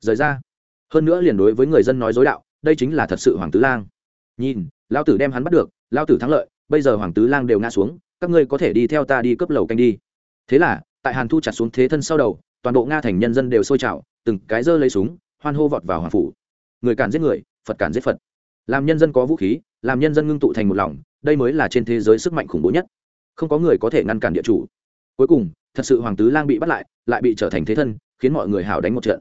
rời ra. Hơn nữa liền đối với người dân nói dối đạo, đây chính là thật sự hoàng tứ lang. Nhìn lao tử đem hắn bắt được lao tử thắng lợi, bây giờ hoàng tứ lang đều ngã xuống, các ngươi có thể đi theo ta đi cướp lầu canh đi. Thế là, tại hàn thu chặt xuống thế thân sau đầu, toàn bộ nga thành nhân dân đều sôi trào, từng cái dơ lấy súng, hoan hô vọt vào hoàng phủ. Người cản giết người, phật cản giết phật. Làm nhân dân có vũ khí, làm nhân dân ngưng tụ thành một lòng, đây mới là trên thế giới sức mạnh khủng bố nhất. Không có người có thể ngăn cản địa chủ. Cuối cùng, thật sự hoàng tứ lang bị bắt lại lại bị trở thành thế thân, khiến mọi người hào đánh một trận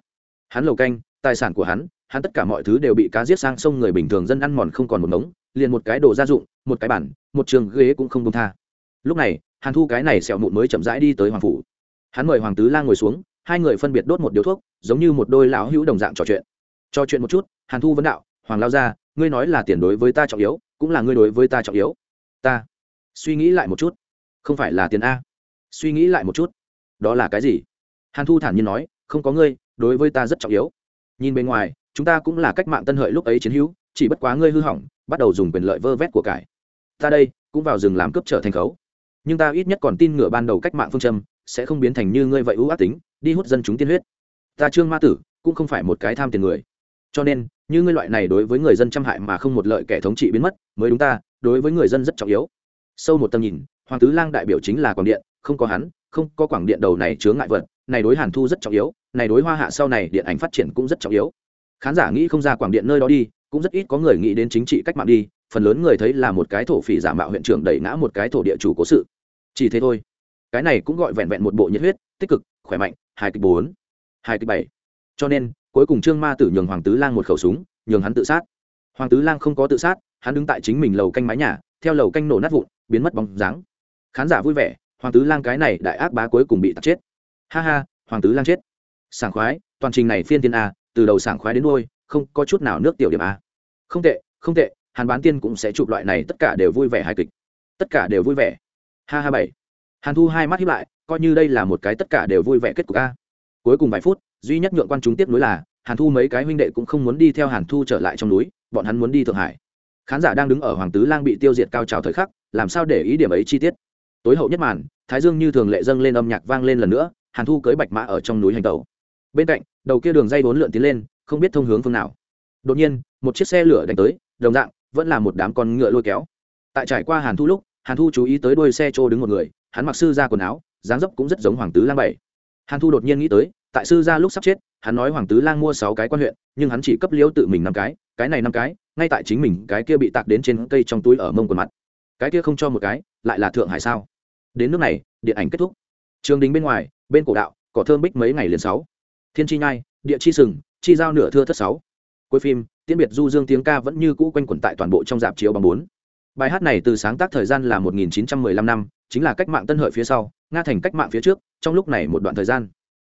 hắn lầu canh, tài sản của hắn hắn tất cả mọi thứ đều bị cá giết sang sông người bình thường dân ăn mòn không còn một ngống, liền một cái đồ gia dụng, một cái bản một trường ghế cũng không công tha. Lúc này, hàn thu cái này sẹo mụn mới chậm rãi đi tới hoàng phủ. Hắn mời hoàng tứ lang ngồi xuống, hai người phân biệt đốt một điếu thuốc, giống như một đôi lão hữu đồng dạng trò chuyện. Trò chuyện một chút, hàn thu vấn đạo, hoàng lao ra ngươi nói là tiền đối với ta trọng yếu, cũng là ngươi đối với ta trọng yếu. Ta. Suy nghĩ lại một chút. Không phải là tiền a. Suy nghĩ lại một chút. Đó là cái gì? Hàn thu thản nhiên nói, không có ngươi đối với ta rất trọng yếu. Nhìn bên ngoài, chúng ta cũng là cách mạng tân hợi lúc ấy chiến hữu, chỉ bất quá ngươi hư hỏng, bắt đầu dùng quyền lợi vơ vét của cải. Ta đây, cũng vào rừng làm cướp trở thành khấu. Nhưng ta ít nhất còn tin ngựa ban đầu cách mạng phương châm, sẽ không biến thành như ngươi vậy ưu ác tính, đi hút dân chúng tiên huyết. Ta trương ma tử, cũng không phải một cái tham tiền người. Cho nên, như ngươi loại này đối với người dân trăm hại mà không một lợi kẻ thống trị biến mất, mới đúng ta, đối với người dân rất trọng yếu. Sâu một tầm nhìn, hoàng tứ lang đại biểu chính là quảng điện, không có hắn, không có quảng điện đầu này chướng ngại vật này đối hàn thu rất trọng yếu, này đối hoa hạ sau này điện ảnh phát triển cũng rất trọng yếu. Khán giả nghĩ không ra quảng điện nơi đó đi, cũng rất ít có người nghĩ đến chính trị cách mạng đi, phần lớn người thấy là một cái thổ phỉ giả mạo huyện trưởng đẩy ngã một cái thổ địa chủ cố sự. Chỉ thế thôi. Cái này cũng gọi vẹn vẹn một bộ nhiệt huyết, tích cực, khỏe mạnh hai kịch bốn hai kịch bảy. Cho nên, cuối cùng trương ma tử nhường hoàng tứ lang một khẩu súng, nhường hắn tự sát. Hoàng tứ lang không có tự sát, hắn đứng tại chính mình lầu canh mái nhà, theo lầu canh nổ nát vụn, biến mất bóng dáng. Khán giả vui vẻ, hoàng tứ lang cái này đại ác bá cuối cùng bị tạt chết ha ha, hoàng tứ lang chết. Sảng khoái, toàn trình này phiên tiên a, từ đầu sảng khoái đến đôi không có chút nào nước tiểu điểm a. Không tệ không tệ, hàn bán tiên cũng sẽ chụp loại này, tất cả đều vui vẻ hài kịch. Tất cả đều vui vẻ. Ha ha bảy. Hàn thu hai mắt hiếp lại, coi như đây là một cái tất cả đều vui vẻ kết cục a. Cuối cùng vài phút, duy nhất nhượng quan chúng tiếp nối là, hàn thu mấy cái huynh đệ cũng không muốn đi theo hàn thu trở lại trong núi, bọn hắn muốn đi thượng hải. Khán giả đang đứng ở hoàng tứ lang bị tiêu diệt cao trào thời khắc, làm sao để ý điểm ấy chi tiết? Tối hậu nhất màn, thái dương như thường lệ dâng lên âm nhạc vang lên lần nữa hàn thu cưới bạch mã ở trong núi hành tàu bên cạnh, đầu kia đường dây bốn lượn tiến lên, không biết thông hướng phương nào. Đột nhiên, một chiếc xe lửa đánh tới, đồng dạng, vẫn là một đám con ngựa lôi kéo. Tại trải qua hàn thu lúc, hàn thu chú ý tới đôi xe trô đứng một người, hắn mặc sư ra quần áo, dáng dấp cũng rất giống hoàng tứ lang bảy. Hàn thu đột nhiên nghĩ tới, tại sư ra lúc sắp chết, hắn nói hoàng tứ lang mua sáu cái quan huyện, nhưng hắn chỉ cấp liễu tự mình năm cái cái này năm cái, ngay tại chính mình, cái kia bị tạc đến trên cây trong túi ở mông quần mặt. Cái kia không cho một cái, lại là thượng hải sao? Đến nước này, điện ảnh kết thúc. Trường đình bên ngoài bên cổ đạo, cỏ thơm bích mấy ngày liền sáu. Thiên chi nhai, địa chi sừng, chi giao nửa thưa thất sáu. Cuối phim, tiễn biệt du dương tiếng ca vẫn như cũ quanh quẩn tại toàn bộ trong dạp chiếu bằng bốn. Bài hát này từ sáng tác thời gian là 1915 năm, chính là cách mạng tân hợi phía sau, nga thành cách mạng phía trước, trong lúc này một đoạn thời gian.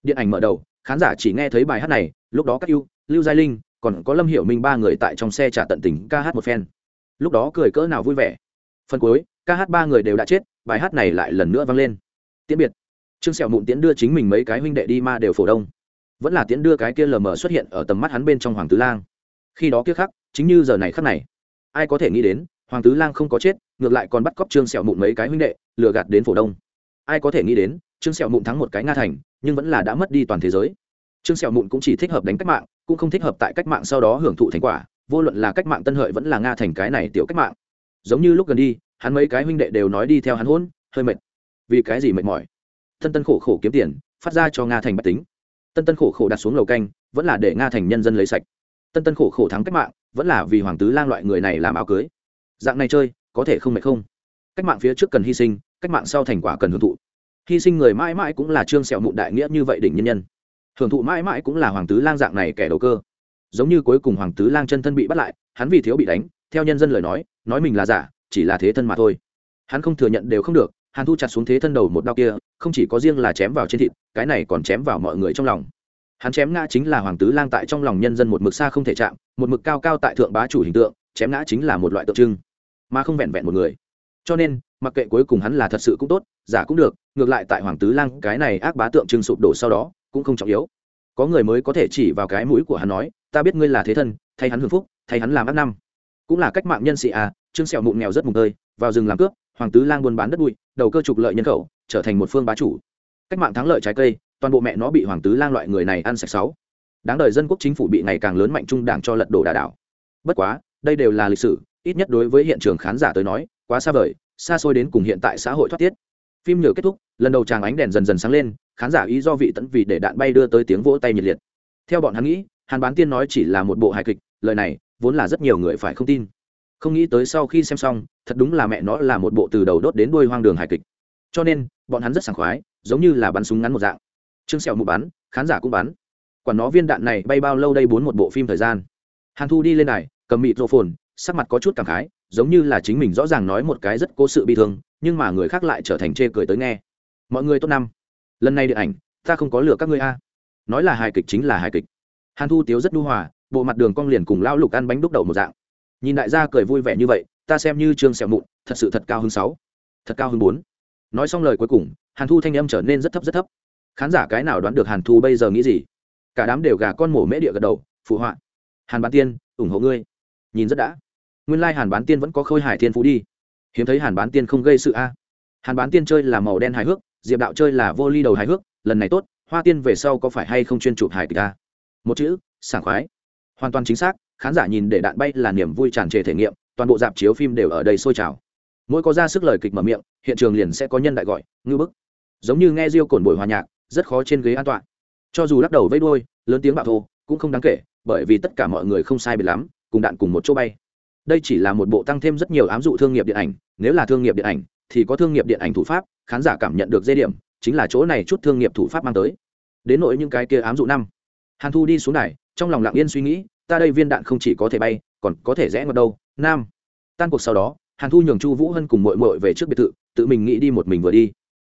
Điện ảnh mở đầu, khán giả chỉ nghe thấy bài hát này, lúc đó các ưu, lưu giai linh, còn có lâm hiểu minh ba người tại trong xe trả tận tình ca hát một phen. Lúc đó cười cỡ nào vui vẻ. Phần cuối, ca hát ba người đều đã chết, bài hát này lại lần nữa vang lên. Tiễn biệt trương sẹo mụn tiễn đưa chính mình mấy cái huynh đệ đi ma đều phổ đông. Vẫn là tiễn đưa cái kia lờ mờ xuất hiện ở tầm mắt hắn bên trong hoàng tứ lang. Khi đó kia khắc, chính như giờ này khắc này, ai có thể nghĩ đến, hoàng tứ lang không có chết, ngược lại còn bắt cóc trương sẹo mụn mấy cái huynh đệ, lừa gạt đến phổ đông. Ai có thể nghĩ đến, trương sẹo mụn thắng một cái nga thành, nhưng vẫn là đã mất đi toàn thế giới. Trương sẹo mụn cũng chỉ thích hợp đánh cách mạng, cũng không thích hợp tại cách mạng sau đó hưởng thụ thành quả, vô luận là cách mạng tân hợi vẫn là nga thành cái này tiểu cách mạng. Giống như lúc gần đi, hắn mấy cái huynh đệ đều nói đi theo hắn hôn, hơi mệt. Vì cái gì mệt mỏi? Tân tân khổ khổ kiếm tiền, phát ra cho nga thành bách tính. Tân tân khổ khổ đặt xuống lầu canh, vẫn là để nga thành nhân dân lấy sạch. Tân tân khổ khổ thắng cách mạng, vẫn là vì hoàng tứ lang loại người này làm áo cưới. Dạng này chơi, có thể không mệt không? Cách mạng phía trước cần hy sinh, cách mạng sau thành quả cần hưởng thụ. Hy sinh người mãi mãi cũng là trương sẹo mụn đại nghĩa như vậy đỉnh nhân nhân. Hưởng thụ mãi mãi cũng là hoàng tứ lang dạng này kẻ đầu cơ. Giống như cuối cùng hoàng tứ lang chân thân bị bắt lại, hắn vì thiếu bị đánh, theo nhân dân lời nói nói mình là giả, chỉ là thế thân mà thôi. Hắn không thừa nhận đều không được hàn thu chặt xuống thế thân đầu một đau kia, không chỉ có riêng là chém vào trên thịt, cái này còn chém vào mọi người trong lòng. Hắn chém ngã chính là hoàng tứ lang tại trong lòng nhân dân một mực xa không thể chạm, một mực cao cao tại thượng bá chủ hình tượng, chém ngã chính là một loại tượng trưng, mà không vẹn vẹn một người. Cho nên, mặc kệ cuối cùng hắn là thật sự cũng tốt, giả cũng được, ngược lại tại hoàng tứ lang, cái này ác bá tượng trưng sụp đổ sau đó, cũng không trọng yếu. Có người mới có thể chỉ vào cái mũi của hắn nói, ta biết ngươi là thế thân, thay hắn hưởng phúc, thay hắn làm ác năm. Cũng là cách mạng nhân sĩ à trương sẹo mụn nghèo rất mùng tơi, vào rừng làm cướp hoàng tứ lang buôn bán đất bụi, đầu cơ trục lợi nhân khẩu, trở thành một phương bá chủ. Cách mạng thắng lợi trái cây, toàn bộ mẹ nó bị hoàng tứ lang loại người này ăn sạch sáu. Đáng đời dân quốc chính phủ bị ngày càng lớn mạnh trung đảng cho lật đổ đà đảo. Bất quá, đây đều là lịch sử, ít nhất đối với hiện trường khán giả tới nói, quá xa vời, xa xôi đến cùng hiện tại xã hội thoát tiết. Phim nhựa kết thúc, lần đầu tràng ánh đèn dần dần sáng lên, khán giả ý do vị tẫn vì để đạn bay đưa tới tiếng vỗ tay nhiệt liệt. Theo bọn hắn nghĩ, hàn bán tiên nói chỉ là một bộ hài kịch, lời này vốn là rất nhiều người phải không tin không nghĩ tới sau khi xem xong, thật đúng là mẹ nó là một bộ từ đầu đốt đến đuôi hoang đường hài kịch. Cho nên, bọn hắn rất sảng khoái, giống như là bắn súng ngắn một dạng. Chương sẹo mụ bắn, khán giả cũng bắn. Quản nó viên đạn này bay bao lâu đây bốn một bộ phim thời gian. Hàn thu đi lên này cầm mịt rô phồn, sắc mặt có chút cảm khái, giống như là chính mình rõ ràng nói một cái rất cố sự bi thương, nhưng mà người khác lại trở thành chê cười tới nghe. Mọi người tốt năm. Lần này điện ảnh, ta không có lừa các ngươi a. Nói là hài kịch chính là hài kịch. Hàn thu tiếu rất đu hòa, bộ mặt đường cong liền cùng lão lục ăn bánh đúc đầu một dạng nhìn đại gia cười vui vẻ như vậy, ta xem như trương sẹo mụn, thật sự thật cao hơn sáu. Thật cao hơn bốn. Nói xong lời cuối cùng, hàn thu thanh âm trở nên rất thấp rất thấp. Khán giả cái nào đoán được hàn thu bây giờ nghĩ gì? Cả đám đều gà con mổ mễ địa gật đầu, phụ họa. Hàn bán tiên, ủng hộ ngươi. Nhìn rất đã. Nguyên lai、like、hàn bán tiên vẫn có khôi hải thiên phú đi. Hiếm thấy hàn bán tiên không gây sự a. Hàn bán tiên chơi là màu đen hài hước, diệp đạo chơi là vô ly đầu hài hước, lần này tốt, hoa tiên về sau có phải hay không chuyên chụp hài kịch a? Một chữ, sảng khoái. Hoàn toàn chính xác khán giả nhìn để đạn bay là niềm vui tràn trề thể nghiệm, toàn bộ dạp chiếu phim đều ở đây sôi trào. Mỗi có ra sức lời kịch mở miệng, hiện trường liền sẽ có nhân đại gọi, ngư bức. Giống như nghe riêu cồn buổi hòa nhạc, rất khó trên ghế an toàn. Cho dù lắc đầu vây đôi lớn tiếng bạo thô, cũng không đáng kể, bởi vì tất cả mọi người không sai biệt lắm, cùng đạn cùng một chỗ bay. Đây chỉ là một bộ tăng thêm rất nhiều ám dụ thương nghiệp điện ảnh, nếu là thương nghiệp điện ảnh, thì có thương nghiệp điện ảnh thủ pháp, khán giả cảm nhận được dây điểm, chính là chỗ này chút thương nghiệp thủ pháp mang tới. Đến nỗi những cái kia ám dụ năm. Hàn thu đi xuống này trong lòng lặng yên suy nghĩ ta đây viên đạn không chỉ có thể bay, còn có thể rẽ ngọt đâu, nam. Tan cuộc sau đó, hàn thu nhường chu vũ hân cùng mội mội về trước biệt thự, tự mình nghĩ đi một mình vừa đi.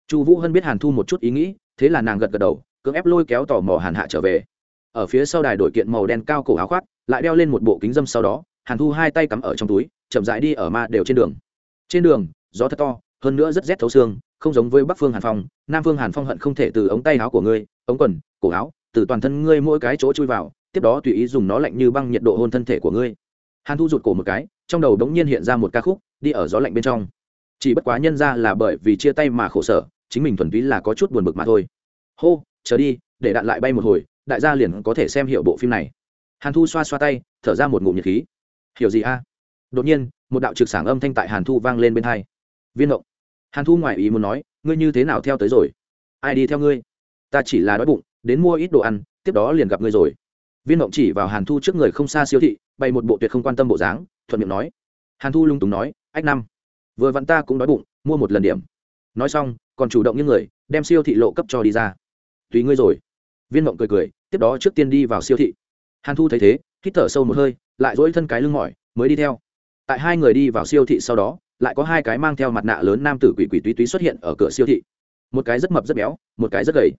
Chu vũ hân biết hàn thu một chút ý nghĩ, thế là nàng gật gật đầu, cưỡng ép lôi kéo tò mò hàn hạ trở về. Ở phía sau đài đổi kiện màu đen cao cổ áo khoác, lại đeo lên một bộ kính dâm sau đó, hàn thu hai tay cắm ở trong túi, chậm dại đi ở ma đều trên đường. Trên đường, gió thật to, hơn nữa rất rét thấu xương, không giống với bắc phương hàn phong, nam phương hàn phong hận không thể từ ống tay áo của ngươi, ống quần, cổ áo, từ toàn thân ngươi mỗi cái chỗ chui vào tiếp đó tùy ý dùng nó lạnh như băng nhiệt độ hôn thân thể của ngươi. Hàn thu rụt cổ một cái, trong đầu đống nhiên hiện ra một ca khúc, đi ở gió lạnh bên trong. Chỉ bất quá nhân ra là bởi vì chia tay mà khổ sở, chính mình thuần túy là có chút buồn bực mà thôi. Hô, chờ đi, để đạn lại bay một hồi, đại gia liền có thể xem hiểu bộ phim này. Hàn thu xoa xoa tay, thở ra một ngụm nhiệt khí. Hiểu gì a? Đột nhiên, một đạo trực sảng âm thanh tại hàn thu vang lên bên hai. Viên động hàn thu ngoài ý muốn nói, ngươi như thế nào theo tới rồi? Ai đi theo ngươi? Ta chỉ là đói bụng, đến mua ít đồ ăn, tiếp đó liền gặp ngươi rồi viên mộng chỉ vào hàn thu trước người không xa siêu thị, bày một bộ tuyệt không quan tâm bộ dáng, thuận miệng nói. Hàn thu lung túng nói, ách năm, vừa vặn ta cũng đói bụng, mua một lần điểm. Nói xong, còn chủ động những người, đem siêu thị lộ cấp cho đi ra. Tùy ngươi rồi. Viên mộng cười cười, tiếp đó trước tiên đi vào siêu thị. Hàn thu thấy thế, hít thở sâu một hơi, lại dỗi thân cái lưng mỏi, mới đi theo. Tại hai người đi vào siêu thị sau đó, lại có hai cái mang theo mặt nạ lớn nam tử quỷ quỷ túy túy xuất hiện ở cửa siêu thị. Một cái rất mập rất béo, một cái rất gầy.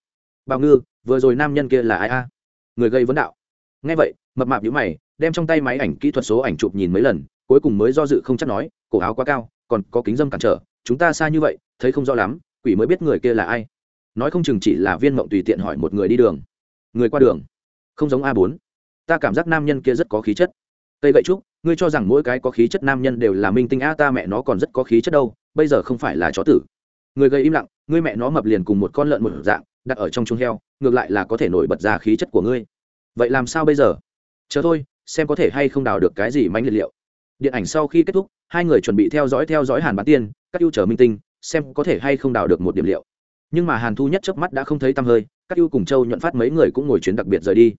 Bào ngư, vừa rồi nam nhân kia là ai a? Người gây vấn đạo ngay vậy, mập mạp nhữ mày, đem trong tay máy ảnh kỹ thuật số ảnh chụp nhìn mấy lần, cuối cùng mới do dự không chắc nói, cổ áo quá cao, còn có kính dâm cản trở, chúng ta xa như vậy, thấy không rõ lắm, quỷ mới biết người kia là ai. Nói không chừng chỉ là viên mộng tùy tiện hỏi một người đi đường. Người qua đường? Không giống a bốn. Ta cảm giác nam nhân kia rất có khí chất. Tây vậy trúc, ngươi cho rằng mỗi cái có khí chất nam nhân đều là minh tinh a, ta mẹ nó còn rất có khí chất đâu, bây giờ không phải là chó tử. Người gây im lặng, ngươi mẹ nó mập liền cùng một con lợn một dạng, đặt ở trong chuông heo, ngược lại là có thể nổi bật ra khí chất của ngươi vậy làm sao bây giờ? Chờ thôi, xem có thể hay không đào được cái gì manh liệt liệu. Điện ảnh sau khi kết thúc, hai người chuẩn bị theo dõi theo dõi hàn bán tiên các ưu trở minh tinh, xem có thể hay không đào được một điểm liệu. Nhưng mà hàn thu nhất chớp mắt đã không thấy tăm hơi các ưu cùng châu nhuận phát mấy người cũng ngồi chuyến đặc biệt rời đi.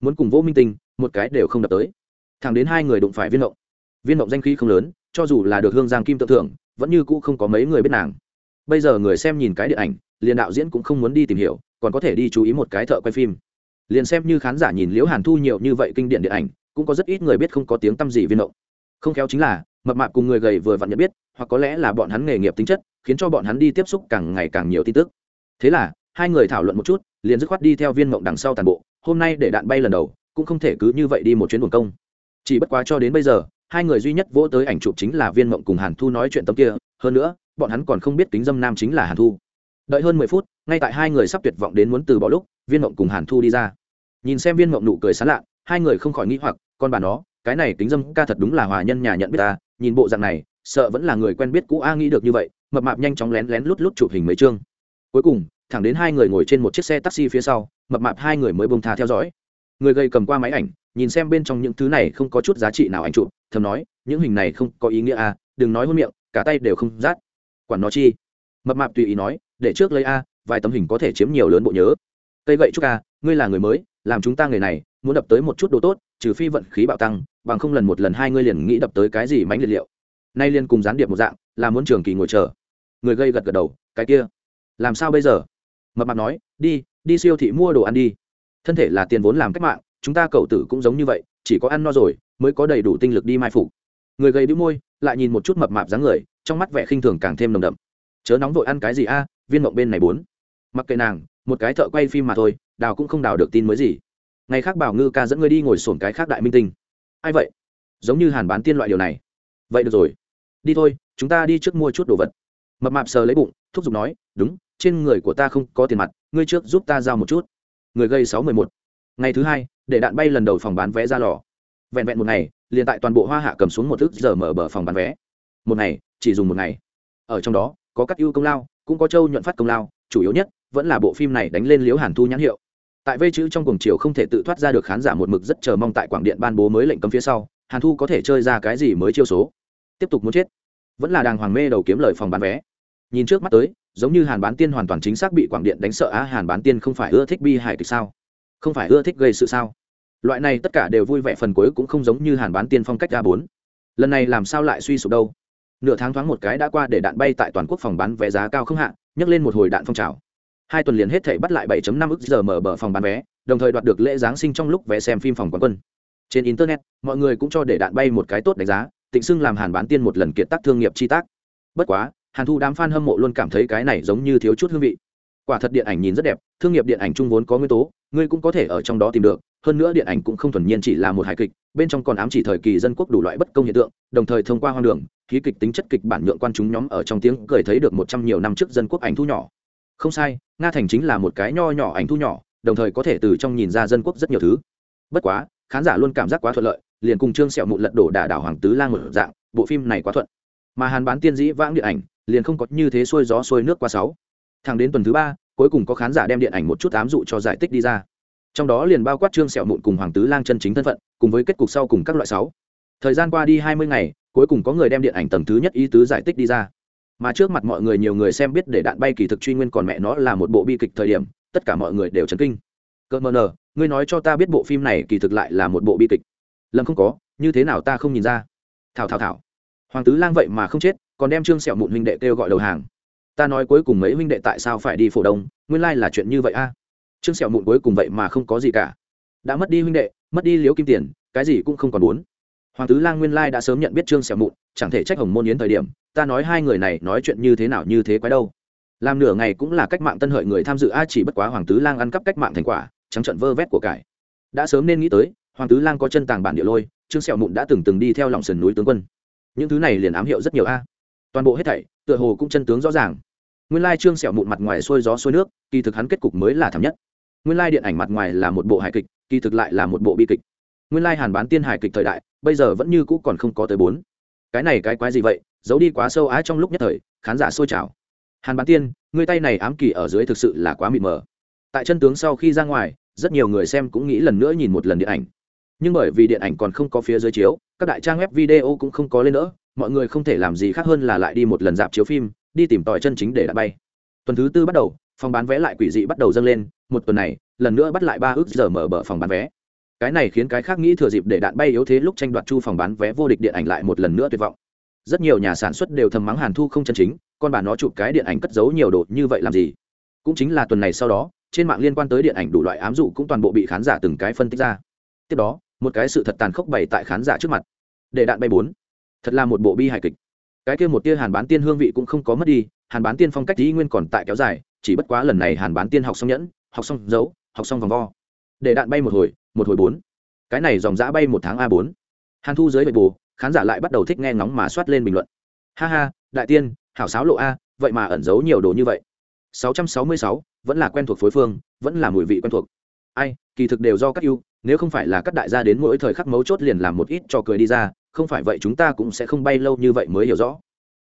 Muốn cùng vô minh tinh, một cái đều không đập tới. Thẳng đến hai người đụng phải viên động viên động danh khí không lớn, cho dù là được hương giang kim tự thưởng, vẫn như cũ không có mấy người biết nàng. Bây giờ người xem nhìn cái điện ảnh, liền đạo diễn cũng không muốn đi tìm hiểu, còn có thể đi chú ý một cái thợ quay phim liền xem như khán giả nhìn liễu hàn thu nhiều như vậy kinh điển điện ảnh, cũng có rất ít người biết không có tiếng t â m gì viên động không khéo chính là, mập mạp cùng người gầy vừa vặn nhận biết, hoặc có lẽ là bọn hắn nghề nghiệp tính chất, khiến cho bọn hắn đi tiếp xúc càng ngày càng nhiều tin tức. Thế là, hai người thảo luận một chút, liền dứt khoát đi theo viên mộng đằng sau tàn bộ, hôm nay để đạn bay lần đầu, cũng không thể cứ như vậy đi một chuyến buồn công. Chỉ bất quá cho đến bây giờ, hai người duy nhất vỗ tới ảnh chụp chính là viên mộng cùng hàn thu nói chuyện tâm kia, hơn nữa, bọn hắn còn không biết kính dâm nam chính là hàn thu. Đợi hơn mười phút, ngay tại hai người sắp tuyệt vọng đến muốn từ bỏ lúc viên mộng cùng hàn thu đi ra. Nhìn xem viên mộng nụ cười sán lạ, hai người không khỏi nghĩ hoặc, con bà nó, cái này kính dâm ca thật đúng là hòa nhân nhà nhận biết ta, nhìn bộ dạng này, sợ vẫn là người quen biết cũ a nghĩ được như vậy, mập mạp nhanh chóng lén lén lút lút chụp hình mấy chương. Cuối cùng, thẳng đến hai người ngồi trên một chiếc xe taxi phía sau, mập mạp hai người mới bông thà theo dõi. Người gây cầm qua máy ảnh, nhìn xem bên trong những thứ này không có chút giá trị nào ảnh chụp, thầm nói, những hình này không có ý nghĩa a, đừng nói hôn miệng, cả tay đều không rát. Quản nó chi? Mập mạp tùy ý nói, để trước lấy a, vài tấm hình có thể chiếm nhiều lớn bộ nhớ cây gậy chúc a à, ngươi là người mới, làm chúng ta người này, muốn đập tới một chút đồ tốt, trừ phi vận khí bạo tăng, bằng không lần một lần hai ngươi liền nghĩ đập tới cái gì mánh liệt liệu. Nay liên cùng gián điệp một dạng, là muốn trường kỳ ngồi chờ. Người gây gật gật đầu, cái kia. Làm sao bây giờ? Mập mạp nói, đi đi siêu thị mua đồ ăn đi. Thân thể là tiền vốn làm cách mạng, chúng ta cậu tử cũng giống như vậy, chỉ có ăn no rồi, mới có đầy đủ tinh lực đi mai phục. Người gây bĩu môi, lại nhìn một chút mập mạp dáng người, trong mắt vẻ khinh thường càng thêm nồng đậm. Chớ nóng vội ăn cái gì a, viên mộng bên này bốn. Mặc kệ nàng một cái thợ quay phim mà thôi, đào cũng không đào được tin mới gì. Ngày khác bảo ngư ca dẫn ngươi đi ngồi sổn cái khác đại minh tinh. Ai vậy? Giống như hàn bán tiên loại điều này. Vậy được rồi. Đi thôi, chúng ta đi trước mua chút đồ vật. Mập mạp sờ lấy bụng, thúc giục nói, đúng, trên người của ta không có tiền mặt, ngươi trước giúp ta giao một chút. Người gây sáu mười một. Ngày thứ hai, để đạn bay lần đầu phòng bán vé ra lò. Vẹn vẹn một ngày, liền tại toàn bộ hoa hạ cầm xuống một thức giờ mở bờ phòng bán vé. Một ngày, chỉ dùng một ngày. Ở trong đó, có các ưu công lao, cũng có châu nhuận phát công lao, chủ yếu nhất vẫn là bộ phim này đánh lên liếu hàn thu nhãn hiệu. Tại vây chữ trong cuồng chiều không thể tự thoát ra được khán giả một mực rất chờ mong tại quảng điện ban bố mới lệnh cấm phía sau, hàn thu có thể chơi ra cái gì mới chiêu số. Tiếp tục muốn chết. Vẫn là đàng hoàng mê đầu kiếm lời phòng bán vé. Nhìn trước mắt tới, giống như hàn bán tiên hoàn toàn chính xác bị quảng điện đánh sợ á, hàn bán tiên không phải ưa thích bi hài kịch sao? Không phải ưa thích gây sự sao? Loại này tất cả đều vui vẻ phần cuối cũng không giống như hàn bán tiên phong cách a bốn. Lần này làm sao lại suy sụp đâu? Nửa tháng thoáng một cái đã qua để đạn bay tại toàn quốc phòng bán vé giá cao không hạ, nhấc lên một hồi đạn phong trào hai tuần liền hết thể bắt lại 7.5 ức giờ mở bờ phòng bán vé, đồng thời đoạt được lễ giáng sinh trong lúc vé xem phim phòng quán quân. Trên internet, mọi người cũng cho để đạn bay một cái tốt đánh giá, tịnh xưng làm hàn bán tiên một lần kiệt tác thương nghiệp chi tác. Bất quá, hàn thu đám f a n hâm mộ luôn cảm thấy cái này giống như thiếu chút hương vị. Quả thật điện ảnh nhìn rất đẹp, thương nghiệp điện ảnh trung vốn có nguyên tố, ngươi cũng có thể ở trong đó tìm được, hơn nữa điện ảnh cũng không thuần nhiên chỉ là một hài kịch, bên trong còn ám chỉ thời kỳ dân quốc đủ loại bất công hiện tượng, đồng thời thông qua hoang đường, khí kịch tính chất kịch bản nhượng quan chúng nhóm ở trong tiếng cười thấy được một trăm nhiều năm trước dân quốc ảnh thu nhỏ không sai, nga thành chính là một cái nho nhỏ ảnh thu nhỏ, đồng thời có thể từ trong nhìn ra dân quốc rất nhiều thứ. Bất quá, khán giả luôn cảm giác quá thuận lợi, liền cùng trương sẹo mụn lật đổ đả đảo hoàng tứ lang một dạng, bộ phim này quá thuận. Mà hàn bán tiên dĩ vãng điện ảnh, liền không có như thế xuôi gió xuôi nước qua sáu. Thẳng đến tuần thứ ba, cuối cùng có khán giả đem điện ảnh một chút ám dụ cho giải tích đi ra. Trong đó liền bao quát trương sẹo mụn cùng hoàng tứ lang chân chính thân phận, cùng với kết cục sau cùng các loại sáu. Thời gian qua đi hai mươi ngày, cuối cùng có người đem điện ảnh tầng thứ nhất ý tứ giải tích đi ra mà trước mặt mọi người nhiều người xem biết để đạn bay kỳ thực truy nguyên còn mẹ nó là một bộ bi kịch thời điểm, tất cả mọi người đều chấn kinh. Cợt mờ nờ, ngươi nói cho ta biết bộ phim này kỳ thực lại là một bộ bi kịch. Lâm không có, như thế nào ta không nhìn ra? Thảo thảo thảo. Hoàng tứ lang vậy mà không chết, còn đem trương sẹo mụn huynh đệ kêu gọi đầu hàng. Ta nói cuối cùng mấy huynh đệ tại sao phải đi phổ đông, nguyên lai là chuyện như vậy a. Trương sẹo mụn cuối cùng vậy mà không có gì cả. Đã mất đi huynh đệ, mất đi liếu kim tiền, cái gì cũng không còn muốn. Hoàng tứ lang nguyên lai đã sớm nhận biết trương sẹo mụn chẳng thể trách hồng môn yến thời điểm, ta nói hai người này nói chuyện như thế nào như thế quái đâu. Làm nửa ngày cũng là cách mạng tân hợi người tham dự a chỉ bất quá hoàng tứ lang ăn cắp cách mạng thành quả, trắng trận vơ vét của cải. Đã sớm nên nghĩ tới, hoàng tứ lang có chân tàng bản địa lôi, trương sẹo mụn đã từng từng đi theo lòng sườn núi tướng quân. Những thứ này liền ám hiệu rất nhiều a. Toàn bộ hết thảy, tựa hồ cũng chân tướng rõ ràng. Nguyên lai trương sẹo mụn mặt ngoài xuôi gió xuôi nước, kỳ thực hắn kết cục mới là thảm nhất. Nguyên lai điện ảnh mặt ngoài là một bộ hài kịch, kỳ thực lại là một bộ bi kịch. Nguyên lai hàn bán tiên hài kịch thời đại, bây giờ vẫn như cũ còn không có tới bốn cái này cái quái gì vậy, giấu đi quá sâu á trong lúc nhất thời, khán giả sôi trào. Hàn bán tiên, người tay này ám kỳ ở dưới thực sự là quá mịt mờ. Tại chân tướng sau khi ra ngoài, rất nhiều người xem cũng nghĩ lần nữa nhìn một lần điện ảnh. Nhưng bởi vì điện ảnh còn không có phía dưới chiếu, các đại trang web video cũng không có lên nữa, mọi người không thể làm gì khác hơn là lại đi một lần dạp chiếu phim, đi tìm tòi chân chính để đã bay. Tuần thứ tư bắt đầu, phòng bán vé lại quỷ dị bắt đầu dâng lên, một tuần này, lần nữa bắt lại ba ước giờ mở bờ phòng bán vé cái này khiến cái khác nghĩ thừa dịp để đạn bay yếu thế lúc tranh đoạt chu phòng bán vé vô địch điện ảnh lại một lần nữa tuyệt vọng. Rất nhiều nhà sản xuất đều thầm mắng hàn thu không chân chính, con bà nó chụp cái điện ảnh cất giấu nhiều đồ như vậy làm gì? Cũng chính là tuần này sau đó, trên mạng liên quan tới điện ảnh đủ loại ám dụ cũng toàn bộ bị khán giả từng cái phân tích ra. Tiếp đó, một cái sự thật tàn khốc bày tại khán giả trước mặt. Để đạn bay bốn. Thật là một bộ bi hài kịch. Cái kia một tia hàn bán tiên hương vị cũng không có mất đi, hàn bán tiên phong cách dĩ nguyên còn tại kéo dài, chỉ bất quá lần này hàn bán tiên học xong nhẫn, học xong dấu, học xong vòng vo. Để đạn bay một hồi một hồi bốn. Cái này dòng giã bay một tháng a bốn. Hàn thu dưới bệ bù khán giả lại bắt đầu thích nghe ngóng mà soát lên bình luận. Ha ha đại tiên hảo sáo lộ a vậy mà ẩn giấu nhiều đồ như vậy. 666, vẫn là quen thuộc phối phương vẫn là mùi vị quen thuộc. Ai kỳ thực đều do các ưu nếu không phải là các đại gia đến mỗi thời khắc mấu chốt liền làm một ít cho cười đi ra không phải vậy chúng ta cũng sẽ không bay lâu như vậy mới hiểu rõ.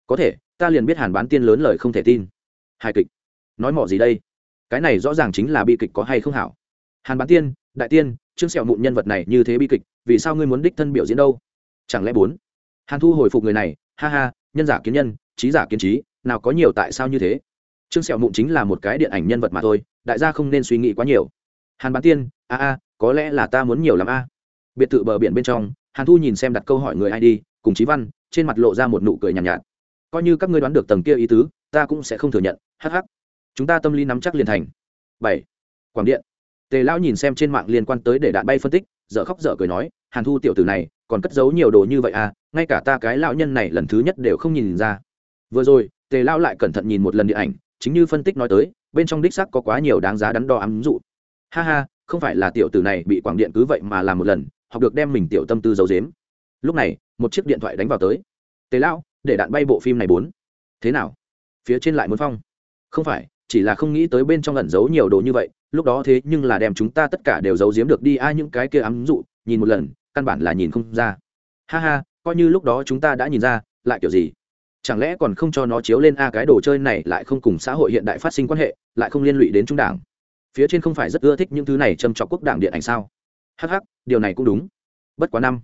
Có thể ta liền biết hàn bán tiên lớn lời không thể tin. Hài kịch. Nói mỏ gì đây? Cái này rõ ràng chính là bi kịch có hay không hảo. Hàn bán tiên đại tiên trương sẹo mụn nhân vật này như thế bi kịch vì sao ngươi muốn đích thân biểu diễn đâu? Chẳng lẽ bốn? Hàn thu hồi phục người này ha ha nhân giả kiến nhân trí giả kiến trí nào có nhiều tại sao như thế? Trương sẹo mụn chính là một cái điện ảnh nhân vật mà thôi đại gia không nên suy nghĩ quá nhiều. Hàn bán tiên a a có lẽ là ta muốn nhiều lắm a. Biệt thự bờ biển bên trong hàn thu nhìn xem đặt câu hỏi người ai đi cùng chí văn trên mặt lộ ra một nụ cười nhàn nhạt, nhạt. Coi như các ngươi đoán được tầng kia ý tứ ta cũng sẽ không thừa nhận hh chúng ta tâm lý nắm chắc liền thành. Bảy. Quảng điện tề lão nhìn xem trên mạng liên quan tới để đạn bay phân tích, dở khóc dở cười nói, hàn thu tiểu tử này, còn cất giấu nhiều đồ như vậy à ngay cả ta cái lão nhân này lần thứ nhất đều không nhìn ra. Vừa rồi, tề lão lại cẩn thận nhìn một lần điện ảnh, chính như phân tích nói tới, bên trong đích sắc có quá nhiều đáng giá đắn đo ám dụ. Ha ha, không phải là tiểu tử này bị quảng điện cứ vậy mà làm một lần, học được đem mình tiểu tâm tư giấu dếm lúc này, một chiếc điện thoại đánh vào tới. Tề lão, để đạn bay bộ phim này bốn. Thế nào? Phía trên lại muốn phong. Không phải, chỉ là không nghĩ tới bên trong ẩn giấu nhiều đồ như vậy lúc đó thế nhưng là đem chúng ta tất cả đều giấu giếm được đi ai những cái kia ám dụ, nhìn một lần, căn bản là nhìn không ra. Ha ha, coi như lúc đó chúng ta đã nhìn ra, lại kiểu gì? Chẳng lẽ còn không cho nó chiếu lên a, cái đồ chơi này lại không cùng xã hội hiện đại phát sinh quan hệ, lại không liên lụy đến trung đảng? Phía trên không phải rất ưa thích những thứ này châm trọc quốc đảng điện ảnh sao? Hh điều này cũng đúng. Bất quá năm.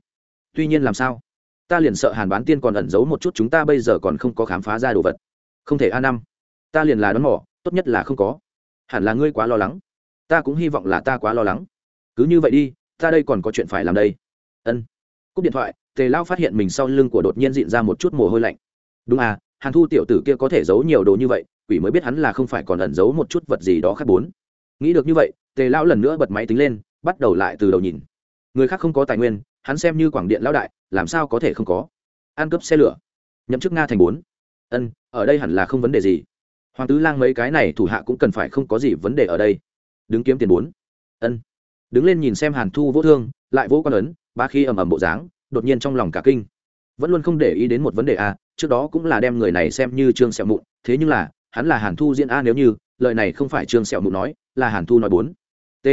Tuy nhiên làm sao? Ta liền sợ hàn bán tiên còn ẩn giấu một chút chúng ta bây giờ còn không có khám phá ra đồ vật. Không thể a năm. Ta liền là đón mỏ tốt nhất là không có. Hẳn là ngươi quá lo lắng ta cũng hy vọng là ta quá lo lắng. Cứ như vậy đi, ta đây còn có chuyện phải làm đây. Ân. Cúp điện thoại, tề lao phát hiện mình sau lưng của đột nhiên dịn ra một chút mồ hôi lạnh. Đúng à hàn thu tiểu tử kia có thể giấu nhiều đồ như vậy, quỷ mới biết hắn là không phải còn ẩn giấu một chút vật gì đó khác bốn. Nghĩ được như vậy, tề lão lần nữa bật máy tính lên, bắt đầu lại từ đầu nhìn. Người khác không có tài nguyên, hắn xem như quảng điện lão đại, làm sao có thể không có. Ăn cướp xe lửa. Nhậm chức nga thành bốn. Ân, ở đây hẳn là không vấn đề gì. Hoàng tứ lang mấy cái này thủ hạ cũng cần phải không có gì vấn đề ở đây đứng kiếm tiền bốn. Ân. Đứng lên nhìn xem hàn thu vỗ thương, lại vỗ con ấn, ba khi ầm ầm bộ dáng, đột nhiên trong lòng cả kinh. Vẫn luôn không để ý đến một vấn đề a, trước đó cũng là đem người này xem như trương sẹo mụn, thế nhưng là, hắn là hàn thu diễn a nếu như, lời này không phải trương sẹo mụn nói, là hàn thu nói bốn. T.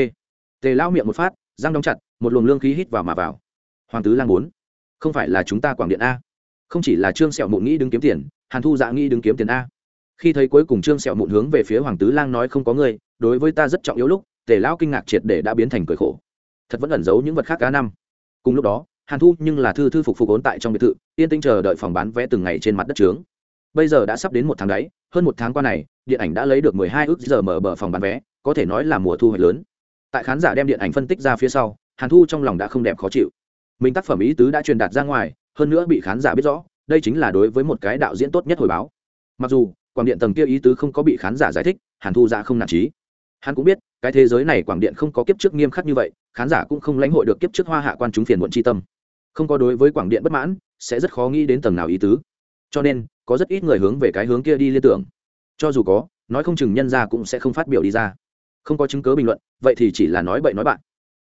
Tề lao miệng một phát, răng đóng chặt, một luồng lương khí hít vào mà vào. Hoàng tứ lang bốn. Không phải là chúng ta quảng điện a. Không chỉ là trương sẹo mụn nghĩ đứng kiếm tiền, hàn thu dạ nghĩ đứng kiếm tiền a khi thấy cuối cùng trương sẹo mụn hướng về phía hoàng tứ lang nói không có người đối với ta rất trọng yếu lúc, tề lão kinh ngạc triệt để đã biến thành cười khổ. Thật vẫn ẩn giấu những vật khác cá năm. Cùng lúc đó, hàn thu nhưng là thư thư phục phục ốn tại trong biệt thự, yên tĩnh chờ đợi phòng bán vé từng ngày trên mặt đất trướng. Bây giờ đã sắp đến một tháng đấy, hơn một tháng qua này, điện ảnh đã lấy được mười hai ước giờ mở bờ phòng bán vé, có thể nói là mùa thu hoạch lớn. Tại khán giả đem điện ảnh phân tích ra phía sau, hàn thu trong lòng đã không đẹp khó chịu. Mình tác phẩm ý tứ đã truyền đạt ra ngoài, hơn nữa bị khán giả biết rõ, đây chính là đối với một cái đạo diễn tốt nhất hồi báo. Mặc dù quảng điện tầng kia ý tứ không có bị khán giả giải thích, hàn thu ra không nản trí hắn cũng biết, cái thế giới này quảng điện không có kiếp trước nghiêm khắc như vậy, khán giả cũng không lãnh hội được kiếp trước hoa hạ quan chúng phiền muộn tri tâm. Không có đối với quảng điện bất mãn, sẽ rất khó nghĩ đến tầng nào ý tứ. Cho nên, có rất ít người hướng về cái hướng kia đi liên tưởng. Cho dù có, nói không chừng nhân ra cũng sẽ không phát biểu đi ra. Không có chứng cớ bình luận, vậy thì chỉ là nói bậy nói bạn.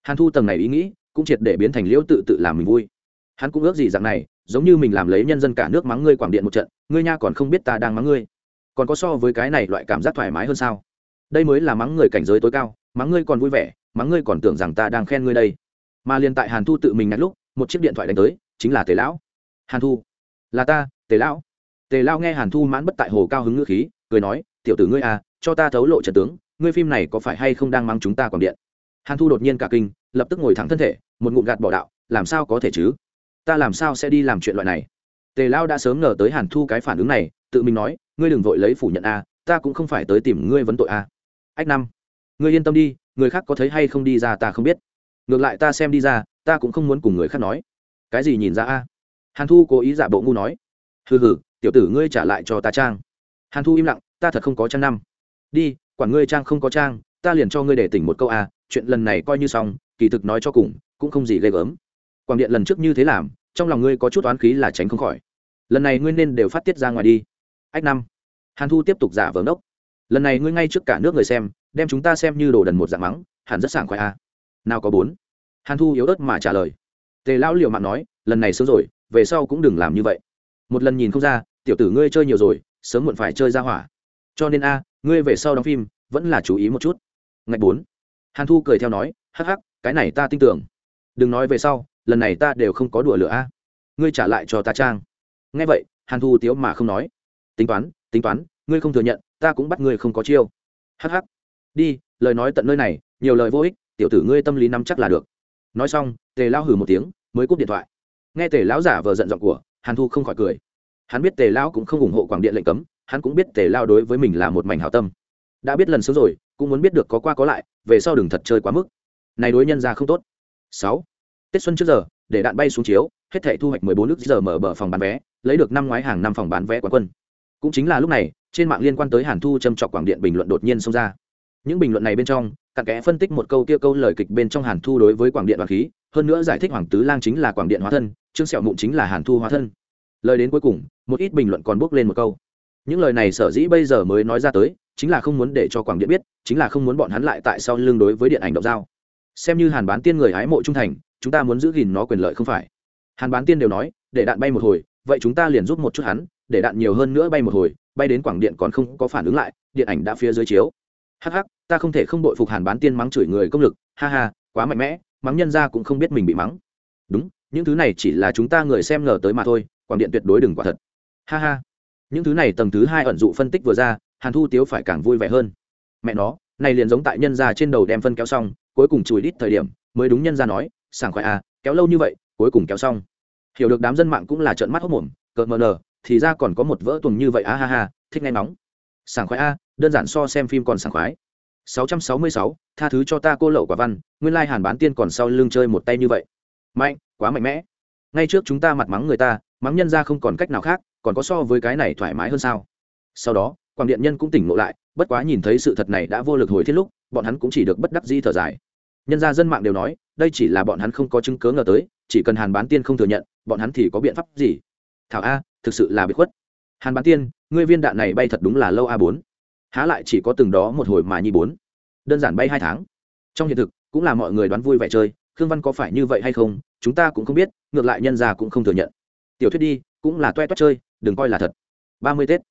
Hàn thu tầng này ý nghĩ, cũng triệt để biến thành liễu tự tự làm mình vui. Hắn cũng ước gì rằng này, giống như mình làm lấy nhân dân cả nước mắng ngươi quảng điện một trận, ngươi nha còn không biết ta đang mắng ngươi còn có so với cái này loại cảm giác thoải mái hơn sao? Đây mới là mắng người cảnh giới tối cao, mắng ngươi còn vui vẻ, mắng ngươi còn tưởng rằng ta đang khen ngươi đây. Mà liền tại hàn thu tự mình ngắt lúc, một chiếc điện thoại đánh tới, chính là tề lão. Hàn thu. Là ta, tề lão. Tề lão nghe hàn thu mãn bất tại hồ cao hứng ngữ khí, cười nói, tiểu tử ngươi à cho ta thấu lộ trần tướng, ngươi phim này có phải hay không đang mắng chúng ta quảng điện? Hàn thu đột nhiên cả kinh, lập tức ngồi thẳng thân thể, một ngụm gạt bỏ đạo, làm sao có thể chứ? Ta làm sao sẽ đi làm chuyện loại này? Tề Lão đã sớm ngờ tới hàn thu cái phản ứng này tự mình nói, ngươi đừng vội lấy phủ nhận a, ta cũng không phải tới tìm ngươi vấn tội a. Ách năm, ngươi yên tâm đi, người khác có thấy hay không đi ra ta không biết. Ngược lại ta xem đi ra, ta cũng không muốn cùng người khác nói. Cái gì nhìn ra a? Hàn thu cố ý giả bộ ngu nói. Hừ hừ, tiểu tử ngươi trả lại cho ta trang. Hàn thu im lặng, ta thật không có trang năm. Đi, quản ngươi trang không có trang, ta liền cho ngươi để tỉnh một câu a, chuyện lần này coi như xong, kỳ thực nói cho cùng, cũng không gì ghê gớm. Quảng điện lần trước như thế làm, trong lòng ngươi có chút oán khí là tránh không khỏi. Lần này ngươi nên đều phát tiết ra ngoài đi ách năm. Hàn thu tiếp tục giả vờ ngốc. Lần này ngươi ngay trước cả nước người xem, đem chúng ta xem như đồ đần một dạng mắng, hẳn rất sảng khoái a nào có bốn. Hàn thu yếu ớt mà trả lời. Tề lão liệu mạng nói, lần này sớm rồi, về sau cũng đừng làm như vậy. Một lần nhìn không ra, tiểu tử ngươi chơi nhiều rồi, sớm muộn phải chơi ra hỏa. Cho nên a, ngươi về sau đóng phim, vẫn là chú ý một chút. Ngạch bốn. Hàn thu cười theo nói, hắc hắc, cái này ta tin tưởng. Đừng nói về sau, lần này ta đều không có đùa lửa a. Ngươi trả lại cho ta trang. Nghe vậy, hàn thu tiếu mà không nói tính toán tính toán, ngươi không thừa nhận, ta cũng bắt ngươi không có chiêu. Hh đi, lời nói tận nơi này, nhiều lời vô ích, tiểu tử ngươi tâm lý nắm chắc là được. Nói xong, tề lao hử một tiếng, mới cúp điện thoại. Nghe tề lão giả vờ giận giọng của, hàn thu không khỏi cười. Hắn biết tề lao cũng không ủng hộ quảng điện lệnh cấm, hắn cũng biết tề lao đối với mình là một mảnh hảo tâm. Đã biết lần sớm rồi, cũng muốn biết được có qua có lại, về sau đừng thật chơi quá mức. Này đối nhân ra không tốt. Sáu. Tết xuân trước giờ, để đạn bay xuống chiếu, hết thể thu hoạch 14 nước giờ mở bờ phòng bán vé, lấy được năm ngoái hàng năm phòng bán vé quán quân cũng chính là lúc này, trên mạng liên quan tới hàn thu châm trọc quảng điện bình luận đột nhiên xông ra. Những bình luận này bên trong, cặn kẽ phân tích một câu kia câu lời kịch bên trong hàn thu đối với quảng điện và khí, hơn nữa giải thích hoàng tứ lang chính là quảng điện hóa thân, trương sẹo mụn chính là hàn thu hóa thân. Lời đến cuối cùng, một ít bình luận còn bước lên một câu. Những lời này sở dĩ bây giờ mới nói ra tới, chính là không muốn để cho quảng điện biết, chính là không muốn bọn hắn lại tại sau lưng đối với điện ảnh động giao. Xem như hàn bán tiên người hái mộ trung thành, chúng ta muốn giữ gìn nó quyền lợi không phải. Hàn bán tiên đều nói, để đạn bay một hồi, vậy chúng ta liền giúp một chút hắn để đạn nhiều hơn nữa bay một hồi, bay đến quảng điện còn không có phản ứng lại, điện ảnh đã phía dưới chiếu. Hắc hắc, ta không thể không đội phục hàn bán tiên mắng chửi người công lực, ha ha, quá mạnh mẽ, mắng nhân ra cũng không biết mình bị mắng. Đúng, những thứ này chỉ là chúng ta người xem ngờ tới mà thôi, quảng điện tuyệt đối đừng quả thật. Ha ha. Những thứ này tầng thứ hai ẩn dụ phân tích vừa ra, hàn thu tiếu phải càng vui vẻ hơn. Mẹ nó, này liền giống tại nhân ra trên đầu đem phân kéo xong, cuối cùng chùi đít thời điểm, mới đúng nhân ra nói, sảng khoái à kéo lâu như vậy, cuối cùng kéo xong. Hiểu được đám dân mạng cũng là trợn mắt hốc mồm, cợt mờ nờ thì ra còn có một vỡ tuồng như vậy a ha ha thích nghe nóng. Sảng khoái a đơn giản so xem phim còn sảng khoái. 666, tha thứ cho ta cô lậu quả văn nguyên lai hàn bán tiên còn sau lưng chơi một tay như vậy. Mạnh quá mạnh mẽ. Ngay trước chúng ta mặt mắng người ta mắng nhân ra không còn cách nào khác còn có so với cái này thoải mái hơn sao? Sau đó quảng điện nhân cũng tỉnh ngộ lại bất quá nhìn thấy sự thật này đã vô lực hồi thiết lúc bọn hắn cũng chỉ được bất đắc di thở dài. Nhân gia dân mạng đều nói đây chỉ là bọn hắn không có chứng cớ ngờ tới chỉ cần hàn bán tiên không thừa nhận bọn hắn thì có biện pháp gì? Thảo a thực sự là bị khuất. Hàn bán tiên, ngươi viên đạn này bay thật đúng là lâu a bốn. Há lại chỉ có từng đó một hồi mà nhi bốn. Đơn giản bay hai tháng. Trong hiện thực, cũng là mọi người đoán vui vẻ chơi, khương văn có phải như vậy hay không, chúng ta cũng không biết, ngược lại nhân gia cũng không thừa nhận. Tiểu thuyết đi, cũng là toe toét chơi, đừng coi là thật. Ba mươi tết.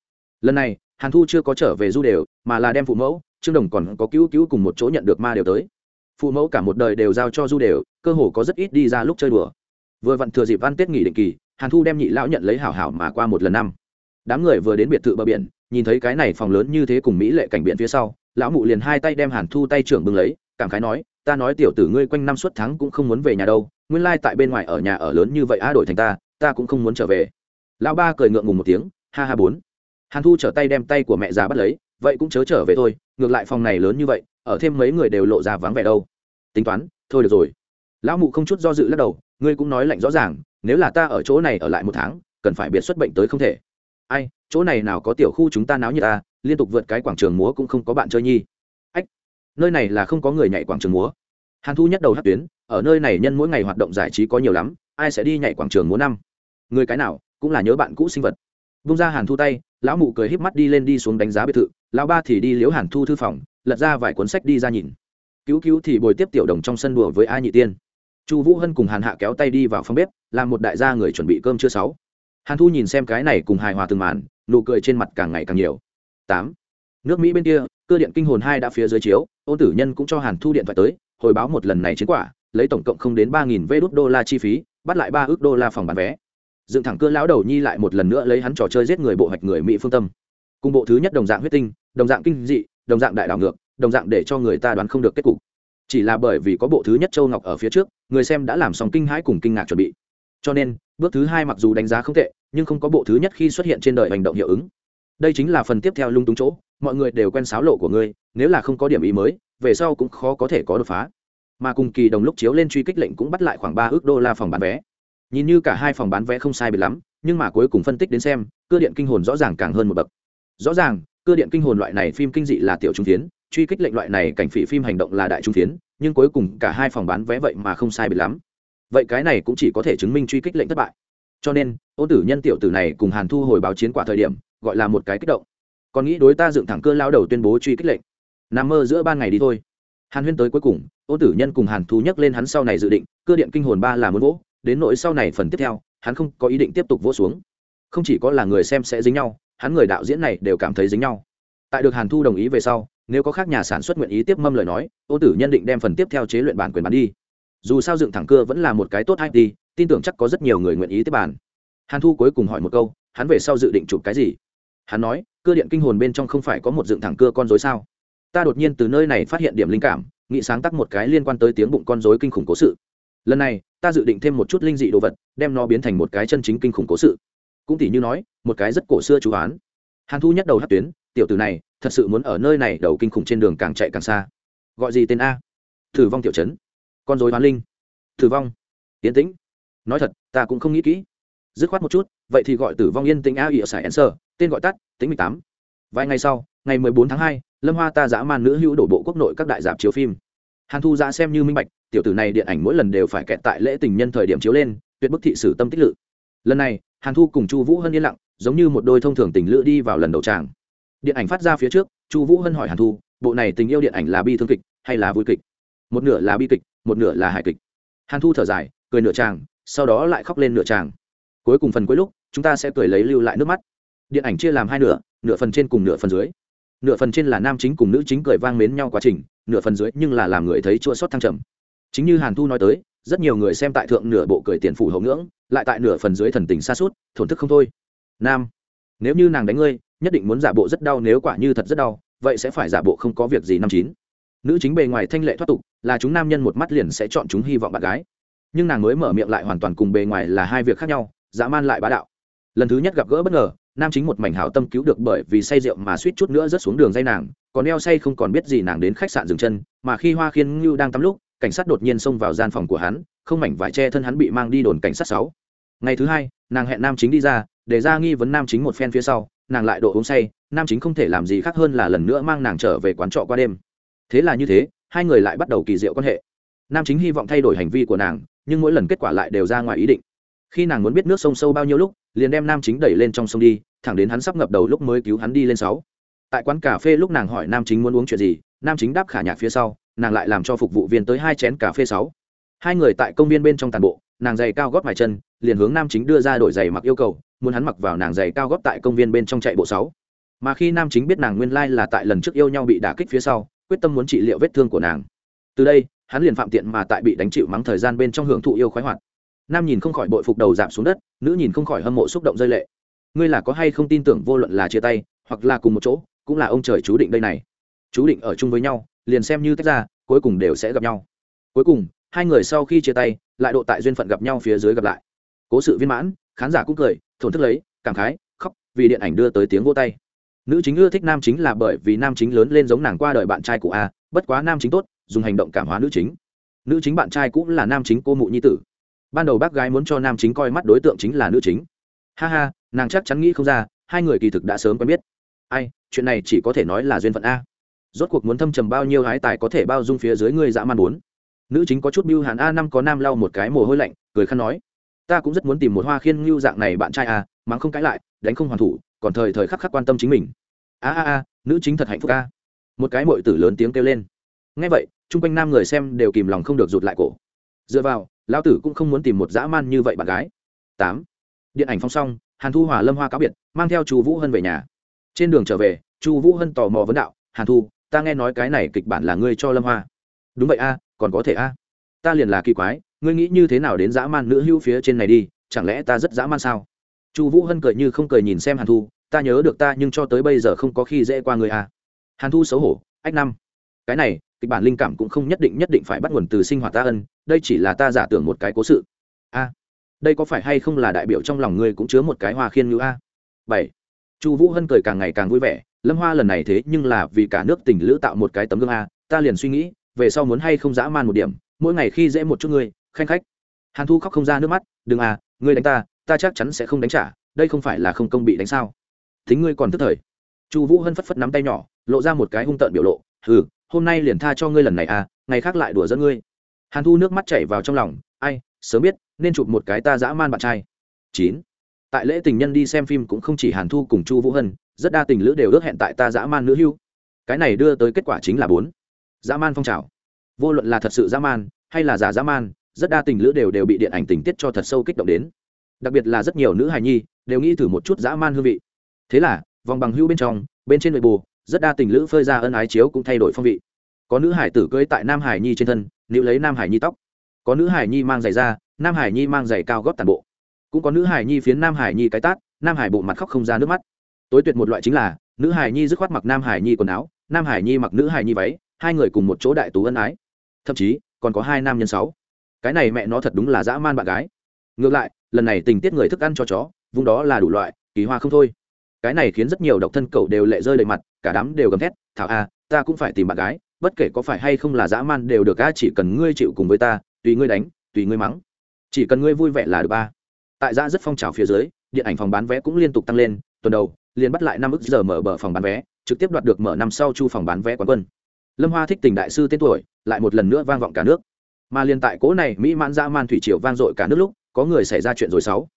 Lần này, hàn thu chưa có trở về du đều, mà là đem phụ mẫu, trương đồng còn có cứu cứu cùng một chỗ nhận được ma đều tới. Phụ mẫu cả một đời đều giao cho du đều, cơ hồ có rất ít đi ra lúc chơi đùa. Vừa vặn thừa dịp văn tết nghỉ định kỳ hàn thu đem nhị lão nhận lấy hảo hảo mà qua một lần năm. Đám người vừa đến biệt thự bờ biển, nhìn thấy cái này phòng lớn như thế cùng mỹ lệ cảnh biển phía sau, lão mụ liền hai tay đem hàn thu tay trưởng bưng lấy, cảm khái nói, ta nói tiểu tử ngươi quanh năm suốt tháng cũng không muốn về nhà đâu, nguyên lai tại bên ngoài ở nhà ở lớn như vậy a đổi thành ta ta cũng không muốn trở về. Lão ba cười ngượng ngùng một tiếng, ha ha bốn. Hàn thu trở tay đem tay của mẹ già bắt lấy, vậy cũng chớ trở về thôi, ngược lại phòng này lớn như vậy, ở thêm mấy người đều lộ ra vắng vẻ đâu. Tính toán, thôi được rồi. Lão mụ không chút do dự lắc đầu, ngươi cũng nói lạnh rõ ràng nếu là ta ở chỗ này ở lại một tháng, cần phải biệt xuất bệnh tới không thể. Ai, chỗ này nào có tiểu khu chúng ta náo như ta à, liên tục vượt cái quảng trường múa cũng không có bạn chơi nhi. Ách, nơi này là không có người nhảy quảng trường múa. Hàn thu nhất đầu hát tuyến, ở nơi này nhân mỗi ngày hoạt động giải trí có nhiều lắm, ai sẽ đi nhảy quảng trường múa năm? Người cái nào, cũng là nhớ bạn cũ sinh vật. Vung ra hàn thu tay, lão mụ cười híp mắt đi lên đi xuống đánh giá biệt thự, lão ba thì đi liếu hàn thu thư phòng, lật ra vài cuốn sách đi ra nhìn. Cứu cứu thì bồi tiếp tiểu đồng trong sân đùa với a nhị tiên chu vũ hân cùng hàn hạ kéo tay đi vào phòng bếp, làm một đại gia người chuẩn bị cơm chưa sáu. Hàn thu nhìn xem cái này cùng hài hòa từng màn, nụ cười trên mặt càng ngày càng nhiều. Tám. Nước mỹ bên kia, cơ điện kinh hồn hai đã phía dưới chiếu ôn tử nhân cũng cho hàn thu điện thoại tới, hồi báo một lần này chiến quả, lấy tổng cộng không đến ba nghìn vê đốt đô la chi phí, bắt lại ba ước đô la phòng bán vé. Dựng thẳng cơ lão đầu nhi lại một lần nữa lấy hắn trò chơi giết người bộ hoạch người mỹ phương tâm. Cùng bộ thứ nhất đồng dạng huyết tinh, đồng dạng kinh dị, đồng dạng đại đảo ngược, đồng dạng để cho người ta đoán không được kết cục chỉ là bởi vì có bộ thứ nhất châu ngọc ở phía trước, người xem đã làm xong kinh hãi cùng kinh ngạc chuẩn bị. Cho nên, bước thứ hai mặc dù đánh giá không tệ, nhưng không có bộ thứ nhất khi xuất hiện trên đời hành động hiệu ứng. Đây chính là phần tiếp theo lung túng chỗ, mọi người đều quen sáo lộ của ngươi, nếu là không có điểm ý mới, về sau cũng khó có thể có đột phá. Mà cùng kỳ đồng lúc chiếu lên truy kích lệnh cũng bắt lại khoảng ba ước đô la phòng bán vé. Nhìn như cả hai phòng bán vé không sai biệt lắm, nhưng mà cuối cùng phân tích đến xem cơ điện kinh hồn rõ ràng càng hơn một bậc. Rõ ràng cơ điện kinh hồn loại này phim kinh dị là tiểu trung tiến truy kích lệnh loại này cảnh phỉ phim hành động là đại trung phiến, nhưng cuối cùng cả hai phòng bán vé vậy mà không sai bị lắm. Vậy cái này cũng chỉ có thể chứng minh truy kích lệnh thất bại. Cho nên ô tử nhân tiểu tử này cùng hàn thu hồi báo chiến quả thời điểm gọi là một cái kích động. Còn nghĩ đối ta dựng thẳng cơ lao đầu tuyên bố truy kích lệnh. Nằm mơ giữa ban ngày đi thôi. Hàn huyên tới cuối cùng ô tử nhân cùng hàn thu nhắc lên hắn sau này dự định cơ điện kinh hồn ba là muốn vỗ đến nỗi sau này phần tiếp theo hắn không có ý định tiếp tục vỗ xuống. Không chỉ có là người xem sẽ dính nhau hắn người đạo diễn này đều cảm thấy dính nhau. Tại được hàn thu đồng ý về sau nếu có khác nhà sản xuất nguyện ý tiếp mâm lời nói, ô tử nhân định đem phần tiếp theo chế luyện bản quyền bán đi. Dù sao dựng thẳng cưa vẫn là một cái tốt hay đi tin tưởng chắc có rất nhiều người nguyện ý tiếp bản hàn thu cuối cùng hỏi một câu, hắn về sau dự định chụp cái gì? Hắn nói cưa điện kinh hồn bên trong không phải có một dựng thẳng cưa con dối sao? Ta đột nhiên từ nơi này phát hiện điểm linh cảm nghị sáng tác một cái liên quan tới tiếng bụng con dối kinh khủng cố sự. Lần này, ta dự định thêm một chút linh dị đồ vật, đem nó biến thành một cái chân chính kinh khủng cố sự. Cũng tỉ như nói, một cái rất cổ xưa chú án. Hàn thu nhắc đầu hát tuyến, tiểu tử này thật sự muốn ở nơi này đầu kinh khủng trên đường càng chạy càng xa. Gọi gì tên a? Thử vong tiểu chấn con dối hoán linh. Thử vong. Tiến tĩnh. Nói thật, ta cũng không nghĩ kỹ. Dứt khoát một chút, vậy thì gọi tử vong yên tĩnh a ỉa sải ẩn sơ, tên gọi tắt tính mười tám. Vài ngày sau, ngày mười bốn tháng hai, lâm hoa ta dã man nữ hữu đổ bộ quốc nội các đại dạp chiếu phim. Hàn thu giã xem như minh bạch, tiểu tử này điện ảnh mỗi lần đều phải kẹt tại lễ tình nhân thời điểm chiếu lên, tuyệt bức thị sử tâm tích lự. Lần này, hàn thu cùng chu vũ hân yên lặng, giống như một đôi thông thường tình lữ đi vào lần đầu tràng điện ảnh phát ra phía trước, chu vũ hân hỏi hàn thu, bộ này tình yêu điện ảnh là bi thương kịch hay là vui kịch? Một nửa là bi kịch, một nửa là hài kịch. Hàn thu thở dài, cười nửa tràng sau đó lại khóc lên nửa tràng cuối cùng phần cuối lúc, chúng ta sẽ cười lấy lưu lại nước mắt. Điện ảnh chia làm hai nửa nửa phần trên cùng nửa phần dưới. Nửa phần trên là nam chính cùng nữ chính cười vang mến nhau quá trình, nửa phần dưới nhưng là làm người thấy chua sót thăng trầm. Chính như hàn thu nói tới, rất nhiều người xem tại thượng nửa bộ cười tiền phủ hậu ngưỡng, lại tại nửa phần dưới thần tình xa suốt, thổn thức không thôi. Nam, nếu như nàng đánh ngươi nhất định muốn giả bộ rất đau nếu quả như thật rất đau, vậy sẽ phải giả bộ không có việc gì năm chín. Nữ chính bề ngoài thanh lệ thoát tục, là chúng nam nhân một mắt liền sẽ chọn chúng hy vọng bạn gái. Nhưng nàng mới mở miệng lại hoàn toàn cùng bề ngoài là hai việc khác nhau, dã man lại bá đạo. Lần thứ nhất gặp gỡ bất ngờ, nam chính một mảnh hảo tâm cứu được bởi vì say rượu mà suýt chút nữa rớt xuống đường dây nàng, còn đeo say không còn biết gì nàng đến khách sạn dừng chân, mà khi hoa khiên ngưu đang tắm lúc, cảnh sát đột nhiên xông vào gian phòng của hắn, không mảnh vải che thân hắn bị mang đi đồn cảnh sát sáu. Ngày thứ hai, nàng hẹn nam chính đi ra, để ra nghi vấn nam chính một phen phía sau nàng lại độ uống say, nam chính không thể làm gì khác hơn là lần nữa mang nàng trở về quán trọ qua đêm. Thế là như thế, hai người lại bắt đầu kỳ diệu quan hệ. Nam chính hy vọng thay đổi hành vi của nàng, nhưng mỗi lần kết quả lại đều ra ngoài ý định. Khi nàng muốn biết nước sông sâu bao nhiêu lúc, liền đem nam chính đẩy lên trong sông đi, thẳng đến hắn sắp ngập đầu lúc mới cứu hắn đi lên sáu. Tại quán cà phê lúc nàng hỏi nam chính muốn uống chuyện gì, nam chính đáp khả nhạc phía sau, nàng lại làm cho phục vụ viên tới hai chén cà phê sáu. Hai người tại công viên bên trong tàn bộ, nàng giày cao gót vài chân, liền hướng nam chính đưa ra đổi giày mặc yêu cầu muốn hắn mặc vào nàng giày cao góp tại công viên bên trong chạy bộ sáu. Mà khi nam chính biết nàng nguyên lai là tại lần trước yêu nhau bị đả kích phía sau, quyết tâm muốn trị liệu vết thương của nàng. Từ đây, hắn liền phạm tiện mà tại bị đánh chịu mắng thời gian bên trong hưởng thụ yêu khoái hoạt. Nam nhìn không khỏi bội phục đầu giảm xuống đất, nữ nhìn không khỏi hâm mộ xúc động rơi lệ. Ngươi là có hay không tin tưởng vô luận là chia tay, hoặc là cùng một chỗ, cũng là ông trời chú định đây này. Chú định ở chung với nhau, liền xem như tách ra, cuối cùng đều sẽ gặp nhau. Cuối cùng, hai người sau khi chia tay, lại độ tại duyên phận gặp nhau phía dưới gặp lại. Cố sự viên mãn, khán giả cũng cười thổn thức lấy, cảm khái, khóc, vì điện ảnh đưa tới tiếng vô tay. Nữ chính ưa thích nam chính là bởi vì nam chính lớn lên giống nàng qua đời bạn trai của a, bất quá nam chính tốt, dùng hành động cảm hóa nữ chính. Nữ chính bạn trai cũng là nam chính cô mụ nhi tử. Ban đầu bác gái muốn cho nam chính coi mắt đối tượng chính là nữ chính. Ha ha, nàng chắc chắn nghĩ không ra, hai người kỳ thực đã sớm quen biết. Ai, chuyện này chỉ có thể nói là duyên phận a. Rốt cuộc muốn thâm trầm bao nhiêu hái tài có thể bao dung phía dưới ngươi dã man bốn. Nữ chính có chút biêu hàn a năm có nam lau một cái mồ hôi lạnh, cười khăn nói ta cũng rất muốn tìm một hoa khiên ngưu dạng này bạn trai à, mắng không cãi lại đánh không hoàn thủ còn thời thời khắc khắc quan tâm chính mình. A a a nữ chính thật hạnh phúc a. Một cái mội tử lớn tiếng kêu lên. Ngay vậy chung quanh nam người xem đều kìm lòng không được rụt lại cổ. Dựa vào lão tử cũng không muốn tìm một dã man như vậy bạn gái. Tám. Điện ảnh phong xong hàn thu hòa lâm hoa cáo biệt mang theo chu vũ hân về nhà. Trên đường trở về chu vũ hân tò mò vấn đạo hàn thu ta nghe nói cái này kịch bản là ngươi cho lâm hoa. Đúng vậy a còn có thể a. Ta liền là kỳ quái ngươi nghĩ như thế nào đến dã man nữ hữu phía trên này đi, chẳng lẽ ta rất dã man sao? Chu vũ hân cười như không cười nhìn xem hàn thu, ta nhớ được ta nhưng cho tới bây giờ không có khi dễ qua người a à. hàn thu xấu hổ, ách năm. Cái này, kịch bản linh cảm cũng không nhất định nhất định phải bắt nguồn từ sinh hoạt ta ân, đây chỉ là ta giả tưởng một cái cố sự. A đây có phải hay không là đại biểu trong lòng ngươi cũng chứa một cái hoa khiên ngữ a? Bảy. Chu vũ hân cười càng ngày càng vui vẻ, lâm hoa lần này thế nhưng là vì cả nước tỉnh lữ tạo một cái tấm gương a, ta liền suy nghĩ, về sau muốn hay không dã man một điểm, mỗi ngày khi dễ một chút ngươi khanh khách. Hàn thu khóc không ra nước mắt, đừng à ngươi đánh ta ta chắc chắn sẽ không đánh trả, đây không phải là không công bị đánh sao? Thính ngươi còn tức thời. Chu vũ hân phất phất nắm tay nhỏ, lộ ra một cái hung tợn biểu lộ ừ hôm nay liền tha cho ngươi lần này à ngày khác lại đùa dẫn ngươi. Hàn thu nước mắt chảy vào trong lòng, ai, sớm biết, nên chụp một cái ta dã man bạn trai. Chín. Tại lễ tình nhân đi xem phim cũng không chỉ hàn thu cùng chu vũ hân, rất đa tình lữ đều ước hẹn tại ta dã man nữ hưu. Cái này đưa tới kết quả chính là bốn. Dã man phong trào. Vô luận là thật sự dã man, hay là giả dã man rất đa tình lữ đều đều bị điện ảnh tình tiết cho thật sâu kích động đến đặc biệt là rất nhiều nữ hài nhi đều nghĩ thử một chút dã man hương vị thế là vòng bằng hưu bên trong bên trên nội bù rất đa tình lữ phơi ra ân ái chiếu cũng thay đổi phong vị có nữ hải tử cưới tại nam hải nhi trên thân nữ lấy nam hải nhi tóc có nữ hải nhi mang giày ra, nam hải nhi mang giày cao gót tàn bộ cũng có nữ hải nhi phiến nam hải nhi cái tát nam hải bộ mặt khóc không ra nước mắt tối tuyệt một loại chính là nữ hải nhi dứt khoát mặc nam hải nhi quần áo nam hải nhi mặc nữ hải nhi váy hai người cùng một chỗ đại tú ân ái thậm chí còn có hai nam nhân sáu cái này mẹ nó thật đúng là dã man bạn gái. Ngược lại, lần này tình tiết người thức ăn cho chó vùng đó là đủ loại, kỳ hoa không thôi. Cái này khiến rất nhiều độc thân cậu đều lệ rơi đầy mặt, cả đám đều gầm thét, thảo a ta cũng phải tìm bạn gái, bất kể có phải hay không là dã man đều được a, chỉ cần ngươi chịu cùng với ta, tùy ngươi đánh, tùy ngươi mắng. Chỉ cần ngươi vui vẻ là được ba tại ra rất phong trào phía dưới, điện ảnh phòng bán vé cũng liên tục tăng lên, tuần đầu, liền bắt lại năm ức giờ mở bờ phòng bán vé, trực tiếp đoạt được mở năm sau chu phòng bán vé quán quân. Lâm hoa thích tình đại sư tên tuổi, lại một lần nữa vang vọng cả nước mà liền tại cố này mỹ mãn dã man thủy triều vang dội cả nước lúc, có người xảy ra chuyện rồi sáu.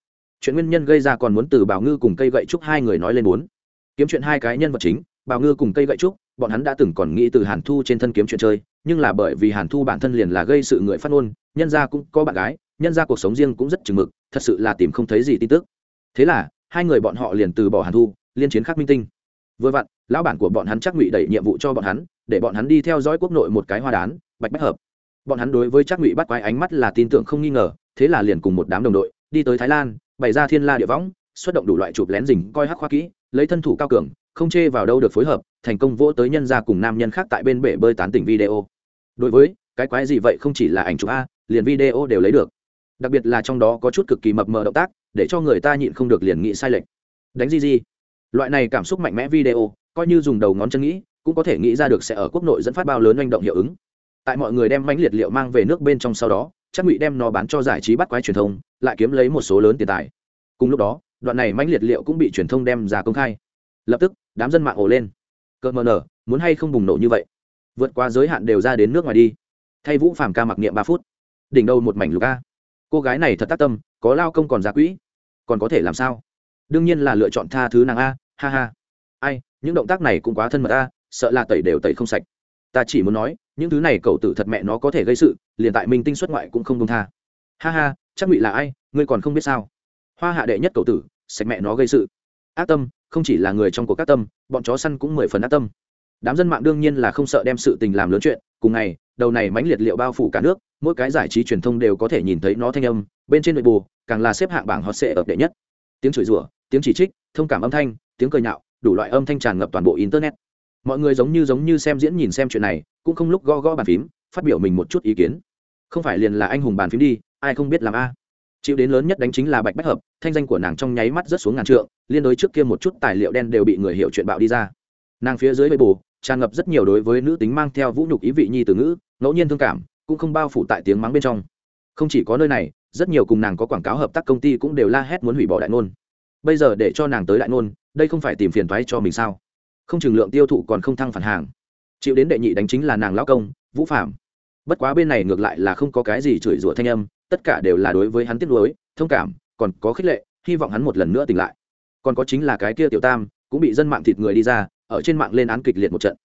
Chuyện nguyên nhân gây ra còn muốn từ bảo ngư cùng cây gậy trúc hai người nói lên muốn kiếm chuyện hai cái nhân vật chính, bảo ngư cùng cây gậy trúc, bọn hắn đã từng còn nghĩ từ hàn thu trên thân kiếm chuyện chơi, nhưng là bởi vì hàn thu bản thân liền là gây sự người phát ngôn, nhân ra cũng có bạn gái, nhân ra cuộc sống riêng cũng rất chừng mực, thật sự là tìm không thấy gì tin tức. Thế là, hai người bọn họ liền từ bỏ hàn thu, liên chiến khắc minh tinh. Vừa vặn, lão bản của bọn hắn chắc ngụy đẩy nhiệm vụ cho bọn hắn, để bọn hắn đi theo dõi quốc nội một cái hoa đán, bạch bách hợp bọn hắn đối với chắc ngụy bắt quái ánh mắt là tin tưởng không nghi ngờ, thế là liền cùng một đám đồng đội, đi tới thái lan, bày ra thiên la địa võng, xuất động đủ loại chụp lén rình coi hắc khoa kỹ, lấy thân thủ cao cường, không chê vào đâu được phối hợp, thành công vỗ tới nhân ra cùng nam nhân khác tại bên bể bơi tán tỉnh video. Đối với, cái quái gì vậy không chỉ là ảnh chụp a, liền video đều lấy được. Đặc biệt là trong đó có chút cực kỳ mập mờ động tác, để cho người ta nhịn không được liền nghĩ sai lệch. Đánh gì gì? Loại này cảm xúc mạnh mẽ video, coi như dùng đầu ngón chân nghĩ, cũng có thể nghĩ ra được sẽ ở quốc nội dẫn phát bao lớn manh động hiệu ứng tại mọi người đem mãnh liệt liệu mang về nước bên trong sau đó, chắc ngụy đem nó bán cho giải trí bắt quái truyền thông, lại kiếm lấy một số lớn tiền tài. Cùng lúc đó, đoạn này mãnh liệt liệu cũng bị truyền thông đem ra công khai. Lập tức, đám dân mạng ồ lên. Cỡ mờ nở, muốn hay không bùng nổ như vậy? Vượt qua giới hạn đều ra đến nước ngoài đi. Thay vũ phàm ca mặc niệm ba phút. Đỉnh đầu một mảnh lục a. Cô gái này thật tác tâm, có lao công còn giá quỹ. Còn có thể làm sao? Đương nhiên là lựa chọn tha thứ nàng a, ha ha. Ai, những động tác này cũng quá thân mật a, sợ là tẩy đều tẩy không sạch. Ta chỉ muốn nói những thứ này cậu tử thật mẹ nó có thể gây sự, liền tại minh tinh xuất ngoại cũng không công tha. Ha ha, chắc ngụy là ai, ngươi còn không biết sao? Hoa hạ đệ nhất cậu tử, sạch mẹ nó gây sự. Ác tâm, không chỉ là người trong cuộc ác tâm, bọn chó săn cũng mười phần ác tâm. Đám dân mạng đương nhiên là không sợ đem sự tình làm lớn chuyện, cùng ngày, đầu này mãnh liệt liệu bao phủ cả nước, mỗi cái giải trí truyền thông đều có thể nhìn thấy nó thanh âm, bên trên nội bù càng là xếp hạng bảng hot sệ ập đệ nhất. Tiếng chửi rủa, tiếng chỉ trích, thông cảm âm thanh, tiếng cười nhạo, đủ loại âm thanh tràn ngập toàn bộ internet mọi người giống như giống như xem diễn nhìn xem chuyện này, cũng không lúc gõ gõ bàn phím, phát biểu mình một chút ý kiến. Không phải liền là anh hùng bàn phím đi, ai không biết làm a. Chịu đến lớn nhất đánh chính là bạch bách hợp, thanh danh của nàng trong nháy mắt rất xuống ngàn trượng, liên đối trước kia một chút tài liệu đen đều bị người hiểu chuyện bạo đi ra. Nàng phía dưới bê bù, tràn ngập rất nhiều đối với nữ tính mang theo vũ nhục ý vị nhi từ ngữ, ngẫu nhiên thương cảm, cũng không bao phủ tại tiếng mắng bên trong. Không chỉ có nơi này, rất nhiều cùng nàng có quảng cáo hợp tác công ty cũng đều la hét muốn hủy bỏ đại nôn bây giờ để cho nàng tới đại nôn đây không phải tìm phiền thoái cho mình sao? Không chừng lượng tiêu thụ còn không thăng phản hàng. Chịu đến đệ nhị đánh chính là nàng lão công, vũ phạm bất quá bên này ngược lại là không có cái gì chửi rủa thanh âm, tất cả đều là đối với hắn tiếp nối thông cảm, còn có khích lệ, hy vọng hắn một lần nữa tỉnh lại. Còn có chính là cái kia tiểu tam, cũng bị dân mạng thịt người đi ra, ở trên mạng lên án kịch liệt một trận.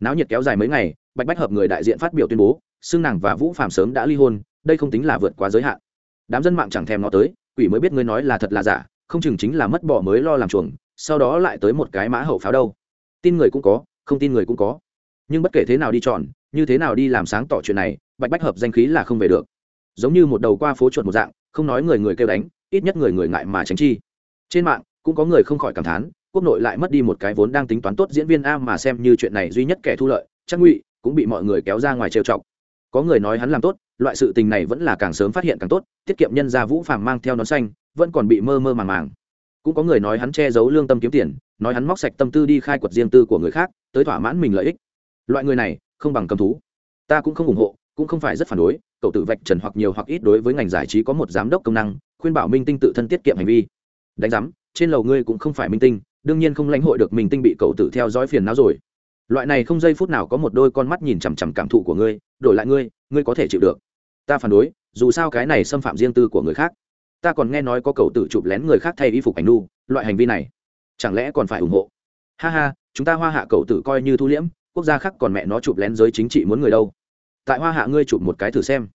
Náo nhiệt kéo dài mấy ngày, bạch bách hợp người đại diện phát biểu tuyên bố, xưng nàng và vũ phạm sớm đã ly hôn, đây không tính là vượt quá giới hạn. Đám dân mạng chẳng thèm nó tới, quỷ mới biết ngươi nói là thật là giả, không chừng chính là mất bỏ mới lo làm chuồng, sau đó lại tới một cái mã hậu pháo đâu tin người cũng có, không tin người cũng có. Nhưng bất kể thế nào đi chọn, như thế nào đi làm sáng tỏ chuyện này, bạch bách hợp danh khí là không về được. Giống như một đầu qua phố chuột một dạng, không nói người người kêu đánh, ít nhất người người ngại mà tránh chi. Trên mạng, cũng có người không khỏi cảm thán, quốc nội lại mất đi một cái vốn đang tính toán tốt diễn viên a mà xem như chuyện này duy nhất kẻ thu lợi, chắc ngụy, cũng bị mọi người kéo ra ngoài trêu chọc. Có người nói hắn làm tốt, loại sự tình này vẫn là càng sớm phát hiện càng tốt, tiết kiệm nhân gia vũ phàm mang theo nón xanh, vẫn còn bị mơ mơ màng màng. Cũng có người nói hắn che giấu lương tâm kiếm tiền nói hắn móc sạch tâm tư đi khai quật riêng tư của người khác, tới thỏa mãn mình lợi ích. Loại người này, không bằng cầm thú. Ta cũng không ủng hộ, cũng không phải rất phản đối, cậu tự vạch trần hoặc nhiều hoặc ít đối với ngành giải trí có một giám đốc công năng, khuyên bảo minh tinh tự thân tiết kiệm hành vi. Đánh giám, trên lầu ngươi cũng không phải minh tinh, đương nhiên không lãnh hội được minh tinh bị cậu tự theo dõi phiền não rồi. Loại này không giây phút nào có một đôi con mắt nhìn chằm chằm cảm thụ của ngươi, đổi lại ngươi ngươi có thể chịu được. Ta phản đối, dù sao cái này xâm phạm riêng tư của người khác. Ta còn nghe nói có cậu tự chụp lén người khác thay y phục ảnh nu, loại hành vi này chẳng lẽ còn phải ủng hộ? Ha ha, chúng ta hoa hạ cầu tử coi như thu liễm, quốc gia khác còn mẹ nó chụp lén giới chính trị muốn người đâu? Tại hoa hạ ngươi chụp một cái thử xem.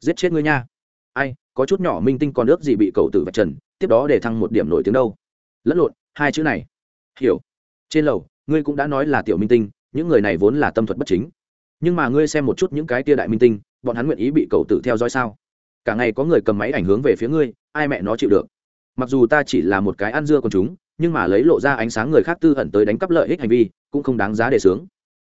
Giết chết ngươi nha. Ai, có chút nhỏ minh tinh còn ước gì bị cầu tử vạch trần, tiếp đó để thăng một điểm nổi tiếng đâu? Lẫn lộn, hai chữ này. Hiểu. Trên lầu, ngươi cũng đã nói là tiểu minh tinh, những người này vốn là tâm thuật bất chính. Nhưng mà ngươi xem một chút những cái tia đại minh tinh, bọn hắn nguyện ý bị cầu tử theo dõi sao? Cả ngày có người cầm máy ảnh hướng về phía ngươi, ai mẹ nó chịu được? Mặc dù ta chỉ là một cái ăn dưa còn chúng nhưng mà lấy lộ ra ánh sáng người khác tư ẩn tới đánh cắp lợi ích hành vi, cũng không đáng giá để sướng.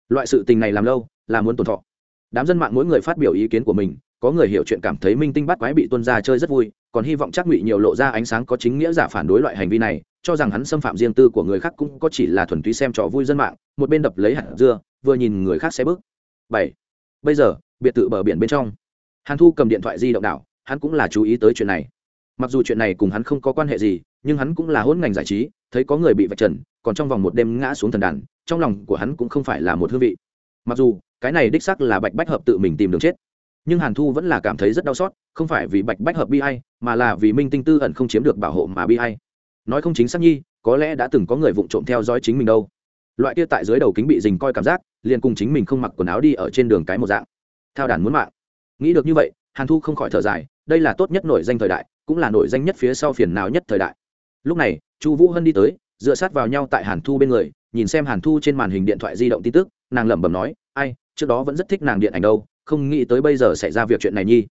Loại sự tình này làm lâu, là muốn tồn thọ. Đám dân mạng mỗi người phát biểu ý kiến của mình, có người hiểu chuyện cảm thấy minh tinh bắt quái bị tuân ra chơi rất vui, còn hy vọng chắc ngụy nhiều lộ ra ánh sáng có chính nghĩa giả phản đối loại hành vi này, cho rằng hắn xâm phạm riêng tư của người khác cũng có chỉ là thuần túy xem trò vui dân mạng, một bên đập lấy hạt dưa, vừa nhìn người khác xe bước. Bảy. Bây giờ, biệt thự bờ biển bên trong. Hàn thu cầm điện thoại di động đảo, hắn cũng là chú ý tới chuyện này. Mặc dù chuyện này cùng hắn không có quan hệ gì nhưng hắn cũng là hôn ngành giải trí, thấy có người bị vạch trần, còn trong vòng một đêm ngã xuống thần đàn, trong lòng của hắn cũng không phải là một hương vị. Mặc dù, cái này đích sắc là bạch bách hợp tự mình tìm đường chết, nhưng hàn thu vẫn là cảm thấy rất đau xót, không phải vì bạch bách hợp bi hay mà là vì minh tinh tư ẩn không chiếm được bảo hộ mà bi hay nói không chính xác nhi, có lẽ đã từng có người vụng trộm theo dõi chính mình đâu. Loại kia tại dưới đầu kính bị dình coi cảm giác, liền cùng chính mình không mặc quần áo đi ở trên đường cái một dạng. Theo đàn muốn mạng. Nghĩ được như vậy, hàn thu không khỏi thở dài, đây là tốt nhất nổi danh thời đại, cũng là nổi danh nhất phía sau phiền nào nhất thời đại lúc này, chu vũ hân đi tới, dựa sát vào nhau tại hàn thu bên người, nhìn xem hàn thu trên màn hình điện thoại di động tin tức, nàng lẩm bẩm nói, ai, trước đó vẫn rất thích nàng điện ảnh đâu, không nghĩ tới bây giờ xảy ra việc chuyện này nhi.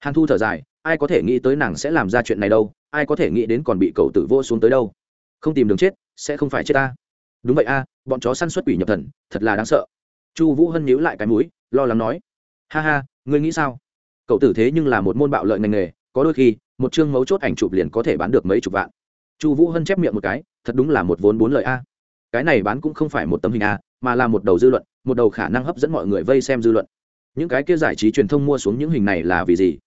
Hàn thu thở dài, ai có thể nghĩ tới nàng sẽ làm ra chuyện này đâu, ai có thể nghĩ đến còn bị cậu tử vô xuống tới đâu. Không tìm đường chết, sẽ không phải chết ta. Đúng vậy a, bọn chó săn xuất quỷ nhập thần, thật là đáng sợ. Chu vũ hân nhíu lại cái mũi, lo lắng nói, ha ha, ngươi nghĩ sao? Cậu tử thế nhưng là một môn bạo lợi ngành nghề, có đôi khi, một chương mấu chốt ảnh chụp liền có thể bán được mấy chục vạn chu vũ hân chép miệng một cái, thật đúng là một vốn bốn lợi a. Cái này bán cũng không phải một tấm hình a, mà là một đầu dư luận, một đầu khả năng hấp dẫn mọi người vây xem dư luận. Những cái kia giải trí truyền thông mua xuống những hình này là vì gì?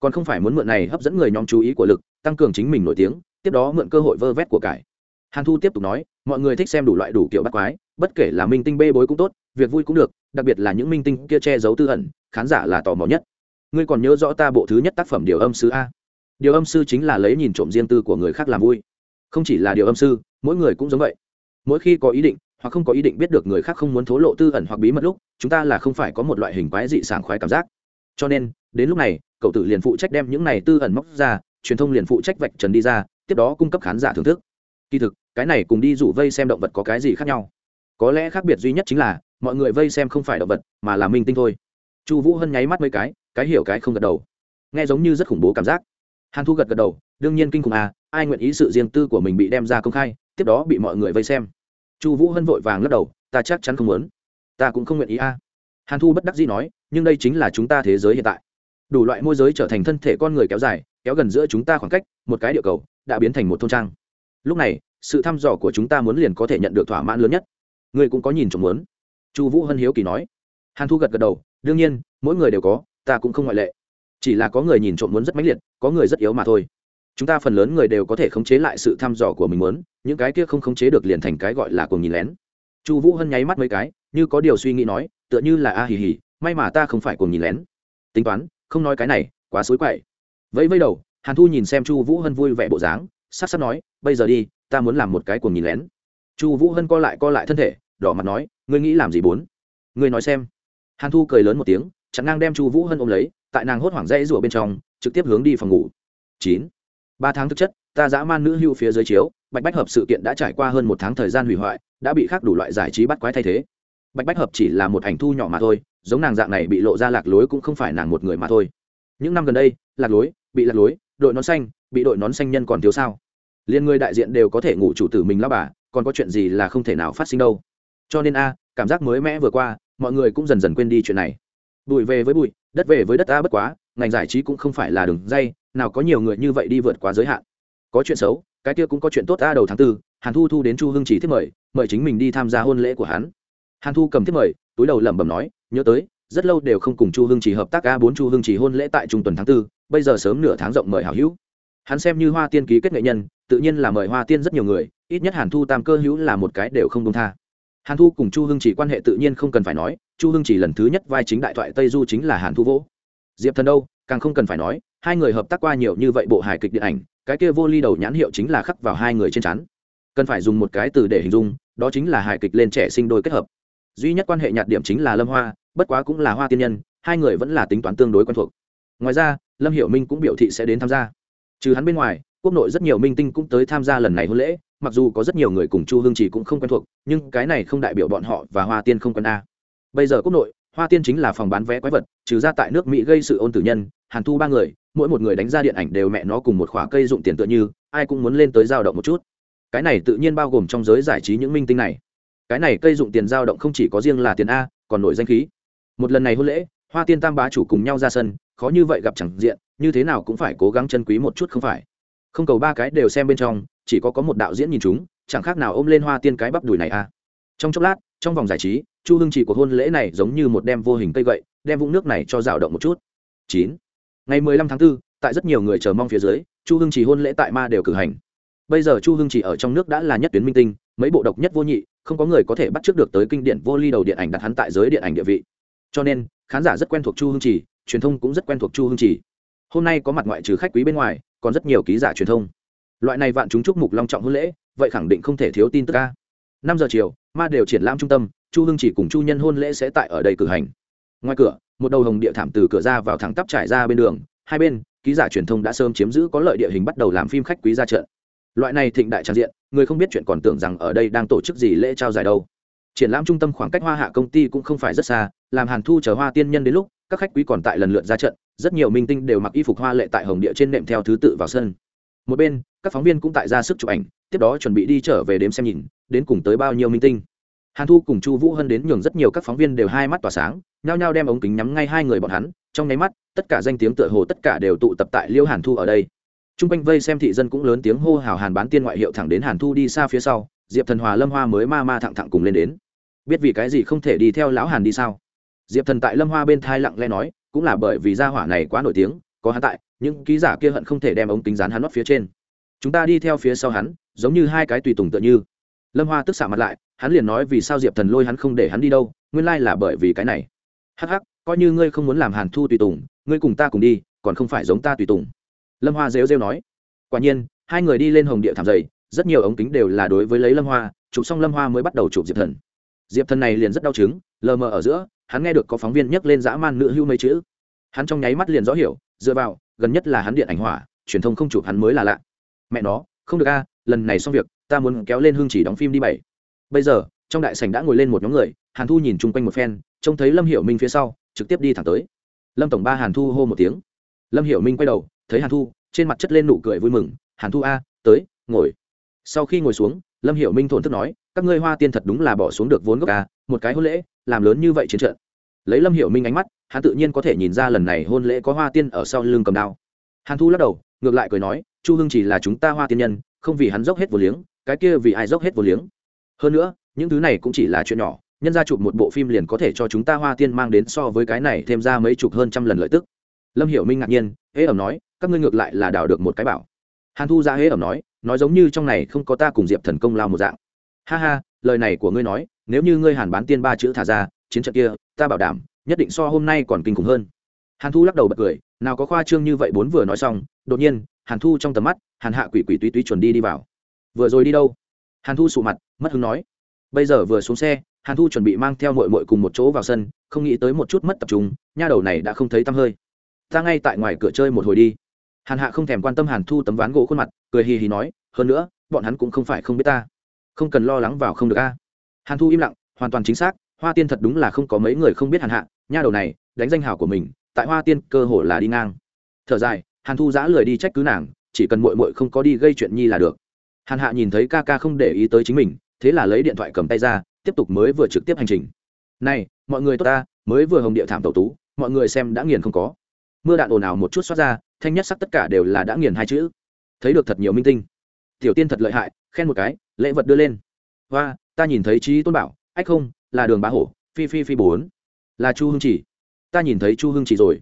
Còn không phải muốn mượn này hấp dẫn người nhóm chú ý của lực, tăng cường chính mình nổi tiếng, tiếp đó mượn cơ hội vơ vét của cải. Hàn thu tiếp tục nói, mọi người thích xem đủ loại đủ kiểu bắt quái, bất kể là minh tinh bê bối cũng tốt, việc vui cũng được, đặc biệt là những minh tinh kia che giấu tư ẩn, khán giả là tò mò nhất. Ngươi còn nhớ rõ ta bộ thứ nhất tác phẩm điều âm sư a? Điều âm sư chính là lấy nhìn trộm riêng tư của người khác làm vui không chỉ là điều âm sư, mỗi người cũng giống vậy. Mỗi khi có ý định, hoặc không có ý định biết được người khác không muốn thố lộ tư ẩn hoặc bí mật lúc, chúng ta là không phải có một loại hình quái dị sảng khoái cảm giác. Cho nên, đến lúc này, cậu tử liền phụ trách đem những này tư ẩn móc ra, truyền thông liền phụ trách vạch trần đi ra, tiếp đó cung cấp khán giả thưởng thức. Kỳ thực, cái này cùng đi rủ vây xem động vật có cái gì khác nhau? Có lẽ khác biệt duy nhất chính là, mọi người vây xem không phải động vật, mà là minh tinh thôi. Chu vũ hân nháy mắt mấy cái cái hiểu cái không gật đầu. Nghe giống như rất khủng bố cảm giác. Hàn thu gật gật đầu, đương nhiên kinh khủng à ai nguyện ý sự riêng tư của mình bị đem ra công khai, tiếp đó bị mọi người vây xem. Chu vũ hân vội vàng lắc đầu, ta chắc chắn không muốn. Ta cũng không nguyện ý a. À. hàn thu bất đắc dĩ nói, nhưng đây chính là chúng ta thế giới hiện tại. Đủ loại môi giới trở thành thân thể con người kéo dài, kéo gần giữa chúng ta khoảng cách, một cái địa cầu, đã biến thành một thôn trang. Lúc này, sự thăm dò của chúng ta muốn liền có thể nhận được thỏa mãn lớn nhất. Người cũng có nhìn trộm muốn. Chu vũ hân hiếu kỳ nói. Hàn thu gật gật đầu, đương nhiên, mỗi người đều có, ta cũng không ngoại lệ. Chỉ là có người nhìn trộm muốn rất mãnh liệt, có người rất yếu mà thôi chúng ta phần lớn người đều có thể khống chế lại sự thăm dò của mình muốn, những cái kia không khống chế được liền thành cái gọi là cùng nhìn lén. Chu vũ hân nháy mắt mấy cái, như có điều suy nghĩ nói, tựa như là a hì hì, may mà ta không phải cùng nhìn lén. Tính toán, không nói cái này, quá xối quậy. Vẫy vẫy đầu, hàn thu nhìn xem chu vũ hân vui vẻ bộ dáng sắc sắc nói, bây giờ đi, ta muốn làm một cái cùng nhìn lén. Chu vũ hân co lại co lại thân thể, đỏ mặt nói, ngươi nghĩ làm gì bốn? Ngươi nói xem. Hàn thu cười lớn một tiếng, chặn ngang đem chu vũ hân ôm lấy, tại nàng hốt hoảng rẽ rủa bên trong, trực tiếp hướng đi phòng ngủ. Chín ba tháng thực chất, ta dã man nữ hưu phía dưới chiếu, bạch bách hợp sự kiện đã trải qua hơn một tháng thời gian hủy hoại, đã bị khác đủ loại giải trí bắt quái thay thế. Bạch bách hợp chỉ là một ảnh thu nhỏ mà thôi, giống nàng dạng này bị lộ ra lạc lối cũng không phải nàng một người mà thôi. Những năm gần đây, lạc lối, bị lạc lối, đội nón xanh, bị đội nón xanh nhân còn thiếu sao? Liên người đại diện đều có thể ngủ chủ tử mình lao bà, còn có chuyện gì là không thể nào phát sinh đâu. Cho nên a, cảm giác mới mẽ vừa qua, mọi người cũng dần dần quên đi chuyện này. Bụi về với bụi, đất về với đất a bất quá, ngành giải trí cũng không phải là đường dây nào có nhiều người như vậy đi vượt quá giới hạn. Có chuyện xấu, cái kia cũng có chuyện tốt, a, đầu tháng tư, hàn thu thu đến chu hưng chỉ thiết mời mời chính mình đi tham gia hôn lễ của hắn. Hàn thu cầm thiết mời, túi đầu lẩm bẩm nói, nhớ tới, rất lâu đều không cùng chu hưng chỉ hợp tác, a, bốn chu hưng chỉ hôn lễ tại trung tuần tháng tư, bây giờ sớm nửa tháng rộng mời hảo hữu. Hắn xem như hoa tiên ký kết nghệ nhân, tự nhiên là mời hoa tiên rất nhiều người, ít nhất hàn thu tam cơ hữu là một cái đều không đông tha. Hàn thu cùng chu hưng chỉ quan hệ tự nhiên không cần phải nói, chu hưng chỉ lần thứ nhất vai chính đại thoại tây du chính là hàn thu vỗ. Diệp thần đâu, càng không cần phải nói hai người hợp tác qua nhiều như vậy bộ hài kịch điện ảnh, cái kia vô ly đầu nhãn hiệu chính là khắc vào hai người trên chắn. Cần phải dùng một cái từ để hình dung, đó chính là hài kịch lên trẻ sinh đôi kết hợp. Duy nhất quan hệ nhạt điểm chính là lâm hoa, bất quá cũng là hoa tiên nhân, hai người vẫn là tính toán tương đối quen thuộc. Ngoài ra, lâm hiểu minh cũng biểu thị sẽ đến tham gia. Trừ hắn bên ngoài, quốc nội rất nhiều minh tinh cũng tới tham gia lần này hôn lễ, mặc dù có rất nhiều người cùng chu hương chỉ cũng không quen thuộc, nhưng cái này không đại biểu bọn họ và hoa tiên không quen a. Bây giờ quốc nội, hoa tiên chính là phòng bán vé quái vật, trừ ra tại nước mỹ gây sự ôn tử nhân, hàn thu ba người mỗi một người đánh ra điện ảnh đều mẹ nó cùng một khóa cây dụng tiền tựa như, ai cũng muốn lên tới giao động một chút. Cái này tự nhiên bao gồm trong giới giải trí những minh tinh này. Cái này cây dụng tiền giao động không chỉ có riêng là tiền a, còn nổi danh khí. Một lần này hôn lễ, hoa tiên tam bá chủ cùng nhau ra sân, khó như vậy gặp chẳng diện, như thế nào cũng phải cố gắng chân quý một chút không phải? Không cầu ba cái đều xem bên trong, chỉ có có một đạo diễn nhìn chúng, chẳng khác nào ôm lên hoa tiên cái bắp đùi này a. Trong chốc lát, trong vòng giải trí, chu hưng chỉ của hôn lễ này giống như một đem vô hình cây gậy, đem vũng nước này cho rào động một chút. Chín ngày mười lăm tháng 4, tại rất nhiều người chờ mong phía dưới chu hưng chỉ hôn lễ tại ma đều cử hành. Bây giờ chu hưng chỉ ở trong nước đã là nhất tuyến minh tinh mấy bộ độc nhất vô nhị không có người có thể bắt trước được tới kinh điển vô ly đầu điện ảnh đặt hắn tại giới điện ảnh địa vị. Cho nên khán giả rất quen thuộc chu hưng chỉ truyền thông cũng rất quen thuộc chu hưng chỉ. Hôm nay có mặt ngoại trừ khách quý bên ngoài còn rất nhiều ký giả truyền thông. Loại này vạn chúng chúc mục long trọng hôn lễ vậy khẳng định không thể thiếu tin tức ca năm giờ chiều ma đều triển lãm trung tâm chu hưng chỉ cùng chu nhân hôn lễ sẽ tại ở đây cử hành. Ngoài cửa một đầu hồng địa thảm từ cửa ra vào thẳng tắp trải ra bên đường, hai bên, ký giả truyền thông đã sớm chiếm giữ có lợi địa hình bắt đầu làm phim khách quý ra trận. Loại này thịnh đại trang diện, người không biết chuyện còn tưởng rằng ở đây đang tổ chức gì lễ trao giải đâu. Triển lãm trung tâm khoảng cách hoa hạ công ty cũng không phải rất xa, làm hàn thu chờ hoa tiên nhân đến lúc, các khách quý còn tại lần lượt ra trận, rất nhiều minh tinh đều mặc y phục hoa lệ tại hồng địa trên nệm theo thứ tự vào sân. Một bên, các phóng viên cũng tại ra sức chụp ảnh, tiếp đó chuẩn bị đi trở về đếm xem nhìn, đến cùng tới bao nhiêu minh tinh hàn thu cùng chu vũ hân đến nhường rất nhiều các phóng viên đều hai mắt tỏa sáng, nhao nhao đem ống kính nhắm ngay hai người bọn hắn, trong nháy mắt, tất cả danh tiếng tựa hồ tất cả đều tụ tập tại liêu hàn thu ở đây. T r u n g quanh vây xem thị dân cũng lớn tiếng hô hào hàn bán tiên ngoại hiệu thẳng đến hàn thu đi xa phía sau, diệp thần hòa lâm hoa mới ma ma thẳng thẳng cùng lên đến. Biết vì cái gì không thể đi theo lão hàn đi sao? Diệp thần tại lâm hoa bên thai lặng lẽ nói, cũng là bởi vì gia hỏa này quá nổi tiếng, có hắn tại, những ký giả kia hận không thể đem ống kính dán hắn nót phía trên. Chúng ta đi theo phía sau hắn, giống như hai cái tùy tùng tựa như lâm hoa tức xạ mặt lại, hắn liền nói vì sao diệp thần lôi hắn không để hắn đi đâu, nguyên lai là bởi vì cái này. Hắc hắc, coi như ngươi không muốn làm hàn thu tùy tùng, ngươi cùng ta cùng đi, còn không phải giống ta tùy tùng. Lâm hoa rêu rêu nói. Quả nhiên, hai người đi lên hồng địa thảm dày, rất nhiều ống kính đều là đối với lấy lâm hoa, chụp xong lâm hoa mới bắt đầu chụp diệp thần. Diệp thần này liền rất đau chứng, lờ mờ ở giữa, hắn nghe được có phóng viên nhắc lên dã man nữ hưu mấy chữ. Hắn trong nháy mắt liền rõ hiểu, dựa vào, gần nhất là hắn điện ảnh hỏa, truyền thông không chụp hắn mới là lạ. Mẹ nó, không được a, lần này xong việc ta muốn kéo lên hương chỉ đóng phim đi bảy. Bây giờ, trong đại sảnh đã ngồi lên một nhóm người, hàn thu nhìn chung quanh một phen, trông thấy lâm hiểu minh phía sau, trực tiếp đi thẳng tới. Lâm tổng ba hàn thu hô một tiếng. Lâm hiểu minh quay đầu, thấy hàn thu, trên mặt chất lên nụ cười vui mừng. Hàn thu a, tới, ngồi. Sau khi ngồi xuống, lâm hiểu minh thổn thức nói, các ngươi hoa tiên thật đúng là bỏ xuống được vốn gốc a, một cái hôn lễ, làm lớn như vậy chiến trận. Lấy lâm hiểu minh ánh mắt, hắn tự nhiên có thể nhìn ra lần này hôn lễ có hoa tiên ở sau lưng cầm đao. Hàn thu lắc đầu, ngược lại cười nói, chu hưng chỉ là chúng ta hoa tiên nhân, không vì hắn dốc hết vô liếng cái kia vì ai dốc hết vô liếng. Hơn nữa, những thứ này cũng chỉ là chuyện nhỏ, nhân ra chụp một bộ phim liền có thể cho chúng ta hoa tiên mang đến so với cái này thêm ra mấy chục hơn trăm lần lợi tức. Lâm hiểu minh ngạc nhiên hễ ẩm nói, các ngươi ngược lại là đào được một cái bảo. Hàn thu dạ ra hễ ẩm nói nói giống như trong này không có ta cùng diệp thần công lao một dạng. Ha ha, lời này của ngươi nói, nếu như ngươi hàn bán tiên ba chữ thả ra, chiến trận kia, ta bảo đảm, nhất định so hôm nay còn kinh khủng hơn. Hàn thu lắc đầu bật cười, nào có khoa trương như vậy bốn vừa nói xong, đột nhiên, hàn thu trong tầm mắt, hàn hạ quỷ quỷ túy túy chuẩn đi đi vào vừa rồi đi đâu? Hàn thu sụ mặt, mất hứng nói. Bây giờ vừa xuống xe, hàn thu chuẩn bị mang theo mội mội cùng một chỗ vào sân, không nghĩ tới một chút mất tập trung, nha đầu này đã không thấy tăm hơi. Ta ngay tại ngoài cửa chơi một hồi đi. Hàn hạ không thèm quan tâm hàn thu tấm ván gỗ khuôn mặt, cười hì hì nói, hơn nữa, bọn hắn cũng không phải không biết ta. Không cần lo lắng vào không được a. Hàn thu im lặng, hoàn toàn chính xác, hoa tiên thật đúng là không có mấy người không biết hàn hạ, nha đầu này, đánh danh hào của mình, tại hoa tiên cơ hồ là đi ngang. Thở dài, hàn thu giã lười đi trách cứ nàng, chỉ cần mội mội không có đi gây chuyện nhi là được hàn hạ nhìn thấy ca ca không để ý tới chính mình, thế là lấy điện thoại cầm tay ra, tiếp tục mới vừa trực tiếp hành trình. Này, mọi người tốt ta, mới vừa hồng địa thảm tẩu tú, mọi người xem đã nghiền không có. Mưa đạn ồn ào một chút xoát ra, thanh nhất sắc tất cả đều là đã nghiền hai chữ. Thấy được thật nhiều minh tinh. Tiểu tiên thật lợi hại, khen một cái, lễ vật đưa lên. Và ta nhìn thấy trí tôn bảo, ách không, là đường bá hổ, phi phi phi bốn. Là chu hưng chỉ. Ta nhìn thấy chu hưng chỉ rồi.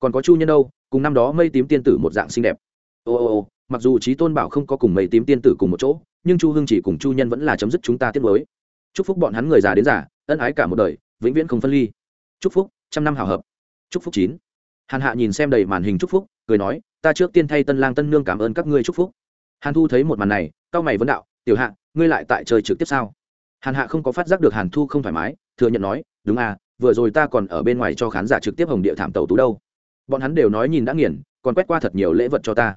Còn có chu nhân đâu, cùng năm đó mây tím tiên tử một dạng xinh đẹp. Ô ô ô mặc dù trí tôn bảo không có cùng mây tím tiên tử cùng một chỗ, nhưng chu hưng chỉ cùng chu nhân vẫn là chấm dứt chúng ta tiết mới chúc phúc bọn hắn người già đến già, ân ái cả một đời, vĩnh viễn không phân ly. Chúc phúc, trăm năm hào hợp. Chúc phúc chín. Hàn hạ nhìn xem đầy màn hình chúc phúc, cười nói, ta trước tiên thay tân lang tân nương cảm ơn các ngươi chúc phúc. Hàn thu thấy một màn này, cao mày vấn đạo, tiểu hạ, ngươi lại tại chơi trực tiếp sao? Hàn hạ không có phát giác được hàn thu không thoải mái, thừa nhận nói, đúng à vừa rồi ta còn ở bên ngoài cho khán giả trực tiếp hồng địa thảm tàu tú đâu. Bọn hắn đều nói nhìn đã nghiền, còn quét qua thật nhiều lễ vật cho ta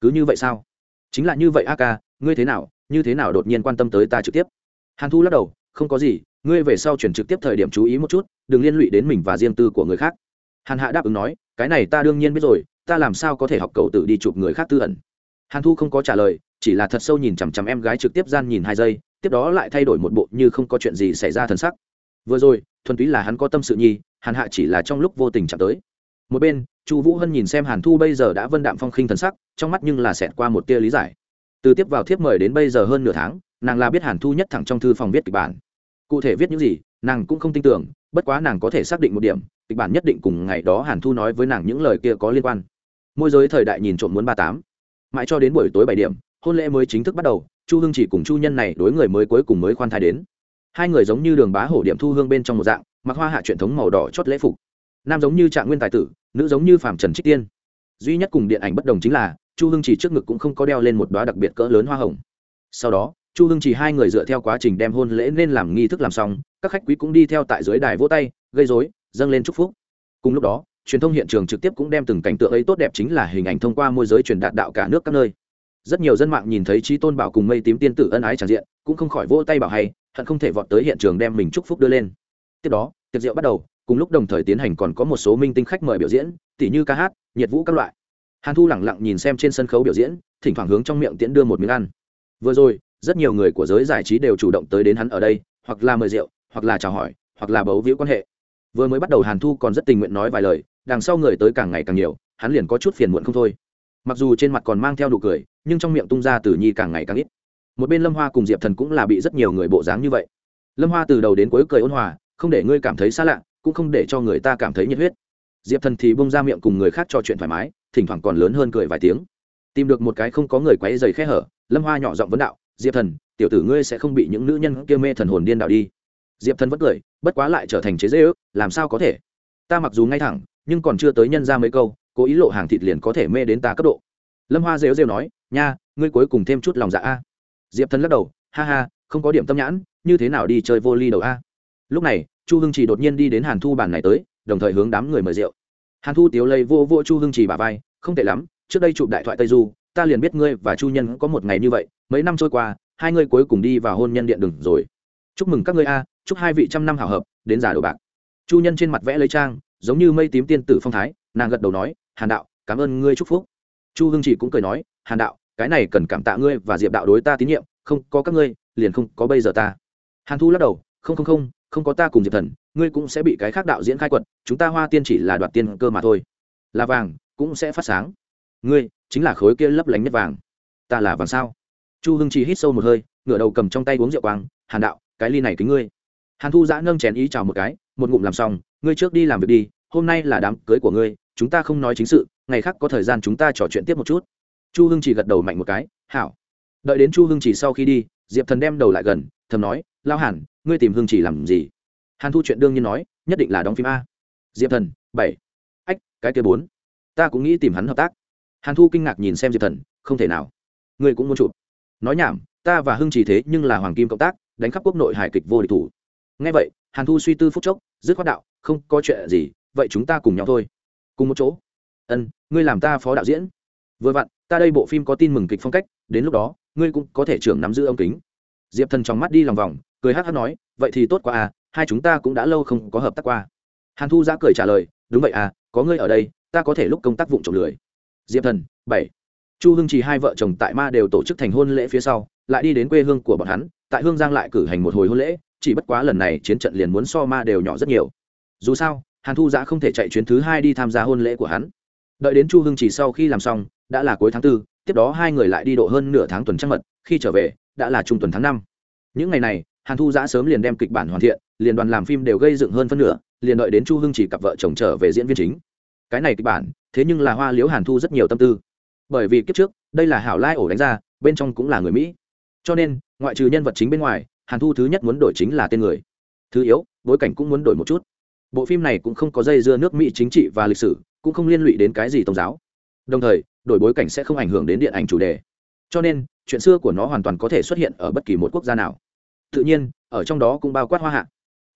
cứ như vậy sao? Chính là như vậy, a ca, ngươi thế nào, như thế nào đột nhiên quan tâm tới ta trực tiếp? Hàn thu lắc đầu, không có gì, ngươi về sau chuyển trực tiếp thời điểm chú ý một chút, đừng liên lụy đến mình và riêng tư của người khác. Hàn hạ đáp ứng nói, cái này ta đương nhiên biết rồi, ta làm sao có thể học cậu tự đi chụp người khác tư ẩn? Hàn thu không có trả lời, chỉ là thật sâu nhìn chằm chằm em gái trực tiếp gian nhìn hai giây, tiếp đó lại thay đổi một bộ như không có chuyện gì xảy ra thần sắc. Vừa rồi, thuần túy là hắn có tâm sự nhi, hàn hạ chỉ là trong lúc vô tình chạm tới. Một bên chu vũ hân nhìn xem hàn thu bây giờ đã vân đạm phong khinh thần sắc, trong mắt nhưng là xẹt qua một tia lý giải. Từ tiếp vào thiếp mời đến bây giờ hơn nửa tháng, nàng là biết hàn thu nhất thẳng trong thư phòng viết kịch bản. Cụ thể viết những gì, nàng cũng không tin tưởng, bất quá nàng có thể xác định một điểm, kịch bản nhất định cùng ngày đó hàn thu nói với nàng những lời kia có liên quan. Môi giới thời đại nhìn trộm muốn ba tám. Mãi cho đến buổi tối bảy điểm, hôn lễ mới chính thức bắt đầu, chu hưng chỉ cùng chu nhân này đối người mới cuối cùng mới khoan thai đến. Hai người giống như đường bá hổ điểm thu hương bên trong một dạng, mặc hoa hạ truyền thống màu đỏ chót lễ phục. Nam giống như trạng nguyên tài tử nữ giống như phàm trần trích tiên. Duy nhất cùng điện ảnh bất đồng chính là, chu hưng chỉ trước ngực cũng không có đeo lên một đoá đặc biệt cỡ lớn hoa hồng. Sau đó, chu hưng chỉ hai người dựa theo quá trình đem hôn lễ nên làm nghi thức làm xong, các khách quý cũng đi theo tại dưới đài vỗ tay, gây dối dâng lên chúc phúc. Cùng lúc đó, truyền thông hiện trường trực tiếp cũng đem từng cảnh tượng ấy tốt đẹp chính là hình ảnh thông qua môi giới truyền đạt đạo cả nước các nơi. Rất nhiều dân mạng nhìn thấy trí tôn bảo cùng mây tím tiên tử ân ái tràn diện, cũng không khỏi vỗ tay bảo hay, hận không thể vọt tới hiện trường đem mình chúc phúc đưa lên. Tiếp đó, tiệc rượu bắt đầu cùng lúc đồng thời tiến hành còn có một số minh tinh khách mời biểu diễn, tỉ như ca hát, nhiệt vũ các loại. Hàn thu lẳng lặng nhìn xem trên sân khấu biểu diễn, thỉnh thoảng hướng trong miệng tiễn đưa một miếng ăn. Vừa rồi, rất nhiều người của giới giải trí đều chủ động tới đến hắn ở đây, hoặc là mời rượu, hoặc là chào hỏi, hoặc là bấu víu quan hệ. Vừa mới bắt đầu hàn thu còn rất tình nguyện nói vài lời, đằng sau người tới càng ngày càng nhiều, hắn liền có chút phiền muộn không thôi. Mặc dù trên mặt còn mang theo nụ cười, nhưng trong miệng tung ra từ nhi càng ngày càng ít. Một bên lâm hoa cùng diệp thần cũng là bị rất nhiều người bộ dáng như vậy. Lâm hoa từ đầu đến cuối cười ôn hòa, không để ngươi cảm thấy xa lạ cũng không để cho người ta cảm thấy nhiệt huyết. Diệp thần thì bông ra miệng cùng người khác trò chuyện thoải mái, thỉnh thoảng còn lớn hơn cười vài tiếng. Tìm được một cái không có người quấy dày khe hở, lâm hoa nhỏ giọng vấn đạo, diệp thần, tiểu tử ngươi sẽ không bị những nữ nhân kia mê thần hồn điên đạo đi. Diệp thần vẫn cười, bất quá lại trở thành chế dễ ước, làm sao có thể? Ta mặc dù ngay thẳng, nhưng còn chưa tới nhân ra mấy câu, cố ý lộ hàng thịt liền có thể mê đến ta cấp độ. Lâm hoa rêu rêu nói, nha, ngươi cuối cùng thêm chút lòng dạ a. Diệp thần lắc đầu, ha ha, không có điểm tâm nhãn, như thế nào đi chơi vô ly đầu a? Lúc này chu hưng chỉ đột nhiên đi đến hàn thu bàn này tới, đồng thời hướng đám người mời rượu. Hàn thu tiếu lây vô vô chu hưng chỉ bà vai, không tệ lắm, trước đây chụp đại thoại tây du, ta liền biết ngươi và chu nhân có một ngày như vậy, mấy năm trôi qua, hai ngươi cuối cùng đi vào hôn nhân điện đừng rồi. Chúc mừng các ngươi a, chúc hai vị trăm năm hảo hợp, đến giả đồ bạc. Chu nhân trên mặt vẽ lấy trang, giống như mây tím tiên tử phong thái, nàng gật đầu nói, hàn đạo, cảm ơn ngươi chúc phúc. Chu hưng chỉ cũng cười nói, hàn đạo, cái này cần cảm tạ ngươi và diệp đạo đối ta tín nhiệm, không có các ngươi, liền không có bây giờ ta. Hàn thu lắc đầu, không không không không có ta cùng diệp thần, ngươi cũng sẽ bị cái khác đạo diễn khai quật, chúng ta hoa tiên chỉ là đoạt tiên cơ mà thôi. Là vàng, cũng sẽ phát sáng. Ngươi, chính là khối kia lấp lánh nhất vàng. Ta là vàng sao? Chu hưng chỉ hít sâu một hơi, ngửa đầu cầm trong tay uống rượu quang, hàn đạo, cái ly này kính ngươi. Hàn thu giã nâng chén ý chào một cái, một ngụm làm xong, ngươi trước đi làm việc đi, hôm nay là đám cưới của ngươi, chúng ta không nói chính sự, ngày khác có thời gian chúng ta trò chuyện tiếp một chút. Chu hưng chỉ gật đầu mạnh một cái, hảo. Đợi đến chu hưng chỉ sau khi đi, diệp thần đem đầu lại gần, thầm nói lao hàn ngươi tìm Hương chỉ làm gì? Hàn thu chuyện đương nhiên nói, nhất định là đóng phim a. Diệp thần, bảy. Ách, cái kia bốn. Ta cũng nghĩ tìm hắn hợp tác. Hàn thu kinh ngạc nhìn xem diệp thần, không thể nào. Ngươi cũng muốn chụp. Nói nhảm, ta và hưng chỉ thế nhưng là hoàng kim cộng tác, đánh khắp quốc nội hài kịch vô địch thủ. Ngay vậy, hàn thu suy tư phúc chốc, dứt khoát đạo, không có chuyện gì, vậy chúng ta cùng nhau thôi. Cùng một chỗ. Ân, ngươi làm ta phó đạo diễn. Vừa vặn, ta đây bộ phim có tin mừng kịch phong cách, đến lúc đó, ngươi cũng có thể trưởng nắm giữ ông kính. Diệp thần trong mắt đi lòng vòng cười hát hát nói, vậy thì tốt quá à hai chúng ta cũng đã lâu không có hợp tác qua. Hàn thu giã cười trả lời, đúng vậy à có ngươi ở đây, ta có thể lúc công tác vụng trộm lười. Diệp thần, bảy. Chu hưng trì hai vợ chồng tại ma đều tổ chức thành hôn lễ phía sau, lại đi đến quê hương của bọn hắn, tại hương giang lại cử hành một hồi hôn lễ, chỉ bất quá lần này chiến trận liền muốn so ma đều nhỏ rất nhiều. Dù sao, hàn thu giã không thể chạy chuyến thứ hai đi tham gia hôn lễ của hắn. Đợi đến chu hưng chỉ sau khi làm xong, đã là cuối tháng tư, tiếp đó hai người lại đi độ hơn nửa tháng tuần trăng mật, khi trở về, đã là trung tuần tháng năm. Những ngày này hàn thu giã sớm liền đem kịch bản hoàn thiện, liền đoàn làm phim đều gây dựng hơn phân nửa, liền đợi đến chu hưng chỉ cặp vợ chồng trở về diễn viên chính. Cái này kịch bản, thế nhưng là hoa liễu hàn thu rất nhiều tâm tư. Bởi vì kiếp trước, đây là hảo lai ổ đánh ra, bên trong cũng là người mỹ. Cho nên, ngoại trừ nhân vật chính bên ngoài, hàn thu thứ nhất muốn đổi chính là tên người. Thứ yếu, bối cảnh cũng muốn đổi một chút. Bộ phim này cũng không có dây dưa nước mỹ chính trị và lịch sử, cũng không liên lụy đến cái gì tôn giáo. Đồng thời, đổi bối cảnh sẽ không ảnh hưởng đến điện ảnh chủ đề. Cho nên, chuyện xưa của nó hoàn toàn có thể xuất hiện ở bất kỳ một quốc gia nào tự nhiên, ở trong đó cũng bao quát hoa hạ.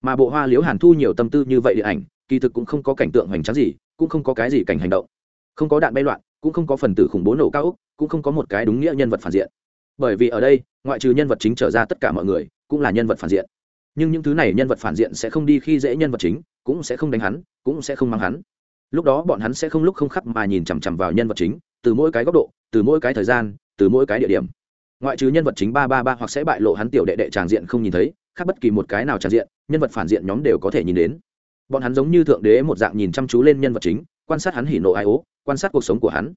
Mà bộ hoa liếu hàn thu nhiều tâm tư như vậy điện ảnh, kỳ thực cũng không có cảnh tượng hoành tráng gì, cũng không có cái gì cảnh hành động. Không có đạn bay loạn, cũng không có phần tử khủng bố nổ cao úc, cũng không có một cái đúng nghĩa nhân vật phản diện. Bởi vì ở đây, ngoại trừ nhân vật chính trở ra tất cả mọi người, cũng là nhân vật phản diện. Nhưng những thứ này nhân vật phản diện sẽ không đi khi dễ nhân vật chính, cũng sẽ không đánh hắn, cũng sẽ không mang hắn. Lúc đó bọn hắn sẽ không lúc không khắc mà nhìn chằm chằm vào nhân vật chính, từ mỗi cái góc độ, từ mỗi cái thời gian, từ mỗi cái địa điểm ngoại trừ nhân vật chính ba ba ba hoặc sẽ bại lộ hắn tiểu đệ đệ tràng diện không nhìn thấy, khác bất kỳ một cái nào tràng diện, nhân vật phản diện nhóm đều có thể nhìn đến. Bọn hắn giống như thượng đế một dạng nhìn chăm chú lên nhân vật chính, quan sát hắn hỉ nộ ai ố, quan sát cuộc sống của hắn.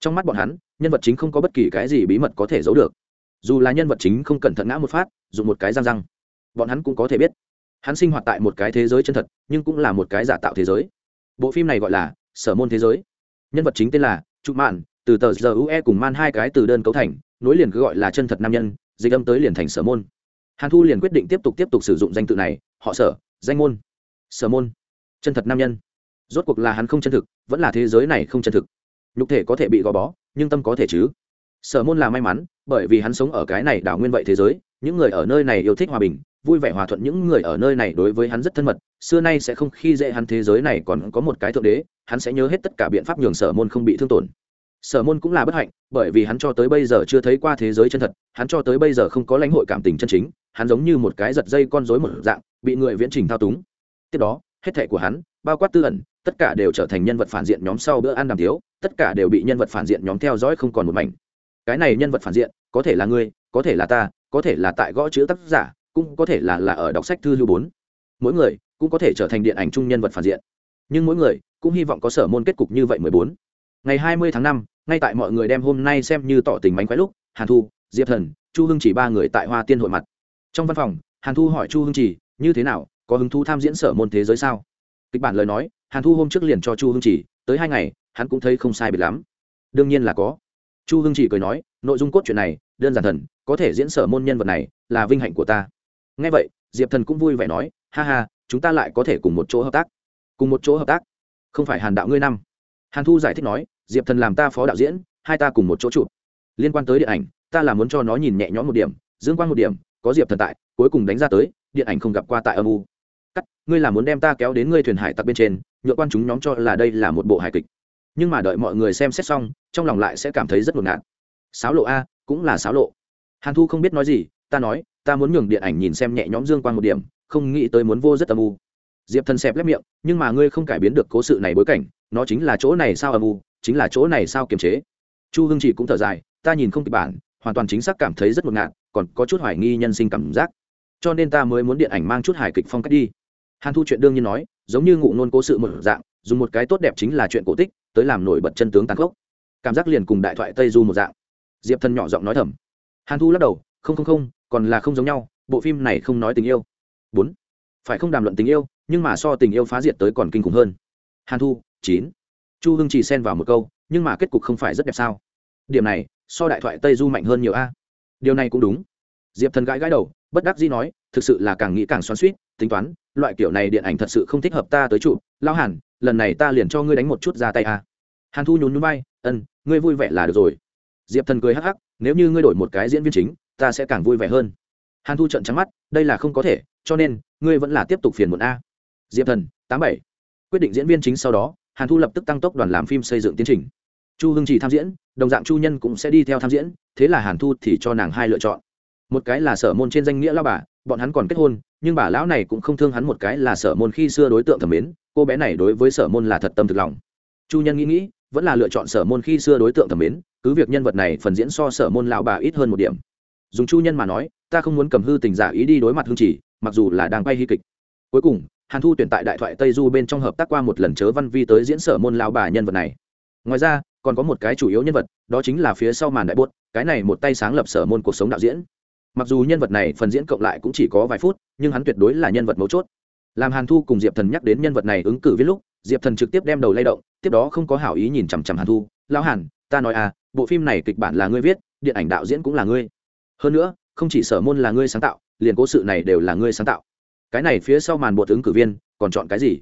Trong mắt bọn hắn, nhân vật chính không có bất kỳ cái gì bí mật có thể giấu được. Dù là nhân vật chính không cẩn thận ngã một phát, dùng một cái răng răng, bọn hắn cũng có thể biết. Hắn sinh hoạt tại một cái thế giới chân thật, nhưng cũng là một cái giả tạo thế giới. Bộ phim này gọi là sở môn thế giới. Nhân vật chính tên là trụ mạn, từ tờ giờ ue cùng man hai cái từ đơn cấu thành nối liền cứ gọi là chân thật nam nhân, dịch âm tới liền thành sở môn. Hàn thu liền quyết định tiếp tục tiếp tục sử dụng danh tự này, họ sở, danh môn. Sở môn. Chân thật nam nhân. Rốt cuộc là hắn không chân thực, vẫn là thế giới này không chân thực. Nhục thể có thể bị gò bó, nhưng tâm có thể chứ. Sở môn là may mắn, bởi vì hắn sống ở cái này đảo nguyên vậy thế giới, những người ở nơi này yêu thích hòa bình, vui vẻ hòa thuận những người ở nơi này đối với hắn rất thân mật, xưa nay sẽ không khi dễ hắn thế giới này còn có một cái thượng đế, hắn sẽ nhớ hết tất cả biện pháp nhường sở môn không bị thương tổn sở môn cũng là bất hạnh, bởi vì hắn cho tới bây giờ chưa thấy qua thế giới chân thật, hắn cho tới bây giờ không có lãnh hội cảm tình chân chính, hắn giống như một cái giật dây con rối một dạng, bị người viễn trình thao túng. Tiếp đó, hết thẻ của hắn, bao quát tư ẩn, tất cả đều trở thành nhân vật phản diện nhóm sau bữa ăn đàm thiếu tất cả đều bị nhân vật phản diện nhóm theo dõi không còn một mảnh. Cái này nhân vật phản diện, có thể là ngươi, có thể là ta, có thể là tại gõ chữ tác giả, cũng có thể là là ở đọc sách thư lưu bốn. Mỗi người cũng có thể trở thành điện ảnh chung nhân vật phản diện. Nhưng mỗi người cũng hy vọng có sở môn kết cục như vậy mười bốn. Ngày hai mươi tháng năm ngay tại mọi người đem hôm nay xem như tỏ tình mánh khoái lúc, hàn thu, diệp thần, chu hưng chỉ ba người tại hoa tiên hội mặt. Trong văn phòng, hàn thu hỏi chu hưng chỉ, như thế nào, có hứng thu tham diễn sở môn thế giới sao? Kịch bản lời nói, hàn thu hôm trước liền cho chu hưng chỉ, tới hai ngày, hắn cũng thấy không sai biệt lắm. Đương nhiên là có. Chu hưng chỉ cười nói, nội dung cốt truyện này, đơn giản thần, có thể diễn sở môn nhân vật này, là vinh hạnh của ta. Ngay vậy, diệp thần cũng vui vẻ nói, ha ha, chúng ta lại có thể cùng một chỗ hợp tác. Cùng một chỗ hợp tác? Không phải hàn đạo ngươi năm. Hàn thu giải thích nói diệp thần làm ta phó đạo diễn, hai ta cùng một chỗ chụp. Liên quan tới điện ảnh, ta là muốn cho nó nhìn nhẹ nhõm một điểm, dương quan một điểm, có diệp thần tại, cuối cùng đánh ra tới, điện ảnh không gặp qua tại âm u. Cắt, ngươi là muốn đem ta kéo đến ngươi thuyền hải tặc bên trên nhựa quan chúng nhóm cho là đây là một bộ hài kịch. Nhưng mà đợi mọi người xem xét xong, trong lòng lại sẽ cảm thấy rất ngột ngạt. Sáo lộ a, cũng là sáo lộ. Hàn thu không biết nói gì, ta nói, ta muốn nhường điện ảnh nhìn xem nhẹ nhõm dương quan một điểm, không nghĩ tới muốn vô rất âm u. Diệp thần xẹp lép miệng, nhưng mà ngươi không cải biến được cố sự này bối cảnh, nó chính là chỗ này sao âm u chính là chỗ này sao kiềm chế. Chu Hưng chỉ cũng thở dài, ta nhìn không kịch bản, hoàn toàn chính xác cảm thấy rất ngột ngạt, còn có chút hoài nghi nhân sinh cảm giác. Cho nên ta mới muốn điện ảnh mang chút hài kịch phong cách đi. Hàn thu chuyện đương nhiên nói, giống như ngụ nôn cố sự một dạng, dùng một cái tốt đẹp chính là chuyện cổ tích, tới làm nổi bật chân tướng tàn khốc. Cảm giác liền cùng đại thoại tây du một dạng. Diệp thần nhỏ giọng nói thầm. Hàn thu lắc đầu, không không không, còn là không giống nhau, bộ phim này không nói tình yêu. Bốn. Phải không đàm luận tình yêu, nhưng mà so tình yêu phá diệt tới còn kinh khủng hơn. Hàn thu, chín chu hưng chỉ xen vào một câu, nhưng mà kết cục không phải rất đẹp sao? Điểm này, so đại thoại tây du mạnh hơn nhiều a. Điều này cũng đúng. Diệp thần gãi gãi đầu, bất đắc dĩ nói, thực sự là càng nghĩ càng xoắn suýt tính toán, loại kiểu này điện ảnh thật sự không thích hợp ta tới trụ lao hàn, lần này ta liền cho ngươi đánh một chút ra tay a. Hàn thu nhún nhún bay ân ngươi vui vẻ là được rồi. Diệp thần cười hắc hắc, nếu như ngươi đổi một cái diễn viên chính, ta sẽ càng vui vẻ hơn. Hàn thu trận trắng mắt, đây là không có thể, cho nên, ngươi vẫn là tiếp tục phiền muộn a. Diệp thần, tám bảy, quyết định diễn viên chính sau đó hàn thu lập tức tăng tốc đoàn làm phim xây dựng tiến trình. Chu hưng chỉ tham diễn, đồng dạng chu nhân cũng sẽ đi theo tham diễn, thế là hàn thu thì cho nàng hai lựa chọn. Một cái là sở môn trên danh nghĩa lao bà, bọn hắn còn kết hôn, nhưng bà lão này cũng không thương hắn một cái là sở môn khi xưa đối tượng thẩm mến, cô bé này đối với sở môn là thật tâm thực lòng. Chu nhân nghĩ nghĩ, vẫn là lựa chọn sở môn khi xưa đối tượng thẩm mến, cứ việc nhân vật này phần diễn so sở môn lao bà ít hơn một điểm. Dùng chu nhân mà nói, ta không muốn cầm hư tình giả ý đi đối mặt hương chỉ, mặc dù là đang bay hy kịch. Cuối cùng hàn thu tuyển tại đại thoại tây du bên trong hợp tác qua một lần chớ văn vi tới diễn sở môn lao bà nhân vật này. Ngoài ra, còn có một cái chủ yếu nhân vật, đó chính là phía sau màn đại bốt cái này một tay sáng lập sở môn cuộc sống đạo diễn. Mặc dù nhân vật này phần diễn cộng lại cũng chỉ có vài phút, nhưng hắn tuyệt đối là nhân vật mấu chốt. Làm hàn thu cùng diệp thần nhắc đến nhân vật này ứng cử viết lúc, diệp thần trực tiếp đem đầu lay động, tiếp đó không có hảo ý nhìn chằm chằm hàn thu, lão hàn, ta nói à bộ phim này kịch bản là ngươi viết, điện ảnh đạo diễn cũng là ngươi. Hơn nữa, không chỉ sở môn là ngươi sáng tạo, liền cố sự này đều là ngươi sáng tạo cái này phía sau màn bột ứng cử viên, còn chọn cái gì?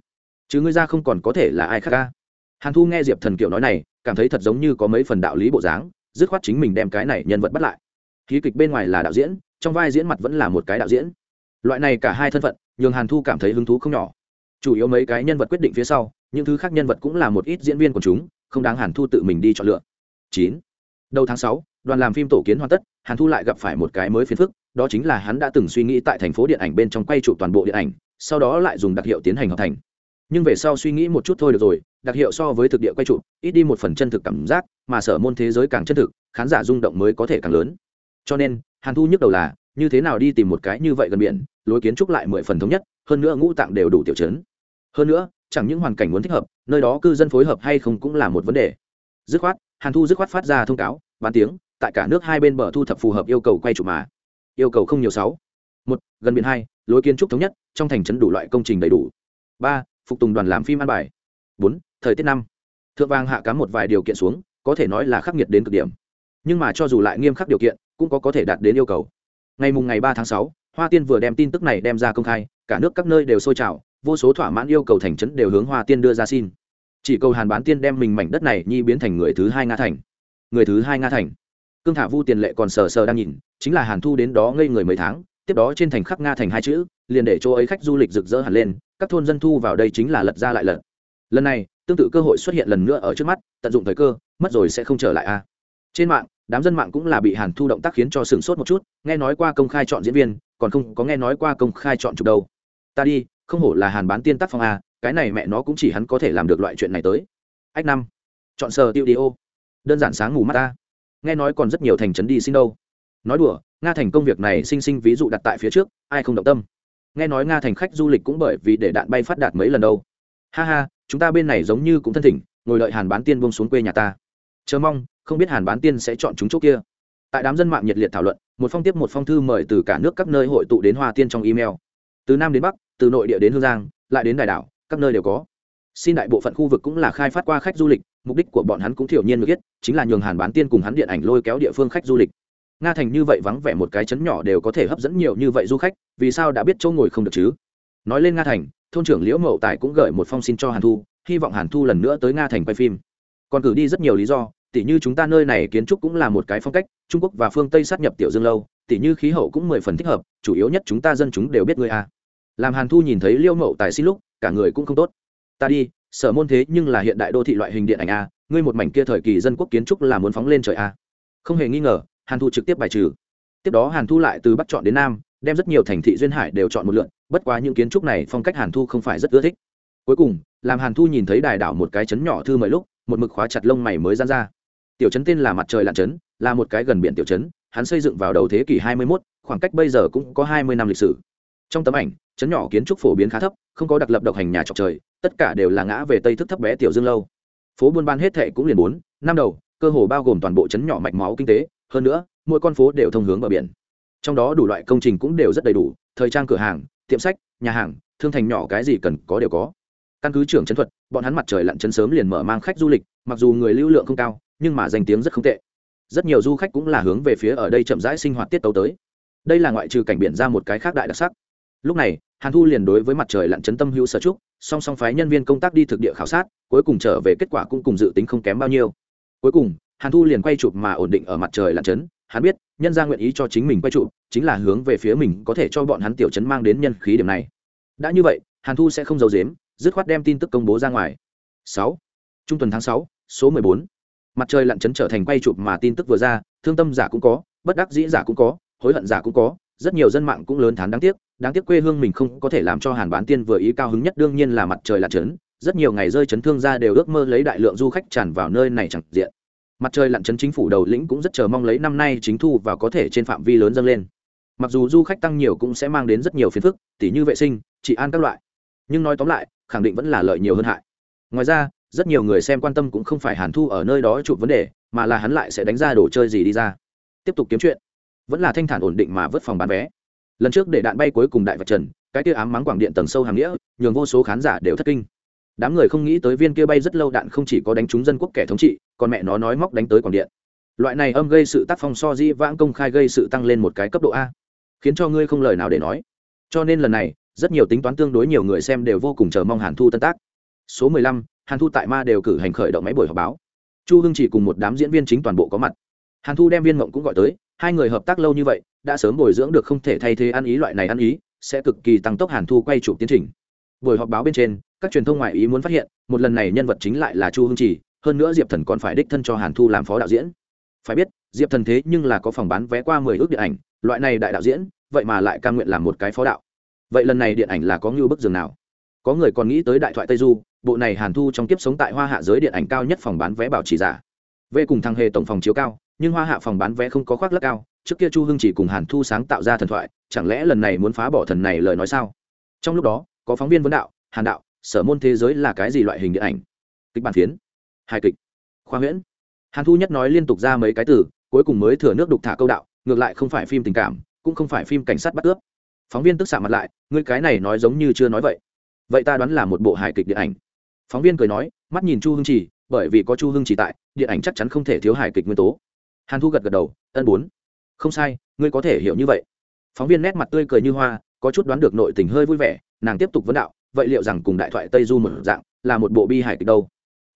Chứ ngươi ra không còn có thể là ai khác ca? Hàn thu nghe diệp thần kiểu nói này, cảm thấy thật giống như có mấy phần đạo lý bộ dáng, dứt khoát chính mình đem cái này nhân vật bắt lại. Ký kịch bên ngoài là đạo diễn, trong vai diễn mặt vẫn là một cái đạo diễn. Loại này cả hai thân phận, nhường hàn thu cảm thấy hứng thú không nhỏ. Chủ yếu mấy cái nhân vật quyết định phía sau, những thứ khác nhân vật cũng là một ít diễn viên của chúng, không đáng hàn thu tự mình đi chọn lựa. Chín. Đầu tháng sáu, đoàn làm phim tổ kiến hoàn tất, hàn thu lại gặp phải một cái mới phiền phức đó chính là hắn đã từng suy nghĩ tại thành phố điện ảnh bên trong quay trụ toàn bộ điện ảnh, sau đó lại dùng đặc hiệu tiến hành hợp thành. Nhưng về sau suy nghĩ một chút thôi được rồi, đặc hiệu so với thực địa quay trụ ít đi một phần chân thực cảm giác, mà sở môn thế giới càng chân thực, khán giả rung động mới có thể càng lớn. Cho nên, hàn thu nhức đầu là, như thế nào đi tìm một cái như vậy gần biển, lối kiến trúc lại mười phần thống nhất, hơn nữa ngũ tạng đều đủ tiểu chấn. Hơn nữa, chẳng những hoàn cảnh muốn thích hợp, nơi đó cư dân phối hợp hay không cũng là một vấn đề. Dứt khoát, hàn thu dứt khoát phát ra thông cáo, bán tiếng, tại cả nước hai bên bờ thu thập phù hợp yêu cầu quay trụ mà yêu cầu không nhiều sáu. Một, gần biển hai, lối kiến trúc thống nhất, trong thành trấn đủ loại công trình đầy đủ. Ba, phục tùng đoàn làm phim an bài. Bốn, thời tiết năm. Thượng vàng hạ cám một vài điều kiện xuống, có thể nói là khắc nghiệt đến cực điểm. Nhưng mà cho dù lại nghiêm khắc điều kiện, cũng có có thể đạt đến yêu cầu. Ngày mùng ngày ba tháng sáu, hoa tiên vừa đem tin tức này đem ra công khai, cả nước các nơi đều sôi trào, vô số thỏa mãn yêu cầu thành trấn đều hướng hoa tiên đưa ra xin. Chỉ cầu hàn bán tiên đem mình mảnh đất này nhi biến thành người thứ hai nga thành. Người thứ hai nga thành. Cương thả vu tiền lệ còn sờ sờ đang nhìn chính là hàn thu đến đó ngây người mấy tháng, tiếp đó trên thành khắc nga thành hai chữ, liền để chỗ ấy khách du lịch rực rỡ hẳn lên, các thôn dân thu vào đây chính là lật ra lại lật. Lần này, tương tự cơ hội xuất hiện lần nữa ở trước mắt, tận dụng thời cơ, mất rồi sẽ không trở lại a. Trên mạng, đám dân mạng cũng là bị hàn thu động tác khiến cho sửng sốt một chút, nghe nói qua công khai chọn diễn viên, còn không có nghe nói qua công khai chọn chụp đâu. Ta đi, không hổ là hàn bán tiên tác phong a, cái này mẹ nó cũng chỉ hắn có thể làm được loại chuyện này tới. Ách năm, chọn sờ tiêu đi ô đơn giản sáng ngủ mắt ta. Nghe nói còn rất nhiều thành trấn đi xin đâu nói đùa, nga thành công việc này sinh sinh ví dụ đặt tại phía trước, ai không động tâm. Nghe nói nga thành khách du lịch cũng bởi vì để đạn bay phát đạt mấy lần đâu. Ha ha, chúng ta bên này giống như cũng thân thỉnh, ngồi đợi hàn bán tiên bông xuống quê nhà ta. Chờ mong, không biết hàn bán tiên sẽ chọn chúng chỗ kia. Tại đám dân mạng nhiệt liệt thảo luận, một phong tiếp một phong thư mời từ cả nước các nơi hội tụ đến hoa tiên trong email. Từ nam đến bắc, từ nội địa đến hương giang, lại đến đài đảo, các nơi đều có. Xin đại bộ phận khu vực cũng là khai phát qua khách du lịch, mục đích của bọn hắn cũng thiểu nhiên được biết, chính là nhường hàn bán tiên cùng hắn điện ảnh lôi kéo địa phương khách du lịch nga thành như vậy vắng vẻ một cái chấn nhỏ đều có thể hấp dẫn nhiều như vậy du khách, vì sao đã biết chỗ ngồi không được chứ? Nói lên nga thành, thôn trưởng liễu mậu tài cũng gửi một phong xin cho hàn thu, hy vọng hàn thu lần nữa tới nga thành quay phim. Còn cử đi rất nhiều lý do, tỉ như chúng ta nơi này kiến trúc cũng là một cái phong cách, trung quốc và phương tây sát nhập tiểu dương lâu, tỉ như khí hậu cũng mười phần thích hợp, chủ yếu nhất chúng ta dân chúng đều biết người a à. làm hàn thu nhìn thấy liễu mậu tài xin lúc, cả người cũng không tốt. Ta đi, sở môn thế nhưng là hiện đại đô thị loại hình điện ảnh a ngươi một mảnh kia thời kỳ dân quốc kiến trúc là muốn phóng lên trời a không hề nghi ngờ hàn thu trực tiếp bài trừ. Tiếp đó hàn thu lại từ bắc chọn đến nam đem rất nhiều thành thị duyên hải đều chọn một lượn bất quá những kiến trúc này phong cách hàn thu không phải rất ưa thích. Cuối cùng làm hàn thu nhìn thấy đài đảo một cái chấn nhỏ thư mời lúc một mực khóa chặt lông mày mới gian ra. Tiểu chấn tên là mặt trời lặn chấn là một cái gần biển tiểu chấn hắn xây dựng vào đầu thế kỷ 21, khoảng cách bây giờ cũng có 20 năm lịch sử. Trong tấm ảnh chấn nhỏ kiến trúc phổ biến khá thấp không có đặc lập độc hành nhà trọc trời tất cả đều là ngã về tây thức thấp bé tiểu dương lâu. Phố buôn bán hết thệ cũng liền bốn năm đầu cơ hồ bao gồm toàn bộ chấn nhỏ mạch máu kinh tế hơn nữa, mỗi con phố đều thông hướng bờ biển. Trong đó đủ loại công trình cũng đều rất đầy đủ, thời trang cửa hàng, tiệm sách, nhà hàng, thương thành nhỏ cái gì cần có đều có. Căn cứ trưởng chấn thuật, bọn hắn mặt trời lặn chấn sớm liền mở mang khách du lịch, mặc dù người lưu lượng không cao, nhưng mà danh tiếng rất không tệ. Rất nhiều du khách cũng là hướng về phía ở đây chậm rãi sinh hoạt tiết tấu tới. Đây là ngoại trừ cảnh biển ra một cái khác đại đặc sắc. Lúc này, hàn thu liền đối với mặt trời lặn chấn tâm hữu sở trúc song song phái nhân viên công tác đi thực địa khảo sát, cuối cùng trở về kết quả cũng cùng dự tính không kém bao nhiêu. Cuối cùng hàn thu liền quay chụp mà ổn định ở mặt trời lặn chấn hắn biết, nhân ra nguyện ý cho chính mình quay chụp, chính là hướng về phía mình có thể cho bọn hắn tiểu chấn mang đến nhân khí điểm này. Đã như vậy, hàn thu sẽ không giấu dếm dứt khoát đem tin tức công bố ra ngoài. Sáu. Trung tuần tháng sáu, số mười bốn. Mặt trời lặn chấn trở thành quay chụp mà tin tức vừa ra, thương tâm giả cũng có, bất đắc dĩ giả cũng có, hối hận giả cũng có, rất nhiều dân mạng cũng lớn thán đáng tiếc đáng tiếc quê hương mình không có thể làm cho hàn bán tiên vừa ý cao hứng nhất đương nhiên là mặt trời lặn chấn rất nhiều ngày rơi chấn thương ra đều ước mơ lấy đại lượng du khách tràn vào nơi này chẳng diện mặt trời lặn chấn chính phủ đầu lĩnh cũng rất chờ mong lấy năm nay chính thu và có thể trên phạm vi lớn dâng lên. Mặc dù du khách tăng nhiều cũng sẽ mang đến rất nhiều phiền phức, tỉ như vệ sinh, trị an các loại. Nhưng nói tóm lại, khẳng định vẫn là lợi nhiều hơn hại. Ngoài ra, rất nhiều người xem quan tâm cũng không phải hàn thu ở nơi đó chụp vấn đề, mà là hắn lại sẽ đánh ra đồ chơi gì đi ra. Tiếp tục kiếm chuyện. Vẫn là thanh thản ổn định mà vứt phòng bán vé. Lần trước để đạn bay cuối cùng đại vật trần, cái kia ám mắng quảng điện tầng sâu hàng nghĩa, nhường vô số khán giả đều thất kinh. Đám người không nghĩ tới viên kia bay rất lâu đạn không chỉ có đánh trúng dân quốc kẻ thống trị còn mẹ nó nói móc đánh tới quảng điện. Loại này âm gây sự tác phong so di vãng công khai gây sự tăng lên một cái cấp độ a. Khiến cho ngươi không lời nào để nói. Cho nên lần này, rất nhiều tính toán tương đối nhiều người xem đều vô cùng chờ mong hàn thu tân tác. Số mười lăm, hàn thu tại ma đều cử hành khởi động máy buổi họp báo. Chu hưng chỉ cùng một đám diễn viên chính toàn bộ có mặt. Hàn thu đem viên mộng cũng gọi tới, hai người hợp tác lâu như vậy, đã sớm bồi dưỡng được không thể thay thế ăn ý loại này ăn ý, sẽ cực kỳ tăng tốc hàn thu quay chụp tiến trình. Buổi họp báo bên trên, các truyền thông ngoại ý muốn phát hiện, một lần này nhân vật chính lại là chu hưng chỉ hơn nữa diệp thần còn phải đích thân cho hàn thu làm phó đạo diễn. Phải biết, diệp thần thế nhưng là có phòng bán vé qua mười ước điện ảnh, loại này đại đạo diễn, vậy mà lại cam nguyện làm một cái phó đạo. Vậy lần này điện ảnh là có ngưu bức giường nào? Có người còn nghĩ tới đại thoại tây du, bộ này hàn thu trong kiếp sống tại hoa hạ giới điện ảnh cao nhất phòng bán vé bảo trì giả. Về cùng thằng hề tổng phòng chiếu cao, nhưng hoa hạ phòng bán vé không có khoác lắc cao, trước kia chu hưng chỉ cùng hàn thu sáng tạo ra thần thoại, chẳng lẽ lần này muốn phá bỏ thần này lời nói sao? Trong lúc đó, có phóng viên vấn đạo, hàn đạo, sở môn thế giới là cái gì loại hình điện ảnh? Kịch bản phiến hài kịch. Khoa huyễn. Hàn thu nhất nói liên tục ra mấy cái từ, cuối cùng mới thừa nước đục thả câu đạo, ngược lại không phải phim tình cảm, cũng không phải phim cảnh sát bắt cướp phóng viên tức xạ mặt lại, ngươi cái này nói giống như chưa nói vậy. Vậy ta đoán là một bộ hài kịch điện ảnh. Phóng viên cười nói, mắt nhìn chu hưng trì, bởi vì có chu hưng trì tại, điện ảnh chắc chắn không thể thiếu hài kịch nguyên tố. Hàn thu gật gật đầu, ân bốn. Không sai, ngươi có thể hiểu như vậy. Phóng viên nét mặt tươi cười như hoa, có chút đoán được nội tình hơi vui vẻ, nàng tiếp tục vấn đạo, vậy liệu rằng cùng đại thoại tây du một dạng, là một bộ bi hài kịch đâu?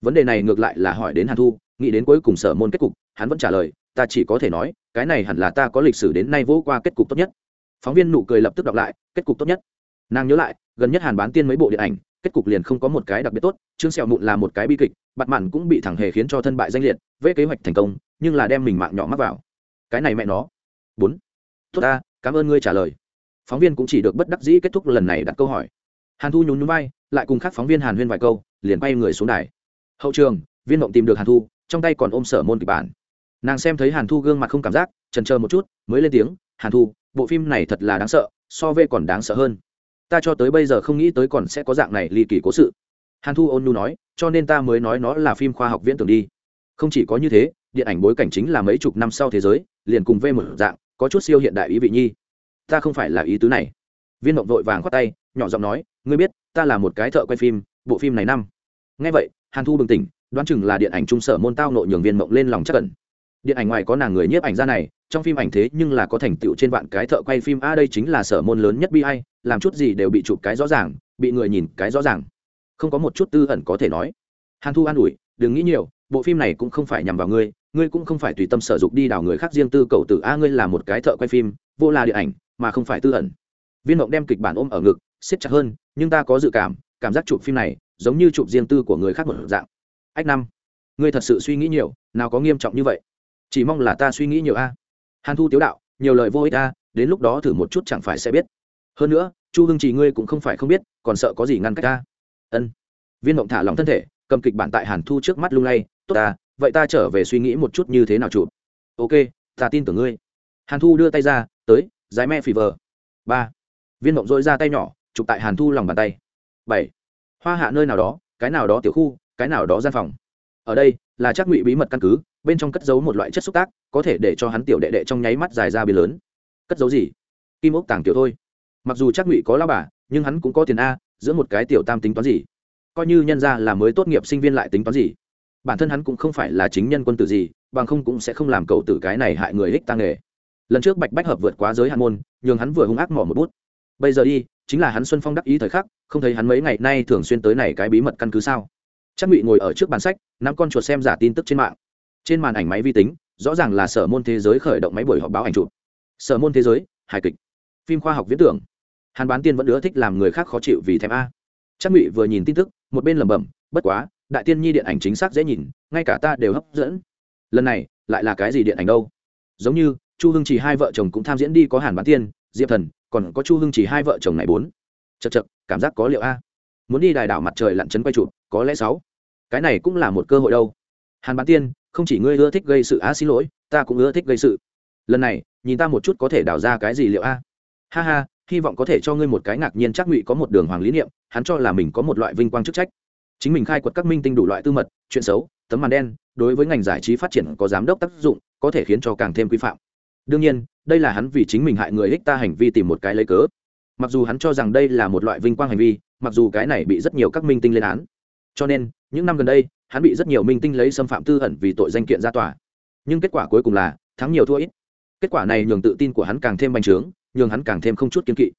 Vấn đề này ngược lại là hỏi đến hàn thu, nghĩ đến cuối cùng sở môn kết cục, hắn vẫn trả lời, ta chỉ có thể nói, cái này hẳn là ta có lịch sử đến nay vỗ qua kết cục tốt nhất. Phóng viên nụ cười lập tức đọc lại, kết cục tốt nhất. Nàng nhớ lại, gần nhất hàn bán tiên mấy bộ điện ảnh, kết cục liền không có một cái đặc biệt tốt, trương sẹo mụn là một cái bi kịch bặt mặn cũng bị thẳng hề khiến cho thân bại danh liệt, vẽ kế hoạch thành công, nhưng là đem mình mạng nhỏ mắc vào. Cái này mẹ nó. Bốn. Tốt ta, cảm ơn ngươi trả lời. Phóng viên cũng chỉ được bất đắc dĩ kết thúc lần này đặt câu hỏi. Hàn thu nhún nhún vai, lại cùng các phóng viên hàn huyên vài câu, liền bay người xuống đài hậu trường, viên mộng tìm được hàn thu, trong tay còn ôm sở môn kịch bản. Nàng xem thấy hàn thu gương mặt không cảm giác trần chờ một chút, mới lên tiếng, hàn thu, bộ phim này thật là đáng sợ, so với còn đáng sợ hơn. Ta cho tới bây giờ không nghĩ tới còn sẽ có dạng này ly kỳ cố sự. Hàn thu ôn nhu nói, cho nên ta mới nói nó là phim khoa học viễn tưởng đi. Không chỉ có như thế, điện ảnh bối cảnh chính là mấy chục năm sau thế giới, liền cùng v một dạng, có chút siêu hiện đại ý vị nhi. Ta không phải là ý tứ này. Viên mộng vội vàng khoát tay, nhỏ giọng nói, ngươi biết, ta là một cái thợ quay phim, bộ phim này năm ngay vậy, hàn thu bừng tỉnh, đoán chừng là điện ảnh trung sở môn tao nội nhường viên mộng lên lòng chắc cẩn điện ảnh ngoài có nàng người nhiếp ảnh ra này, trong phim ảnh thế nhưng là có thành tựu trên vạn cái thợ quay phim. A, đây chính là sở môn lớn nhất bi hay làm chút gì đều bị chụp cái rõ ràng, bị người nhìn cái rõ ràng. Không có một chút tư ẩn có thể nói. Hàn thu an ủi, đừng nghĩ nhiều, bộ phim này cũng không phải nhằm vào ngươi ngươi cũng không phải tùy tâm sở dục đi đào người khác riêng tư cầu tử. A, ngươi là một cái thợ quay phim, vô là điện ảnh, mà không phải tư ẩn. Viên mộng đem kịch bản ôm ở ngực, siết chặt hơn, nhưng ta có dự cảm cảm giác chụp phim này giống như chụp riêng tư của người khác một dạng. Ách năm, ngươi thật sự suy nghĩ nhiều, nào có nghiêm trọng như vậy? Chỉ mong là ta suy nghĩ nhiều a. Hàn thu tiếu đạo, nhiều lời vô ích a, đến lúc đó thử một chút chẳng phải sẽ biết. Hơn nữa, chu hưng chỉ ngươi cũng không phải không biết, còn sợ có gì ngăn cách ta ân. Viên mộng thả lòng thân thể, cầm kịch bản tại hàn thu trước mắt lung lay. Tốt ta vậy ta trở về suy nghĩ một chút như thế nào chụp? Ok, ta tin tưởng ngươi. Hàn thu đưa tay ra, tới dái me phì vờ. Ba. Viên mộng dội ra tay nhỏ, chụp tại hàn thu lòng bàn tay. Bảy hoa hạ nơi nào đó, cái nào đó tiểu khu, cái nào đó gian phòng. Ở đây là chắc ngụy bí mật căn cứ, bên trong cất giấu một loại chất xúc tác, có thể để cho hắn tiểu đệ đệ trong nháy mắt dài ra bia lớn. Cất giấu gì? Kim ốc tàng tiểu thôi. Mặc dù chắc ngụy có lao bà, nhưng hắn cũng có tiền a, giữa một cái tiểu tam tính toán gì? Coi như nhân ra là mới tốt nghiệp sinh viên lại tính toán gì? Bản thân hắn cũng không phải là chính nhân quân tử gì, bằng không cũng sẽ không làm cậu tử cái này hại người ích tăng nghề. Lần trước bạch bách hợp vượt quá giới hạn môn, nhường hắn vừa hung ác mỏ một bút. Bây giờ đi chính là hắn xuân phong đắc ý thời khắc, không thấy hắn mấy ngày nay thường xuyên tới này cái bí mật căn cứ sao? Chắc ngụy ngồi ở trước bàn sách, nắm con chuột xem giả tin tức trên mạng. Trên màn ảnh máy vi tính, rõ ràng là sở môn thế giới khởi động máy buổi họp báo ảnh chụp. Sở môn thế giới, hài kịch. Phim khoa học viễn tưởng. Hàn bán tiên vẫn ưa thích làm người khác khó chịu vì thèm a. Chắc ngụy vừa nhìn tin tức, một bên lẩm bẩm, bất quá, đại tiên nhi điện ảnh chính xác dễ nhìn, ngay cả ta đều hấp dẫn. Lần này, lại là cái gì điện ảnh đâu? Giống như chu hưng chỉ hai vợ chồng cũng tham diễn đi có hàn bán tiên diệp thần, còn có chu hưng chỉ hai vợ chồng này bốn. Chật chật cảm giác có liệu a. Muốn đi đài đảo mặt trời lặn chấn quay chụp, có lẽ sáu. Cái này cũng là một cơ hội đâu. Hàn bán tiên, không chỉ ngươi ưa thích gây sự á, xin lỗi, ta cũng ưa thích gây sự. Lần này, nhìn ta một chút có thể đào ra cái gì liệu a? Ha ha, hy vọng có thể cho ngươi một cái ngạc nhiên chắc ngụy có một đường hoàng lý niệm, hắn cho là mình có một loại vinh quang chức trách. Chính mình khai quật các minh tinh đủ loại tư mật, chuyện xấu, tấm màn đen, đối với ngành giải trí phát triển có giám đốc tác dụng, có thể khiến cho càng thêm quy phạm đương nhiên, đây là hắn vì chính mình hại người ích ta hành vi tìm một cái lấy cớ. Mặc dù hắn cho rằng đây là một loại vinh quang hành vi, mặc dù cái này bị rất nhiều các minh tinh lên án. Cho nên, những năm gần đây, hắn bị rất nhiều minh tinh lấy xâm phạm tư ẩn vì tội danh kiện ra tòa. Nhưng kết quả cuối cùng là, thắng nhiều thua ít. Kết quả này nhường tự tin của hắn càng thêm bành trướng, nhường hắn càng thêm không chút kiên kỵ.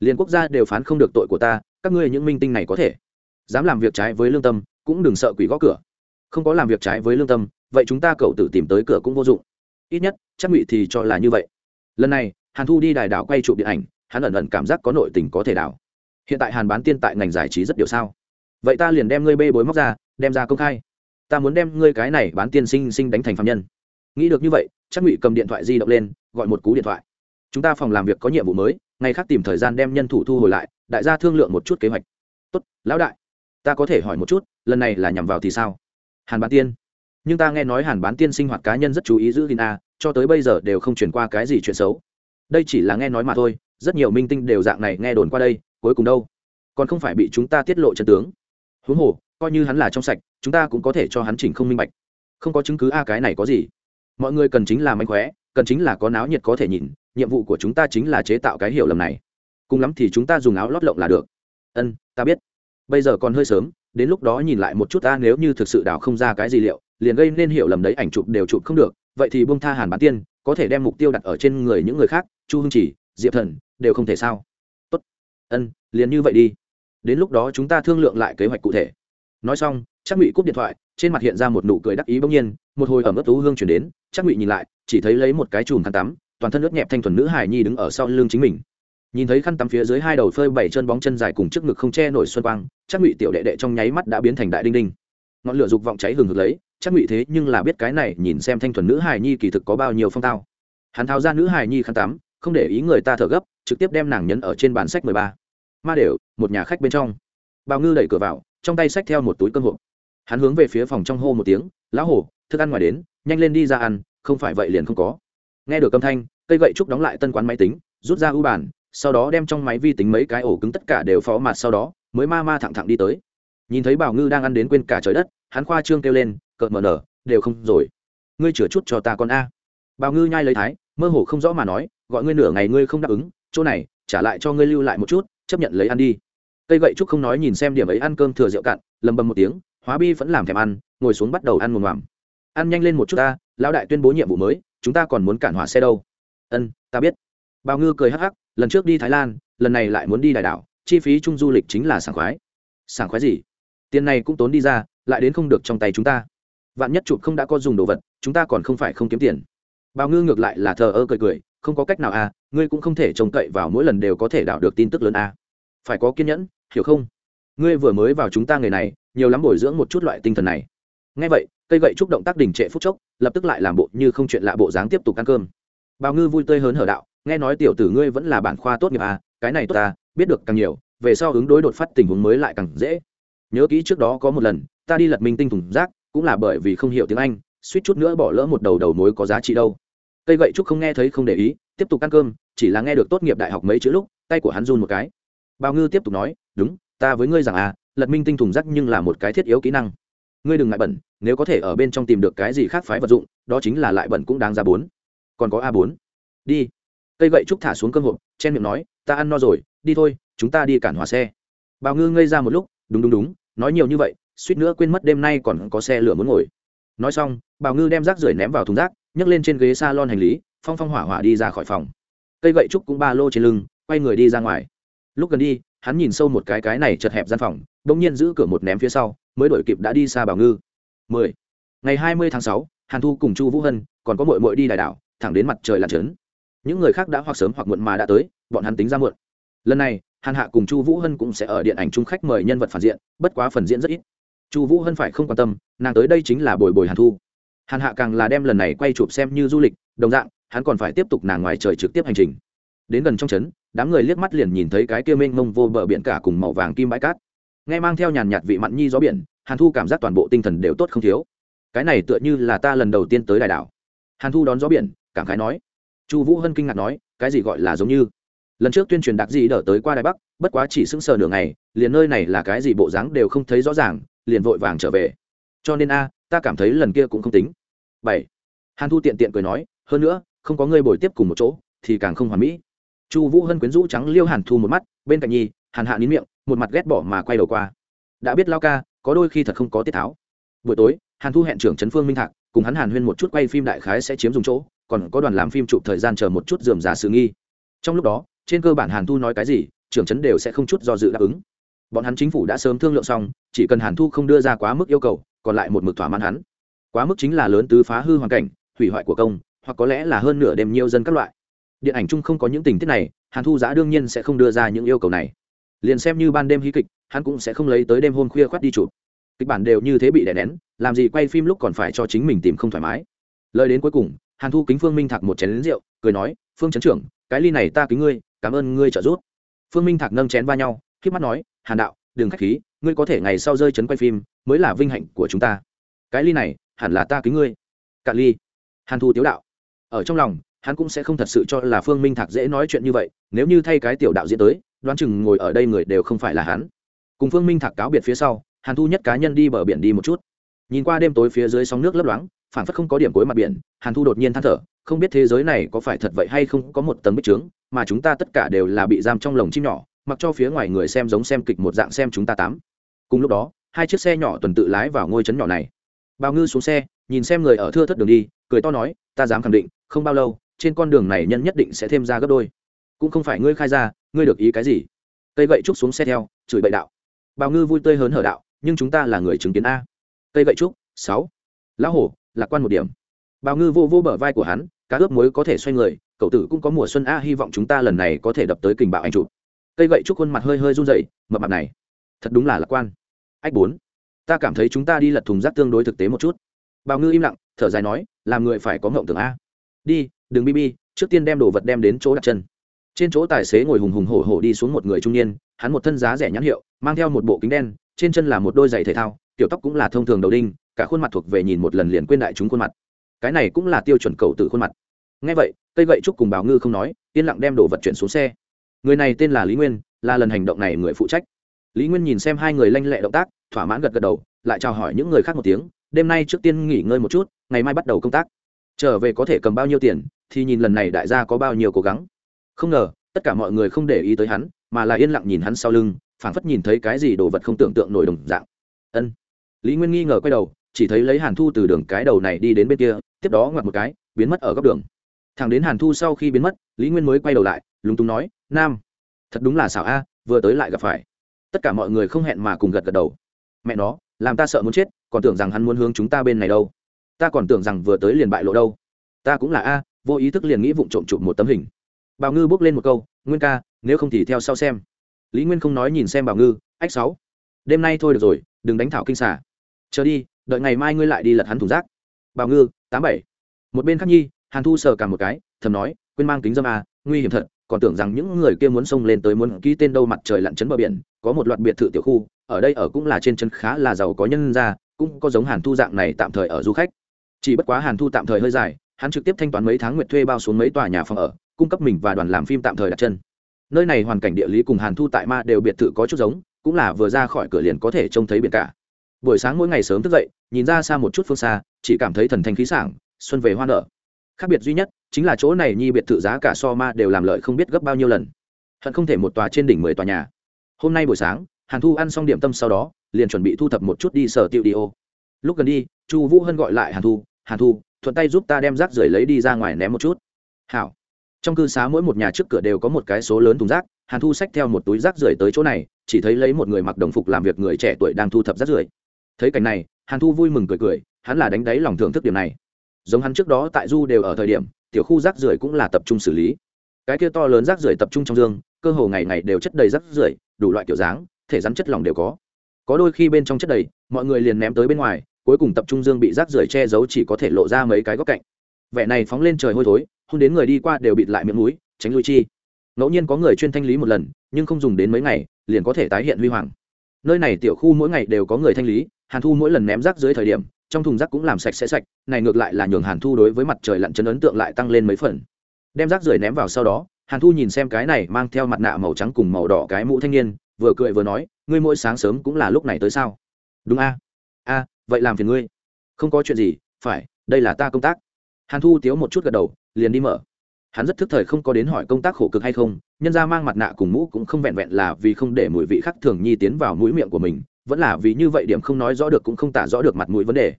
Liền quốc gia đều phán không được tội của ta, các ngươi những minh tinh này có thể. Dám làm việc trái với lương tâm, cũng đừng sợ quỷ gõ cửa. Không có làm việc trái với lương tâm, vậy chúng ta cậu tự tìm tới cửa cũng vô dụng ít nhất, chắc ngụy thì cho là như vậy. Lần này, hàn thu đi đài đảo quay chụp điện ảnh, hắn ẩn ẩn cảm giác có nội tình có thể đảo. Hiện tại hàn bán tiên tại ngành giải trí rất điều sao. Vậy ta liền đem ngươi bê bối móc ra, đem ra công khai. Ta muốn đem ngươi cái này bán tiên sinh sinh đánh thành phạm nhân. Nghĩ được như vậy, chắc ngụy cầm điện thoại di động lên, gọi một cú điện thoại. Chúng ta phòng làm việc có nhiệm vụ mới, ngày khác tìm thời gian đem nhân thủ thu hồi lại, đại gia thương lượng một chút kế hoạch. Tốt, lão đại, ta có thể hỏi một chút, lần này là nhằm vào thì sao? Hàn bán tiên nhưng ta nghe nói hàn bán tiên sinh hoạt cá nhân rất chú ý giữ gìn a, cho tới bây giờ đều không chuyển qua cái gì chuyện xấu. Đây chỉ là nghe nói mà thôi, rất nhiều minh tinh đều dạng này nghe đồn qua đây, cuối cùng đâu? Còn không phải bị chúng ta tiết lộ chân tướng. Huống hồ, coi như hắn là trong sạch, chúng ta cũng có thể cho hắn chỉnh không minh bạch. Không có chứng cứ a, cái này có gì? Mọi người cần chính là mánh khóe, cần chính là có náo nhiệt có thể nhìn, nhiệm vụ của chúng ta chính là chế tạo cái hiểu lầm này. Cùng lắm thì chúng ta dùng áo lót lộng là được. Ân, ta biết. Bây giờ còn hơi sớm, đến lúc đó nhìn lại một chút ta nếu như thực sự đào không ra cái gì liệu liền gây nên hiểu lầm đấy, ảnh chụp đều chụp không được. Vậy thì bông tha hàn bán tiên, có thể đem mục tiêu đặt ở trên người những người khác, chu hưng chỉ, diệp thần, đều không thể sao? Tốt. Ân, liền như vậy đi. Đến lúc đó chúng ta thương lượng lại kế hoạch cụ thể. Nói xong chắc ngụy cúp điện thoại, trên mặt hiện ra một nụ cười đắc ý bỗng nhiên, một hồi ẩm ướt tú hương chuyển đến chắc ngụy nhìn lại, chỉ thấy lấy một cái chùm khăn tắm, toàn thân ướt nhẹp thanh thuần nữ hải nhi đứng ở sau lưng chính mình. Nhìn thấy khăn tắm phía dưới hai đầu phơi bảy chân bóng chân dài cùng trước ngực không che nổi xuân quang chắc ngụy tiểu đệ đệ trong nháy mắt đã biến thành đại đinh đinh. Ngọn lửa dục vọng cháy hừng hực lấy chắc ngụy thế nhưng là biết cái này, nhìn xem thanh thuần nữ hải nhi kỳ thực có bao nhiêu phong tao. Hắn tháo ra nữ hải nhi khăn tắm, không để ý người ta thở gấp, trực tiếp đem nàng nhấn ở trên bàn sách mười ba. Ma đều, một nhà khách bên trong. Bào ngư đẩy cửa vào, trong tay sách theo một túi cơm hộp. Hắn hướng về phía phòng trong hô một tiếng, lão hổ, thức ăn ngoài đến, nhanh lên đi ra ăn, không phải vậy liền không có. Nghe được âm thanh, cây gậy trúc đóng lại tân quán máy tính, rút ra ưu bản sau đó đem trong máy vi tính mấy cái ổ cứng tất cả đều phó mặt sau đó, mới ma ma thẳng thẳng đi tới. Nhìn thấy bảo ngư đang ăn đến quên cả trời đất, hắn khoa trương kêu lên cợt mờ nở, đều không rồi. Ngươi chừa chút cho ta con a. Bào ngư nhai lấy thái, mơ hồ không rõ mà nói, gọi ngươi nửa ngày ngươi không đáp ứng, chỗ này, trả lại cho ngươi lưu lại một chút, chấp nhận lấy ăn đi. Cây gậy trúc không nói nhìn xem điểm ấy ăn cơm thừa rượu cạn, lầm bầm một tiếng, hóa bi vẫn làm thèm ăn, ngồi xuống bắt đầu ăn mồm ngoằm ăn nhanh lên một chút ta, lão đại tuyên bố nhiệm vụ mới, chúng ta còn muốn cản hỏa xe đâu. Ân, ta biết. Bao ngư cười hắc hắc, lần trước đi thái lan, lần này lại muốn đi đại đảo, chi phí chung du lịch chính là sảng khoái. Sảng khoái gì? Tiền này cũng tốn đi ra, lại đến không được trong tay chúng ta vạn nhất chụp không đã có dùng đồ vật, chúng ta còn không phải không kiếm tiền. Bao ngư ngược lại là thờ ơ cười cười, không có cách nào à ngươi cũng không thể trông cậy vào mỗi lần đều có thể đảo được tin tức lớn à. Phải có kiên nhẫn, hiểu không? Ngươi vừa mới vào chúng ta nghề này, nhiều lắm bồi dưỡng một chút loại tinh thần này. Ngay vậy, cây gậy trúc động tác đình trệ phút chốc, lập tức lại làm bộ như không chuyện lạ bộ dáng tiếp tục ăn cơm. Bào ngư vui tươi hớn hở đạo, nghe nói tiểu tử ngươi vẫn là bản khoa tốt nghiệp à cái này tốt ta biết được càng nhiều, về sau ứng đối đột phát tình huống mới lại càng dễ. Nhớ kỹ trước đó có một lần, ta đi lật minh tinh thùng rác cũng là bởi vì không hiểu tiếng anh, suýt chút nữa bỏ lỡ một đầu đầu mối có giá trị đâu. Cây gậy trúc không nghe thấy không để ý, tiếp tục ăn cơm, chỉ là nghe được tốt nghiệp đại học mấy chữ lúc, tay của hắn run một cái. Bao ngư tiếp tục nói, đúng, ta với ngươi rằng à lật minh tinh thùng rác nhưng là một cái thiết yếu kỹ năng. Ngươi đừng ngại bẩn, nếu có thể ở bên trong tìm được cái gì khác phái vật dụng, đó chính là lại bẩn cũng đáng ra bốn. Còn có a bốn. Đi. Cây gậy trúc thả xuống cơm hộp, chen miệng nói, ta ăn no rồi, đi thôi, chúng ta đi cản hòa xe. Bào ngư ngây ra một lúc, đúng đúng đúng, nói nhiều như vậy suýt nữa quên mất đêm nay còn có xe lửa muốn ngồi. Nói xong bào ngư đem rác rưởi ném vào thùng rác, nhấc lên trên ghế s a lon hành lý, phong phong hỏa hỏa đi ra khỏi phòng. Cây gậy trúc cũng ba lô trên lưng, quay người đi ra ngoài. Lúc gần đi, hắn nhìn sâu một cái cái này chật hẹp gian phòng đ ỗ n g nhiên giữ cửa một ném phía sau, mới đổi kịp đã đi xa bảo ngư. Mười. Ngày hai mươi tháng sáu, hàn thu cùng chu vũ hân còn có mội mội đi đại đảo, thẳng đến mặt trời lặn trấn những người khác đã hoặc sớm hoặc muộn mà đã tới, bọn hắn tính ra muộn. Lần này, hàn hạ cùng chu vũ hân cũng sẽ ở điện ảnh chung khách mời nhân vật phản diện, bất quá phần diễn rất ít chu vũ hân phải không quan tâm, nàng tới đây chính là bồi bồi hàn thu. Hàn hạ càng là đem lần này quay chụp xem như du lịch, đồng dạng, hắn còn phải tiếp tục nàng ngoài trời trực tiếp hành trình. Đến gần trong trấn, đám người liếc mắt liền nhìn thấy cái kia mênh mông vô bờ biển cả cùng màu vàng kim bãi cát. Nghe mang theo nhàn nhạt vị mặn nhi gió biển, hàn thu cảm giác toàn bộ tinh thần đều tốt không thiếu. Cái này tựa như là ta lần đầu tiên tới đại đảo. Hàn thu đón gió biển, cảm khái nói. Chu vũ hân kinh ngạc nói, cái gì gọi là giống như? Lần trước tuyên truyền đặc gì đỡ tới qua đài bắc, bất quá chỉ sững sờ nửa ngày, liền nơi này là cái gì bộ dáng đều không thấy rõ ràng liền vội vàng trở về. Cho nên a, ta cảm thấy lần kia cũng không tính. Bảy. Hàn thu tiện tiện cười nói, hơn nữa, không có người bồi tiếp cùng một chỗ, thì càng không hoàn mỹ. Chu vũ hân quyến rũ trắng liêu hàn thu một mắt, bên cạnh nhi, hàn hạ nín miệng, một mặt ghét bỏ mà quay đầu qua. Đã biết lao ca, có đôi khi thật không có tiết tháo. Buổi tối, hàn thu hẹn trưởng trấn phương minh thạc, cùng hắn hàn huyên một chút quay phim đại khái sẽ chiếm dùng chỗ, còn có đoàn làm phim chụp thời gian chờ một chút dườm giả sự nghi. Trong lúc đó, trên cơ bản hàn thu nói cái gì, trưởng trấn đều sẽ không chút do dự đáp ứng bọn hắn chính phủ đã sớm thương lượng xong, chỉ cần hàn thu không đưa ra quá mức yêu cầu, còn lại một mực thỏa mãn hắn. Quá mức chính là lớn tứ phá hư hoàn cảnh, hủy hoại của công, hoặc có lẽ là hơn nửa đêm nhiều dân các loại. Điện ảnh chung không có những tình tiết này, hàn thu giã đương nhiên sẽ không đưa ra những yêu cầu này. Liền xem như ban đêm hí kịch, hắn cũng sẽ không lấy tới đêm hôm khuya khoát đi chụp. Kịch bản đều như thế bị đè nén, làm gì quay phim lúc còn phải cho chính mình tìm không thoải mái. Lời đến cuối cùng, hàn thu kính phương minh thạc một chén lính rượu, cười nói, phương trấn trưởng, cái ly này ta kính ngươi, cảm ơn ngươi trợ giúp. Phương minh thạc nâng chén va nhau k mắt nói hàn đạo, đừng k h á c h khí, ngươi có thể ngày sau rơi chấn quay phim, mới là vinh hạnh của chúng ta. Cái ly này, hẳn là ta kính ngươi. Cạn ly. Hàn thu tiếu đạo. Ở trong lòng, hắn cũng sẽ không thật sự cho là phương minh thạc dễ nói chuyện như vậy, nếu như thay cái tiểu đạo diễn tới, đoán chừng ngồi ở đây người đều không phải là hắn. Cùng phương minh thạc cáo biệt phía sau, hàn thu nhất cá nhân đi bờ biển đi một chút. Nhìn qua đêm tối phía dưới sóng nước lấp loáng phản phất không có điểm cuối mặt biển, hàn thu đột nhiên than thở, không biết thế giới này có phải thật vậy hay không có một tầng bích trướng, mà chúng ta tất cả đều là bị giam trong lồng chim nhỏ mặc cho phía ngoài người xem giống xem kịch một dạng xem chúng ta tám. Cùng lúc đó, hai chiếc xe nhỏ tuần tự lái vào ngôi trấn nhỏ này. Bao ngư xuống xe, nhìn xem người ở thưa thất đường đi, cười to nói, ta dám khẳng định, không bao lâu, trên con đường này nhân nhất định sẽ thêm ra gấp đôi. Cũng không phải ngươi khai ra, ngươi được ý cái gì? Cây gậy trúc xuống xe theo, chửi bậy đạo. Bào ngư vui tươi hớn hở đạo, nhưng chúng ta là người chứng kiến a. Cây gậy trúc, sáu. Lão hổ, lạc quan một điểm. Bào ngư vô vô bờ vai của hắn, cá ướp muối có thể xoay người, cậu tử cũng có mùa xuân a, hy vọng chúng ta lần này có thể đập tới kình bạo anh chụp cây gậy trúc khuôn mặt hơi hơi run dậy mập mặt này, thật đúng là lạc quan. Ách bốn, ta cảm thấy chúng ta đi lật thùng rác tương đối thực tế một chút. Bào ngư im lặng, thở dài nói, làm người phải có ngộng tưởng a. Đi, đừng bi bi, trước tiên đem đồ vật đem đến chỗ đặt chân. Trên chỗ tài xế ngồi hùng hùng hổ hổ đi xuống một người trung niên, hắn một thân giá rẻ nhãn hiệu, mang theo một bộ kính đen, trên chân là một đôi giày thể thao tiểu tóc cũng là thông thường đầu đinh, cả khuôn mặt thuộc về nhìn một lần liền quên đại chúng khuôn mặt. Cái này cũng là tiêu chuẩn cầu từ khuôn mặt. Ngay vậy, cây gậy trúc cùng bảo ngư không nói, yên lặng đem đồ vật chuyển xuống xe người này tên là lý nguyên, là lần hành động này người phụ trách. Lý nguyên nhìn xem hai người lanh lẹ động tác, thỏa mãn gật gật đầu, lại chào hỏi những người khác một tiếng, đêm nay trước tiên nghỉ ngơi một chút, ngày mai bắt đầu công tác. Trở về có thể cầm bao nhiêu tiền, thì nhìn lần này đại gia có bao nhiêu cố gắng. Không ngờ, tất cả mọi người không để ý tới hắn, mà là yên lặng nhìn hắn sau lưng, phảng phất nhìn thấy cái gì đồ vật không tưởng tượng nổi đồng dạng. Ân. Lý nguyên nghi ngờ quay đầu, chỉ thấy lấy hàn thu từ đường cái đầu này đi đến bên kia, tiếp đó ngoặt một cái, biến mất ở góc đường thằng đến hàn thu sau khi biến mất, lý nguyên mới quay đầu lại, lúng túng nói, nam, thật đúng là xảo a, vừa tới lại gặp phải. Tất cả mọi người không hẹn mà cùng gật gật đầu. Mẹ nó, làm ta sợ muốn chết, còn tưởng rằng hắn muốn hướng chúng ta bên này đâu. Ta còn tưởng rằng vừa tới liền bại lộ đâu. Ta cũng là a, vô ý thức liền nghĩ vụng trộm chụp một tấm hình. Bào ngư bước lên một câu, nguyên ca, nếu không thì theo sau xem. Lý nguyên không nói nhìn xem bào ngư, ách sáu, đêm nay thôi được rồi, đừng đánh thảo kinh xả chờ đi, đợi ngày mai ngươi lại đi lật hắn thùng rác. Bào ngư, tám bảy. Một bên Khắc nhi hàn thu sờ cả một cái, thầm nói, quên mang kính dâm à nguy hiểm thật, còn tưởng rằng những người kia muốn xông lên tới muốn ký tên đâu mặt trời lặn chấn bờ biển, có một loạt biệt thự tiểu khu, ở đây ở cũng là trên chân khá là giàu có nhân ra cũng có giống hàn thu dạng này tạm thời ở du khách. Chỉ bất quá hàn thu tạm thời hơi dài, hắn trực tiếp thanh toán mấy tháng nguyệt thuê bao xuống mấy tòa nhà phòng ở, cung cấp mình và đoàn làm phim tạm thời đặt chân. Nơi này hoàn cảnh địa lý cùng hàn thu tại ma đều biệt thự có chút giống, cũng là vừa ra khỏi cửa liền có thể trông thấy biển cả. Buổi sáng mỗi ngày sớm thức dậy, nhìn ra xa một chút phương xa, chỉ cảm thấy thần thanh khí sảng, xuân về hoa nở khác biệt duy nhất chính là chỗ này nhi biệt thự giá cả so ma đều làm lợi không biết gấp bao nhiêu lần. Hận không thể một tòa trên đỉnh mười tòa nhà. Hôm nay buổi sáng, hàn thu ăn xong điểm tâm sau đó, liền chuẩn bị thu thập một chút đi sở tiệu đi ô. Lúc gần đi, chu vũ hân gọi lại hàn thu hàn thu, thuận tay giúp ta đem rác rưởi lấy đi ra ngoài ném một chút. Hảo. Trong cư xá mỗi một nhà trước cửa đều có một cái số lớn thùng rác, hàn thu xách theo một túi rác rưởi tới chỗ này, chỉ thấy lấy một người mặc đồng phục làm việc người trẻ tuổi đang thu thập rác rưởi. Thấy cảnh này, hàn thu vui mừng cười cười, hắn là đánh đáy lòng thưởng thức điểm này giống hắn trước đó tại du đều ở thời điểm, tiểu khu rác rưởi cũng là tập trung xử lý. Cái kia to lớn rác rưởi tập trung trong dương, cơ hồ ngày ngày đều chất đầy rác rưởi, đủ loại kiểu dáng, thể rắn chất lỏng đều có. Có đôi khi bên trong chất đầy, mọi người liền ném tới bên ngoài, cuối cùng tập trung dương bị rác rưởi che giấu chỉ có thể lộ ra mấy cái góc cạnh. Vẻ này phóng lên trời hôi thối, hôn đến người đi qua đều bịt lại miệng mũi, tránh lui chi. Ngẫu nhiên có người chuyên thanh lý một lần, nhưng không dùng đến mấy ngày, liền có thể tái hiện huy hoàng. Nơi này tiểu khu mỗi ngày đều có người thanh lý, hàn thu mỗi lần ném rác dưới thời điểm trong thùng rác cũng làm sạch sẽ sạch, này ngược lại là nhường hàn thu đối với mặt trời lặn chân ấn tượng lại tăng lên mấy phần. Đem rác rưởi ném vào sau đó, hàn thu nhìn xem cái này mang theo mặt nạ màu trắng cùng màu đỏ cái mũ thanh niên, vừa cười vừa nói, ngươi mỗi sáng sớm cũng là lúc này tới sao? Đúng a. A, vậy làm phiền ngươi. Không có chuyện gì, phải, đây là ta công tác. Hàn thu tiếu một chút gật đầu, liền đi mở. Hắn rất thức thời không có đến hỏi công tác khổ cực hay không, nhân ra mang mặt nạ cùng mũ cũng không vẹn vẹn là vì không để mùi vị khắc thường nhi tiến vào mũi miệng của mình vẫn là vì như vậy điểm không nói rõ được cũng không tả rõ được mặt mũi vấn đề.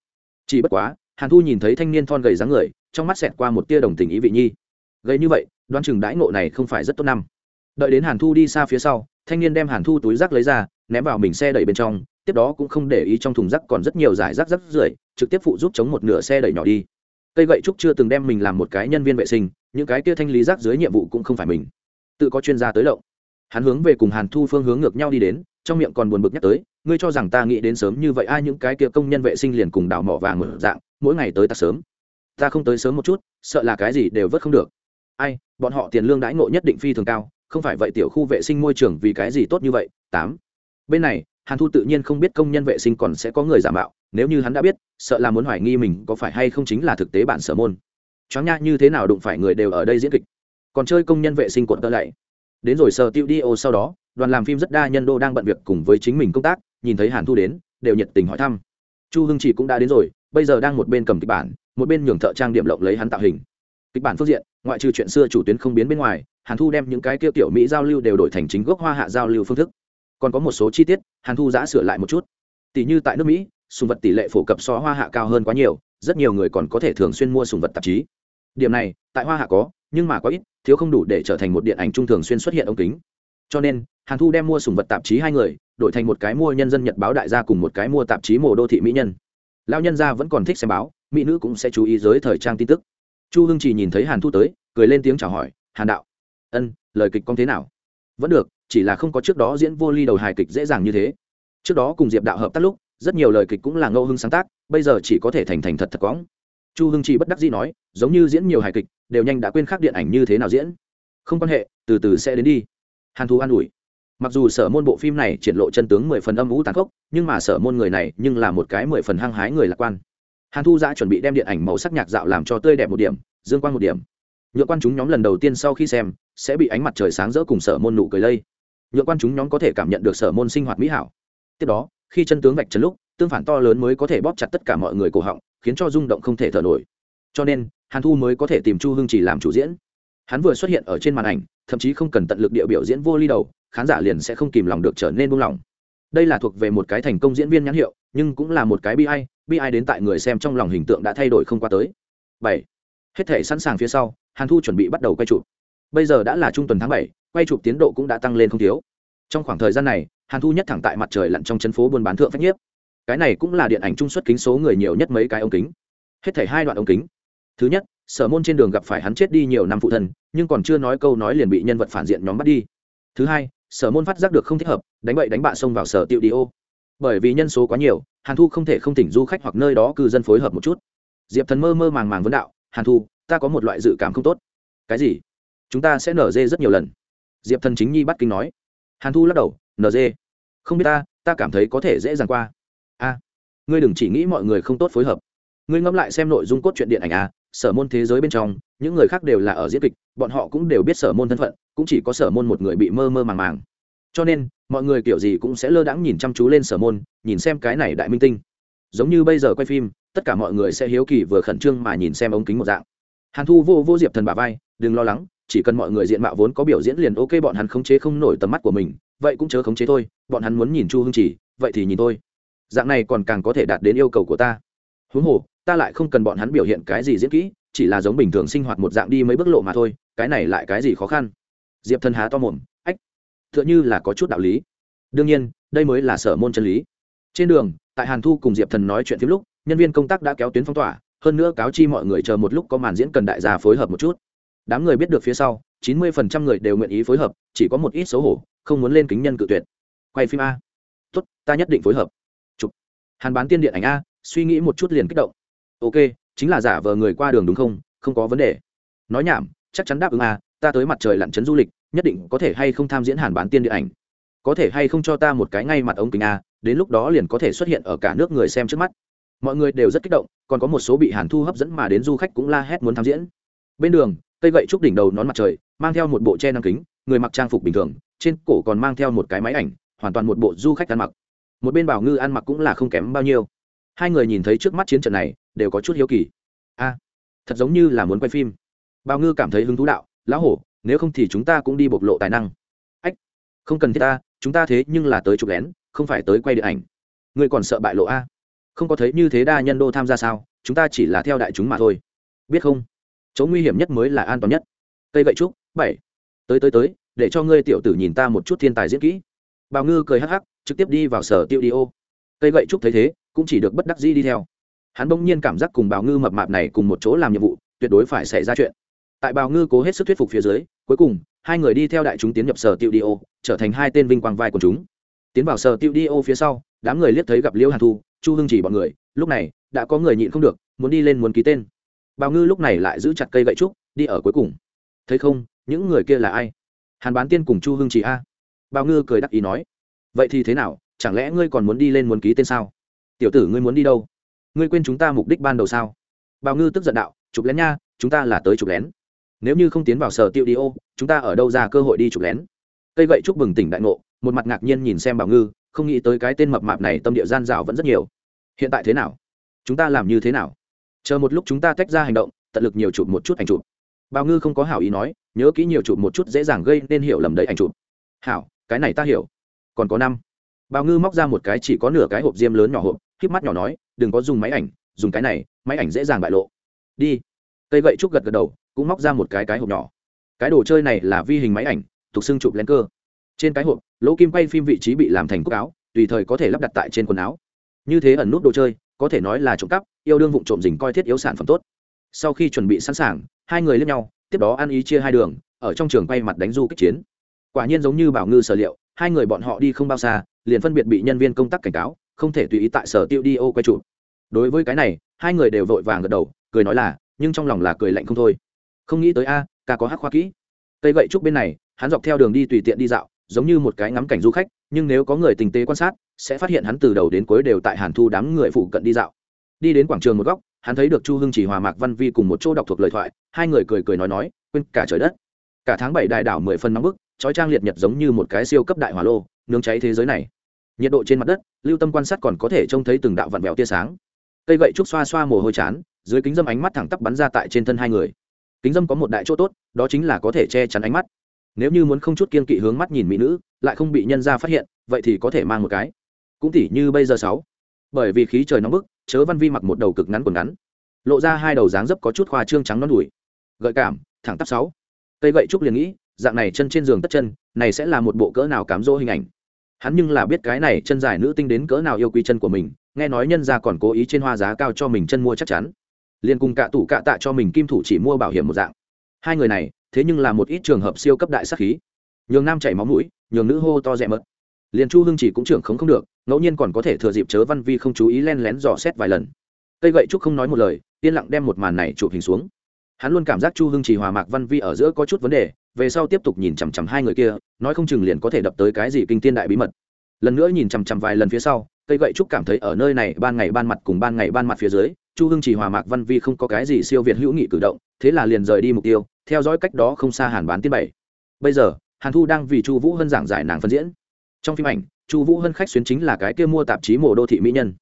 Chỉ bất quá, hàn thu nhìn thấy thanh niên thon gầy dáng người, trong mắt xẹt qua một tia đồng tình ý vị nhi. Gây như vậy, đoán chừng đãi ngộ này không phải rất tốt năm. Đợi đến hàn thu đi xa phía sau, thanh niên đem hàn thu túi rác lấy ra, ném vào mình xe đẩy bên trong, tiếp đó cũng không để ý trong thùng rác còn rất nhiều giải rác rác rưởi, trực tiếp phụ giúp chống một nửa xe đẩy nhỏ đi. Cây gậy trúc chưa từng đem mình làm một cái nhân viên vệ sinh, những cái kia thanh lý rác dưới nhiệm vụ cũng không phải mình. Tự có chuyên gia tới lộng. Hắn hướng về cùng hàn thu phương hướng ngược nhau đi đến, trong miệng còn buồn bực nhắc tới ngươi cho rằng ta nghĩ đến sớm như vậy, ai những cái kia công nhân vệ sinh liền cùng đào mỏ vàng mở dạng, mỗi ngày tới ta sớm. Ta không tới sớm một chút, sợ là cái gì đều vớt không được. Ai, bọn họ tiền lương đãi ngộ nhất định phi thường cao, không phải vậy tiểu khu vệ sinh môi trường vì cái gì tốt như vậy? Tám. Bên này, hàn thu tự nhiên không biết công nhân vệ sinh còn sẽ có người giả mạo, nếu như hắn đã biết, sợ là muốn hoài nghi mình có phải hay không chính là thực tế bản sở môn. Choáng nha, như thế nào đụng phải người đều ở đây diễn kịch. Còn chơi công nhân vệ sinh cuộn tơ lạy. Đến rồi sờ tiêu đi ô sau đó, đoàn làm phim rất đa nhân đô đang bận việc cùng với chính mình công tác nhìn thấy hàn thu đến, đều nhiệt tình hỏi thăm. Chu hưng chỉ cũng đã đến rồi, bây giờ đang một bên cầm kịch bản, một bên nhường thợ trang điểm lộng lấy hắn tạo hình. Kịch bản phương diện, ngoại trừ chuyện xưa chủ tuyến không biến bên ngoài, hàn thu đem những cái kia tiểu mỹ giao lưu đều đổi thành chính gốc hoa hạ giao lưu phương thức. Còn có một số chi tiết, hàn thu giã sửa lại một chút. Tỷ như tại nước mỹ, sùng vật tỷ lệ phổ cập so hoa hạ cao hơn quá nhiều, rất nhiều người còn có thể thường xuyên mua sùng vật tạp chí. Điểm này, tại hoa hạ có, nhưng mà có ít, thiếu không đủ để trở thành một điện ảnh trung thường xuyên xuất hiện ống kính. Cho nên, hàn thu đem mua sùng vật tạp chí hai người đổi thành một cái mua nhân dân nhật báo đại gia cùng một cái mua tạp chí mồ đô thị mỹ nhân. Lao nhân gia vẫn còn thích xem báo, mỹ nữ cũng sẽ chú ý giới thời trang tin tức. Chu hưng chỉ nhìn thấy hàn thu tới, cười lên tiếng chào hỏi, hàn đạo, ân, lời kịch con thế nào? Vẫn được, chỉ là không có trước đó diễn vô ly đầu hài kịch dễ dàng như thế. Trước đó cùng diệp đạo hợp tác lúc, rất nhiều lời kịch cũng là ngẫu hưng sáng tác, bây giờ chỉ có thể thành thành thật thật quõng. Chu hưng chỉ bất đắc dĩ nói, giống như diễn nhiều hài kịch, đều nhanh đã quên khác điện ảnh như thế nào diễn. Không quan hệ, từ từ sẽ đến đi. Hàn thu an ủi mặc dù sở môn bộ phim này triển lộ chân tướng mười phần âm ủ tàn khốc, nhưng mà sở môn người này nhưng là một cái mười phần hăng hái người lạc quan. Hàn thu giã chuẩn bị đem điện ảnh màu sắc nhạc dạo làm cho tươi đẹp một điểm, dương quan một điểm. Nhựa quan chúng nhóm lần đầu tiên sau khi xem, sẽ bị ánh mặt trời sáng rỡ cùng sở môn nụ cười lây. Nhựa quan chúng nhóm có thể cảm nhận được sở môn sinh hoạt mỹ hảo. Tiếp đó, khi chân tướng vạch trần lúc, tương phản to lớn mới có thể bóp chặt tất cả mọi người cổ họng, khiến cho rung động không thể thở nổi. Cho nên, hàn thu mới có thể tìm chu Hương chỉ làm chủ diễn. Hắn vừa xuất hiện ở trên màn ảnh, thậm chí không cần tận lực địa biểu diễn vô ly đầu khán giả liền sẽ không kìm lòng được trở nên buông lỏng. Đây là thuộc về một cái thành công diễn viên nhãn hiệu, nhưng cũng là một cái bi ai bi ai đến tại người xem trong lòng hình tượng đã thay đổi không qua tới. Bảy. Hết thể sẵn sàng phía sau, hàn thu chuẩn bị bắt đầu quay chụp. Bây giờ đã là trung tuần tháng bảy, quay chụp tiến độ cũng đã tăng lên không thiếu. Trong khoảng thời gian này, hàn thu nhất thẳng tại mặt trời lặn trong chân phố buôn bán thượng phách nhiếp. Cái này cũng là điện ảnh trung xuất kính số người nhiều nhất mấy cái ống kính. Hết thảy hai đoạn ống kính. Thứ nhất, sở môn trên đường gặp phải hắn chết đi nhiều năm phụ thân, nhưng còn chưa nói câu nói liền bị nhân vật phản diện nhóm bắt đi. Thứ hai sở môn phát giác được không thích hợp, đánh bậy đánh bạ xông vào sở tiệu đi ô. Bởi vì nhân số quá nhiều, hàn thu không thể không tỉnh du khách hoặc nơi đó cư dân phối hợp một chút. Diệp thần mơ mơ màng màng vấn đạo, hàn thu, ta có một loại dự cảm không tốt. Cái gì? Chúng ta sẽ nở dê rất nhiều lần. Diệp thần chính nhi bắt kinh nói. Hàn thu lắc đầu, nở dê? Không biết ta ta cảm thấy có thể dễ dàng qua. A, ngươi đừng chỉ nghĩ mọi người không tốt phối hợp. Ngươi ngẫm lại xem nội dung cốt truyện điện ảnh à? sở môn thế giới bên trong, những người khác đều là ở diễn kịch, bọn họ cũng đều biết sở môn thân phận cũng chỉ có sở môn một người bị mơ mơ màng màng. Cho nên, mọi người kiểu gì cũng sẽ lơ đãng nhìn chăm chú lên sở môn, nhìn xem cái này đại minh tinh. Giống như bây giờ quay phim, tất cả mọi người sẽ hiếu kỳ vừa khẩn trương mà nhìn xem ống kính một dạng. Hàn thu vô vô diệp thần bà vai, đừng lo lắng, chỉ cần mọi người diện mạo vốn có biểu diễn liền ok, bọn hắn khống chế không nổi tầm mắt của mình, vậy cũng chớ khống chế thôi, bọn hắn muốn nhìn chu hương chỉ, vậy thì nhìn tôi dạng này còn càng có thể đạt đến yêu cầu của ta. Huống hồ, ta lại không cần bọn hắn biểu hiện cái gì diễn kỹ, chỉ là giống bình thường sinh hoạt một dạng đi mấy bước lộ mà thôi, cái này lại cái gì khó khăn? Diệp thần há to mồm, ách t h ư ợ n h ư là có chút đạo lý. Đương nhiên, đây mới là sở môn chân lý. Trên đường, tại hàn thu cùng diệp thần nói chuyện phim lúc, nhân viên công tác đã kéo tuyến phong tỏa, hơn nữa cáo chi mọi người chờ một lúc có màn diễn cần đại gia phối hợp một chút. Đám người biết được phía sau, chín mươi phần trăm người đều nguyện ý phối hợp, chỉ có một ít xấu hổ, không muốn lên kính nhân cự tuyệt. Quay phim a. Tốt, ta nhất định phối hợp. Chụp. Hàn bán tiên điện ảnh a, suy nghĩ một chút liền kích động. Ok, chính là giả vờ người qua đường đúng không? Không có vấn đề. Nói nhảm, chắc chắn đáp ứng a ta tới mặt trời lặn trấn du lịch nhất định có thể hay không tham diễn hàn bán tiên điện ảnh. Có thể hay không cho ta một cái ngay mặt ống kính a, đến lúc đó liền có thể xuất hiện ở cả nước người xem trước mắt. Mọi người đều rất kích động còn có một số bị hàn thu hấp dẫn mà đến du khách cũng la hét muốn tham diễn. Bên đường cây gậy trúc đỉnh đầu nón mặt trời mang theo một bộ che năng kính người mặc trang phục bình thường trên cổ còn mang theo một cái máy ảnh hoàn toàn một bộ du khách ăn mặc. Một bên bảo ngư ăn mặc cũng là không kém bao nhiêu. Hai người nhìn thấy trước mắt chiến trận này đều có chút hiếu kỳ. A thật giống như là muốn quay phim. Bao ngư cảm thấy hứng thú đạo lão hổ, nếu không thì chúng ta cũng đi bộc lộ tài năng. Ách, không cần thiết ta, chúng ta thế nhưng là tới chụp lén, không phải tới quay điện ảnh. Ngươi còn sợ bại lộ a? Không có thấy như thế đa nhân đô tham gia sao, chúng ta chỉ là theo đại chúng mà thôi. Biết không? Chỗ nguy hiểm nhất mới là an toàn nhất. Cây gậy trúc, bảy. Tới tới tới, để cho ngươi tiểu tử nhìn ta một chút thiên tài diễn kỹ. Bào ngư cười hắc hắc, trực tiếp đi vào sở tiêu đi ô. Cây gậy trúc thấy thế, cũng chỉ được bất đắc dĩ đi theo. Hắn bỗng nhiên cảm giác cùng bào ngư mập mạp này cùng một chỗ làm nhiệm vụ, tuyệt đối phải xảy ra chuyện tại bào ngư cố hết sức thuyết phục phía dưới, cuối cùng, hai người đi theo đại chúng tiến nhập sở tiêu đi ô, trở thành hai tên vinh quang vai của chúng. Tiến vào sở tiêu đi ô phía sau, đám người liếc thấy gặp liễu hàn thu, chu hưng chỉ bọn người, lúc này, đã có người nhịn không được, muốn đi lên muốn ký tên. Bào ngư lúc này lại giữ chặt cây gậy trúc, đi ở cuối cùng. Thấy không, những người kia là ai? Hàn bán tiên cùng chu hưng chỉ a. Bào ngư cười đắc ý nói, vậy thì thế nào, chẳng lẽ ngươi còn muốn đi lên muốn ký tên sao? Tiểu tử ngươi muốn đi đâu? Ngươi quên chúng ta mục đích ban đầu sao? Bào ngư tức giận đạo, chụp lén nha, chúng ta là tới chụp lén nếu như không tiến vào sở tiêu đi ô, chúng ta ở đâu ra cơ hội đi chụp lén? Cây gậy chúc bừng tỉnh đại ngộ, một mặt ngạc nhiên nhìn xem bảo ngư, không nghĩ tới cái tên mập mạp này tâm địa gian rào vẫn rất nhiều. Hiện tại thế nào? Chúng ta làm như thế nào? Chờ một lúc chúng ta tách ra hành động, tận lực nhiều chụp một chút ảnh chụp. Bảo ngư không có hảo ý nói, nhớ kỹ nhiều chụp một chút dễ dàng gây nên hiểu lầm đấy ảnh chụp. Hảo, cái này ta hiểu. Còn có năm. Bảo ngư móc ra một cái chỉ có nửa cái hộp diêm lớn nhỏ hộp k mắt nhỏ nói, đừng có dùng máy ảnh, dùng cái này, máy ảnh dễ dàng bại lộ. Đi. Cây gậy trúc gật gật đầu cũng móc ra một cái cái hộp nhỏ. Cái đồ chơi này là vi hình máy ảnh, thuộc xương chụp len cơ trên cái hộp, lỗ kim quay phim vị trí bị làm thành cúc áo, tùy thời có thể lắp đặt tại trên quần áo. Như thế ẩn nút đồ chơi, có thể nói là trộm cắp, yêu đương vụ trộm dình coi thiết yếu sản phẩm tốt. Sau khi chuẩn bị sẵn sàng, hai người lên nhau, tiếp đó ăn ý chia hai đường, ở trong trường quay mặt đánh du kích chiến. Quả nhiên giống như bảo ngư sở liệu, hai người bọn họ đi không bao xa, liền phân biệt bị nhân viên công tác cảnh cáo, không thể tùy ý tại sở tiêu đi ô quay trụ. đối với cái này, hai người đều vội vàng gật đầu, cười nói là, nhưng trong lòng là cười lạnh không thôi không nghĩ tới a, ca có hắc khoa kỹ. Cây gậy trúc bên này, hắn dọc theo đường đi tùy tiện đi dạo, giống như một cái ngắm cảnh du khách, nhưng nếu có người tình tế quan sát, sẽ phát hiện hắn từ đầu đến cuối đều tại hàn thu đám người phụ cận đi dạo. Đi đến quảng trường một góc, hắn thấy được chu hưng chỉ, hòa mạc văn vi cùng một chỗ đọc thuộc lời thoại, hai người cười cười nói nói, quên cả trời đất. Cả tháng bảy đại đảo mười phân nóng bức, trói trang liệt nhật giống như một cái siêu cấp đại hỏa lô, nướng cháy thế giới này. Nhiệt độ trên mặt đất, lưu tâm quan sát còn có thể trông thấy từng đạo vặn vẹo tia sáng. Cây gậy trúc xoa xoa mồ hôi chán, dưới kính dâm ánh mắt thẳng tắp bắn ra tại trên thân hai người kính dâm có một đại chỗ tốt, đó chính là có thể che chắn ánh mắt. Nếu như muốn không chút kiên kỵ hướng mắt nhìn mỹ nữ, lại không bị nhân ra phát hiện, vậy thì có thể mang một cái. Cũng tỉ như bây giờ sáu. Bởi vì khí trời nóng bức, chớ văn vi mặc một đầu cực ngắn quần ngắn. Lộ ra hai đầu dáng dấp có chút khoa trương trắng non đùi. Gợi cảm, thẳng tắp sáu. Cây gậy trúc liền nghĩ, dạng này chân trên giường tất chân, này sẽ là một bộ cỡ nào cám dỗ hình ảnh. Hắn nhưng là biết cái này chân dài nữ tinh đến cỡ nào yêu quý chân của mình, nghe nói nhân ra còn cố ý trên hoa giá cao cho mình chân mua chắc chắn liền cùng cạ tủ cạ tạ cho mình kim thủ chỉ mua bảo hiểm một dạng. Hai người này, thế nhưng là một ít trường hợp siêu cấp đại sắc khí. Nhường nam chảy máu mũi, nhường nữ hô to rẽ mật. Liền chu hưng chỉ cũng trưởng không không được, ngẫu nhiên còn có thể thừa dịp chớ văn vi không chú ý len lén dò xét vài lần. Cây gậy trúc không nói một lời, yên lặng đem một màn này chụp hình xuống. Hắn luôn cảm giác chu hưng chỉ hòa mạc văn vi ở giữa có chút vấn đề, về sau tiếp tục nhìn chằm chằm hai người kia, nói không chừng liền có thể đập tới cái gì kinh tiên đại bí mật. Lần nữa nhìn chằm chằm vài lần phía sau, cây gậy trúc cảm thấy ở nơi này, ban ngày ban mặt cùng ban ngày ban mặt phía dưới chu hưng chỉ hòa mạc văn vi không có cái gì siêu việt hữu nghị cử động, thế là liền rời đi mục tiêu, theo dõi cách đó không xa hàn bán tiên bảy. Bây giờ, hàn thu đang vì chu vũ hân giảng giải nàng phân diễn. Trong phim ảnh, chu vũ hân khách xuyến chính là cái kia mua tạp chí mổ đô thị mỹ nhân.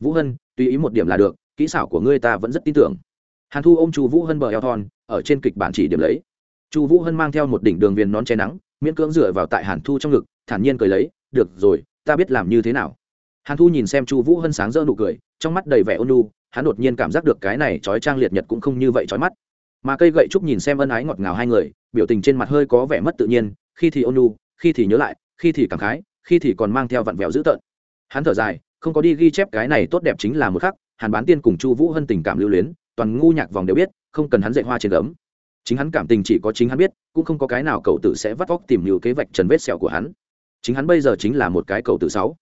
Vũ hân, tùy ý một điểm là được, kỹ xảo của ngươi ta vẫn rất tin tưởng. Hàn thu ôm chu vũ hân bờ eo thon, ở trên kịch bản chỉ điểm lấy. Chu vũ hân mang theo một đỉnh đường viền nón che nắng, miễn cưỡng dựa vào tại hàn thu trong ngực, thản nhiên cười lấy, được rồi, ta biết làm như thế nào. Hàn thu nhìn xem chu vũ hân sáng rỡ nụ cười, trong mắt đầy vẻ ôn lu hắn đột nhiên cảm giác được cái này trói trang liệt nhật cũng không như vậy trói mắt. Mà cây gậy trúc nhìn xem ân ái ngọt ngào hai người, biểu tình trên mặt hơi có vẻ mất tự nhiên, khi thì ôn khi thì nhớ lại, khi thì cảm khái, khi thì còn mang theo vặn vẹo dữ tợn. Hắn thở dài, không có đi ghi chép cái này tốt đẹp chính là một khắc, hàn bán tiên cùng chu vũ hân tình cảm lưu luyến, toàn ngu nhạc vòng đều biết, không cần hắn dạy hoa trên gấm. Chính hắn cảm tình chỉ có chính hắn biết, cũng không có cái nào cậu tử sẽ vắt vóc tìm nhiều kế vạch trần vết sẹo của hắn. Chính hắn bây giờ chính là một cái cầu tử sáu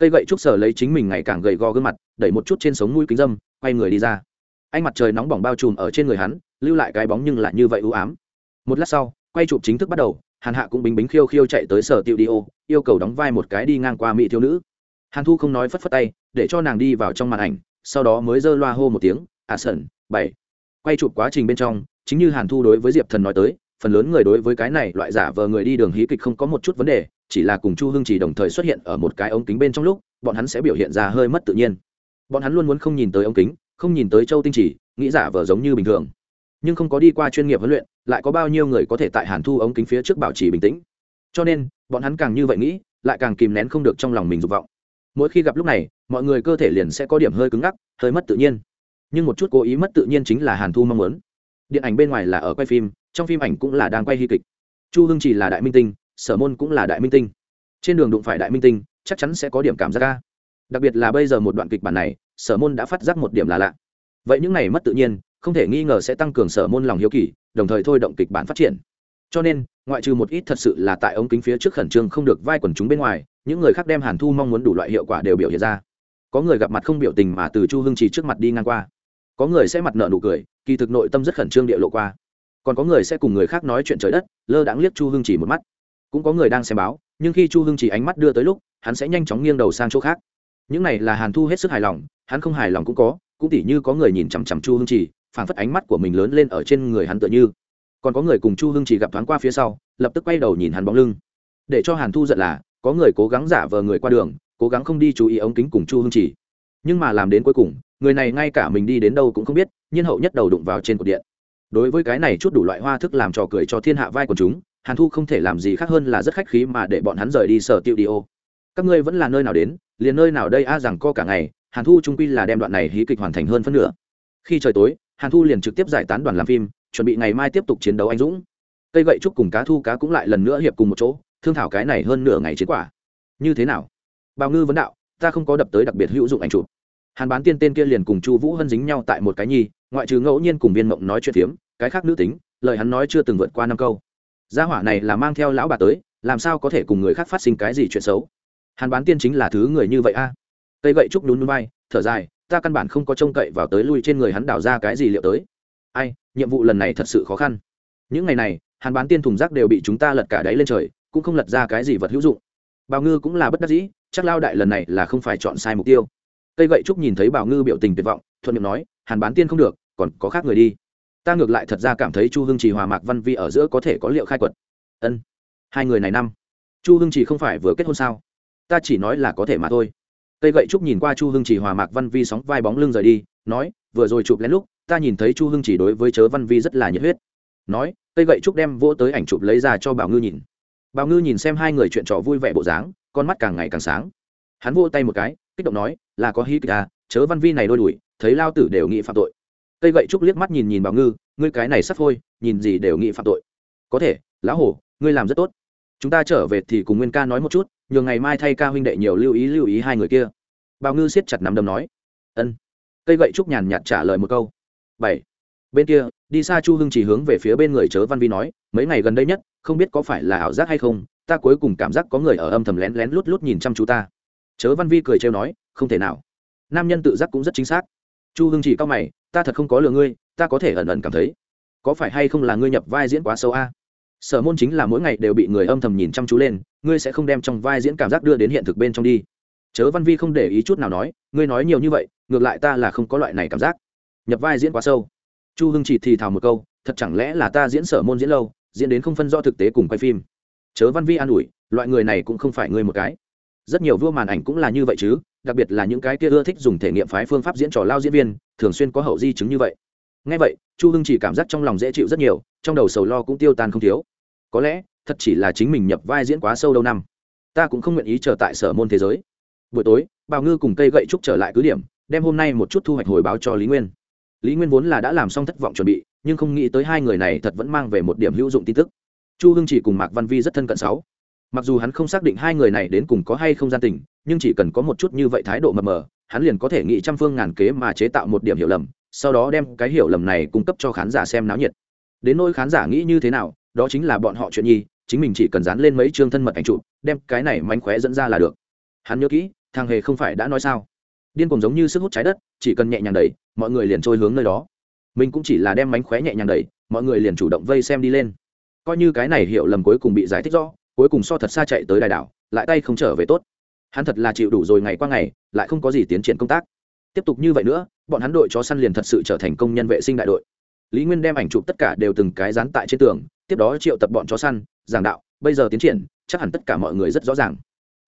cây gậy trúc sở lấy chính mình ngày càng gầy gò gương mặt, đẩy một chút trên sống mũi kính dâm, quay người đi ra. Anh mặt trời nóng bỏng bao trùm ở trên người hắn, lưu lại cái bóng nhưng lại như vậy ưu ám. Một lát sau, quay chụp chính thức bắt đầu, hàn hạ cũng bính bính khiêu khiêu chạy tới sở tiệu đi ô, yêu cầu đóng vai một cái đi ngang qua mỹ thiếu nữ. Hàn thu không nói phất phất tay, để cho nàng đi vào trong màn ảnh, sau đó mới giơ loa hô một tiếng à sẩn bảy quay chụp quá trình bên trong, chính như hàn thu đối với diệp thần nói tới, phần lớn người đối với cái này loại giả vờ người đi đường hí kịch không có một chút vấn đề chỉ là cùng chu hưng chỉ đồng thời xuất hiện ở một cái ống kính bên trong lúc, bọn hắn sẽ biểu hiện ra hơi mất tự nhiên. Bọn hắn luôn muốn không nhìn tới ống kính, không nhìn tới châu tinh chỉ nghĩ giả vờ giống như bình thường. Nhưng không có đi qua chuyên nghiệp huấn luyện, lại có bao nhiêu người có thể tại hàn thu ống kính phía trước bảo trì bình tĩnh. Cho nên, bọn hắn càng như vậy nghĩ, lại càng kìm nén không được trong lòng mình dục vọng. Mỗi khi gặp lúc này, mọi người cơ thể liền sẽ có điểm hơi cứng ngắc, hơi mất tự nhiên. Nhưng một chút cố ý mất tự nhiên chính là hàn thu mong muốn. Điện ảnh bên ngoài là ở quay phim, trong phim ảnh cũng là đang quay hy kịch. Chu hưng chỉ là đại minh tinh sở môn cũng là đại minh tinh. Trên đường đụng phải đại minh tinh, chắc chắn sẽ có điểm cảm giác ca đặc biệt là bây giờ một đoạn kịch bản này, sở môn đã phát giác một điểm là lạ. Vậy những này mất tự nhiên, không thể nghi ngờ sẽ tăng cường sở môn lòng hiếu kỳ, đồng thời thôi động kịch bản phát triển. Cho nên, ngoại trừ một ít thật sự là tại ống kính phía trước khẩn trương không được vai quần chúng bên ngoài, những người khác đem hàn thu mong muốn đủ loại hiệu quả đều biểu hiện ra. Có người gặp mặt không biểu tình mà từ chu hưng trì trước mặt đi ngang qua. Có người sẽ mặt nợ nụ cười, kỳ thực nội tâm rất khẩn trương địa lộ qua. Còn có người sẽ cùng người khác nói chuyện trời đất, lơ đãng liếc chu hưng chỉ một mắt cũng có người đang xem báo, nhưng khi chu hưng chỉ ánh mắt đưa tới lúc, hắn sẽ nhanh chóng nghiêng đầu sang chỗ khác. Những này là hàn thu hết sức hài lòng, hắn không hài lòng cũng có, cũng tỉ như có người nhìn chằm chằm chu hưng chỉ, phảng phất ánh mắt của mình lớn lên ở trên người hắn tựa như. Còn có người cùng chu hưng chỉ gặp thoáng qua phía sau, lập tức quay đầu nhìn hắn bóng lưng. Để cho hàn thu giận là, có người cố gắng giả vờ người qua đường, cố gắng không đi chú ý ống kính cùng chu hưng chỉ. Nhưng mà làm đến cuối cùng, người này ngay cả mình đi đến đâu cũng không biết, nhiên hậu nhất đầu đụng vào trên cột điện. Đối với cái này chút đủ loại hoa thức làm trò cười cho thiên hạ vai của chúng hàn thu không thể làm gì khác hơn là rất khách khí mà để bọn hắn rời đi sở tiêu đi ô. Các ngươi vẫn là nơi nào đến, liền nơi nào đây a, rằng co cả ngày, hàn thu trung quy là đem đoạn này hí kịch hoàn thành hơn phân nửa. Khi trời tối, hàn thu liền trực tiếp giải tán đoàn làm phim, chuẩn bị ngày mai tiếp tục chiến đấu anh dũng. Cây gậy trúc cùng cá thu cá cũng lại lần nữa hiệp cùng một chỗ, thương thảo cái này hơn nửa ngày chiến quả. Như thế nào? Bào ngư vấn đạo, ta không có đập tới đặc biệt hữu dụng ảnh chụp. Hàn bán tiên tên kia liền cùng chu vũ hân dính nhau tại một cái nhi, ngoại trừ ngẫu nhiên cùng viên mộng nói chuyện phiếm, cái khác nữ tính, lời hắn nói chưa từng vượt qua năm câu gia hỏa này là mang theo lão bà tới, làm sao có thể cùng người khác phát sinh cái gì chuyện xấu? Hàn bán tiên chính là thứ người như vậy a? Cây gậy trúc nhún núi bay thở dài, ta căn bản không có trông cậy vào tới lui trên người hắn đào ra cái gì liệu tới. Ai, nhiệm vụ lần này thật sự khó khăn. Những ngày này, hàn bán tiên thùng rác đều bị chúng ta lật cả đáy lên trời, cũng không lật ra cái gì vật hữu dụng. Bào ngư cũng là bất đắc dĩ, chắc lao đại lần này là không phải chọn sai mục tiêu. Cây gậy trúc nhìn thấy bào ngư biểu tình tuyệt vọng, thuận miệng nói, hàn bán tiên không được, còn có khác người đi ta ngược lại thật ra cảm thấy chu hưng trì hòa mạc văn vi ở giữa có thể có liệu khai quật. Ân, hai người này năm. Chu hưng trì không phải vừa kết hôn sao? Ta chỉ nói là có thể mà thôi. Cây gậy trúc nhìn qua chu hưng trì hòa mạc văn vi sóng vai bóng lưng rời đi, nói, vừa rồi chụp lén lúc, ta nhìn thấy chu hưng chỉ đối với chớ văn vi rất là nhiệt huyết. Nói, cây gậy trúc đem vỗ tới ảnh chụp lấy ra cho bảo ngư nhìn. Bảo ngư nhìn xem hai người chuyện trò vui vẻ bộ dáng, con mắt càng ngày càng sáng. Hắn vỗ tay một cái, kích động nói, là có hí kịch à chớ văn vi này đôi đuổi thấy lao tử đều nghĩ phạm tội cây gậy trúc liếc mắt nhìn nhìn bảo ngư, ngươi cái này sắp thôi nhìn gì đều nghĩ phạm tội. Có thể, lão hổ, ngươi làm rất tốt. Chúng ta trở về thì cùng nguyên ca nói một chút nhường ngày mai thay ca huynh đệ nhiều lưu ý lưu ý hai người kia. Bảo ngư siết chặt nắm đấm nói. Ân. Cây gậy trúc nhàn nhạt trả lời một câu. Bảy. Bên kia, đi xa chu hưng chỉ hướng về phía bên người chớ văn vi nói, mấy ngày gần đây nhất, không biết có phải là ảo giác hay không, ta cuối cùng cảm giác có người ở âm thầm lén lén lút lút nhìn chăm chú ta. Chớ văn vi cười trêu nói, không thể nào. Nam nhân tự giác cũng rất chính xác. Chu hưng chỉ cao mày ta thật không có lừa ngươi, ta có thể ẩn ẩn cảm thấy. Có phải hay không là ngươi nhập vai diễn quá sâu a? Sở môn chính là mỗi ngày đều bị người âm thầm nhìn chăm chú lên, ngươi sẽ không đem trong vai diễn cảm giác đưa đến hiện thực bên trong đi. Chớ văn vi không để ý chút nào nói, ngươi nói nhiều như vậy, ngược lại ta là không có loại này cảm giác. Nhập vai diễn quá sâu. Chu hưng chỉ thì thào một câu, thật chẳng lẽ là ta diễn sở môn diễn lâu, diễn đến không phân do thực tế cùng quay phim. Chớ văn vi an ủi, loại người này cũng không phải ngươi một cái. Rất nhiều vua màn ảnh cũng là như vậy chứ đặc biệt là những cái kia ưa thích dùng thể nghiệm phái phương pháp diễn trò lao diễn viên, thường xuyên có hậu di chứng như vậy. Ngay vậy, chu hưng chỉ cảm giác trong lòng dễ chịu rất nhiều, trong đầu sầu lo cũng tiêu tan không thiếu. Có lẽ, thật chỉ là chính mình nhập vai diễn quá sâu đâu năm. Ta cũng không nguyện ý trở tại sở môn thế giới. Buổi tối bào ngư cùng cây gậy trúc trở lại cứ điểm, đem hôm nay một chút thu hoạch hồi báo cho lý nguyên. Lý nguyên vốn là đã làm xong thất vọng chuẩn bị, nhưng không nghĩ tới hai người này thật vẫn mang về một điểm hữu dụng tin tức. Chu hưng chỉ cùng mạc văn vi rất thân cận sáu mặc dù hắn không xác định hai người này đến cùng có hay không gian tình, nhưng chỉ cần có một chút như vậy thái độ mập mờ, hắn liền có thể nghĩ trăm phương ngàn kế mà chế tạo một điểm hiểu lầm, sau đó đem cái hiểu lầm này cung cấp cho khán giả xem náo nhiệt. Đến nỗi khán giả nghĩ như thế nào, đó chính là bọn họ chuyện nhi, chính mình chỉ cần dán lên mấy chương thân mật ảnh chụp, đem cái này mánh khóe dẫn ra là được. Hắn nhớ kỹ, thằng hề không phải đã nói sao? Điên cùng giống như sức hút trái đất, chỉ cần nhẹ nhàng đẩy, mọi người liền trôi hướng nơi đó. Mình cũng chỉ là đem mánh khóe nhẹ nhàng đẩy, mọi người liền chủ động vây xem đi lên. Coi như cái này hiểu lầm cuối cùng bị giải thích rõ cuối cùng so thật xa chạy tới đài đảo, lại tay không trở về tốt. Hắn thật là chịu đủ rồi ngày qua ngày, lại không có gì tiến triển công tác. Tiếp tục như vậy nữa, bọn hắn đội chó săn liền thật sự trở thành công nhân vệ sinh đại đội. Lý nguyên đem ảnh chụp tất cả đều từng cái dán tại trên tường, tiếp đó triệu tập bọn chó săn, giảng đạo, bây giờ tiến triển, chắc hẳn tất cả mọi người rất rõ ràng.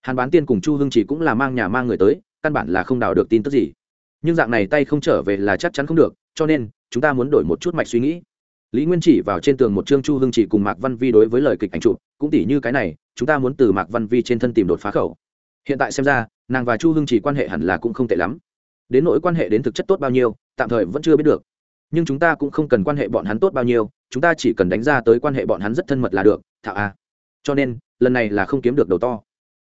Hàn bán tiên cùng chu hưng chỉ cũng là mang nhà mang người tới, căn bản là không đào được tin tức gì. Nhưng dạng này tay không trở về là chắc chắn không được, cho nên, chúng ta muốn đổi một chút mạch suy nghĩ lý nguyên chỉ vào trên tường một chương chu hưng chỉ cùng mạc văn vi đối với lời kịch ảnh chụp, cũng tỉ như cái này, chúng ta muốn từ mạc văn vi trên thân tìm đột phá khẩu. Hiện tại xem ra, nàng và chu hưng chỉ quan hệ hẳn là cũng không tệ lắm. Đến nỗi quan hệ đến thực chất tốt bao nhiêu, tạm thời vẫn chưa biết được. Nhưng chúng ta cũng không cần quan hệ bọn hắn tốt bao nhiêu, chúng ta chỉ cần đánh ra tới quan hệ bọn hắn rất thân mật là được thạo a. Cho nên, lần này là không kiếm được đầu to.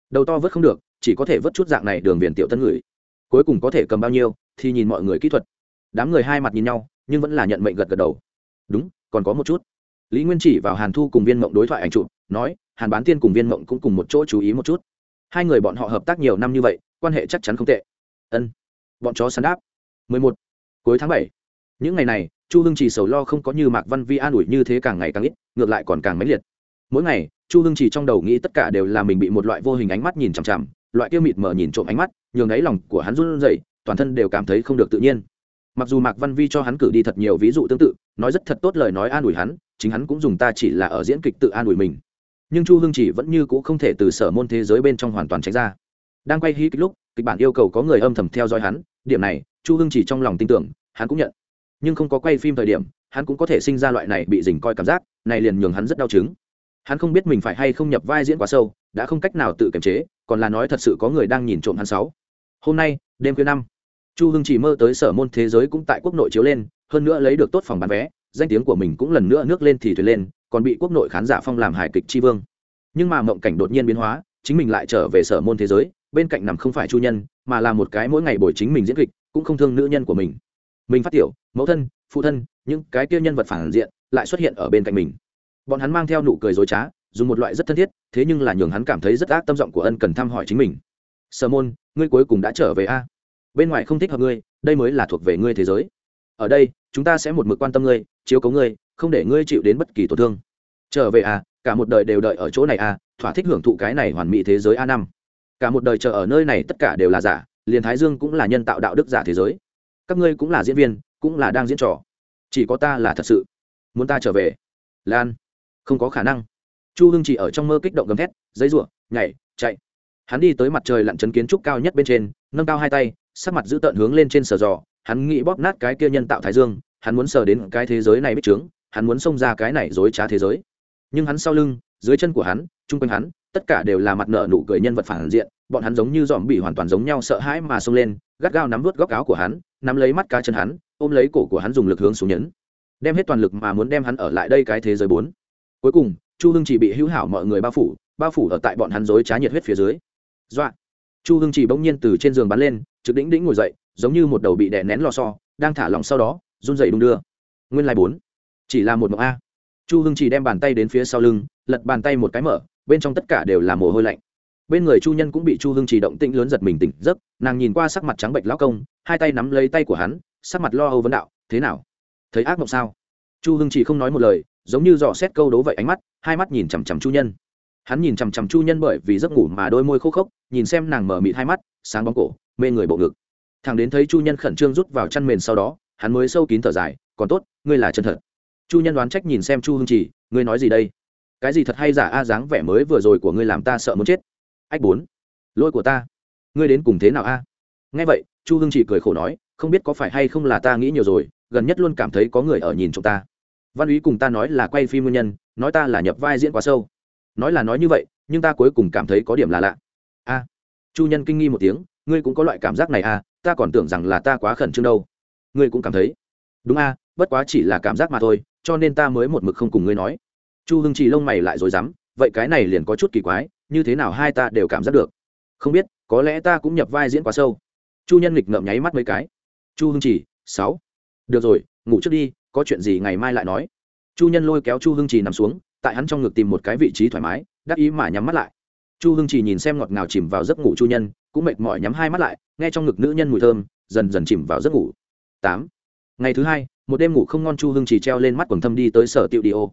Đầu to vớt không được, chỉ có thể vớt chút dạng này đường viền tiểu tân gửi. cuối cùng có thể cầm bao nhiêu, thì nhìn mọi người kỹ thuật. Đám người hai mặt nhìn nhau, nhưng vẫn là nhận mệnh gật gật đầu. Đúng còn có một chút. Lý nguyên chỉ vào hàn thu cùng viên mộng đối thoại ảnh chụp, nói, hàn bán tiên cùng viên mộng cũng cùng một chỗ chú ý một chút. Hai người bọn họ hợp tác nhiều năm như vậy, quan hệ chắc chắn không tệ. Ân. Bọn chó săn đáp. 11. cuối tháng bảy. Những ngày này, chu hưng chỉ sầu lo không có như mạc văn vi an ủi như thế càng ngày càng ít, ngược lại còn càng mãnh liệt. Mỗi ngày, chu hưng chỉ trong đầu nghĩ tất cả đều là mình bị một loại vô hình ánh mắt nhìn chằm chằm, loại kia mịt mờ nhìn trộm ánh mắt, nhường ấy lòng của hắn run rẩy, toàn thân đều cảm thấy không được tự nhiên mặc dù mạc văn vi cho hắn cử đi thật nhiều ví dụ tương tự, nói rất thật tốt lời nói an ủi hắn, chính hắn cũng dùng ta chỉ là ở diễn kịch tự an ủi mình. Nhưng chu hưng chỉ vẫn như c ũ không thể từ sở môn thế giới bên trong hoàn toàn tránh ra. Đang quay hí kịch lúc, kịch bản yêu cầu có người âm thầm theo dõi hắn, điểm này, chu hưng chỉ trong lòng tin tưởng, hắn cũng nhận. Nhưng không có quay phim thời điểm, hắn cũng có thể sinh ra loại này bị dình coi cảm giác, này liền nhường hắn rất đau chứng. Hắn không biết mình phải hay không nhập vai diễn quá sâu, đã không cách nào tự kiềm chế, còn là nói thật sự có người đang nhìn trộm hắn sáu. Hôm nay, đêm khuya năm chu hưng chỉ mơ tới sở môn thế giới cũng tại quốc nội chiếu lên, hơn nữa lấy được tốt phòng bán vé, danh tiếng của mình cũng lần nữa nước lên thì thuyền lên, còn bị quốc nội khán giả phong làm hài kịch tri vương. Nhưng mà mộng cảnh đột nhiên biến hóa, chính mình lại trở về sở môn thế giới, bên cạnh nằm không phải chu nhân, mà là một cái mỗi ngày bồi chính mình diễn kịch, cũng không thương nữ nhân của mình. Mình phát tiểu, mẫu thân, phụ thân, những cái kia nhân vật phản diện lại xuất hiện ở bên cạnh mình. Bọn hắn mang theo nụ cười dối trá, dùng một loại rất thân thiết, thế nhưng là nhường hắn cảm thấy rất ác tâm giọng của ân cần thăm hỏi chính mình. Sở môn, ngươi cuối cùng đã trở về a? Bên ngoài không thích hợp ngươi, đây mới là thuộc về ngươi thế giới. Ở đây, chúng ta sẽ một mực quan tâm ngươi, chiếu cố ngươi, không để ngươi chịu đến bất kỳ tổn thương. Trở về à cả một đời đều đợi ở chỗ này à thỏa thích hưởng thụ cái này hoàn mỹ thế giới a năm. Cả một đời chờ ở nơi này tất cả đều là giả, liền thái dương cũng là nhân tạo đạo đức giả thế giới. Các ngươi cũng là diễn viên, cũng là đang diễn trò. Chỉ có ta là thật sự. Muốn ta trở về? Lan. Không có khả năng. Chu hưng chỉ ở trong mơ kích động gầm thét giấy r nhảy, chạy hắn đi tới mặt trời lặn chấn kiến trúc cao nhất bên trên, nâng cao hai tay, sắc mặt giữ tợn hướng lên trên sở giò hắn nghĩ bóp nát cái kia nhân tạo thái dương, hắn muốn sờ đến cái thế giới này bích trướng, hắn muốn xông ra cái này dối trá thế giới. Nhưng hắn sau lưng, dưới chân của hắn, chung quanh hắn, tất cả đều là mặt nợ nụ cười nhân vật phản diện. Bọn hắn giống như dòm bị hoàn toàn giống nhau sợ hãi mà xông lên, gắt gao nắm vớt góc áo của hắn, nắm lấy mắt cá chân hắn, ôm lấy cổ của hắn dùng lực hướng xuống nhấn. Đem hết toàn lực mà muốn đem hắn ở lại đây cái thế giới bốn. Cuối cùng, chu hưng chỉ bị hữu hảo mọi người bao phủ bao phủ ở tại bọn hắn dối trá nhiệt huyết phía dưới dọa. Chu hưng chỉ bỗng nhiên từ trên giường bắn lên, trực đĩnh đĩnh ngồi dậy, giống như một đầu bị đè nén lò so đang thả lỏng sau đó, run dậy đung đưa. Nguyên lai bốn. Chỉ là một mộng a. Chu hưng chỉ đem bàn tay đến phía sau lưng, lật bàn tay một cái mở, bên trong tất cả đều là mồ hôi lạnh. Bên người chu nhân cũng bị chu hưng chỉ động tĩnh lớn giật mình tỉnh giấc, nàng nhìn qua sắc mặt trắng bệnh lão công, hai tay nắm lấy tay của hắn, sắc mặt lo âu vấn đạo, thế nào? Thấy ác mộng sao? Chu hưng chỉ không nói một lời, giống như dò xét câu đố vậy ánh mắt, hai mắt nhìn chằm chằm chu nhân hắn nhìn chằm chằm chu nhân bởi vì giấc ngủ mà đôi môi khô khốc, nhìn xem nàng mở mịt hai mắt, sáng bóng cổ, mê người bộ ngực. Thằng đến thấy chu nhân khẩn trương rút vào chăn mền sau đó, hắn mới sâu kín thở dài, còn tốt, ngươi là chân thật. Chu nhân đoán trách nhìn xem chu hưng chỉ ngươi nói gì đây? Cái gì thật hay giả a, dáng vẻ mới vừa rồi của ngươi làm ta sợ muốn chết. Ách bốn, lỗi của ta. Ngươi đến cùng thế nào a? Nghe vậy, chu hưng chỉ cười khổ nói, không biết có phải hay không là ta nghĩ nhiều rồi, gần nhất luôn cảm thấy có người ở nhìn chúng ta. Văn úy cùng ta nói là quay phim nguyên nhân, nói ta là nhập vai diễn quá sâu nói là nói như vậy, nhưng ta cuối cùng cảm thấy có điểm là lạ. A, chu nhân kinh nghi một tiếng, ngươi cũng có loại cảm giác này à ta còn tưởng rằng là ta quá khẩn trương đâu. Ngươi cũng cảm thấy. Đúng a, bất quá chỉ là cảm giác mà thôi, cho nên ta mới một mực không cùng ngươi nói. Chu hưng chỉ lông mày lại rồi dám vậy cái này liền có chút kỳ quái, như thế nào hai ta đều cảm giác được? Không biết, có lẽ ta cũng nhập vai diễn quá sâu. Chu nhân lịch ngợm nháy mắt mấy cái. Chu hưng chỉ sáu. Được rồi, ngủ trước đi, có chuyện gì ngày mai lại nói. Chu nhân lôi kéo chu hưng trì nằm xuống tại hắn trong ngực tìm một cái vị trí thoải mái, đắc ý mà nhắm mắt lại. Chu hưng Chỉ nhìn xem ngọt ngào chìm vào giấc ngủ chu nhân, cũng mệt mỏi nhắm hai mắt lại, nghe trong ngực nữ nhân mùi thơm, dần dần chìm vào giấc ngủ. Tám. Ngày thứ hai, một đêm ngủ không ngon chu hưng Chỉ treo lên mắt quần thâm đi tới sở tiệu đi ô.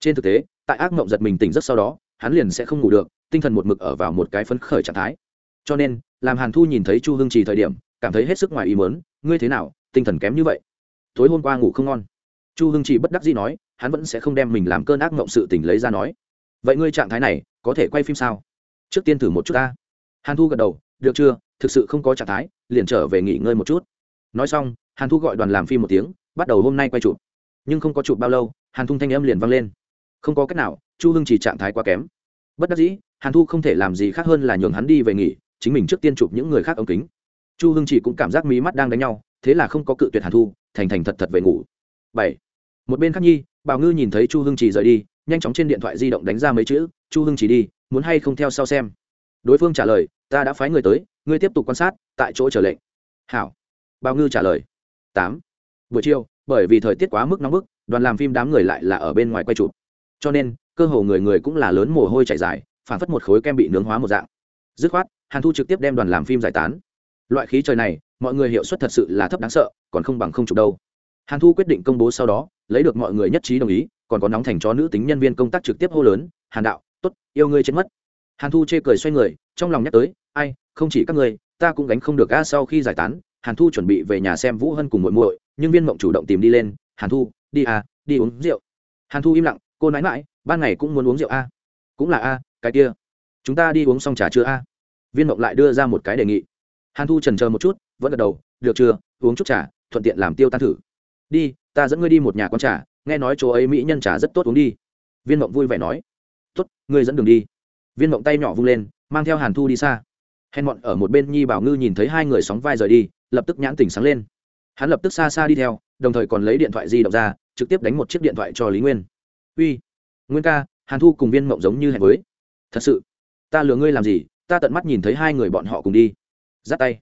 Trên thực tế, tại ác mộng giật mình tỉnh giấc sau đó, hắn liền sẽ không ngủ được, tinh thần một mực ở vào một cái phấn khởi trạng thái. Cho nên, làm hàn thu nhìn thấy chu hưng trì thời điểm, cảm thấy hết sức ngoài ý mớn ngươi thế nào, tinh thần kém như vậy? Tối hôm qua ngủ không ngon chu hưng chỉ bất đắc dĩ nói, hắn vẫn sẽ không đem mình làm cơn ác mộng sự tình lấy ra nói. Vậy ngươi trạng thái này, có thể quay phim sao? Trước tiên thử một chút ta. Hàn thu gật đầu, được chưa? Thực sự không có trạng thái, liền trở về nghỉ ngơi một chút. Nói xong, hàn thu gọi đoàn làm phim một tiếng, bắt đầu hôm nay quay chụp. Nhưng không có chụp bao lâu, hàn thung thanh âm liền vang lên. Không có cách nào, chu hưng chỉ trạng thái quá kém. Bất đắc dĩ, hàn thu không thể làm gì khác hơn là nhường hắn đi về nghỉ, chính mình trước tiên chụp những người khác ống kính. Chu hưng chỉ cũng cảm giác mí mắt đang đánh nhau, thế là không có cự tuyệt hàn thu, thành thành thật thật về ngủ bảy. Một bên khác nhi, bảo ngư nhìn thấy chu hưng chỉ rời đi, nhanh chóng trên điện thoại di động đánh ra mấy chữ, chu hưng chỉ đi, muốn hay không theo sau xem? Đối phương trả lời, ta đã phái người tới, ngươi tiếp tục quan sát, tại chỗ chờ lệnh. Hảo. Bảo ngư trả lời, tám. Buổi chiều, bởi vì thời tiết quá mức nóng bức, đoàn làm phim đám người lại là ở bên ngoài quay chụp. Cho nên, cơ hồ người người cũng là lớn mồ hôi chảy dài, phản phất một khối kem bị nướng hóa một dạng. Dứt khoát, hàn thu trực tiếp đem đoàn làm phim giải tán. Loại khí trời này, mọi người hiệu suất thật sự là thấp đáng sợ, còn không bằng không chụp đâu hàn thu quyết định công bố sau đó, lấy được mọi người nhất trí đồng ý, còn có nóng thành chó nữ tính nhân viên công tác trực tiếp hô lớn, hàn đạo t ố t yêu ngươi chết mất. Hàn thu chê cười xoay người, trong lòng nhắc tới, ai, không chỉ các ngươi, ta cũng gánh không được a, sau khi giải tán, hàn thu chuẩn bị về nhà xem vũ hân cùng muội muội, nhưng viên mộng chủ động tìm đi lên, hàn thu, đi à đi uống rượu. Hàn thu im lặng, cô nãi mãi ban ngày cũng muốn uống rượu a. Cũng là a, cái kia, chúng ta đi uống xong trà chưa a? Viên mộng lại đưa ra một cái đề nghị. Hàn thu trần chờ một chút, vẫn gật đầu, được chưa, uống chút trà, thuận tiện làm tiêu tan thử đi, ta dẫn ngươi đi một nhà con trà, nghe nói chỗ ấy mỹ nhân trà rất tốt uống đi. Viên mộng vui vẻ nói. Tốt, ngươi dẫn đường đi. Viên mộng tay nhỏ vung lên, mang theo hàn thu đi xa. Hèn mọn ở một bên nhi bảo ngư nhìn thấy hai người sóng vai rời đi, lập tức nhãn tỉnh sáng lên. Hắn lập tức xa xa đi theo, đồng thời còn lấy điện thoại di động ra, trực tiếp đánh một chiếc điện thoại cho lý nguyên. Uy, nguyên ca, hàn thu cùng viên mộng giống như hẹn với. Thật sự? Ta lừa ngươi làm gì? Ta tận mắt nhìn thấy hai người bọn họ cùng đi. Dắt tay.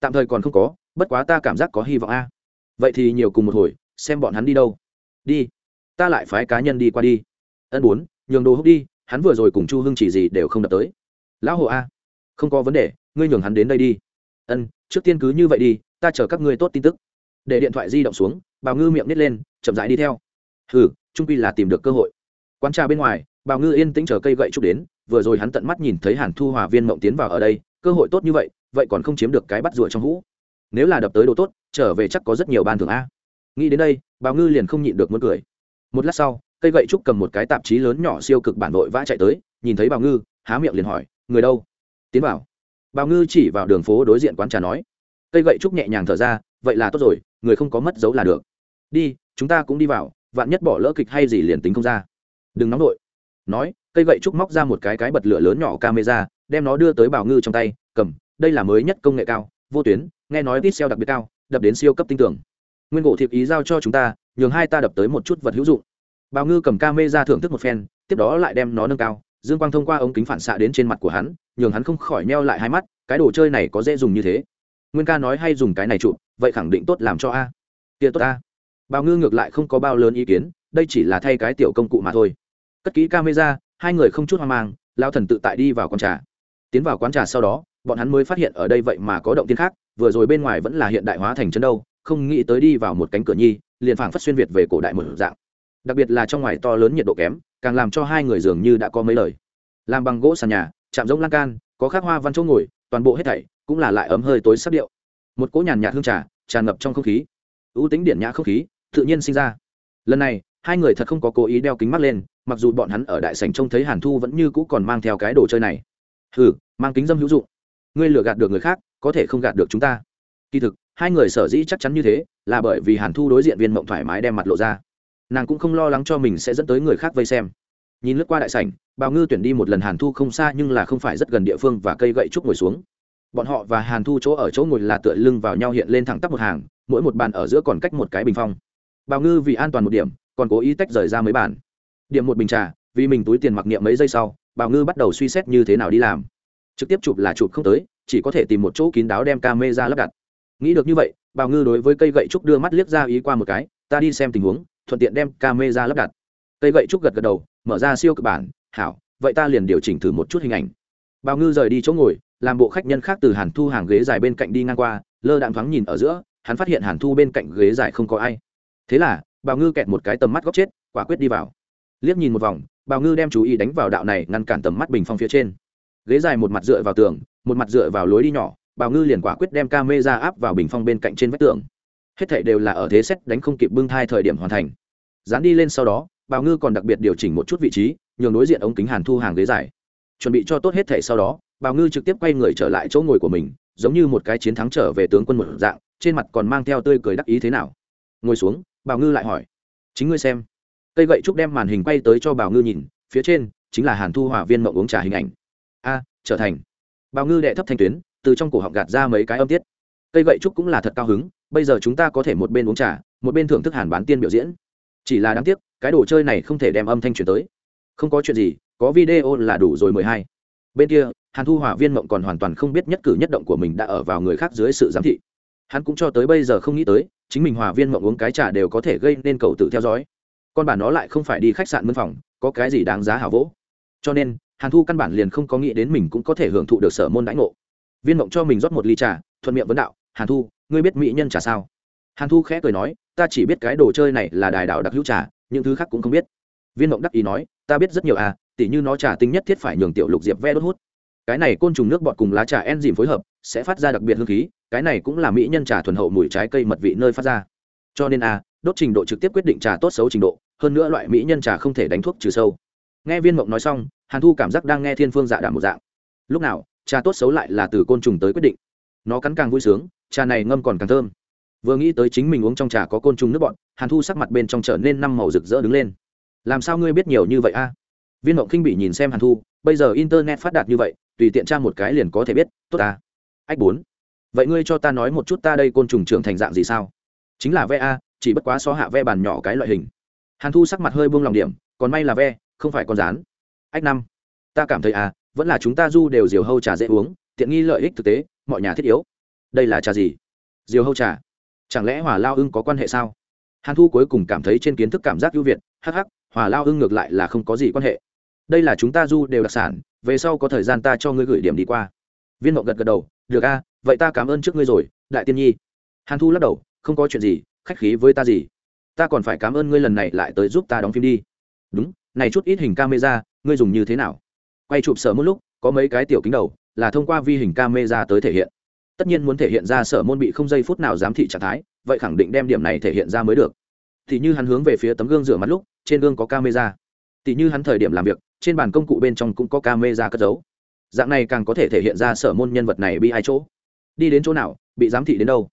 Tạm thời còn không có, bất quá ta cảm giác có hy vọng a vậy thì nhiều cùng một hồi, xem bọn hắn đi đâu. Đi. Ta lại phái cá nhân đi qua đi. Ân bốn, nhường đồ húc đi, hắn vừa rồi cùng chu hưng chỉ gì đều không đập tới. Lão hồ a. Không có vấn đề, ngươi nhường hắn đến đây đi. Ân, trước tiên cứ như vậy đi, ta chờ các ngươi tốt tin tức. Để điện thoại di động xuống bào ngư miệng nít lên, chậm rãi đi theo. Hừ trung quy là tìm được cơ hội. Quán trà bên ngoài bào ngư yên tĩnh chờ cây gậy trúc đến, vừa rồi hắn tận mắt nhìn thấy hàn thu hòa viên mộng tiến vào ở đây, cơ hội tốt như vậy vậy còn không chiếm được cái bắt rùa trong hũ nếu là đập tới đồ tốt, trở về chắc có rất nhiều ban thưởng a. Nghĩ đến đây bào ngư liền không nhịn được muốn cười. Một lát sau, cây gậy trúc cầm một cái tạp chí lớn nhỏ siêu cực bản vội vã chạy tới, nhìn thấy bào ngư, há miệng liền hỏi, người đâu? Tiến vào. Bào ngư chỉ vào đường phố đối diện quán trà nói, cây gậy trúc nhẹ nhàng thở ra, vậy là tốt rồi, người không có mất dấu là được. Đi, chúng ta cũng đi vào, vạn nhất bỏ lỡ kịch hay gì liền tính không ra. Đừng nóng nổi nói, cây gậy trúc móc ra một cái cái bật lửa lớn nhỏ camera, đem nó đưa tới bảo ngư trong tay, cầm, đây là mới nhất công nghệ cao, vô tuyến nghe nói tít xeo đặc biệt cao, đập đến siêu cấp tinh tưởng nguyên gỗ thiệp ý giao cho chúng ta, nhường hai ta đập tới một chút vật hữu dụng. Bào ngư cầm camera thưởng thức một phen, tiếp đó lại đem nó nâng cao. Dương quang thông qua ống kính phản xạ đến trên mặt của hắn, nhường hắn không khỏi neo lại hai mắt, cái đồ chơi này có dễ dùng như thế. Nguyên ca nói hay dùng cái này chụp, vậy khẳng định tốt làm cho a. Kia tốt a. Bào ngư ngược lại không có bao lớn ý kiến, đây chỉ là thay cái tiểu công cụ mà thôi. Cất kỹ camera, hai người không chút hoang mang lao thần tự tại đi vào quán trà. Tiến vào quán trà sau đó, bọn hắn mới phát hiện ở đây vậy mà có động tiên khác vừa rồi bên ngoài vẫn là hiện đại hóa thành trấn đâu, không nghĩ tới đi vào một cánh cửa nhi, liền phảng phất xuyên việt về cổ đại một dạng. Đặc biệt là trong ngoài to lớn nhiệt độ kém, càng làm cho hai người dường như đã có mấy lời. Làm bằng gỗ sàn nhà, chạm giống lan can, có khắc hoa văn chỗ ngồi, toàn bộ hết thảy cũng là lại ấm hơi tối sắc điệu. Một cỗ nhàn nhạt hương trà tràn ngập trong không khí. Ưu tính điển nhã không khí, tự nhiên sinh ra. Lần này, hai người thật không có cố ý đeo kính mắt lên, mặc dù bọn hắn ở đại sảnh trông thấy hàn thu vẫn như cũ còn mang theo cái đồ chơi này. Hừ, mang kính dâm hữu dụng. Ngươi lừa gạt được người khác có thể không gạt được chúng ta. Kỳ thực, hai người sở dĩ chắc chắn như thế là bởi vì hàn thu đối diện viên mộng thoải mái đem mặt lộ ra. Nàng cũng không lo lắng cho mình sẽ dẫn tới người khác vây xem. Nhìn lướt qua đại sảnh, bào ngư tuyển đi một lần hàn thu không xa nhưng là không phải rất gần địa phương và cây gậy trúc ngồi xuống. Bọn họ và hàn thu chỗ ở chỗ ngồi là tựa lưng vào nhau hiện lên thẳng tắp một hàng, mỗi một bàn ở giữa còn cách một cái bình phong. Bào ngư vì an toàn một điểm, còn cố ý tách rời ra mấy bàn. Điểm một bình trà, vì mình túi tiền mặc niệm mấy giây sau, bào ngư bắt đầu suy xét như thế nào đi làm trực tiếp chụp là chụp không tới, chỉ có thể tìm một chỗ kín đáo đem ca mê ra lắp đặt. Nghĩ được như vậy bào ngư đối với cây gậy trúc đưa mắt liếc ra ý qua một cái, ta đi xem tình huống, thuận tiện đem ca mê ra lắp đặt. Cây gậy trúc gật gật đầu, mở ra siêu cực bản, hảo, vậy ta liền điều chỉnh thử một chút hình ảnh. Bào ngư rời đi chỗ ngồi, làm bộ khách nhân khác từ hàn thu hàng ghế dài bên cạnh đi ngang qua, lơ đạn thoáng nhìn ở giữa, hắn phát hiện hàn thu bên cạnh ghế dài không có ai. Thế là bào ngư kẹt một cái tầm mắt góc chết, quả quyết đi vào. Liếc nhìn một vòng bào ngư đem chú ý đánh vào đạo này ngăn cản tầm mắt bình phong phía trên ghế dài một mặt dựa vào tường, một mặt dựa vào lối đi nhỏ bào ngư liền quả quyết đem ca mê ra áp vào bình phong bên cạnh trên vách tường. Hết thảy đều là ở thế xét đánh không kịp bưng thai thời điểm hoàn thành. Dán đi lên sau đó bào ngư còn đặc biệt điều chỉnh một chút vị trí, nhường đối diện ống kính hàn thu hàng ghế dài. Chuẩn bị cho tốt hết thảy sau đó bào ngư trực tiếp quay người trở lại chỗ ngồi của mình, giống như một cái chiến thắng trở về tướng quân một dạng, trên mặt còn mang theo tươi cười đắc ý thế nào. Ngồi xuống bào ngư lại hỏi, chính ngươi xem. Cây gậy trúc đem màn hình quay tới cho bào ngư nhìn, phía trên chính là hàn thu hòa viên mộng uống trà hình ảnh trở thành. Bào ngư đệ thấp thanh tuyến, từ trong cổ họng gạt ra mấy cái âm tiết. Cây gậy trúc cũng là thật cao hứng, bây giờ chúng ta có thể một bên uống trà, một bên thưởng thức hàn bán tiên biểu diễn. Chỉ là đáng tiếc, cái đồ chơi này không thể đem âm thanh chuyển tới. Không có chuyện gì, có video là đủ rồi mười hai. Bên kia, hàn thu hòa viên mộng còn hoàn toàn không biết nhất cử nhất động của mình đã ở vào người khác dưới sự giám thị. Hắn cũng cho tới bây giờ không nghĩ tới, chính mình hòa viên mộng uống cái trà đều có thể gây nên cầu tự theo dõi. Con bản nó lại không phải đi khách sạn mân phòng, có cái gì đáng giá hảo vỗ. Cho nên hàn thu căn bản liền không có nghĩ đến mình cũng có thể hưởng thụ được sở môn đãi ngộ. Viên mộng cho mình rót một ly trà, thuận miệng vấn đạo, hàn thu, ngươi biết mỹ nhân trà sao? Hàn thu khẽ cười nói, ta chỉ biết cái đồ chơi này là đài đạo đặc hữu trà, những thứ khác cũng không biết. Viên mộng đắc ý nói, ta biết rất nhiều à tỉ như nó trà tinh nhất thiết phải nhường tiểu lục diệp ve đốt hút. Cái này côn trùng nước bọt cùng lá trà en dìm phối hợp, sẽ phát ra đặc biệt hương khí, cái này cũng là mỹ nhân trà thuần hậu mùi trái cây mật vị nơi phát ra. Cho nên a đốt trình độ trực tiếp quyết định trà tốt xấu trình độ, hơn nữa loại mỹ nhân trà không thể đánh thuốc trừ sâu nghe viên mộng nói xong, hàn thu cảm giác đang nghe thiên phương dạ đảm một dạng. Lúc nào, trà tốt xấu lại là từ côn trùng tới quyết định. Nó cắn càng vui sướng, trà này ngâm còn càng thơm. Vừa nghĩ tới chính mình uống trong trà có côn trùng nước bọn hàn thu sắc mặt bên trong trở nên năm màu rực rỡ đứng lên. Làm sao ngươi biết nhiều như vậy a? À? Viên mộng khinh bị nhìn xem hàn thu, bây giờ internet phát đạt như vậy, tùy tiện tra một cái liền có thể biết, tốt ta. Ách bốn. Vậy ngươi cho ta nói một chút ta đây côn trùng trưởng thành dạng gì sao? Chính là ve a, chỉ bất quá so hạ ve bàn nhỏ cái loại hình. Hàn thu sắc mặt hơi buông lòng điểm, còn may là ve không phải con rán. Ách năm. Ta cảm thấy à vẫn là chúng ta du đều diều hâu trà dễ uống, tiện nghi lợi ích thực tế, mọi nhà thiết yếu. Đây là trà gì? Diều hâu trà. Chẳng lẽ hỏa lao ưng có quan hệ sao? Hàn thu cuối cùng cảm thấy trên kiến thức cảm giác ưu việt hh hỏa lao ưng ngược lại là không có gì quan hệ. Đây là chúng ta du đều đặc sản, về sau có thời gian ta cho ngươi gửi điểm đi qua. Viên mộng gật gật đầu, được a, vậy ta cảm ơn trước ngươi rồi, đại tiên nhi. Hàn thu lắc đầu, không có chuyện gì, khách khí với ta gì. Ta còn phải cảm ơn ngươi lần này lại tới giúp ta đóng phim đi. Đúng này chút ít hình camera, ngươi dùng như thế nào? Quay chụp sở môn lúc, có mấy cái tiểu kính đầu, là thông qua vi hình camera tới thể hiện. Tất nhiên muốn thể hiện ra sở môn bị không giây phút nào giám thị trạng thái, vậy khẳng định đem điểm này thể hiện ra mới được. Thì như hắn hướng về phía tấm gương rửa mặt lúc, trên gương có camera. Tỷ như hắn thời điểm làm việc, trên bàn công cụ bên trong cũng có camera cất giấu. Dạng này càng có thể thể hiện ra sở môn nhân vật này bị ai chỗ. Đi đến chỗ nào, bị giám thị đến đâu?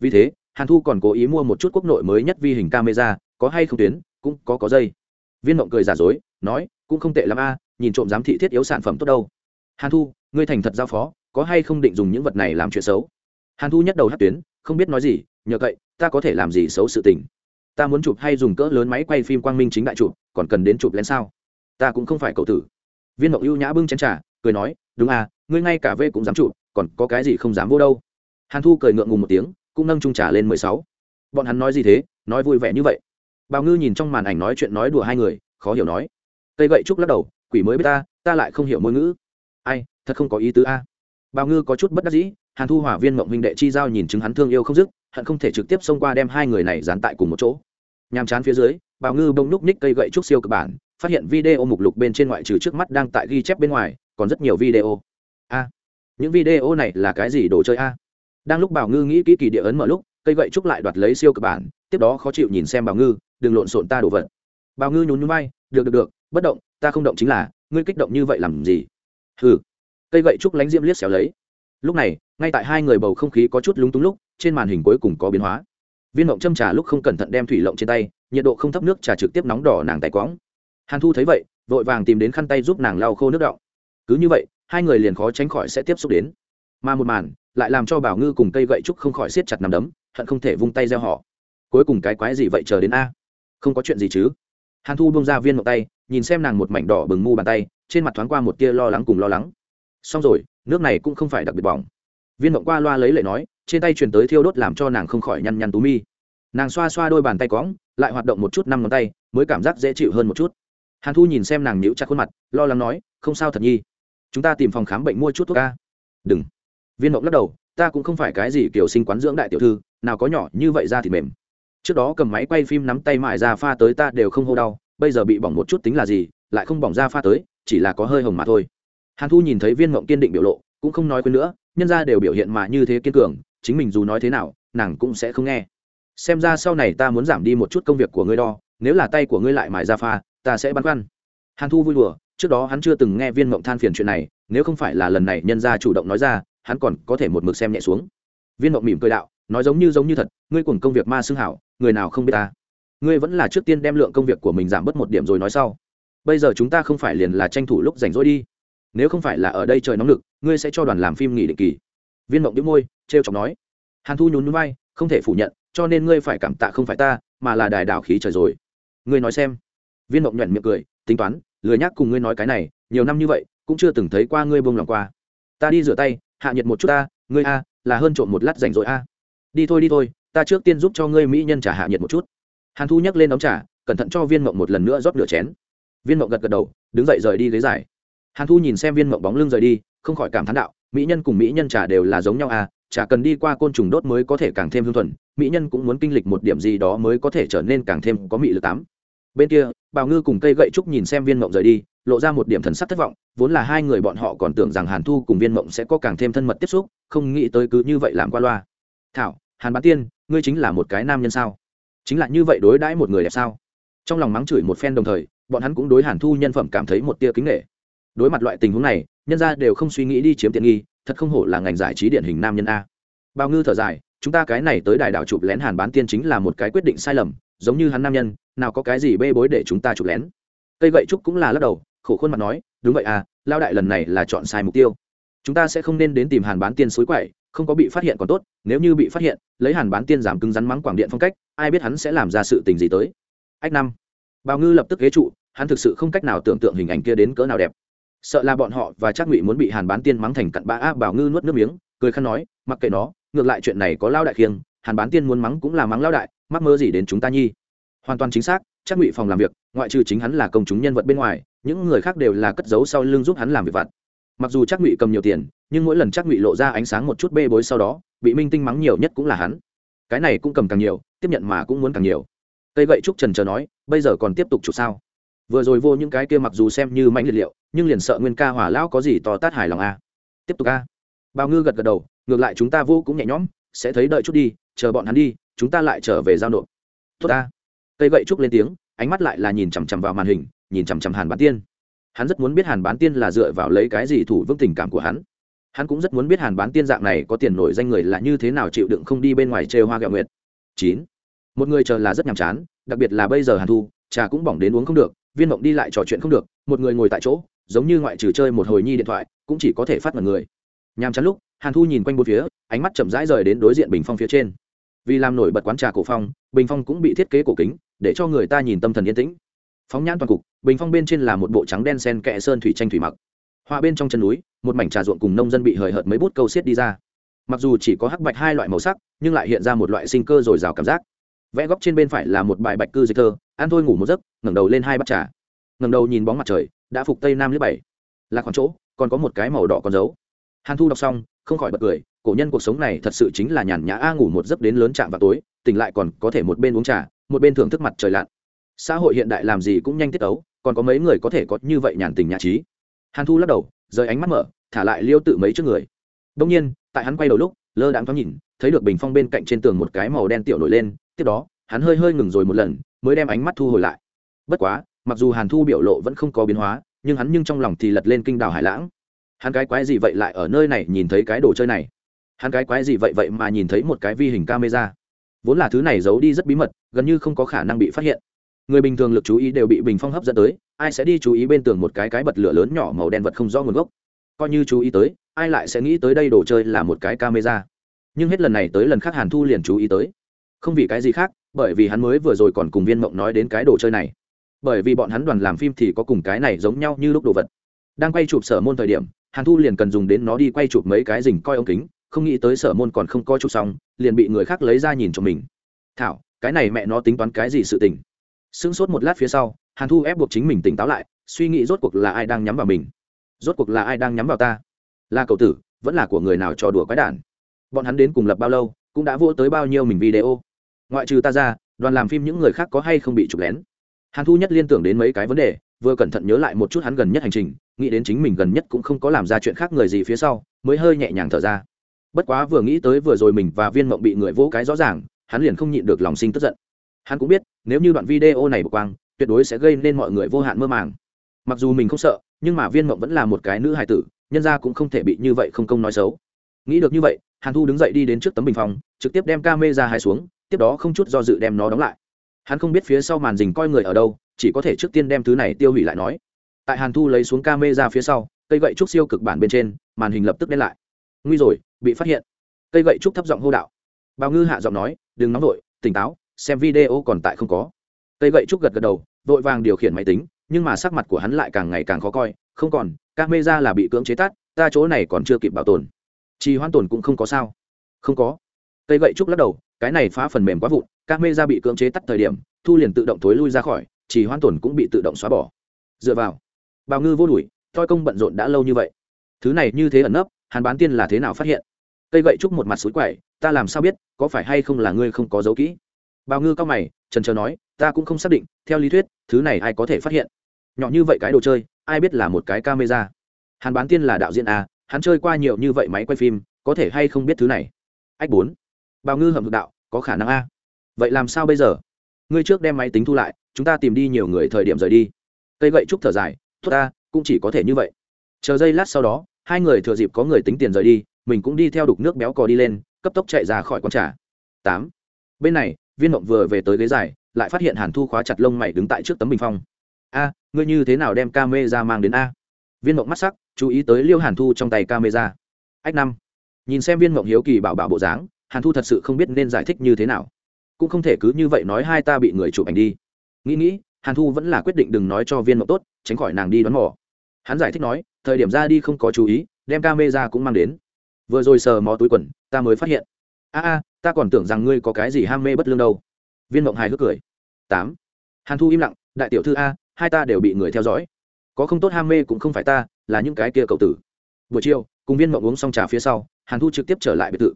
Vì thế, hàn thu còn cố ý mua một chút quốc nội mới nhất vi hình camera, có hay không tuyến, cũng có có dây viên mộng cười giả dối, nói, cũng không tệ l a, nhìn trộm giám thị thiết yếu sản phẩm tốt đâu. Hàn thu, ngươi thành thật giao phó, có hay không định dùng những vật này làm chuyện xấu? Hàn thu nhất đầu hát tuyến, không biết nói gì, nhờ cậy, ta có thể làm gì xấu sự tình? Ta muốn chụp hay dùng cỡ lớn máy quay phim quang minh chính đại chụp, còn cần đến chụp lén sao? Ta cũng không phải cậu tử. Viên mộng ưu nhã bưng chén t r à cười nói, đúng à ngươi ngay cả vê cũng dám chụp, còn có cái gì không dám vô đâu. Hàn thu cười ngượng ngùng một tiếng, cũng nâng trung trà lên mười sáu. Bọn hắn nói gì thế? Nói vui vẻ như vậy bào ngư nhìn trong màn ảnh nói chuyện nói đùa hai người, khó hiểu nói. Cây gậy trúc lắc đầu, quỷ mới biết ta ta lại không hiểu ngôn ngữ. Ai, thật không có ý tứ a. Bào ngư có chút bất đắc dĩ, hàn thu, hỏa viên, mộng minh đệ chi giao nhìn chứng hắn thương yêu không dứt, hận không thể trực tiếp xông qua đem hai người này dán tại cùng một chỗ. Nhàm chán phía dưới bào ngư bông núc ních cây gậy trúc siêu cực bản, phát hiện video mục lục bên trên ngoại trừ trước mắt đang tại ghi chép bên ngoài, còn rất nhiều video. A, những video này là cái gì đồ chơi a? Đang lúc bảo ngư nghĩ kỹ kỳ địa ấn mở lúc cây gậy trúc lại đoạt lấy siêu cực bản, tiếp đó khó chịu nhìn xem bảo ngư, đừng lộn xộn ta đổ vật. Bảo ngư nhún nhún bay được được được, bất động, ta không động chính là, ngươi kích động như vậy làm gì? Hừ. Cây gậy trúc lánh diễm liếc xéo lấy. Lúc này, ngay tại hai người bầu không khí có chút lúng túng lúc, trên màn hình cuối cùng có biến hóa. Viên mộng châm trà lúc không cẩn thận đem thủy lộng trên tay, nhiệt độ không thấp nước trà trực tiếp nóng đỏ nàng tay quõng. Hàn thu thấy vậy, vội vàng tìm đến khăn tay giúp nàng lau khô nước đọng. Cứ như vậy, hai người liền khó tránh khỏi sẽ tiếp xúc đến. Mà một màn, lại làm cho bảo ngư cùng cây gậy trúc không khỏi siết chặt nằm đấm hận không thể vung tay gieo họ. Cuối cùng cái quái gì vậy chờ đến a? Không có chuyện gì chứ? Hàn thu bông ra viên một tay, nhìn xem nàng một mảnh đỏ bừng mu bàn tay, trên mặt thoáng qua một tia lo lắng cùng lo lắng. Xong rồi, nước này cũng không phải đặc biệt bỏng. Viên mộng qua loa lấy lệ nói, trên tay truyền tới thiêu đốt làm cho nàng không khỏi nhăn nhăn tú mi. Nàng xoa xoa đôi bàn tay cóng lại hoạt động một chút năm ngón tay, mới cảm giác dễ chịu hơn một chút. Hàn thu nhìn xem nàng nhíu chặt khuôn mặt, lo lắng nói, không sao thật nhi. Chúng ta tìm phòng khám bệnh mua chút thuốc ca đừng. Viên mộng lắc đầu, ta cũng không phải cái gì kiểu sinh quán dưỡng đại tiểu thư nào có nhỏ như vậy ra thì mềm. Trước đó cầm máy quay phim nắm tay mại ra pha tới ta đều không hô đau, bây giờ bị bỏng một chút tính là gì, lại không bỏng ra pha tới, chỉ là có hơi hồng mà thôi. Hàn thu nhìn thấy viên mộng kiên định biểu lộ, cũng không nói quên nữa, nhân ra đều biểu hiện mà như thế kiên cường, chính mình dù nói thế nào, nàng cũng sẽ không nghe. Xem ra sau này ta muốn giảm đi một chút công việc của ngươi đo, nếu là tay của ngươi lại mài ra pha, ta sẽ băn khoăn. Hàn thu vui đùa, trước đó hắn chưa từng nghe viên mộng than phiền chuyện này, nếu không phải là lần này nhân ra chủ động nói ra, hắn còn có thể một mực xem nhẹ xuống. Viên mộng mỉm cười đạo nói giống như giống như thật, ngươi cùng công việc ma xưng hảo, người nào không biết ta? Ngươi vẫn là trước tiên đem lượng công việc của mình giảm bớt một điểm rồi nói sau. Bây giờ chúng ta không phải liền là tranh thủ lúc rảnh rỗi đi. Nếu không phải là ở đây trời nóng lực, ngươi sẽ cho đoàn làm phim nghỉ định kỳ. Viên mộng đĩu môi t r e o chọc nói. Hàn thu nhún núi bay không thể phủ nhận, cho nên ngươi phải cảm tạ không phải ta, mà là đài đảo khí trời rồi. Ngươi nói xem. Viên mộng nhuận miệng cười, tính toán, lười nhắc cùng ngươi nói cái này, nhiều năm như vậy, cũng chưa từng thấy qua ngươi buông lòng qua. Ta đi rửa tay, hạ nhiệt một chút ta, ngươi a, là hơn trộm một lát rảnh rỗi a đi thôi đi thôi, ta trước tiên giúp cho ngươi mỹ nhân trả hạ nhiệt một chút. Hàn thu nhắc lên đóng trà, cẩn thận cho viên mộng một lần nữa rót nửa chén. Viên mộng gật gật đầu, đứng dậy rời đi ghế dài. Hàn thu nhìn xem viên mộng bóng lưng rời đi, không khỏi cảm thán đạo, mỹ nhân cùng mỹ nhân trà đều là giống nhau à trà cần đi qua côn trùng đốt mới có thể càng thêm hương thuần, mỹ nhân cũng muốn kinh lịch một điểm gì đó mới có thể trở nên càng thêm có mị lực tám. Bên kia bào ngư cùng cây gậy trúc nhìn xem viên mộng rời đi, lộ ra một điểm thần sắc thất vọng, vốn là hai người bọn họ còn tưởng rằng hàn thu cùng viên mộng sẽ có càng thêm thân mật tiếp xúc, không nghĩ tới cứ như vậy làm qua loa. Thảo hàn bán tiên, ngươi chính là một cái nam nhân sao? Chính là như vậy đối đãi một người đẹp sao? Trong lòng mắng chửi một phen đồng thời, bọn hắn cũng đối hàn thu nhân phẩm cảm thấy một tia kính nghệ đối mặt loại tình huống này, nhân ra đều không suy nghĩ đi chiếm tiện nghi, thật không hổ là ngành giải trí điển hình nam nhân a. Bao ngư thở dài, chúng ta cái này tới đài đảo chụp lén hàn bán tiên chính là một cái quyết định sai lầm, giống như hắn nam nhân, nào có cái gì bê bối để chúng ta chụp lén. Cây gậy trúc cũng là lắc đầu, khổ khuôn mặt nói, đúng vậy à lao đại lần này là chọn sai mục tiêu. Chúng ta sẽ không nên đến tìm hàn bán tiên suối quậy không có bị phát hiện còn tốt, nếu như bị phát hiện, lấy hàn bán tiên giảm cứng rắn mắng quảng điện phong cách, ai biết hắn sẽ làm ra sự tình gì tới. Ách năm. Bào ngư lập tức ghế trụ, hắn thực sự không cách nào tưởng tượng hình ảnh kia đến cỡ nào đẹp. Sợ là bọn họ và Trác ngụy muốn bị hàn bán tiên mắng thành cặn bã bảo ngư nuốt nước miếng, cười khăn nói, mặc kệ nó, ngược lại chuyện này có lao đại khiêng, hàn bán tiên muốn mắng cũng là mắng lao đại, mắc mơ gì đến chúng ta nhi. Hoàn toàn chính xác, Trác ngụy phòng làm việc, ngoại trừ chính hắn là công chúng nhân vật bên ngoài, những người khác đều là cất giấu sau lưng giúp hắn làm việc vặt mặc dù chắc ngụy cầm nhiều tiền, nhưng mỗi lần chắc ngụy lộ ra ánh sáng một chút bê bối sau đó, bị minh tinh mắng nhiều nhất cũng là hắn. Cái này cũng cầm càng nhiều, tiếp nhận mà cũng muốn càng nhiều. Cây gậy trúc trần chờ nói, bây giờ còn tiếp tục chụp sao? Vừa rồi vô những cái kia mặc dù xem như mạnh liệt liệu, nhưng liền sợ nguyên ca hỏa lão có gì to tát hài lòng a tiếp tục a. Bao ngư gật gật đầu, ngược lại chúng ta vô cũng nhẹ nhõm, sẽ thấy đợi chút đi, chờ bọn hắn đi, chúng ta lại trở về giao nộp. Tốt a. cây gậy trúc lên tiếng, ánh mắt lại là nhìn chằm chằm vào màn hình, nhìn chằm chằm hàn bán tiên hắn rất muốn biết hàn bán tiên là dựa vào lấy cái gì thủ vững tình cảm của hắn. Hắn cũng rất muốn biết hàn bán tiên dạng này có tiền nổi danh người là như thế nào chịu đựng không đi bên ngoài chê hoa gạo nguyệt. Chín. Một người chờ là rất nhàm chán, đặc biệt là bây giờ hàn thu, trà cũng bỏng đến uống không được, viên mộng đi lại trò chuyện không được, một người ngồi tại chỗ, giống như ngoại trừ chơi một hồi nhi điện thoại, cũng chỉ có thể phát mật người. Nhàm chán lúc, hàn thu nhìn quanh bốn phía, ánh mắt chậm rãi rời đến đối diện bình phong phía trên. Vì làm nổi bật quán trà cổ phong, bình phong cũng bị thiết kế cổ kính, để cho người ta nhìn tâm thần yên tĩnh phóng nhãn toàn cục, bình phong bên trên là một bộ trắng đen sen kẹ sơn thủy tranh thủy mặc. Hoa bên trong chân núi, một mảnh trà ruộng cùng nông dân bị hời hợt mấy bút câu xiết đi ra. Mặc dù chỉ có hắc bạch hai loại màu sắc, nhưng lại hiện ra một loại sinh cơ dồi dào cảm giác. Vẽ góc trên bên phải là một bài bạch cư dịch thơ, ăn thôi ngủ một giấc, ngẩng đầu lên hai bát trà. Ngẩng đầu nhìn bóng mặt trời, đã phục tây nam lớp bảy. Là khoảng chỗ, còn có một cái màu đỏ còn dấu. Hàn thu đọc xong, không khỏi bật cười, cổ nhân cuộc sống này thật sự chính là nhàn nhã a ngủ một giấc đến lớn trạm vào tối, tỉnh lại còn có thể một bên uống trà, một bên thưởng thức mặt trời lặn xã hội hiện đại làm gì cũng nhanh tiết tấu, còn có mấy người có thể có như vậy nhàn tình nhã trí. Hàn thu lắc đầu rời ánh mắt mở thả lại liêu tự mấy trước người. Đông nhiên tại hắn quay đầu lúc lơ đãng thoáng nhìn thấy được bình phong bên cạnh trên tường một cái màu đen tiểu nổi lên tiếp đó hắn hơi hơi ngừng rồi một lần mới đem ánh mắt thu hồi lại. Bất quá mặc dù hàn thu biểu lộ vẫn không có biến hóa nhưng hắn nhưng trong lòng thì lật lên kinh đảo hải lãng. Hắn cái quái gì vậy lại ở nơi này nhìn thấy cái đồ chơi này? Hắn cái quái gì vậy vậy mà nhìn thấy một cái vi hình camera? Vốn là thứ này giấu đi rất bí mật gần như không có khả năng bị phát hiện người bình thường lực chú ý đều bị bình phong hấp dẫn tới, ai sẽ đi chú ý bên tường một cái cái bật lửa lớn nhỏ màu đen vật không rõ nguồn gốc. Coi như chú ý tới, ai lại sẽ nghĩ tới đây đồ chơi là một cái camera. Nhưng hết lần này tới lần khác hàn thu liền chú ý tới. Không vì cái gì khác, bởi vì hắn mới vừa rồi còn cùng viên mộng nói đến cái đồ chơi này. Bởi vì bọn hắn đoàn làm phim thì có cùng cái này giống nhau như lúc đồ vật. Đang quay chụp sở môn thời điểm, hàn thu liền cần dùng đến nó đi quay chụp mấy cái dình coi ống kính, không nghĩ tới sở môn còn không coi chụp xong, liền bị người khác lấy ra nhìn cho mình. Thảo, cái này mẹ nó tính toán cái gì sự tình? Sững sốt một lát phía sau, hàn thu ép buộc chính mình tỉnh táo lại, suy nghĩ rốt cuộc là ai đang nhắm vào mình. Rốt cuộc là ai đang nhắm vào ta? Là cậu tử, vẫn là của người nào trò đùa quái đản? Bọn hắn đến cùng lập bao lâu, cũng đã vô tới bao nhiêu mình video? Ngoại trừ ta ra, đoàn làm phim những người khác có hay không bị chụp lén? Hàn thu nhất liên tưởng đến mấy cái vấn đề, vừa cẩn thận nhớ lại một chút hắn gần nhất hành trình, nghĩ đến chính mình gần nhất cũng không có làm ra chuyện khác người gì phía sau, mới hơi nhẹ nhàng thở ra. Bất quá vừa nghĩ tới vừa rồi mình và viên mộng bị người vỗ cái rõ ràng, hắn liền không nhịn được lòng sinh tức giận. Hắn cũng biết nếu như đoạn video này bực quang tuyệt đối sẽ gây nên mọi người vô hạn mơ màng. Mặc dù mình không sợ nhưng mà viên mộng vẫn là một cái nữ hài tử nhân ra cũng không thể bị như vậy không công nói xấu. Nghĩ được như vậy hàn thu đứng dậy đi đến trước tấm bình phòng, trực tiếp đem ca mê ra hai xuống tiếp đó không chút do dự đem nó đóng lại. Hắn không biết phía sau màn dình coi người ở đâu chỉ có thể trước tiên đem thứ này tiêu hủy lại nói. Tại hàn thu lấy xuống ca mê ra phía sau cây gậy trúc siêu cực bản bên trên màn hình lập tức đen lại. Nguy rồi bị phát hiện. Cây gậy trúc thấp giọng hô đạo. Bào ngư hạ giọng nói đừng nóng vội tỉnh táo xem video còn tại không có. Cây gậy trúc gật gật đầu, vội vàng điều khiển máy tính, nhưng mà sắc mặt của hắn lại càng ngày càng khó coi, không còn các mê ra là bị cưỡng chế tắt, ta chỗ này còn chưa kịp bảo tồn. Trì hoãn tồn cũng không có sao. Không có. Cây gậy trúc lắc đầu, cái này phá phần mềm quá vụn các mê ra bị cưỡng chế tắt thời điểm, thu liền tự động thối lui ra khỏi, trì hoãn tồn cũng bị tự động xóa bỏ. Dựa vào. Bào ngư vô đuổi, toi công bận rộn đã lâu như vậy. Thứ này như thế ẩn nấp hàn bán tiên là thế nào phát hiện? Cây gậy trúc một mặt suối quậy, ta làm sao biết, có phải hay không là ngươi không có dấu kỹ? Bào ngư cao mày, trần trờ nói, ta cũng không xác định, theo lý thuyết, thứ này ai có thể phát hiện. Nhỏ như vậy cái đồ chơi, ai biết là một cái camera. Hàn bán tiên là đạo diễn a hắn chơi qua nhiều như vậy máy quay phim, có thể hay không biết thứ này? Ách bốn. Bào ngư hầm thực đạo, có khả năng a. Vậy làm sao bây giờ? Ngươi trước đem máy tính thu lại, chúng ta tìm đi nhiều người thời điểm rời đi. Cây gậy trúc thở dài thua ta, cũng chỉ có thể như vậy. Chờ giây lát sau đó, hai người thừa dịp có người tính tiền rời đi, mình cũng đi theo đục nước béo cò đi lên, cấp tốc chạy ra khỏi quán trà. Tám. Bên này viên mộng vừa về tới ghế dài, lại phát hiện hàn thu khóa chặt lông mày đứng tại trước tấm bình phong. A, ngươi như thế nào đem ca mê ra mang đến a? Viên mộng mắt sắc, chú ý tới liêu hàn thu trong tay ca mê ra ách năm. Nhìn xem viên mộng hiếu kỳ bảo bảo bộ dáng, hàn thu thật sự không biết nên giải thích như thế nào. Cũng không thể cứ như vậy nói hai ta bị người chụp ảnh đi. Nghĩ nghĩ, hàn thu vẫn là quyết định đừng nói cho viên mộng tốt, tránh khỏi nàng đi đón mỏ hắn giải thích nói, thời điểm ra đi không có chú ý, đem ca mê ra cũng mang đến. Vừa rồi sờ mó túi quần, ta mới phát hiện. A a ta còn tưởng rằng ngươi có cái gì ham mê bất lương đâu. Viên mộng hài hước cười. Tám. Hàn thu im lặng, đại tiểu thư a, hai ta đều bị người theo dõi. Có không tốt ham mê cũng không phải ta, là những cái kia cậu tử. Buổi chiều, cùng viên mộng uống xong trà phía sau, hàn thu trực tiếp trở lại biệt thự.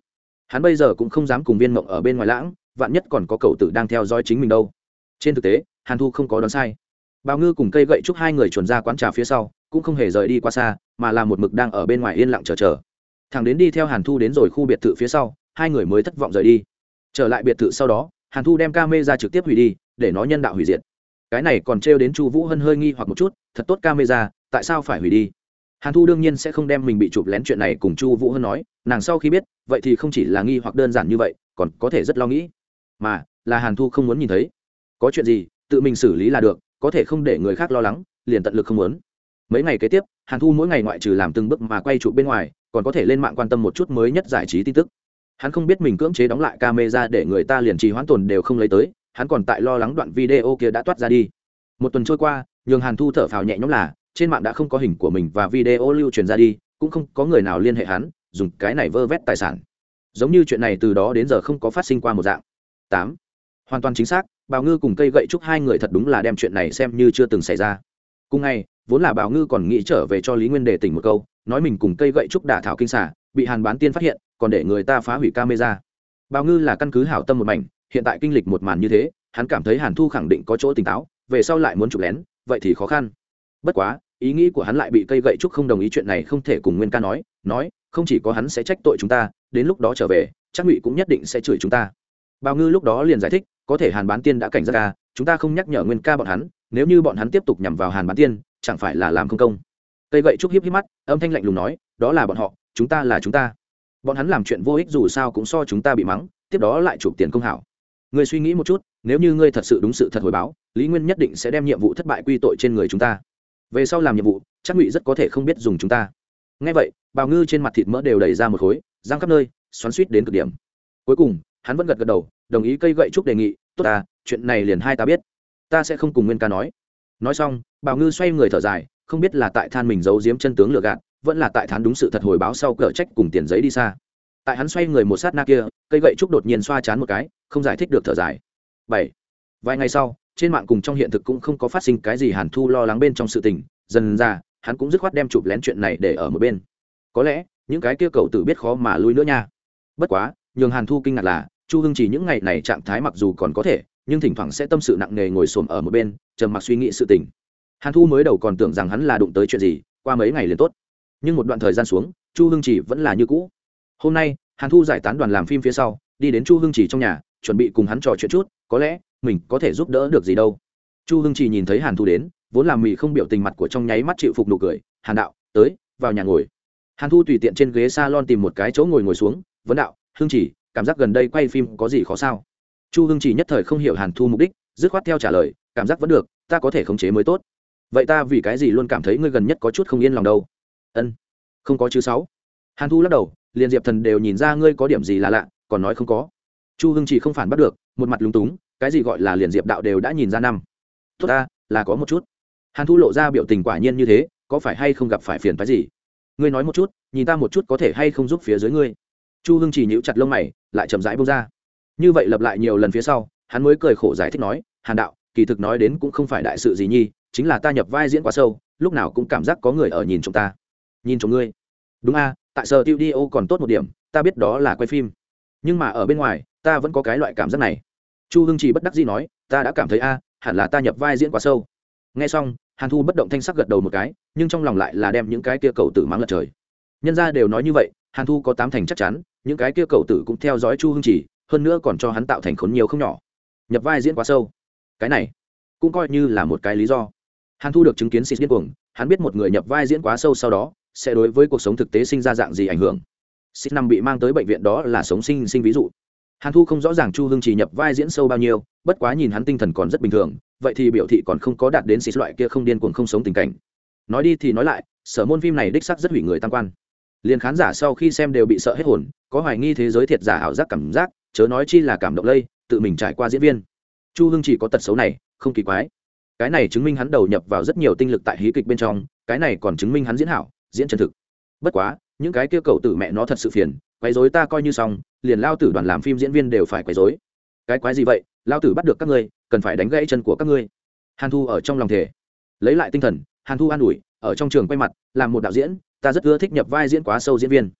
Hắn bây giờ cũng không dám cùng viên mộng ở bên ngoài lãng, vạn nhất còn có cậu tử đang theo dõi chính mình đâu. Trên thực tế, hàn thu không có đoán sai. Bào ngư cùng cây gậy chúc hai người chuẩn ra quán trà phía sau, cũng không hề rời đi qua xa, mà là một mực đang ở bên ngoài yên lặng chờ chờ. Thằng đến đi theo hàn thu đến rồi khu biệt thự phía sau hai người mới thất vọng rời đi. Trở lại biệt thự sau đó, hàn thu đem ca mê ra trực tiếp hủy đi, để nó nhân đạo hủy diệt. Cái này còn trêu đến chu vũ hân hơi nghi hoặc một chút, thật tốt ca mê ra tại sao phải hủy đi? Hàn thu đương nhiên sẽ không đem mình bị chụp lén chuyện này cùng chu vũ hân nói, nàng sau khi biết, vậy thì không chỉ là nghi hoặc đơn giản như vậy, còn có thể rất lo nghĩ. Mà, là hàn thu không muốn nhìn thấy. Có chuyện gì, tự mình xử lý là được, có thể không để người khác lo lắng, liền tận lực không muốn. Mấy ngày kế tiếp, hàn thu mỗi ngày ngoại trừ làm từng bước mà quay chụp bên ngoài, còn có thể lên mạng quan tâm một chút mới nhất giải trí tin tức hắn không biết mình cưỡng chế đóng lại camera để người ta liền trì hoãn tồn đều không lấy tới, hắn còn tại lo lắng đoạn video kia đã toát ra đi. Một tuần trôi qua, nhường hàn thu thở phào nhẹ nhõm là, trên mạng đã không có hình của mình và video lưu truyền ra đi, cũng không có người nào liên hệ hắn, dùng cái này vơ vét tài sản. Giống như chuyện này từ đó đến giờ không có phát sinh qua một dạng. Tám. Hoàn toàn chính xác bào ngư cùng cây gậy trúc hai người thật đúng là đem chuyện này xem như chưa từng xảy ra. Cùng ngày, vốn là bào ngư còn nghĩ trở về cho lý nguyên đề tỉnh một câu, nói mình cùng cây gậy trúc đả thảo kinh xả bị hàn bán tiên phát hiện, còn để người ta phá hủy camera. Bào ngư là căn cứ hảo tâm một mảnh, hiện tại kinh lịch một màn như thế, hắn cảm thấy hàn thu khẳng định có chỗ tỉnh táo, về sau lại muốn chụp lén, vậy thì khó khăn. Bất quá, ý nghĩ của hắn lại bị cây gậy trúc không đồng ý chuyện này không thể cùng nguyên ca nói nói, không chỉ có hắn sẽ trách tội chúng ta, đến lúc đó trở về, chắc ngụy cũng nhất định sẽ chửi chúng ta. Bào ngư lúc đó liền giải thích, có thể hàn bán tiên đã cảnh giác ca chúng ta không nhắc nhở nguyên ca bọn hắn, nếu như bọn hắn tiếp tục nhằm vào hàn bán tiên, chẳng phải là làm không công cây gậy trúc hiếp hiếp mắt, âm thanh lạnh lùng nói, đó là bọn họ, chúng ta là chúng ta. Bọn hắn làm chuyện vô ích dù sao cũng so chúng ta bị mắng, tiếp đó lại chụp tiền công hảo. Người suy nghĩ một chút, nếu như ngươi thật sự đúng sự thật hồi báo, lý nguyên nhất định sẽ đem nhiệm vụ thất bại quy tội trên người chúng ta. Về sau làm nhiệm vụ, chắc ngụy rất có thể không biết dùng chúng ta. Ngay vậy, bào ngư trên mặt thịt mỡ đều đẩy ra một khối răng khắp nơi, xoắn suýt đến cực điểm. Cuối cùng, hắn vẫn gật gật đầu, đồng ý cây gậy trúc đề nghị, tốt ta, chuyện này liền hai ta biết. Ta sẽ không cùng nguyên ca nói. Nói xong, bào ngư xoay người thở dài không biết là tại than mình giấu giếm chân tướng lừa gạt, vẫn là tại thán đúng sự thật hồi báo sau cờ trách cùng tiền giấy đi xa. Tại hắn xoay người một sát na kia, cây gậy trúc đột nhiên xoa chán một cái, không giải thích được thở dài. Bảy. Vài ngày sau, trên mạng cùng trong hiện thực cũng không có phát sinh cái gì hàn thu lo lắng bên trong sự tình, dần ra, hắn cũng dứt khoát đem chụp lén chuyện này để ở một bên. Có lẽ, những cái kia cậu tự biết khó mà lui nữa nha. Bất quá, nhường hàn thu kinh ngạc là, chu hưng chỉ những ngày này trạng thái mặc dù còn có thể, nhưng thỉnh thoảng sẽ tâm sự nặng nề ngồi xổm ở một bên, trầm mặc suy nghĩ sự tình hàn thu mới đầu còn tưởng rằng hắn là đụng tới chuyện gì, qua mấy ngày liền tốt. Nhưng một đoạn thời gian xuống, chu hưng chỉ vẫn là như cũ. Hôm nay, hàn thu giải tán đoàn làm phim phía sau, đi đến chu hưng chỉ trong nhà, chuẩn bị cùng hắn trò chuyện chút, có lẽ, mình có thể giúp đỡ được gì đâu. Chu hưng chỉ nhìn thấy hàn thu đến, vốn làm mì không biểu tình mặt của trong nháy mắt chịu phục nụ cười, hàn đạo, tới, vào nhà ngồi. Hàn thu tùy tiện trên ghế s a lon tìm một cái chỗ ngồi ngồi xuống, vấn đạo, hưng chỉ, cảm giác gần đây quay phim có gì khó sao? Chu hưng chỉ nhất thời không hiểu hàn thu mục đích, dứt khoát theo trả lời, cảm giác vẫn được, ta có thể khống chế mới tốt vậy ta vì cái gì luôn cảm thấy ngươi gần nhất có chút không yên lòng đâu? Ân, không có chứ sáu. Hàn thu lắc đầu, liền diệp thần đều nhìn ra ngươi có điểm gì là lạ, còn nói không có. Chu hưng chỉ không phản bắt được, một mặt lúng túng, cái gì gọi là liền diệp đạo đều đã nhìn ra năm. Tốt ta, là có một chút. Hàn thu lộ ra biểu tình quả nhiên như thế, có phải hay không gặp phải phiền phái gì? Ngươi nói một chút, nhìn ta một chút có thể hay không giúp phía dưới ngươi? Chu hưng chỉ nhíu chặt lông mày, lại chậm rãi bông ra. Như vậy lặp lại nhiều lần phía sau, hắn mới cười khổ giải thích nói, hàn đạo, kỳ thực nói đến cũng không phải đại sự gì nhi chính là ta nhập vai diễn quá sâu, lúc nào cũng cảm giác có người ở nhìn chúng ta. Nhìn chúng ngươi. Đúng a, tại sở tiêu đi ô còn tốt một điểm, ta biết đó là quay phim. Nhưng mà ở bên ngoài, ta vẫn có cái loại cảm giác này. Chu hưng chỉ bất đắc dĩ nói, ta đã cảm thấy a, hẳn là ta nhập vai diễn quá sâu. Nghe xong, hàn thu bất động thanh sắc gật đầu một cái, nhưng trong lòng lại là đem những cái kia cầu tử mắng lật trời. Nhân ra đều nói như vậy, hàn thu có tám thành chắc chắn, những cái kia cầu tử cũng theo dõi chu hưng chỉ hơn nữa còn cho hắn tạo thành khốn nhiều không nhỏ. Nhập vai diễn quá sâu. Cái này, cũng coi như là một cái lý do hàn thu được chứng kiến xịt điên cuồng, hắn biết một người nhập vai diễn quá sâu sau đó, sẽ đối với cuộc sống thực tế sinh ra dạng gì ảnh hưởng. Xịt năm bị mang tới bệnh viện đó là sống sinh sinh ví dụ. Hàn thu không rõ ràng chu hưng chỉ nhập vai diễn sâu bao nhiêu, bất quá nhìn hắn tinh thần còn rất bình thường, vậy thì biểu thị còn không có đạt đến xịt loại kia không điên cuồng không sống tình cảnh. Nói đi thì nói lại, sở môn phim này đích sắc rất hủy người tam quan. Liền khán giả sau khi xem đều bị sợ hết hồn, có hoài nghi thế giới thiệt giả ảo giác cảm giác, chớ nói chi là cảm động lây, tự mình trải qua diễn viên. Chu hưng chỉ có tật xấu này, không kỳ quái cái này chứng minh hắn đầu nhập vào rất nhiều tinh lực tại hí kịch bên trong, cái này còn chứng minh hắn diễn hảo, diễn chân thực. Bất quá, những cái kia cầu tử mẹ nó thật sự phiền, quấy dối ta coi như xong, liền lao tử đoàn làm phim diễn viên đều phải quấy dối cái quái gì vậy? Lao tử bắt được các ngươi, cần phải đánh gãy chân của các ngươi. Hàn thu ở trong lòng thể lấy lại tinh thần, hàn thu an ủi, ở trong trường quay mặt, làm một đạo diễn, ta rất ưa thích nhập vai diễn quá sâu diễn viên.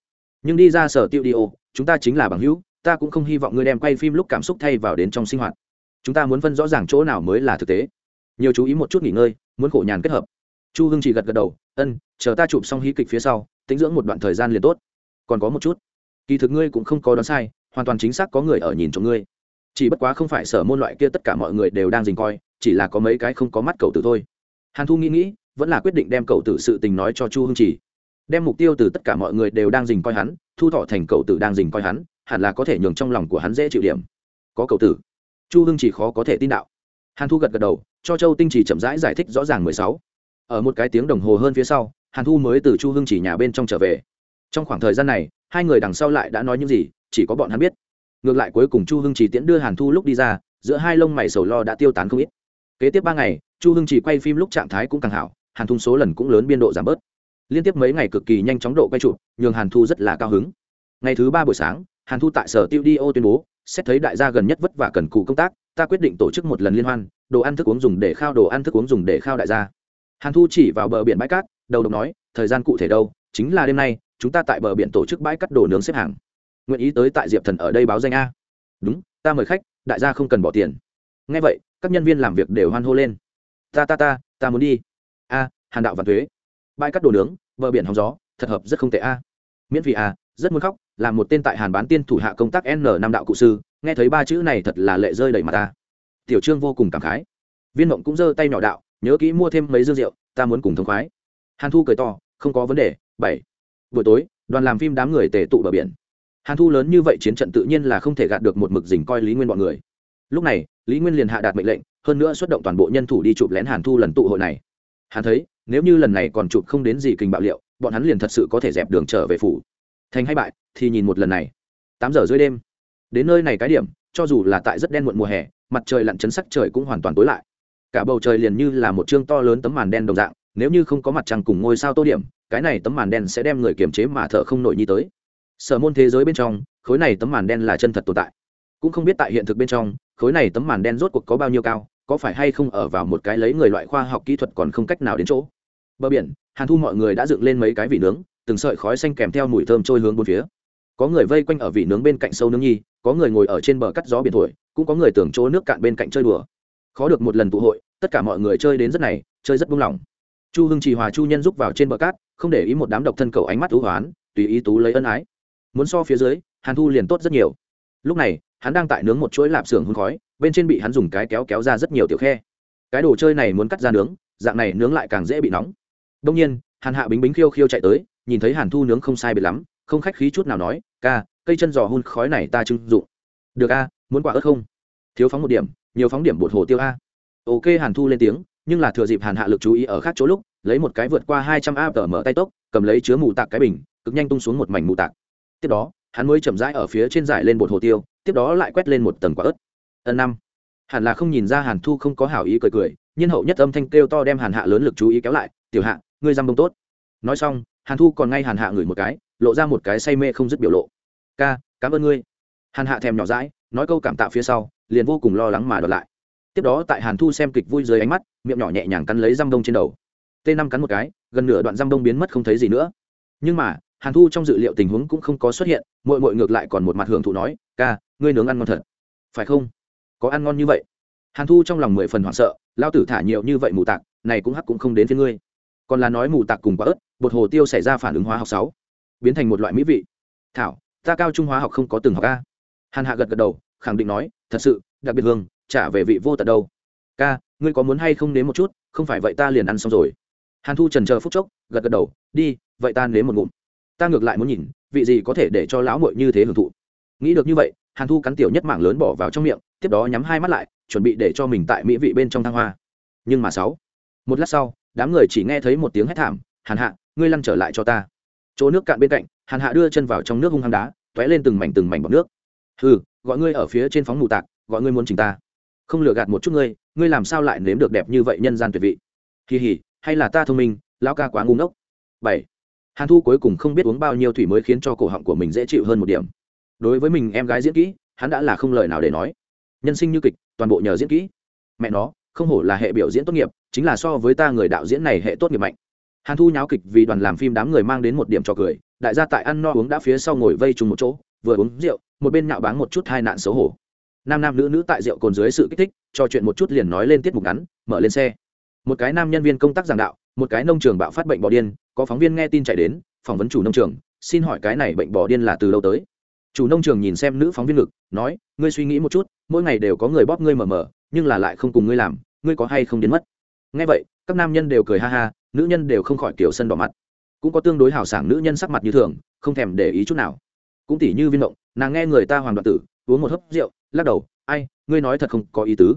Nhưng đi ra sở tiêu đi ô, chúng ta chính là bằng hữu, ta cũng không hy vọng ngươi đem quay phim lúc cảm xúc thay vào đến trong sinh hoạt. Chúng ta muốn phân rõ ràng chỗ nào mới là thực tế nhiều chú ý một chút nghỉ ngơi, muốn khổ nhàn kết hợp. Chu hưng chỉ gật gật đầu, ân, chờ ta chụp xong hí kịch phía sau, tính dưỡng một đoạn thời gian liền tốt. Còn có một chút. Kỳ thực ngươi cũng không có đoán sai, hoàn toàn chính xác có người ở nhìn chỗ ngươi. Chỉ bất quá không phải sở môn loại kia tất cả mọi người đều đang dình coi, chỉ là có mấy cái không có mắt cầu tử thôi. Hàn thu nghĩ nghĩ, vẫn là quyết định đem cầu tử sự tình nói cho chu hưng chỉ. Đem mục tiêu từ tất cả mọi người đều đang dình coi hắn, thu thọ thành cầu tử đang dình coi hắn, hẳn là có thể nhường trong lòng của hắn dễ chịu điểm. Có cầu tử. Chu hưng chỉ khó có thể tin đạo hàn thu gật gật đầu cho châu tinh chỉ chậm rãi giải, thích rõ ràng mười sáu. Ở một cái tiếng đồng hồ hơn phía sau hàn thu mới từ chu hưng chỉ nhà bên trong trở về. Trong khoảng thời gian này hai người đằng sau lại đã nói những gì chỉ có bọn hắn biết. Ngược lại cuối cùng chu hưng chỉ tiễn đưa hàn thu lúc đi ra giữa hai lông mày sầu lo đã tiêu tán không ít. Kế tiếp ba ngày chu hưng chỉ quay phim lúc trạng thái cũng càng hảo hàn thu số lần cũng lớn biên độ giảm bớt. Liên tiếp mấy ngày cực kỳ nhanh chóng độ quay chụp nhường hàn thu rất là cao hứng. Ngày thứ ba buổi sáng hàn thu tại sở tiêu đi ô tuyên bố xét thấy đại gia gần nhất vất vả cần cù công tác, ta quyết định tổ chức một lần liên hoan, đồ ăn thức uống dùng để khao đồ ăn thức uống dùng để khao đại gia. Hàn thu chỉ vào bờ biển bãi cát, đầu độc nói, thời gian cụ thể đâu, chính là đêm nay, chúng ta tại bờ biển tổ chức bãi cắt đồ nướng xếp hàng. Nguyện ý tới tại diệp thần ở đây báo danh a. Đúng, ta mời khách, đại gia không cần bỏ tiền. Ngay vậy, các nhân viên làm việc đều hoan hô lên. Ta ta ta ta muốn đi. A, hàn đạo và thuế bãi cắt đồ nướng, bờ biển hóng gió, thật hợp rất không tệ a. Miễn phí a, rất muốn khóc là một tên tại hàn bán tiên thủ hạ công tác n năm đạo cụ sư, nghe thấy ba chữ này thật là lệ rơi đầy mặt ta. Tiểu trương vô cùng cảm khái. Viên mộng cũng giơ tay nhỏ đạo, nhớ kỹ mua thêm mấy dương rượu, ta muốn cùng thông khoái. Hàn thu cười to, không có vấn đề, bảy. Buổi tối, đoàn làm phim đám người tề tụ bờ biển. Hàn thu lớn như vậy chiến trận tự nhiên là không thể gạt được một mực dình coi lý nguyên bọn người. Lúc này, lý nguyên liền hạ đạt mệnh lệnh, hơn nữa xuất động toàn bộ nhân thủ đi chụp lén hàn thu lần tụ hội này. Hắn thấy, nếu như lần này còn chụp không đến gì kinh bạo liệu, bọn hắn liền thật sự có thể dẹp đường trở về phủ thành hay bại, thì nhìn một lần này. Tám giờ dưới đêm. Đến nơi này cái điểm, cho dù là tại rất đen muộn mùa hè, mặt trời lặn chấn sắc trời cũng hoàn toàn tối lại. Cả bầu trời liền như là một chương to lớn tấm màn đen đồng dạng, nếu như không có mặt trăng cùng ngôi sao tô điểm, cái này tấm màn đen sẽ đem người kiềm chế mà thở không nổi nhi tới. Sở môn thế giới bên trong, khối này tấm màn đen là chân thật tồn tại. Cũng không biết tại hiện thực bên trong, khối này tấm màn đen rốt cuộc có bao nhiêu cao, có phải hay không ở vào một cái lấy người loại khoa học kỹ thuật còn không cách nào đến chỗ. Bờ biển, hàn thu mọi người đã dựng lên mấy cái vị nướng từng sợi khói xanh kèm theo mùi thơm trôi hướng bốn phía. Có người vây quanh ở vị nướng bên cạnh sâu nướng nhi, có người ngồi ở trên bờ cắt gió biển thổi, cũng có người tưởng chỗ nước cạn bên cạnh chơi đùa. Khó được một lần tụ hội, tất cả mọi người chơi đến rất này, chơi rất buông lỏng. Chu hưng trì hòa chu nhân giúp vào trên bờ cát, không để ý một đám độc thân cầu ánh mắt thú hoán, tùy ý tú lấy ân ái. Muốn so phía dưới, hàn thu liền tốt rất nhiều. Lúc này, hắn đang tại nướng một chuỗi lạp xưởng hun khói, bên trên bị hắn dùng cái kéo kéo ra rất nhiều tiểu khe. Cái đồ chơi này muốn cắt ra nướng, dạng này nướng lại càng dễ bị nóng. Đông nhiên, hàn hạ bính bính khiêu khiêu chạy tới nhìn thấy hàn thu nướng không sai biệt lắm, không khách khí chút nào nói, ca, cây chân giò hun khói này ta trưng dụng. Được a, muốn quả ớt không? Thiếu phóng một điểm, nhiều phóng điểm bột hồ tiêu a. Ok, hàn thu lên tiếng, nhưng là thừa dịp hàn hạ lực chú ý ở khác chỗ lúc, lấy một cái vượt qua hai trăm a tờ mở tay tốc, cầm lấy chứa mù tạc cái bình, cực nhanh tung xuống một mảnh mù tạc. Tiếp đó, hắn mới chậm rãi ở phía trên giải lên bột hồ tiêu, tiếp đó lại quét lên một tầng quả ớt. Ân năm. Hẳn là không nhìn ra hàn thu không có hảo ý cười cười nhân hậu nhất âm thanh kêu to đem hàn hạ lớn lực chú ý kéo lại, tiểu hạ, ngươi dăm bông tốt. Nói xong hàn thu còn ngay hàn hạ ngửi một cái, lộ ra một cái say mê không dứt biểu lộ. Ca, cảm ơn ngươi. Hàn hạ thèm nhỏ rãi nói câu cảm tạ phía sau, liền vô cùng lo lắng mà đợt lại. Tiếp đó tại hàn thu xem kịch vui dưới ánh mắt, miệng nhỏ nhẹ nhàng cắn lấy răm đông trên đầu. T năm cắn một cái, gần nửa đoạn răm đông biến mất không thấy gì nữa. Nhưng mà, hàn thu trong dự liệu tình huống cũng không có xuất hiện mội mội ngược lại còn một mặt hưởng thụ nói, ca, ngươi nướng ăn ngon thật. Phải không? Có ăn ngon như vậy? Hàn thu trong lòng mười phần hoảng sợ lao tử thả nhiều như vậy mù tạc, này cũng hắc cũng không đến với ngươi còn là nói mù tạc cùng quả ớt, bột hồ tiêu xảy ra phản ứng hóa học sáu, biến thành một loại mỹ vị. Thảo, ta cao trung hóa học không có từng học ca hàn hạ gật gật đầu, khẳng định nói, thật sự, đặc biệt hương, trả về vị vô tận đâu. Ca, ngươi có muốn hay không nếm một chút, không phải vậy ta liền ăn xong rồi. Hàn thu trần chờ phút chốc, gật gật đầu, đi, vậy ta nếm một ngụm. Ta ngược lại muốn nhìn, vị gì có thể để cho lão muội như thế hưởng thụ. Nghĩ được như vậy, hàn thu cắn tiểu nhất mảng lớn bỏ vào trong miệng, tiếp đó nhắm hai mắt lại, chuẩn bị để cho mình tại mỹ vị bên trong thăng hoa. Nhưng mà sáu, một lát sau đám người chỉ nghe thấy một tiếng hét thảm hàn hạ ngươi lăn trở lại cho ta. Chỗ nước cạn bên cạnh hàn hạ đưa chân vào trong nước hung hăng đá t ó é lên từng mảnh từng mảnh bọc nước. Hừ, gọi ngươi ở phía trên phóng mù tạc gọi ngươi muốn chỉnh ta. Không lừa gạt một chút ngươi ngươi làm sao lại nếm được đẹp như vậy nhân gian tuyệt vị? Kỳ hỉ hay là ta thông minh lão ca quá ngu ngốc. Bảy. Hàn thu cuối cùng không biết uống bao nhiêu thủy mới khiến cho cổ họng của mình dễ chịu hơn một điểm. Đối với mình em gái diễn kỹ hắn đã là không lời nào để nói. Nhân sinh như kịch toàn bộ nhờ diễn kỹ. Mẹ nó không hổ là hệ biểu diễn tốt nghiệp, chính là so với ta người đạo diễn này hệ tốt nghiệp mạnh. Hàn thu nháo kịch vì đoàn làm phim đám người mang đến một điểm cho cười, đại gia tại ăn no uống đã phía sau ngồi vây chung một chỗ, vừa uống rượu, một bên nhạo báng một chút hai nạn xấu hổ. Nam nam nữ nữ tại rượu cồn dưới sự kích thích, trò chuyện một chút liền nói lên tiết mục ngắn, mở lên xe. Một cái nam nhân viên công tác giảng đạo, một cái nông trường bạo phát bệnh bò điên, có phóng viên nghe tin chạy đến, phỏng vấn chủ nông trường, xin hỏi cái này bệnh bò điên là từ đâu tới? Chủ nông trường nhìn xem nữ phóng viên ngực, nói, ngươi suy nghĩ một chút, mỗi ngày đều có người bóp ngươi mờ mờ, nhưng là lại không cùng ngươi làm ngươi có hay không đến mất? Nghe vậy, các nam nhân đều cười ha ha, nữ nhân đều không khỏi kiểu sân đỏ mặt. Cũng có tương đối hào sảng nữ nhân sắc mặt như thường, không thèm để ý chút nào. Cũng tỉ như viên động nàng nghe người ta hoàng đoạn tử, uống một hớp rượu, lắc đầu, ai, ngươi nói thật không có ý tứ.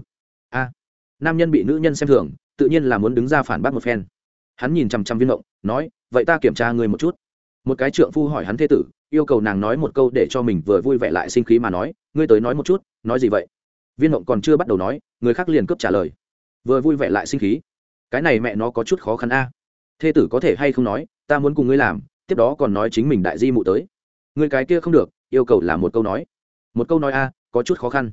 A. Nam nhân bị nữ nhân xem thường, tự nhiên là muốn đứng ra phản bác một phen. Hắn nhìn chằm chằm viên động nói, vậy ta kiểm tra ngươi một chút. Một cái trượng phu hỏi hắn thế tử, yêu cầu nàng nói một câu để cho mình vừa vui vẻ lại sinh khí mà nói, ngươi tới nói một chút, nói gì vậy? Viên động còn chưa bắt đầu nói, người khác liền cướp trả lời vừa vui vẻ lại sinh khí. Cái này mẹ nó có chút khó khăn a. Thê tử có thể hay không nói, ta muốn cùng ngươi làm, tiếp đó còn nói chính mình đại di mụ tới. Người cái kia không được, yêu cầu là một câu nói. Một câu nói a, có chút khó khăn.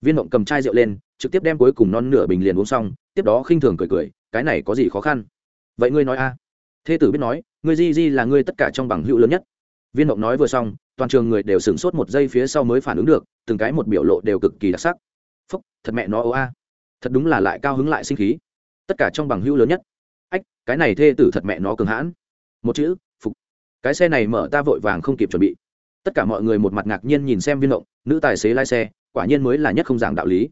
Viên mộng cầm chai rượu lên, trực tiếp đem cuối cùng non nửa bình liền uống xong, tiếp đó khinh thường cười cười, cái này có gì khó khăn? Vậy ngươi nói a. Thê tử biết nói, ngươi di di là ngươi tất cả trong bằng hữu lớn nhất. Viên mộng nói vừa xong, toàn trường người đều sửng sốt một giây phía sau mới phản ứng được, từng cái một biểu lộ đều cực kỳ đặc sắc. Phúc, thật mẹ nó ô a thật đúng là lại cao hứng lại sinh khí. Tất cả trong bằng hữu lớn nhất. Ách, cái này thê tử thật mẹ nó cường hãn. Một chữ, phục. Cái xe này mở ta vội vàng không kịp chuẩn bị. Tất cả mọi người một mặt ngạc nhiên nhìn xem viên mộng, nữ tài xế lái xe, quả nhiên mới là nhất không giảng đạo lý.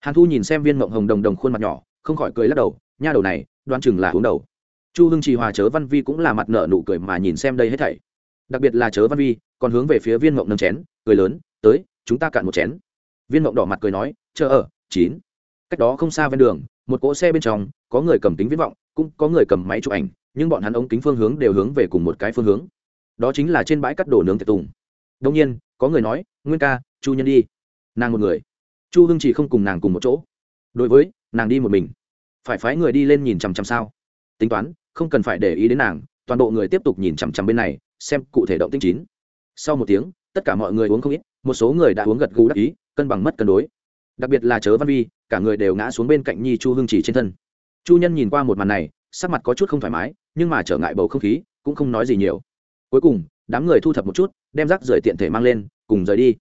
Hàn thu nhìn xem viên mộng hồng đồng đồng khuôn mặt nhỏ, không khỏi cười lắc đầu, nha đầu này đoan chừng là hướng đầu. Chu hưng trì hòa chớ văn vi cũng là mặt nợ nụ cười mà nhìn xem đây hết thảy. Đặc biệt là chớ văn vi, còn hướng về phía viên mộng nâng chén, cười lớn, tới, chúng ta cạn một chén. Viên mộng đỏ mặt cười nói, chờ ở, chín cách đó không xa ven đường, một cỗ xe bên trong, có người cầm kính viễn vọng, cũng có người cầm máy chụp ảnh, nhưng bọn hắn ống kính phương hướng đều hướng về cùng một cái phương hướng. Đó chính là trên bãi cắt đổ nướng tiệc tùng. Đông nhiên, có người nói, nguyên ca, chu nhân đi. Nàng một người. Chu hưng chỉ không cùng nàng cùng một chỗ. Đối với, nàng đi một mình. Phải phái người đi lên nhìn chằm chằm sao? Tính toán, không cần phải để ý đến nàng, toàn bộ người tiếp tục nhìn chằm chằm bên này, xem cụ thể động tinh chín. Sau một tiếng, tất cả mọi người uống không ít, một số người đã uống gật gù đắc ý, cân bằng mất cân đối đặc biệt là chớ văn vi, cả người đều ngã xuống bên cạnh nhi chu hương chỉ trên thân. Chu nhân nhìn qua một màn này, sắc mặt có chút không thoải mái, nhưng mà trở ngại bầu không khí, cũng không nói gì nhiều. Cuối cùng, đám người thu thập một chút, đem rác rời tiện thể mang lên, cùng rời đi.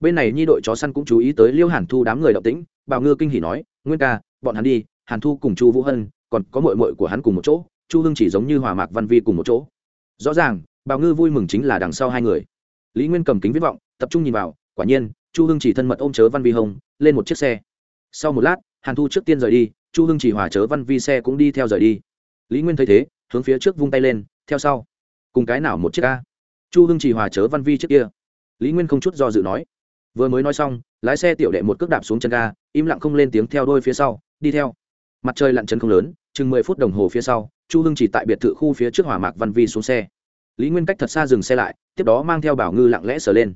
Bên này nhi đội chó săn cũng chú ý tới liêu hàn thu đám người động tĩnh bào ngư kinh hỉ nói, nguyên ca, bọn hắn đi, hàn thu cùng chu vũ hân, còn có mội mội của hắn cùng một chỗ, chu hưng chỉ giống như hòa mạc văn vi cùng một chỗ. Rõ ràng bào ngư vui mừng chính là đằng sau hai người. Lý nguyên cầm kính viết vọng, tập trung nhìn vào, quả nhiên, chu hưng chỉ thân mật ôm chớ văn vi hồng lên một chiếc xe. Sau một lát, hàn thu trước tiên rời đi, chu hưng chỉ hòa chớ văn vi xe cũng đi theo rời đi. Lý nguyên thấy thế, hướng phía trước vung tay lên, theo sau, cùng cái nào một chiếc ca chu hưng chỉ hòa chớ văn vi trước kia. Lý nguyên không chút do dự nói. Vừa mới nói xong, lái xe tiểu đệ một cước đạp xuống chân ga, im lặng không lên tiếng theo đôi phía sau, đi theo. Mặt trời lặn chân không lớn, chừng mười phút đồng hồ phía sau, chu hưng chỉ tại biệt thự khu phía trước hỏa mạc văn vi xuống xe. Lý nguyên cách thật xa dừng xe lại, tiếp đó mang theo bảo ngư lặng lẽ sờ lên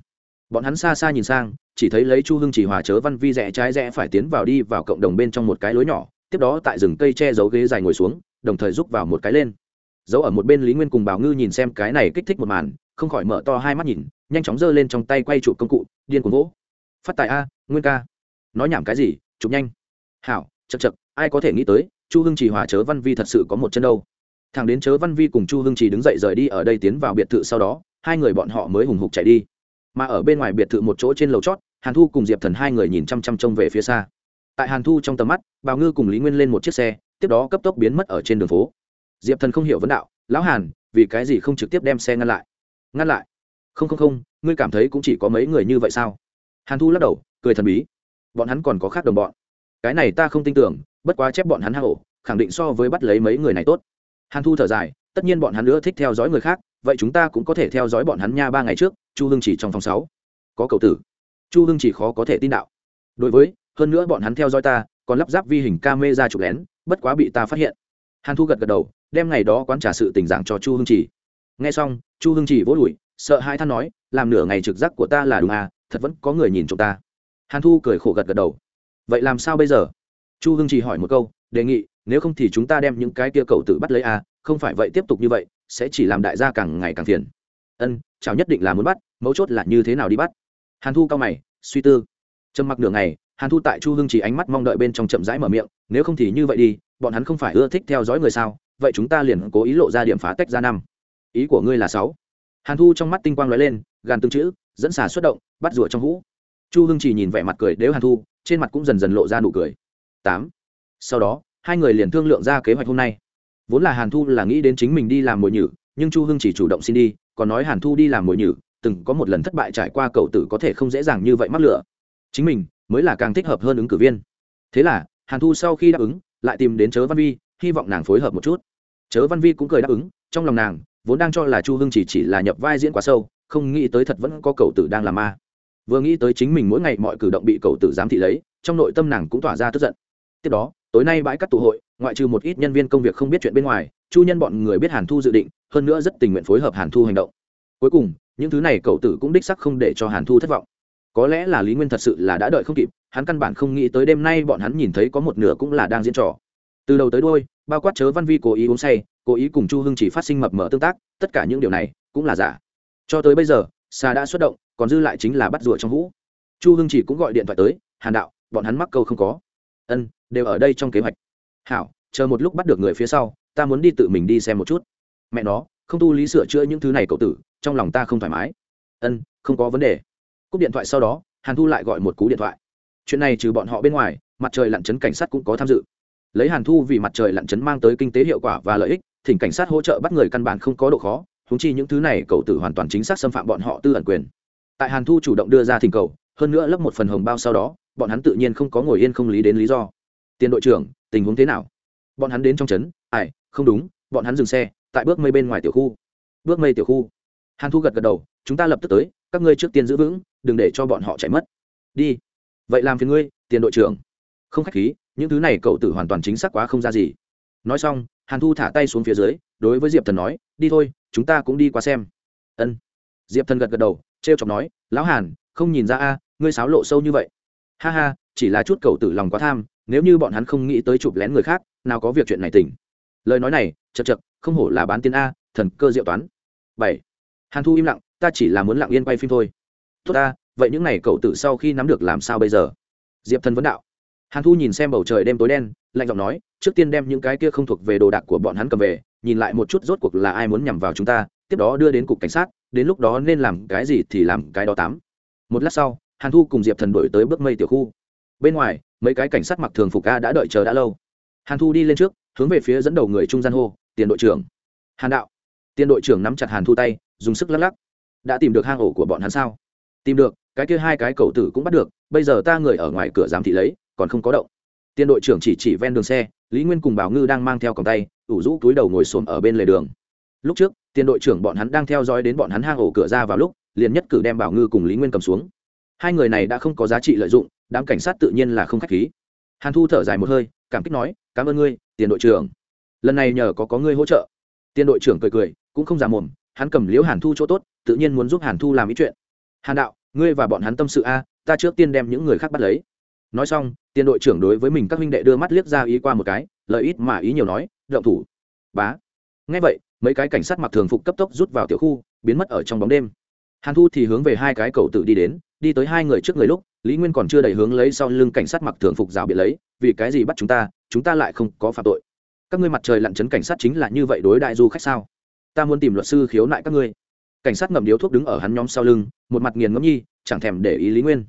bọn hắn xa xa nhìn sang, chỉ thấy lấy chu hưng chỉ hòa chớ văn vi rẽ trái rẽ phải tiến vào đi vào cộng đồng bên trong một cái lối nhỏ, tiếp đó tại rừng cây che giấu ghế dài ngồi xuống, đồng thời rúc vào một cái lên. Giấu ở một bên lý nguyên cùng bảo ngư nhìn xem cái này kích thích một màn, không khỏi mở to hai mắt nhìn, nhanh chóng giơ lên trong tay quay chụp công cụ, điên cuồng vỗ. Phát tài a, nguyên ca. Nói nhảm cái gì, chụp nhanh. Hảo chật chật ai có thể nghĩ tới, chu hưng Chỉ hòa chớ văn vi thật sự có một chân đâu. Thằng đến chớ văn vi cùng chu hưng Chỉ đứng dậy rời đi ở đây tiến vào biệt thự sau đó, hai người bọn họ mới hùng hục chạy đi mà ở bên ngoài biệt thự một chỗ trên lầu chót, hàn thu cùng diệp thần hai người nhìn chăm chăm trông về phía xa. Tại hàn thu trong tầm mắt bào ngư cùng lý nguyên lên một chiếc xe, tiếp đó cấp tốc biến mất ở trên đường phố. Diệp thần không hiểu vấn đạo, lão hàn, vì cái gì không trực tiếp đem xe ngăn lại? Ngăn lại? Không không không, ngươi cảm thấy cũng chỉ có mấy người như vậy sao? Hàn thu lắc đầu, cười thần bí. Bọn hắn còn có khác đồng bọn. Cái này ta không tin tưởng, bất quá chép bọn hắn hạ hổ, khẳng định so với bắt lấy mấy người này tốt. Hàn thu thở dài, tất nhiên bọn hắn nữa thích theo dõi người khác, vậy chúng ta cũng có thể theo dõi bọn hắn nha ba ngày trước chu hưng chỉ trong phòng sáu. Có cầu tử. Chu hưng chỉ khó có thể tin đạo. Đối với hơn nữa bọn hắn theo dõi ta còn lắp ráp vi hình camera chụp lén bất quá bị ta phát hiện. Hàn thu gật gật đầu đem ngày đó quán trả sự tình dạng cho chu hưng chỉ. Nghe xong chu hưng chỉ vỗ lùi, sợ hai than nói làm nửa ngày trực giác của ta là đúng à thật vẫn có người nhìn chúng ta. Hàn thu cười khổ gật gật đầu. Vậy làm sao bây giờ? Chu hưng chỉ hỏi một câu đề nghị nếu không thì chúng ta đem những cái kia cầu tự bắt lấy à không phải vậy tiếp tục như vậy sẽ chỉ làm đại gia càng ngày càng phiền. Ân chào nhất định là muốn bắt, mấu chốt là như thế nào đi bắt. Hàn thu cao mày, suy tư. Trầm mặc nửa ngày, hàn thu tại chu hưng chỉ ánh mắt mong đợi bên trong chậm rãi mở miệng, nếu không thì như vậy đi, bọn hắn không phải ưa thích theo dõi người sao, vậy chúng ta liền cố ý lộ ra điểm phá tách ra năm. Ý của ngươi là sáu. Hàn thu trong mắt tinh quang lóe lên, gàn tương chữ, dẫn xà xuất động, bắt rùa trong hũ. Chu hưng chỉ nhìn vẻ mặt cười đếu hàn thu, trên mặt cũng dần dần lộ ra nụ cười. Tám. Sau đó, hai người liền thương lượng ra kế hoạch hôm nay. Vốn là hàn thu là nghĩ đến chính mình đi làm mồi nhử, nhưng chu hưng chỉ chủ động xin đi còn nói hàn thu đi làm mồi nhử, từng có một lần thất bại trải qua cậu tử có thể không dễ dàng như vậy mắc lửa. Chính mình mới là càng thích hợp hơn ứng cử viên. Thế là, hàn thu sau khi đáp ứng, lại tìm đến chớ văn vi, hy vọng nàng phối hợp một chút. Chớ văn vi cũng cười đáp ứng, trong lòng nàng, vốn đang cho là chu hưng chỉ chỉ là nhập vai diễn quá sâu, không nghĩ tới thật vẫn có cậu tử đang làm ma. Vừa nghĩ tới chính mình mỗi ngày mọi cử động bị cậu tử giám thị lấy, trong nội tâm nàng cũng tỏa ra tức giận. Tiếp đó tối nay bãi cắt tụ hội, ngoại trừ một ít nhân viên công việc không biết chuyện bên ngoài, chu nhân bọn người biết hàn thu dự định, hơn nữa rất tình nguyện phối hợp hàn thu hành động. Cuối cùng, những thứ này cậu tử cũng đích sắc không để cho hàn thu thất vọng. Có lẽ là lý nguyên thật sự là đã đợi không kịp, hắn căn bản không nghĩ tới đêm nay bọn hắn nhìn thấy có một nửa cũng là đang diễn trò. Từ đầu tới đôi bao quát chớ văn vi cố ý uống say, cố ý cùng chu hưng chỉ phát sinh mập mở tương tác, tất cả những điều này cũng là giả. Cho tới bây giờ xà đã xuất động, còn dư lại chính là bắt rùa trong hũ. Chu hưng chỉ cũng gọi điện thoại tới, hàn đạo, bọn hắn mắc câu không có. Ân đều ở đây trong kế hoạch. Hảo, chờ một lúc bắt được người phía sau, ta muốn đi tự mình đi xem một chút. Mẹ nó, không tu lý sửa chữa những thứ này cậu tử, trong lòng ta không thoải mái. Ân, không có vấn đề. Cúp điện thoại sau đó, hàn thu lại gọi một cú điện thoại. Chuyện này trừ bọn họ bên ngoài, mặt trời lặn chấn cảnh sát cũng có tham dự. Lấy hàn thu vì mặt trời lặn chấn mang tới kinh tế hiệu quả và lợi ích, thỉnh cảnh sát hỗ trợ bắt người căn bản không có độ khó húng chi những thứ này cậu tử hoàn toàn chính xác xâm phạm bọn họ tư ẩn quyền. Tại hàn thu chủ động đưa ra thỉnh cầu, hơn nữa lấp một phần hồng bao sau đó, bọn hắn tự nhiên không có ngồi yên không lý đến lý do tiền đội trưởng, tình huống thế nào? Bọn hắn đến trong trấn, ai, không đúng, bọn hắn dừng xe, tại bước mây bên ngoài tiểu khu. Bước mây tiểu khu? Hàn thu gật gật đầu, chúng ta lập tức tới, các ngươi trước tiên giữ vững, đừng để cho bọn họ chạy mất. Đi. Vậy làm phiền ngươi, tiền đội trưởng. Không khách khí, những thứ này cậu tử hoàn toàn chính xác quá không ra gì. Nói xong, hàn thu thả tay xuống phía dưới, đối với diệp thần nói, đi thôi, chúng ta cũng đi qua xem. Ân. Diệp thần gật gật đầu t r e o chọc nói, lão hàn, không nhìn ra a, ngươi sáo lộ sâu như vậy. Ha ha, chỉ là chút cậu tử lòng quá tham nếu như bọn hắn không nghĩ tới chụp lén người khác, nào có việc chuyện này tỉnh. Lời nói này chật chật không hổ là bán tiền a, thần cơ diệu toán. Bảy. Hàn thu im lặng, ta chỉ là muốn lặng yên quay phim thôi. Tốt ta, vậy những n à y cậu tử sau khi nắm được làm sao bây giờ? Diệp thần vấn đạo. Hàn thu nhìn xem bầu trời đêm tối đen, lạnh giọng nói, trước tiên đem những cái kia không thuộc về đồ đạc của bọn hắn cầm về, nhìn lại một chút rốt cuộc là ai muốn nhằm vào chúng ta, tiếp đó đưa đến cục cảnh sát, đến lúc đó nên làm cái gì thì làm cái đó tám. Một lát sau, hàn thu cùng diệp thần đổi tới bước mây tiểu khu. Bên ngoài mấy cái cảnh sát mặc thường phục a đã đợi chờ đã lâu. Hàn thu đi lên trước, hướng về phía dẫn đầu người trung gian hô, tiền đội trưởng. Hàn đạo. Tiền đội trưởng nắm chặt hàn thu tay, dùng sức lắc lắc. Đã tìm được hang ổ của bọn hắn sao? Tìm được, cái kia hai cái cầu tử cũng bắt được, bây giờ ta người ở ngoài cửa giám thị lấy, còn không có động. Tiền đội trưởng chỉ chỉ ven đường xe, lý nguyên cùng bảo ngư đang mang theo còng tay, ủ rũ túi đầu ngồi xổm ở bên lề đường. Lúc trước, tiền đội trưởng bọn hắn đang theo dõi đến bọn hắn hang ổ cửa ra vào lúc, liền nhất cử đem bảo ngư cùng lý nguyên cầm xuống. Hai người này đã không có giá trị lợi dụng đám cảnh sát tự nhiên là không khách khí. Hàn thu thở dài một hơi, cảm kích nói, cảm ơn ngươi, tiền đội trưởng. Lần này nhờ có có ngươi hỗ trợ. Tiền đội trưởng cười cười, cũng không giả mồm, hắn cầm liếu hàn thu chỗ tốt, tự nhiên muốn giúp hàn thu làm ý chuyện. Hàn đạo, ngươi và bọn hắn tâm sự a, ta trước tiên đem những người khác bắt lấy. Nói xong, tiền đội trưởng đối với mình các huynh đệ đưa mắt liếc ra ý qua một cái lợi ít mà ý nhiều nói động thủ. Bá. Ngay vậy, mấy cái cảnh sát mặc thường phục cấp tốc rút vào tiểu khu, biến mất ở trong bóng đêm. Hàn thu thì hướng về hai cái cầu tử đi đến, đi tới hai người trước người lúc lý nguyên còn chưa đầy hướng lấy sau lưng cảnh sát mặc thường phục rào biệt lấy, vì cái gì bắt chúng ta chúng ta lại không có phạm tội. Các ngươi mặt trời lặn chấn cảnh sát chính là như vậy đối đại du khách sao? Ta muốn tìm luật sư khiếu nại các ngươi. Cảnh sát ngậm điếu thuốc đứng ở hắn nhóm sau lưng, một mặt nghiền ngẫm nhi, chẳng thèm để ý lý nguyên.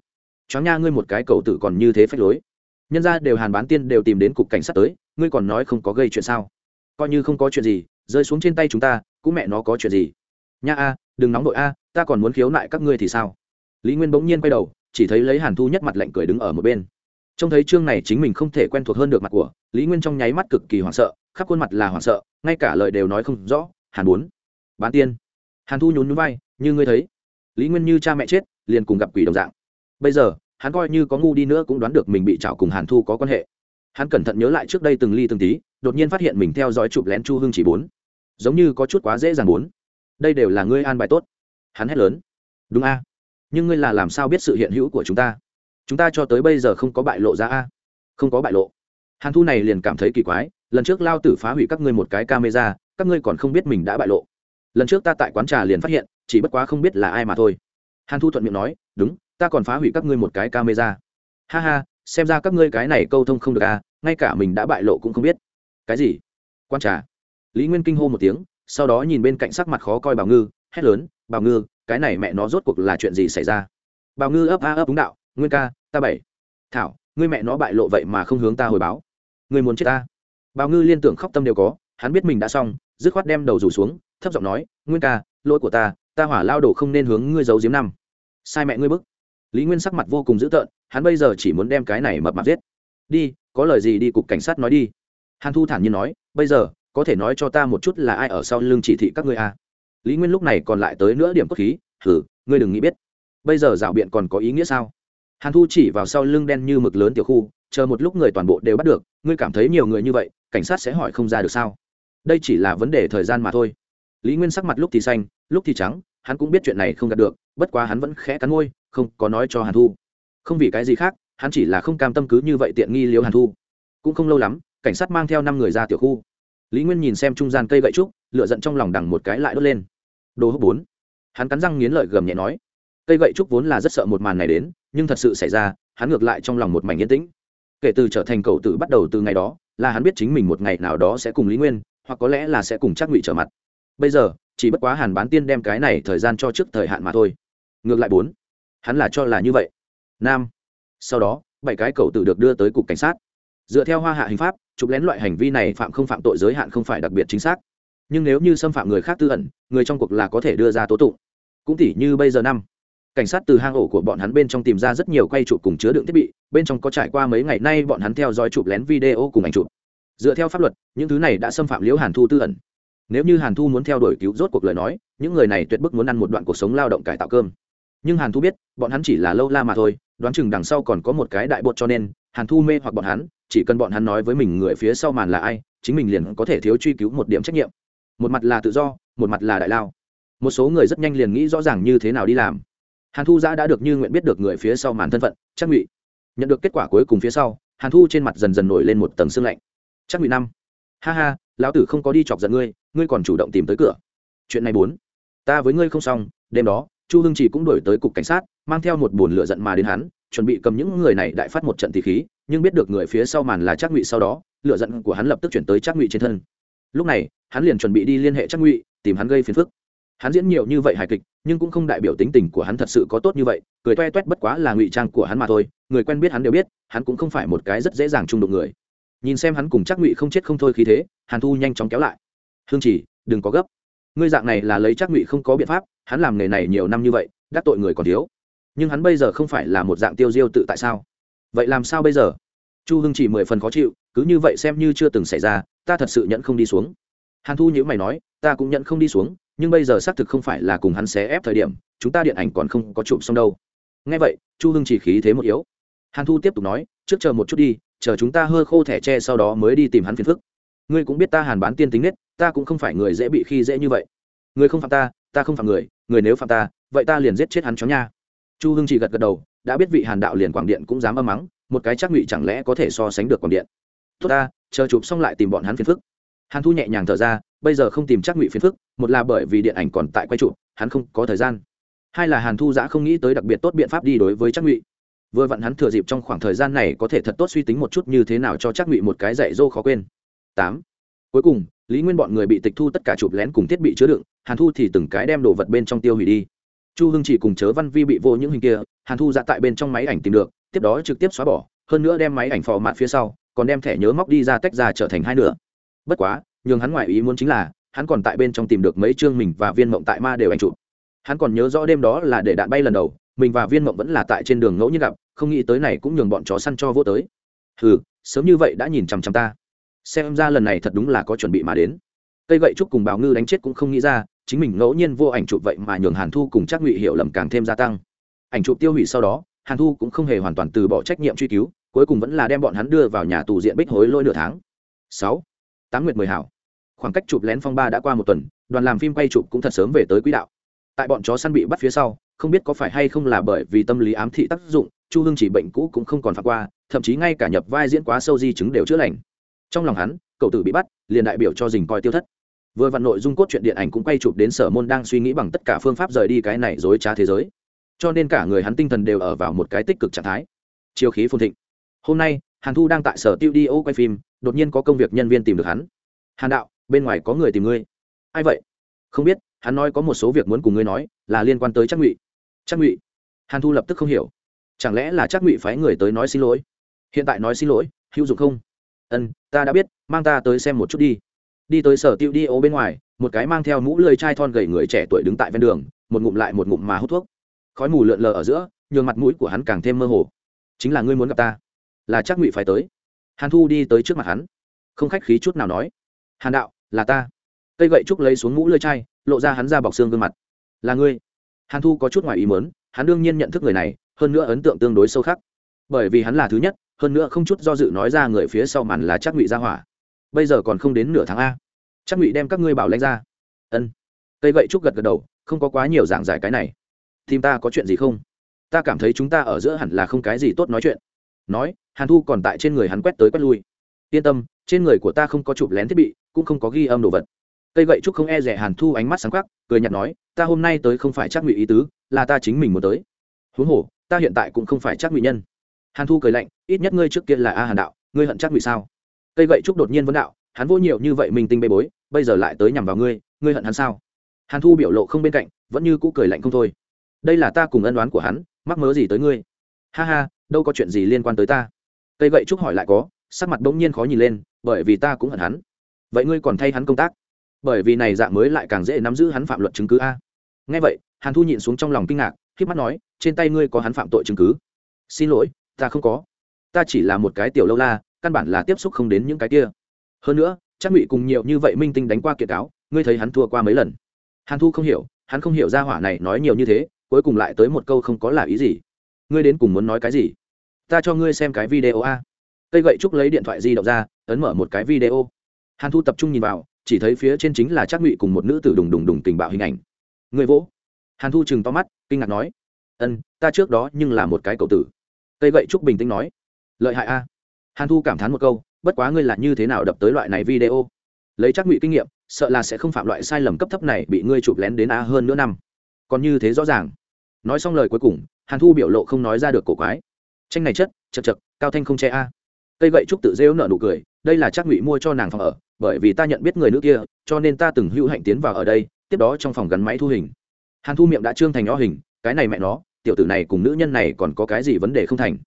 Chó nha ngươi một cái cầu tử còn như thế phách lối. Nhân ra đều hàn bán tiên đều tìm đến cục cảnh sát tới, ngươi còn nói không có gây chuyện sao? Coi như không có chuyện gì, rơi xuống trên tay chúng ta, cũng mẹ nó có chuyện gì? Nha a, đừng nóng đội a, ta còn muốn khiếu nại các ngươi thì sao? Lý nguyên bỗng nhiên quay đầu chỉ thấy lấy hàn thu nhất mặt lạnh cười đứng ở một bên. Trông thấy chương này chính mình không thể quen thuộc hơn được mặt của, lý nguyên trong nháy mắt cực kỳ hoảng sợ, khắp khuôn mặt là hoảng sợ, ngay cả lời đều nói không rõ, hàn bốn bán tiên. Hàn thu nhún nhún vai, như ngươi thấy. Lý nguyên như cha mẹ chết, liền cùng gặp quỷ đồng dạng. Bây giờ, hắn coi như có ngu đi nữa cũng đoán được mình bị chảo cùng hàn thu có quan hệ. Hắn cẩn thận nhớ lại trước đây từng ly từng tí, đột nhiên phát hiện mình theo dõi chụp lén chu hưng chỉ bốn. Giống như có chút quá dễ dàng bốn. Đây đều là ngươi an bài tốt. Hắn hét lớn. Đúng a nhưng ngươi là làm sao biết sự hiện hữu của chúng ta? Chúng ta cho tới bây giờ không có bại lộ ra a? Không có bại lộ. Hàn thu này liền cảm thấy kỳ quái, lần trước lao tử phá hủy các ngươi một cái camera, các ngươi còn không biết mình đã bại lộ. Lần trước ta tại quán trà liền phát hiện, chỉ bất quá không biết là ai mà thôi. Hàn thu thuận miệng nói, đúng, ta còn phá hủy các ngươi một cái camera. Ha ha, xem ra các ngươi cái này câu thông không được à ngay cả mình đã bại lộ cũng không biết. Cái gì? Quan trà. Lý nguyên kinh hô một tiếng, sau đó nhìn bên cạnh sắc mặt khó coi bảo ngư, hét lớn, bảo ngư cái này mẹ nó rốt cuộc là chuyện gì xảy ra? Bào ngư ấp a ấp đúng đạo, nguyên ca, ta bảy. Thảo, ngươi mẹ nó bại lộ vậy mà không hướng ta hồi báo. Ngươi muốn chết ta? Bào ngư liên tưởng khóc tâm đều có, hắn biết mình đã xong, dứt khoát đem đầu rủ xuống, thấp giọng nói, nguyên ca, lỗi của ta ta hỏa lao đổ không nên hướng ngươi giấu giếm năm. Sai mẹ ngươi bức. Lý nguyên sắc mặt vô cùng dữ tợn, hắn bây giờ chỉ muốn đem cái này mập mạp giết. Đi, có lời gì đi cục cảnh sát nói đi. Hàn thu thản nhiên nói, bây giờ, có thể nói cho ta một chút là ai ở sau lưng chỉ thị các ngươi à lý nguyên lúc này còn lại tới nữa điểm cốt khí thử ngươi đừng nghĩ biết. Bây giờ rào biện còn có ý nghĩa sao? Hàn thu chỉ vào sau lưng đen như mực lớn tiểu khu, chờ một lúc người toàn bộ đều bắt được, ngươi cảm thấy nhiều người như vậy, cảnh sát sẽ hỏi không ra được sao? Đây chỉ là vấn đề thời gian mà thôi. Lý nguyên sắc mặt lúc thì xanh, lúc thì trắng, hắn cũng biết chuyện này không đạt được, bất quá hắn vẫn khẽ cắn môi, không có nói cho hàn thu. Không vì cái gì khác, hắn chỉ là không cam tâm cứ như vậy tiện nghi liều hàn thu. Cũng không lâu lắm, cảnh sát mang theo năm người ra tiểu khu. Lý nguyên nhìn xem trung gian cây gậy trúc lựa giận trong lòng đằng một cái lại đốt lên. Đồ hốc bốn. Hắn cắn răng nghiến lợi gầm nhẹ nói, cây gậy trúc vốn là rất sợ một màn này đến, nhưng thật sự xảy ra, hắn ngược lại trong lòng một mảnh yên tĩnh. Kể từ trở thành cậu tử bắt đầu từ ngày đó, là hắn biết chính mình một ngày nào đó sẽ cùng lý nguyên, hoặc có lẽ là sẽ cùng chắc ngụy trở mặt. Bây giờ, chỉ bất quá hàn bán tiên đem cái này thời gian cho trước thời hạn mà thôi. Ngược lại bốn. Hắn là cho là như vậy. Nam. Sau đó, bảy cái cậu tử được đưa tới cục cảnh sát. Dựa theo hoa hạ hình pháp, chụp lén loại hành vi này phạm không phạm tội giới hạn không phải đặc biệt chính xác nhưng nếu như xâm phạm người khác tư ẩn, người trong cuộc là có thể đưa ra tố tụng. Cũng tỉ như bây giờ năm, cảnh sát từ hang ổ của bọn hắn bên trong tìm ra rất nhiều quay chụp cùng chứa đựng thiết bị, bên trong có trải qua mấy ngày nay bọn hắn theo dõi chụp lén video cùng ảnh chụp. Dựa theo pháp luật, những thứ này đã xâm phạm liễu hàn thu tư ẩn. Nếu như hàn thu muốn theo đuổi cứu rốt cuộc lời nói, những người này tuyệt bức muốn ăn một đoạn cuộc sống lao động cải tạo cơm. Nhưng hàn thu biết, bọn hắn chỉ là lâu la mà thôi, đoán chừng đằng sau còn có một cái đại bột cho nên, hàn thu mê hoặc bọn hắn, chỉ cần bọn hắn nói với mình người phía sau màn là ai, chính mình liền có thể thiếu truy cứu một điểm trách nhiệm một mặt là tự do, một mặt là đại lao. Một số người rất nhanh liền nghĩ rõ ràng như thế nào đi làm. Hàn thu giã đã được như nguyện biết được người phía sau màn thân phận chắc ngụy. Nhận được kết quả cuối cùng phía sau, hàn thu trên mặt dần dần nổi lên một tầng sương lạnh. Chắc ngụy năm, ha ha, lão tử không có đi chọc giận ngươi ngươi còn chủ động tìm tới cửa. Chuyện này bốn, ta với ngươi không xong, đêm đó, chu hưng chỉ cũng đổi tới cục cảnh sát, mang theo một bồn lửa giận mà đến hắn, chuẩn bị cầm những người này đại phát một trận tỷ khí, nhưng biết được người phía sau màn là trác ngụy sau đó, lửa giận của hắn lập tức chuyển tới trác ngụy trên thân lúc này, hắn liền chuẩn bị đi liên hệ chắc ngụy, tìm hắn gây phiền phức. Hắn diễn nhiều như vậy hài kịch, nhưng cũng không đại biểu tính tình của hắn thật sự có tốt như vậy, cười toe toét bất quá là ngụy trang của hắn mà thôi, người quen biết hắn đều biết, hắn cũng không phải một cái rất dễ dàng trung đụng người. Nhìn xem hắn cùng chắc ngụy không chết không thôi khí thế, hàn thu nhanh chóng kéo lại. Hương chỉ đừng có gấp. Ngươi dạng này là lấy chắc ngụy không có biện pháp, hắn làm nghề này nhiều năm như vậy, đắc tội người còn thiếu. Nhưng hắn bây giờ không phải là một dạng tiêu diêu tự tại sao? Vậy làm sao bây giờ? Chu hưng chỉ mười phần khó chịu, cứ như vậy xem như chưa từng xảy ra ta thật sự nhận không đi xuống. Hàn thu nhữ mày nói, ta cũng nhận không đi xuống, nhưng bây giờ xác thực không phải là cùng hắn xé ép thời điểm, chúng ta điện ảnh còn không có chụp xong đâu. Ngay vậy, chu hưng chỉ khí thế một yếu. Hàn thu tiếp tục nói, trước chờ một chút đi, chờ chúng ta hơ khô thẻ tre sau đó mới đi tìm hắn phiền phức. Ngươi cũng biết ta hàn bán tiên tính nết, ta cũng không phải người dễ bị khi dễ như vậy. Người không phạm ta ta không phạm người người nếu phạm ta, vậy ta liền giết chết hắn chó nha. Chu hưng chỉ gật gật đầu, đã biết vị hàn đạo liền quảng điện cũng dám âm mắng, một cái chắc ngụy chẳng lẽ có thể so sánh được quảng điện. Tốt ta chờ chụp xong lại tìm bọn hắn phiền phức. Hàn thu nhẹ nhàng thở ra, bây giờ không tìm chắc ngụy phiền phức, một là bởi vì điện ảnh còn tại quay chụp, hắn không có thời gian. Hai là hàn thu giã không nghĩ tới đặc biệt tốt biện pháp đi đối với chắc ngụy. Vừa vặn hắn thừa dịp trong khoảng thời gian này có thể thật tốt suy tính một chút như thế nào cho chắc ngụy một cái dạy dô khó quên. Tám. Cuối cùng, lý nguyên bọn người bị tịch thu tất cả chụp lén cùng thiết bị chứa đựng, hàn thu thì từng cái đem đồ vật bên trong tiêu hủy đi. Chu hưng chỉ cùng chớ văn vi bị vô những hình kia, hàn thu ra tại bên trong máy ảnh tìm được, tiếp đó trực tiếp xóa bỏ, hơn nữa đem máy ảnh phò mạn phía sau còn đem thẻ nhớ móc đi ra tách ra trở thành hai nửa. Bất quá nhường hắn ngoại ý muốn chính là hắn còn tại bên trong tìm được mấy chương mình và viên mộng tại ma đều ảnh chụp. Hắn còn nhớ rõ đêm đó là để đạn bay lần đầu mình và viên mộng vẫn là tại trên đường ngẫu nhiên gặp không nghĩ tới này cũng nhường bọn chó săn cho vô tới. Hừ, sớm như vậy đã nhìn chằm chằm ta. Xem ra lần này thật đúng là có chuẩn bị mà đến. Cây gậy trúc cùng bào ngư đánh chết cũng không nghĩ ra chính mình ngẫu nhiên vô ảnh chụp vậy mà nhường hàn thu cùng chắc ngụy hiểu lầm càng thêm gia tăng. Ảnh chụp tiêu hủy sau đó hàn thu cũng không hề hoàn toàn từ bỏ trách nhiệm truy cứu cuối cùng vẫn là đem bọn hắn đưa vào nhà tù diện bích hối lôi nửa tháng. Sáu. Tám nguyệt mười hảo. Khoảng cách chụp lén phong ba đã qua một tuần, đoàn làm phim quay chụp cũng thật sớm về tới quỹ đạo. Tại bọn chó săn bị bắt phía sau, không biết có phải hay không là bởi vì tâm lý ám thị tác dụng, chu hương chỉ bệnh cũ cũng không còn phạt qua, thậm chí ngay cả nhập vai diễn quá sâu di chứng đều chữa lành. Trong lòng hắn, cậu tử bị bắt, liền đại biểu cho dình coi tiêu thất. Vừa vặn nội dung cốt truyện điện ảnh cũng quay chụp đến sở môn đang suy nghĩ bằng tất cả phương pháp rời đi cái này dối trá thế giới. Cho nên cả người hắn tinh thần đều ở vào một cái tích cực trạng thái. Chiều khí phồn thịnh hôm nay, hàn thu đang tại sở tiêu đi ô quay phim, đột nhiên có công việc nhân viên tìm được hắn. Hàn đạo, bên ngoài có người tìm ngươi. Ai vậy? Không biết, hắn nói có một số việc muốn cùng ngươi nói, là liên quan tới chắc ngụy. Chắc ngụy? Hàn thu lập tức không hiểu. Chẳng lẽ là chắc ngụy phái người tới nói xin lỗi? Hiện tại nói xin lỗi, hữu dụng không? Ân, ta đã biết, mang ta tới xem một chút đi. Đi tới sở tiêu đi ô bên ngoài, một cái mang theo mũ lơi chai thon gầy người trẻ tuổi đứng tại ven đường, một ngụm lại một ngụm mà hút thuốc. Khói mù lượn lờ ở giữa, nhường mặt mũi của hắn càng thêm mơ hồ. Chính là ngươi muốn gặp ta là chắc ngụy phải tới. Hàn thu đi tới trước mặt hắn. Không khách khí chút nào nói. Hàn đạo, là ta. Cây gậy trúc lấy xuống mũ lơi chai, lộ ra hắn ra bọc xương gương mặt. Là ngươi. Hàn thu có chút ngoài ý mớn hắn đương nhiên nhận thức người này, hơn nữa ấn tượng tương đối sâu khắc. Bởi vì hắn là thứ nhất, hơn nữa không chút do dự nói ra người phía sau màn là chắc ngụy ra hỏa. Bây giờ còn không đến nửa tháng a. Chắc ngụy đem các ngươi bảo lãnh ra. Ân. Cây gậy trúc gật gật đầu, không có quá nhiều giảng giải cái này. Thì ta có chuyện gì không? Ta cảm thấy chúng ta ở giữa hẳn là không cái gì tốt nói chuyện nói, hàn thu còn tại trên người hắn quét tới quét lui. Yên tâm, trên người của ta không có chụp lén thiết bị, cũng không có ghi âm đồ vật. Cây gậy trúc không e rẻ hàn thu ánh mắt sáng khắc cười nhạt nói, ta hôm nay tới không phải chắc ngụy ý tứ, là ta chính mình muốn tới. Huống hồ, ta hiện tại cũng không phải chắc ngụy nhân. Hàn thu cười lạnh, ít nhất ngươi trước kia là a hàn đạo, ngươi hận chắc ngụy sao? Cây gậy trúc đột nhiên vấn đạo, hắn vô nhiều như vậy mình tinh bê bối, bây giờ lại tới nhằm vào ngươi ngươi hận hắn sao? Hàn thu biểu lộ không bên cạnh, vẫn như cũ cười lạnh không thôi. Đây là ta cùng ân đoán của hắn, mắc mớ gì tới ngươi? Ha ha đâu có chuyện gì liên quan tới ta. Cây gậy trúc hỏi lại có, sắc mặt bỗng nhiên khó nhìn lên, bởi vì ta cũng hận hắn. Vậy ngươi còn thay hắn công tác? Bởi vì này dạng mới lại càng dễ nắm giữ hắn phạm luật chứng cứ a. Nghe vậy, hàn thu nhịn xuống trong lòng kinh ngạc khi mắt nói, trên tay ngươi có hắn phạm tội chứng cứ? Xin lỗi, ta không có. Ta chỉ là một cái tiểu lâu la, căn bản là tiếp xúc không đến những cái kia. Hơn nữa, chắc ngụy cùng nhiều như vậy minh tinh đánh qua kiệt cáo, ngươi thấy hắn thua qua mấy lần? Hàn thu không hiểu, hắn không hiểu ra hỏa này nói nhiều như thế, cuối cùng lại tới một câu không có là ý gì. Ngươi đến cùng muốn nói cái gì? Ta cho ngươi xem cái video a. Cây gậy trúc lấy điện thoại di động ra, ấn mở một cái video. Hàn thu tập trung nhìn vào, chỉ thấy phía trên chính là Trác ngụy cùng một nữ tử đùng đùng đùng tình bạo hình ảnh. Người vỗ. Hàn thu chừng to mắt, kinh ngạc nói, ân, ta trước đó nhưng là một cái cậu tử. Cây gậy trúc bình tĩnh nói, lợi hại a. Hàn thu cảm thán một câu, bất quá ngươi là như thế nào đập tới loại này video? Lấy Trác ngụy kinh nghiệm, sợ là sẽ không phạm loại sai lầm cấp thấp này bị ngươi chụp lén đến a hơn nữa năm. Còn như thế rõ ràng. Nói xong lời cuối cùng, hàn thu biểu lộ không nói ra được cổ quái tranh này chất, chật chật, cao thanh không che a. Cây gậy trúc tự rêu nợ nụ cười, đây là chắc ngụy mua cho nàng phòng ở, bởi vì ta nhận biết người nữ kia, cho nên ta từng hữu hạnh tiến vào ở đây, tiếp đó trong phòng gắn máy thu hình. Hàn thu miệng đã trương thành nhỏ hình, cái này mẹ nó, tiểu tử này cùng nữ nhân này còn có cái gì vấn đề không thành.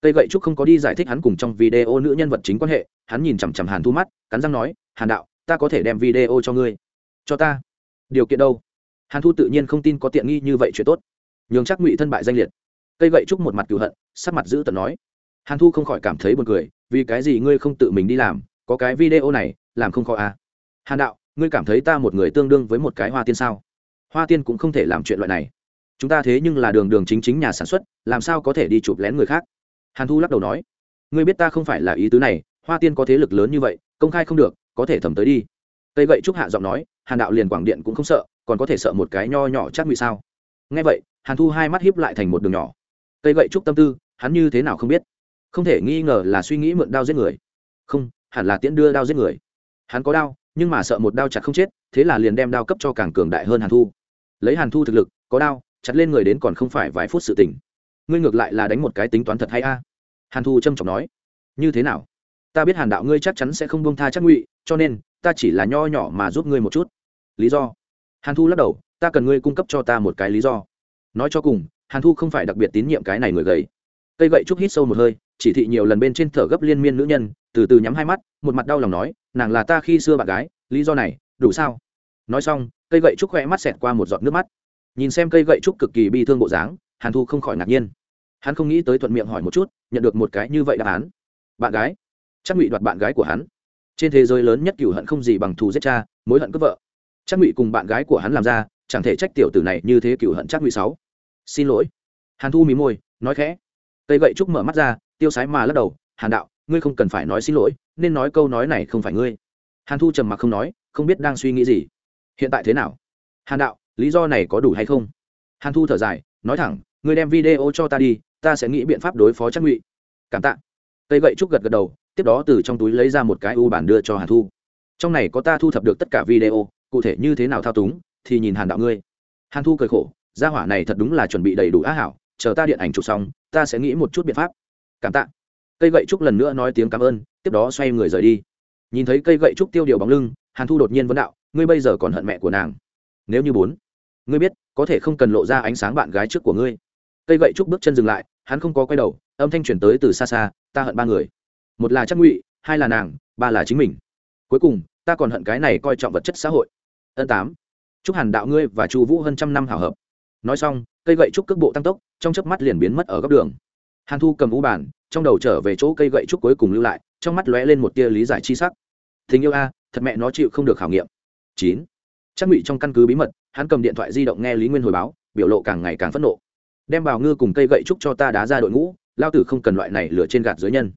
Cây gậy trúc không có đi giải thích hắn cùng trong video nữ nhân vật chính quan hệ, hắn nhìn chằm chằm hàn thu mắt, cắn răng nói, hàn đạo, ta có thể đem video cho ngươi. Cho ta? Điều kiện đâu? Hàn thu tự nhiên không tin có tiện nghi như vậy chuyện tốt. Nhường chắc ngụy thân bại danh liệt cây gậy trúc một mặt cựu hận, sắc mặt giữ tận nói. Hàn thu không khỏi cảm thấy buồn cười, vì cái gì ngươi không tự mình đi làm? Có cái video này, làm không khó à? Hàn đạo, ngươi cảm thấy ta một người tương đương với một cái hoa tiên sao? Hoa tiên cũng không thể làm chuyện loại này. Chúng ta thế nhưng là đường đường chính chính nhà sản xuất, làm sao có thể đi chụp lén người khác? Hàn thu lắc đầu nói. Ngươi biết ta không phải là ý tứ này, hoa tiên có thế lực lớn như vậy, công khai không được, có thể thầm tới đi. Cây gậy trúc hạ giọng nói, hàn đạo liền quảng điện cũng không sợ, còn có thể sợ một cái nho nhỏ chắc ngụy sao? Nghe vậy, hàn thu hai mắt hiếp lại thành một đường nhỏ cây gậy trúc tâm tư, hắn như thế nào không biết. Không thể nghi ngờ là suy nghĩ mượn đao giết người. Không, hẳn là tiễn đưa đao giết người. Hắn có đao, nhưng mà sợ một đao chặt không chết, thế là liền đem đao cấp cho càng cường đại hơn hàn thu. Lấy hàn thu thực lực, có đao, chặt lên người đến còn không phải vài phút sự tỉnh ngươi ngược lại là đánh một cái tính toán thật hay a? Hàn thu trâm trọng nói. Như thế nào? Ta biết hàn đạo ngươi chắc chắn sẽ không bông tha chắc ngụy, cho nên, ta chỉ là nho nhỏ mà giúp ngươi một chút. Lý do. Hàn thu lắc đầu, ta cần ngươi cung cấp cho ta một cái lý do. Nói cho cùng hàn thu không phải đặc biệt tín nhiệm cái này người gầy. Cây gậy trúc hít sâu một hơi, chỉ thị nhiều lần bên trên thở gấp liên miên nữ nhân, từ từ nhắm hai mắt, một mặt đau lòng nói, nàng là ta khi xưa bạn gái, lý do này, đủ sao? Nói xong, cây gậy trúc khỏe mắt xẹt qua một giọt nước mắt. Nhìn xem cây gậy trúc cực kỳ bi thương bộ dáng, hàn thu không khỏi ngạc nhiên. Hắn không nghĩ tới thuận miệng hỏi một chút, nhận được một cái như vậy đáp án. Bạn gái? Chắc ngụy đoạt bạn gái của hắn. Trên thế giới lớn nhất cửu hận không gì bằng thù giết cha, mối hận cướp vợ. Chắc ngụy cùng bạn gái của hắn làm ra, chẳng thể trách tiểu tử này như thế cửu hận chắc ngụy sáu xin lỗi. Hàn thu mí môi, nói khẽ. Cây gậy trúc mở mắt ra, tiêu sái mà lắc đầu, hàn đạo, ngươi không cần phải nói xin lỗi, nên nói câu nói này không phải ngươi. Hàn thu trầm mặc không nói, không biết đang suy nghĩ gì. Hiện tại thế nào? Hàn đạo, lý do này có đủ hay không? Hàn thu thở dài, nói thẳng, ngươi đem video cho ta đi, ta sẽ nghĩ biện pháp đối phó chắc ngụy. Cảm tạ. Cây gậy trúc gật gật đầu, tiếp đó từ trong túi lấy ra một cái u bản đưa cho hàn thu. Trong này có ta thu thập được tất cả video, cụ thể như thế nào thao túng, thì nhìn hàn đạo ngươi. Hàn thu cười khổ gia hỏa này thật đúng là chuẩn bị đầy đủ á hảo, chờ ta điện ảnh chụp xong, ta sẽ nghĩ một chút biện pháp. Cảm tạ. Cây gậy trúc lần nữa nói tiếng cảm ơn, tiếp đó xoay người rời đi. Nhìn thấy cây gậy trúc tiêu điều bóng lưng, hàn thu đột nhiên vấn đạo, ngươi bây giờ còn hận mẹ của nàng. Nếu như bốn ngươi biết, có thể không cần lộ ra ánh sáng bạn gái trước của ngươi. Cây gậy trúc bước chân dừng lại, hắn không có quay đầu, âm thanh chuyển tới từ xa xa, ta hận ba người. Một là chắc ngụy, hai là nàng, ba là chính mình. Cuối cùng, ta còn hận cái này coi trọng vật chất xã hội. Ân tám. Chúc hàn đạo ngươi và chu vũ hơn trăm năm hảo hợp nói xong, cây gậy trúc cước bộ tăng tốc, trong chớp mắt liền biến mất ở góc đường. Hàn thu cầm u bản trong đầu trở về chỗ cây gậy trúc cuối cùng lưu lại, trong mắt lóe lên một tia lý giải chi sắc. Tình yêu a, thật mẹ nó chịu không được khảo nghiệm. Chín. Chắc ngụy trong căn cứ bí mật, hắn cầm điện thoại di động nghe lý nguyên hồi báo, biểu lộ càng ngày càng phẫn nộ. Đem bào ngư cùng cây gậy trúc cho ta đá ra đội ngũ, lao tử không cần loại này lửa trên gạt dưới nhân.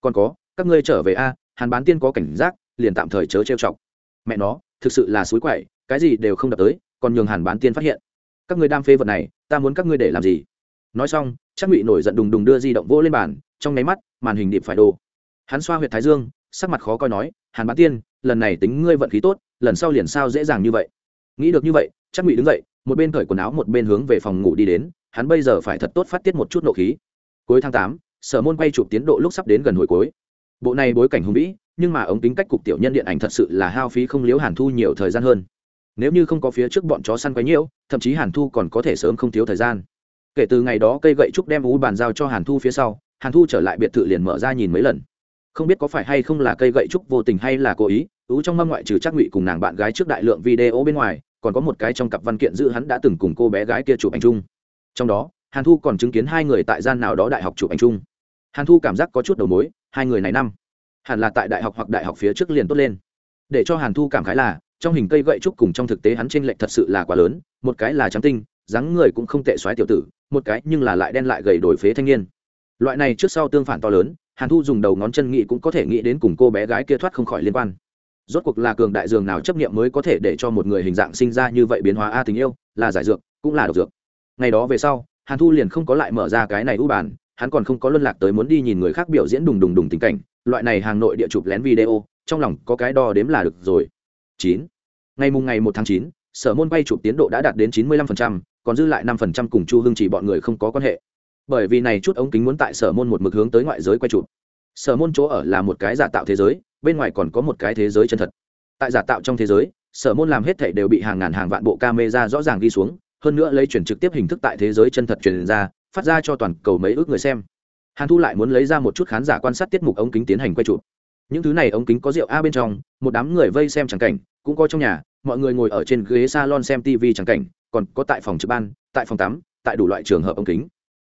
Còn có, các ngươi trở về a hàn bán tiên có cảnh giác, liền tạm thời chớ trêu chọc. Mẹ nó, thực sự là suối quậy, cái gì đều không đập tới, còn nhường hàn bán tiên phát hiện các người đam phê vật này, ta muốn các ngươi để làm gì? Nói xong chắc ngụy nổi giận đùng đùng đưa di động vô lên bàn, trong nháy mắt, màn hình điệp phải đồ hắn xoa huyệt thái dương, sắc mặt khó coi nói, hàn bán tiên, lần này tính ngươi vận khí tốt, lần sau liền sao dễ dàng như vậy? Nghĩ được như vậy chắc ngụy đứng dậy, một bên cởi quần áo một bên hướng về phòng ngủ đi đến, hắn bây giờ phải thật tốt phát tiết một chút nộ khí. Cuối tháng tám, sở môn quay chụp tiến độ lúc sắp đến gần hồi cuối. Bộ này bối cảnh hùng vĩ, nhưng mà ống kính cách cục tiểu nhân điện ảnh thật sự là hao phí không liếu hàn thu nhiều thời gian hơn nếu như không có phía trước bọn chó săn quấy nhiễu, thậm chí hàn thu còn có thể sớm không thiếu thời gian. Kể từ ngày đó cây gậy trúc đem ú bàn giao cho hàn thu phía sau, hàn thu trở lại biệt thự liền mở ra nhìn mấy lần. Không biết có phải hay không là cây gậy trúc vô tình hay là cố ý, ú trong mâm ngoại trừ trác ngụy cùng nàng bạn gái trước đại lượng video bên ngoài, còn có một cái trong cặp văn kiện giữ hắn đã từng cùng cô bé gái kia chụp ảnh chung. Trong đó, hàn thu còn chứng kiến hai người tại gian nào đó đại học chụp ảnh chung. Hàn thu cảm giác có chút đầu mối, hai người này năm. Hẳn là tại đại học hoặc đại học phía trước liền tốt lên. Để cho hàn thu cảm khái là trong hình cây gậy trúc cùng trong thực tế hắn trên lệch thật sự là quá lớn, một cái là trắng tinh, dáng người cũng không tệ xoáy tiểu tử, một cái nhưng là lại đen lại gầy đổi phế thanh niên. Loại này trước sau tương phản to lớn, hàn thu dùng đầu ngón chân nghĩ cũng có thể nghĩ đến cùng cô bé gái kia thoát không khỏi liên quan. Rốt cuộc là cường đại dường nào chấp nghiệm mới có thể để cho một người hình dạng sinh ra như vậy biến hóa a tình yêu, là giải dược, cũng là độc dược. Ngày đó về sau, hàn thu liền không có lại mở ra cái này u bản hắn còn không có luân lạc tới muốn đi nhìn người khác biểu diễn đùng đùng đùng tình cảnh. Loại này hàng nội địa chụp lén video, trong lòng có cái đo đếm là được rồi. 9. ngày mùng ngày 1 tháng 9, sở môn bay chụp tiến độ đã đạt đến chín mươi lăm phần trăm còn dư lại 5% cùng chu hưng chỉ bọn người không có quan hệ. Bởi vì này chút ống kính muốn tại sở môn một mực hướng tới ngoại giới quay chụp. Sở môn chỗ ở là một cái giả tạo thế giới bên ngoài còn có một cái thế giới chân thật. Tại giả tạo trong thế giới sở môn làm hết thảy đều bị hàng ngàn hàng vạn bộ camera rõ ràng ghi xuống hơn nữa lấy chuyển trực tiếp hình thức tại thế giới chân thật truyền ra phát ra cho toàn cầu mấy ước người xem. Hàn thu lại muốn lấy ra một chút khán giả quan sát tiết mục ống kính tiến hành quay chụp những thứ này ống kính có rượu a bên trong, một đám người vây xem chẳng cảnh, cũng có trong nhà, mọi người ngồi ở trên ghế salon xem tv chẳng cảnh, còn có tại phòng trực ban, tại phòng tắm, tại đủ loại trường hợp ống kính.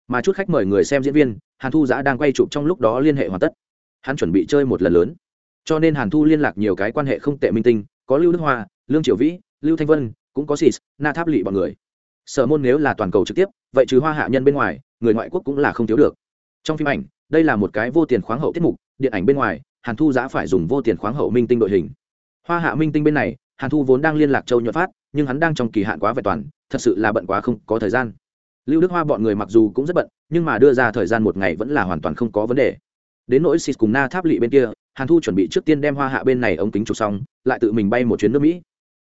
Mà chút khách mời người xem diễn viên, hàn thu giã đang quay chụp trong lúc đó liên hệ hoàn tất. Hắn chuẩn bị chơi một lần lớn. Cho nên hàn thu liên lạc nhiều cái quan hệ không tệ minh tinh, có lưu đức hoa, lương triệu vĩ, lưu thanh vân, cũng có sis, na tháp lỵ bọn người. Sở môn nếu là toàn cầu trực tiếp, vậy trừ hoa hạ nhân bên ngoài, người ngoại quốc cũng là không thiếu được. Trong phim ảnh, đây là một cái vô tiền khoáng hậu tiết mục, điện ảnh bên ngoài hàn thu giã phải dùng vô tiền khoáng hậu minh tinh đội hình. Hoa hạ minh tinh bên này, hàn thu vốn đang liên lạc châu nhuận phát, nhưng hắn đang trong kỳ hạn quá vẹn toàn, thật sự là bận quá không có thời gian. Lưu đức hoa bọn người mặc dù cũng rất bận, nhưng mà đưa ra thời gian một ngày vẫn là hoàn toàn không có vấn đề. Đến nỗi xịt cùng na tháp lỵ bên kia, hàn thu chuẩn bị trước tiên đem hoa hạ bên này ống kính chụp xong, lại tự mình bay một chuyến nước mỹ.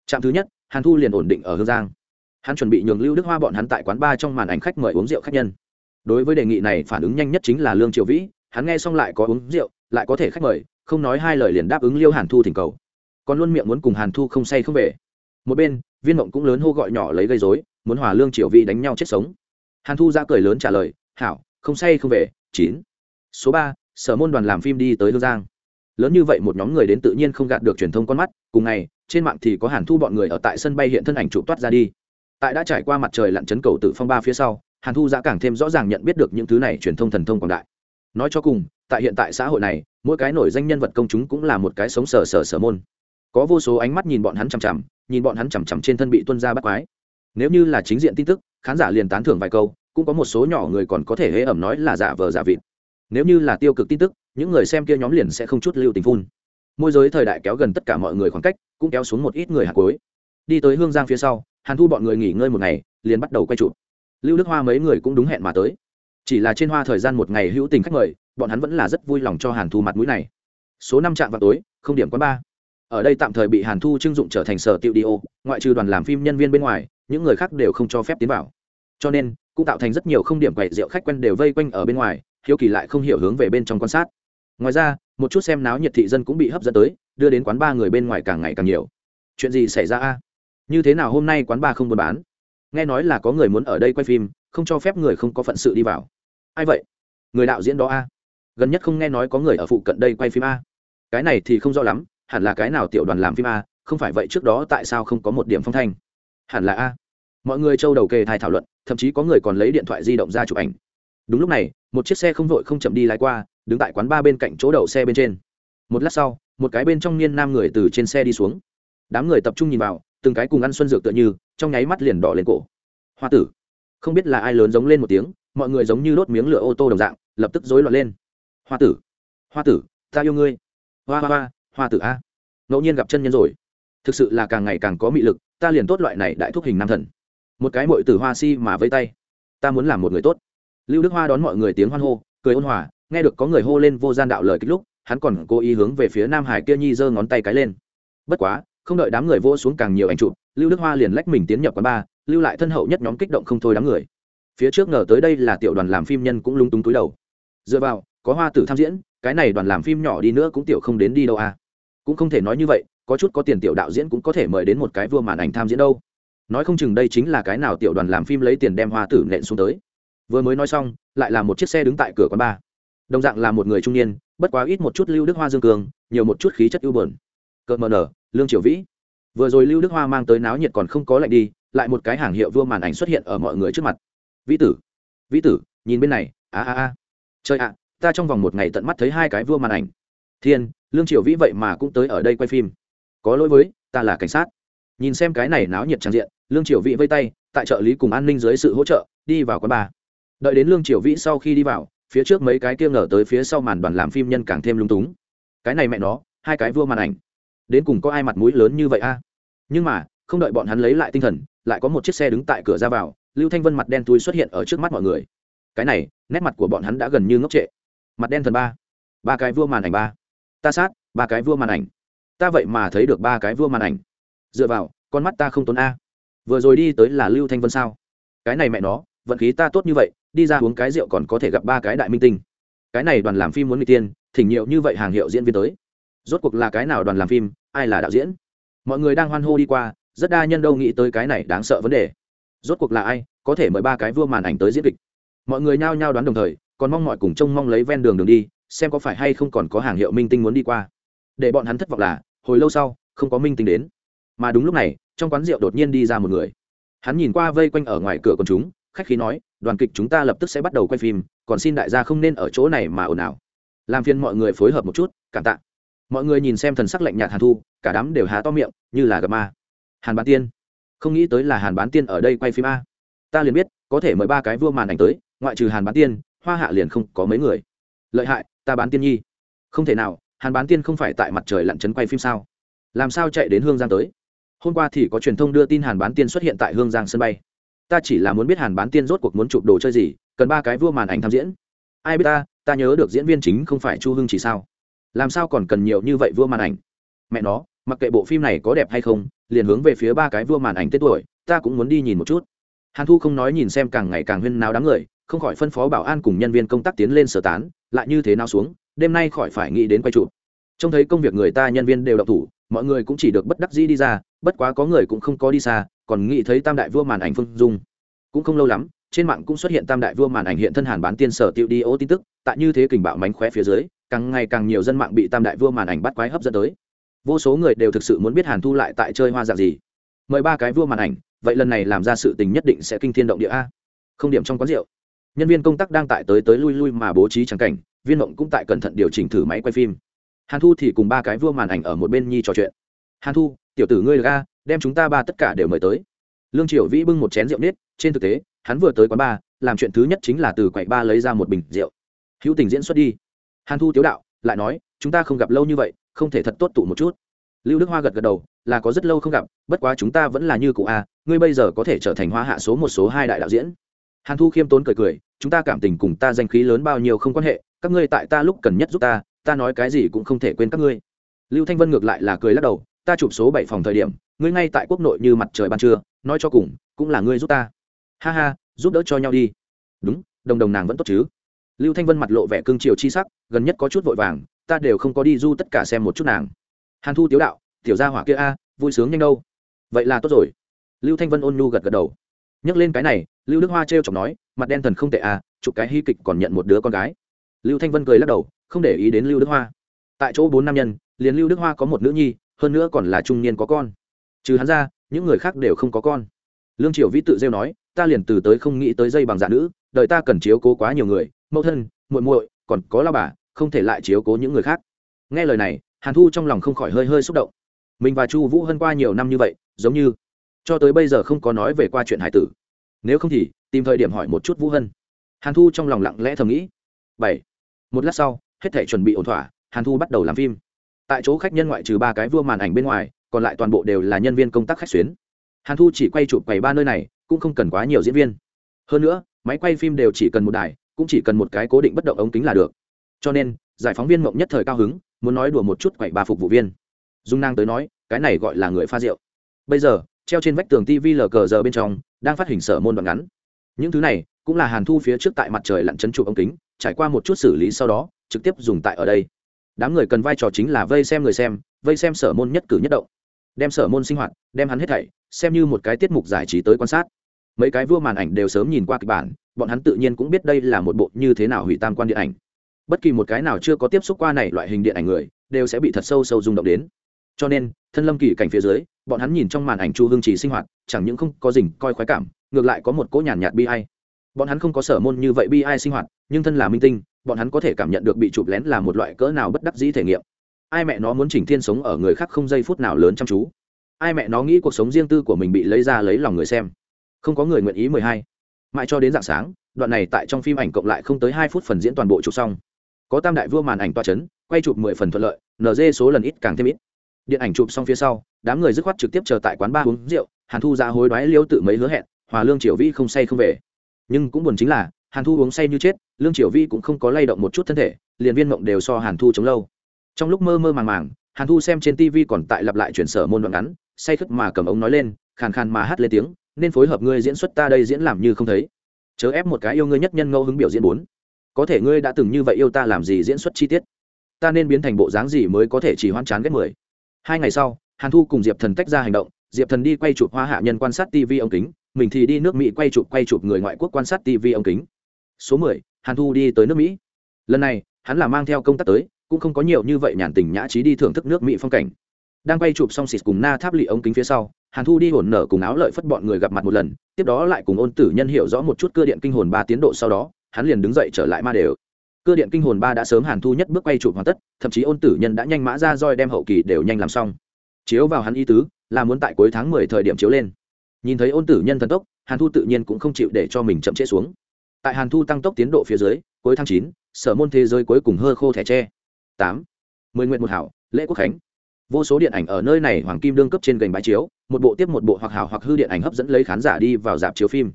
Trạm thứ nhất, hàn thu liền ổn định ở hương giang. Hắn chuẩn bị nhường lưu đức hoa bọn hắn tại quán bar trong màn ảnh khách mời uống rượu khách nhân. Đối với đề nghị này phản ứng nhanh nhất chính là lương triều vĩ, hắn nghe xong lại có uống rượu lại có thể khách mời, không nói hai lời liền đáp ứng liêu hàn thu thỉnh cầu. Còn luôn miệng muốn cùng hàn thu không say không về. Một bên, viên mộng cũng lớn hô gọi nhỏ lấy gây dối muốn hòa lương, triều vi đánh nhau chết sống. Hàn thu ra cười lớn trả lời, hảo, không say không về, chín. Số ba, sở môn đoàn làm phim đi tới hương giang. Lớn như vậy một nhóm người đến tự nhiên không gạt được truyền thông con mắt, cùng ngày, trên mạng thì có hàn thu bọn người ở tại sân bay hiện thân ảnh chụp toát ra đi. Tại đã trải qua mặt trời lặn chấn cầu tự phong ba phía sau, hàn thu giã càng thêm rõ ràng nhận biết được những thứ này truyền thông thần thông quảng đại. Nói cho cùng tại hiện tại xã hội này, mỗi cái nổi danh nhân vật công chúng cũng là một cái sống sờ sờ sờ môn. Có vô số ánh mắt nhìn bọn hắn chằm chằm, nhìn bọn hắn chằm chằm trên thân bị tuân ra bắt quái. Nếu như là chính diện tin tức, khán giả liền tán thưởng vài câu, cũng có một số nhỏ người còn có thể hễ ẩm nói là giả vờ giả vịt. Nếu như là tiêu cực tin tức, những người xem kia nhóm liền sẽ không chút lưu tình phun. Môi giới thời đại kéo gần tất cả mọi người khoảng cách, cũng kéo xuống một ít người hạt cối đi tới hương giang phía sau, hàn thu bọn người nghỉ ngơi một ngày, liền bắt đầu quay chụp. Lưu đức hoa mấy người cũng đúng hẹn mà tới. Chỉ là trên hoa thời gian một ngày hữu tình khách mời bọn hắn vẫn là rất vui lòng cho hàn thu mặt mũi này. Số năm trạm vào tối, không điểm quán ba ở đây tạm thời bị hàn thu trưng dụng trở thành sở tiệu đi ô, ngoại trừ đoàn làm phim nhân viên bên ngoài, những người khác đều không cho phép tiến vào. Cho nên, cũng tạo thành rất nhiều không điểm quậy rượu khách quen đều vây quanh ở bên ngoài, hiếu kỳ lại không hiểu hướng về bên trong quan sát. Ngoài ra, một chút xem náo nhiệt thị dân cũng bị hấp dẫn tới, đưa đến quán ba người bên ngoài càng ngày càng nhiều. Chuyện gì xảy ra a? Như thế nào hôm nay quán ba không buôn bán? Nghe nói là có người muốn ở đây quay phim, không cho phép người không có phận sự đi vào. Ai vậy? Người đạo diễn đó a? Gần nhất không nghe nói có người ở phụ cận đây quay phim a. Cái này thì không rõ lắm, hẳn là cái nào tiểu đoàn làm phim a, không phải vậy trước đó tại sao không có một điểm phong thanh? Hẳn là a. Mọi người châu đầu kề thai thảo luận, thậm chí có người còn lấy điện thoại di động ra chụp ảnh. Đúng lúc này, một chiếc xe không vội không chậm đi lái qua, đứng tại quán ba bên cạnh chỗ đậu xe bên trên. Một lát sau, một cái bên trong niên nam người từ trên xe đi xuống. Đám người tập trung nhìn vào, từng cái cùng ăn xuân dược tựa như, trong nháy mắt liền đỏ lên cổ. Hoa tử. Không biết là ai lớn giống lên một tiếng, mọi người giống như đốt miếng lửa ô tô đồng dạng, lập tức rối loạn lên hoa tử. Hoa tử, ta yêu ngươi. Hoa hoa hoa hoa tử a. Ngẫu nhiên gặp chân nhân rồi. Thực sự là càng ngày càng có mị lực, ta liền tốt loại này đại thúc hình nam thần. Một cái mội tử hoa si mà vây tay. Ta muốn làm một người tốt. Lưu đức hoa đón mọi người tiếng hoan hô, cười ôn hòa, nghe được có người hô lên vô gian đạo lời kích lúc, hắn còn cố ý hướng về phía nam hải kia nhi giơ ngón tay cái lên. Bất quá, không đợi đám người vô xuống càng nhiều ảnh chụp, lưu đức hoa liền lách mình tiến nhập quán ba lưu lại thân hậu nhất nhóm kích động không thôi đám người. Phía trước ngờ tới đây là tiểu đoàn làm phim nhân cũng lung túng túi đầu. Dựa vào có hoa tử tham diễn, cái này đoàn làm phim nhỏ đi nữa cũng tiểu không đến đi đâu à. Cũng không thể nói như vậy, có chút có tiền tiểu đạo diễn cũng có thể mời đến một cái vua màn ảnh tham diễn đâu. Nói không chừng đây chính là cái nào tiểu đoàn làm phim lấy tiền đem hoa tử nện xuống tới. Vừa mới nói xong, lại là một chiếc xe đứng tại cửa quán bar đồng dạng là một người trung niên, bất quá ít một chút lưu đức hoa dương cường, nhiều một chút khí chất ưu bờn. Cợt mờ nở, lương triều vĩ. Vừa rồi lưu đức hoa mang tới náo nhiệt còn không có lạnh đi, lại một cái hàng hiệu vua màn ảnh xuất hiện ở mọi người trước mặt. Vĩ tử vĩ tử, nhìn bên này, a a a. Trời ạ ta trong vòng một ngày tận mắt thấy hai cái vua màn ảnh. Thiên, lương triều vĩ vậy mà cũng tới ở đây quay phim. Có lỗi với, ta là cảnh sát. Nhìn xem cái này náo nhiệt trang diện, lương triều vĩ vây tay, tại trợ lý cùng an ninh dưới sự hỗ trợ, đi vào quán bar. Đợi đến lương triều vĩ sau khi đi vào, phía trước mấy cái kia ngờ tới phía sau màn đoàn làm phim nhân càng thêm lung túng. Cái này mẹ nó, hai cái vua màn ảnh. Đến cùng có ai mặt mũi lớn như vậy a? Nhưng mà, không đợi bọn hắn lấy lại tinh thần, lại có một chiếc xe đứng tại cửa ra vào, lưu thanh vân mặt đen túi xuất hiện ở trước mắt mọi người. Cái này, nét mặt của bọn hắn đã gần như ngốc trệ mặt đen thần ba. Ba cái vua màn ảnh ba. Ta sát, ba cái vua màn ảnh. Ta vậy mà thấy được ba cái vua màn ảnh. Dựa vào, con mắt ta không tốn a. Vừa rồi đi tới là lưu thanh vân sao? Cái này mẹ nó, vận khí ta tốt như vậy, đi ra uống cái rượu còn có thể gặp ba cái đại minh tinh. Cái này đoàn làm phim muốn người tiên, thỉnh nhiều như vậy hàng hiệu diễn viên tới. Rốt cuộc là cái nào đoàn làm phim, ai là đạo diễn? Mọi người đang hoan hô đi qua, rất đa nhân đâu nghĩ tới cái này đáng sợ vấn đề. Rốt cuộc là ai, có thể mời ba cái vua màn ảnh tới diễn kịch? Mọi người nhao nhao đoán đồng thời còn mong mọi cùng trông mong lấy ven đường đường đi, xem có phải hay không còn có hàng hiệu minh tinh muốn đi qua. Để bọn hắn thất vọng là, hồi lâu sau, không có minh tinh đến. Mà đúng lúc này, trong quán rượu đột nhiên đi ra một người. Hắn nhìn qua vây quanh ở ngoài cửa con chúng, khách khí nói, đoàn kịch chúng ta lập tức sẽ bắt đầu quay phim, còn xin đại gia không nên ở chỗ này mà ồn ào. Làm phiền mọi người phối hợp một chút, cảm tạ. Mọi người nhìn xem thần sắc lạnh nhạt hàn thu, cả đám đều há to miệng, như là gặp ma. Hàn bán tiên. Không nghĩ tới là hàn bán tiên ở đây quay phim a. Ta liền biết, có thể mời ba cái vua màn ảnh tới, ngoại trừ hàn bán tiên hoa hạ liền không có mấy người. Lợi hại, ta bán tiên nhi. Không thể nào, hàn bán tiên không phải tại mặt trời lặn trấn quay phim sao? Làm sao chạy đến hương giang tới? Hôm qua thì có truyền thông đưa tin hàn bán tiên xuất hiện tại hương giang sân bay. Ta chỉ là muốn biết hàn bán tiên rốt cuộc muốn chụp đồ chơi gì, cần ba cái vua màn ảnh tham diễn. Ai biết ta ta nhớ được diễn viên chính không phải chu hưng chỉ sao? Làm sao còn cần nhiều như vậy vua màn ảnh? Mẹ nó, mặc kệ bộ phim này có đẹp hay không, liền hướng về phía ba cái vua màn ảnh tết tuổi, ta cũng muốn đi nhìn một chút. Hàn thu không nói nhìn xem càng ngày càng huyên náo đám người không khỏi phân phó bảo an cùng nhân viên công tác tiến lên sơ tán, lại như thế nào xuống, đêm nay khỏi phải nghĩ đến quay trụ. trông thấy công việc người ta nhân viên đều đọc thủ, mọi người cũng chỉ được bất đắc dĩ đi ra, bất quá có người cũng không có đi xa, còn nghĩ thấy tam đại vua màn ảnh phương dung. Cũng không lâu lắm, trên mạng cũng xuất hiện tam đại vua màn ảnh hiện thân hàn bán tiên sở tiêu đi ô tin tức, tại như thế kình bạo mánh khóe phía dưới, càng ngày càng nhiều dân mạng bị tam đại vua màn ảnh bắt quái hấp dẫn tới. Vô số người đều thực sự muốn biết hàn thu lại tại chơi hoa dạng gì. Mời ba cái vua màn ảnh, vậy lần này làm ra sự tình nhất định sẽ kinh thiên động địa a. Không điểm trong quán rượu nhân viên công tác đang tại tới tới lui lui mà bố trí trắng cảnh, viên mộng cũng tại cẩn thận điều chỉnh thử máy quay phim. Hàn thu thì cùng ba cái vua màn ảnh ở một bên nhi trò chuyện. Hàn thu, tiểu tử ngươi ga đem chúng ta ba tất cả đều mời tới. Lương triều vĩ bưng một chén rượu nết, trên thực tế, hắn vừa tới quán ba, làm chuyện thứ nhất chính là từ quầy ba lấy ra một bình rượu. Hữu tình diễn xuất đi. Hàn thu tiếu đạo, lại nói, chúng ta không gặp lâu như vậy, không thể thật tốt tụ một chút. Lưu đức hoa gật gật đầu, là có rất lâu không gặp, bất quá chúng ta vẫn là như cụ a, ngươi bây giờ có thể trở thành hoa hạ số một số hai đại đạo diễn hàn thu khiêm tốn cười cười, chúng ta cảm tình cùng ta danh khí lớn bao nhiêu không quan hệ, các ngươi tại ta lúc cần nhất giúp ta ta nói cái gì cũng không thể quên các ngươi. Lưu thanh vân ngược lại là cười lắc đầu, ta chụp số bảy phòng thời điểm, ngươi ngay tại quốc nội như mặt trời ban trưa, nói cho cùng, cũng là ngươi giúp ta. Ha ha, giúp đỡ cho nhau đi. Đúng, đồng đồng nàng vẫn tốt chứ. Lưu thanh vân mặt lộ vẻ cương triều chi sắc, gần nhất có chút vội vàng, ta đều không có đi du tất cả xem một chút nàng. Hàn thu tiếu đạo, tiểu gia hỏa kia a, vui sướng nhanh đâu. Vậy là tốt rồi. Lưu thanh vân ôn nhu gật gật đầu nhắc lên cái này, lưu đức hoa t r e o chọc nói, mặt đen thần không tệ à chụp cái hy kịch còn nhận một đứa con gái. Lưu thanh vân cười lắc đầu, không để ý đến lưu đức hoa. Tại chỗ bốn nam nhân, liền lưu đức hoa có một nữ nhi, hơn nữa còn là trung niên có con. Trừ hắn ra, những người khác đều không có con. Lương triều vĩ tự rêu nói, ta liền từ tới không nghĩ tới dây bằng dạ nữ đợi ta cần chiếu cố quá nhiều người, mẫu thân, muội muội, còn có lao bà, không thể lại chiếu cố những người khác. Nghe lời này, hàn thu trong lòng không khỏi hơi hơi xúc động. Mình và chu vũ hơn qua nhiều năm như vậy, giống như cho tới bây giờ không có nói về qua chuyện hải tử. Nếu không thì, tìm thời điểm hỏi một chút vũ hân. Hàn thu trong lòng lặng lẽ thầm nghĩ. Bảy. Một lát sau, hết thể chuẩn bị ổn thỏa, hàn thu bắt đầu làm phim. Tại chỗ khách nhân ngoại trừ ba cái vua màn ảnh bên ngoài, còn lại toàn bộ đều là nhân viên công tác khách xuyến. Hàn thu chỉ quay chụp quầy ba nơi này, cũng không cần quá nhiều diễn viên. Hơn nữa, máy quay phim đều chỉ cần một đài, cũng chỉ cần một cái cố định bất động ống kính là được. Cho nên, giải phóng viên mộng nhất thời cao hứng, muốn nói đùa một chút quậy ba phục vụ viên. Dung nang tới nói, cái này gọi là người pha rượu. Bây giờ treo trên vách tường tv lờ cờ giờ bên trong, đang phát hình sở môn đoạn ngắn. Những thứ này cũng là hàn thu phía trước tại mặt trời lặn chân trụ ống kính, trải qua một chút xử lý sau đó, trực tiếp dùng tại ở đây. Đám người cần vai trò chính là vây xem người xem, vây xem sở môn nhất cử nhất động. Đem sở môn sinh hoạt, đem hắn hết thảy, xem như một cái tiết mục giải trí tới quan sát. Mấy cái vua màn ảnh đều sớm nhìn qua kịch bản, bọn hắn tự nhiên cũng biết đây là một bộ như thế nào hủy tam quan điện ảnh. Bất kỳ một cái nào chưa có tiếp xúc qua này loại hình điện ảnh người, đều sẽ bị thật sâu sâu rung động đến. Cho nên thân lâm kỳ cảnh phía dưới, bọn hắn nhìn trong màn ảnh chu hương trì sinh hoạt, chẳng những không có dình coi khoái cảm, ngược lại có một cỗ nhàn nhạt bi ai. Bọn hắn không có sở môn như vậy bi ai sinh hoạt, nhưng thân là minh tinh, bọn hắn có thể cảm nhận được bị chụp lén là một loại cỡ nào bất đắc dĩ thể nghiệm. Ai mẹ nó muốn chỉnh thiên sống ở người khác không giây phút nào lớn chăm chú. Ai mẹ nó nghĩ cuộc sống riêng tư của mình bị lấy ra lấy lòng người xem. Không có người nguyện ý mười hai. Mãi cho đến dạng sáng, đoạn này tại trong phim ảnh cộng lại không tới hai phút phần diễn toàn bộ chụp xong. Có tam đại vua màn ảnh toa chấn, quay chụp mười phần thuận lợi nd số lần ít càng thêm ít điện ảnh chụp xong phía sau, đám người dứt khoát trực tiếp chờ tại quán ba uống rượu, hàn thu ra hối đoái liêu tự mấy hứa hẹn, hòa lương triều vi không say không về. Nhưng cũng buồn chính là, hàn thu uống say như chết, lương triều vi cũng không có lay động một chút thân thể, liền viên mộng đều so hàn thu chống lâu. Trong lúc mơ mơ màng màng, hàn thu xem trên tv còn tại lặp lại chuyển sở môn đoạn ngắn, say khất mà cầm ống nói lên, khàn khàn mà hát lên tiếng, nên phối hợp ngươi diễn xuất ta đây diễn làm như không thấy. Chớ ép một cái yêu ngươi nhất nhân ngẫu hứng biểu diễn bốn. Có thể ngươi đã từng như vậy yêu ta làm gì diễn xuất chi tiết? Ta nên biến thành bộ dáng gì mới có thể chỉ hoan chán ghét mười? Hai ngày sau, hàn thu cùng diệp thần tách ra hành động, diệp thần đi quay chụp hoa hạ nhân quan sát tv ống kính, mình thì đi nước mỹ quay chụp quay chụp người ngoại quốc quan sát tv ống kính. Số mười, hàn thu đi tới nước mỹ. Lần này, hắn là mang theo công tác tới, cũng không có nhiều như vậy nhàn tình nhã trí đi thưởng thức nước mỹ phong cảnh. Đang quay chụp xong xịt cùng na tháp lị ống kính phía sau, hàn thu đi hồn nở cùng áo lợi phất bọn người gặp mặt một lần, tiếp đó lại cùng ôn tử nhân hiểu rõ một chút cơ điện kinh hồn ba tiến độ sau đó, hắn liền đứng dậy trở lại ma đều cơ điện kinh hồn ba đã sớm hàn thu nhất bước quay chụp hoàn tất, thậm chí ôn tử nhân đã nhanh mã ra roi đem hậu kỳ đều nhanh làm xong. Chiếu vào hắn y tứ, là muốn tại cuối tháng mười thời điểm chiếu lên. Nhìn thấy ôn tử nhân thần tốc, hàn thu tự nhiên cũng không chịu để cho mình chậm trễ xuống. Tại hàn thu tăng tốc tiến độ phía dưới, cuối tháng chín, sở môn thế giới cuối cùng hơ khô thẻ tre. Tám, mười nguyện một hảo, lễ quốc khánh. Vô số điện ảnh ở nơi này hoàng kim đương cấp trên gành bãi chiếu, một bộ tiếp một bộ hoặc hảo hoặc hư điện ảnh hấp dẫn lấy khán giả đi vào dạp chiếu phim.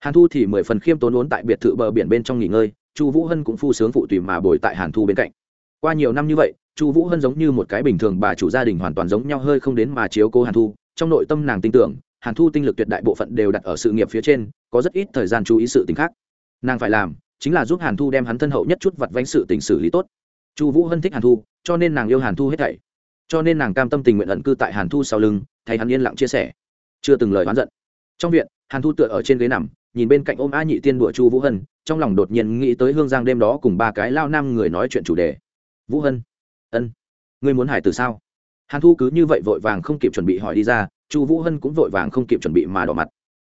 Hàn thu thì mười phần khiêm tốn ốn tại biệt thự bờ biển bên trong nghỉ ngơi chu vũ hân cũng phu sướng phụ tùy mà bồi tại hàn thu bên cạnh. Qua nhiều năm như vậy, chu vũ hân giống như một cái bình thường bà chủ gia đình hoàn toàn giống nhau hơi không đến mà chiếu cố hàn thu. Trong nội tâm nàng tin tưởng, hàn thu tinh lực tuyệt đại bộ phận đều đặt ở sự nghiệp phía trên, có rất ít thời gian chú ý sự t ì n h khác. Nàng phải làm chính là giúp hàn thu đem hắn thân hậu nhất chút vặt vánh sự tình xử lý tốt. Chu vũ hân thích hàn thu, cho nên nàng yêu hàn thu hết thảy. Cho nên nàng cam tâm tình nguyện ẩn cư tại hàn thu sau lưng, thay hắn yên lặng chia sẻ. Chưa từng lời oán giận. Trong viện hàn thu tựa ở trên ghế nằm, nhìn bên cạnh ôm a nhị tiên đụa chu vũ hân, trong lòng đột nhiên nghĩ tới hương giang đêm đó cùng ba cái lao nam người nói chuyện chủ đề. Vũ hân, ân, ngươi muốn hải từ sao? Hàn thu cứ như vậy vội vàng không kịp chuẩn bị hỏi đi ra, chu vũ hân cũng vội vàng không kịp chuẩn bị mà đỏ mặt.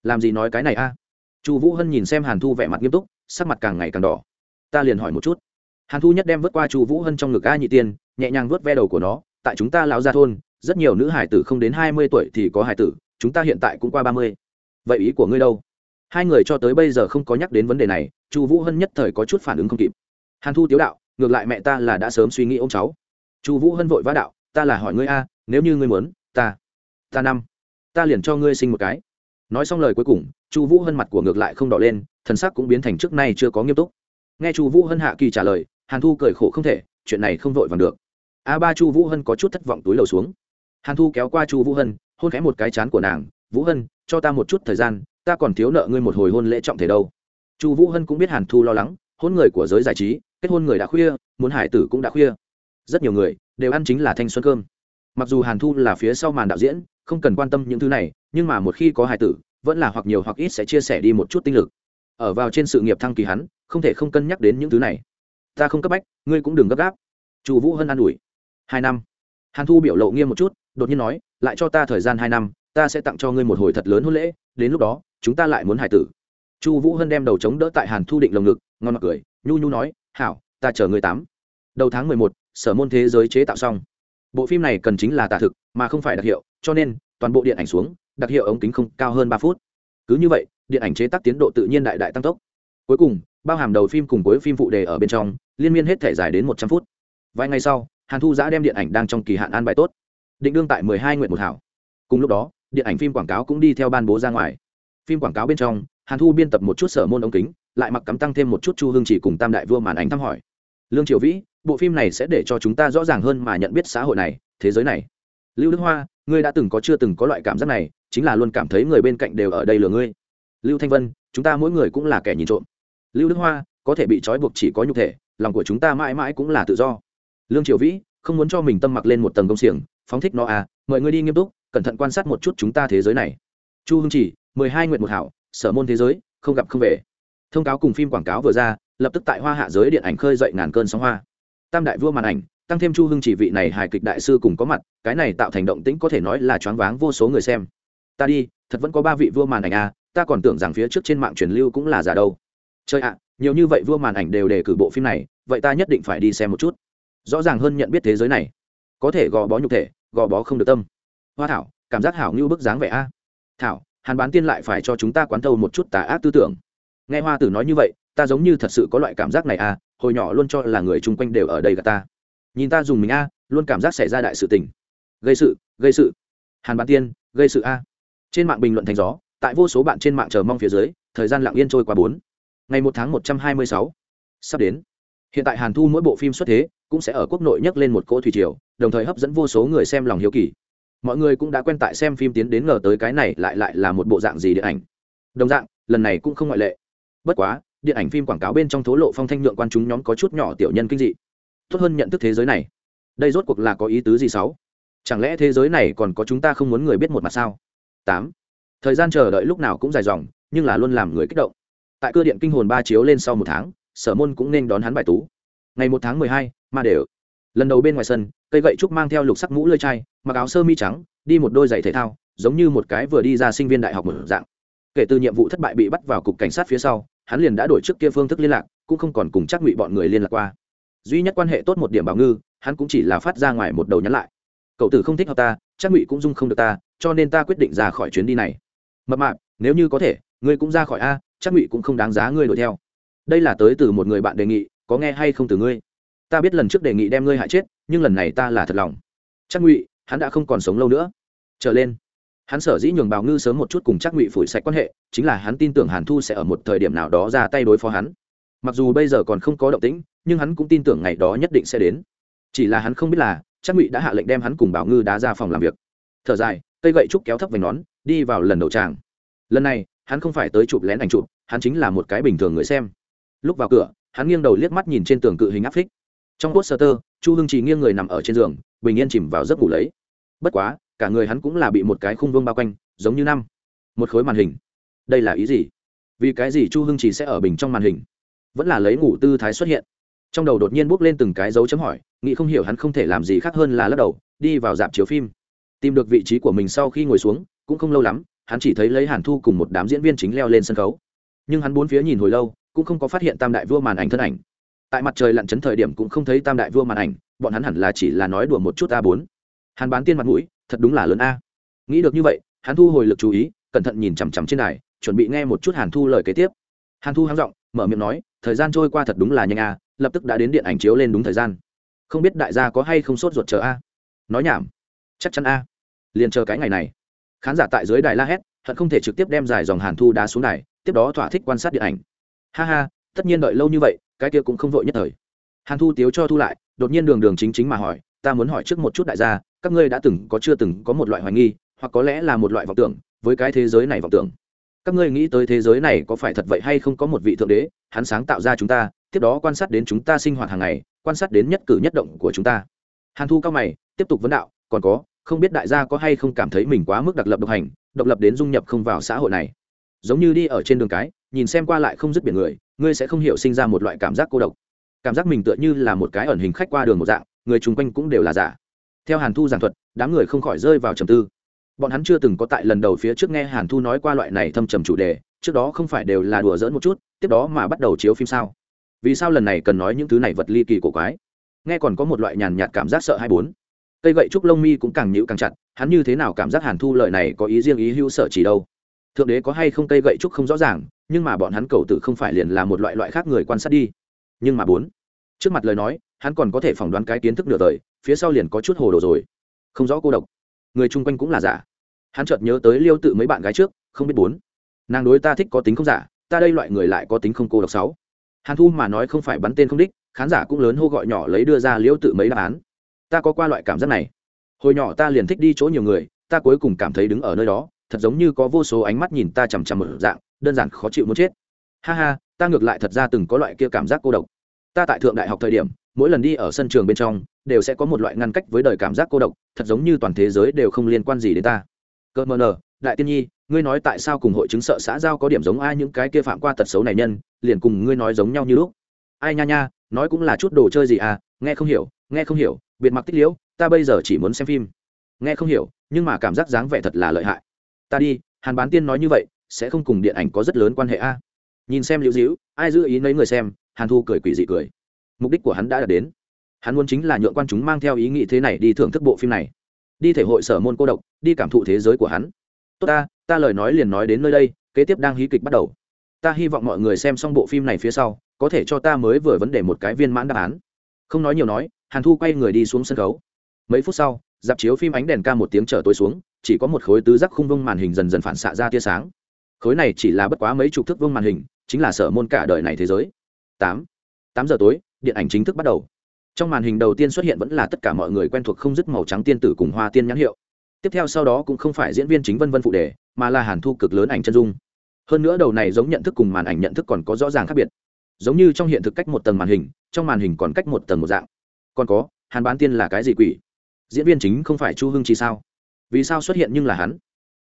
Làm gì nói cái này a? Chu vũ hân nhìn xem hàn thu vẻ mặt nghiêm túc, sắc mặt càng ngày càng đỏ. Ta liền hỏi một chút. Hàn thu nhất đem vớt qua chu vũ hân trong ngực a nhị tiên, nhẹ nhàng vớt ve đầu của nó, tại chúng ta lão gia thôn, rất nhiều nữ hải tử không đến hai mươi tuổi thì có hải tử, chúng ta hiện tại cũng qua ba mươi vậy ý của ngươi đâu? Hai người cho tới bây giờ không có nhắc đến vấn đề này, chu vũ hân nhất thời có chút phản ứng không kịp. Hàn thu tiếu đạo, ngược lại mẹ ta là đã sớm suy nghĩ ô m cháu. Chu vũ hân vội vã đạo, ta là hỏi ngươi a, nếu như ngươi muốn, ta ta năm, ta liền cho ngươi sinh một cái. Nói xong lời cuối cùng, chu vũ hân mặt của ngược lại không đỏ lên, thần sắc cũng biến thành trước nay chưa có nghiêm túc. Nghe chu vũ hân hạ kỳ trả lời, hàn thu cười khổ không thể, chuyện này không vội vàng được. A ba chu vũ hân có chút thất vọng túi lầu xuống. Hàn thu kéo qua chu vũ hân, hôn khẽ một cái chán của nàng vũ hân, cho ta một chút thời gian, ta còn thiếu nợ ngươi một hồi hôn lễ trọng thể đâu. Chu vũ hân cũng biết hàn thu lo lắng, hôn người của giới giải trí, kết hôn người đã khuya, muốn hải tử cũng đã khuya. Rất nhiều người đều ăn chính là thanh xuân cơm. Mặc dù hàn thu là phía sau màn đạo diễn, không cần quan tâm những thứ này, nhưng mà một khi có hải tử, vẫn là hoặc nhiều hoặc ít sẽ chia sẻ đi một chút tinh lực. Ở vào trên sự nghiệp thăng kỳ hắn, không thể không cân nhắc đến những thứ này. Ta không cấp bách, ngươi cũng đừng gấp gáp. Chu vũ hân an ủi. Hai năm. Hàn thu biểu lộ nghiêm một chút, đột nhiên nói, lại cho ta thời gian hai năm ta sẽ tặng cho ngươi một hồi thật lớn hôn lễ, đến lúc đó, chúng ta lại muốn hải tử. Chu vũ hân đem đầu chống đỡ tại hàn thu định lồng ngực, ngon mặt cười, nhu nhu nói, hảo, ta chờ ngươi tám. Đầu tháng mười một, sở môn thế giới chế tạo xong. Bộ phim này cần chính là tả thực, mà không phải đặc hiệu, cho nên, toàn bộ điện ảnh xuống, đặc hiệu ống kính không cao hơn ba phút. Cứ như vậy, điện ảnh chế tác tiến độ tự nhiên đại đại tăng tốc. Cuối cùng, bao hàm đầu phim cùng cuối phim phụ đề ở bên trong, liên miên hết thể dài đến một trăm phút. Vài ngày sau, hàn thu giã đem điện ảnh đang trong kỳ hạn an bài tốt. Định đương tại mười hai nguyện một hảo. Cùng lúc đó điện ảnh phim quảng cáo cũng đi theo ban bố ra ngoài. Phim quảng cáo bên trong, hàn thu biên tập một chút sở môn ống kính, lại mặc cắm tăng thêm một chút chu hương chỉ cùng tam đại vua màn ảnh thăm hỏi. Lương triều vĩ, bộ phim này sẽ để cho chúng ta rõ ràng hơn mà nhận biết xã hội này, thế giới này. Lưu đức hoa, ngươi đã từng có chưa từng có loại cảm giác này, chính là luôn cảm thấy người bên cạnh đều ở đây lừa ngươi. Lưu thanh vân, chúng ta mỗi người cũng là kẻ nhìn trộm. Lưu đức hoa, có thể bị trói buộc chỉ có nhục thể, lòng của chúng ta mãi mãi cũng là tự do. Lương triều vĩ, không muốn cho mình tâm mặc lên một tầng công xiềng, phóng thích nó à mời ngươi đi nghiêm túc cẩn thận quan sát một chút chúng ta thế giới này. Chu hưng chỉ, mười hai nguyện một hảo, sở môn thế giới, không gặp không về. Thông cáo cùng phim quảng cáo vừa ra, lập tức tại hoa hạ giới điện ảnh khơi dậy ngàn cơn sóng hoa. Tam đại vua màn ảnh, tăng thêm chu hưng chỉ vị này hài kịch đại sư cùng có mặt, cái này tạo thành động tĩnh có thể nói là choáng váng vô số người xem. Ta đi, thật vẫn có ba vị vua màn ảnh à ta còn tưởng rằng phía trước trên mạng truyền lưu cũng là giả đâu. Chơi ạ, nhiều như vậy vua màn ảnh đều đề cử bộ phim này, vậy ta nhất định phải đi xem một chút. Rõ ràng hơn nhận biết thế giới này. Có thể gò bó nhục thể, gò bó không được tâm hoa thảo, cảm giác hảo như bức dáng vẻ a. Thảo, hàn bán tiên lại phải cho chúng ta quán thâu một chút tà ác tư tưởng. Nghe hoa tử nói như vậy, ta giống như thật sự có loại cảm giác này a, hồi nhỏ luôn cho là người chung quanh đều ở đây gặp ta. Nhìn ta dùng mình a, luôn cảm giác xảy ra đại sự tình. Gây sự gây sự. Hàn bán tiên, gây sự a. Trên mạng bình luận thành gió, tại vô số bạn trên mạng chờ mong phía dưới, thời gian lặng yên trôi qua bốn. Ngày một tháng một trăm hai mươi sáu, sắp đến. Hiện tại hàn thu mỗi bộ phim xuất thế, cũng sẽ ở quốc nội nhắc lên một cỗ thủy triều, đồng thời hấp dẫn vô số người xem lòng hiếu kỳ mọi người cũng đã quen tại xem phim tiến đến ngờ tới cái này lại lại là một bộ dạng gì điện ảnh. Đồng dạng, lần này cũng không ngoại lệ. Bất quá, điện ảnh phim quảng cáo bên trong thố lộ phong thanh nhượng quan chúng nhóm có chút nhỏ tiểu nhân kinh dị. Tốt hơn nhận thức thế giới này. Đây rốt cuộc là có ý tứ gì sáu? Chẳng lẽ thế giới này còn có chúng ta không muốn người biết một mặt sao? Tám. Thời gian chờ đợi lúc nào cũng dài dòng, nhưng là luôn làm người kích động. Tại cơ điện kinh hồn ba chiếu lên sau một tháng, sở môn cũng nên đón hắn bài tú. Ngày một tháng mười hai, ma đều lần đầu bên ngoài sân, cây gậy trúc mang theo lục sắc mũ lơi chai, mặc áo sơ mi trắng, đi một đôi giày thể thao, giống như một cái vừa đi ra sinh viên đại học một dạng. Kể từ nhiệm vụ thất bại bị bắt vào cục cảnh sát phía sau, hắn liền đã đổi trước kia phương thức liên lạc, cũng không còn cùng chắc ngụy bọn người liên lạc qua. Duy nhất quan hệ tốt một điểm bảo ngư, hắn cũng chỉ là phát ra ngoài một đầu nhắn lại. Cậu tử không thích hợp ta, chắc ngụy cũng dung không được ta, cho nên ta quyết định ra khỏi chuyến đi này. Mập mạp, nếu như có thể, ngươi cũng ra khỏi a, chắc ngụy cũng không đáng giá ngươi đuổi theo. Đây là tới từ một người bạn đề nghị, có nghe hay không từ ngươi? Ta biết lần trước đề nghị đem ngươi hại chết, nhưng lần này ta là thật lòng. Chắc ngụy, hắn đã không còn sống lâu nữa. Trở lên. Hắn sở dĩ nhường bào ngư sớm một chút cùng chắc ngụy phủi sạch quan hệ, chính là hắn tin tưởng hàn thu sẽ ở một thời điểm nào đó ra tay đối phó hắn. Mặc dù bây giờ còn không có động tĩnh, nhưng hắn cũng tin tưởng ngày đó nhất định sẽ đến. Chỉ là hắn không biết là, chắc ngụy đã hạ lệnh đem hắn cùng bảo ngư đá ra phòng làm việc. Thở dài, cây gậy trúc kéo thấp vành nón, đi vào lần đầu tràng. Lần này, hắn không phải tới chụp lén ảnh chụp, hắn chính là một cái bình thường người xem. Lúc vào cửa, hắn nghiêng đầu liếc mắt nhìn trên tường cự hình áp phích trong poster, chu hưng chỉ nghiêng người nằm ở trên giường, bình yên chìm vào giấc ngủ lấy. Bất quá, cả người hắn cũng là bị một cái khung vương bao quanh, giống như năm. Một khối màn hình. Đây là ý gì? Vì cái gì chu hưng chỉ sẽ ở bình trong màn hình? Vẫn là lấy ngủ tư thái xuất hiện. Trong đầu đột nhiên bước lên từng cái dấu chấm hỏi, nghĩ không hiểu hắn không thể làm gì khác hơn là lắc đầu, đi vào dạp chiếu phim. Tìm được vị trí của mình sau khi ngồi xuống, cũng không lâu lắm, hắn chỉ thấy lấy hàn thu cùng một đám diễn viên chính leo lên sân khấu. Nhưng hắn bốn phía nhìn hồi lâu, cũng không có phát hiện tam đại vua màn ảnh thân ảnh tại mặt trời lặn chấn thời điểm cũng không thấy tam đại vua màn ảnh, bọn hắn hẳn là chỉ là nói đùa một chút a bốn. Hàn bán tiên mặt mũi, thật đúng là lớn a. Nghĩ được như vậy, hắn thu hồi lực chú ý, cẩn thận nhìn chằm chằm trên đài, chuẩn bị nghe một chút hàn thu lời kế tiếp. Hàn thu háng giọng, mở miệng nói, thời gian trôi qua thật đúng là nhanh a, lập tức đã đến điện ảnh chiếu lên đúng thời gian. Không biết đại gia có hay không sốt ruột chờ a? Nói nhảm. Chắc chắn a. Liền chờ cái ngày này. Khán giả tại dưới đài la hét, hận không thể trực tiếp đem dài dòng hàn thu đá xuống đài, tiếp đó thỏa thích quan sát điện ảnh. Ha ha tất nhiên đợi lâu như vậy, cái kia cũng không vội nhất thời. Hàn thu tiếu cho thu lại, đột nhiên đường đường chính chính mà hỏi, ta muốn hỏi trước một chút đại gia, các ngươi đã từng có chưa từng có một loại hoài nghi, hoặc có lẽ là một loại vọng tưởng, với cái thế giới này vọng tưởng? Các ngươi nghĩ tới thế giới này có phải thật vậy hay không có một vị thượng đế, hắn sáng tạo ra chúng ta, tiếp đó quan sát đến chúng ta sinh hoạt hàng ngày, quan sát đến nhất cử nhất động của chúng ta. Hàn thu cao mày, tiếp tục vấn đạo, còn có, không biết đại gia có hay không cảm thấy mình quá mức đặc lập độc hành, độc lập đến dung nhập không vào xã hội này? Giống như đi ở trên đường cái, nhìn xem qua lại không dứt biển người ngươi sẽ không hiểu sinh ra một loại cảm giác cô độc. Cảm giác mình tựa như là một cái ẩn hình khách qua đường một dạng, người chung quanh cũng đều là giả. Theo hàn thu giảng thuật, đám người không khỏi rơi vào trầm tư. Bọn hắn chưa từng có tại lần đầu phía trước nghe hàn thu nói qua loại này thâm trầm chủ đề, trước đó không phải đều là đùa dỡn một chút, tiếp đó mà bắt đầu chiếu phim sao? Vì sao lần này cần nói những thứ này vật ly kỳ cổ quái? Nghe còn có một loại nhàn nhạt cảm giác sợ hai bốn. Cây gậy trúc lông mi cũng càng nhịu càng chặt, hắn như thế nào cảm giác hàn thu lợi này có ý riêng ý hữu sợ chỉ đâu? Thượng đế có hay không cây gậy trúc không rõ ràng, nhưng mà bọn hắn cầu tử không phải liền là một loại loại khác người quan sát đi. Nhưng mà bốn, trước mặt lời nói, hắn còn có thể phỏng đoán cái kiến thức nửa đời, phía sau liền có chút hồ đồ rồi. Không rõ cô độc. Người chung quanh cũng là giả. Hắn chợt nhớ tới liêu tự mấy bạn gái trước, không biết bốn. Nàng đối ta thích có tính không giả, ta đây loại người lại có tính không cô độc sáu. Hàn thu mà nói không phải bắn tên không đích, khán giả cũng lớn hô gọi nhỏ lấy đưa ra liêu tự mấy đáp án. Ta có qua loại cảm giác này. Hồi nhỏ ta liền thích đi chỗ nhiều người, ta cuối cùng cảm thấy đứng ở nơi đó thật giống như có vô số ánh mắt nhìn ta chằm chằm một dạng, đơn giản khó chịu muốn chết. Ha ha, ta ngược lại thật ra từng có loại kia cảm giác cô độc. Ta tại thượng đại học thời điểm, mỗi lần đi ở sân trường bên trong, đều sẽ có một loại ngăn cách với đời cảm giác cô độc, thật giống như toàn thế giới đều không liên quan gì đến ta. Cơ mờ nờ, đại tiên nhi, ngươi nói tại sao cùng hội chứng sợ xã giao có điểm giống ai những cái kia phạm qua tật xấu này nhân, liền cùng ngươi nói giống nhau như lúc. Ai nha nha, nói cũng là chút đồ chơi gì à nghe không hiểu, nghe không hiểu, biệt mặc tích liễu, ta bây giờ chỉ muốn xem phim. Nghe không hiểu, nhưng mà cảm giác dáng vẻ thật là lợi hại ta đi, hàn bán tiên nói như vậy, sẽ không cùng điện ảnh có rất lớn quan hệ a. Nhìn xem liễu dĩu ai giữ ý lấy người xem, hàn thu cười quỷ dị cười. Mục đích của hắn đã đạt đến. Hắn muốn chính là nhượng quan chúng mang theo ý nghĩ thế này đi thưởng thức bộ phim này. Đi thể hội sở môn cô độc, đi cảm thụ thế giới của hắn. Tốt ta ta lời nói liền nói đến nơi đây, kế tiếp đang hí kịch bắt đầu. Ta hy vọng mọi người xem xong bộ phim này phía sau, có thể cho ta mới vừa vấn đề một cái viên mãn đáp án. Không nói nhiều nói, hàn thu quay người đi xuống sân khấu. Mấy phút sau, dạp chiếu phim ánh đèn ca một tiếng trở tối xuống chỉ có một khối tứ giác khung vông màn hình dần dần phản xạ ra tia sáng. Khối này chỉ là bất quá mấy chục thước vông màn hình, chính là sở môn cả đời này thế giới. Tám. Tám giờ tối, điện ảnh chính thức bắt đầu. Trong màn hình đầu tiên xuất hiện vẫn là tất cả mọi người quen thuộc không dứt màu trắng tiên tử cùng hoa tiên nhãn hiệu. Tiếp theo sau đó cũng không phải diễn viên chính vân vân phụ đề, mà là hàn thu cực lớn ảnh chân dung. Hơn nữa đầu này giống nhận thức cùng màn ảnh nhận thức còn có rõ ràng khác biệt. Giống như trong hiện thực cách một tầng màn hình, trong màn hình còn cách một tầng một dạng. Còn có, hàn bán tiên là cái gì quỷ? Diễn viên chính không phải chu hưng chi sao? Vì sao xuất hiện nhưng là hắn?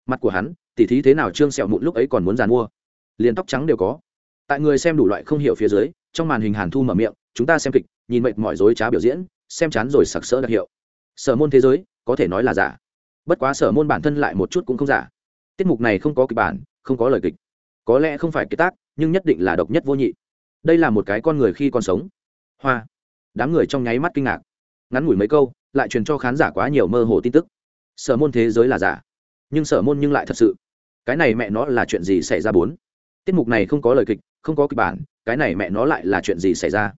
Mặt của hắn, tỉ thí thế nào trương sẹo mụn lúc ấy còn muốn giàn mua? Liền tóc trắng đều có. Tại người xem đủ loại không hiểu phía dưới, trong màn hình hàn thu mở miệng, chúng ta xem kịch, nhìn mệt mỏi dối trá biểu diễn, xem chán rồi sặc sỡ đặc hiệu. Sở môn thế giới, có thể nói là giả. Bất quá sở môn bản thân lại một chút cũng không giả. Tiết mục này không có kịch bản, không có lời kịch. Có lẽ không phải kiệt tác, nhưng nhất định là độc nhất vô nhị. Đây là một cái con người khi còn sống. Hoa. Đám người trong nháy mắt kinh ngạc. Ngắn ngủi mấy câu, lại truyền cho khán giả quá nhiều mơ hồ tin tức sở môn thế giới là giả. Nhưng sở môn nhưng lại thật sự. Cái này mẹ nó là chuyện gì xảy ra bốn? Tiết mục này không có lời kịch, không có kịch bản, cái này mẹ nó lại là chuyện gì xảy ra?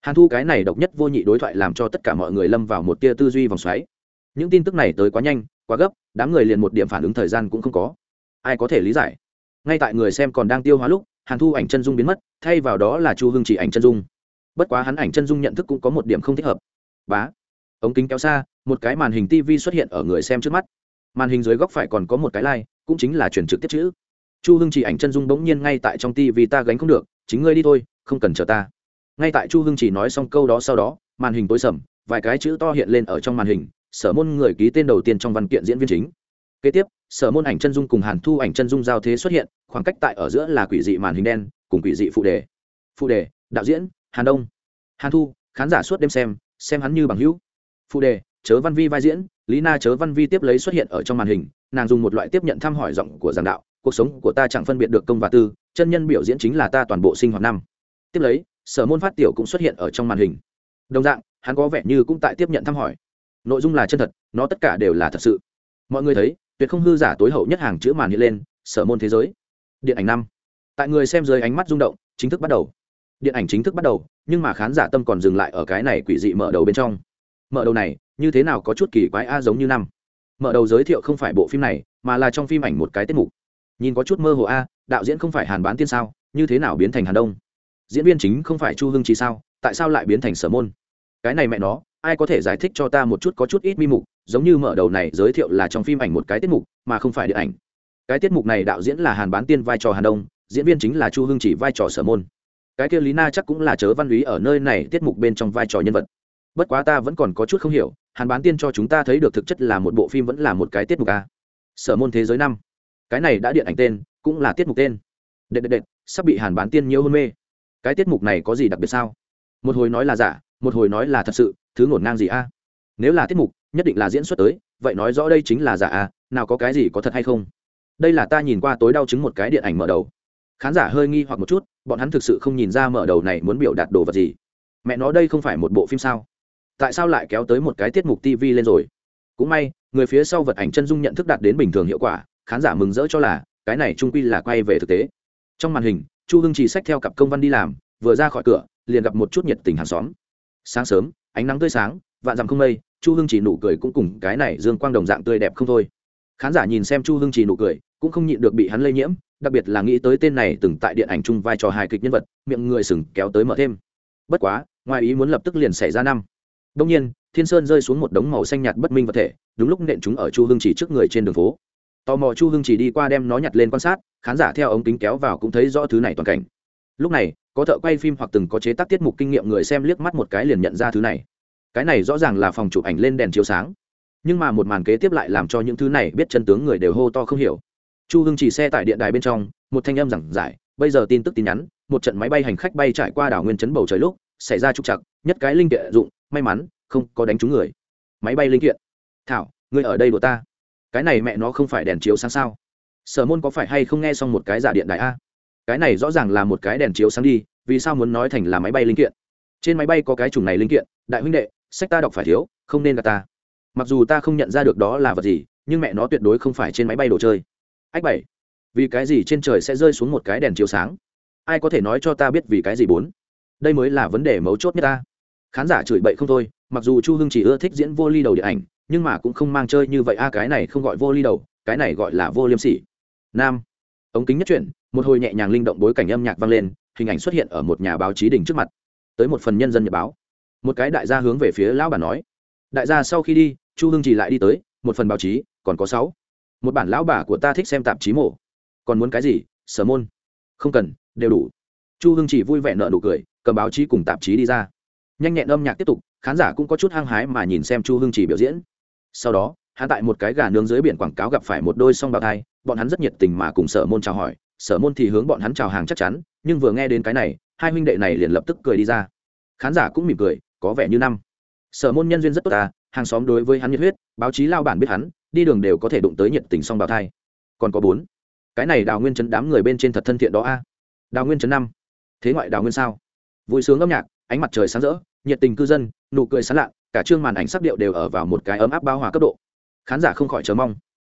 Hàn thu, cái này độc nhất vô nhị đối thoại làm cho tất cả mọi người lâm vào một tia tư duy vòng xoáy. Những tin tức này tới quá nhanh, quá gấp, đám người liền một điểm phản ứng thời gian cũng không có. Ai có thể lý giải? Ngay tại người xem còn đang tiêu hóa lúc, hàn thu ảnh chân dung biến mất, thay vào đó là chu hưng chỉ ảnh chân dung. Bất quá hắn ảnh chân dung nhận thức cũng có một điểm không thích hợp. Bá. Ống kính kéo xa một cái màn hình tv xuất hiện ở người xem trước mắt. Màn hình dưới góc phải còn có một cái like, cũng chính là chuyển trực tiếp chữ. Chu hưng chỉ ảnh chân dung bỗng nhiên ngay tại trong tv ta gánh không được, chính ngươi đi thôi, không cần chờ ta. Ngay tại chu hưng chỉ nói xong câu đó sau đó, màn hình tối sầm, vài cái chữ to hiện lên ở trong màn hình, sở môn người ký tên đầu tiên trong văn kiện diễn viên chính. Kế tiếp, sở môn ảnh chân dung cùng hàn thu ảnh chân dung giao thế xuất hiện, khoảng cách tại ở giữa là quỷ dị màn hình đen, cùng quỷ dị phụ đề. Phụ đề, đạo diễn, hàn đông. Hàn thu, khán giả suốt đêm xem xem hắn như bằng hữu. Phụ đề chớ văn vi vai diễn, lý na chớ văn vi tiếp lấy xuất hiện ở trong màn hình, nàng dùng một loại tiếp nhận thăm hỏi giọng của giảng đạo, cuộc sống của ta chẳng phân biệt được công và tư, chân nhân biểu diễn chính là ta toàn bộ sinh hoạt năm. Tiếp lấy, sở môn phát tiểu cũng xuất hiện ở trong màn hình. Đồng dạng, hắn có vẻ như cũng tại tiếp nhận thăm hỏi. Nội dung là chân thật, nó tất cả đều là thật sự. Mọi người thấy, tuyệt không hư giả tối hậu nhất hàng chữ màn hiện lên, sở môn thế giới. Điện ảnh năm. Tại người xem dưới ánh mắt rung động, chính thức bắt đầu. Điện ảnh chính thức bắt đầu, nhưng mà khán giả tâm còn dừng lại ở cái này quỷ dị mở đầu bên trong. Mở đầu này như thế nào có chút kỳ quái a giống như năm. Mở đầu giới thiệu không phải bộ phim này, mà là trong phim ảnh một cái tiết mục. Nhìn có chút mơ hồ a, đạo diễn không phải hàn bán tiên sao? Như thế nào biến thành hàn đông? Diễn viên chính không phải chu hưng trí sao? Tại sao lại biến thành sở môn? Cái này mẹ nó, ai có thể giải thích cho ta một chút có chút ít mi mục, giống như mở đầu này giới thiệu là trong phim ảnh một cái tiết mục, mà không phải điện ảnh. Cái tiết mục này đạo diễn là hàn bán tiên vai trò hàn đông, diễn viên chính là chu hưng chỉ vai trò sở môn. Cái kia lý na chắc cũng là chớ văn lý ở nơi này tiết mục bên trong vai trò nhân vật bất quá ta vẫn còn có chút không hiểu hàn bán tiên cho chúng ta thấy được thực chất là một bộ phim vẫn là một cái tiết mục a. Sở môn thế giới năm. Cái này đã điện ảnh tên cũng là tiết mục tên. Đệ đệ đệ, sắp bị hàn bán tiên nhiều hôn mê. Cái tiết mục này có gì đặc biệt sao? Một hồi nói là giả một hồi nói là thật sự thứ ngổn ngang gì a? Nếu là tiết mục nhất định là diễn xuất tới vậy nói rõ đây chính là giả a nào có cái gì có thật hay không? Đây là ta nhìn qua tối đau chứng một cái điện ảnh mở đầu. Khán giả hơi nghi hoặc một chút bọn hắn thực sự không nhìn ra mở đầu này muốn biểu đạt đồ vật gì. Mẹ nói đây không phải một bộ phim sao? Tại sao lại kéo tới một cái tiết mục tv lên rồi? Cũng may, người phía sau vật ảnh chân dung nhận thức đạt đến bình thường hiệu quả, khán giả mừng rỡ cho là, cái này trung quy là quay về thực tế. Trong màn hình, chu hưng chỉ xách theo cặp công văn đi làm, vừa ra khỏi cửa, liền gặp một chút nhiệt tình hàng xóm. Sáng sớm, ánh nắng tươi sáng, vạn dặm không mây, chu hưng chỉ nụ cười cũng cùng cái này dương quang đồng dạng tươi đẹp không thôi. Khán giả nhìn xem chu hưng chỉ nụ cười, cũng không nhịn được bị hắn lây nhiễm, đặc biệt là nghĩ tới tên này từng tại điện ảnh chung vai trò hài kịch nhân vật, miệng người sừng kéo tới mở thêm. Bất quá, ngoài ý muốn lập tức liền xảy ra năm đông nhiên, thiên sơn rơi xuống một đống màu xanh nhạt bất minh vật thể, đúng lúc nện chúng ở chu hưng chỉ trước người trên đường phố. Tò mò chu hưng chỉ đi qua đem nó nhặt lên quan sát, khán giả theo ống kính kéo vào cũng thấy rõ thứ này toàn cảnh. Lúc này, có thợ quay phim hoặc từng có chế tác tiết mục kinh nghiệm người xem liếc mắt một cái liền nhận ra thứ này. Cái này rõ ràng là phòng chụp ảnh lên đèn chiếu sáng. Nhưng mà một màn kế tiếp lại làm cho những thứ này biết chân tướng người đều hô to không hiểu. Chu hưng chỉ xe tại điện đài bên trong, một thanh âm giảng giải, bây giờ tin tức tin nhắn, một trận máy bay hành khách bay trải qua đảo nguyên chấn bầu trời lúc, xảy ra trục chặt nhất cái linh kiện dụng may mắn, không có đánh trúng người. Máy bay linh kiện. Thảo, ngươi ở đây đùa ta. Cái này mẹ nó không phải đèn chiếu sáng sao? Sở môn có phải hay không nghe xong một cái giả điện đại a? Cái này rõ ràng là một cái đèn chiếu sáng đi, vì sao muốn nói thành là máy bay linh kiện? Trên máy bay có cái chủng này linh kiện, đại huynh đệ, sách ta đọc phải thiếu, không nên gặp ta. Mặc dù ta không nhận ra được đó là vật gì, nhưng mẹ nó tuyệt đối không phải trên máy bay đồ chơi. Ách bảy, vì cái gì trên trời sẽ rơi xuống một cái đèn chiếu sáng? Ai có thể nói cho ta biết vì cái gì bốn? Đây mới là vấn đề mấu chốt nhất ta khán giả chửi bậy không thôi, mặc dù chu hưng chỉ ưa thích diễn vô ly đầu điện ảnh, nhưng mà cũng không mang chơi như vậy. A, cái này không gọi vô ly đầu, cái này gọi là vô liêm sỉ. Nam, ống kính nhất chuyển, một hồi nhẹ nhàng linh động bối cảnh âm nhạc vang lên, hình ảnh xuất hiện ở một nhà báo chí đỉnh trước mặt. Tới một phần nhân dân nhật báo. Một cái đại gia hướng về phía lão bà nói. Đại gia, sau khi đi, chu hưng chỉ lại đi tới, một phần báo chí, còn có sáu. Một bản lão bà của ta thích xem tạp chí mổ. Còn muốn cái gì? Sở môn. Không cần, đều đủ. Chu hưng chỉ vui vẻ nợ nụ cười, cầm báo chí cùng tạp chí đi ra nhanh nhẹn âm nhạc tiếp tục, khán giả cũng có chút hăng hái mà nhìn xem chu hưng chỉ biểu diễn. Sau đó, hắn tại một cái gà nướng dưới biển quảng cáo gặp phải một đôi song bào thai, bọn hắn rất nhiệt tình mà cùng sở môn chào hỏi. Sở môn thì hướng bọn hắn chào hàng chắc chắn, nhưng vừa nghe đến cái này, hai huynh đệ này liền lập tức cười đi ra. Khán giả cũng mỉm cười, có vẻ như năm. Sở môn nhân duyên rất tốt ta hàng xóm đối với hắn nhiệt huyết, báo chí lao bản biết hắn, đi đường đều có thể đụng tới nhiệt tình song bào thai. Còn có bốn. Cái này đào nguyên chấn đám người bên trên thật thân thiện đó a đào nguyên chấn năm. Thế ngoại đào nguyên sao? Vui sướng âm nhạc, ánh mặt trời sáng rỡ nhiệt tình cư dân, nụ cười sán lạ, cả chương màn ảnh sắc điệu đều ở vào một cái ấm áp bao hòa cấp độ. Khán giả không khỏi chờ mong.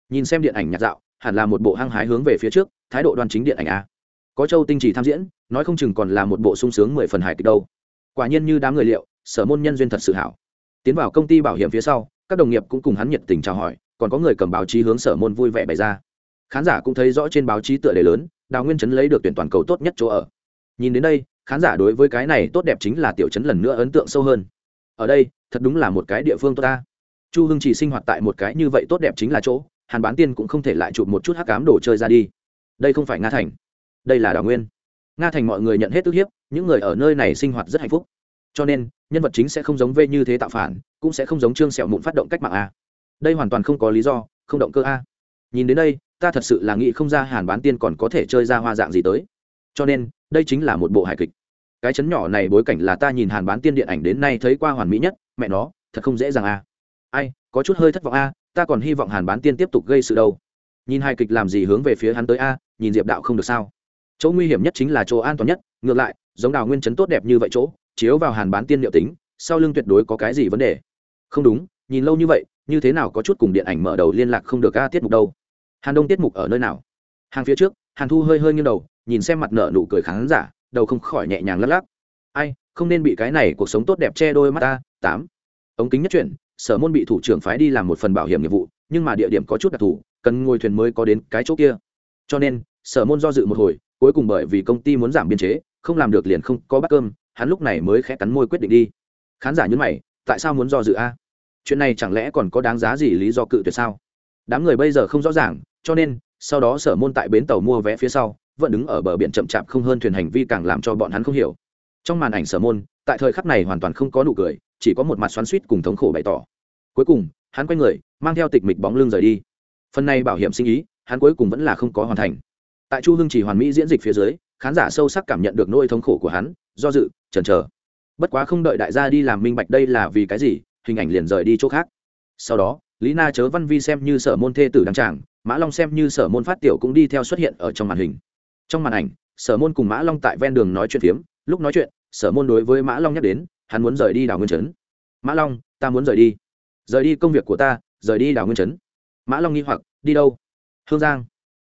Nhìn xem điện ảnh nhạc dạo, hẳn là một bộ hăng hái hướng về phía trước, thái độ đoan chính điện ảnh a. Có châu tinh trì tham diễn, nói không chừng còn là một bộ sung sướng mười phần hài kịch đâu. Quả nhiên như đám người liệu, sở môn nhân duyên thật sự hảo. Tiến vào công ty bảo hiểm phía sau, các đồng nghiệp cũng cùng hắn nhiệt tình chào hỏi, còn có người cầm báo chí hướng sở môn vui vẻ bày ra. Khán giả cũng thấy rõ trên báo chí tựa đề lớn, đào nguyên chấn lấy được tuyển toàn cầu tốt nhất chỗ ở. Nhìn đến đây khán giả đối với cái này tốt đẹp chính là tiểu chấn lần nữa ấn tượng sâu hơn. Ở đây, thật đúng là một cái địa phương tốt ta. Chu hưng chỉ sinh hoạt tại một cái như vậy tốt đẹp chính là chỗ, hàn bán tiên cũng không thể lại chụp một chút hắc cám đồ chơi ra đi. Đây không phải nga thành. Đây là đào nguyên. Nga thành mọi người nhận hết ức hiếp, những người ở nơi này sinh hoạt rất hạnh phúc. Cho nên, nhân vật chính sẽ không giống vê như thế tạo phản, cũng sẽ không giống trương sẹo mụn phát động cách mạng a. Đây hoàn toàn không có lý do, không động cơ a. Nhìn đến đây, ta thật sự là nghĩ không ra hàn bán tiên còn có thể chơi ra hoa dạng gì tới cho nên, đây chính là một bộ hài kịch. Cái chấn nhỏ này bối cảnh là ta nhìn hàn bán tiên điện ảnh đến nay thấy qua hoàn mỹ nhất, mẹ nó, thật không dễ dàng a ai, có chút hơi thất vọng a ta còn hy vọng hàn bán tiên tiếp tục gây sự đâu. Nhìn hài kịch làm gì hướng về phía hắn tới a nhìn diệp đạo không được sao. Chỗ nguy hiểm nhất chính là chỗ an toàn nhất, ngược lại, giống đào nguyên chấn tốt đẹp như vậy chỗ, chiếu vào hàn bán tiên liệu tính, sau lưng tuyệt đối có cái gì vấn đề. Không đúng, nhìn lâu như vậy, như thế nào có chút cùng điện ảnh mở đầu liên lạc không được a tiết mục đâu. Hàn đông tiết mục ở nơi nào? Hàng phía trước, hàn thu hơi hơi nghiêng đầu nhìn xem mặt nợ nụ cười khán giả, đầu không khỏi nhẹ nhàng lắc lắc. Ai, không nên bị cái này cuộc sống tốt đẹp che đôi mắt ta, tám. Ống kính nhất chuyển, sở môn bị thủ trưởng phái đi làm một phần bảo hiểm nghiệp vụ, nhưng mà địa điểm có chút đặc thù, cần ngồi thuyền mới có đến cái chỗ kia. Cho nên, sở môn do dự một hồi, cuối cùng bởi vì công ty muốn giảm biên chế, không làm được liền không có bát cơm, hắn lúc này mới khẽ cắn môi quyết định đi. Khán giả nhấn mày, tại sao muốn do dự a? Chuyện này chẳng lẽ còn có đáng giá gì lý do cự tuyệt sao? Đám người bây giờ không rõ ràng, cho nên, sau đó sở môn tại bến tàu mua vé phía sau vẫn đứng ở bờ biển chậm chạp không hơn thuyền hành vi càng làm cho bọn hắn không hiểu. Trong màn ảnh sở môn, tại thời khắc này hoàn toàn không có nụ cười, chỉ có một mặt xoắn suýt cùng thống khổ bày tỏ. Cuối cùng, hắn quay người, mang theo tịch mịch bóng lưng rời đi. Phần này bảo hiểm sinh ý, hắn cuối cùng vẫn là không có hoàn thành. Tại chu hưng chỉ hoàn mỹ diễn dịch phía dưới, khán giả sâu sắc cảm nhận được nỗi thống khổ của hắn, do dự, chần chờ. Bất quá không đợi đại gia đi làm minh bạch đây là vì cái gì, hình ảnh liền rời đi chỗ khác. Sau đó, lý na chớ văn vi xem như sở môn thê tử đăng tràng, mã long xem như sở môn phát tiểu cũng đi theo xuất hiện ở trong màn hình trong màn ảnh, sở môn cùng mã long tại ven đường nói chuyện phiếm. Lúc nói chuyện, sở môn đối với mã long nhắc đến, hắn muốn rời đi đảo nguyên trấn. Mã long, ta muốn rời đi. Rời đi công việc của ta, rời đi đảo nguyên trấn. Mã long nghi hoặc, đi đâu? Hương giang.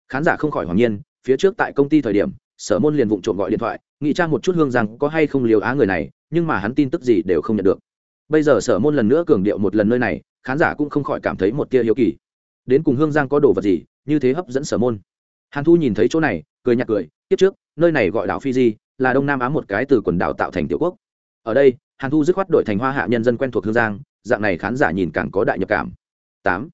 Khán giả không khỏi hoàng nhiên, phía trước tại công ty thời điểm, sở môn liền vụng trộm gọi điện thoại nghị trang một chút hương giang có hay không liều á người này, nhưng mà hắn tin tức gì đều không nhận được. Bây giờ sở môn lần nữa cường điệu một lần nơi này, khán giả cũng không khỏi cảm thấy một tia hiếu kỳ. Đến cùng hương giang có đồ vật gì, như thế hấp dẫn sở môn hàn thu nhìn thấy chỗ này, cười nhạt cười, tiếp trước, nơi này gọi đảo fiji, là đông nam á một cái từ quần đảo tạo thành tiểu quốc. Ở đây, hàn thu dứt khoát đổi thành hoa hạ nhân dân quen thuộc hương giang, dạng này khán giả nhìn càng có đại nhập cảm. Tám.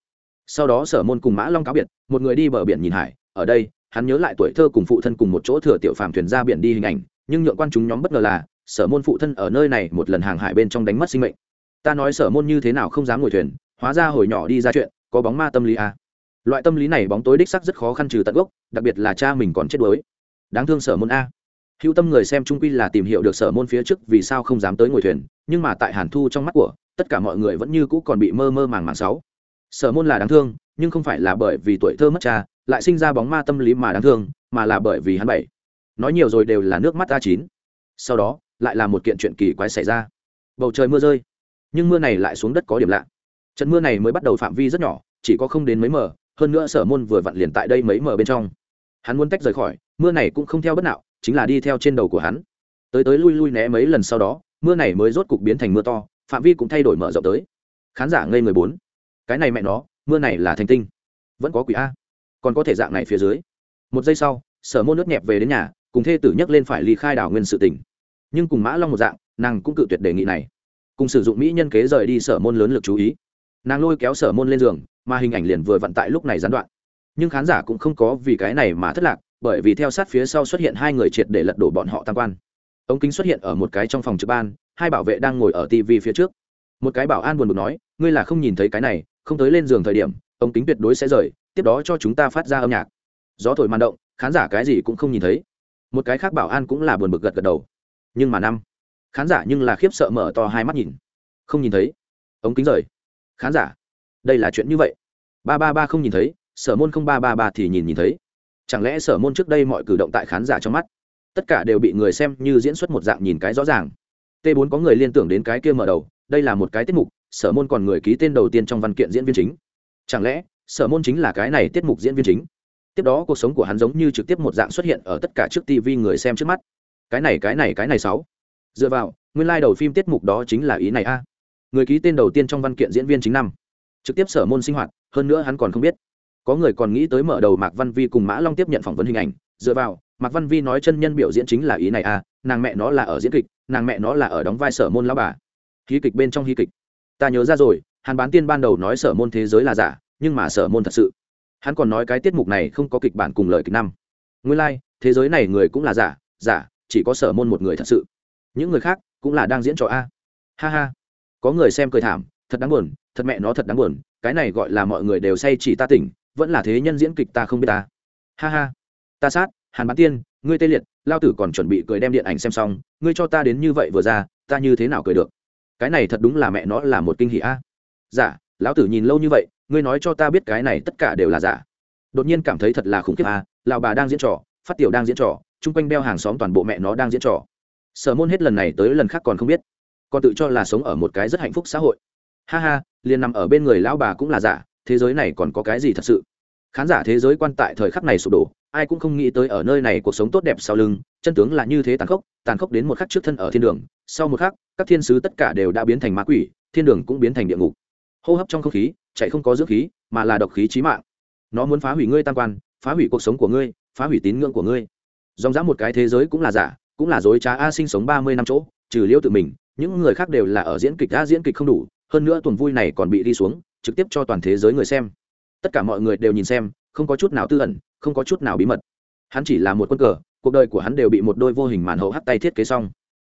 Sau đó sở môn cùng mã long cáo biệt, một người đi bờ biển nhìn hải. Ở đây, hắn nhớ lại tuổi thơ cùng phụ thân cùng một chỗ thừa tiểu phàm thuyền ra biển đi hình ảnh, nhưng nhượng quan chúng nhóm bất ngờ là, sở môn phụ thân ở nơi này một lần hàng hải bên trong đánh mất sinh mệnh. Ta nói sở môn như thế nào không dám ngồi thuyền, hóa ra hồi nhỏ đi ra chuyện, có bóng ma tâm lý à loại tâm lý này bóng tối đích sắc rất khó khăn trừ tận gốc, đặc biệt là cha mình còn chết đuối. Đáng thương sở môn a. Hữu tâm người xem trung quy là tìm hiểu được sở môn phía trước vì sao không dám tới ngồi thuyền, nhưng mà tại hàn thu trong mắt của, tất cả mọi người vẫn như cũ còn bị mơ mơ màng màng sáu. Sở môn là đáng thương, nhưng không phải là bởi vì tuổi thơ mất cha, lại sinh ra bóng ma tâm lý mà đáng thương, mà là bởi vì hắn bảy. Nói nhiều rồi đều là nước mắt a chín. Sau đó, lại là một kiện chuyện kỳ quái xảy ra. Bầu trời mưa rơi, nhưng mưa này lại xuống đất có điểm lạ. Trận mưa này mới bắt đầu phạm vi rất nhỏ, chỉ có không đến mấy mờ hơn nữa sở môn vừa vặn liền tại đây mấy mở bên trong. Hắn muốn tách rời khỏi, mưa này cũng không theo bất nào chính là đi theo trên đầu của hắn. Tới tới lui lui né mấy lần sau đó, mưa này mới rốt cục biến thành mưa to, phạm vi cũng thay đổi mở rộng tới. Khán giả ngây người bốn. Cái này mẹ nó, mưa này là thành tinh. Vẫn có quỷ a. Còn có thể dạng này phía dưới. Một giây sau, sở môn nước nhẹp về đến nhà, cùng thê tử nhắc lên phải ly khai đảo nguyên sự tỉnh. Nhưng cùng mã long một dạng, nàng cũng cự tuyệt đề nghị này. Cùng sử dụng mỹ nhân kế rời đi sở môn lớn lực chú ý nàng lôi kéo sở môn lên giường, mà hình ảnh liền vừa vặn tại lúc này gián đoạn. Nhưng khán giả cũng không có vì cái này mà thất lạc, bởi vì theo sát phía sau xuất hiện hai người triệt để lật đổ bọn họ tam quan. Ống kính xuất hiện ở một cái trong phòng trực ban, hai bảo vệ đang ngồi ở tv phía trước. Một cái bảo an buồn bực nói, ngươi là không nhìn thấy cái này, không tới lên giường thời điểm, ống kính tuyệt đối sẽ rời, tiếp đó cho chúng ta phát ra âm nhạc. Gió thổi màn động, khán giả cái gì cũng không nhìn thấy. Một cái khác bảo an cũng là buồn bực gật gật đầu. Nhưng mà năm, khán giả nhưng là khiếp sợ mở to hai mắt nhìn. Không nhìn thấy. Ống kính rời khán giả. Đây là chuyện như vậy. Ba ba ba không nhìn thấy, sở môn không ba ba ba thì nhìn nhìn thấy. Chẳng lẽ sở môn trước đây mọi cử động tại khán giả trong mắt, tất cả đều bị người xem như diễn xuất một dạng nhìn cái rõ ràng. T 4 có người liên tưởng đến cái kia mở đầu, đây là một cái tiết mục, sở môn còn người ký tên đầu tiên trong văn kiện diễn viên chính. Chẳng lẽ, sở môn chính là cái này tiết mục diễn viên chính? Tiếp đó cuộc sống của hắn giống như trực tiếp một dạng xuất hiện ở tất cả trước tv người xem trước mắt. Cái này cái này cái này sáu. Dựa vào, nguyên lai、like、đầu phim tiết mục đó chính là ý này a người ký tên đầu tiên trong văn kiện diễn viên chính năm trực tiếp sở môn sinh hoạt hơn nữa hắn còn không biết. Có người còn nghĩ tới mở đầu mạc văn vi cùng mã long tiếp nhận phỏng vấn hình ảnh dựa vào mạc văn vi nói chân nhân biểu diễn chính là ý này à nàng mẹ nó là ở diễn kịch nàng mẹ nó là ở đóng vai sở môn lao bà. Hí kịch bên trong hí kịch. Ta nhớ ra rồi hàn bán tiên ban đầu nói sở môn thế giới là giả nhưng mà sở môn thật sự. Hắn còn nói cái tiết mục này không có kịch bản cùng lời kịch năm. Nguyên lai、like, thế giới này người cũng là giả giả chỉ có sở môn một người thật sự. Những người khác cũng là đang diễn trò a. Ha ha có người xem cười thảm, thật đáng buồn, thật mẹ nó thật đáng buồn, cái này gọi là mọi người đều say chỉ ta tỉnh, vẫn là thế nhân diễn kịch ta không biết ta. Ha ha. Ta sát, hàn bán tiên, ngươi tê liệt, lao tử còn chuẩn bị cười đem điện ảnh xem xong, ngươi cho ta đến như vậy vừa ra, ta như thế nào cười được? Cái này thật đúng là mẹ nó là một kinh hỷ a. À. giả lão tử nhìn lâu như vậy, ngươi nói cho ta biết cái này tất cả đều là giả. Đột nhiên cảm thấy thật là khủng khiếp a à. lào bà đang diễn trò, phát tiểu đang diễn trò, chung quanh Beo hàng xóm toàn bộ mẹ nó đang diễn trò. Sở môn hết lần này tới lần khác còn không biết còn tự cho là sống ở một cái rất hạnh phúc xã hội. Ha ha, liền nằm ở bên người lão bà cũng là giả, thế giới này còn có cái gì thật sự? Khán giả thế giới quan tại thời khắc này sụp đổ, ai cũng không nghĩ tới ở nơi này cuộc sống tốt đẹp sau lưng, chân tướng là như thế tàn khốc tàn khốc đến một khắc trước thân ở thiên đường, sau một khắc, các thiên sứ tất cả đều đã biến thành ma quỷ, thiên đường cũng biến thành địa ngục. Hô hấp trong không khí, chạy không có dưỡng khí, mà là độc khí trí mạng. Nó muốn phá hủy ngươi tam quan, phá hủy cuộc sống của ngươi, phá hủy tín ngưỡng của ngươi. Dòng dã một cái thế giới cũng là giả, cũng là dối trá a sinh sống ba mươi năm chỗ, trừ liêu tự mình những người khác đều là ở diễn kịch đã diễn kịch không đủ, hơn nữa tuần vui này còn bị đi xuống, trực tiếp cho toàn thế giới người xem. Tất cả mọi người đều nhìn xem, không có chút nào tư ẩn, không có chút nào bí mật. Hắn chỉ là một quân cờ, cuộc đời của hắn đều bị một đôi vô hình màn hậu hắt tay thiết kế xong.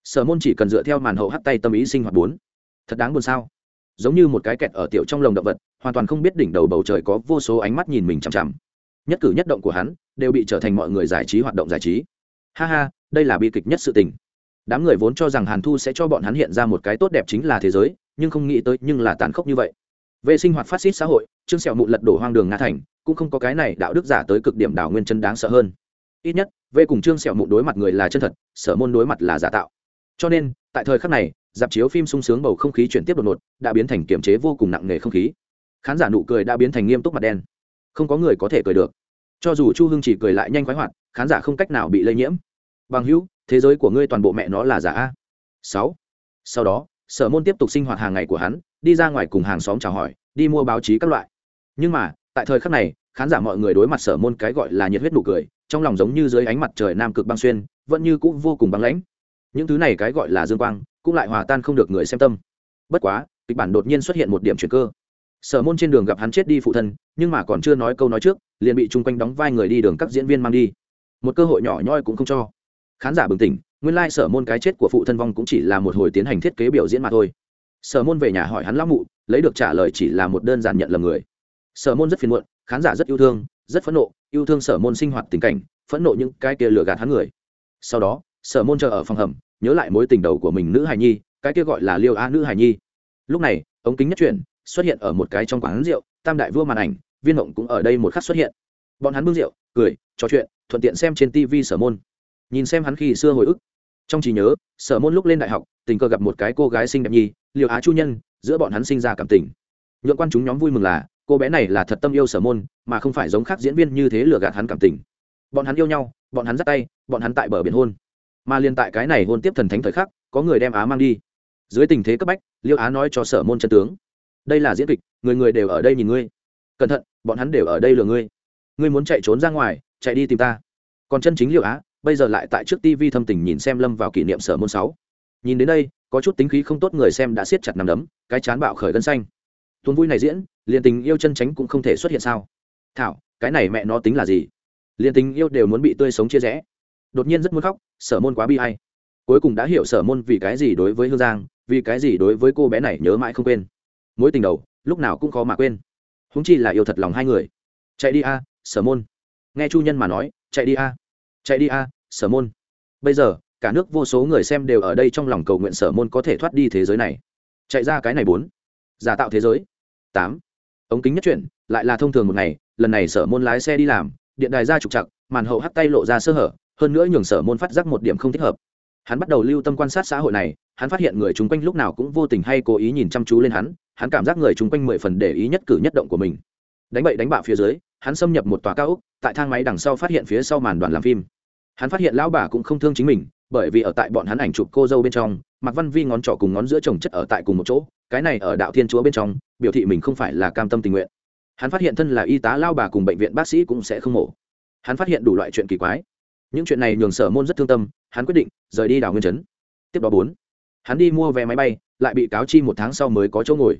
Sở môn chỉ cần dựa theo màn hậu hắt tay tâm ý sinh hoạt bốn. Thật đáng buồn sao? Giống như một cái kẹt ở tiểu trong lồng động vật, hoàn toàn không biết đỉnh đầu bầu trời có vô số ánh mắt nhìn mình chằm chằm. Nhất cử nhất động của hắn đều bị trở thành mọi người giải trí hoạt động giải trí. Ha ha, đây là bi kịch nhất sự tình đám người vốn cho rằng hàn thu sẽ cho bọn hắn hiện ra một cái tốt đẹp chính là thế giới, nhưng không nghĩ tới nhưng là tàn khốc như vậy. Về sinh hoạt phát xít xã hội, trương sẹo mụn lật đổ hoang đường nga thành, cũng không có cái này đạo đức giả tới cực điểm đảo nguyên chân đáng sợ hơn. Ít nhất về cùng trương sẹo mụn đối mặt người là chân thật, sở môn đối mặt là giả tạo. Cho nên, tại thời khắc này, dạp chiếu phim sung sướng bầu không khí chuyển tiếp đột ngột, đã biến thành kiềm chế vô cùng nặng nề không khí. Khán giả nụ cười đã biến thành nghiêm túc mặt đen. Không có người có thể cười được. Cho dù chu hưng chỉ cười lại nhanh khoái hoạt, khán giả không cách nào bị lây nhiễm. Bằng hữu thế giới của ngươi toàn bộ mẹ nó là giả a. Sáu. Sau đó, sở môn tiếp tục sinh hoạt hàng ngày của hắn, đi ra ngoài cùng hàng xóm chào hỏi, đi mua báo chí các loại. Nhưng mà, tại thời khắc này, khán giả mọi người đối mặt sở môn cái gọi là nhiệt huyết nụ cười, trong lòng giống như dưới ánh mặt trời nam cực băng xuyên, vẫn như cũng vô cùng băng lãnh. Những thứ này cái gọi là dương quang, cũng lại hòa tan không được người xem tâm. Bất quá, kịch bản đột nhiên xuất hiện một điểm chuyển cơ. Sở môn trên đường gặp hắn chết đi phụ thân, nhưng mà còn chưa nói câu nói trước, liền bị chung quanh đóng vai người đi đường các diễn viên mang đi. Một cơ hội nhỏ nhoi cũng không cho khán giả bừng tỉnh, nguyên lai sở môn cái chết của phụ thân vong cũng chỉ là một hồi tiến hành thiết kế biểu diễn mà thôi. Sở môn về nhà hỏi hắn lão mụ, lấy được trả lời chỉ là một đơn giản nhận lầm người. Sở môn rất phiền muộn, khán giả rất yêu thương, rất phẫn nộ, yêu thương sở môn sinh hoạt tình cảnh, phẫn nộ những cái kia lừa gạt hắn người. Sau đó, sở môn chờ ở phòng hầm, nhớ lại mối tình đầu của mình nữ hài nhi, cái kia gọi là liêu a nữ hài nhi. Lúc này, ống kính nhất chuyển, xuất hiện ở một cái trong quán rượu, tam đại vua màn ảnh, viên mộng cũng ở đây một khắc xuất hiện. Bọn hắn bưng rượu, cười, trò chuyện, thuận tiện xem trên tv sở môn nhìn xem hắn khi xưa hồi ức. Trong trí nhớ, sở môn lúc lên đại học, tình cờ gặp một cái cô gái xinh đẹp nhi liệu á chu nhân, giữa bọn hắn sinh ra cảm tình. Nhuộn quan chúng nhóm vui mừng là, cô bé này là thật tâm yêu sở môn, mà không phải giống khác diễn viên như thế lừa gạt hắn cảm tình. Bọn hắn yêu nhau, bọn hắn dắt tay, bọn hắn tại bờ biển hôn. Mà liên tại cái này hôn tiếp thần thánh thời khắc, có người đem á mang đi. Dưới tình thế cấp bách, liêu á nói cho sở môn chân tướng. Đây là diễn kịch, người người đều ở đây nhìn ngươi. Cẩn thận, bọn hắn đều ở đây lừa ngươi. Ngươi muốn chạy trốn ra ngoài, chạy đi tìm ta. Còn chân chính liêu á bây giờ lại tại trước tv thâm tình nhìn xem lâm vào kỷ niệm sở môn sáu. Nhìn đến đây, có chút tính khí không tốt người xem đã siết chặt nằm đấm, cái chán bạo khởi gân xanh. Tuần vui này diễn, liền tình yêu chân tránh cũng không thể xuất hiện sao? Thảo, cái này mẹ nó tính là gì? Liền tình yêu đều muốn bị tươi sống chia rẽ. Đột nhiên rất muốn khóc, sở môn quá bi hay cuối cùng đã hiểu sở môn vì cái gì đối với hương giang, vì cái gì đối với cô bé này nhớ mãi không quên. Mối tình đầu, lúc nào cũng khó mà quên. Húng chi là yêu thật lòng hai người. Chạy đi a, sở môn. Nghe chu nhân mà nói, chạy đi a chạy đi a, sở môn. Bây giờ, cả nước vô số người xem đều ở đây trong lòng cầu nguyện sở môn có thể thoát đi thế giới này. Chạy ra cái này bốn. Giả tạo thế giới. Tám. Ống kính nhất chuyển, lại là thông thường một ngày, lần này sở môn lái xe đi làm, điện đài ra trục chặt màn hậu hắt tay lộ ra sơ hở, hơn nữa nhường sở môn phát giác một điểm không thích hợp. Hắn bắt đầu lưu tâm quan sát xã hội này, hắn phát hiện người chung quanh lúc nào cũng vô tình hay cố ý nhìn chăm chú lên hắn hắn cảm giác người chung quanh mười phần để ý nhất cử nhất động của mình. Đánh bậy đánh bạ phía dưới, hắn xâm nhập một tòa cao úc tại thang máy đằng sau phát hiện phía sau màn đoàn làm phim. Hắn phát hiện lão bà cũng không thương chính mình, bởi vì ở tại bọn hắn ảnh chụp cô dâu bên trong mặc văn vi ngón trỏ cùng ngón giữa chồng chất ở tại cùng một chỗ, cái này ở đạo thiên chúa bên trong, biểu thị mình không phải là cam tâm tình nguyện. Hắn phát hiện thân là y tá lao bà cùng bệnh viện bác sĩ cũng sẽ không mổ. Hắn phát hiện đủ loại chuyện kỳ quái. Những chuyện này nhường sở môn rất thương tâm, hắn quyết định rời đi đảo nguyên trấn. Tiếp đó bốn, hắn đi mua vé máy bay, lại bị cáo chi một tháng sau mới có chỗ ngồi.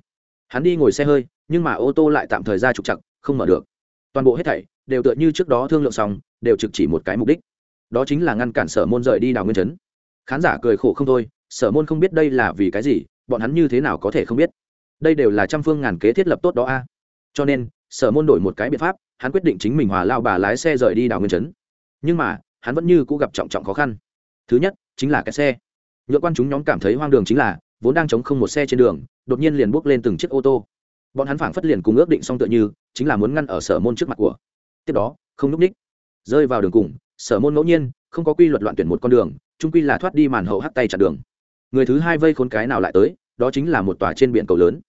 Hắn đi ngồi xe hơi, nhưng mà ô tô lại tạm thời ra trục chặt, không mở được toàn bộ hết thảy đều tựa như trước đó thương lượng xong, đều trực chỉ một cái mục đích. Đó chính là ngăn cản sở môn rời đi Đào nguyên trấn. Khán giả cười khổ không thôi, sở môn không biết đây là vì cái gì, bọn hắn như thế nào có thể không biết? Đây đều là trăm phương ngàn kế thiết lập tốt đó a. Cho nên, sở môn đổi một cái biện pháp, hắn quyết định chính mình hòa lao bà lái xe rời đi Đào nguyên trấn. Nhưng mà, hắn vẫn như cũ gặp trọng trọng khó khăn. Thứ nhất, chính là cái xe. Nhựa quan chúng nhóm cảm thấy hoang đường chính là, vốn đang chống không một xe trên đường, đột nhiên liền bước lên từng chiếc ô tô. Bọn hắn phảng phất liền cùng ước định xong tựa như chính là muốn ngăn ở sở môn trước mặt của. Tiếp đó, không núp ních, rơi vào đường cùng, sở môn ngẫu nhiên, không có quy luật loạn tuyển một con đường, trung quy là thoát đi màn hậu hắt tay chặt đường. Người thứ hai vây khốn cái nào lại tới, đó chính là một tòa trên biển cầu lớn.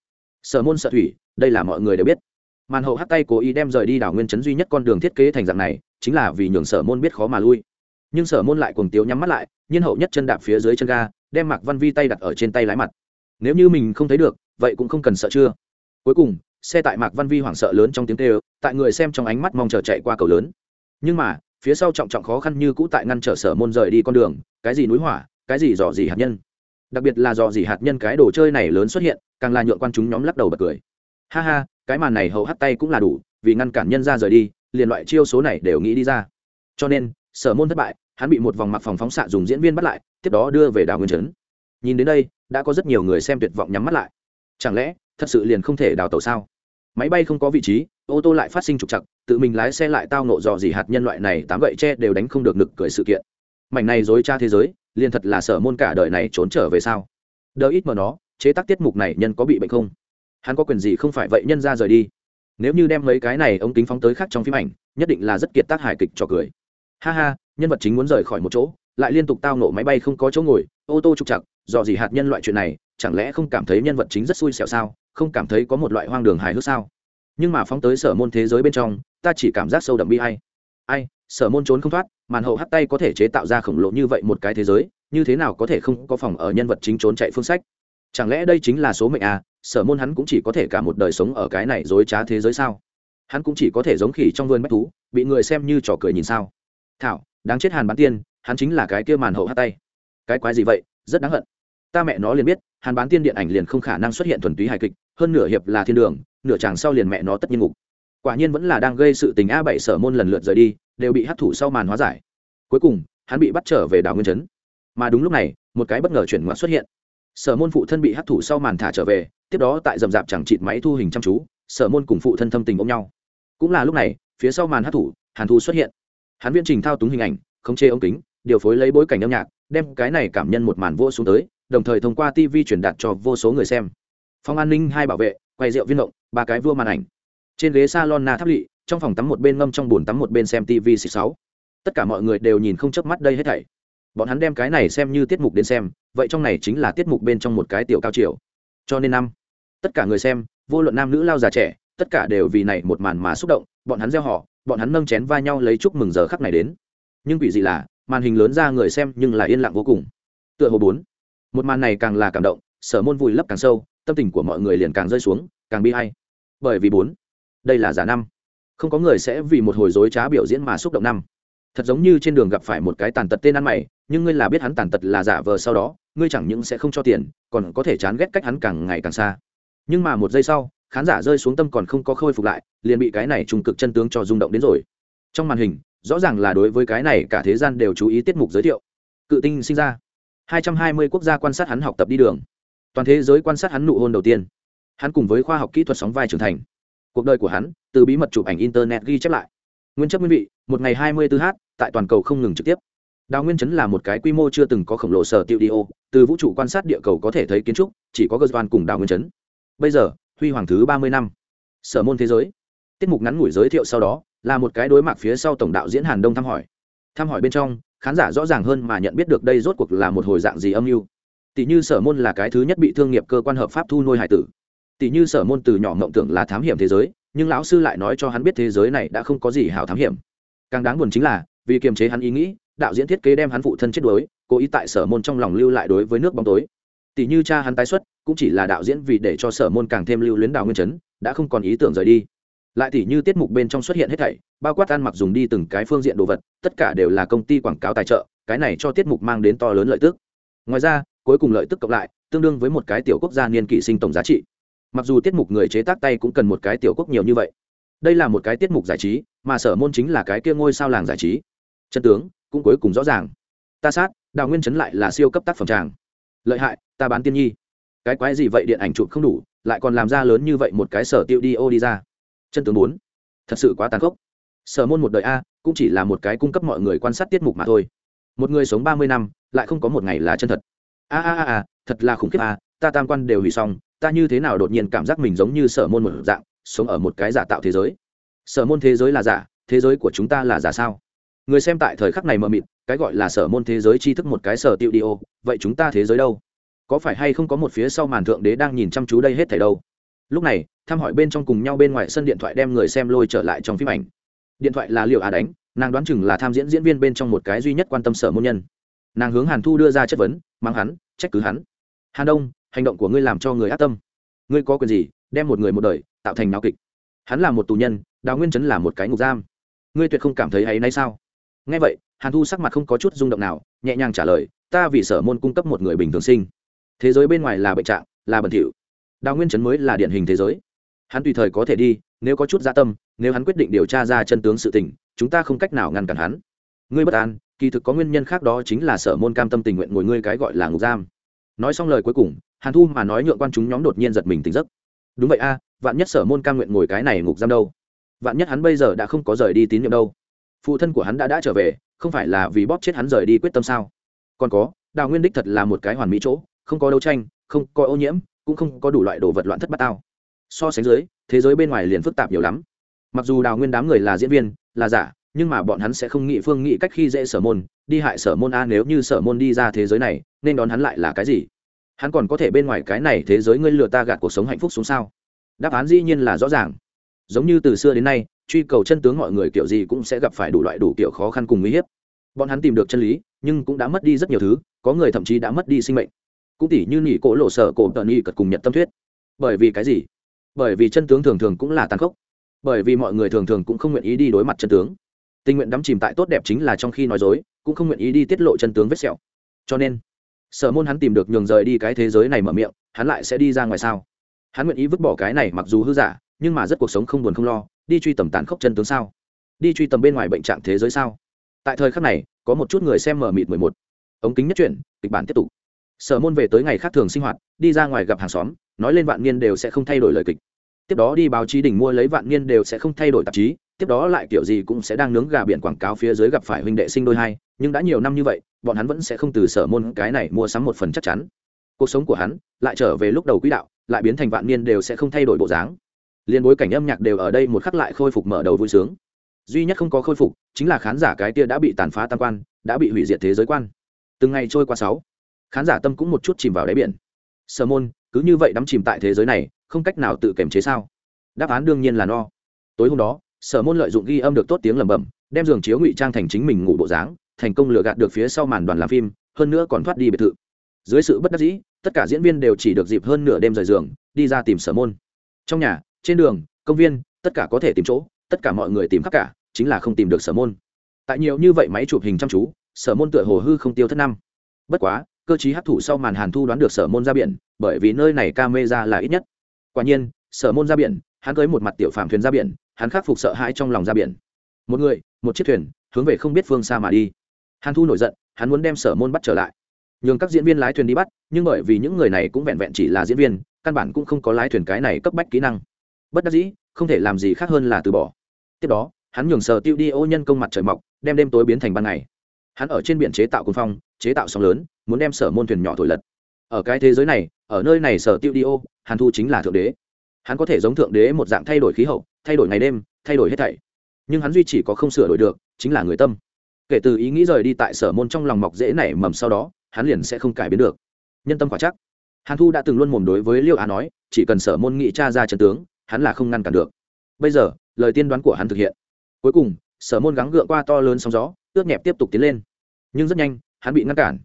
Sở môn sợ thủy, đây là mọi người đều biết. Màn hậu hắt tay cố ý đem rời đi đảo nguyên chấn duy nhất con đường thiết kế thành dạng này, chính là vì nhường sở môn biết khó mà lui. Nhưng sở môn lại cuồng tiếu nhắm mắt lại, nhiên hậu nhất chân đạp phía dưới chân ga, đem mạc văn vi tay đặt ở trên tay lái mặt. Nếu như mình không thấy được, vậy cũng không cần sợ chưa. Cuối cùng xe tại mạc văn vi hoảng sợ lớn trong tiếng kêu, tại người xem trong ánh mắt mong chờ chạy qua cầu lớn. Nhưng mà, phía sau trọng trọng khó khăn như cũ tại ngăn trở sở môn rời đi con đường, cái gì núi hỏa, cái gì dò dỉ hạt nhân. Đặc biệt là dò dỉ hạt nhân cái đồ chơi này lớn xuất hiện, càng là nhượng quan chúng nhóm lắc đầu bật cười. Ha ha, cái màn này hầu hắt tay cũng là đủ, vì ngăn cản nhân ra rời đi, liền loại chiêu số này đều nghĩ đi ra. Cho nên, sở môn thất bại, hắn bị một vòng mặc phòng phóng xạ dùng diễn viên bắt lại, tiếp đó đưa về đảo nguyên trấn. Nhìn đến đây, đã có rất nhiều người xem tuyệt vọng nhắm mắt lại. Chẳng lẽ, thật sự liền không thể đào tàu sao? Máy bay không có vị trí, ô tô lại phát sinh trục chặt tự mình lái xe lại tao nộ dò gì hạt nhân loại này tám gậy tre đều đánh không được nực cười sự kiện. Mảnh này dối tra thế giới, liền thật là sở môn cả đời này trốn trở về sao? Đỡ ít mà nó, chế tác tiết mục này nhân có bị bệnh không? Hắn có quyền gì không phải vậy nhân ra rời đi? Nếu như đem mấy cái này ống kính phóng tới khác trong phim ảnh, nhất định là rất kiệt tác hài kịch cho cười. Ha ha, nhân vật chính muốn rời khỏi một chỗ, lại liên tục tao nổ máy bay không có chỗ ngồi, ô tô trục chặt dò gì hạt nhân loại chuyện này, chẳng lẽ không cảm thấy nhân vật chính rất xui xẻo sao? Không cảm thấy có một loại hoang đường hài hước sao? Nhưng mà phóng tới sở môn thế giới bên trong, ta chỉ cảm giác sâu đậm bi hay ai, sở môn trốn không thoát, màn hậu hắt tay có thể chế tạo ra khổng lồ như vậy một cái thế giới, như thế nào có thể không có phòng ở nhân vật chính trốn chạy phương sách? Chẳng lẽ đây chính là số mệnh à? Sở môn hắn cũng chỉ có thể cả một đời sống ở cái này dối trá thế giới sao? Hắn cũng chỉ có thể giống khỉ trong vườn bách thú, bị người xem như trò cười nhìn sao? Thảo, đáng chết hàn bán tiên, hắn chính là cái kia màn hậu hát tay. Cái quái gì vậy? Rất đáng hận. Ta mẹ nó liền biết, hàn bán tiên điện ảnh liền không khả năng xuất hiện thuần túy hài kịch hơn nửa hiệp là thiên đường, nửa chàng sau liền mẹ nó tất nhiên ngục. Quả nhiên vẫn là đang gây sự tình a bảy sở môn lần lượt rời đi, đều bị hấp thụ sau màn hóa giải. Cuối cùng, hắn bị bắt trở về đảo nguyên trấn mà đúng lúc này, một cái bất ngờ chuyển ngoặt xuất hiện. Sở môn phụ thân bị hấp thụ sau màn thả trở về, tiếp đó tại dầm dạp chẳng chịt máy thu hình chăm chú, sở môn cùng phụ thân thâm tình ôm nhau. Cũng là lúc này, phía sau màn hấp thụ hàn thu xuất hiện. Hắn viễn trình thao túng hình ảnh không chế ống kính, điều phối lấy bối cảnh âm nhạc, đem cái này cảm nhân một màn vô xuống tới, đồng thời thông qua tv truyền đạt cho vô số người xem phòng an ninh hai bảo vệ, quay rượu viên động, ba cái vua màn ảnh. Trên ghế salon na tháp lỵ, trong phòng tắm một bên ngâm, trong bồn tắm một bên xem tv xịt sáu. Tất cả mọi người đều nhìn không chớp mắt đây hết thảy. Bọn hắn đem cái này xem như tiết mục đến xem, vậy trong này chính là tiết mục bên trong một cái tiểu cao chiều cho nên năm, tất cả người xem, vô luận nam nữ lao già trẻ, tất cả đều vì này một màn mà xúc động, bọn hắn gieo họ, bọn hắn nâng chén va nhau lấy chúc mừng giờ khắc này đến. Nhưng quỷ gì là, màn hình lớn ra người xem nhưng là yên lặng vô cùng. Tựa hồ bốn, một màn này càng là cảm động, sở môn vùi lấp càng sâu tâm tình của mọi người liền càng rơi xuống, càng bi hay bởi vì bốn, đây là giả năm. Không có người sẽ vì một hồi dối trá biểu diễn mà xúc động năm. Thật giống như trên đường gặp phải một cái tàn tật tên ăn mày, nhưng ngươi là biết hắn tàn tật là giả vờ sau đó, ngươi chẳng những sẽ không cho tiền, còn có thể chán ghét cách hắn càng ngày càng xa. Nhưng mà một giây sau, khán giả rơi xuống tâm còn không có khôi phục lại, liền bị cái này trung cực chân tướng cho rung động đến rồi. Trong màn hình, rõ ràng là đối với cái này cả thế gian đều chú ý tiết mục giới thiệu. Cự tinh sinh ra. 220 quốc gia quan sát hắn học tập đi đường toàn thế giới quan sát hắn nụ hôn đầu tiên. Hắn cùng với khoa học kỹ thuật sóng vai trưởng thành. Cuộc đời của hắn, từ bí mật chụp ảnh internet ghi chép lại. Nguyên chất nguyên vị, một ngày 24 h, tại toàn cầu không ngừng trực tiếp. Đào nguyên chấn là một cái quy mô chưa từng có khổng lồ sở tiêu đi từ vũ trụ quan sát địa cầu có thể thấy kiến trúc, chỉ có gờ cùng đào nguyên chấn. Bây giờ, huy hoàng thứ ba mươi năm. Sở môn thế giới. Tiết mục ngắn ngủi giới thiệu sau đó, là một cái đối mặt phía sau tổng đạo diễn hàn đông thăm hỏi. Thăm hỏi bên trong, khán giả rõ ràng hơn mà nhận biết được đây rốt cuộc là một hồi dạng gì âm mưu tỷ như sở môn là cái thứ nhất bị thương nghiệp cơ quan hợp pháp thu nuôi hải tử. Tỷ như sở môn từ nhỏ mộng tưởng là thám hiểm thế giới, nhưng lão sư lại nói cho hắn biết thế giới này đã không có gì hảo thám hiểm. Càng đáng buồn chính là, vì kiềm chế hắn ý nghĩ, đạo diễn thiết kế đem hắn phụ thân chết đuối, cố ý tại sở môn trong lòng lưu lại đối với nước bóng tối. Tỷ như cha hắn tái xuất, cũng chỉ là đạo diễn vì để cho sở môn càng thêm lưu luyến đào nguyên chấn, đã không còn ý tưởng rời đi. Lại tỷ như tiết mục bên trong xuất hiện hết thảy, bao quát ăn mặc dùng đi từng cái phương diện đồ vật, tất cả đều là công ty quảng cáo tài trợ, cái này cho tiết mục mang đến to lớn lợi tức. Ngoài ra cuối cùng lợi tức cộng lại, tương đương với một cái tiểu quốc gia niên kỷ sinh tổng giá trị. Mặc dù tiết mục người chế tác tay cũng cần một cái tiểu quốc nhiều như vậy. Đây là một cái tiết mục giải trí, mà sở môn chính là cái kia ngôi sao làng giải trí. Chân tướng, cũng cuối cùng rõ ràng. Ta sát, đào nguyên chấn lại là siêu cấp tác phẩm tràng. Lợi hại, ta bán tiên nhi. Cái quái gì vậy, điện ảnh chụp không đủ, lại còn làm ra lớn như vậy một cái sở tiêu đi ô đi ra. Chân tướng bốn. Thật sự quá tàn khốc. Sở môn một đời a, cũng chỉ là một cái cung cấp mọi người quan sát tiết mục mà thôi. Một người sống ba mươi năm, lại không có một ngày là chân thật a a a thật là khủng khiếp à. ta tam quan đều hủy xong, ta như thế nào đột nhiên cảm giác mình giống như sở môn một dạng, sống ở một cái giả tạo thế giới. Sở môn thế giới là giả, thế giới của chúng ta là giả sao? Người xem tại thời khắc này mờ mịt, cái gọi là sở môn thế giới tri thức một cái sở tiêu đi ô, vậy chúng ta thế giới đâu? Có phải hay không có một phía sau màn thượng đế đang nhìn chăm chú đây hết thảy đâu? Lúc này, thăm hỏi bên trong cùng nhau bên ngoài sân điện thoại đem người xem lôi trở lại trong phim ảnh. Điện thoại là liệu à đánh, nàng đoán chừng là tham diễn diễn viên bên trong một cái duy nhất quan tâm sở môn nhân. Nàng hướng hàn thu đưa ra chất vấn mắng hắn, trách cứ hắn. Hàn đông, hành động của ngươi làm cho người ác tâm. Ngươi có quyền gì đem một người một đời tạo thành náo kịch? Hắn là một tù nhân, đào nguyên chấn là một cái ngục giam. Ngươi tuyệt không cảm thấy hay nay sao? Nghe vậy, hàn thu sắc mặt không có chút rung động nào, nhẹ nhàng trả lời, ta vì sở môn cung cấp một người bình thường sinh. Thế giới bên ngoài là bệnh trạng, là bẩn thỉu. Đào nguyên chấn mới là điển hình thế giới. Hắn tùy thời có thể đi, nếu có chút gia tâm, nếu hắn quyết định điều tra ra chân tướng sự tình, chúng ta không cách nào ngăn cản hắn. Ngươi bất an kỳ thực có nguyên nhân khác đó chính là sở môn cam tâm tình nguyện ngồi ngươi cái gọi là ngục giam. Nói xong lời cuối cùng, hàn thu mà nói nhượng quan chúng nhóm đột nhiên giật mình tỉnh giấc. Đúng vậy a, vạn nhất sở môn cam nguyện ngồi cái này ngục giam đâu? Vạn nhất hắn bây giờ đã không có rời đi tín nhiệm đâu? Phụ thân của hắn đã đã trở về, không phải là vì bóp chết hắn rời đi quyết tâm sao? Còn có, đào nguyên đích thật là một cái hoàn mỹ chỗ, không có đấu tranh, không có ô nhiễm, cũng không có đủ loại đồ vật loạn thất bát tao. So sánh dưới, thế giới bên ngoài liền phức tạp nhiều lắm. Mặc dù đào nguyên đám người là diễn viên, là giả nhưng mà bọn hắn sẽ không nghĩ phương nghĩ cách khi dễ sở môn, đi hại sở môn a, nếu như sở môn đi ra thế giới này, nên đón hắn lại là cái gì? Hắn còn có thể bên ngoài cái này thế giới ngươi lừa ta gạt cuộc sống hạnh phúc xuống sao? Đáp án dĩ nhiên là rõ ràng. Giống như từ xưa đến nay, truy cầu chân tướng mọi người kiểu gì cũng sẽ gặp phải đủ loại đủ kiểu khó khăn cùng uy hiếp. Bọn hắn tìm được chân lý, nhưng cũng đã mất đi rất nhiều thứ, có người thậm chí đã mất đi sinh mệnh. Cũng tỉ như nỉ cổ lộ sở cổ tợn nghi cật cùng nhận tâm thuyết. Bởi vì cái gì? Bởi vì chân tướng thường thường cũng là tàn khốc. Bởi vì mọi người thường thường cũng không nguyện ý đi đối mặt chân tướng tình nguyện đắm chìm tại tốt đẹp chính là trong khi nói dối, cũng không nguyện ý đi tiết lộ chân tướng vết sẹo. Cho nên, sở môn hắn tìm được nhường rời đi cái thế giới này mở miệng, hắn lại sẽ đi ra ngoài sao? Hắn nguyện ý vứt bỏ cái này mặc dù hư giả, nhưng mà rất cuộc sống không buồn không lo, đi truy tầm tàn khốc chân tướng sao? Đi truy tầm bên ngoài bệnh trạng thế giới sao? Tại thời khắc này, có một chút người xem mở mịt mười một. Ống kính nhất chuyển, kịch bản tiếp tục. Sở môn về tới ngày khác thường sinh hoạt, đi ra ngoài gặp hàng xóm, nói lên vạn niên đều sẽ không thay đổi lời kịch. Tiếp đó đi báo chí đỉnh mua lấy vạn niên đều sẽ không thay đổi tạp chí tiếp đó lại kiểu gì cũng sẽ đang nướng gà biển quảng cáo phía dưới gặp phải huynh đệ sinh đôi hai, nhưng đã nhiều năm như vậy, bọn hắn vẫn sẽ không từ sở môn cái này mua sắm một phần chắc chắn. Cuộc sống của hắn lại trở về lúc đầu quỹ đạo, lại biến thành vạn niên đều sẽ không thay đổi bộ dáng. Liên bối cảnh âm nhạc đều ở đây một khắc lại khôi phục mở đầu vui sướng. Duy nhất không có khôi phục, chính là khán giả cái tia đã bị tàn phá tam quan, đã bị hủy diệt thế giới quan. Từng ngày trôi qua sáu, khán giả tâm cũng một chút chìm vào đáy biển. Sở môn, cứ như vậy đắm chìm tại thế giới này, không cách nào tự kiềm chế sao? Đáp án đương nhiên là no. Tối hôm đó sở môn lợi dụng ghi âm được tốt tiếng lẩm bẩm, đem giường chiếu ngụy trang thành chính mình ngủ bộ dáng, thành công lừa gạt được phía sau màn đoàn làm phim, hơn nữa còn thoát đi biệt thự. Dưới sự bất đắc dĩ, tất cả diễn viên đều chỉ được dịp hơn nửa đêm rời giường, đi ra tìm sở môn. Trong nhà, trên đường, công viên, tất cả có thể tìm chỗ, tất cả mọi người tìm khắp cả, chính là không tìm được sở môn. Tại nhiều như vậy máy chụp hình chăm chú, sở môn tựa hồ hư không tiêu thất năm. Bất quá, cơ chí hấp thụ sau màn hàn thu đoán được sở môn ra biển, bởi vì nơi này ca mê ra là ít nhất. Quả nhiên, sở môn ra biển, hắn tới một mặt tiểu phạm thuyền ra biển hắn khắc phục sợ hãi trong lòng ra biển. Một người, một chiếc thuyền, hướng về không biết phương xa mà đi. Hàn thu nổi giận, hắn muốn đem sở môn bắt trở lại. Nhường các diễn viên lái thuyền đi bắt, nhưng bởi vì những người này cũng vẹn vẹn chỉ là diễn viên, căn bản cũng không có lái thuyền cái này cấp bách kỹ năng. Bất đắc dĩ, không thể làm gì khác hơn là từ bỏ. Tiếp đó, hắn nhường sở tiêu đi ô nhân công mặt trời mọc, đem đêm tối biến thành ban ngày. Hắn ở trên biển chế tạo cồn phong, chế tạo sóng lớn, muốn đem sở môn thuyền nhỏ thổi lật. Ở cái thế giới này, ở nơi này sở tiêu đi ô, hàn thu chính là thượng đế. Hắn có thể giống thượng đế một dạng thay đổi khí hậu thay đổi ngày đêm, thay đổi hết thảy. Nhưng hắn duy chỉ có không sửa đổi được, chính là người tâm. Kể từ ý nghĩ rời đi tại sở môn trong lòng mọc dễ nảy mầm sau đó, hắn liền sẽ không cải biến được. Nhân tâm quả chắc. Hàn thu đã từng luôn mồm đối với liêu á nói, chỉ cần sở môn nghị cha ra trận tướng, hắn là không ngăn cản được. Bây giờ, lời tiên đoán của hắn thực hiện. Cuối cùng, sở môn gắng gượng qua to lớn sóng gió ướt nhẹp tiếp tục tiến lên. Nhưng rất nhanh, hắn bị ngăn cản.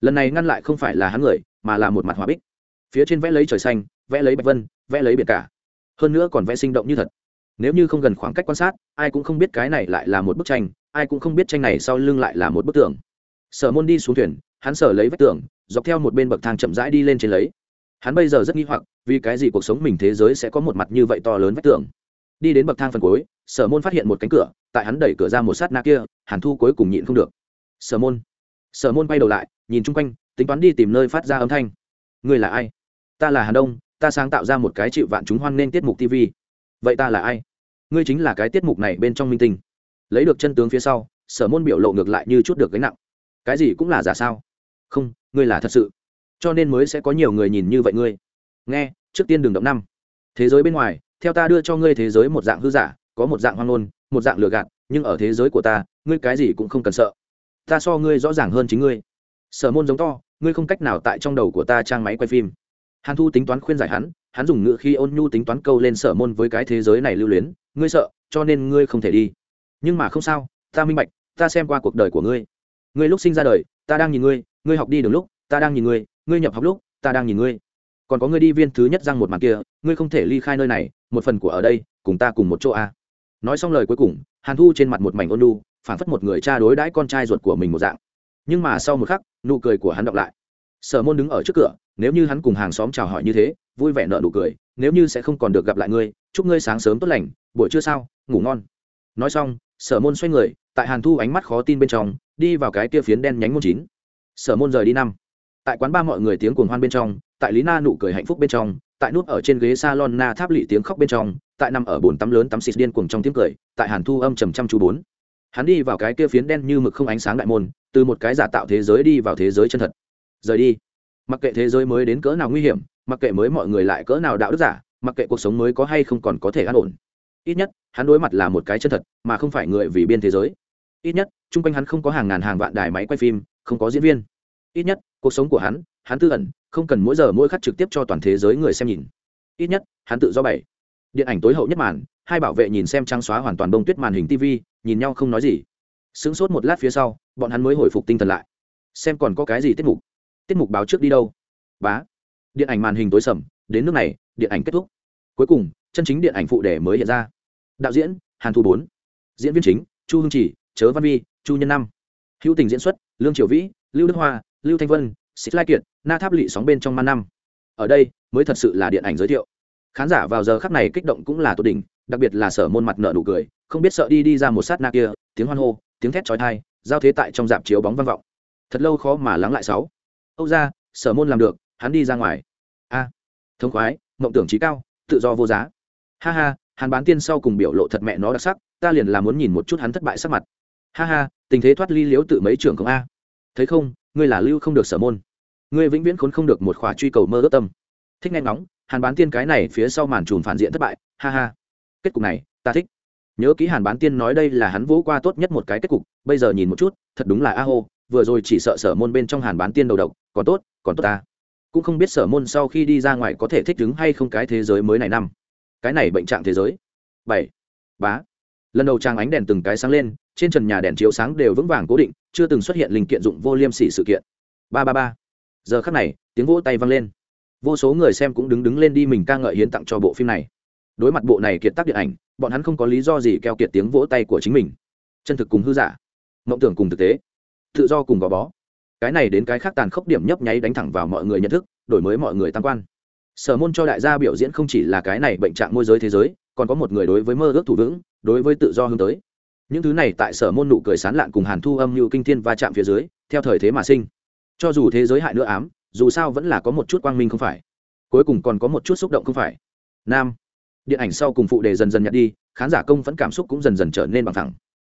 Lần này ngăn lại không phải là hắn người, mà là một mặt hòa bích. Phía trên vẽ lấy trời xanh, vẽ lấy bạch vân, vẽ lấy biển cả. Hơn nữa còn vẽ sinh động như thật nếu như không gần khoảng cách quan sát, ai cũng không biết cái này lại là một bức tranh, ai cũng không biết tranh này sau lưng lại là một bức tường. Sở môn đi xuống thuyền, hắn sở lấy vách tường, dọc theo một bên bậc thang chậm rãi đi lên trên lấy. Hắn bây giờ rất nghi hoặc, vì cái gì cuộc sống mình thế giới sẽ có một mặt như vậy to lớn vách tường? Đi đến bậc thang phần cuối, sở môn phát hiện một cánh cửa, tại hắn đẩy cửa ra một sát na kia, hàn thu cuối cùng nhịn không được. Sở môn. Sở môn quay đầu lại, nhìn chung quanh, tính toán đi tìm nơi phát ra âm thanh. Người là ai? Ta là hàn đông, ta sáng tạo ra một cái chịu vạn chúng hoan nên tiết mục tv vậy ta là ai? Ngươi chính là cái tiết mục này bên trong minh tinh. Lấy được chân tướng phía sau, sở môn biểu lộ ngược lại như chút được gánh nặng. Cái gì cũng là giả sao? Không, ngươi là thật sự. Cho nên mới sẽ có nhiều người nhìn như vậy ngươi. Nghe, trước tiên đường động năm. Thế giới bên ngoài, theo ta đưa cho ngươi thế giới một dạng hư giả, có một dạng hoang ngôn, một dạng lừa gạt, nhưng ở thế giới của ta, ngươi cái gì cũng không cần sợ. Ta so ngươi rõ ràng hơn chính ngươi. Sở môn giống to, ngươi không cách nào tại trong đầu của ta trang máy quay phim. Hàn thu tính toán khuyên giải hắn hắn dùng ngựa khi ôn nhu tính toán câu lên sở môn với cái thế giới này lưu luyến ngươi sợ, cho nên ngươi không thể đi. Nhưng mà không sao, ta minh bạch, ta xem qua cuộc đời của ngươi. Ngươi lúc sinh ra đời, ta đang nhìn ngươi ngươi học đi đường lúc, ta đang nhìn ngươi ngươi nhập học lúc, ta đang nhìn ngươi. Còn có ngươi đi viên thứ nhất răng một mặt kia, ngươi không thể ly khai nơi này, một phần của ở đây, cùng ta cùng một chỗ a nói xong lời cuối cùng, hàn thu trên mặt một mảnh ôn lu phản phất một người cha đối đãi con trai ruột của mình một dạng. Nhưng mà sau một khắc, nụ cười của hắn đọc lại. Sở môn đứng ở trước cửa, nếu như hắn cùng hàng xóm chào hỏi như thế, vui vẻ nợ nụ cười, nếu như sẽ không còn được gặp lại ngươi, chúc ngươi sáng sớm tốt lành buổi trưa sao? Ngủ ngon. Nói xong, sở môn xoay người, tại hàn thu ánh mắt khó tin bên trong, đi vào cái kia phiến đen nhánh môn chín. Sở môn rời đi năm. Tại quán ba mọi người tiếng cuồng hoan bên trong, tại lý na nụ cười hạnh phúc bên trong, tại nút ở trên ghế salon na tháp lị tiếng khóc bên trong, tại nằm ở bồn tắm lớn tắm xịt điên cuồng trong tiếng cười, tại hàn thu âm trầm chăm chú bốn. Hắn đi vào cái kia phiến đen như mực không ánh sáng đại môn, từ một cái giả tạo thế giới đi vào thế giới chân thật. Rời đi. Mặc kệ thế giới mới đến cỡ nào nguy hiểm, mặc kệ mới mọi người lại cỡ nào đạo đức giả, mặc kệ cuộc sống mới có hay không còn có thể an ổn ít nhất, hắn đối mặt là một cái chân thật, mà không phải người vì biên thế giới. Ít nhất, chung quanh hắn không có hàng ngàn hàng vạn đài máy quay phim, không có diễn viên. Ít nhất, cuộc sống của hắn hắn tư ẩn, không cần mỗi giờ mỗi khắc trực tiếp cho toàn thế giới người xem nhìn. Ít nhất, hắn tự do bảy điện ảnh tối hậu nhất màn, hai bảo vệ nhìn xem trang xóa hoàn toàn bông tuyết màn hình tv nhìn nhau không nói gì. Sững sốt một lát phía sau, bọn hắn mới hồi phục tinh thần lại. Xem còn có cái gì tiết mục? Tiết mục báo trước đi đâu? Bá. Điện ảnh màn hình tối sầm, đến nước này, điện ảnh kết thúc. Cuối cùng chân chính điện ảnh phụ đề mới hiện ra. Đạo diễn hàn thu bốn. Diễn viên chính chu hương chỉ chớ văn vi chu nhân năm. Hữu tình diễn xuất lương triều vĩ lưu đức hoa lưu thanh vân xích lai kiệt na tháp lỵ sóng bên trong man năm. Ở đây mới thật sự là điện ảnh giới thiệu. Khán giả vào giờ khắc này kích động cũng là tốt đỉnh đặc biệt là sở môn mặt nợ nụ cười không biết sợ đi đi ra một sát na kia tiếng hoan hô tiếng thét trói thai giao thế tại trong dạp chiếu bóng vang vọng. Thật lâu khó mà lắng lại sáu. Âu ra sở môn làm được hắn đi ra ngoài. A à, thông khoái mộng tưởng trí cao tự do vô giá ha ha Hàn bán tiên sau cùng biểu lộ thật mẹ nó đặc sắc, ta liền là muốn nhìn một chút hắn thất bại sắc mặt. Ha ha, tình thế thoát ly liếu tự mấy trưởng không a. Thấy không, ngươi là lưu không được sở môn. Ngươi vĩnh viễn khốn không được một khỏa truy cầu mơ ước tâm. Thích nghe ngóng hàn bán tiên cái này phía sau màn trùn phản diện thất bại, ha ha. Kết cục này, ta thích. Nhớ kỹ hàn bán tiên nói đây là hắn vỗ qua tốt nhất một cái kết cục, bây giờ nhìn một chút, thật đúng là a hô, vừa rồi chỉ sợ sở môn bên trong hàn bán tiên đầu độc, còn tốt còn tốt ta. Cũng không biết sở môn sau khi đi ra ngoài có thể thích ứng hay không cái thế giới mới này năm cái này bệnh trạng thế giới. Bảy. Bá. Lần đầu trang ánh đèn từng cái sáng lên, trên trần nhà đèn chiếu sáng đều vững vàng cố định, chưa từng xuất hiện linh kiện dụng vô liêm sỉ sự kiện. Ba ba ba. Giờ khắc này, tiếng vỗ tay vang lên. Vô số người xem cũng đứng đứng lên đi mình ca ngợi hiến tặng cho bộ phim này. Đối mặt bộ này kiệt tác điện ảnh, bọn hắn không có lý do gì keo kiệt tiếng vỗ tay của chính mình. Chân thực cùng hư giả. Mộng tưởng cùng thực tế. Tự do cùng gò bó. Cái này đến cái khác tàn khốc điểm nhấp nháy đánh thẳng vào mọi người nhận thức, đổi mới mọi người tam quan sở môn cho đại gia biểu diễn không chỉ là cái này bệnh trạng môi giới thế giới, còn có một người đối với mơ ước thủ vững, đối với tự do hướng tới. Những thứ này tại sở môn nụ cười sán lạn cùng hàn thu âm như kinh thiên va chạm phía dưới, theo thời thế mà sinh. Cho dù thế giới hại nữa ám, dù sao vẫn là có một chút quang minh không phải. Cuối cùng còn có một chút xúc động không phải. Nam. Điện ảnh sau cùng phụ đề dần dần nhặt đi, khán giả công vẫn cảm xúc cũng dần dần trở nên bằng thẳng.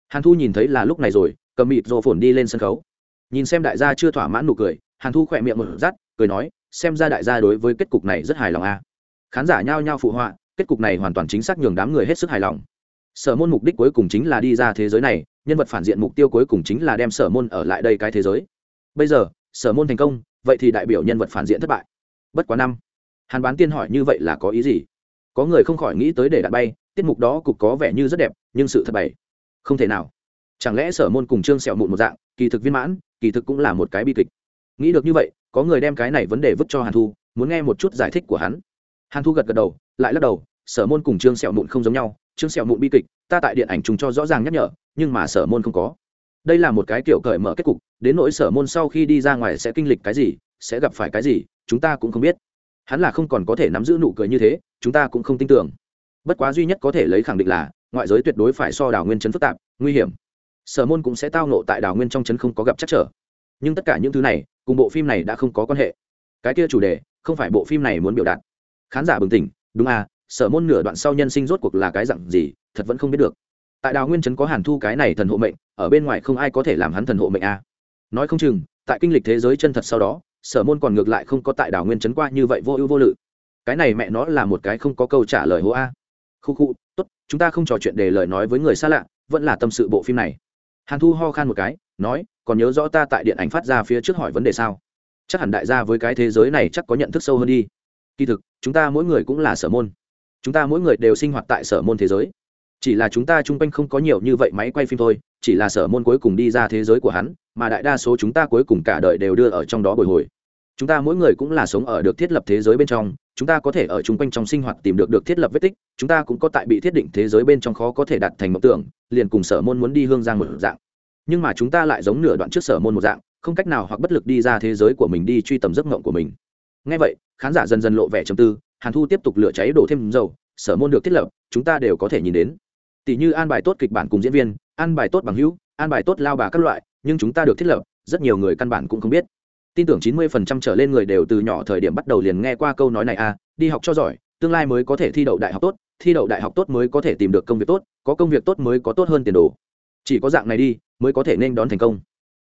Hàn thu nhìn thấy là lúc này rồi, cầm mịt rộ phồn đi lên sân khấu. Nhìn xem đại gia chưa thỏa mãn nụ cười, hàn thu khỏe miệng một rắt cười nói xem ra đại gia đối với kết cục này rất hài lòng a. À. khán giả nhao nhao phụ họa, kết cục này hoàn toàn chính xác nhường đám người hết sức hài lòng. Sở môn mục đích cuối cùng chính là đi ra thế giới này, nhân vật phản diện mục tiêu cuối cùng chính là đem sở môn ở lại đây cái thế giới. Bây giờ, sở môn thành công, vậy thì đại biểu nhân vật phản diện thất bại. Bất quá năm, hàn bán tiên hỏi như vậy là có ý gì? Có người không khỏi nghĩ tới để đạn bay, tiết mục đó cục có vẻ như rất đẹp, nhưng sự thật bày, không thể nào. Chẳng lẽ sở môn cùng trương sẹo mụn một dạng, kỳ thực viên mãn, kỳ thực cũng là một cái bi kịch nghĩ được như vậy, có người đem cái này vấn đề vứt cho hàn thu, muốn nghe một chút giải thích của hắn. Hàn thu gật gật đầu, lại lắc đầu, sở môn cùng trương sẹo mụn không giống nhau, trương sẹo mụn bi kịch, ta tại điện ảnh chúng cho rõ ràng nhắc nhở, nhưng mà sở môn không có. Đây là một cái kiểu cởi mở kết cục, đến nỗi sở môn sau khi đi ra ngoài sẽ kinh lịch cái gì, sẽ gặp phải cái gì, chúng ta cũng không biết. Hắn là không còn có thể nắm giữ nụ cười như thế, chúng ta cũng không tin tưởng. Bất quá duy nhất có thể lấy khẳng định là, ngoại giới tuyệt đối phải so đào nguyên chấn phức tạp, nguy hiểm. Sở môn cũng sẽ tao nộ tại đào nguyên trong chấn không có gặp chắc trở. Nhưng tất cả những thứ này cùng bộ phim này đã không có quan hệ. Cái kia chủ đề, không phải bộ phim này muốn biểu đạt. Khán giả bừng tỉnh, đúng à sở môn nửa đoạn sau nhân sinh rốt cuộc là cái dặn gì, thật vẫn không biết được. Tại đào nguyên trấn có hàn thu cái này thần hộ mệnh, ở bên ngoài không ai có thể làm hắn thần hộ mệnh a nói không chừng, tại kinh lịch thế giới chân thật sau đó, sở môn còn ngược lại không có tại đào nguyên trấn qua như vậy vô ưu vô lự. Cái này mẹ nó là một cái không có câu trả lời hô a. Khu khu, tốt, chúng ta không trò chuyện để lời nói với người xa lạ, vẫn là tâm sự bộ phim này. Hàn thu ho khan một cái, nói còn nhớ rõ ta tại điện ảnh phát ra phía trước hỏi vấn đề sao? Chắc hẳn đại gia với cái thế giới này chắc có nhận thức sâu hơn đi. Kỳ thực, chúng ta mỗi người cũng là sở môn. Chúng ta mỗi người đều sinh hoạt tại sở môn thế giới. Chỉ là chúng ta chung quanh không có nhiều như vậy máy quay phim thôi, chỉ là sở môn cuối cùng đi ra thế giới của hắn, mà đại đa số chúng ta cuối cùng cả đời đều đưa ở trong đó bồi hồi. Chúng ta mỗi người cũng là sống ở được thiết lập thế giới bên trong, chúng ta có thể ở chung quanh trong sinh hoạt tìm được được thiết lập vết tích, chúng ta cũng có tại bị thiết định thế giới bên trong khó có thể đạt thành mộng tưởng, liền cùng sở môn muốn đi hương giang một dạng nhưng mà chúng ta lại giống nửa đoạn trước sở môn một dạng, không cách nào hoặc bất lực đi ra thế giới của mình đi truy tầm giấc mộng của mình. Ngay vậy, khán giả dần dần lộ vẻ trầm tư, hàn thu tiếp tục lửa cháy đổ thêm dầu, sở môn được thiết lập, chúng ta đều có thể nhìn đến. Tỷ như an bài tốt kịch bản cùng diễn viên, an bài tốt bằng hữu, an bài tốt lao bà các loại, nhưng chúng ta được thiết lập, rất nhiều người căn bản cũng không biết. Tin tưởng chín mươi phần trăm trở lên người đều từ nhỏ thời điểm bắt đầu liền nghe qua câu nói này à đi học cho giỏi, tương lai mới có thể thi đậu đại học tốt, thi đậu đại học tốt mới có thể tìm được công việc tốt, có công việc tốt mới có tốt hơn tiền đồ chỉ có dạng này đi, mới có thể nên đón thành công.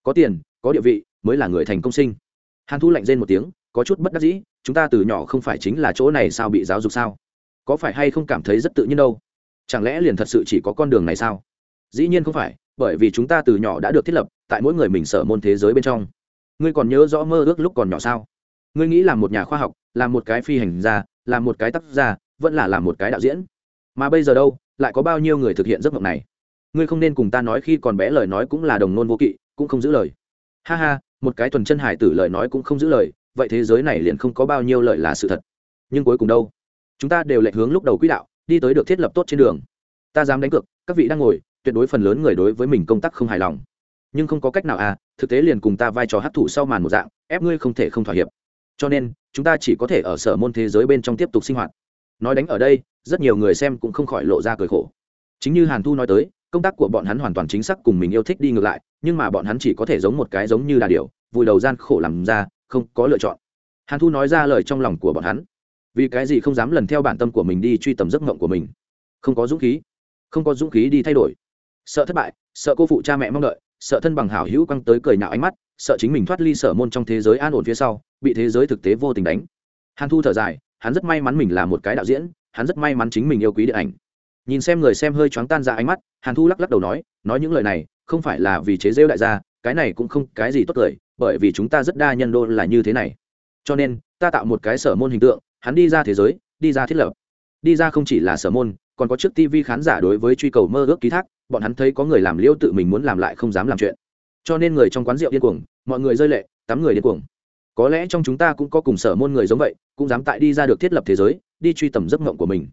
Có tiền, có địa vị, mới là người thành công sinh. Hàn thu lạnh rên một tiếng, có chút bất đắc dĩ, chúng ta từ nhỏ không phải chính là chỗ này sao bị giáo dục sao? Có phải hay không cảm thấy rất tự nhiên đâu? Chẳng lẽ liền thật sự chỉ có con đường này sao? Dĩ nhiên không phải, bởi vì chúng ta từ nhỏ đã được thiết lập tại mỗi người mình sở môn thế giới bên trong. Ngươi còn nhớ rõ mơ ước lúc còn nhỏ sao? Ngươi nghĩ là một nhà khoa học là một cái phi hành gia là một cái tác gia vẫn là làm một cái đạo diễn. Mà bây giờ đâu, lại có bao nhiêu người thực hiện giấc mộng này? Ngươi không nên cùng ta nói khi còn bé lời nói cũng là đồng nôn vô kỵ, cũng không giữ lời. Ha ha, một cái thuần chân hải tử lời nói cũng không giữ lời, vậy thế giới này liền không có bao nhiêu lời là sự thật. Nhưng cuối cùng đâu? Chúng ta đều lệch hướng lúc đầu quỹ đạo, đi tới được thiết lập tốt trên đường. Ta dám đánh cược, các vị đang ngồi, tuyệt đối phần lớn người đối với mình công tác không hài lòng. Nhưng không có cách nào à thực tế liền cùng ta vai trò hấp thụ sau màn một dạng, ép ngươi không thể không thỏa hiệp. Cho nên, chúng ta chỉ có thể ở sở môn thế giới bên trong tiếp tục sinh hoạt. Nói đánh ở đây, rất nhiều người xem cũng không khỏi lộ ra cười khổ. Chính như hàn thu nói tới công tác của bọn hắn hoàn toàn chính xác cùng mình yêu thích đi ngược lại nhưng mà bọn hắn chỉ có thể giống một cái giống như đà điều, vùi đầu gian khổ làm ra không có lựa chọn. Hàn thu nói ra lời trong lòng của bọn hắn. Vì cái gì không dám lần theo bản tâm của mình đi truy tầm giấc mộng của mình? Không có dũng khí. Không có dũng khí đi thay đổi. Sợ thất bại sợ cô phụ cha mẹ mong đợi sợ thân bằng hảo hữu quăng tới cười nhạo ánh mắt sợ chính mình thoát ly sở môn trong thế giới an ổn phía sau bị thế giới thực tế vô tình đánh. Hàn thu thở dài hắn rất may mắn mình là một cái đạo diễn hắn rất may mắn chính mình yêu quý điện ảnh nhìn xem người xem hơi choáng tan ra ánh mắt, hàn thu lắc lắc đầu nói nói những lời này, không phải là vì chế rêu đại gia, cái này cũng không cái gì tốt cười, bởi vì chúng ta rất đa nhân đô là như thế này. Cho nên, ta tạo một cái sở môn hình tượng, hắn đi ra thế giới, đi ra thiết lập. Đi ra không chỉ là sở môn, còn có trước tv khán giả đối với truy cầu mơ ước ký thác, bọn hắn thấy có người làm liễu tự mình muốn làm lại không dám làm chuyện. Cho nên người trong quán rượu điên cuồng, mọi người rơi lệ, tắm người điên cuồng. Có lẽ trong chúng ta cũng có cùng sở môn người giống vậy, cũng dám tại đi ra được thiết lập thế giới, đi truy tầm giấc mộng của mình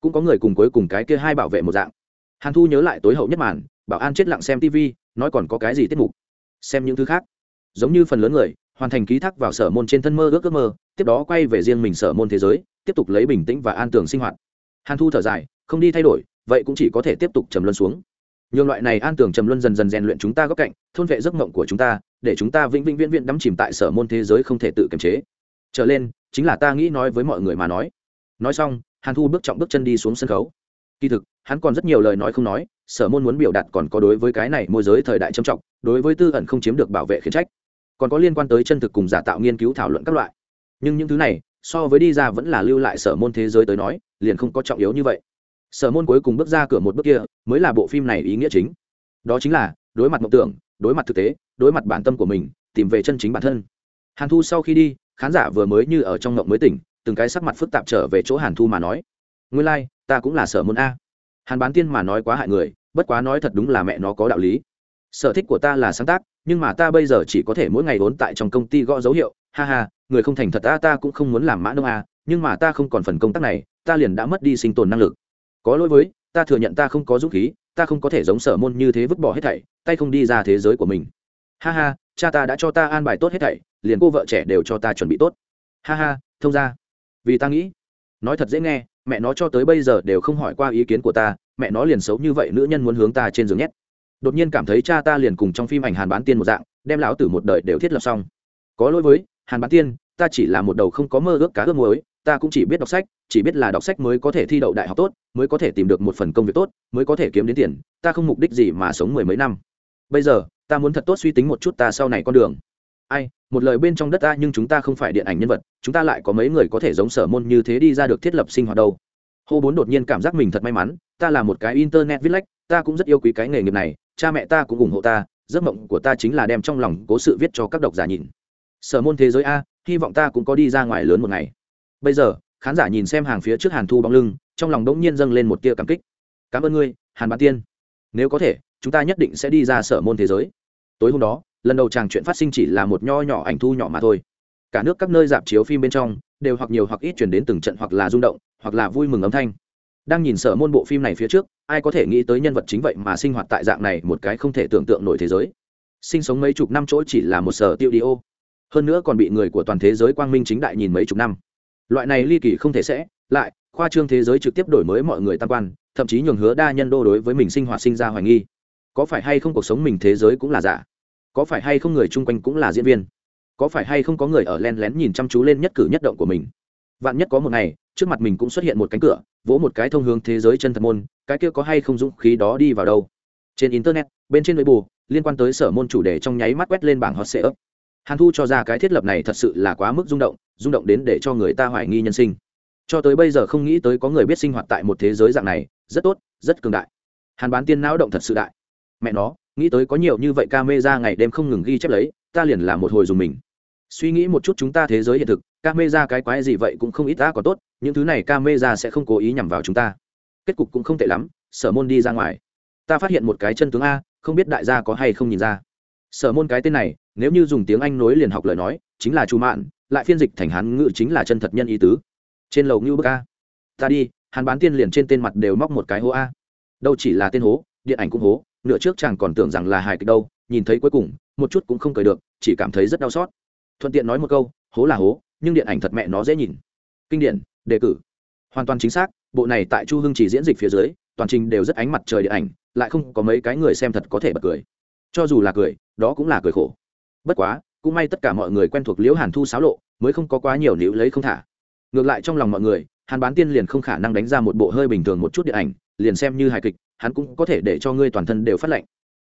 cũng có người cùng cuối cùng cái kia hai bảo vệ một dạng. Hàn thu nhớ lại tối hậu nhất màn, bảo an chết lặng xem tv nói còn có cái gì tiết mục? Xem những thứ khác. Giống như phần lớn người, hoàn thành ký thác vào sở môn trên thân mơ ước ước mơ, tiếp đó quay về riêng mình sở môn thế giới, tiếp tục lấy bình tĩnh và an tường sinh hoạt. Hàn thu thở dài, không đi thay đổi, vậy cũng chỉ có thể tiếp tục trầm luân xuống. Nhường loại này an tường trầm luân dần dần rèn luyện chúng ta góc cạnh, thôn vệ giấc mộng của chúng ta, để chúng ta vĩnh vĩnh viễn viễn đắm chìm tại sở môn thế giới không thể tự kiềm chế. Trở lên, chính là ta nghĩ nói với mọi người mà nói. Nói xong hàn thu bước trọng bước chân đi xuống sân khấu. Kỳ thực, hắn còn rất nhiều lời nói không nói, sở môn muốn biểu đạt còn có đối với cái này môi giới thời đại trầm trọng, đối với tư ẩn không chiếm được bảo vệ khiến trách. Còn có liên quan tới chân thực cùng giả tạo nghiên cứu thảo luận các loại. Nhưng những thứ này, so với đi ra vẫn là lưu lại sở môn thế giới tới nói, liền không có trọng yếu như vậy. Sở môn cuối cùng bước ra cửa một bước kia, mới là bộ phim này ý nghĩa chính. Đó chính là, đối mặt mộng tưởng, đối mặt thực tế, đối mặt bản tâm của mình, tìm về chân chính bản thân. Hàn thu sau khi đi, khán giả vừa mới như ở trong mộng mới tỉnh từng cái sắc mặt phức tạp trở về chỗ hàn thu mà nói. Nguyên lai、like, ta cũng là sở môn a. Hàn bán tiên mà nói quá hại người bất quá nói thật đúng là mẹ nó có đạo lý. Sở thích của ta là sáng tác nhưng mà ta bây giờ chỉ có thể mỗi ngày vốn tại trong công ty gõ dấu hiệu. Ha ha người không thành thật ta ta cũng không muốn làm mã đông a nhưng mà ta không còn phần công tác này ta liền đã mất đi sinh tồn năng lực. Có lỗi với ta thừa nhận ta không có dũng khí ta không có thể giống sở môn như thế vứt bỏ hết thảy tay không đi ra thế giới của mình. Ha ha cha ta đã cho ta an bài tốt hết thảy liền cô vợ trẻ đều cho ta chuẩn bị tốt. Ha ha thông ra vì ta nghĩ. Nói thật dễ nghe, mẹ nó cho tới bây giờ đều không hỏi qua ý kiến của ta, mẹ nó liền xấu như vậy nữ nhân muốn hướng ta trên giường nhét. Đột nhiên cảm thấy cha ta liền cùng trong phim ảnh hàn bán tiên một dạng, đem lão tử một đời đều thiết lập xong. Có lỗi với, hàn bán tiên, ta chỉ là một đầu không có mơ ước cá ước muối, ta cũng chỉ biết đọc sách, chỉ biết là đọc sách mới có thể thi đậu đại học tốt, mới có thể tìm được một phần công việc tốt, mới có thể kiếm đến tiền, ta không mục đích gì mà sống mười mấy năm. Bây giờ, ta muốn thật tốt suy tính một chút ta sau này con đường ai, một lời bên trong đất ta nhưng chúng ta không phải điện ảnh nhân vật, chúng ta lại có mấy người có thể giống sở môn như thế đi ra được thiết lập sinh hoạt đâu. Hô bốn đột nhiên cảm giác mình thật may mắn, ta là một cái internet viết lách ta cũng rất yêu quý cái nghề nghiệp này, cha mẹ ta cũng ủng hộ ta, giấc mộng của ta chính là đem trong lòng cố sự viết cho các độc giả nhìn. Sở môn thế giới a, hy vọng ta cũng có đi ra ngoài lớn một ngày. Bây giờ, khán giả nhìn xem hàng phía trước hàn thu bóng lưng, trong lòng đống nhiên dâng lên một tia cảm kích. Cảm ơn ngươi, hàn bán tiên. Nếu có thể, chúng ta nhất định sẽ đi ra sở môn thế giới. Tối hôm đó lần đầu chàng chuyện phát sinh chỉ là một nho nhỏ ảnh thu nhỏ mà thôi. Cả nước các nơi dạp chiếu phim bên trong, đều hoặc nhiều hoặc ít chuyển đến từng trận hoặc là rung động, hoặc là vui mừng âm thanh. Đang nhìn sở môn bộ phim này phía trước, ai có thể nghĩ tới nhân vật chính vậy mà sinh hoạt tại dạng này một cái không thể tưởng tượng nổi thế giới. Sinh sống mấy chục năm chỗ chỉ là một sở tiêu đi ô. Hơn nữa còn bị người của toàn thế giới quang minh chính đại nhìn mấy chục năm. Loại này ly kỳ không thể sẽ, lại, khoa trương thế giới trực tiếp đổi mới mọi người tam quan, thậm chí nhường hứa đa nhân đô đối với mình sinh hoạt sinh ra hoài nghi. Có phải hay không cuộc sống mình thế giới cũng là giả? Có phải hay không người chung quanh cũng là diễn viên? Có phải hay không có người ở len lén nhìn chăm chú lên nhất cử nhất động của mình? Vạn nhất có một ngày, trước mặt mình cũng xuất hiện một cánh cửa, vỗ một cái thông hướng thế giới chân thật môn, cái kia có hay không dũng khí đó đi vào đâu? Trên internet, bên trên nội bù liên quan tới sở môn chủ đề trong nháy mắt quét lên bảng hot sệ ấp hàn thu cho ra cái thiết lập này thật sự là quá mức rung động rung động đến để cho người ta hoài nghi nhân sinh. Cho tới bây giờ không nghĩ tới có người biết sinh hoạt tại một thế giới dạng này, rất tốt, rất cường đại. Hàn bán tiên não động thật sự đại. Mẹ nó nghĩ tới có nhiều như vậy ca mê ra ngày đêm không ngừng ghi chép lấy, ta liền là một hồi dùng mình. Suy nghĩ một chút chúng ta thế giới hiện thực ca mê ra cái quái gì vậy cũng không ít ta có tốt, những thứ này ca mê ra sẽ không cố ý nhằm vào chúng ta. Kết cục cũng không tệ lắm, sở môn đi ra ngoài. Ta phát hiện một cái chân tướng a, không biết đại gia có hay không nhìn ra. Sở môn cái tên này, nếu như dùng tiếng anh nối liền học lời nói, chính là chu mạn, lại phiên dịch thành hán ngữ chính là chân thật nhân ý tứ. Trên lầu ngưu bức a. Ta đi hàn bán tiên liền trên tên mặt đều móc một cái hố a. Đâu chỉ là tên hố, điện ảnh cũng hố nửa trước chàng còn tưởng rằng là hài kịch đâu, nhìn thấy cuối cùng, một chút cũng không cười được, chỉ cảm thấy rất đau xót. Thuận tiện nói một câu, hố là hố, nhưng điện ảnh thật mẹ nó dễ nhìn. Kinh điển, đề cử. Hoàn toàn chính xác, bộ này tại chu hưng chỉ diễn dịch phía dưới, toàn trình đều rất ánh mặt trời điện ảnh, lại không có mấy cái người xem thật có thể bật cười. Cho dù là cười, đó cũng là cười khổ. Bất quá, cũng may tất cả mọi người quen thuộc liễu hàn thu xáo lộ, mới không có quá nhiều liễu lấy không thả. Ngược lại trong lòng mọi người, hàn bán tiên liền không khả năng đánh ra một bộ hơi bình thường một chút điện ảnh liền xem như hài kịch, hắn cũng có thể để cho ngươi toàn thân đều phát lệnh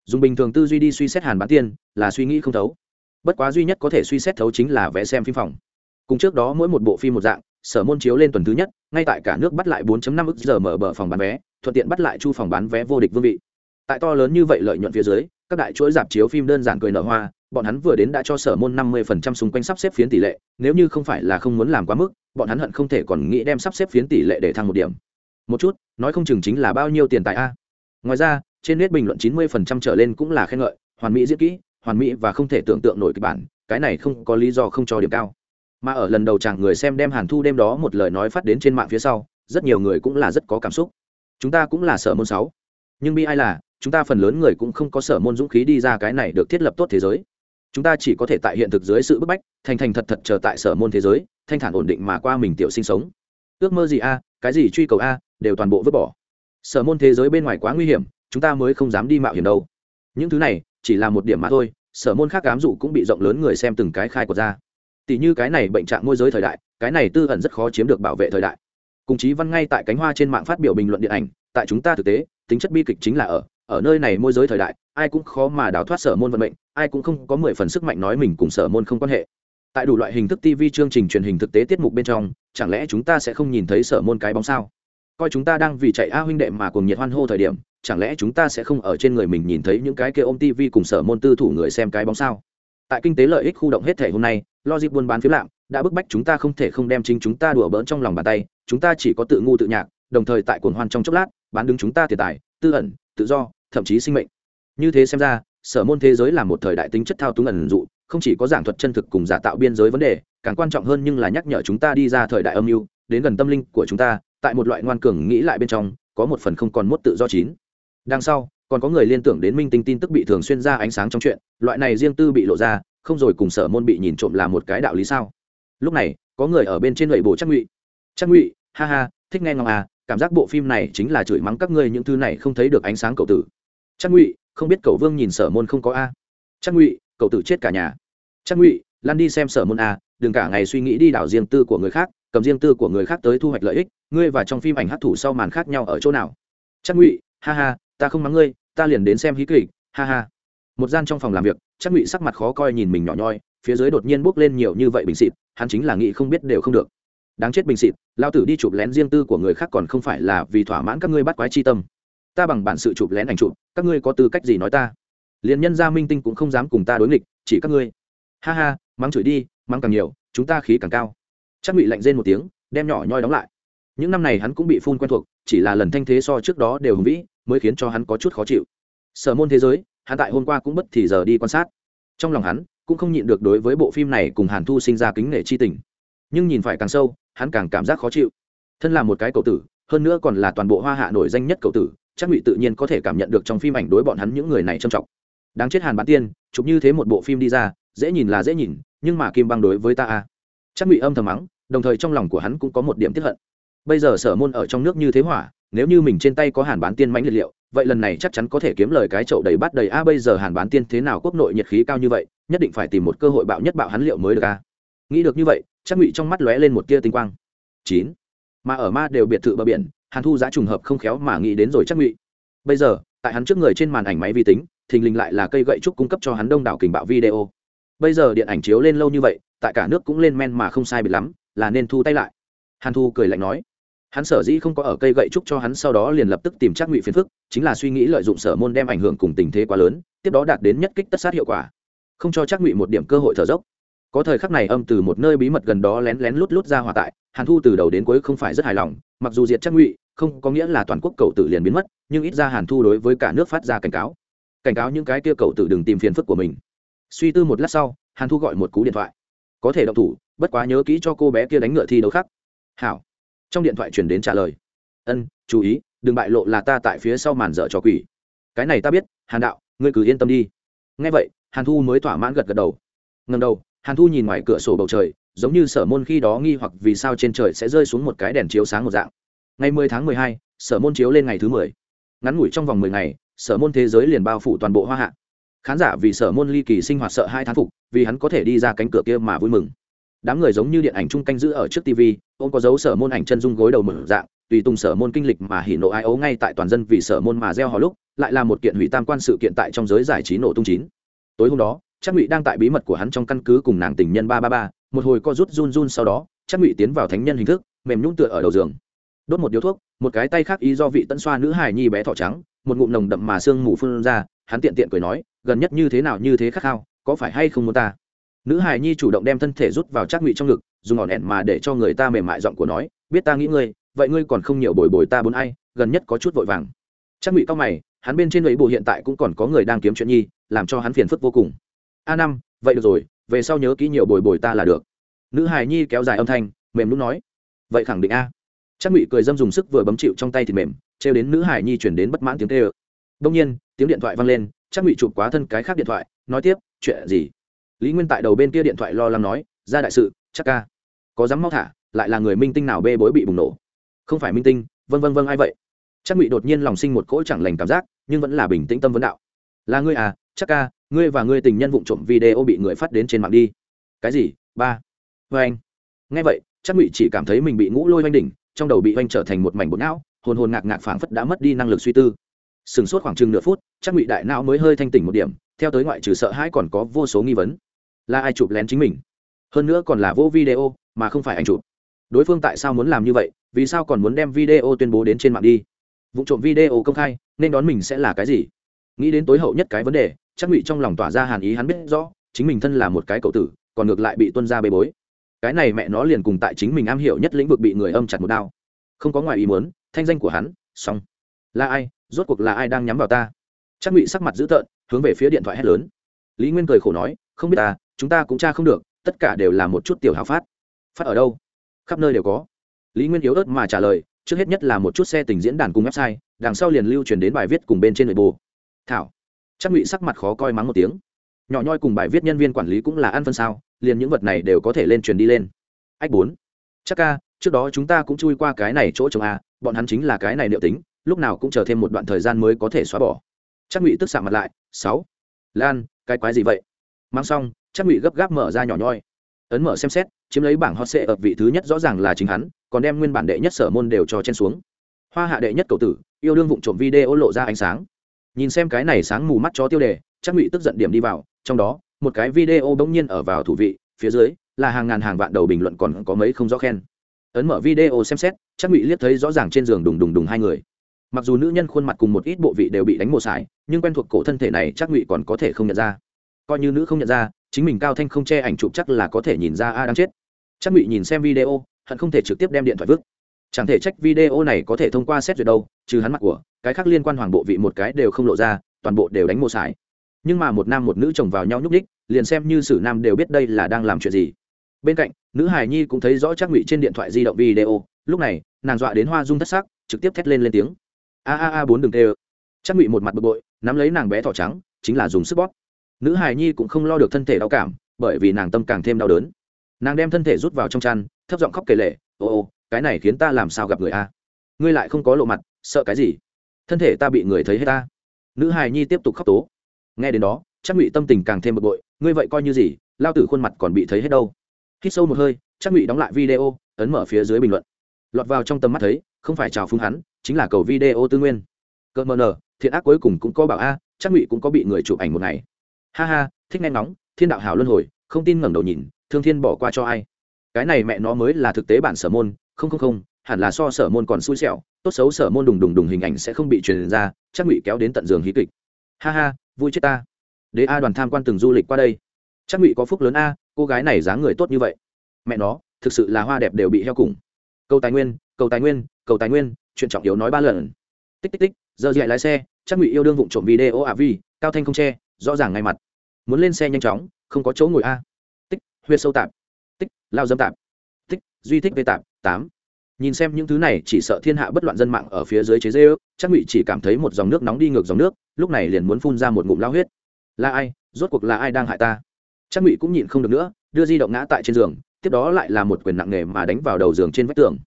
dùng bình thường tư duy đi suy xét hàn bán tiên, là suy nghĩ không thấu. Bất quá duy nhất có thể suy xét thấu chính là vẽ xem phim phòng. Cùng trước đó mỗi một bộ phim một dạng, sở môn chiếu lên tuần thứ nhất, ngay tại cả nước bắt lại 4.5 ức giờ mở bờ phòng bán vé, thuận tiện bắt lại chu phòng bán vé vô địch vương vị. Tại to lớn như vậy lợi nhuận phía dưới, các đại chuỗi dạp chiếu phim đơn giản cười nở hoa, bọn hắn vừa đến đã cho sở môn 50% xung quanh sắp xếp phiến tỷ lệ, nếu như không phải là không muốn làm quá mức, bọn hắn hận không thể còn nghĩ đem sắp xếp phiến tỷ lệ để thăng một điểm một chút, nói không chừng chính là bao nhiêu tiền tài a. Ngoài ra, trên nét bình luận 90% trở lên cũng là khen ngợi, hoàn mỹ diễn kỹ, hoàn mỹ và không thể tưởng tượng nổi kịch bản, cái này không có lý do không cho điểm cao. Mà ở lần đầu chàng người xem đem hàn thu đêm đó một lời nói phát đến trên mạng phía sau, rất nhiều người cũng là rất có cảm xúc. Chúng ta cũng là sở môn sáu. Nhưng bi ai là, chúng ta phần lớn người cũng không có sở môn dũng khí đi ra cái này được thiết lập tốt thế giới. Chúng ta chỉ có thể tại hiện thực dưới sự bức bách, thành thành thật thật chờ tại sở môn thế giới, thanh thản ổn định mà qua mình tiểu sinh sống. Ước mơ gì a, cái gì truy cầu a đều toàn bộ vứt bỏ. Sở môn thế giới bên ngoài quá nguy hiểm, chúng ta mới không dám đi mạo hiểm đâu. Những thứ này, chỉ là một điểm mà thôi, sở môn khác cám dụ cũng bị rộng lớn người xem từng cái khai quật ra. Tỷ như cái này bệnh trạng môi giới thời đại, cái này tư ẩn rất khó chiếm được bảo vệ thời đại. Cùng chí văn ngay tại cánh hoa trên mạng phát biểu bình luận điện ảnh, tại chúng ta thực tế, tính chất bi kịch chính là ở ở nơi này môi giới thời đại, ai cũng khó mà đào thoát sở môn vận mệnh, ai cũng không có mười phần sức mạnh nói mình cùng sở môn không quan hệ. Tại đủ loại hình thức tv chương trình truyền hình thực tế tiết mục bên trong, chẳng lẽ chúng ta sẽ không nhìn thấy sở môn cái bóng sao? Coi chúng ta đang vì chạy a huynh đệ mà cùng nhiệt hoan hô thời điểm, chẳng lẽ chúng ta sẽ không ở trên người mình nhìn thấy những cái kia ôm tv cùng sở môn tư thủ người xem cái bóng sao? Tại kinh tế lợi ích khu động hết thể hôm nay, logic buôn bán phiếu lạm đã bức bách chúng ta không thể không đem chính chúng ta đùa bỡn trong lòng bàn tay, chúng ta chỉ có tự ngu tự nhạc, đồng thời tại cuồng hoan trong chốc lát, bán đứng chúng ta tiền tài, tư ẩn, tự do, thậm chí sinh mệnh. Như thế xem ra, sở môn thế giới là một thời đại tính chất thao túng ẩn dụ, không chỉ có giảng thuật chân thực cùng giả tạo biên giới vấn đề, càng quan trọng hơn nhưng là nhắc nhở chúng ta đi ra thời đại âm mưu, đến gần tâm linh của chúng ta tại một loại ngoan cường nghĩ lại bên trong, có một phần không còn mốt tự do chín. Đằng sau, còn có người liên tưởng đến minh tinh tin tức bị thường xuyên ra ánh sáng trong chuyện, loại này riêng tư bị lộ ra, không rồi cùng sở môn bị nhìn trộm là một cái đạo lý sao? Lúc này, có người ở bên trên lầy bộ chắc ngụy. Chắc ngụy, ha ha, thích nghe ngọc à cảm giác bộ phim này chính là chửi mắng các ngươi những thứ này không thấy được ánh sáng cậu tử. Chắc ngụy, không biết cậu vương nhìn sở môn không có a? Chắc ngụy, cậu tử chết cả nhà. Chắc ngụy, lan đi xem sở môn a đừng cả ngày suy nghĩ đi đảo riêng tư của người khác cầm riêng tư của người khác tới thu hoạch lợi ích, ngươi và trong phim ảnh hát thủ sau màn khác nhau ở chỗ nào? Chắc ngụy, ha ha, ta không mắng ngươi, ta liền đến xem hí kịch, ha ha. Một gian trong phòng làm việc, chắc ngụy sắc mặt khó coi nhìn mình nhỏ nhoi, phía dưới đột nhiên bốc lên nhiều như vậy bình xịt, hắn chính là nghĩ không biết đều không được. Đáng chết bình xịt, lao tử đi chụp lén riêng tư của người khác còn không phải là vì thỏa mãn các ngươi bắt quái chi tâm. Ta bằng bản sự chụp lén ảnh chụp, các ngươi có tư cách gì nói ta? Liền nhân gia minh tinh cũng không dám cùng ta đối nghịch, chỉ các ngươi. Ha ha, mắng chửi đi, mắng càng nhiều, chúng ta khí càng cao chắc ngụy lạnh rên một tiếng, đem nhỏ nhoi đóng lại. Những năm này hắn cũng bị phun quen thuộc, chỉ là lần thanh thế so trước đó đều hùng vĩ, mới khiến cho hắn có chút khó chịu. Sở môn thế giới, hắn tại hôm qua cũng bất thì giờ đi quan sát. Trong lòng hắn, cũng không nhịn được đối với bộ phim này cùng hàn thu sinh ra kính nể chi tình. Nhưng nhìn phải càng sâu, hắn càng cảm giác khó chịu. Thân là một cái cậu tử, hơn nữa còn là toàn bộ hoa hạ nổi danh nhất cậu tử chắc ngụy tự nhiên có thể cảm nhận được trong phim ảnh đối bọn hắn những người này trầm trọng. Đáng chết hàn bán tiên, chụp như thế một bộ phim đi ra, dễ nhìn là dễ nhìn, nhưng mà kim băng đối với ta à? Chắc ngụy âm thầm mắng, đồng thời trong lòng của hắn cũng có một điểm tiếp hận. Bây giờ sở môn ở trong nước như thế hỏa, nếu như mình trên tay có hàn bán tiên mãnh liệt liệu, vậy lần này chắc chắn có thể kiếm lời cái chậu đầy bát đầy. A, bây giờ hàn bán tiên thế nào quốc nội nhiệt khí cao như vậy, nhất định phải tìm một cơ hội bạo nhất bạo hắn liệu mới được, a. Nghĩ được như vậy chắc ngụy trong mắt lóe lên một tia tinh quang. Chín. Mà ở ma đều biệt thự bờ biển, hàn thu giá trùng hợp không khéo mà nghĩ đến rồi chắc ngụy. Bây giờ, tại hắn trước người trên màn ảnh máy vi tính, thình lình lại là cây gậy trúc cung cấp cho hắn đông đảo kình bạo video bây giờ điện ảnh chiếu lên lâu như vậy, tại cả nước cũng lên men mà không sai bị lắm, là nên thu tay lại. Hàn thu cười lạnh nói. Hắn sở dĩ không có ở cây gậy trúc cho hắn sau đó liền lập tức tìm chắc ngụy phiền phức, chính là suy nghĩ lợi dụng sở môn đem ảnh hưởng cùng tình thế quá lớn, tiếp đó đạt đến nhất kích tất sát hiệu quả. Không cho chắc ngụy một điểm cơ hội thở dốc. Có thời khắc này âm từ một nơi bí mật gần đó lén lén lút lút ra hòa tại, hàn thu từ đầu đến cuối không phải rất hài lòng, mặc dù diệt chắc ngụy, không có nghĩa là toàn quốc cầu tử liền biến mất, nhưng ít ra hàn thu đối với cả nước phát ra cảnh cáo. Cảnh cáo những cái kia cầu tử đừng tìm phiền phức của mình suy tư một lát sau, hàn thu gọi một cú điện thoại. Có thể động thủ, bất quá nhớ kỹ cho cô bé kia đánh ngựa thi đấu khác. Hảo. Trong điện thoại chuyển đến trả lời. Ân, chú ý, đừng bại lộ là ta tại phía sau màn dở trò quỷ. Cái này ta biết, hàn đạo, ngươi cứ yên tâm đi. Ngay vậy, hàn thu mới thỏa mãn gật gật đầu. Ngần đầu, hàn thu nhìn ngoài cửa sổ bầu trời, giống như sở môn khi đó nghi hoặc vì sao trên trời sẽ rơi xuống một cái đèn chiếu sáng một dạng. Ngày mười tháng mười hai, sở môn chiếu lên ngày thứ mười. Ngắn ngủi trong vòng mười ngày, sở môn thế giới liền bao phủ toàn bộ hoa hạ khán giả vì sở môn ly kỳ sinh hoạt sợ hai thán phục, vì hắn có thể đi ra cánh cửa kia mà vui mừng. Đám người giống như điện ảnh chung canh giữ ở trước tv ông có dấu sở môn ảnh chân dung gối đầu mở dạng, tùy tùng sở môn kinh lịch mà hỉ nộ ai ấu ngay tại toàn dân vì sở môn mà gieo hò lúc, lại là một kiện hủy tam quan sự kiện tại trong giới giải trí nổ tung chín. Tối hôm đó chắc ngụy đang tại bí mật của hắn trong căn cứ cùng nàng tình nhân ba ba ba, một hồi co rút run run sau đó chắc ngụy tiến vào thánh nhân hình thức, mềm nhũng tựa ở đầu giường. Đốt một điếu thuốc, một cái tay khác ý do vị tân xoa nữ hài nhi bé thỏ trắng, một ngụm nồng đậm mà sương mù phun ra, hắn tiện tiện cười nói gần nhất như thế nào như thế khát khao, có phải hay không muốn ta? Nữ hài nhi chủ động đem thân thể rút vào chắc ngụy trong ngực, dùng ngọn đèn mà để cho người ta mềm mại giọng của nói, biết ta nghĩ ngươi, vậy ngươi còn không nhiều bồi bồi ta bốn ai, gần nhất có chút vội vàng. Chắc ngụy cao mày, hắn bên trên ấy bộ hiện tại cũng còn có người đang kiếm chuyện nhi, làm cho hắn phiền phức vô cùng. A năm, vậy được rồi, về sau nhớ kỹ nhiều bồi bồi ta là được. Nữ hài nhi kéo dài âm thanh, mềm lúc nói, vậy khẳng định a. Chắc ngụy cười dâm dùng sức vừa bấm chịu trong tay thì mềm, trêu đến nữ hài nhi chuyển đến bất mãn tiếng tê ơ đông nhiên, tiếng điện thoại vang lên chắc ngụy chụp quá thân cái khác điện thoại, nói tiếp, chuyện gì? Lý nguyên tại đầu bên kia điện thoại lo lắng nói, ra đại sự, chắc ca. Có dám mau thả, lại là người minh tinh nào bê bối bị bùng nổ? Không phải minh tinh vân vân vân ai vậy? Chắc ngụy đột nhiên lòng sinh một cỗ chẳng lành cảm giác, nhưng vẫn là bình tĩnh tâm vấn đạo. Là ngươi à chắc ca, ngươi và ngươi tình nhân vụ trộm video bị người phát đến trên mạng đi. Cái gì? Ba. Vê anh. Nghe vậy, chắc ngụy chỉ cảm thấy mình bị ngũ lôi oanh đỉnh, trong đầu bị oanh trở thành một mảnh bột não, hồn hồn ngạc ngạc phảng phất đã mất đi năng lực suy tư sừng sốt khoảng chừng nửa phút, chắc ngụy đại não mới hơi thanh tỉnh một điểm, theo tới ngoại trừ sợ hãi còn có vô số nghi vấn. Là ai chụp lén chính mình? Hơn nữa còn là vô video, mà không phải ảnh chụp. Đối phương tại sao muốn làm như vậy, vì sao còn muốn đem video tuyên bố đến trên mạng đi? Vụ trộm video công khai, nên đón mình sẽ là cái gì? Nghĩ đến tối hậu nhất cái vấn đề, chắc ngụy trong lòng tỏa ra hàn ý hắn biết rõ, chính mình thân là một cái cậu tử, còn ngược lại bị tuân ra bê bối. Cái này mẹ nó liền cùng tại chính mình am hiểu nhất lĩnh vực bị người âm chặt một đao. Không có ngoài ý muốn, thanh danh của hắn, xong. Là ai? Rốt cuộc là ai đang nhắm vào ta? Chắc ngụy sắc mặt dữ tợn, hướng về phía điện thoại hét lớn. Lý nguyên cười khổ nói, không biết ta, chúng ta cũng tra không được, tất cả đều là một chút tiểu hào phát. Phát ở đâu? Khắp nơi đều có. Lý nguyên yếu ớt mà trả lời, trước hết nhất là một chút xe tình diễn đàn cùng website, đằng sau liền lưu truyền đến bài viết cùng bên trên nội bồ thảo. Chắc ngụy sắc mặt khó coi mắng một tiếng. Nhỏ nhoi cùng bài viết nhân viên quản lý cũng là ăn phân sao, liền những vật này đều có thể lên truyền đi lên. Ách bốn. Chắc ca, trước đó chúng ta cũng chui qua cái này chỗ chồng a à, bọn hắn chính là cái này liệu tính lúc nào cũng chờ thêm một đoạn thời gian mới có thể xóa bỏ. Chắc ngụy tức xạ mặt lại, sáu, lan, cái quái gì vậy? Mang xong, chắc ngụy gấp gáp mở ra nhỏ nhoi. Ấn mở xem xét, chiếm lấy bảng hot sệ ở vị thứ nhất rõ ràng là chính hắn, còn đem nguyên bản đệ nhất sở môn đều cho chen xuống. Hoa hạ đệ nhất cầu tử, yêu đương vụng trộm video lộ ra ánh sáng. Nhìn xem cái này sáng mù mắt cho tiêu đề, chắc ngụy tức giận điểm đi vào, trong đó, một cái video bỗng nhiên ở vào thủ vị, phía dưới, là hàng ngàn hàng vạn đầu bình luận còn có mấy không rõ khen. Ấn mở video xem xét, chắc ngụy liếc thấy rõ ràng trên giường đùng đùng đùng hai người mặc dù nữ nhân khuôn mặt cùng một ít bộ vị đều bị đánh mồ sải, nhưng quen thuộc cổ thân thể này chắc ngụy còn có thể không nhận ra. Coi như nữ không nhận ra, chính mình cao thanh không che ảnh chụp chắc là có thể nhìn ra a đang chết. Chắc ngụy nhìn xem video, hận không thể trực tiếp đem điện thoại vứt. Chẳng thể trách video này có thể thông qua xét duyệt đâu, trừ hắn mặt của, cái khác liên quan hoàng bộ vị một cái đều không lộ ra, toàn bộ đều đánh mồ sải. Nhưng mà một nam một nữ chồng vào nhau nhúc ních liền xem như sử nam đều biết đây là đang làm chuyện gì. Bên cạnh, nữ hải nhi cũng thấy rõ chắc ngụy trên điện thoại di động video, lúc này, nàng dọa đến hoa dung thất sắc, trực tiếp thét lên lên tiếng a a a bốn đường tê ơ. Chắc ngụy một mặt bực bội, nắm lấy nàng bé thỏ trắng, chính là dùng sức bóp. Nữ hải nhi cũng không lo được thân thể đau cảm, bởi vì nàng tâm càng thêm đau đớn. Nàng đem thân thể rút vào trong chăn, thấp giọng khóc kể lệ ô ô, cái này khiến ta làm sao gặp người a? Ngươi lại không có lộ mặt, sợ cái gì? Thân thể ta bị người thấy hết ta nữ hài nhi tiếp tục khóc tố. Nghe đến đó, chắc ngụy tâm tình càng thêm bực bội, ngươi vậy coi như gì, lao tử khuôn mặt còn bị thấy hết đâu? Hít sâu một hơi, chắc ngụy đóng lại video, ấn mở phía dưới bình luận. Lọt vào trong tầm mắt thấy không phải chào phúng hắn, chính là cầu video tư nguyên. Cợt mờ nờ, thiện ác cuối cùng cũng có bảo a, chắc ngụy cũng có bị người chụp ảnh một ngày. Ha ha, thích nghe ngóng, thiên đạo hảo luân hồi, không tin ngẩng đầu nhìn, thương thiên bỏ qua cho ai. Cái này mẹ nó mới là thực tế bản sở môn, không không không, hẳn là so sở môn còn xui xẻo, tốt xấu sở môn đùng đùng đùng hình ảnh sẽ không bị truyền ra, chắc ngụy kéo đến tận giường hí kịch. Ha ha, vui chết ta. Đế a đoàn tham quan từng du lịch qua đây. Chắc ngụy có phúc lớn a, cô gái này dáng người tốt như vậy. Mẹ nó, thực sự là hoa đẹp đều bị heo cùng. Câu tài nguyên cầu tài nguyên, cầu tài nguyên, chuyện trọng yếu nói ba lần. Tích tích tích, giờ dạy lái xe, chắc ngụy yêu đương vụng trộm video à vi, cao thanh không che, rõ ràng ngay mặt. Muốn lên xe nhanh chóng, không có chỗ ngồi a. Tích huyết sâu tạp. Tích, lao dâm tạp. Tích, duy thích vê tạp, tám. Nhìn xem những thứ này, chỉ sợ thiên hạ bất loạn dân mạng ở phía dưới chế dê ước chắc ngụy chỉ cảm thấy một dòng nước nóng đi ngược dòng nước, lúc này liền muốn phun ra một ngụm lao huyết. Là ai? Rốt cuộc là ai đang hại ta? Chắc ngụy cũng nhịn không được nữa, đưa di động ngã tại trên giường, tiếp đó lại là một quyền nặng nề mà đánh vào đầu giường trên vách tường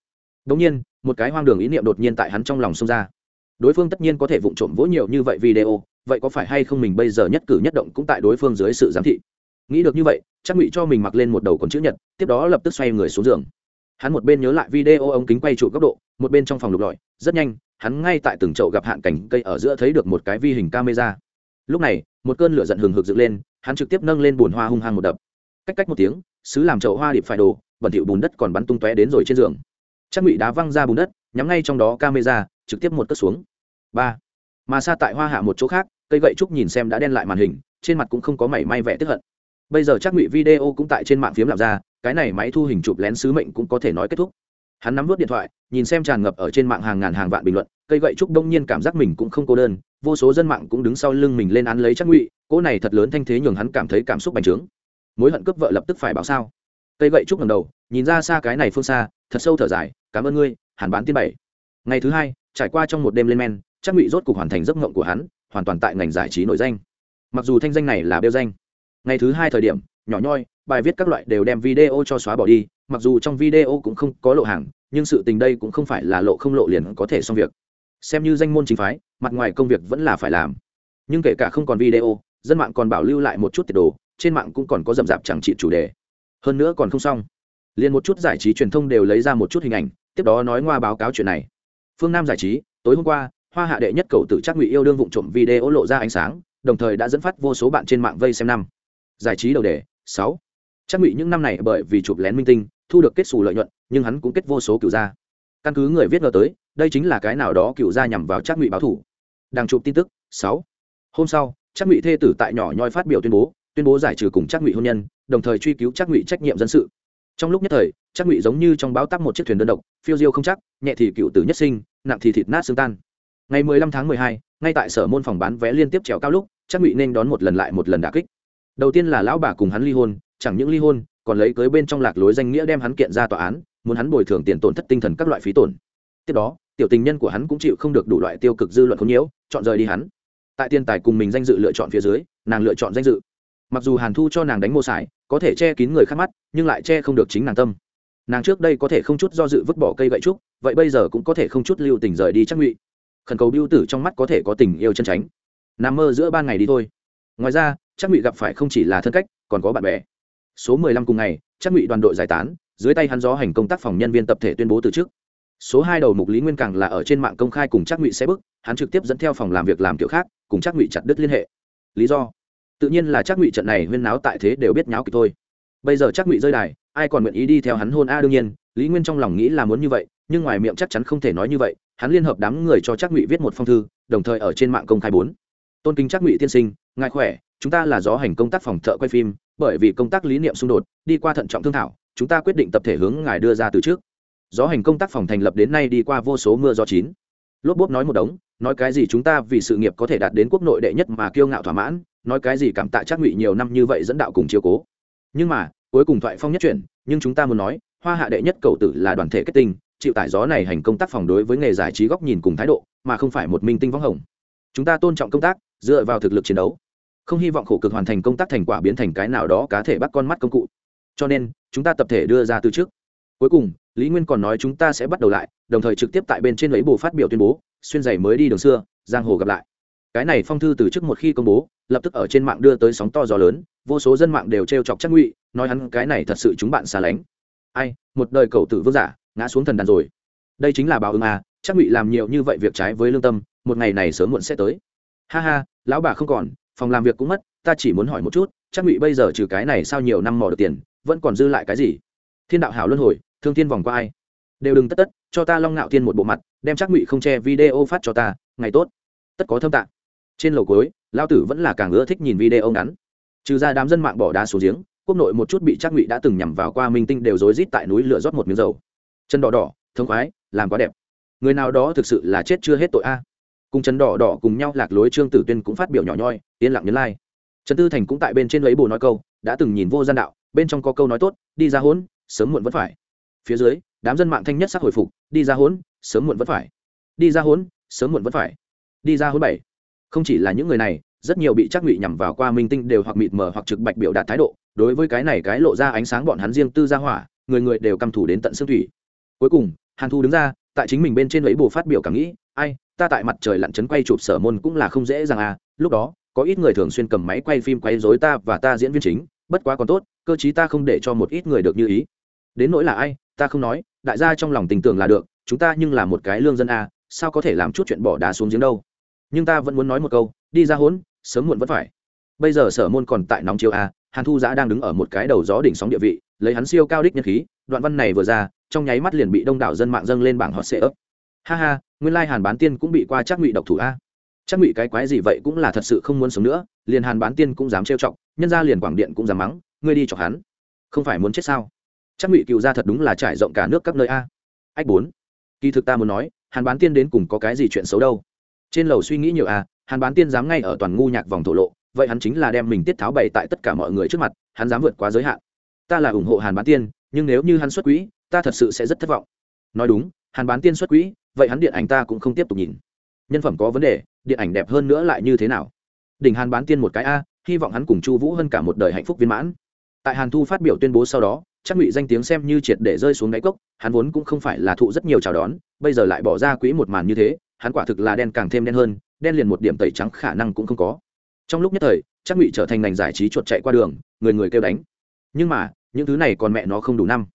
đột nhiên, một cái hoang đường ý niệm đột nhiên tại hắn trong lòng xông ra. Đối phương tất nhiên có thể vụng trộm vỗ nhiều như vậy video, vậy có phải hay không mình bây giờ nhất cử nhất động cũng tại đối phương dưới sự giám thị? Nghĩ được như vậy, chắc ngụy cho mình mặc lên một đầu còn chữ nhật, tiếp đó lập tức xoay người xuống giường. Hắn một bên nhớ lại video ống kính quay trụ góc độ, một bên trong phòng lục lọi, rất nhanh, hắn ngay tại từng chậu gặp hạn cảnh cây ở giữa thấy được một cái vi hình camera. Lúc này, một cơn lửa giận hừng hực dựng lên, hắn trực tiếp nâng lên bùn hoa hung hăng một đập. Cách cách một tiếng, sứ làm chậu hoa điệp phải đồ bẩn thỉu bùn đất còn bắn tung tóe đến rồi trên giường chắc ngụy đá văng ra bùn đất, nhắm ngay trong đó camera, trực tiếp một cất xuống. Ba. Mà xa tại hoa hạ một chỗ khác, cây gậy trúc nhìn xem đã đen lại màn hình, trên mặt cũng không có mảy may vẻ tức hận. Bây giờ chắc ngụy video cũng tại trên mạng phiếm làm ra, cái này máy thu hình chụp lén sứ mệnh cũng có thể nói kết thúc. Hắn nắm vút điện thoại, nhìn xem tràn ngập ở trên mạng hàng ngàn hàng vạn bình luận, cây gậy trúc đông nhiên cảm giác mình cũng không cô đơn, vô số dân mạng cũng đứng sau lưng mình lên án lấy chắc ngụy, cỗ này thật lớn thanh thế nhường hắn cảm thấy cảm xúc bành trướng. Mối hận cướp vợ lập tức phải bảo sao? Cây gậy trúc ngầm đầu, nhìn ra xa cái này phương xa, thật sâu thở dài, cảm ơn ngươi, hàn bán tiên bảy. Ngày thứ hai, trải qua trong một đêm lên men, chắc ngụy rốt cục hoàn thành giấc ngộng của hắn, hoàn toàn tại ngành giải trí nổi danh. Mặc dù thanh danh này là bêu danh, ngày thứ hai thời điểm, nhỏ nhoi, bài viết các loại đều đem video cho xóa bỏ đi, mặc dù trong video cũng không có lộ hàng, nhưng sự tình đây cũng không phải là lộ không lộ liền có thể xong việc. Xem như danh môn chính phái, mặt ngoài công việc vẫn là phải làm. Nhưng kể cả không còn video, dân mạng còn bảo lưu lại một chút tiệt đồ, trên mạng cũng còn có rậm rạp chẳng trị chủ đề hơn nữa còn không xong. Liền một chút giải trí truyền thông đều lấy ra một chút hình ảnh, tiếp đó nói ngoa báo cáo chuyện này. Phương nam giải trí, tối hôm qua, hoa hạ đệ nhất cầu tử Trác ngụy yêu đương vụ trộm video lộ ra ánh sáng, đồng thời đã dẫn phát vô số bạn trên mạng vây xem năm. Giải trí đầu đề, sáu. Trác ngụy những năm này bởi vì chụp lén minh tinh, thu được kết xù lợi nhuận, nhưng hắn cũng kết vô số cựu gia. Căn cứ người viết ngờ tới, đây chính là cái nào đó cựu gia nhằm vào Trác ngụy báo thủ. Đang chụp tin tức, sáu. Hôm sau, Trác ngụy thê tử tại nhỏ nhoi phát biểu tuyên bố tuyên bố giải trừ cùng Trác ngụy hôn nhân đồng thời truy cứu trách ngụy trách nhiệm dân sự. Trong lúc nhất thời trách ngụy giống như trong báo tắc một chiếc thuyền đơn độc phiêu diêu không chắc nhẹ thì cựu tử nhất sinh nặng thì thịt nát xương tan. Ngày 15 tháng 12, ngay tại sở môn phòng bán vé liên tiếp trèo cao lúc trách ngụy nên đón một lần lại một lần đả kích. Đầu tiên là lão bà cùng hắn ly hôn chẳng những ly hôn còn lấy cưới bên trong lạc lối danh nghĩa đem hắn kiện ra tòa án muốn hắn bồi thường tiền tổn thất tinh thần các loại phí tổn. Tiếp đó tiểu tình nhân của hắn cũng chịu không được đủ loại tiêu cực dư luận khốn nhiễu chọn rời đi hắn. Tại tiền tài cùng mình danh dự lựa chọn phía dưới nàng lựa chọn danh dự. Mặc dù hàn thu cho nàng đánh mô sải có thể che kín người khác mắt, nhưng lại che không được chính nàng tâm. Nàng trước đây có thể không chút do dự vứt bỏ cây gậy trúc, vậy bây giờ cũng có thể không chút lưu tình rời đi chắc ngụy. Khẩn cầu biêu tử trong mắt có thể có tình yêu chân tránh. Nằm mơ giữa ban ngày đi thôi. Ngoài ra, chắc ngụy gặp phải không chỉ là thân cách, còn có bạn bè. Số mười lăm cùng ngày, chắc ngụy đoàn đội giải tán, dưới tay hắn gió hành công tác phòng nhân viên tập thể tuyên bố từ chức. Số hai đầu mục lý nguyên càng là ở trên mạng công khai cùng chắc ngụy xe bức hắn trực tiếp dẫn theo phòng làm việc làm kiểu khác, cùng chắc ngụy chặt đứt liên hệ. Lý do? Tự nhiên là chắc ngụy trận này huyên náo tại thế đều biết nháo kịch thôi. Bây giờ chắc ngụy rơi đài, ai còn nguyện ý đi theo hắn hôn a đương nhiên, lý nguyên trong lòng nghĩ là muốn như vậy, nhưng ngoài miệng chắc chắn không thể nói như vậy, hắn liên hợp đám người cho chắc ngụy viết một phong thư, đồng thời ở trên mạng công khai bốn. Tôn kính chắc ngụy tiên sinh, ngài khỏe, chúng ta là gió hành công tác phòng thợ quay phim, bởi vì công tác lý niệm xung đột, đi qua thận trọng thương thảo, chúng ta quyết định tập thể hướng ngài đưa ra từ trước. Gió hành công tác phòng thành lập đến nay đi qua vô số mưa gió chín lốp bốp nói một đống, nói cái gì chúng ta vì sự nghiệp có thể đạt đến quốc nội đệ nhất mà kiêu ngạo thỏa mãn, nói cái gì cảm tạ trác ngụy nhiều năm như vậy dẫn đạo cùng chiều cố. Nhưng mà, cuối cùng thoại phong nhất chuyển, nhưng chúng ta muốn nói, hoa hạ đệ nhất cầu tử là đoàn thể kết tinh, chịu tải gió này hành công tác phòng đối với nghề giải trí góc nhìn cùng thái độ, mà không phải một minh tinh võng hồng. Chúng ta tôn trọng công tác, dựa vào thực lực chiến đấu. Không hy vọng khổ cực hoàn thành công tác thành quả biến thành cái nào đó cá thể bắt con mắt công cụ. Cho nên, chúng ta tập thể đưa ra từ trước. Cuối cùng lý nguyên còn nói chúng ta sẽ bắt đầu lại, đồng thời trực tiếp tại bên trên lấy bồ phát biểu tuyên bố, xuyên giày mới đi đường xưa, giang hồ gặp lại. Cái này phong thư từ trước một khi công bố, lập tức ở trên mạng đưa tới sóng to gió lớn, vô số dân mạng đều t r e o chọc chắc ngụy, nói hắn cái này thật sự chúng bạn xa lánh. Ai, một đời cầu tử vương giả, ngã xuống thần đàn rồi. Đây chính là báo ứng à chắc ngụy làm nhiều như vậy việc trái với lương tâm, một ngày này sớm muộn sẽ tới. Ha ha, lão bà không còn, phòng làm việc cũng mất, ta chỉ muốn hỏi một chút chắc ngụy bây giờ trừ cái này sao nhiều năm mò được tiền, vẫn còn dư lại cái gì? Thiên đạo hảo luân hồi thương thiên vòng qua ai? Đều đừng tất tất, cho ta long ngạo thiên một bộ mặt, đem chắc ngụy không che video phát cho ta, ngày tốt. Tất có thâm tạng. Trên lầu cuối lao tử vẫn là càng ưa thích nhìn video ngắn. Trừ ra đám dân mạng bỏ đá xuống giếng, quốc nội một chút bị chắc ngụy đã từng nhằm vào qua minh tinh đều rối rít tại núi lửa rót một miếng dầu. Chân đỏ đỏ, thông khoái, làm quá đẹp. Người nào đó thực sự là chết chưa hết tội a. Cùng chân đỏ đỏ cùng nhau lạc lối trương tử tuyên cũng phát biểu nhỏ nhoi, yên lặng nhấn lai、like. trần tư thành cũng tại bên trên lấy bồ nói câu, đã từng nhìn vô gian đạo, bên trong có câu nói tốt, đi ra hỗn sớm muộn vẫn phải phía dưới, đám dân mạng thanh nhất sắc hồi phục, đi ra hốn, sớm muộn vẫn phải. Đi ra hốn, sớm muộn vẫn phải. Đi ra hốn bảy. Không chỉ là những người này, rất nhiều bị chắc ngụy nhằm vào qua minh tinh đều hoặc mịt mờ hoặc trực bạch biểu đạt thái độ, đối với cái này cái lộ ra ánh sáng bọn hắn riêng tư ra hỏa, người người đều căm thủ đến tận xương thủy. Cuối cùng, hàn thu đứng ra, tại chính mình bên trên lấy bồ phát biểu cảm nghĩ, ai, ta tại mặt trời lặn chấn quay chụp sở môn cũng là không dễ dàng à lúc đó, có ít người thường xuyên cầm máy quay phim quay dối ta và ta diễn viên chính, bất quá còn tốt, cơ chí ta không để cho một ít người được như ý. Đến nỗi là ai ta không nói, đại gia trong lòng tình tưởng là được, chúng ta nhưng là một cái lương dân a, sao có thể làm chút chuyện bỏ đá xuống giếng đâu? Nhưng ta vẫn muốn nói một câu, đi ra hốn, sớm muộn vẫn phải. Bây giờ sở môn còn tại nóng chiêu a, hàn thu giã đang đứng ở một cái đầu gió đỉnh sóng địa vị, lấy hắn siêu cao đích nhân khí, đoạn văn này vừa ra, trong nháy mắt liền bị đông đảo dân mạng dâng lên bảng hot sệ ấp ha ha, nguyên lai hàn bán tiên cũng bị qua chắc ngụy độc thủ a. Chắc ngụy cái quái gì vậy cũng là thật sự không muốn sống nữa, liền hàn bán tiên cũng dám trêu chọc, nhân ra liền quảng điện cũng dám mắng, ngươi đi chọc hắn. Không phải muốn chết sao? Chắc ngụy cựu ra thật đúng là trải rộng cả nước các nơi a. Ách bốn. Kỳ thực ta muốn nói, hàn bán tiên đến cùng có cái gì chuyện xấu đâu? Trên lầu suy nghĩ nhiều a hàn bán tiên dám ngay ở toàn ngu nhạc vòng thổ lộ, vậy hắn chính là đem mình tiết tháo bày tại tất cả mọi người trước mặt, hắn dám vượt quá giới hạn. Ta là ủng hộ hàn bán tiên, nhưng nếu như hắn xuất quỹ, ta thật sự sẽ rất thất vọng. Nói đúng, hàn bán tiên xuất quỹ, vậy hắn điện ảnh ta cũng không tiếp tục nhìn. Nhân phẩm có vấn đề, điện ảnh đẹp hơn nữa lại như thế nào? Đỉnh hàn bán tiên một cái a, hy vọng hắn cùng chu vũ hơn cả một đời hạnh phúc viên mãn. Tại hàn thu phát biểu tuyên bố sau đó chắc ngụy danh tiếng xem như triệt để rơi xuống đáy cốc, hắn vốn cũng không phải là thụ rất nhiều chào đón, bây giờ lại bỏ ra quỹ một màn như thế, hắn quả thực là đen càng thêm đen hơn, đen liền một điểm tẩy trắng khả năng cũng không có. Trong lúc nhất thời, chắc ngụy trở thành ngành giải trí chuột chạy qua đường, người người kêu đánh. Nhưng mà, những thứ này còn mẹ nó không đủ năm.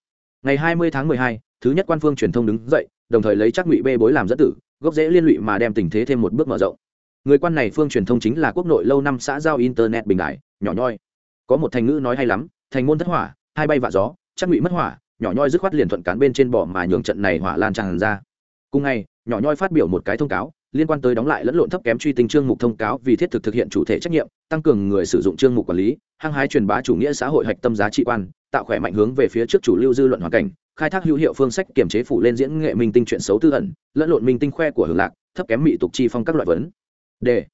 Ngày hai mươi tháng mười hai, thứ nhất quan phương truyền thông đứng dậy, đồng thời lấy chắc ngụy bê bối làm dẫn tử, gốc dễ liên lụy mà đem tình thế thêm một bước mở rộng. Người quan này phương truyền thông chính là quốc nội lâu năm xã giao internet bình đại, nhỏ nhoi. Có một thành ngữ nói hay lắm, thành môn thất hỏa hai bay vạ gió, chắc ngụy mất hỏa, nhỏ nhoi dứt khoát liền thuận cán bên trên bỏ mà nhường trận này hỏa lan tràn ra. Cùng ngày, nhỏ nhoi phát biểu một cái thông cáo, liên quan tới đóng lại lẫn lộn thấp kém truy tinh chương mục thông cáo vì thiết thực thực hiện chủ thể trách nhiệm, tăng cường người sử dụng chương mục quản lý, hăng hái truyền bá chủ nghĩa xã hội hạch tâm giá trị quan, tạo khỏe mạnh hướng về phía trước chủ lưu dư luận hoàn cảnh, khai thác hữu hiệu phương sách kiểm chế phủ lên diễn nghệ minh tinh chuyện xấu tư ẩn, lẫn lộn minh tinh khoe của hưởng lạc, thấp kém mỹ tục chi phong các loại vấn. Đề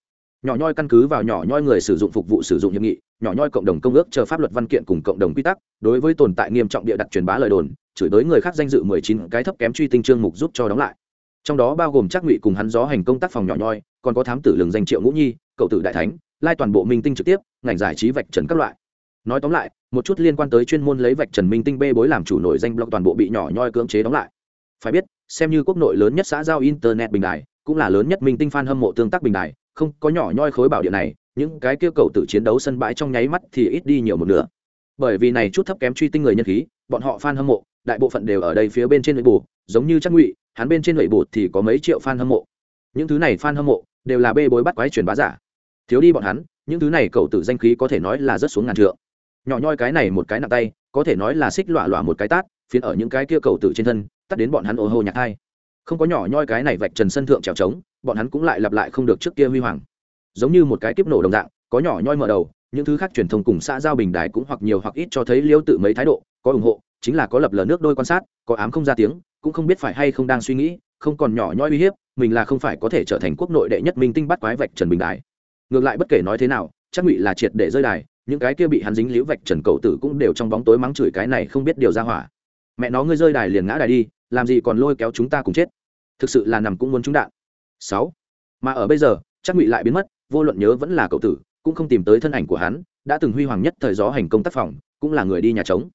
nhỏ nhoi căn cứ vào nhỏ nhoi người sử dụng phục vụ sử dụng hiệp nghị, nhỏ nhoi cộng đồng công ước chờ pháp luật văn kiện cùng cộng đồng quy tắc, đối với tồn tại nghiêm trọng địa đặt truyền bá lời đồn, chửi tới người khác danh dự mười chín cái thấp kém truy tinh trương mục giúp cho đóng lại. Trong đó bao gồm chắc ngụy cùng hắn gió hành công tác phòng nhỏ nhoi, còn có thám tử lường danh triệu ngũ nhi, cậu tử đại thánh, lai toàn bộ minh tinh trực tiếp, ngành giải trí vạch trần các loại. Nói tóm lại, một chút liên quan tới chuyên môn lấy vạch trần minh tinh bê bối làm chủ nổi danh blog toàn bộ bị nhỏ nhoi cưỡng chế đóng lại. Phải biết, xem như quốc nội lớn nhất xã giao internet bình đại cũng là lớn nhất minh tinh fan hâm mộ tương tác bình đại không có nhỏ nhoi khối bảo địa này, những cái kia cầu tử chiến đấu sân bãi trong nháy mắt thì ít đi nhiều một nửa. Bởi vì này chút thấp kém truy tinh người nhân khí, bọn họ fan hâm mộ, đại bộ phận đều ở đây phía bên trên nội bù giống như chắc ngụy, hắn bên trên nội bù thì có mấy triệu fan hâm mộ. Những thứ này fan hâm mộ đều là bê bối bắt quái truyền bá giả. Thiếu đi bọn hắn, những thứ này cầu tử danh khí có thể nói là rất xuống ngàn trượng. Nhỏ nhoi cái này một cái nặng tay, có thể nói là xích lọa lọa một cái tát, phiến ở những cái kia cầu tử trên thân tắt đến bọn hắn ô hô nhạc hai không có nhỏ nhoi cái này vạch trần sân thượng trèo trống, bọn hắn cũng lại lặp lại không được trước kia huy hoàng. Giống như một cái kiếp nổ đồng dạng, có nhỏ nhoi mở đầu, những thứ khác truyền thông cùng xã giao bình đài cũng hoặc nhiều hoặc ít cho thấy liêu tự mấy thái độ, có ủng hộ, chính là có lập lờ nước đôi quan sát, có ám không ra tiếng, cũng không biết phải hay không đang suy nghĩ, không còn nhỏ nhoi uy hiếp, mình là không phải có thể trở thành quốc nội đệ nhất minh tinh bắt quái vạch trần bình đài. Ngược lại bất kể nói thế nào, chắc ngụy là triệt để rơi đài, những cái kia bị hắn dính liễu vạch trần cầu tử cũng đều trong bóng tối mắng chửi cái này không biết điều ra hỏa mẹ nó ngươi rơi đài liền ngã đài đi, làm gì còn lôi kéo chúng ta cùng chết. Thực sự là nằm cũng muốn trúng đạn. Sáu. Mà ở bây giờ, chắc ngụy lại biến mất, vô luận nhớ vẫn là cậu tử, cũng không tìm tới thân ảnh của hắn, đã từng huy hoàng nhất thời gió hành công tác phòng, cũng là người đi nhà trống.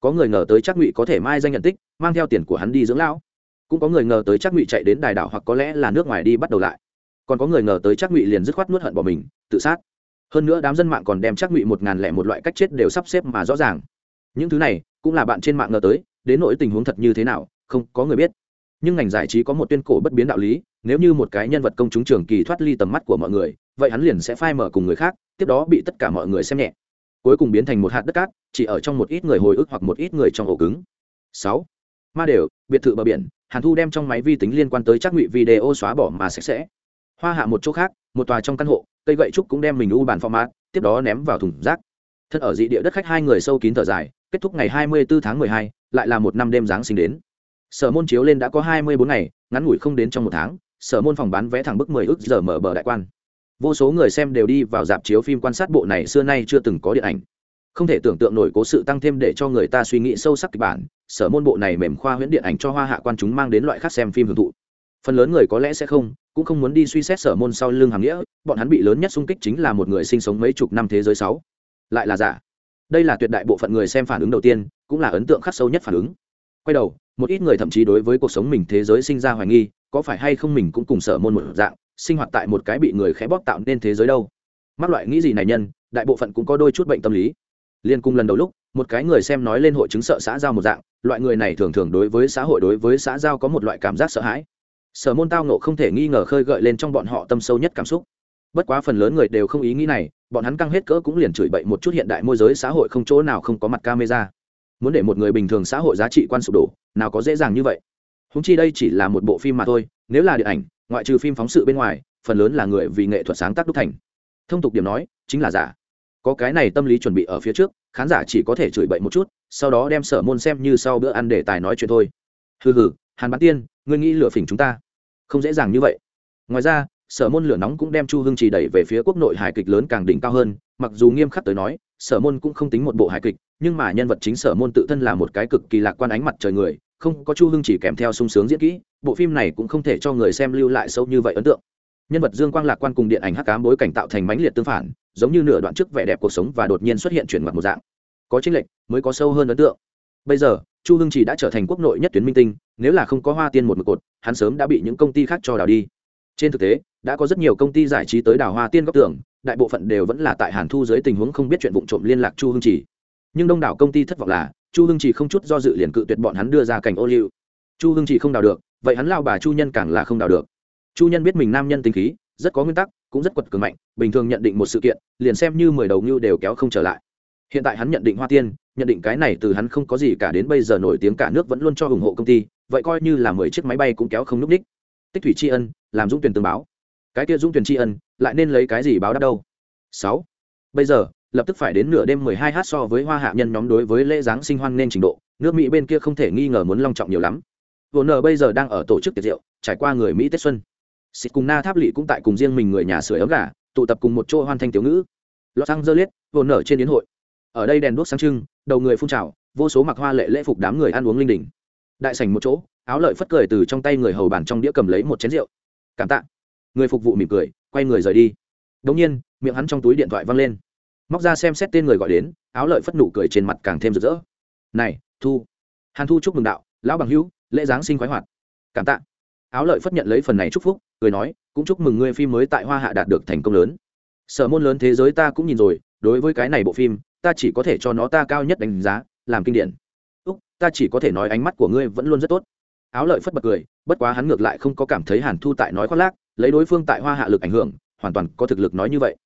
Có người ngờ tới chắc ngụy có thể mai danh nhận tích, mang theo tiền của hắn đi dưỡng lão. Cũng có người ngờ tới chắc ngụy chạy đến đài đảo hoặc có lẽ là nước ngoài đi bắt đầu lại. Còn có người ngờ tới chắc ngụy liền dứt khoát nuốt hận bỏ mình, tự sát. Hơn nữa đám dân mạng còn đem chắc ngụy một ngàn lẻ một loại cách chết đều sắp xếp mà rõ ràng. Những thứ này cũng là bạn trên mạng ngờ tới đến nỗi tình huống thật như thế nào, không có người biết. Nhưng ngành giải trí có một tuyên cổ bất biến đạo lý, nếu như một cái nhân vật công chúng trường kỳ thoát ly tầm mắt của mọi người, vậy hắn liền sẽ phai mở cùng người khác, tiếp đó bị tất cả mọi người xem nhẹ. Cuối cùng biến thành một hạt đất cát, chỉ ở trong một ít người hồi ức hoặc một ít người trong ổ cứng. Sáu. Ma đều, biệt thự bờ biển, hàn thu đem trong máy vi tính liên quan tới trắc ngụy video xóa bỏ mà sạch sẽ. Hoa hạ một chỗ khác, một tòa trong căn hộ, cây gậy trúc cũng đem mình u bàn format, tiếp đó ném vào thùng rác. Thân ở dị địa đất khách hai người sâu kín thở dài kết thúc ngày 24 tháng 12, lại là một năm đêm giáng sinh đến. Sở môn chiếu lên đã có 24 ngày ngắn ngủi không đến trong một tháng sở môn phòng bán vé thẳng bức 10 ức giờ mở bờ đại quan. Vô số người xem đều đi vào dạp chiếu phim quan sát bộ này xưa nay chưa từng có điện ảnh. Không thể tưởng tượng nổi cố sự tăng thêm để cho người ta suy nghĩ sâu sắc kịch bản sở môn bộ này mềm khoa huyễn điện ảnh cho hoa hạ quan chúng mang đến loại khác xem phim hưởng thụ. Phần lớn người có lẽ sẽ không cũng không muốn đi suy xét sở môn sau lưng hàng nghĩa bọn hắn bị lớn nhất xung kích chính là một người sinh sống mấy chục năm thế giới sáu. Lại là giả đây là tuyệt đại bộ phận người xem phản ứng đầu tiên, cũng là ấn tượng khắc sâu nhất phản ứng. Quay đầu, một ít người thậm chí đối với cuộc sống mình thế giới sinh ra hoài nghi, có phải hay không mình cũng cùng sở môn một dạng, sinh hoạt tại một cái bị người khẽ bóp tạo nên thế giới đâu. Mắc loại nghĩ gì này nhân, đại bộ phận cũng có đôi chút bệnh tâm lý. Liên cung lần đầu lúc, một cái người xem nói lên hội chứng sợ xã giao một dạng, loại người này thường thường đối với xã hội đối với xã giao có một loại cảm giác sợ hãi. Sở môn tao nộ không thể nghi ngờ khơi gợi lên trong bọn họ tâm sâu nhất cảm xúc. Bất quá phần lớn người đều không ý nghĩ này bọn hắn căng hết cỡ cũng liền chửi bậy một chút hiện đại môi giới xã hội không chỗ nào không có mặt camera. Muốn để một người bình thường xã hội giá trị quan sụp đổ, nào có dễ dàng như vậy. Húng chi đây chỉ là một bộ phim mà thôi, nếu là điện ảnh, ngoại trừ phim phóng sự bên ngoài, phần lớn là người vì nghệ thuật sáng tác đúc thành. Thông tục điểm nói, chính là giả. Có cái này tâm lý chuẩn bị ở phía trước, khán giả chỉ có thể chửi bậy một chút, sau đó đem sở môn xem như sau bữa ăn để tài nói chuyện thôi. Hừ hừ, hàn bán tiên, ngươi nghĩ lựa phỉnh chúng ta? Không dễ dàng như vậy. Ngoài ra sở môn lửa nóng cũng đem chu hưng trì đẩy về phía quốc nội hài kịch lớn càng đỉnh cao hơn, mặc dù nghiêm khắc tới nói, sở môn cũng không tính một bộ hài kịch, nhưng mà nhân vật chính sở môn tự thân là một cái cực kỳ lạc quan ánh mặt trời người, không có chu hưng chỉ kèm theo sung sướng diễn kỹ, bộ phim này cũng không thể cho người xem lưu lại sâu như vậy ấn tượng. Nhân vật dương quang lạc quan cùng điện ảnh hắc cám bối cảnh tạo thành mãnh liệt tương phản, giống như nửa đoạn trước vẻ đẹp cuộc sống và đột nhiên xuất hiện chuyển mặt một dạng. Có chính lệch mới có sâu hơn ấn tượng. Bây giờ, chu hưng chỉ đã trở thành quốc nội nhất tuyến minh tinh, nếu là không có hoa tiên một mực cột, hắn sớm đã bị những công ty khác cho đào đi trên thực tế, đã có rất nhiều công ty giải trí tới đào hoa tiên góc tưởng đại bộ phận đều vẫn là tại hàn thu dưới tình huống không biết chuyện vụ trộm liên lạc chu hưng chỉ nhưng đông đảo công ty thất vọng là, chu hưng chỉ không chút do dự liền cự tuyệt bọn hắn đưa ra cảnh ô liu. Chu hưng chỉ không đào được, vậy hắn lao bà chu nhân càng là không đào được. Chu nhân biết mình nam nhân tính khí, rất có nguyên tắc, cũng rất quật cường mạnh, bình thường nhận định một sự kiện, liền xem như mười đầu ngưu đều kéo không trở lại. Hiện tại hắn nhận định hoa tiên, nhận định cái này từ hắn không có gì cả đến bây giờ nổi tiếng cả nước vẫn luôn cho ủng hộ công ty, vậy coi như là mười chiếc máy bay cũng kéo không núp đích tích thủy tri ân, làm dũng tuyển tương báo. Cái kia dũng tuyển tri ân, lại nên lấy cái gì báo đáp đâu? Sáu. Bây giờ, lập tức phải đến nửa đêm mười hai h so với hoa hạ nhân nhóm đối với lễ giáng sinh hoan nên trình độ, nước mỹ bên kia không thể nghi ngờ muốn long trọng nhiều lắm. Vồn nờ bây giờ đang ở tổ chức tiệc rượu, trải qua người mỹ tết xuân. Xịt cùng na tháp lỵ cũng tại cùng riêng mình người nhà sửa ấm gà, tụ tập cùng một chỗ hoan thanh tiểu ngữ. Los angeles vồn nở trên đến hội. Ở đây đèn đuốc sáng trưng, đầu người phun trào, vô số mặc hoa lệ lễ phục đám người ăn uống linh đình. Đại sảnh một chỗ áo lợi phất cười từ trong tay người hầu bàn trong đĩa cầm lấy một chén rượu. Cảm tạ. Người phục vụ mỉm cười, quay người rời đi. Đống nhiên, miệng hắn trong túi điện thoại văng lên. Móc ra xem xét tên người gọi đến, áo lợi phất nụ cười trên mặt càng thêm rực rỡ. Này, thu. Hàn thu chúc mừng đạo, lão bằng hữu, lễ giáng sinh khoái hoạt. Cảm tạ. Áo lợi phất nhận lấy phần này chúc phúc, cười nói, cũng chúc mừng ngươi phim mới tại hoa hạ đạt được thành công lớn. Sở môn lớn thế giới ta cũng nhìn rồi, đối với cái này bộ phim, ta chỉ có thể cho nó ta cao nhất đánh giá, làm kinh điển. Úc, ta chỉ có thể nói ánh mắt của ngươi vẫn luôn rất tốt áo lợi phất bật cười, bất quá hắn ngược lại không có cảm thấy hàn thu tại nói khoác lác, lấy đối phương tại hoa hạ lực ảnh hưởng, hoàn toàn có thực lực nói như vậy.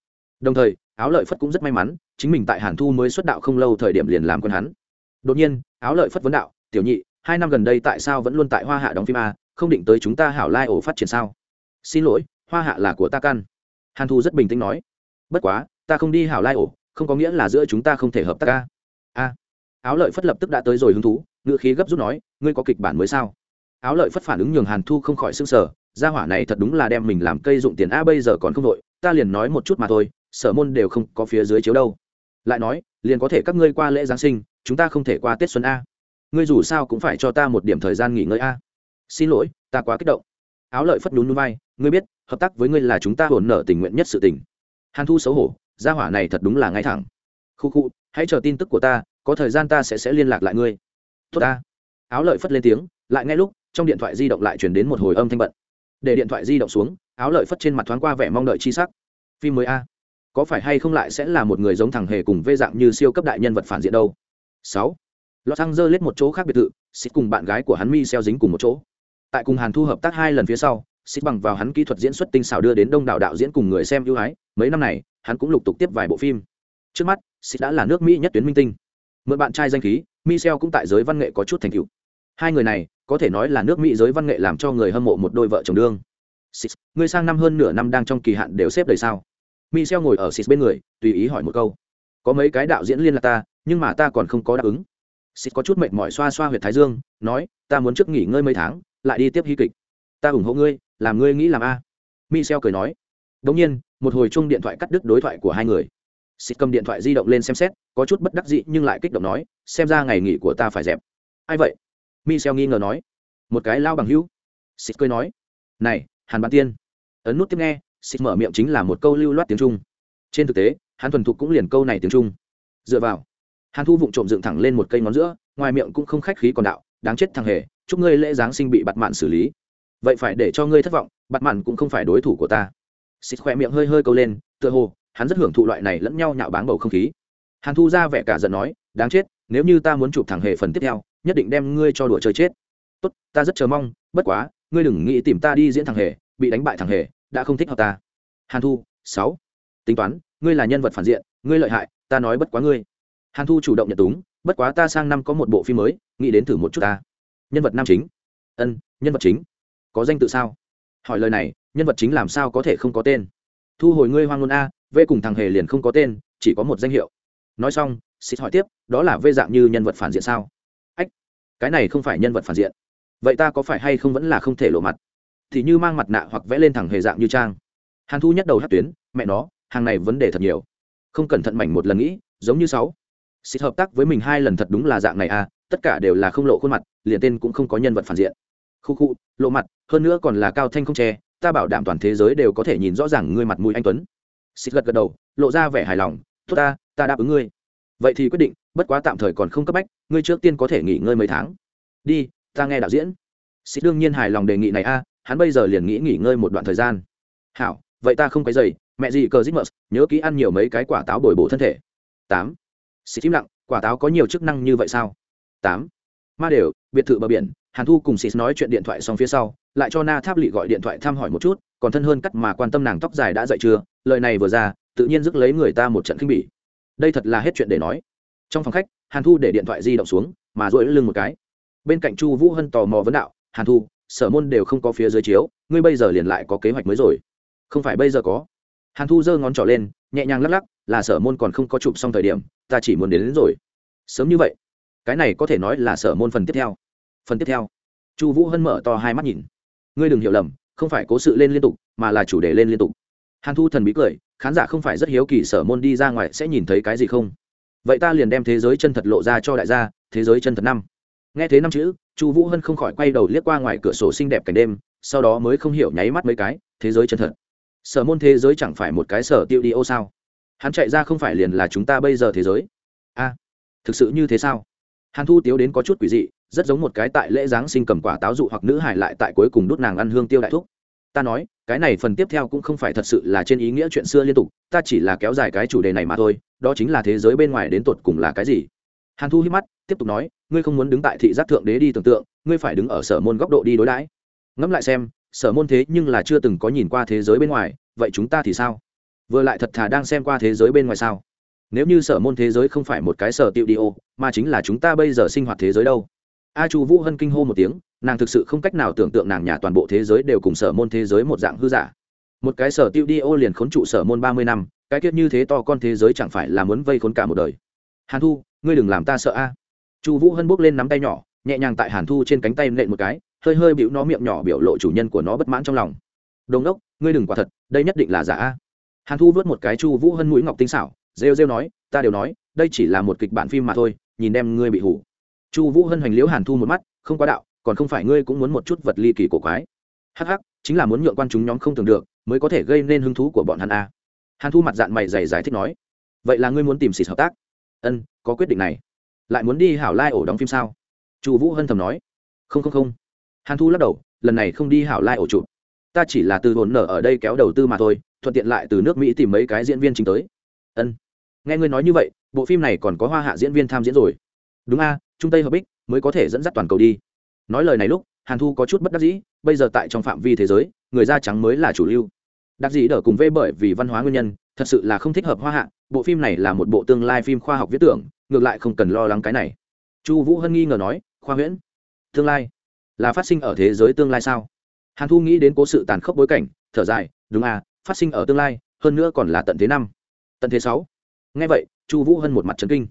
Đồng thời, áo lợi phất cũng rất may mắn, chính mình tại hàn thu mới xuất đạo không lâu thời điểm liền làm quân hắn. Đột nhiên, áo lợi phất vấn đạo, tiểu nhị, hai năm gần đây tại sao vẫn luôn tại hoa hạ đóng phim a, không định tới chúng ta hảo lai ổ phát triển sao? Xin lỗi, hoa hạ là của ta căn. Hàn thu rất bình tĩnh nói. Bất quá, ta không đi hảo lai ổ, không có nghĩa là giữa chúng ta không thể hợp tác ca a. Áo lợi phất lập tức đã tới rồi hứng thú, ngữ khí gấp rút nói, ngươi có kịch bản mới sao? Áo lợi phất phản ứng nhường hàn thu không khỏi s ư n g sở gia hỏa này thật đúng là đem mình làm cây dụng tiền a bây giờ còn không đội ta liền nói một chút mà thôi, sở môn đều không có phía dưới chiếu đâu. Lại nói, liền có thể các ngươi qua lễ giáng sinh, chúng ta không thể qua tết xuân a. Ngươi dù sao cũng phải cho ta một điểm thời gian nghỉ ngơi a. Xin lỗi, ta quá kích động. Áo lợi phất nhún núi vai, ngươi biết, hợp tác với ngươi là chúng ta hồn nở tình nguyện nhất sự tình. Hàn thu xấu hổ, gia hỏa này thật đúng là ngay thẳng. Khu khu, hãy chờ tin tức của ta, có thời gian ta sẽ sẽ liên lạc lại ngươi. Tốt ta. Áo lợi phất lên tiếng, lại ngay lúc trong điện thoại di động lại chuyển đến một hồi âm thanh bận. Để điện thoại di động xuống, áo lợi phất trên mặt thoáng qua vẻ mong đợi chi sắc. Phim mới a. Có phải hay không lại sẽ là một người giống thằng hề cùng vê dạng như siêu cấp đại nhân vật phản diện đâu? Sáu. Lọt xăng dơ lết một chỗ khác biệt thự xích cùng bạn gái của hắn mi xeo dính cùng một chỗ. Tại cùng hàn thu hợp tác hai lần phía sau xích bằng vào hắn kỹ thuật diễn xuất tinh xảo đưa đến đông đảo đạo diễn cùng người xem ưu ái, mấy năm này, hắn cũng lục tục tiếp vài bộ phim. Trước mắt xích đã là nước mỹ nhất tuyến minh tinh. Mượn bạn trai danh khí michel cũng tại giới văn nghệ có chút thành tựu. Hai người này có thể nói là nước mỹ giới văn nghệ làm cho người hâm mộ một đôi vợ chồng đương. Six, ngươi sang năm hơn nửa năm đang trong kỳ hạn đều xếp đầy sao. Michel ngồi ở Six bên người tùy ý hỏi một câu. Có mấy cái đạo diễn liên lạc ta nhưng mà ta còn không có đáp ứng. Six có chút mệt mỏi xoa xoa huyệt thái dương nói ta muốn trước nghỉ ngơi mấy tháng lại đi tiếp hy kịch. Ta ủng hộ ngươi làm ngươi nghĩ làm a. Michel cười nói. Đ nhiên một hồi chung điện thoại cắt đứt đối thoại của hai người. Xịt cầm điện thoại di động lên xem xét có chút bất đắc dị nhưng lại kích động nói xem ra ngày nghỉ của ta phải dẹp. Ai vậy? Michel nghi ngờ nói. Một cái lao bằng hữu. Xịt cười nói. Này, hàn bản tiên. Ấn nút tiếp nghe, xịt mở miệng chính là một câu lưu loát tiếng trung. Trên thực tế, hắn thuần thục cũng liền câu này tiếng trung. Dựa vào, hàn thu vụng trộm dựng thẳng lên một cây ngón giữa, ngoài miệng cũng không khách khí còn đạo, đáng chết thằng hề, chúc ngươi lễ giáng sinh bị bặt mạn xử lý. Vậy phải để cho ngươi thất vọng bặt mạn cũng không phải đối thủ của ta. Xịt khoe miệng hơi hơi câu lên, tựa hồ, hắn rất hưởng thụ loại này lẫn nhau nhạo báng bầu không khí. Hàn thu ra vẻ cả giận nói, đáng chết, nếu như ta muốn chụp thằng hề phần tiếp theo nhất định đem ngươi cho đùa chơi chết. Tốt, ta rất chờ mong, bất quá, ngươi đừng nghĩ tìm ta đi diễn thằng hề, bị đánh bại thằng hề, đã không thích hợp ta. Hàn thu, sáu. Tính toán, ngươi là nhân vật phản diện, ngươi lợi hại, ta nói bất quá ngươi. Hàn thu chủ động nhận túng, bất quá ta sang năm có một bộ phim mới, nghĩ đến thử một chút ta. Nhân vật nam chính. Ân, nhân vật chính. Có danh tự sao? Hỏi lời này, nhân vật chính làm sao có thể không có tên? Thu hồi ngươi hoang ngôn a, v cùng thằng hề liền không có tên, chỉ có một danh hiệu. Nói xong xịt hỏi tiếp, đó là v dạng như nhân vật phản diện sao? Cái này không phải nhân vật phản diện. Vậy ta có phải hay không vẫn là không thể lộ mặt? Thì như mang mặt nạ hoặc vẽ lên thẳng hề dạng như trang. Hàn thu nhắc đầu hát tuyến, mẹ nó, hàng này vấn đề thật nhiều. Không cẩn thận mảnh một lần nghĩ, giống như sáu. Xịt hợp tác với mình hai lần thật đúng là dạng này à tất cả đều là không lộ khuôn mặt, liền tên cũng không có nhân vật phản diện. Khu khu, lộ mặt, hơn nữa còn là cao thanh không che, ta bảo đảm toàn thế giới đều có thể nhìn rõ ràng ngươi mặt mũi anh tuấn. Xịt gật gật đầu, lộ ra vẻ hài lòng, tốt ta ta đáp ứng ngươi vậy thì quyết định, bất quá tạm thời còn không cấp bách, ngươi trước tiên có thể nghỉ ngơi mấy tháng. Đi, ta nghe đạo diễn. Sĩ đương nhiên hài lòng đề nghị này a, hắn bây giờ liền nghĩ nghỉ ngơi một đoạn thời gian. Hảo, vậy ta không cái dày mẹ gì cờ dích mờ nhớ kỹ ăn nhiều mấy cái quả táo bồi bổ thân thể. Tám. Sĩ im lặng, quả táo có nhiều chức năng như vậy sao? Tám. Ma đều, biệt thự bờ biển, hàn thu cùng sĩ nói chuyện điện thoại xong phía sau, lại cho na tháp lị gọi điện thoại thăm hỏi một chút, còn thân hơn cắt mà quan tâm nàng tóc dài đã dậy chưa? Lời này vừa ra, tự nhiên rước lấy người ta một trận khinh bỉ đây thật là hết chuyện để nói. Trong phòng khách hàn thu để điện thoại di động xuống mà dội lưng một cái. Bên cạnh chu vũ hân tò mò vấn đạo hàn thu sở môn đều không có phía dưới chiếu ngươi bây giờ liền lại có kế hoạch mới rồi. Không phải bây giờ có. Hàn thu giơ ngón trỏ lên nhẹ nhàng lắc lắc là sở môn còn không có chụp xong thời điểm ta chỉ muốn đến, đến rồi. Sớm như vậy. Cái này có thể nói là sở môn phần tiếp theo. Phần tiếp theo? Chu vũ hân mở to hai mắt nhìn. Ngươi đừng hiểu lầm không phải cố sự lên liên tục mà là chủ đề lên liên tục hàn thu thần bí cười, khán giả không phải rất hiếu kỳ sở môn đi ra ngoài sẽ nhìn thấy cái gì không? Vậy ta liền đem thế giới chân thật lộ ra cho đại gia, thế giới chân thật năm. Nghe thế năm chữ, chu vũ hân không khỏi quay đầu liếc qua ngoài cửa sổ xinh đẹp cảnh đêm, sau đó mới không hiểu nháy mắt mấy cái, thế giới chân thật. Sở môn thế giới chẳng phải một cái sở tiêu đi ô sao? Hắn chạy ra không phải liền là chúng ta bây giờ thế giới? A, thực sự như thế sao? Hàn thu tiếu đến có chút quỷ dị, rất giống một cái tại lễ giáng sinh cầm quả táo dụ hoặc nữ hải lại tại cuối cùng đút nàng ăn hương tiêu đại thúc. Ta nói cái này phần tiếp theo cũng không phải thật sự là trên ý nghĩa chuyện xưa liên tục, ta chỉ là kéo dài cái chủ đề này mà thôi, đó chính là thế giới bên ngoài đến tột cùng là cái gì. Hàn thu hít mắt, tiếp tục nói, ngươi không muốn đứng tại thị giác thượng đế đi tưởng tượng, ngươi phải đứng ở sở môn góc độ đi đối đãi. Ngẫm lại xem, sở môn thế nhưng là chưa từng có nhìn qua thế giới bên ngoài, vậy chúng ta thì sao? Vừa lại thật thà đang xem qua thế giới bên ngoài sao? Nếu như sở môn thế giới không phải một cái sở tiệu đi ô, mà chính là chúng ta bây giờ sinh hoạt thế giới đâu? A chu vũ hân kinh hô một tiếng nàng thực sự không cách nào tưởng tượng nàng nhà toàn bộ thế giới đều cùng sở môn thế giới một dạng hư giả. Một cái sở tiêu đi ô liền khốn trụ sở môn ba mươi năm, cái kiết như thế to con thế giới chẳng phải là muốn vây khốn cả một đời. Hàn thu, ngươi đừng làm ta sợ a. Chu vũ hân bước lên nắm tay nhỏ, nhẹ nhàng tại hàn thu trên cánh tay nện một cái, hơi hơi bịu nó miệng nhỏ biểu lộ chủ nhân của nó bất mãn trong lòng. Đồn đốc, ngươi đừng quả thật, đây nhất định là giả a. Hàn thu vớt một cái chu vũ hân mũi ngọc tinh xảo, rêu rêu nói, ta đều nói, đây chỉ là một kịch bản phim mà thôi, nhìn đem ngươi bị hủ. Chu vũ hân hoành liễu hàn thu một mắt, không quá đạo còn không phải ngươi cũng muốn một chút vật ly kỳ cổ quái. Hh chính là muốn nhượng quan chúng nhóm không tưởng được, mới có thể gây nên hứng thú của bọn hắn a. Hàn thu mặt dạng mày dày giải thích nói, vậy là ngươi muốn tìm xịt hợp tác? Ân, có quyết định này. Lại muốn đi hảo lai ổ đóng phim sao? Chu vũ hân thầm nói. Không không không. Hàn thu lắc đầu, lần này không đi hảo lai ổ chụp. Ta chỉ là từ hồn nở ở đây kéo đầu tư mà thôi, thuận tiện lại từ nước mỹ tìm mấy cái diễn viên chính tới. Ân. Nghe ngươi nói như vậy, bộ phim này còn có hoa hạ diễn viên tham diễn rồi. Đúng a trung tây hợp bích mới có thể dẫn dắt toàn cầu đi nói lời này lúc, hàn thu có chút bất đắc dĩ, bây giờ tại trong phạm vi thế giới, người da trắng mới là chủ lưu. Đặc dĩ đỡ cùng vê bởi vì văn hóa nguyên nhân, thật sự là không thích hợp hoa hạ, bộ phim này là một bộ tương lai phim khoa học viết tưởng, ngược lại không cần lo lắng cái này. Chu vũ hân nghi ngờ nói, khoa huyễn? Tương lai? Là phát sinh ở thế giới tương lai sao? Hàn thu nghĩ đến cố sự tàn khốc bối cảnh, thở dài, đúng à phát sinh ở tương lai, hơn nữa còn là tận thế năm. Tận thế sáu. Ngay vậy, chu vũ hân một mặt trấn kinh.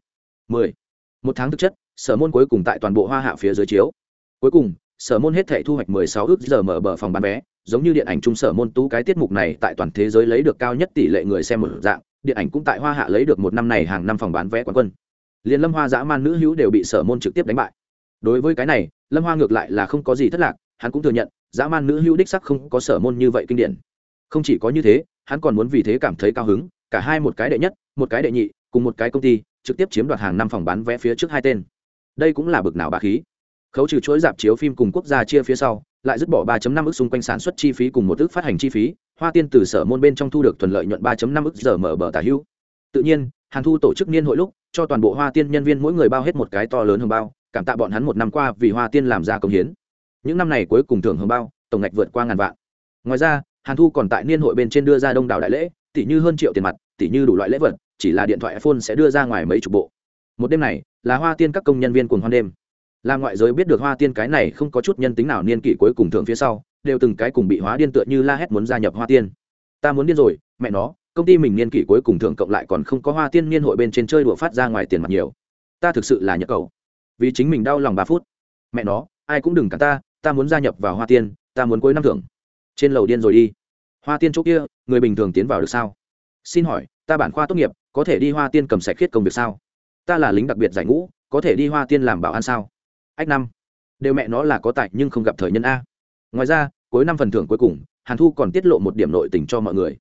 Mười. Một tháng thực chất, sở môn cuối cùng tại toàn bộ hoa hạ phía dưới chiếu cuối cùng, sở môn hết thể thu hoạch mười sáu ước giờ mở bờ phòng bán vé, giống như điện ảnh trung sở môn tú cái tiết mục này tại toàn thế giới lấy được cao nhất tỷ lệ người xem một dạng, điện ảnh cũng tại hoa hạ lấy được một năm này hàng năm phòng bán vé quán quân. Liền lâm hoa dã man nữ hữu đều bị sở môn trực tiếp đánh bại. Đối với cái này, lâm hoa ngược lại là không có gì thất lạc, hắn cũng thừa nhận, dã man nữ hữu đích sắc không có sở môn như vậy kinh điển. Không chỉ có như thế, hắn còn muốn vì thế cảm thấy cao hứng, cả hai một cái đệ nhất, một cái đệ nhị, cùng một cái công ty, trực tiếp chiếm đoạt hàng năm phòng bán vé phía trước hai tên. Đây cũng là bực nào bà khí khấu trừ chuỗi dạp chiếu phim cùng quốc gia chia phía sau, lại dứt bỏ 3.5 ức xung quanh sản xuất chi phí cùng một ức phát hành chi phí, hoa tiên từ sở môn bên trong thu được thuận lợi nhuận 3.5 ức giờ mở bờ tả hữu. Tự nhiên, hàn thu tổ chức niên hội lúc, cho toàn bộ hoa tiên nhân viên mỗi người bao hết một cái to lớn hơn bao, cảm tạ bọn hắn một năm qua vì hoa tiên làm ra công hiến. Những năm này cuối cùng thưởng hồng bao, tổng ngạch vượt qua ngàn vạn. Ngoài ra, hàn thu còn tại niên hội bên trên đưa ra đông đảo đại lễ, tỷ như hơn triệu tiền mặt, tỷ như đủ loại lễ vật, chỉ là điện thoại iphone sẽ đưa ra ngoài mấy chục bộ. Một đêm này, là hoa tiên các công nhân viên cùng hoan đêm là ngoại giới biết được hoa tiên cái này không có chút nhân tính nào niên kỷ cuối cùng thượng phía sau, đều từng cái cùng bị hóa điên tựa như la hét muốn gia nhập hoa tiên. Ta muốn điên rồi, mẹ nó, công ty mình niên kỷ cuối cùng thượng cộng lại còn không có hoa tiên niên hội bên trên chơi đùa phát ra ngoài tiền mặt nhiều. Ta thực sự là nhập cầu vì chính mình đau lòng ba phút. Mẹ nó, ai cũng đừng cả ta ta muốn gia nhập vào hoa tiên, ta muốn cuối năm thưởng. Trên lầu điên rồi đi. Hoa tiên chỗ kia, người bình thường tiến vào được sao? Xin hỏi, ta bản khoa tốt nghiệp, có thể đi hoa tiên cầm sạch khiết công việc sao? Ta là lính đặc biệt giải ngũ, có thể đi hoa tiên làm bảo an sao? Ách năm. Đều mẹ nó là có tài nhưng không gặp thời nhân a. Ngoài ra, cuối năm phần thưởng cuối cùng, hàn thu còn tiết lộ một điểm nội tình cho mọi người.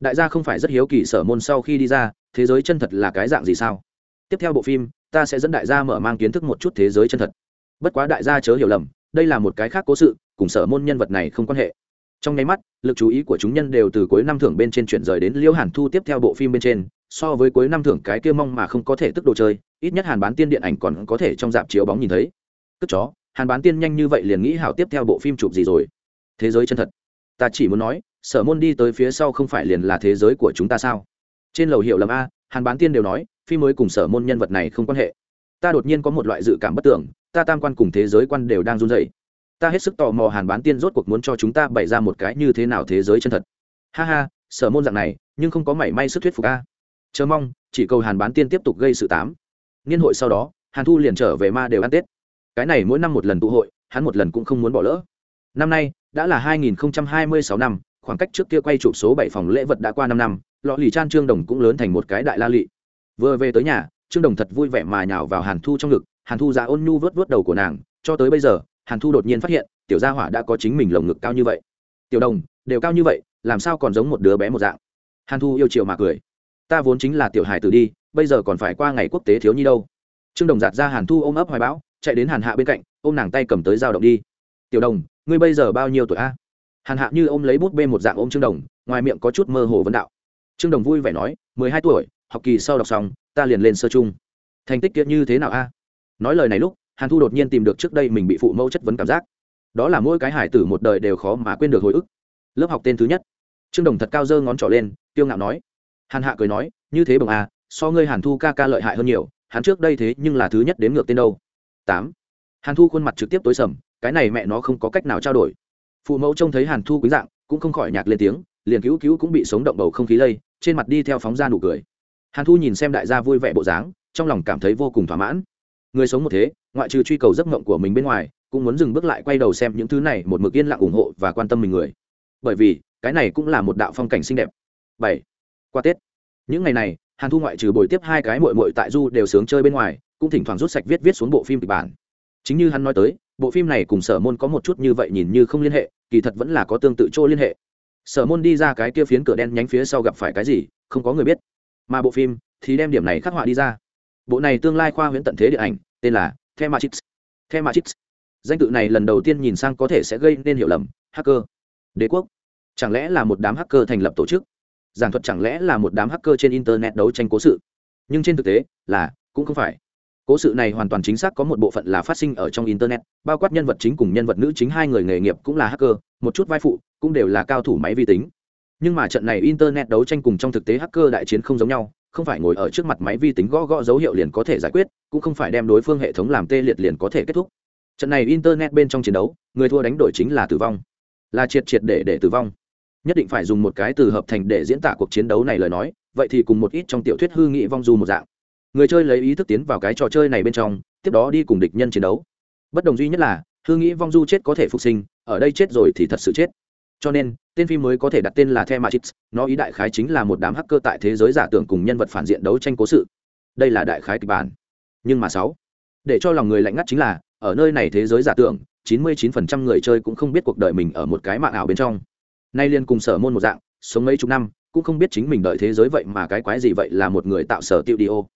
Đại gia không phải rất hiếu kỳ sở môn sau khi đi ra, thế giới chân thật là cái dạng gì sao? Tiếp theo bộ phim, ta sẽ dẫn đại gia mở mang kiến thức một chút thế giới chân thật. Bất quá đại gia chớ hiểu lầm, đây là một cái khác cố sự, cùng sở môn nhân vật này không quan hệ. Trong nháy mắt, lực chú ý của chúng nhân đều từ cuối năm thưởng bên trên chuyển rời đến liễu hàn thu tiếp theo bộ phim bên trên, so với cuối năm thưởng cái kia mong mà không có thể tức đồ chơi, ít nhất hàn bán tiên điện ảnh còn có thể trong dạp chiếu bóng nhìn thấy cất chó, hàn bán tiên nhanh như vậy liền nghĩ hảo tiếp theo bộ phim chụp gì rồi. Thế giới chân thật. Ta chỉ muốn nói, sở môn đi tới phía sau không phải liền là thế giới của chúng ta sao? Trên lầu hiệu lầm a, hàn bán tiên đều nói, phim mới cùng sở môn nhân vật này không quan hệ. Ta đột nhiên có một loại dự cảm bất tưởng, ta tam quan cùng thế giới quan đều đang run dày ta hết sức tò mò hàn bán tiên rốt cuộc muốn cho chúng ta bày ra một cái như thế nào thế giới chân thật. Ha ha, sở môn dạng này, nhưng không có mảy may sức thuyết phục a. Chờ mong, chỉ cầu hàn bán tiên tiếp tục gây sự tám. Niên hội sau đó, hàn thu liền trở về ma đều ăn tết cái này mỗi năm một lần tụ hội, hắn một lần cũng không muốn bỏ lỡ. Năm nay, đã là 2026 năm, khoảng cách trước kia quay chụp số bảy phòng lễ vật đã qua năm năm, lọ lì chan trương đồng cũng lớn thành một cái đại la lị. Vừa về tới nhà, trương đồng thật vui vẻ mà nhào vào hàn thu trong ngực, hàn thu ra ôn nhu vớt vớt đầu của nàng, cho tới bây giờ, hàn thu đột nhiên phát hiện, tiểu gia hỏa đã có chính mình lồng ngực cao như vậy. Tiểu đồng, đều cao như vậy, làm sao còn giống một đứa bé một dạng? Hàn thu yêu chiều mà cười. Ta vốn chính là tiểu hải tử đi, bây giờ còn phải qua ngày quốc tế thiếu nhi đâu. Trương đồng giạt ra hàn thu ôm ấp hoài bão chạy đến hàn hạ bên cạnh, ôm nàng tay cầm tới dao động đi. Tiểu đồng, ngươi bây giờ bao nhiêu tuổi a? Hàn hạ như ôm lấy bút bê một dạng ôm trương đồng, ngoài miệng có chút mơ hồ vấn đạo. Trương đồng vui vẻ nói, mười hai tuổi, học kỳ sau đọc xong, ta liền lên sơ chung thành tích kiệt như thế nào a? Nói lời này lúc, hàn thu đột nhiên tìm được trước đây mình bị phụ mẫu chất vấn cảm giác. Đó là mỗi cái hải tử một đời đều khó mà quên được hồi ức. Lớp học tên thứ nhất. Trương đồng thật cao dơ ngón trỏ lên tiêu ngạo nói. Hàn hạ cười nói, như thế bồng a, so ngươi hàn thu ca ca lợi hại hơn nhiều, hắn trước đây thế nhưng là thứ nhất đến ngược tên đâu tám. Hàn thu khuôn mặt trực tiếp tối sầm, cái này mẹ nó không có cách nào trao đổi. Phụ mẫu trông thấy hàn thu quý dạng, cũng không khỏi nhạc lên tiếng, liền cứu cứu cũng bị sống động bầu không khí lây, trên mặt đi theo phóng ra nụ cười. Hàn thu nhìn xem đại gia vui vẻ bộ dáng, trong lòng cảm thấy vô cùng thỏa mãn. Người sống một thế, ngoại trừ truy cầu giấc mộng của mình bên ngoài, cũng muốn dừng bước lại quay đầu xem những thứ này một mực yên lặng ủng hộ và quan tâm mình người. Bởi vì, cái này cũng là một đạo phong cảnh xinh đẹp. Bảy. Qua tết. Những ngày này, hàn thu ngoại trừ bồi tiếp hai cái mội mội tại du đều sướng chơi bên ngoài cũng thỉnh thoảng rút sạch viết viết xuống bộ phim kịch bản. Chính như hắn nói tới, bộ phim này cùng sở môn có một chút như vậy nhìn như không liên hệ, kỳ thật vẫn là có tương tự chỗ liên hệ. Sở môn đi ra cái kia phiến cửa đen nhánh phía sau gặp phải cái gì, không có người biết. Mà bộ phim thì đem điểm này khắc họa đi ra. Bộ này tương lai khoa huyễn tận thế điện ảnh, tên là the matrix. The matrix. Danh tự này lần đầu tiên nhìn sang có thể sẽ gây nên hiểu lầm, hacker. Đế quốc. Chẳng lẽ là một đám hacker thành lập tổ chức? Giảng thuật chẳng lẽ là một đám hacker trên internet đấu tranh cố sự? Nhưng trên thực tế, là, cũng không phải cố sự này hoàn toàn chính xác có một bộ phận là phát sinh ở trong internet, bao quát nhân vật chính cùng nhân vật nữ chính hai người nghề nghiệp cũng là hacker, một chút vai phụ cũng đều là cao thủ máy vi tính. Nhưng mà trận này internet đấu tranh cùng trong thực tế hacker đại chiến không giống nhau, không phải ngồi ở trước mặt máy vi tính gõ gõ dấu hiệu liền có thể giải quyết, cũng không phải đem đối phương hệ thống làm tê liệt liền có thể kết thúc. Trận này internet bên trong chiến đấu, người thua đánh đổi chính là tử vong. Là triệt triệt để để tử vong. Nhất định phải dùng một cái từ hợp thành để diễn tả cuộc chiến đấu này lời nói, vậy thì cùng một ít trong tiểu thuyết hư nghị vong du một dạng người chơi lấy ý thức tiến vào cái trò chơi này bên trong, tiếp đó đi cùng địch nhân chiến đấu. Bất đồng duy nhất là, hư nghĩ vong du chết có thể phục sinh, ở đây chết rồi thì thật sự chết. Cho nên, tên phim mới có thể đặt tên là the matrix, nó ý đại khái chính là một đám hacker tại thế giới giả tưởng cùng nhân vật phản diện đấu tranh cố sự. Đây là đại khái kịch bản. Nhưng mà sáu, để cho lòng người lạnh ngắt chính là, ở nơi này thế giới giả tưởng 99% người chơi cũng không biết cuộc đời mình ở một cái mạng ảo bên trong. Nay liên cùng sở môn một dạng, sống mấy chục năm, cũng không biết chính mình đợi thế giới vậy mà cái quái gì vậy là một người tạo sở tiêu đi ô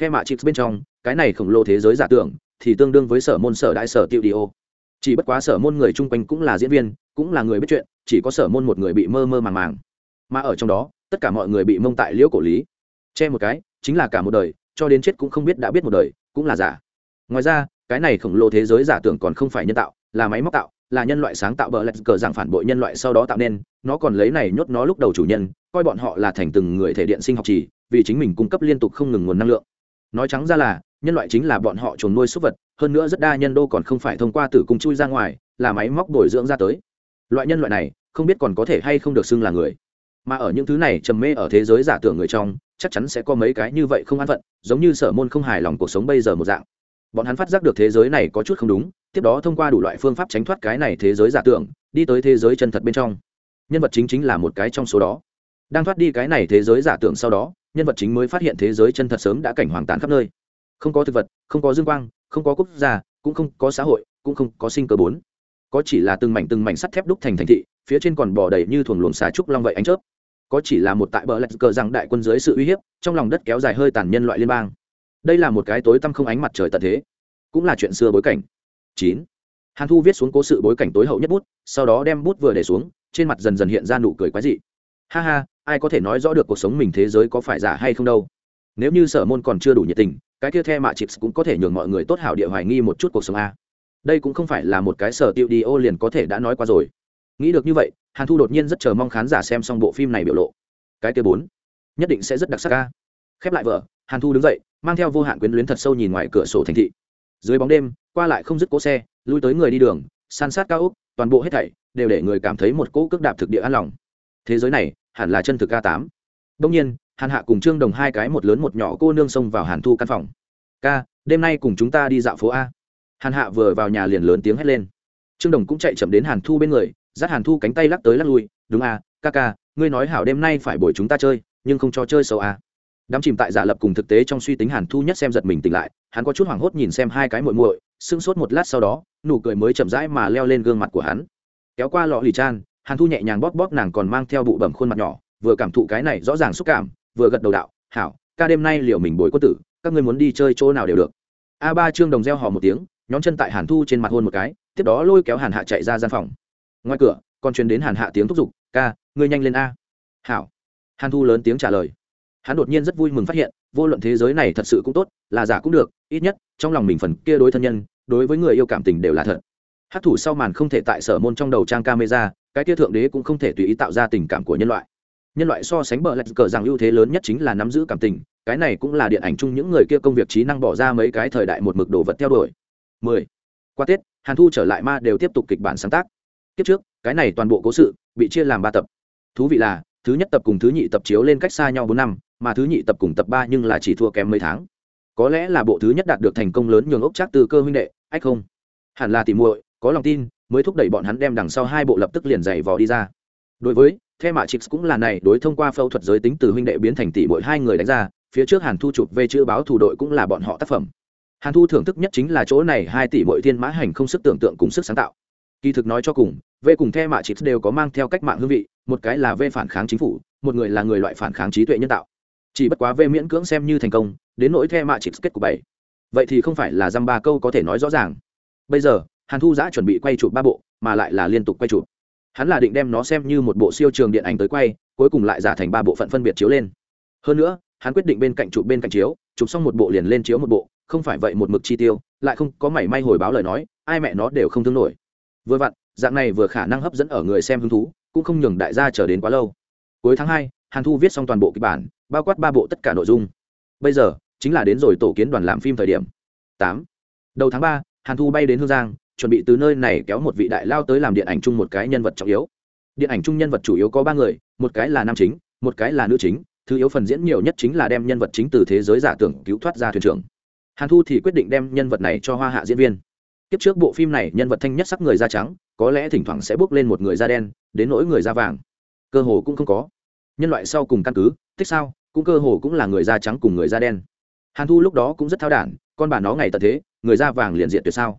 theo mạ chip bên trong, cái này khổng lồ thế giới giả tưởng thì tương đương với sở môn sở đại sở tiêu đi ô. Chỉ bất quá sở môn người chung quanh cũng là diễn viên, cũng là người biết chuyện, chỉ có sở môn một người bị mơ mơ màng màng. Mà ở trong đó, tất cả mọi người bị mông tại liễu cổ lý. Che một cái, chính là cả một đời, cho đến chết cũng không biết đã biết một đời, cũng là giả. Ngoài ra, cái này khổng lồ thế giới giả tưởng còn không phải nhân tạo, là máy móc tạo, là nhân loại sáng tạo bờ lạch cờ dạng phản bội nhân loại sau đó tạo nên, nó còn lấy này nhốt nó lúc đầu chủ nhân, coi bọn họ là thành từng người thể điện sinh học trì, vì chính mình cung cấp liên tục không ngừng nguồn năng lượng nói trắng ra là, nhân loại chính là bọn họ chuồn nuôi súc vật, hơn nữa rất đa nhân đô còn không phải thông qua tử cung chui ra ngoài, là máy móc bồi dưỡng ra tới. Loại nhân loại này, không biết còn có thể hay không được xưng là người. Mà ở những thứ này trầm mê ở thế giới giả tưởng người trong, chắc chắn sẽ có mấy cái như vậy không an phận, giống như sở môn không hài lòng cuộc sống bây giờ một dạng. Bọn hắn phát giác được thế giới này có chút không đúng, tiếp đó thông qua đủ loại phương pháp tránh thoát cái này thế giới giả tưởng, đi tới thế giới chân thật bên trong. Nhân vật chính chính là một cái trong số đó. Đang thoát đi cái này thế giới giả tưởng sau đó nhân vật chính mới phát hiện thế giới chân thật sớm đã cảnh hoàng tán khắp nơi. Không có thực vật, không có dương quang, không có quốc gia, cũng không có xã hội, cũng không có sinh cơ bốn. Có chỉ là từng mảnh từng mảnh sắt thép đúc thành thành thị, phía trên còn bò đầy như thuồng luồng xà trúc long vậy ánh chớp. Có chỉ là một tại bờ lạch cờ rằng đại quân dưới sự uy hiếp, trong lòng đất kéo dài hơi tàn nhân loại liên bang. Đây là một cái tối tăm không ánh mặt trời tận thế. Cũng là chuyện xưa bối cảnh. Chín. Hàn thu viết xuống cố sự bối cảnh tối hậu nhất bút, sau đó đem bút vừa để xuống, trên mặt dần dần hiện ra nụ cười quái dị. Ha ha ai có thể nói rõ được cuộc sống mình thế giới có phải giả hay không đâu. Nếu như sở môn còn chưa đủ nhiệt tình, cái kia the mạ chips cũng có thể nhường mọi người tốt hảo địa hoài nghi một chút cuộc sống a. Đây cũng không phải là một cái sở tiêu đi ô liền có thể đã nói qua rồi. Nghĩ được như vậy, hàn thu đột nhiên rất chờ mong khán giả xem xong bộ phim này biểu lộ. Cái kia bốn, nhất định sẽ rất đặc sắc ca khép lại vợ, hàn thu đứng dậy, mang theo vô hạn quyến luyến thật sâu nhìn ngoài cửa sổ thành thị. Dưới bóng đêm, qua lại không dứt cỗ xe, lui tới người đi đường, san sát cao úc toàn bộ hết thảy đều để người cảm thấy một cỗ cước đạp thực địa an lòng. Thế giới này hẳn là chân thực a tám. Đông nhiên, hàn hạ cùng trương đồng hai cái một lớn một nhỏ cô nương xông vào hàn thu căn phòng. Ca, đêm nay cùng chúng ta đi dạo phố a. Hàn hạ vừa vào nhà liền lớn tiếng hét lên. Trương đồng cũng chạy chậm đến hàn thu bên người, dắt hàn thu cánh tay lắc tới lắc lui, đúng a, ca ca, ngươi nói hảo đêm nay phải bồi chúng ta chơi, nhưng không cho chơi xấu a. Đám chìm tại giả lập cùng thực tế trong suy tính hàn thu nhất xem giật mình tỉnh lại, hắn có chút hoảng hốt nhìn xem hai cái muội muội sưng sốt một lát sau đó, nụ cười mới chậm rãi mà leo lên gương mặt của hắn. Kéo qua lọ lì chan hàn thu nhẹ nhàng bóp bóp nàng còn mang theo bụ bẩm khuôn mặt nhỏ, vừa cảm thụ cái này rõ ràng xúc cảm, vừa gật đầu đạo, hảo, ca đêm nay liệu mình bồi quân tử, các ngươi muốn đi chơi chỗ nào đều được. A ba trương đồng reo hò một tiếng, nhón chân tại hàn thu trên mặt hôn một cái, tiếp đó lôi kéo hàn hạ chạy ra gian phòng. Ngoài cửa, còn truyền đến hàn hạ tiếng thúc giục, ca, ngươi nhanh lên a. Hảo. Hàn thu lớn tiếng trả lời. Hắn đột nhiên rất vui mừng phát hiện, vô luận thế giới này thật sự cũng tốt, là giả cũng được, ít nhất, trong lòng mình phần kia đối thân nhân, đối với người yêu cảm tình đều là thật. Hát thủ sau màn không thể tại sở môn trong đầu trang camera cái kia thượng đế cũng không thể tùy ý tạo ra tình cảm của nhân loại. Nhân loại so sánh bờ lạch cờ rằng ưu thế lớn nhất chính là nắm giữ cảm tình, cái này cũng là điện ảnh chung những người kia công việc trí năng bỏ ra mấy cái thời đại một mực đồ vật theo đuổi. 10. qua tết, hàn thu trở lại ma đều tiếp tục kịch bản sáng tác. Kiếp trước, cái này toàn bộ cố sự bị chia làm ba tập. Thú vị là, thứ nhất tập cùng thứ nhị tập chiếu lên cách xa nhau bốn năm, mà thứ nhị tập cùng tập ba nhưng là chỉ thua kém mấy tháng. Có lẽ là bộ thứ nhất đạt được thành công lớn nhường ốc chắc từ cơ huynh đệ, ách không? Hẳn là tìm muội, có lòng tin mới thúc đẩy bọn hắn đem đằng sau hai bộ lập tức liền giày vò đi ra. Đối với, the mạ chix cũng là này, đối thông qua phẫu thuật giới tính từ huynh đệ biến thành tỷ muội hai người đánh ra, phía trước hàn thu chụp về chữ báo thủ đội cũng là bọn họ tác phẩm. Hàn thu thưởng thức nhất chính là chỗ này, hai tỷ muội thiên mã hành không sức tưởng tượng cùng sức sáng tạo. Kỳ thực nói cho cùng, v cùng the mạ đều có mang theo cách mạng hương vị, một cái là v phản kháng chính phủ, một người là người loại phản kháng trí tuệ nhân tạo. Chỉ bất quá v miễn cưỡng xem như thành công, đến nỗi the mạ kết của bảy. Vậy thì không phải là dăm ba câu có thể nói rõ ràng. Bây giờ hàn thu giã chuẩn bị quay chụp ba bộ, mà lại là liên tục quay chụp. Hắn là định đem nó xem như một bộ siêu trường điện ảnh tới quay, cuối cùng lại giả thành ba bộ phận phân biệt chiếu lên. Hơn nữa, hắn quyết định bên cạnh chụp bên cạnh chiếu, chụp xong một bộ liền lên chiếu một bộ, không phải vậy một mực chi tiêu, lại không có mảy may hồi báo lời nói, ai mẹ nó đều không thương nổi. Vừa vặn, dạng này vừa khả năng hấp dẫn ở người xem hứng thú, cũng không nhường đại gia chờ đến quá lâu. Cuối tháng hai, hàn thu viết xong toàn bộ kịch bản, bao quát ba bộ tất cả nội dung. Bây giờ, chính là đến rồi tổ kiến đoàn làm phim thời điểm. Tám. Đầu tháng ba, hàn thu bay đến hương giang chuẩn bị từ nơi này kéo một vị đại lao tới làm điện ảnh chung một cái nhân vật trọng yếu. Điện ảnh chung nhân vật chủ yếu có ba người, một cái là nam chính, một cái là nữ chính, thứ yếu phần diễn nhiều nhất chính là đem nhân vật chính từ thế giới giả tưởng cứu thoát ra thuyền trưởng. Hàn thu thì quyết định đem nhân vật này cho hoa hạ diễn viên. Kiếp trước bộ phim này, nhân vật thanh nhất sắc người da trắng, có lẽ thỉnh thoảng sẽ bước lên một người da đen, đến nỗi người da vàng. Cơ hồ cũng không có. Nhân loại sau cùng căn cứ, thích sao, cũng cơ hồ cũng là người da trắng cùng người da đen. Hàn thu lúc đó cũng rất thao đản, con bà nó ngày tận thế, người da vàng liền diện tuyệt sao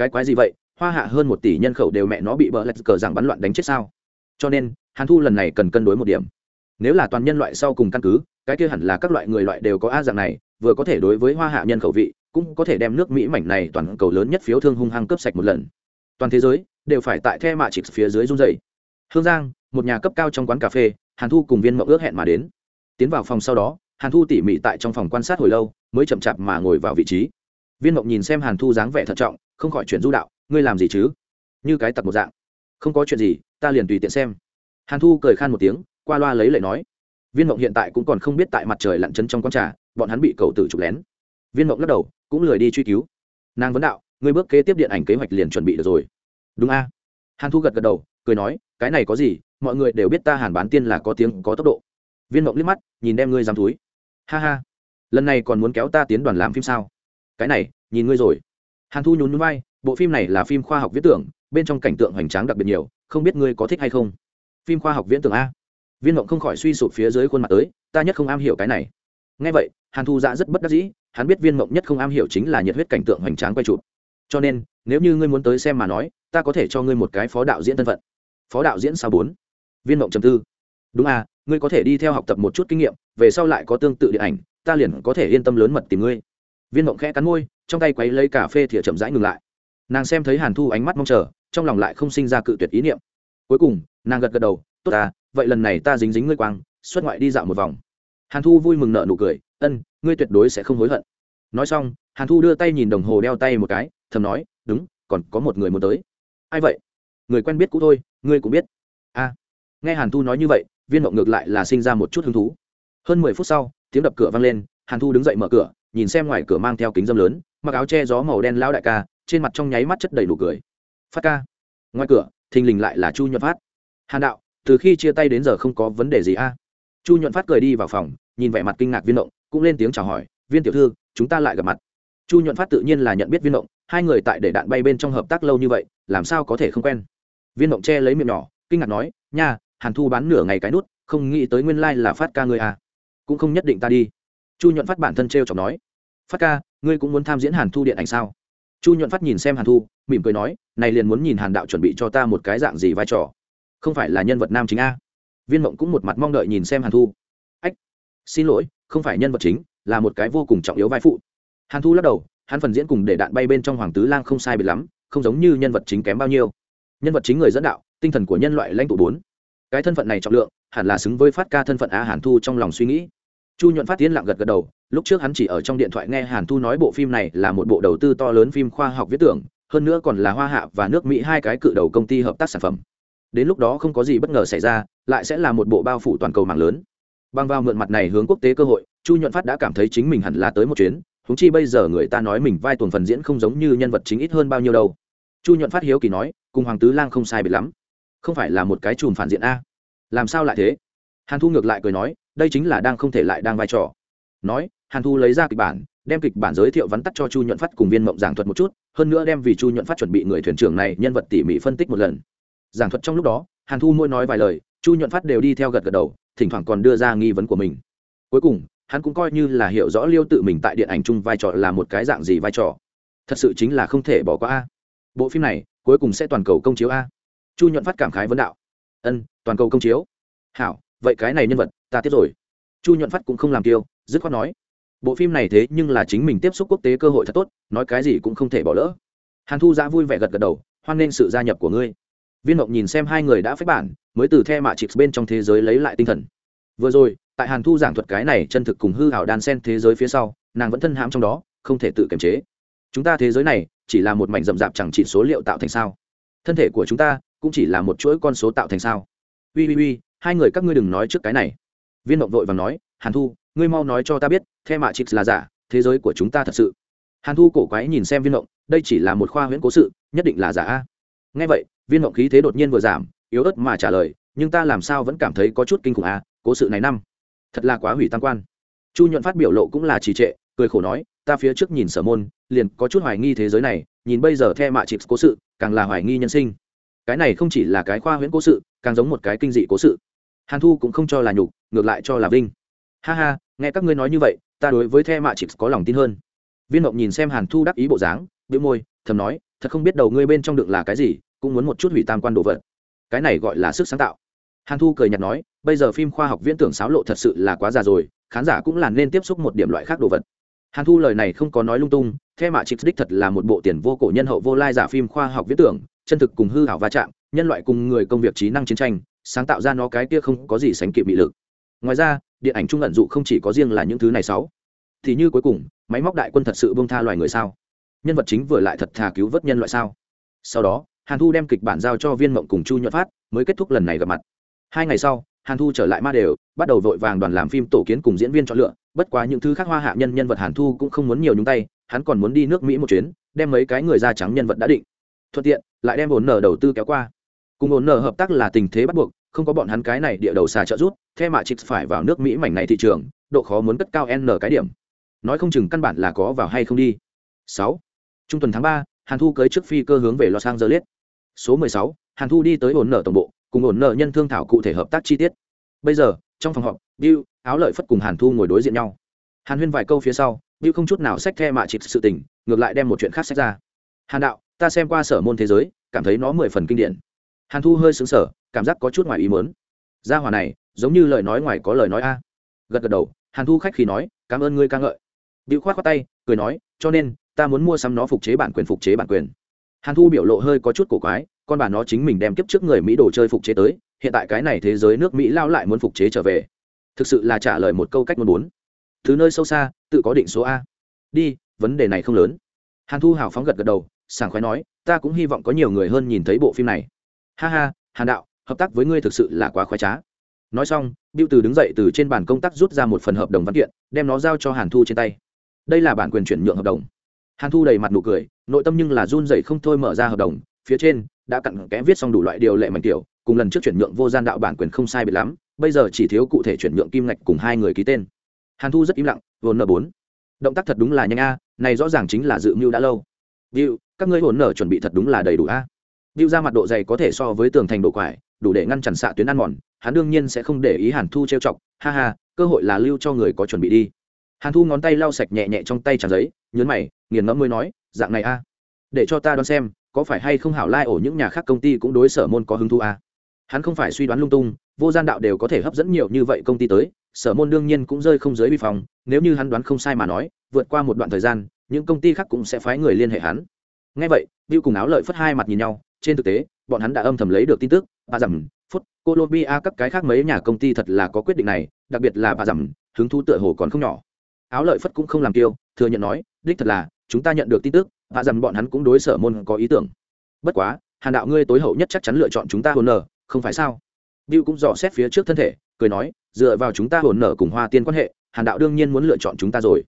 cái quái gì vậy? Hoa hạ hơn một tỷ nhân khẩu đều mẹ nó bị bờ lạch cờ rằng bắn loạn đánh chết sao? Cho nên, hàn thu lần này cần cân đối một điểm. Nếu là toàn nhân loại sau cùng căn cứ, cái kia hẳn là các loại người loại đều có a dạng này, vừa có thể đối với hoa hạ nhân khẩu vị, cũng có thể đem nước mỹ mảnh này toàn cầu lớn nhất phiếu thương hung hăng cướp sạch một lần. Toàn thế giới đều phải tại the mạ chỉ phía dưới run dày hương giang, một nhà cấp cao trong quán cà phê, hàn thu cùng viên mậu ước hẹn mà đến. Tiến vào phòng sau đó, hàn thu tỉ mỉ tại trong phòng quan sát hồi lâu, mới chậm chạp mà ngồi vào vị trí. Viên mộng nhìn xem hàn thu dáng vẻ thận trọng không khỏi chuyển du đạo, ngươi làm gì chứ? Như cái tặc một dạng. Không có chuyện gì, ta liền tùy tiện xem. Hàn thu cười khan một tiếng, qua loa lấy lệ nói. Viên mộng hiện tại cũng còn không biết tại mặt trời lặn chân trong con trà, bọn hắn bị cầu tử chụp lén. Viên mộng lắc đầu, cũng lười đi truy cứu. Nàng vấn đạo, ngươi bước kế tiếp điện ảnh kế hoạch liền chuẩn bị được rồi. Đúng a? Hàn thu gật gật đầu, cười nói, cái này có gì, mọi người đều biết ta hàn bán tiên là có tiếng, có tốc độ. Viên mộng liếc mắt, nhìn đem ngươi dám túi. Ha ha. Lần này còn muốn kéo ta tiến đoàn làm phim sao? Cái này, nhìn ngươi rồi hàn thu nhún nhún vai, bộ phim này là phim khoa học viễn tưởng, bên trong cảnh tượng hoành tráng đặc biệt nhiều, không biết ngươi có thích hay không? Phim khoa học viễn tưởng a. Viên mộng không khỏi suy sụp phía dưới khuôn mặt tới, ta nhất không am hiểu cái này. Ngay vậy, hàn thu dạ rất bất đắc dĩ, hắn biết viên mộng nhất không am hiểu chính là nhiệt huyết cảnh tượng hoành tráng quay chụp. Cho nên, nếu như ngươi muốn tới xem mà nói, ta có thể cho ngươi một cái phó đạo diễn thân phận. Phó đạo diễn sao bốn? Viên mộng trầm tư. Đúng à ngươi có thể đi theo học tập một chút kinh nghiệm, về sau lại có tương tự điện ảnh, ta liền có thể yên tâm lớn mật tìm ngươi viên mộng khẽ cắn môi, trong tay quấy lấy cà phê thìa chậm rãi ngừng lại. Nàng xem thấy hàn thu ánh mắt mong chờ, trong lòng lại không sinh ra cự tuyệt ý niệm. Cuối cùng, nàng gật gật đầu, tốt à vậy lần này ta dính dính ngươi quang, xuất ngoại đi dạo một vòng. Hàn thu vui mừng nợ nụ cười, ân, ngươi tuyệt đối sẽ không hối hận. Nói xong, hàn thu đưa tay nhìn đồng hồ đeo tay một cái, thầm nói, đúng, còn có một người muốn tới. Ai vậy? Người quen biết cũ thôi, ngươi cũng biết. A. Nghe hàn thu nói như vậy, viên mộng ngược lại là sinh ra một chút hứng thú. Hơn mười phút sau, tiếng đập cửa vang lên, hàn thu đứng dậy mở cửa nhìn xem ngoài cửa mang theo kính dâm lớn, mặc áo che gió màu đen lao đại ca, trên mặt trong nháy mắt chất đầy đủ cười. Phát ca. Ngoài cửa, thình lình lại là chu nhuận phát. Hàn đạo, từ khi chia tay đến giờ không có vấn đề gì a? Chu nhuận phát cười đi vào phòng, nhìn vẻ mặt kinh ngạc viên động, cũng lên tiếng chào hỏi, viên tiểu thư, chúng ta lại gặp mặt. Chu nhuận phát tự nhiên là nhận biết viên động, hai người tại để đạn bay bên trong hợp tác lâu như vậy, làm sao có thể không quen? Viên động che lấy miệng nhỏ, kinh ngạc nói, nha, hàn thu bán nửa ngày cái nút, không nghĩ tới nguyên lai、like、là phát ca người à cũng không nhất định ta đi chu nhuận phát bản thân t r e o chọc nói, phát ca, ngươi cũng muốn tham diễn hàn thu điện ảnh sao? Chu nhuận phát nhìn xem hàn thu, mỉm cười nói, này liền muốn nhìn hàn đạo chuẩn bị cho ta một cái dạng gì vai trò. Không phải là nhân vật nam chính a? Viên mộng cũng một mặt mong đợi nhìn xem hàn thu. Ách, xin lỗi, không phải nhân vật chính, là một cái vô cùng trọng yếu vai phụ. Hàn thu lắc đầu, hắn phần diễn cùng để đạn bay bên trong hoàng tứ lang không sai biệt lắm, không giống như nhân vật chính kém bao nhiêu. Nhân vật chính người dẫn đạo, tinh thần của nhân loại lãnh tụ bốn. Cái thân phận này trọng lượng, hẳn là xứng với phát ca thân phận a hàn thu trong lòng suy nghĩ chu nhuận phát tiên lặng gật gật đầu, lúc trước hắn chỉ ở trong điện thoại nghe hàn thu nói bộ phim này là một bộ đầu tư to lớn phim khoa học viết tưởng, hơn nữa còn là hoa hạ và nước mỹ hai cái cự đầu công ty hợp tác sản phẩm. Đến lúc đó không có gì bất ngờ xảy ra, lại sẽ là một bộ bao phủ toàn cầu mạng lớn. Bằng vào mượn mặt này hướng quốc tế cơ hội, chu nhuận phát đã cảm thấy chính mình hẳn là tới một chuyến húng chi bây giờ người ta nói mình vai tuần phần diễn không giống như nhân vật chính ít hơn bao nhiêu đâu. Chu nhuận phát hiếu kỳ nói, cùng hoàng tứ lang không sai biệt lắm. Không phải là một cái chùm phản diện a. Làm sao lại thế? Hàn thu ngược lại cười nói đây chính là đang không thể lại đang vai trò. Nói, hàn thu lấy ra kịch bản, đem kịch bản giới thiệu vắn tắt cho chu nhuận phát cùng viên mộng giảng thuật một chút, hơn nữa đem vì chu nhuận phát chuẩn bị người thuyền trưởng này nhân vật tỉ mỉ phân tích một lần. Giảng thuật trong lúc đó, hàn thu mỗi nói vài lời, chu nhuận phát đều đi theo gật gật đầu, thỉnh thoảng còn đưa ra nghi vấn của mình. Cuối cùng, hắn cũng coi như là hiểu rõ liêu tự mình tại điện ảnh chung vai trò là một cái dạng gì vai trò. Thật sự chính là không thể bỏ qua a. Bộ phim này, cuối cùng sẽ toàn cầu công chiếu a. Chu nhuận phát cảm khái vấn đạo. Ân, toàn cầu công chiếu. Hảo, vậy cái này nhân vật ta tiếp rồi. Chu nhuận phát cũng không làm tiêu dứt khoát nói, bộ phim này thế nhưng là chính mình tiếp xúc quốc tế cơ hội thật tốt, nói cái gì cũng không thể bỏ lỡ. Hàn thu giã vui vẻ gật gật đầu, hoan nghênh sự gia nhập của ngươi. Viên mộng nhìn xem hai người đã phép bản, mới từ the mạ chịp bên trong thế giới lấy lại tinh thần. Vừa rồi, tại hàn thu giảng thuật cái này chân thực cùng hư hảo đan sen thế giới phía sau, nàng vẫn thân hãm trong đó, không thể tự kiềm chế. Chúng ta thế giới này, chỉ là một mảnh rậm rạp chẳng chỉ số liệu tạo thành sao. Thân thể của chúng ta, cũng chỉ là một chuỗi con số tạo thành sao. Ui ui ui, hai người các ngươi đừng nói trước cái này viên mộng vội và nói, hàn thu, ngươi mau nói cho ta biết, the mạ chịp là giả, thế giới của chúng ta thật sự. Hàn thu cổ quái nhìn xem viên mộng, đây chỉ là một khoa huyễn cố sự, nhất định là giả a. Ngay vậy, viên mộng khí thế đột nhiên vừa giảm, yếu ớt mà trả lời, nhưng ta làm sao vẫn cảm thấy có chút kinh khủng a, cố sự này năm, thật là quá hủy tam quan. Chu nhuận phát biểu lộ cũng là trì trệ, cười khổ nói, ta phía trước nhìn sở môn, liền có chút hoài nghi thế giới này, nhìn bây giờ the mạ chịp cố sự, càng là hoài nghi nhân sinh. Cái này không chỉ là cái khoa huyễn cố sự, càng giống một cái kinh dị cố sự hàn thu cũng không cho là nhục, ngược lại cho là vinh. Ha ha, nghe các ngươi nói như vậy, ta đối với the mạ chịp có lòng tin hơn. Viên mộng nhìn xem hàn thu đắc ý bộ dáng biếu môi, thầm nói, thật không biết đầu ngươi bên trong đựng là cái gì, cũng muốn một chút hủy tam quan đồ vật. Cái này gọi là sức sáng tạo. Hàn thu cười nhạt nói, bây giờ phim khoa học viễn tưởng xáo lộ thật sự là quá già rồi, khán giả cũng là nên tiếp xúc một điểm loại khác đồ vật. Hàn thu lời này không có nói lung tung, the mạ chịp đích thật là một bộ tiền vô cổ nhân hậu vô lai giả phim khoa học viễn tưởng, chân thực cùng hư hảo va chạm, nhân loại cùng người công việc trí năng chiến tranh sáng tạo ra nó cái kia không có gì sánh kịp bị lực. Ngoài ra, điện ảnh trung ẩn dụ không chỉ có riêng là những thứ này sáu. Thì như cuối cùng, máy móc đại quân thật sự bông tha loài người sao? Nhân vật chính vừa lại thật thà cứu vớt nhân loại sao? Sau đó, hàn thu đem kịch bản giao cho viên mộng cùng chu nhuận phát, mới kết thúc lần này gặp mặt. Hai ngày sau, hàn thu trở lại ma đều, bắt đầu vội vàng đoàn làm phim tổ kiến cùng diễn viên chọn lựa, bất quá những thứ khác hoa hạ nhân nhân vật hàn thu cũng không muốn nhiều nhúng tay, hắn còn muốn đi nước mỹ một chuyến, đem mấy cái người da trắng nhân vật đã định. Thuận tiện, lại đem vốn nở đầu tư kéo qua cùng ổn nở hợp tác là tình thế bắt buộc, không có bọn hắn cái này địa đầu xà trợ rút the mạ chịt phải vào nước mỹ mảnh này thị trường, độ khó muốn cất cao n cái điểm. Nói không chừng căn bản là có vào hay không đi. Sáu. Trung tuần tháng ba, hàn thu cưới trước phi cơ hướng về los angeles. Số mười sáu, hàn thu đi tới ổn nở tổng bộ, cùng ổn nở nhân thương thảo cụ thể hợp tác chi tiết. Bây giờ, trong phòng họp, bill, áo lợi phất cùng hàn thu ngồi đối diện nhau. Hàn huyên vài câu phía sau, bill không chút nào sách the mạ chịt sự tình, ngược lại đem một chuyện khác sách ra. Hàn đạo, ta xem qua sở môn thế giới, cảm thấy nó mười phần kinh điển hàn thu hơi xứng sở cảm giác có chút ngoài ý mớn gia hòa này, giống như lời nói ngoài có lời nói a. Gật gật đầu, hàn thu khách khi nói, cảm ơn ngươi ca ngợi. Bịu khoát khoát tay, cười nói, cho nên, ta muốn mua sắm nó phục chế bản quyền, phục chế bản quyền. Hàn thu biểu lộ hơi có chút cổ quái, con bà nó chính mình đem kiếp trước người mỹ đồ chơi phục chế tới, hiện tại cái này thế giới nước mỹ lao lại muốn phục chế trở về. Thực sự là trả lời một câu cách muốn muốn thứ nơi sâu xa, tự có định số a. Đi, vấn đề này không lớn. Hàn thu hào phóng gật gật đầu, sảng khoái nói, ta cũng hy vọng có nhiều người hơn nhìn thấy bộ phim này ha ha hàn đạo hợp tác với ngươi thực sự là quá khoái trá. Nói xong biêu từ đứng dậy từ trên bàn công tác rút ra một phần hợp đồng văn kiện đem nó giao cho hàn thu trên tay. Đây là bản quyền chuyển nhượng hợp đồng. Hàn thu đầy mặt nụ cười nội tâm nhưng là run dậy không thôi mở ra hợp đồng phía trên đã cặn kẽ viết xong đủ loại điều lệ mạnh tiểu cùng lần trước chuyển nhượng vô gian đạo bản quyền không sai biệt lắm bây giờ chỉ thiếu cụ thể chuyển nhượng kim ngạch cùng hai người ký tên. Hàn thu rất im lặng vốn nợ bốn. Động tác thật đúng là nhanh a này rõ ràng chính là dự mưu đã lâu. Bill, các ngươi hồn nở chuẩn bị thật đúng là đầy đủ a. Bill ra mặt độ dày có thể so với tường thành độ quải, đủ để ngăn chặn xạ tuyến ăn mòn, hắn đương nhiên sẽ không để ý Hàn Thu trêu chọc, ha ha, cơ hội là lưu cho người có chuẩn bị đi. Hàn Thu ngón tay lau sạch nhẹ nhẹ trong tay trang giấy, nhướng mày, nghiền ngẫm mới nói, dạng này a, để cho ta đoán xem, có phải hay không hảo lai ổ những nhà khác công ty cũng đối sở môn có hứng thú a. Hắn không phải suy đoán lung tung, vô gian đạo đều có thể hấp dẫn nhiều như vậy công ty tới, sở môn đương nhiên cũng rơi không dưới vi phòng, nếu như hắn đoán không sai mà nói, vượt qua một đoạn thời gian, những công ty khác cũng sẽ phái người liên hệ hắn Nghe vậy bill cùng áo lợi phất hai mặt nhìn nhau trên thực tế, bọn hắn đã âm thầm lấy được tin tức, bà rằng phút, colombia các cái khác mấy nhà công ty thật là có quyết định này, đặc biệt là bà dầm hứng thú tựa hồ còn không nhỏ. Áo lợi phất cũng không làm tiêu thừa nhận nói, đích thật là, chúng ta nhận được tin tức, bà dầm bọn hắn cũng đối sở môn có ý tưởng. Bất quá, hàn đạo ngươi tối hậu nhất chắc chắn lựa chọn chúng ta hồn nở, không phải sao? Bill cũng dò xét phía trước thân thể, cười nói, dựa vào chúng ta hồn nở cùng hoa tiên quan hệ, hàn đạo đương nhiên muốn lựa chọn chúng ta rồi.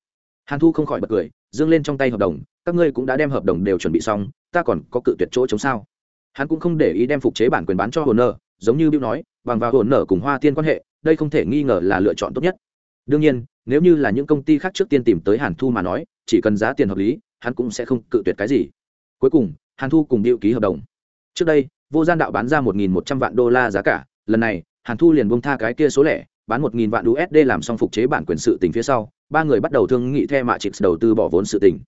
Hàn thu không khỏi bật cười, dương lên trong tay hợp đồng, các ngươi cũng đã đem hợp đồng đều chuẩn bị xong, ta còn có cự tuyệt chỗ chống sao? Hắn cũng không để ý đem phục chế bản quyền bán cho hồn nở, giống như bill nói, bằng vào hồn nở cùng hoa tiên quan hệ, đây không thể nghi ngờ là lựa chọn tốt nhất. Đương nhiên, nếu như là những công ty khác trước tiên tìm tới hàn thu mà nói, chỉ cần giá tiền hợp lý, hắn cũng sẽ không cự tuyệt cái gì. Cuối cùng, hàn thu cùng bill ký hợp đồng. Trước đây, vô gian đạo bán ra một nghìn một trăm vạn đô la giá cả, lần này, hàn thu liền bông tha cái kia số lẻ, bán một nghìn vạn usd làm xong phục chế bản quyền sự tình phía sau, ba người bắt đầu thương nghị theo mạ chịp đầu tư bỏ vốn sự tình.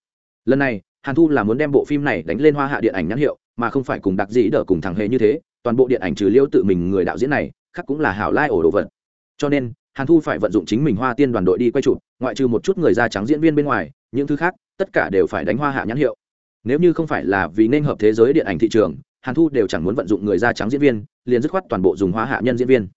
Lần này, hàn thu là muốn đem bộ phim này đánh lên hoa hạ điện ảnh nhãn hiệu mà không phải cùng đặc dĩ đỡ cùng thằng hề như thế, toàn bộ điện ảnh trừ liêu tự mình người đạo diễn này, khác cũng là hảo lai ổ đồ vật. Cho nên, hàn thu phải vận dụng chính mình hoa tiên đoàn đội đi quay chụp, ngoại trừ một chút người da trắng diễn viên bên ngoài, những thứ khác, tất cả đều phải đánh hoa hạ nhãn hiệu. Nếu như không phải là vì nên hợp thế giới điện ảnh thị trường, hàn thu đều chẳng muốn vận dụng người da trắng diễn viên, liền dứt khoát toàn bộ dùng hoa hạ nhân diễn viên.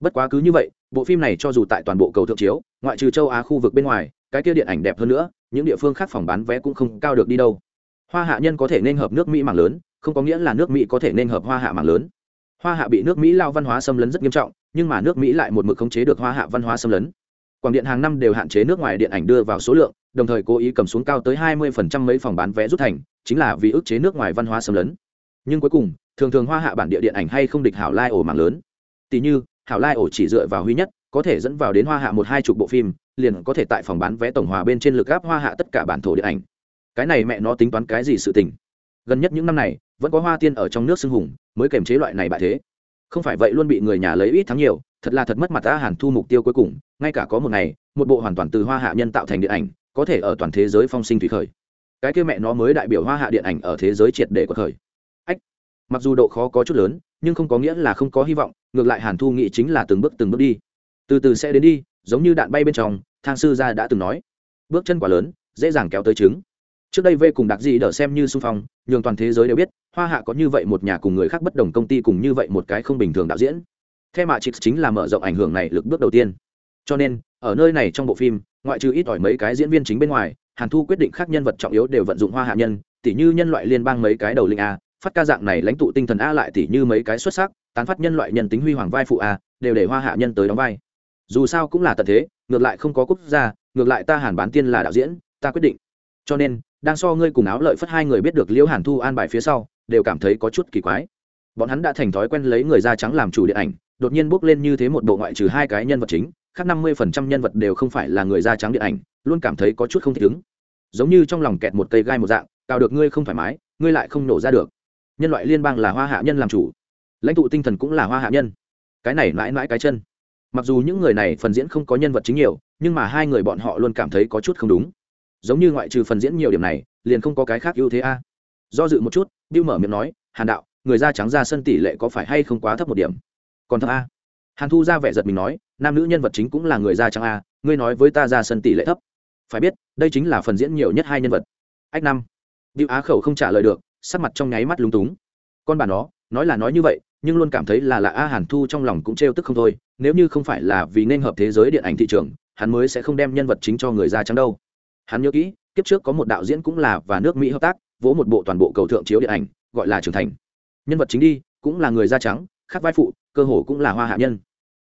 Bất quá cứ như vậy, bộ phim này cho dù tại toàn bộ cầu thượng chiếu, ngoại trừ châu á khu vực bên ngoài, cái kia điện ảnh đẹp hơn nữa, những địa phương khác phòng bán vé cũng không cao được đi đâu. Hoa hạ nhân có thể nên hợp nước mỹ mảng lớn không có nghĩa là nước mỹ có thể nên hợp hoa hạ mạng lớn. Hoa hạ bị nước mỹ lao văn hóa xâm lấn rất nghiêm trọng, nhưng mà nước mỹ lại một mực khống chế được hoa hạ văn hóa xâm lấn. Quảng điện hàng năm đều hạn chế nước ngoài điện ảnh đưa vào số lượng, đồng thời cố ý cầm xuống cao tới hai mươi phần trăm mấy phòng bán vé rút thành, chính là vì ức chế nước ngoài văn hóa xâm lấn. Nhưng cuối cùng, thường thường hoa hạ bản địa điện ảnh hay không địch hảo lai ổ mạng lớn. Tỷ như, hảo lai ổ chỉ dựa vào huy nhất, có thể dẫn vào đến hoa hạ một hai chục bộ phim, liền có thể tại phòng bán vé tổng hòa bên trên lực gáp hoa hạ tất cả bản thổ điện ảnh. Cái này mẹ nó tính toán cái gì sự tình? Gần nhất những năm này vẫn có hoa tiên ở trong nước xưng hùng, mới kềm chế loại này bại thế. Không phải vậy luôn bị người nhà lấy ít thắng nhiều, thật là thật mất mặt ta hàn thu mục tiêu cuối cùng, ngay cả có một ngày, một bộ hoàn toàn từ hoa hạ nhân tạo thành điện ảnh, có thể ở toàn thế giới phong sinh thủy khởi. Cái kia mẹ nó mới đại biểu hoa hạ điện ảnh ở thế giới triệt để của khởi. Ách, mặc dù độ khó có chút lớn, nhưng không có nghĩa là không có hy vọng, ngược lại hàn thu nghĩ chính là từng bước từng bước đi. Từ từ sẽ đến đi, giống như đạn bay bên trong, thang sư gia đã từng nói. Bước chân quá lớn, dễ dàng kéo tới trứng. Trước đây v cùng đặc gì đỡ xem như xung phong, nhường toàn thế giới đều biết hoa hạ có như vậy một nhà cùng người khác bất đồng công ty cùng như vậy một cái không bình thường đạo diễn. Theo mạ chịp chính là mở rộng ảnh hưởng này lực bước đầu tiên. Cho nên, ở nơi này trong bộ phim, ngoại trừ ít ỏi mấy cái diễn viên chính bên ngoài, hàn thu quyết định khác nhân vật trọng yếu đều vận dụng hoa hạ nhân, tỉ như nhân loại liên bang mấy cái đầu linh a, phát ca dạng này lãnh tụ tinh thần a lại tỉ như mấy cái xuất sắc, tán phát nhân loại nhân tính huy hoàng vai phụ a, đều để hoa hạ nhân tới đóng vai. Dù sao cũng là tận thế, ngược lại không có quốc gia, ngược lại ta hàn bán tiên là đạo diễn, ta quyết định. Cho nên, đang so ngươi cùng áo lợi phất hai người biết được liễu hàn thu an bài phía sau đều cảm thấy có chút kỳ quái. Bọn hắn đã thành thói quen lấy người da trắng làm chủ điện ảnh, đột nhiên bước lên như thế một bộ ngoại trừ hai cái nhân vật chính, khác năm mươi phần trăm nhân vật đều không phải là người da trắng điện ảnh, luôn cảm thấy có chút không thích ứng. Giống như trong lòng kẹt một cây gai một dạng cào được, ngươi không thoải mái, ngươi lại không nổ ra được. Nhân loại liên bang là hoa hạ nhân làm chủ. Lãnh tụ tinh thần cũng là hoa hạ nhân. Cái này mãi mãi cái chân. Mặc dù những người này phần diễn không có nhân vật chính nhiều, nhưng mà hai người bọn họ luôn cảm thấy có chút không đúng. Giống như ngoại trừ phần diễn nhiều điểm này, liền không có cái khác ưu thế a. Do dự một chút bill mở miệng nói, hàn đạo, người da trắng ra sân tỷ lệ có phải hay không quá thấp một điểm? Còn thấp a? Hàn thu ra vẻ giật mình nói, nam nữ nhân vật chính cũng là người da trắng a, ngươi nói với ta ra sân tỷ lệ thấp. Phải biết, đây chính là phần diễn nhiều nhất hai nhân vật. Ách năm. Bill á khẩu không trả lời được, sắc mặt trong nháy mắt lúng túng. Con bà nó, nói là nói như vậy, nhưng luôn cảm thấy là lạ a. Hàn thu trong lòng cũng trêu tức không thôi, nếu như không phải là vì nên hợp thế giới điện ảnh thị trường, hắn mới sẽ không đem nhân vật chính cho người da trắng đâu. Hắn nhớ kỹ, kiếp trước có một đạo diễn cũng là và nước mỹ hợp tác vỗ một bộ toàn bộ cầu thượng chiếu điện ảnh, gọi là trưởng thành. Nhân vật chính đi, cũng là người da trắng khác vai phụ, cơ hồ cũng là hoa hạ nhân.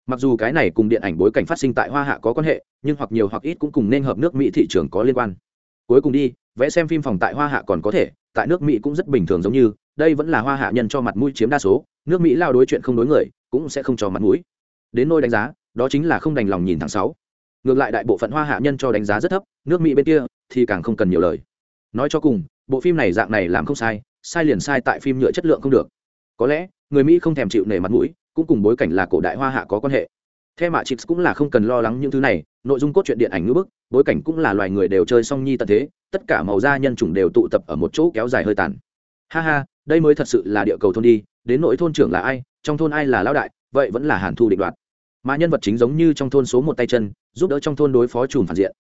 Mặc dù cái này cùng điện ảnh bối cảnh phát sinh tại hoa hạ có quan hệ, nhưng hoặc nhiều hoặc ít cũng cùng nên hợp nước mỹ thị trường có liên quan. Cuối cùng đi, vẽ xem phim phòng tại hoa hạ còn có thể, tại nước mỹ cũng rất bình thường giống như, đây vẫn là hoa hạ nhân cho mặt mũi chiếm đa số, nước mỹ lao đối chuyện không đối người, cũng sẽ không cho mặt mũi. Đến nôi đánh giá, đó chính là không đành lòng nhìn tháng sáu. Ngược lại đại bộ phận hoa hạ nhân cho đánh giá rất thấp, nước mỹ bên kia thì càng không cần nhiều lời. Nói cho cùng bộ phim này dạng này làm không sai sai liền sai tại phim nhựa chất lượng không được. Có lẽ, người mỹ không thèm chịu nể mặt mũi, cũng cùng bối cảnh là cổ đại hoa hạ có quan hệ. Theo mạ chịt cũng là không cần lo lắng những thứ này, nội dung cốt truyện điện ảnh ngữ bức, bối cảnh cũng là loài người đều chơi song nhi tận thế, tất cả màu da nhân chủng đều tụ tập ở một chỗ kéo dài hơi tàn. Ha ha, đây mới thật sự là địa cầu thôn đi, đến nội thôn trưởng là ai, trong thôn ai là lão đại, vậy vẫn là hàn thu định đoạt. Mà nhân vật chính giống như trong thôn số một tay chân, giúp đỡ trong thôn đối phó chùm phản diện.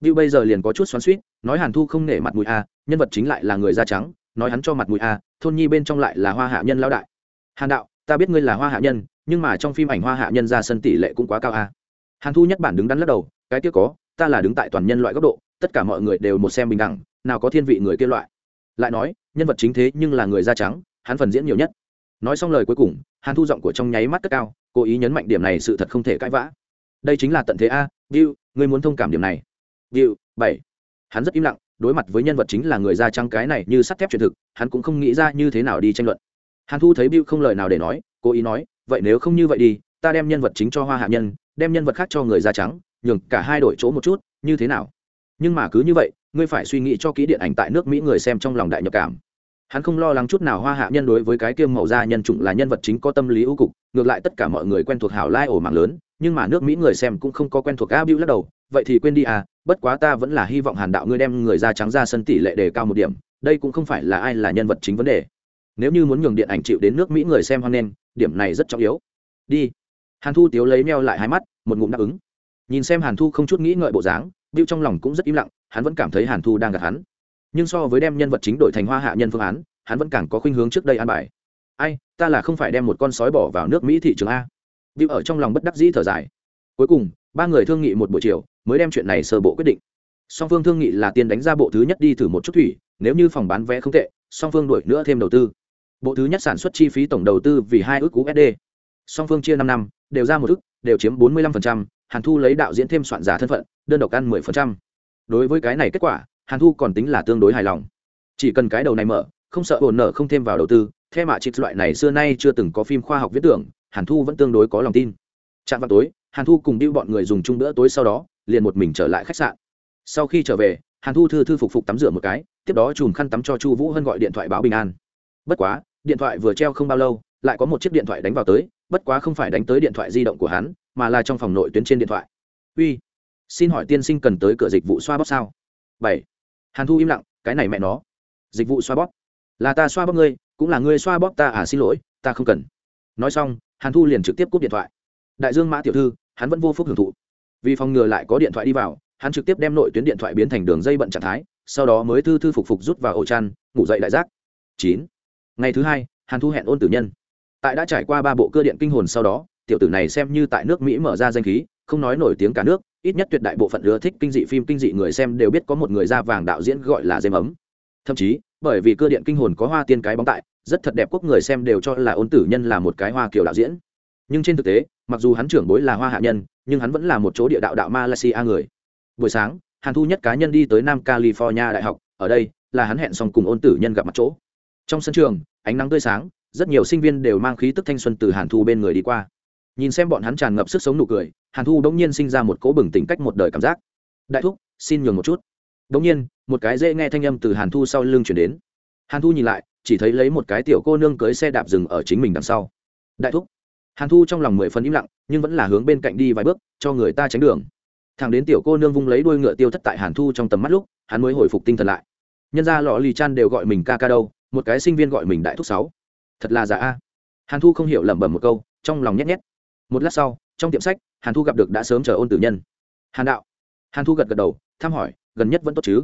Bill bây giờ liền có chút xoắn xuýt, nói Hàn Thu không nể mặt mũi a, nhân vật chính lại là người da trắng, nói hắn cho mặt mũi a, thôn nhi bên trong lại là hoa hạ nhân lão đại. Hàn đạo, ta biết ngươi là hoa hạ nhân, nhưng mà trong phim ảnh hoa hạ nhân ra sân tỷ lệ cũng quá cao a. Hàn thu nhất bản đứng đắn lắc đầu cái kia có ta là đứng tại toàn nhân loại góc độ tất cả mọi người đều một xem bình đẳng nào có thiên vị người kia loại. Lại nói nhân vật chính thế nhưng là người da trắng hắn phần diễn nhiều nhất. Nói xong lời cuối cùng hàn thu giọng của trong nháy mắt cất cao cố ý nhấn mạnh điểm này sự thật không thể cãi vã. Đây chính là tận thế a view ngươi muốn thông cảm điểm này. Điều, bảy. Hắn rất im lặng đối mặt với nhân vật chính là người da trắng cái này như sắt thép truyền thực hắn cũng không nghĩ ra như thế nào đi tranh luận. Hàn thu thấy Bưu không lời nào để nói cố ý nói vậy nếu không như vậy đi ta đem nhân vật chính cho hoa hạ nhân đem nhân vật khác cho người da trắng nhường cả hai đổi chỗ một chút như thế nào? Nhưng mà cứ như vậy ngươi phải suy nghĩ cho kỹ điện ảnh tại nước mỹ người xem trong lòng đại nhập cảm hắn không lo lắng chút nào hoa hạ nhân đối với cái kiêm màu da nhân chủng là nhân vật chính có tâm lý ưu cục, ngược lại tất cả mọi người quen thuộc hảo lai ổ mạng lớn, nhưng mà nước mỹ người xem cũng không có quen thuộc a bưu lắc đầu, vậy thì quên đi à bất quá ta vẫn là hy vọng hàn đạo ngươi đem người da trắng ra sân tỷ lệ đề cao một điểm, đây cũng không phải là ai là nhân vật chính vấn đề. Nếu như muốn nhường điện ảnh chịu đến nước mỹ người xem hoan nghênh, điểm này rất trọng yếu. Đi. Hàn thu tiếu lấy meo lại hai mắt, một ngụm đáp ứng. Nhìn xem hàn thu không chút nghĩ ngợi bộ dáng, bưu trong lòng cũng rất im lặng, hắn vẫn cảm thấy hàn thu đang gạt hắn nhưng so với đem nhân vật chính đổi thành hoa hạ nhân phương án hắn vẫn càng có khuynh hướng trước đây an bài. Ai ta là không phải đem một con sói bỏ vào nước mỹ thị trường a. Bưu ở trong lòng bất đắc dĩ thở dài. Cuối cùng ba người thương nghị một buổi chiều mới đem chuyện này sơ bộ quyết định. Song phương thương nghị là tiền đánh ra bộ thứ nhất đi thử một chút thủy nếu như phòng bán vé không tệ song phương đổi nữa thêm đầu tư. Bộ thứ nhất sản xuất chi phí tổng đầu tư vì hai ước usd song phương chia năm năm đều ra một ước đều chiếm bốn mươi 45%, hàn thu lấy đạo diễn thêm soạn giả thân phận đơn độc ăn 10%. đối với cái này kết quả hàn thu còn tính là tương đối hài lòng. Chỉ cần cái đầu này mở, không sợ ổn nở không thêm vào đầu tư theo mạ trịch loại này xưa nay chưa từng có phim khoa học viết tưởng, hàn thu vẫn tương đối có lòng tin. Chạm vào tối, hàn thu cùng điêu bọn người dùng chung bữa tối sau đó, liền một mình trở lại khách sạn. Sau khi trở về, hàn thu thư thư phục phục tắm rửa một cái, tiếp đó chùm khăn tắm cho chu vũ hân gọi điện thoại báo bình an. Bất quá, điện thoại vừa treo không bao lâu, lại có một chiếc điện thoại đánh vào tới, bất quá không phải đánh tới điện thoại di động của hắn, mà là trong phòng nội tuyến trên điện thoại. Uy, xin hỏi tiên sinh cần tới cửa dịch vụ xoa bóp sao? Bảy hàn thu im lặng, cái này mẹ nó. Dịch vụ xoa bóp. Là ta xoa bóp ngươi, cũng là ngươi xoa bóp ta à xin lỗi, ta không cần. Nói xong, hàn thu liền trực tiếp cúp điện thoại. Đại dương mã tiểu thư, hắn vẫn vô phúc hưởng thụ. Vì phòng ngừa lại có điện thoại đi vào, hắn trực tiếp đem nội tuyến điện thoại biến thành đường dây bận trạng thái, sau đó mới thư thư phục phục rút vào ổ chăn, ngủ dậy đại giác. Chín. Ngày thứ hai, hàn thu hẹn ôn tử nhân. Tại đã trải qua ba bộ cơ điện kinh hồn sau đó, tiểu tử này xem như tại nước mỹ mở ra danh khí, không nói nổi tiếng cả nước ít nhất tuyệt đại bộ phận ưa thích kinh dị phim, kinh dị người xem đều biết có một người da vàng đạo diễn gọi là dêm ấm. Thậm chí, bởi vì cơ điện kinh hồn có hoa tiên cái bóng tại, rất thật đẹp quốc người xem đều cho là ôn tử nhân là một cái hoa kiểu đạo diễn. Nhưng trên thực tế, mặc dù hắn trưởng bối là hoa hạ nhân, nhưng hắn vẫn là một chỗ địa đạo đạo malaysia người. Buổi sáng, hàn thu nhất cá nhân đi tới nam california đại học, ở đây là hắn hẹn xong cùng ôn tử nhân gặp mặt chỗ. Trong sân trường, ánh nắng tươi sáng, rất nhiều sinh viên đều mang khí tức thanh xuân từ hàn thu bên người đi qua nhìn xem bọn hắn tràn ngập sức sống nụ cười, hàn thu đ nhiên sinh ra một cỗ bừng tỉnh cách một đời cảm giác. Đại thúc, xin nhường một chút. Đ nhiên, một cái dễ nghe thanh âm từ hàn thu sau lưng chuyển đến. Hàn thu nhìn lại, chỉ thấy lấy một cái tiểu cô nương cưới xe đạp rừng ở chính mình đằng sau. Đại thúc. Hàn thu trong lòng mười phần im lặng, nhưng vẫn là hướng bên cạnh đi vài bước, cho người ta tránh đường. Thằng đến tiểu cô nương vung lấy đuôi ngựa tiêu thất tại hàn thu trong tầm mắt lúc, hắn mới hồi phục tinh thần lại. Nhân ra lọ lì chan đều gọi mình ca ca đâu, một cái sinh viên gọi mình đại thúc sáu. Thật là giả a. Hàn thu không hiểu lẩm bẩm một câu, trong lòng nhét nhét một lát sau, trong tiệm sách, hàn thu gặp được đã sớm chờ ôn tử nhân. Hàn đạo. Hàn thu gật gật đầu, thăm hỏi, gần nhất vẫn tốt chứ?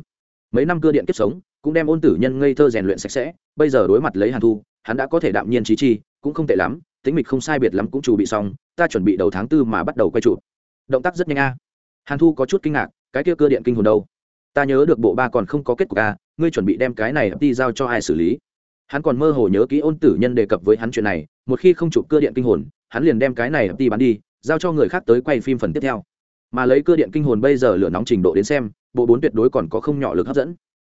Mấy năm cưa điện kiếp sống, cũng đem ôn tử nhân ngây thơ rèn luyện sạch sẽ, bây giờ đối mặt lấy hàn thu, hắn đã có thể đạm nhiên trí chi, cũng không tệ lắm, tính mịch không sai biệt lắm cũng chủ bị xong, ta chuẩn bị đầu tháng tư mà bắt đầu quay trụ động tác rất nhanh a. Hàn thu có chút kinh ngạc, cái kia cơ điện kinh hồn đâu? Ta nhớ được bộ ba còn không có kết quả a, ngươi chuẩn bị đem cái này đi giao cho ai xử lý? Hắn còn mơ hồ nhớ kỹ ôn tử nhân đề cập với hắn chuyện này, một khi không chụp cơ điện kinh hồn hắn liền đem cái này đi bán đi, giao cho người khác tới quay phim phần tiếp theo. Mà lấy cơ điện kinh hồn bây giờ lửa nóng trình độ đến xem, bộ bốn tuyệt đối còn có không nhỏ lực hấp dẫn.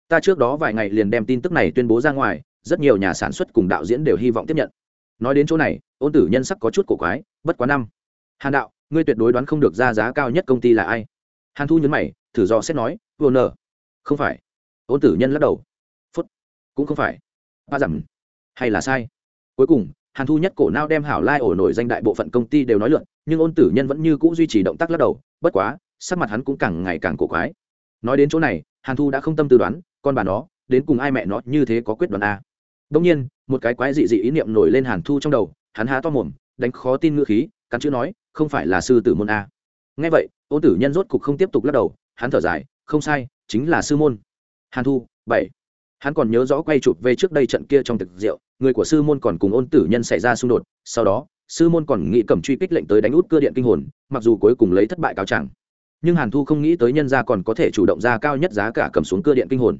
Ta trước đó vài ngày liền đem tin tức này tuyên bố ra ngoài, rất nhiều nhà sản xuất cùng đạo diễn đều hy vọng tiếp nhận. Nói đến chỗ này, ôn tử nhân sắc có chút cổ quái, bất quá năm. Hàn đạo, ngươi tuyệt đối đoán không được ra giá cao nhất công ty là ai? Hàn thu nhấn mày, thử do xét nói vô nờ không phải. Ôn tử nhân lắc đầu. Phút. Cũng không phải. Ba dặm. Hay là sai. Cuối cùng hàn thu nhất cổ nao đem hảo lai ổ nổi danh đại bộ phận công ty đều nói luận nhưng ôn tử nhân vẫn như c ũ duy trì động tác lắc đầu, bất quá, sắc mặt hắn cũng càng ngày càng cổ quái. Nói đến chỗ này, hàn thu đã không tâm tư đoán, con bà nó, đến cùng ai mẹ nó như thế có quyết đoán à? a đông nhiên, một cái quái dị dị ý niệm nổi lên hàn thu trong đầu, hắn há to mồm, đánh khó tin ngữ khí, cắn chữ nói, không phải là sư tử môn à? a ngay vậy, ôn tử nhân rốt cục không tiếp tục lắc đầu, hắn thở dài, không sai, chính là sư môn. Hàn thu, bảy hắn còn nhớ rõ quay chụp về trước đây trận kia trong thực rượu, người của sư môn còn cùng ôn tử nhân xảy ra xung đột, sau đó, sư môn còn nghĩ cầm truy kích lệnh tới đánh út cơ điện kinh hồn, mặc dù cuối cùng lấy thất bại cáo chẳng. Nhưng hàn thu không nghĩ tới nhân gia còn có thể chủ động ra cao nhất giá cả cầm xuống cơ điện kinh hồn.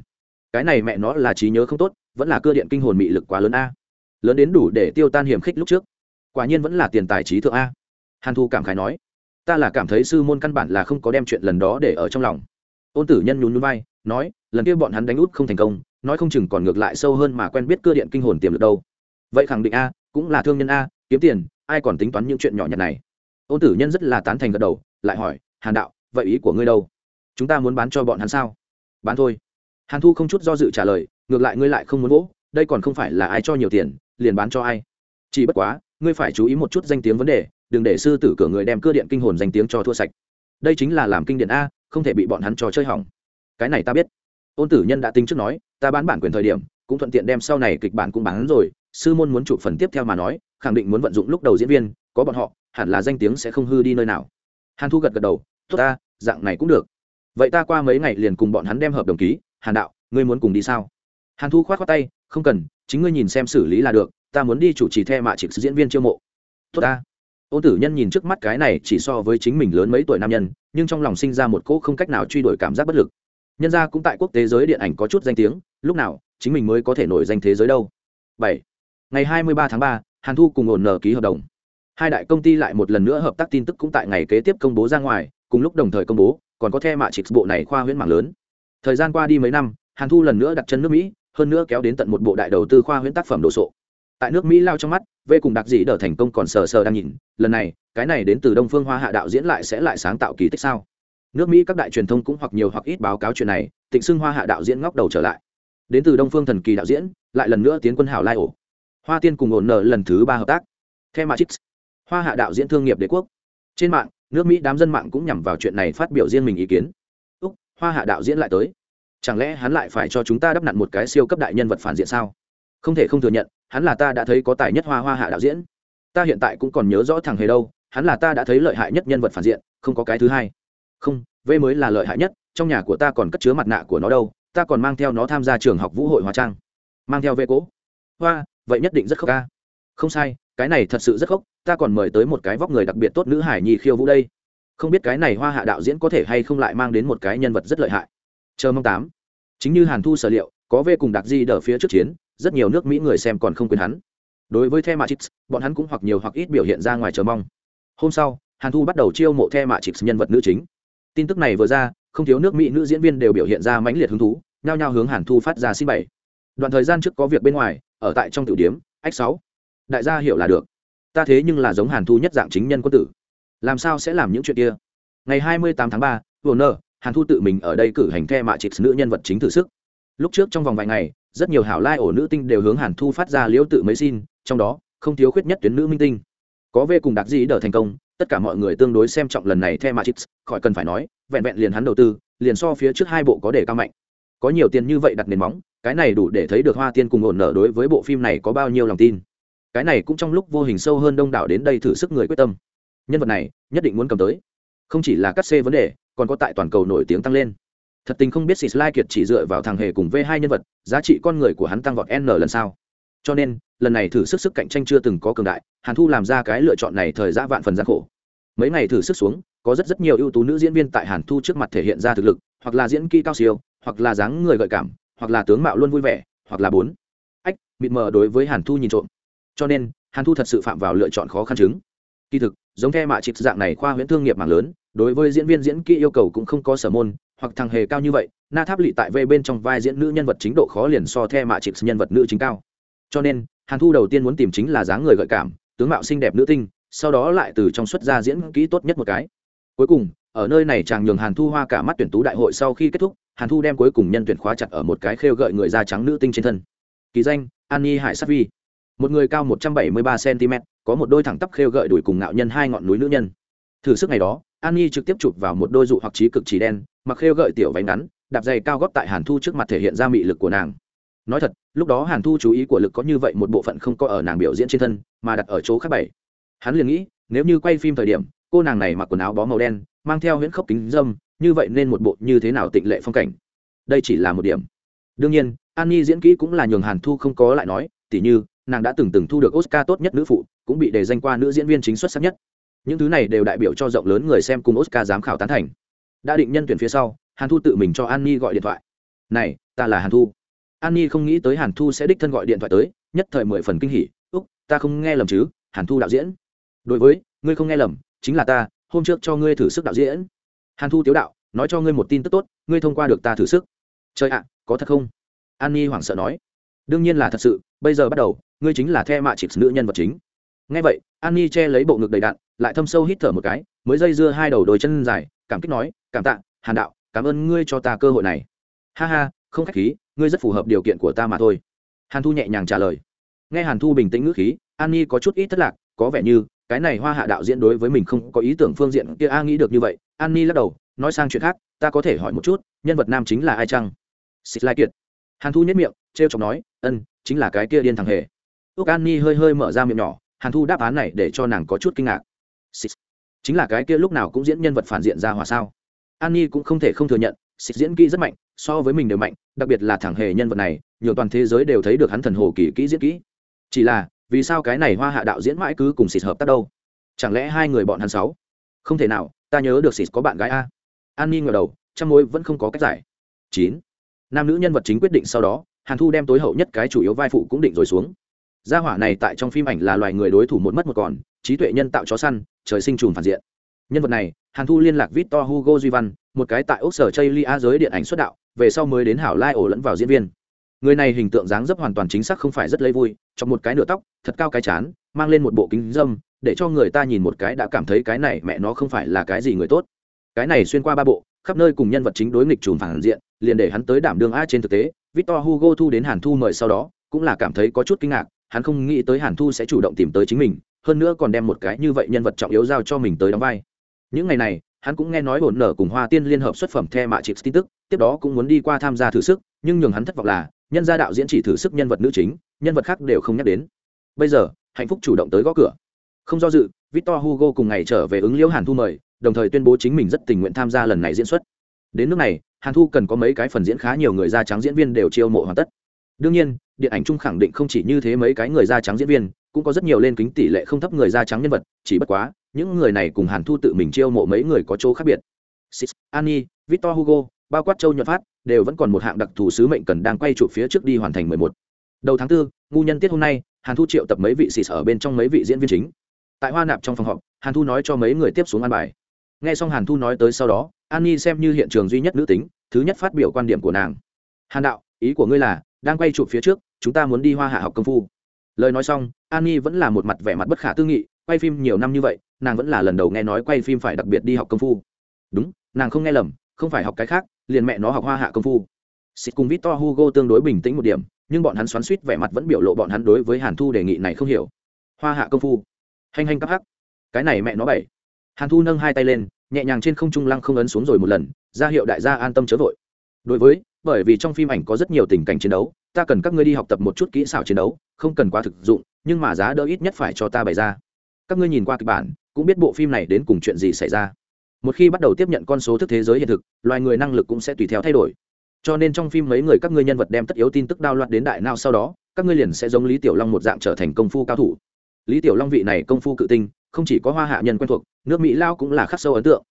Cái này mẹ nó là trí nhớ không tốt, vẫn là cơ điện kinh hồn mị lực quá lớn a. Lớn đến đủ để tiêu tan hiểm khích lúc trước. Quả nhiên vẫn là tiền tài trí thượng a. Hàn thu cảm khái nói, ta là cảm thấy sư môn căn bản là không có đem chuyện lần đó để ở trong lòng. Ôn tử nhân nhún nhún vai, nói, lần kia bọn hắn đánh út không thành công nói không chừng còn ngược lại sâu hơn mà quen biết cơ điện kinh hồn tiềm lực đâu. Vậy khẳng định a, cũng là thương nhân a, kiếm tiền, ai còn tính toán những chuyện nhỏ nhặt này? Ôn tử nhân rất là tán thành gật đầu, lại hỏi, hàn đạo, vậy ý của ngươi đâu? Chúng ta muốn bán cho bọn hắn sao? Bán thôi. Hàn thu không chút do dự trả lời, ngược lại ngươi lại không muốn vỗ, đây còn không phải là ai cho nhiều tiền, liền bán cho ai? Chỉ bất quá, ngươi phải chú ý một chút danh tiếng vấn đề, đừng để sư tử cửa người đem cơ điện kinh hồn danh tiếng cho thua sạch. Đây chính là làm kinh điện a, không thể bị bọn hắn trò chơi hỏng. Cái này ta biết. Ôn tử nhân đã tính trước nói ta bán bản quyền thời điểm, cũng thuận tiện đem sau này kịch bản cũng bán rồi, sư môn muốn chụp phần tiếp theo mà nói, khẳng định muốn vận dụng lúc đầu diễn viên, có bọn họ, hẳn là danh tiếng sẽ không hư đi nơi nào. Hàn thu gật gật đầu, tốt ta, dạng này cũng được. Vậy ta qua mấy ngày liền cùng bọn hắn đem hợp đồng ký, hàn đạo, ngươi muốn cùng đi sao? Hàn thu k h o á t khoác tay, không cần, chính ngươi nhìn xem xử lý là được, ta muốn đi chủ trì the mạ trực diễn viên chiêu mộ. Tốt ta. Ôn tử nhân nhìn trước mắt cái này chỉ so với chính mình lớn mấy tuổi nam nhân, nhưng trong lòng sinh ra một cỗ không cách nào truy đuổi cảm giác bất lực nhân ra cũng tại quốc tế giới điện ảnh có chút danh tiếng, lúc nào, chính mình mới có thể nổi danh thế giới đâu. Bảy. Ngày hai mươi ba tháng ba, hàn thu cùng ổn nở ký hợp đồng. Hai đại công ty lại một lần nữa hợp tác tin tức cũng tại ngày kế tiếp công bố ra ngoài, cùng lúc đồng thời công bố, còn có the mạ trịch bộ này khoa huyễn mạng lớn. Thời gian qua đi mấy năm, hàn thu lần nữa đặt chân nước mỹ, hơn nữa kéo đến tận một bộ đại đầu tư khoa huyễn tác phẩm đồ sộ. Tại nước mỹ lao trong mắt, v cùng đặc dĩ đờ thành công còn sờ sờ đang nhìn, lần này, cái này đến từ đông phương hoa hạ đạo diễn lại sẽ lại sáng tạo kỳ tích sao? Nước mỹ các đại truyền thông cũng hoặc nhiều hoặc ít báo cáo chuyện này, tịnh xưng hoa hạ đạo diễn ngóc đầu trở lại. Đến từ đông phương thần kỳ đạo diễn, lại lần nữa tiến quân hảo lai ổ. Hoa tiên cùng ổn nợ lần thứ ba hợp tác. Theo mà chips hoa hạ đạo diễn thương nghiệp đế quốc. Trên mạng, nước mỹ đám dân mạng cũng nhằm vào chuyện này phát biểu riêng mình ý kiến. Úc, hoa hạ đạo diễn lại tới. Chẳng lẽ hắn lại phải cho chúng ta đắp nặn một cái siêu cấp đại nhân vật phản diện sao? Không thể không thừa nhận, hắn là ta đã thấy có tài nhất hoa hoa hạ đạo diễn. Ta hiện tại cũng còn nhớ rõ thằng hề đâu, hắn là ta đã thấy lợi hại nhất nhân vật phản diện, không có cái thứ hai không, v mới là lợi hại nhất, trong nhà của ta còn cất chứa mặt nạ của nó đâu, ta còn mang theo nó tham gia trường học vũ hội hóa trang. Mang theo v cố. Hoa, vậy nhất định rất khóc ca. Không sai, cái này thật sự rất khóc ta còn mời tới một cái vóc người đặc biệt tốt nữ hải nhi khiêu vũ đây. Không biết cái này hoa hạ đạo diễn có thể hay không lại mang đến một cái nhân vật rất lợi hại. Chờ mong tám. Chính như hàn thu sở liệu, có v cùng đặc di đờ phía trước chiến, rất nhiều nước mỹ người xem còn không quên hắn. Đối với the mạ chips bọn hắn cũng hoặc nhiều hoặc ít biểu hiện ra ngoài chờ mong. Hôm sau, hàn thu bắt đầu chiêu mộ the mạ chips nhân vật nữ chính tin tức này vừa ra, không thiếu nước mỹ nữ diễn viên đều biểu hiện ra mãnh liệt hứng thú, nhao nhao hướng hàn thu phát ra xin bảy. Đoạn thời gian trước có việc bên ngoài, ở tại trong tiểu điếm ách sáu. Đại gia hiểu là được. Ta thế nhưng là giống hàn thu nhất dạng chính nhân quân tử. Làm sao sẽ làm những chuyện kia? Ngày hai mươi tám tháng ba warner hàn thu tự mình ở đây cử hành the mạ trịch nữ nhân vật chính thử sức. Lúc trước trong vòng vài ngày, rất nhiều hảo lai ổ nữ tinh đều hướng hàn thu phát ra liễu tự mấy xin, trong đó, không thiếu khuyết nhất tuyến nữ minh tinh. Có về cùng đặc dĩ đỡ thành công tất cả mọi người tương đối xem trọng lần này the matrix, khỏi cần phải nói, vẹn vẹn liền hắn đầu tư, liền so phía trước hai bộ có đề cao mạnh. Có nhiều tiền như vậy đặt nền móng, cái này đủ để thấy được hoa tiên cùng ổn nở đối với bộ phim này có bao nhiêu lòng tin. Cái này cũng trong lúc vô hình sâu hơn đông đảo đến đây thử sức người quyết tâm. Nhân vật này, nhất định muốn cầm tới. Không chỉ là cắt xê vấn đề, còn có tại toàn cầu nổi tiếng tăng lên. Thật tình không biết sly lai kiệt chỉ dựa vào thằng hề cùng v hai nhân vật, giá trị con người của hắn tăng vọt n lần sau cho nên, lần này thử sức sức cạnh tranh chưa từng có cường đại, hàn thu làm ra cái lựa chọn này thời gian vạn phần gian khổ. Mấy ngày thử sức xuống, có rất rất nhiều ưu tú nữ diễn viên tại hàn thu trước mặt thể hiện ra thực lực, hoặc là diễn kỹ cao siêu, hoặc là dáng người gợi cảm, hoặc là tướng mạo luôn vui vẻ, hoặc là bốn. Ách, mịt mờ đối với hàn thu nhìn trộm. Cho nên, hàn thu thật sự phạm vào lựa chọn khó khăn chứng. Kỳ thực, giống the mạ chịp dạng này khoa huyễn thương nghiệp mạng lớn, đối với diễn viên diễn kỹ yêu cầu cũng không có sở môn, hoặc thằng hề cao như vậy, na tháp lỵ tại v bên trong vai diễn nữ nhân vật chính độ khó liền so the mạ chịp nhân vật nữ chính cao cho nên, hàn thu đầu tiên muốn tìm chính là dáng người gợi cảm, tướng mạo xinh đẹp nữ tinh, sau đó lại từ trong xuất ra diễn kỹ tốt nhất một cái. Cuối cùng, ở nơi này chàng nhường hàn thu hoa cả mắt tuyển tú đại hội sau khi kết thúc, hàn thu đem cuối cùng nhân tuyển khóa chặt ở một cái khêu gợi người da trắng nữ tinh trên thân. Kỳ danh, an nhi hải sát vi. Một người cao một trăm bảy mươi ba cm có một đôi thẳng tắp khêu gợi đuổi cùng ngạo nhân hai ngọn núi nữ nhân. Thử sức ngày đó, an nhi trực tiếp chụp vào một đôi dụ hoặc trí cực chỉ đen, mặc khêu gợi tiểu váy ngắn, đạp giày cao góp tại hàn thu trước mặt thể hiện ra mị lực của nàng nói thật, lúc đó hàn thu chú ý của lực có như vậy một bộ phận không có ở nàng biểu diễn trên thân, mà đặt ở chỗ khác bảy. Hắn liền nghĩ, nếu như quay phim thời điểm, cô nàng này mặc quần áo bó màu đen, mang theo huyễn khốc kính dâm, như vậy nên một bộ như thế nào tịnh lệ phong cảnh? Đây chỉ là một điểm. Đương nhiên, an nhi diễn kỹ cũng là nhường hàn thu không có lại nói, tỉ như, nàng đã từng từng thu được oscar tốt nhất nữ phụ, cũng bị đề danh qua nữ diễn viên chính xuất sắc nhất. Những thứ này đều đại biểu cho rộng lớn người xem cùng oscar giám khảo tán thành. Đã định nhân tuyển phía sau, hàn thu tự mình cho an Nhi gọi điện thoại. Này, ta là hàn thu an ni không nghĩ tới hàn thu sẽ đích thân gọi điện thoại tới, nhất thời mười phần kinh hỉ. Úc, ta không nghe lầm chứ? Hàn thu đạo diễn. Đối với, ngươi không nghe lầm, chính là ta, hôm trước cho ngươi thử sức đạo diễn. Hàn thu tiếu đạo, nói cho ngươi một tin tức tốt, ngươi thông qua được ta thử sức. Trời ạ, có thật không? An ni hoảng sợ nói. Đương nhiên là thật sự, bây giờ bắt đầu, ngươi chính là the mạ chịp nữ nhân vật chính. Ngay vậy, an ni che lấy bộ ngực đầy đạn, lại thâm sâu hít thở một cái, mới dây dưa hai đầu đôi chân dài, cảm kích nói, cảm tạ, hàn đạo, cảm ơn ngươi cho ta cơ hội này. Ha ha, không khách khí ngươi rất phù hợp điều kiện của ta mà thôi. Hàn thu nhẹ nhàng trả lời. Nghe hàn thu bình tĩnh ngữ khí, an Nhi có chút ít thất lạc, có vẻ như, cái này hoa hạ đạo diễn đối với mình không có ý tưởng phương diện kia a nghĩ được như vậy. An Nhi lắc đầu, nói sang chuyện khác, ta có thể hỏi một chút, nhân vật nam chính là ai chăng? Xịt lai kiệt. Hàn thu nhất miệng t r e o chọc nói, ân, chính là cái kia điên thằng hề. Ước an Nhi hơi hơi mở ra miệng nhỏ, hàn thu đáp án này để cho nàng có chút kinh ngạc. Xịt chính là cái kia lúc nào cũng diễn nhân vật phản diện ra hòa sao? An Nhi cũng không thể không thừa nhận xịt diễn kỹ rất mạnh so với mình đều mạnh, đặc biệt là thằng hề nhân vật này, nhiều toàn thế giới đều thấy được hắn thần hồ kỳ kỹ diễn kỹ. Chỉ là, vì sao cái này hoa hạ đạo diễn mãi cứ cùng xịt hợp tác đâu? Chẳng lẽ hai người bọn hắn sáu? Không thể nào, ta nhớ được xịt có bạn gái a. An ni ngờ đầu trong mối vẫn không có cách giải. Chín. Nam nữ nhân vật chính quyết định sau đó, hàn thu đem tối hậu nhất cái chủ yếu vai phụ cũng định rồi xuống. Gia hỏa này tại trong phim ảnh là loài người đối thủ một mất một còn, trí tuệ nhân tạo chó săn, trời sinh trùng phản diện. Nhân vật này, hàn thu liên lạc victor hugo duy văn, một cái tại ốc sở chây lia giới điện ảnh xuất đạo về sau mới đến hảo lai ổ lẫn vào diễn viên. Người này hình tượng dáng dấp hoàn toàn chính xác không phải rất lấy vui trong một cái nửa tóc, thật cao cái chán, mang lên một bộ kính dâm, để cho người ta nhìn một cái đã cảm thấy cái này mẹ nó không phải là cái gì người tốt. Cái này xuyên qua ba bộ, khắp nơi cùng nhân vật chính đối nghịch trùm phản diện, liền để hắn tới đảm đương a trên thực tế. Victor hugo thu đến hàn thu mời sau đó, cũng là cảm thấy có chút kinh ngạc, hắn không nghĩ tới hàn thu sẽ chủ động tìm tới chính mình, hơn nữa còn đem một cái như vậy nhân vật trọng yếu giao cho mình tới đóng vai. Những ngày này hắn cũng nghe nói bổn nở cùng hoa tiên liên hợp xuất phẩm the mạ chịp tin tức, tiếp đó cũng muốn đi qua tham gia thử sức, nhưng nhường hắn thất vọng là, nhân gia đạo diễn chỉ thử sức nhân vật nữ chính, nhân vật khác đều không nhắc đến. Bây giờ, hạnh phúc chủ động tới gõ cửa. Không do dự, victor hugo cùng ngày trở về ứng liễu hàn thu mời, đồng thời tuyên bố chính mình rất tình nguyện tham gia lần này diễn xuất. Đến nước này, hàn thu cần có mấy cái phần diễn khá nhiều người da trắng diễn viên đều chiêu mộ hoàn tất. Đương nhiên, điện ảnh chung khẳng định không chỉ như thế mấy cái người da trắng diễn viên cũng có rất nhiều lên kính tỷ lệ không thấp người da trắng nhân vật chỉ bất quá những người này cùng hàn thu tự mình chiêu mộ mấy người có chỗ khác biệt. Sis, Annie, Victor Hugo, bao quát châu nhuận phát đều vẫn còn một hạng đặc thù sứ mệnh cần đang quay chụp phía trước đi hoàn thành mười một. Đầu tháng 4, ngu nhân tiết hôm nay hàn thu triệu tập mấy vị sĩ ở bên trong mấy vị diễn viên chính. Tại hoa nạp trong phòng họp hàn thu nói cho mấy người tiếp xuống an bài. Nghe xong hàn thu nói tới sau đó Ani xem như hiện trường duy nhất nữ tính thứ nhất phát biểu quan điểm của nàng. Hàn đạo ý của ngươi là đang quay chụp phía trước chúng ta muốn đi hoa hạ học công phu lời nói xong an nhi vẫn là một mặt vẻ mặt bất khả tư nghị, quay phim nhiều năm như vậy, nàng vẫn là lần đầu nghe nói quay phim phải đặc biệt đi học công phu. Đúng, nàng không nghe lầm, không phải học cái khác, liền mẹ nó học hoa hạ công phu. Xịt cùng vít to hugo tương đối bình tĩnh một điểm, nhưng bọn hắn xoắn suýt vẻ mặt vẫn biểu lộ bọn hắn đối với hàn thu đề nghị này không hiểu. Hoa hạ công phu. Hành hành cấp hắc. Cái này mẹ nó bảy. Hàn thu nâng hai tay lên, nhẹ nhàng trên không trung lăng không ấn xuống rồi một lần, ra hiệu đại gia an tâm chớ vội. Đối với bởi vì trong phim ảnh có rất nhiều tình cảnh chiến đấu, ta cần các ngươi đi học tập một chút kỹ xảo chiến đấu, không cần quá thực dụng, nhưng mà giá đỡ ít nhất phải cho ta bày ra. Các ngươi nhìn qua kịch bản, cũng biết bộ phim này đến cùng chuyện gì xảy ra. Một khi bắt đầu tiếp nhận con số thức thế giới hiện thực, loài người năng lực cũng sẽ tùy theo thay đổi. Cho nên trong phim mấy người các ngươi nhân vật đem tất yếu tin tức đao loạt đến đại nào sau đó, các ngươi liền sẽ giống lý tiểu long một dạng trở thành công phu cao thủ. Lý tiểu long vị này công phu cự tinh, không chỉ có hoa hạ nhân quen thuộc, nước mỹ lao cũng là khắc sâu ấn tượng.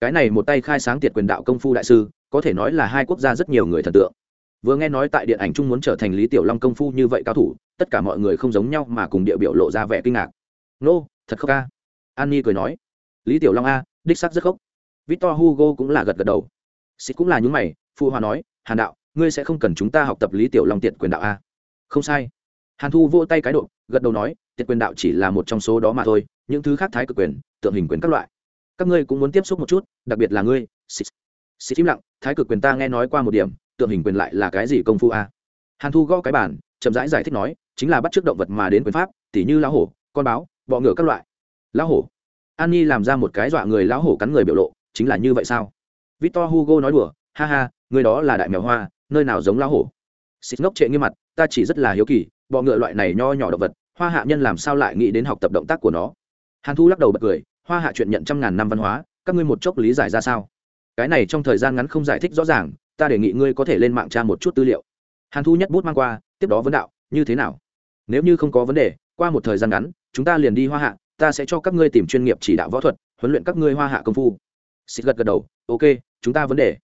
Cái này một tay khai sáng tiệt quyền đạo công phu đại sư có thể nói là hai quốc gia rất nhiều người thần tượng. Vừa nghe nói tại điện ảnh chung muốn trở thành lý tiểu long công phu như vậy cao thủ, tất cả mọi người không giống nhau mà cùng địa biểu lộ ra vẻ kinh ngạc. Nô, thật khóc ca an ni cười nói. Lý tiểu long a, đích sắc rất khóc victor hugo cũng là gật gật đầu. Xịt cũng là những mày, phụ hòa nói, hàn đạo, ngươi sẽ không cần chúng ta học tập lý tiểu long tiệt quyền đạo a? Không sai. Hàn thu vô tay cái độ, gật đầu nói, tiệt quyền đạo chỉ là một trong số đó mà thôi, những thứ khác thái cực quyền, tượng hình quyền các loại. Các ngươi cũng muốn tiếp xúc một chút, đặc biệt là ngươi xịt xịt thím lặng thái cực quyền ta nghe nói qua một điểm tượng hình quyền lại là cái gì công phu a? Hàn thu gõ cái bản chậm rãi giải, giải thích nói chính là bắt t động vật mà đến quyền pháp tỉ như lão hổ con báo bọ ngựa các loại. Lão hổ. An nhi làm ra một cái dọa người lão hổ cắn người biểu lộ chính là như vậy sao? Victor hugo nói đùa ha ha người đó là đại mèo hoa nơi nào giống lão hổ? Xịt ngốc trệ nghiêm mặt ta chỉ rất là hiếu kỳ bọ ngựa loại này nho nhỏ động vật hoa hạ nhân làm sao lại nghĩ đến học tập động tác của nó? Hàn thu lắc đầu bật cười hoa hạ chuyện nhận trăm ngàn năm văn hóa các ngươi một chốc lý giải ra sao? Cái này trong thời gian ngắn không giải thích rõ ràng, ta đề nghị ngươi có thể lên mạng tra một chút tư liệu. Hàn thu nhất bút mang qua, tiếp đó vấn đạo, như thế nào? Nếu như không có vấn đề, qua một thời gian ngắn, chúng ta liền đi hoa hạ, ta sẽ cho các ngươi tìm chuyên nghiệp chỉ đạo võ thuật, huấn luyện các ngươi hoa hạ công phu. Xịt gật gật đầu, ok, chúng ta vấn đề.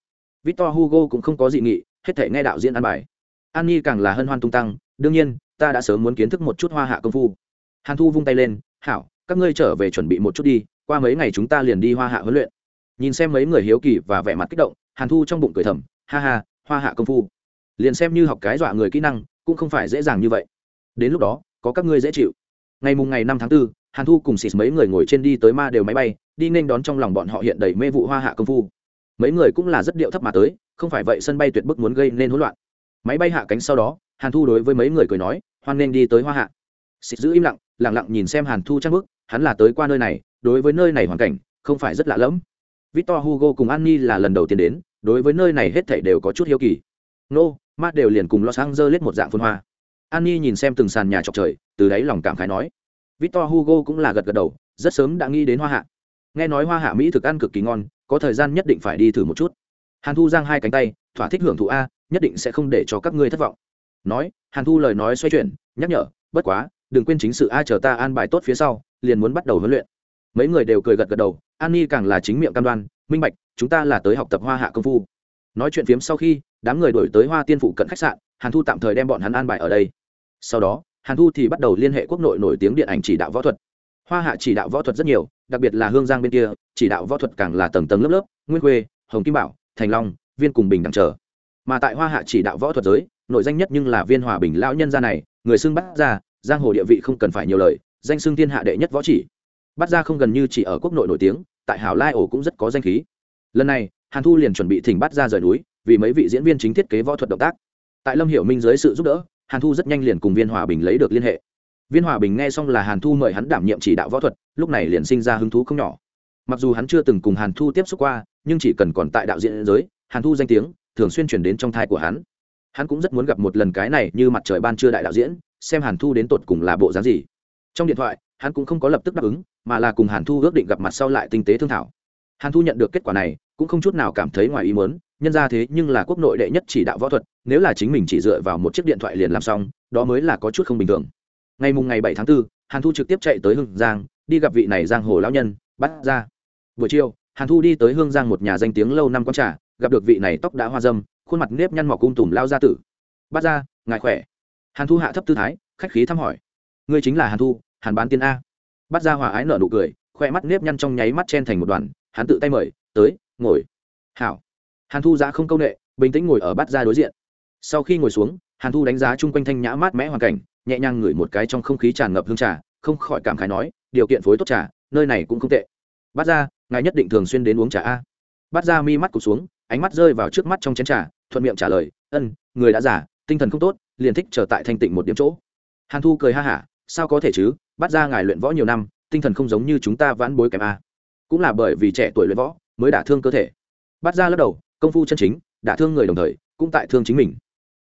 Victor hugo cũng không có dị nghị, hết thể nghe đạo diễn ăn bài. An nhi càng là hân hoan tung tăng, đương nhiên, ta đã sớm muốn kiến thức một chút hoa hạ công phu. Hàn thu vung tay lên, hảo, các ngươi trở về chuẩn bị một chút đi, qua mấy ngày chúng ta liền đi hoa hạ huấn luyện nhìn xem mấy người hiếu kỳ và vẻ mặt kích động hàn thu trong bụng cười thầm ha ha hoa hạ công phu. Liền xem như học cái dọa người kỹ năng cũng không phải dễ dàng như vậy. Đến lúc đó có các ngươi dễ chịu. Ngày mùng ngày năm tháng 4, hàn thu cùng xịt mấy người ngồi trên đi tới ma đều máy bay đi nên đón trong lòng bọn họ hiện đầy mê vụ hoa hạ công phu. Mấy người cũng là rất điệu thấp mà tới không phải vậy sân bay tuyệt bức muốn gây nên hỗn loạn. Máy bay hạ cánh sau đó hàn thu đối với mấy người cười nói hoan nên đi tới hoa hạ. Xịt giữ im lặng lặng lặng nhìn xem hàn thu trang bức hắn là tới qua nơi này đối với nơi này hoàn cảnh không phải rất lạ lẫm victor hugo cùng annie là lần đầu tiên đến đối với nơi này hết thảy đều có chút hiếu kỳ. Nô no, đều liền cùng los angeles dơ một dạng phun hoa. Annie nhìn xem từng sàn nhà chọc trời từ đáy lòng cảm khái nói. Victor hugo cũng là gật gật đầu rất sớm đã nghĩ đến hoa hạ. Nghe nói hoa hạ mỹ thực ăn cực kỳ ngon có thời gian nhất định phải đi thử một chút. Hàn thu giang hai cánh tay thỏa thích hưởng thụ a nhất định sẽ không để cho các ngươi thất vọng. Nói hàn thu lời nói xoay chuyển nhắc nhở bất quá đừng quên chính sự a chờ ta an bài tốt phía sau liền muốn bắt đầu huấn luyện mấy người đều cười gật gật đầu, an ni càng là chính miệng cam đoan, minh bạch, chúng ta là tới học tập hoa hạ công phu. Nói chuyện phiếm sau khi, đám người đổi tới hoa tiên phụ cận khách sạn, hàn thu tạm thời đem bọn hắn an bài ở đây. Sau đó, hàn thu thì bắt đầu liên hệ quốc nội nổi tiếng điện ảnh chỉ đạo võ thuật. Hoa hạ chỉ đạo võ thuật rất nhiều, đặc biệt là hương giang bên kia, chỉ đạo võ thuật càng là tầng tầng lớp lớp, nguyên khuê, hồng kim bảo, thành long, viên cùng bình đẳng trở mà tại hoa hạ chỉ đạo võ thuật giới nội danh nhất nhưng là viên hòa bình lão nhân gia này, người xưng bắt ra, giang hồ địa vị không cần phải nhiều lời, danh xưng thiên hạ đệ nhất võ chỉ bắt ra không gần như chỉ ở quốc nội nổi tiếng, tại hảo lai ổ cũng rất có danh khí. Lần này, hàn thu liền chuẩn bị thỉnh bắt ra rời núi, vì mấy vị diễn viên chính thiết kế võ thuật động tác. Tại lâm hiểu minh dưới sự giúp đỡ, hàn thu rất nhanh liền cùng viên hòa bình lấy được liên hệ. Viên hòa bình nghe xong là hàn thu mời hắn đảm nhiệm chỉ đạo võ thuật, lúc này liền sinh ra hứng thú không nhỏ. Mặc dù hắn chưa từng cùng hàn thu tiếp xúc qua, nhưng chỉ cần còn tại đạo diễn giới, hàn thu danh tiếng thường xuyên chuyển đến trong thai của hắn. Hắn cũng rất muốn gặp một lần cái này như mặt trời ban trưa đại đạo diễn, xem hàn thu đến tột cùng là bộ dáng gì trong điện thoại hắn cũng không có lập tức đáp ứng mà là cùng hàn thu ước định gặp mặt sau lại tinh tế thương thảo. Hàn thu nhận được kết quả này cũng không chút nào cảm thấy ngoài ý muốn nhân ra thế nhưng là quốc nội đệ nhất chỉ đạo võ thuật nếu là chính mình chỉ dựa vào một chiếc điện thoại liền làm xong đó mới là có chút không bình thường. Ngày mùng ngày bảy tháng 4, hàn thu trực tiếp chạy tới hương giang đi gặp vị này giang hồ lão nhân bắt ra. Buổi chiều hàn thu đi tới hương giang một nhà danh tiếng lâu năm con trà gặp được vị này tóc đã hoa dâm khuôn mặt nếp nhăn mọc cung tùm lao ra tử. Bắt ra ngài khỏe? Hàn thu hạ thấp tư thái khách khí thăm hỏi ngươi chính là hàn thu, hàn bán tiên a. Bắt ra hòa ái nở nụ cười, khoe mắt nếp nhăn trong nháy mắt chen thành một đoàn, hắn tự tay mời, tới, ngồi. Hảo. Hàn thu giá không công nghệ bình tĩnh ngồi ở bắt ra đối diện. Sau khi ngồi xuống, hàn thu đánh giá chung quanh thanh nhã mát mẽ hoàn cảnh, nhẹ nhàng ngửi một cái trong không khí tràn ngập hương trà, không khỏi cảm khái nói, điều kiện phối tốt trà, nơi này cũng không tệ. Bắt ra, ngài nhất định thường xuyên đến uống trà a. Bắt ra mi mắt cụt xuống, ánh mắt rơi vào trước mắt trong chén trà, thuận miệng trả lời, ân, người đã giả tinh thần không tốt, liền thích trở tại thanh tịnh một điểm chỗ. Hàn thu cười ha hả sao có thể chứ? Bắt ra ngài luyện võ nhiều năm, tinh thần không giống như chúng ta vãn bối kèm a. Cũng là bởi vì trẻ tuổi luyện võ mới đả thương cơ thể. Bắt ra lắc đầu, công phu chân chính, đả thương người đồng thời, cũng tại thương chính mình.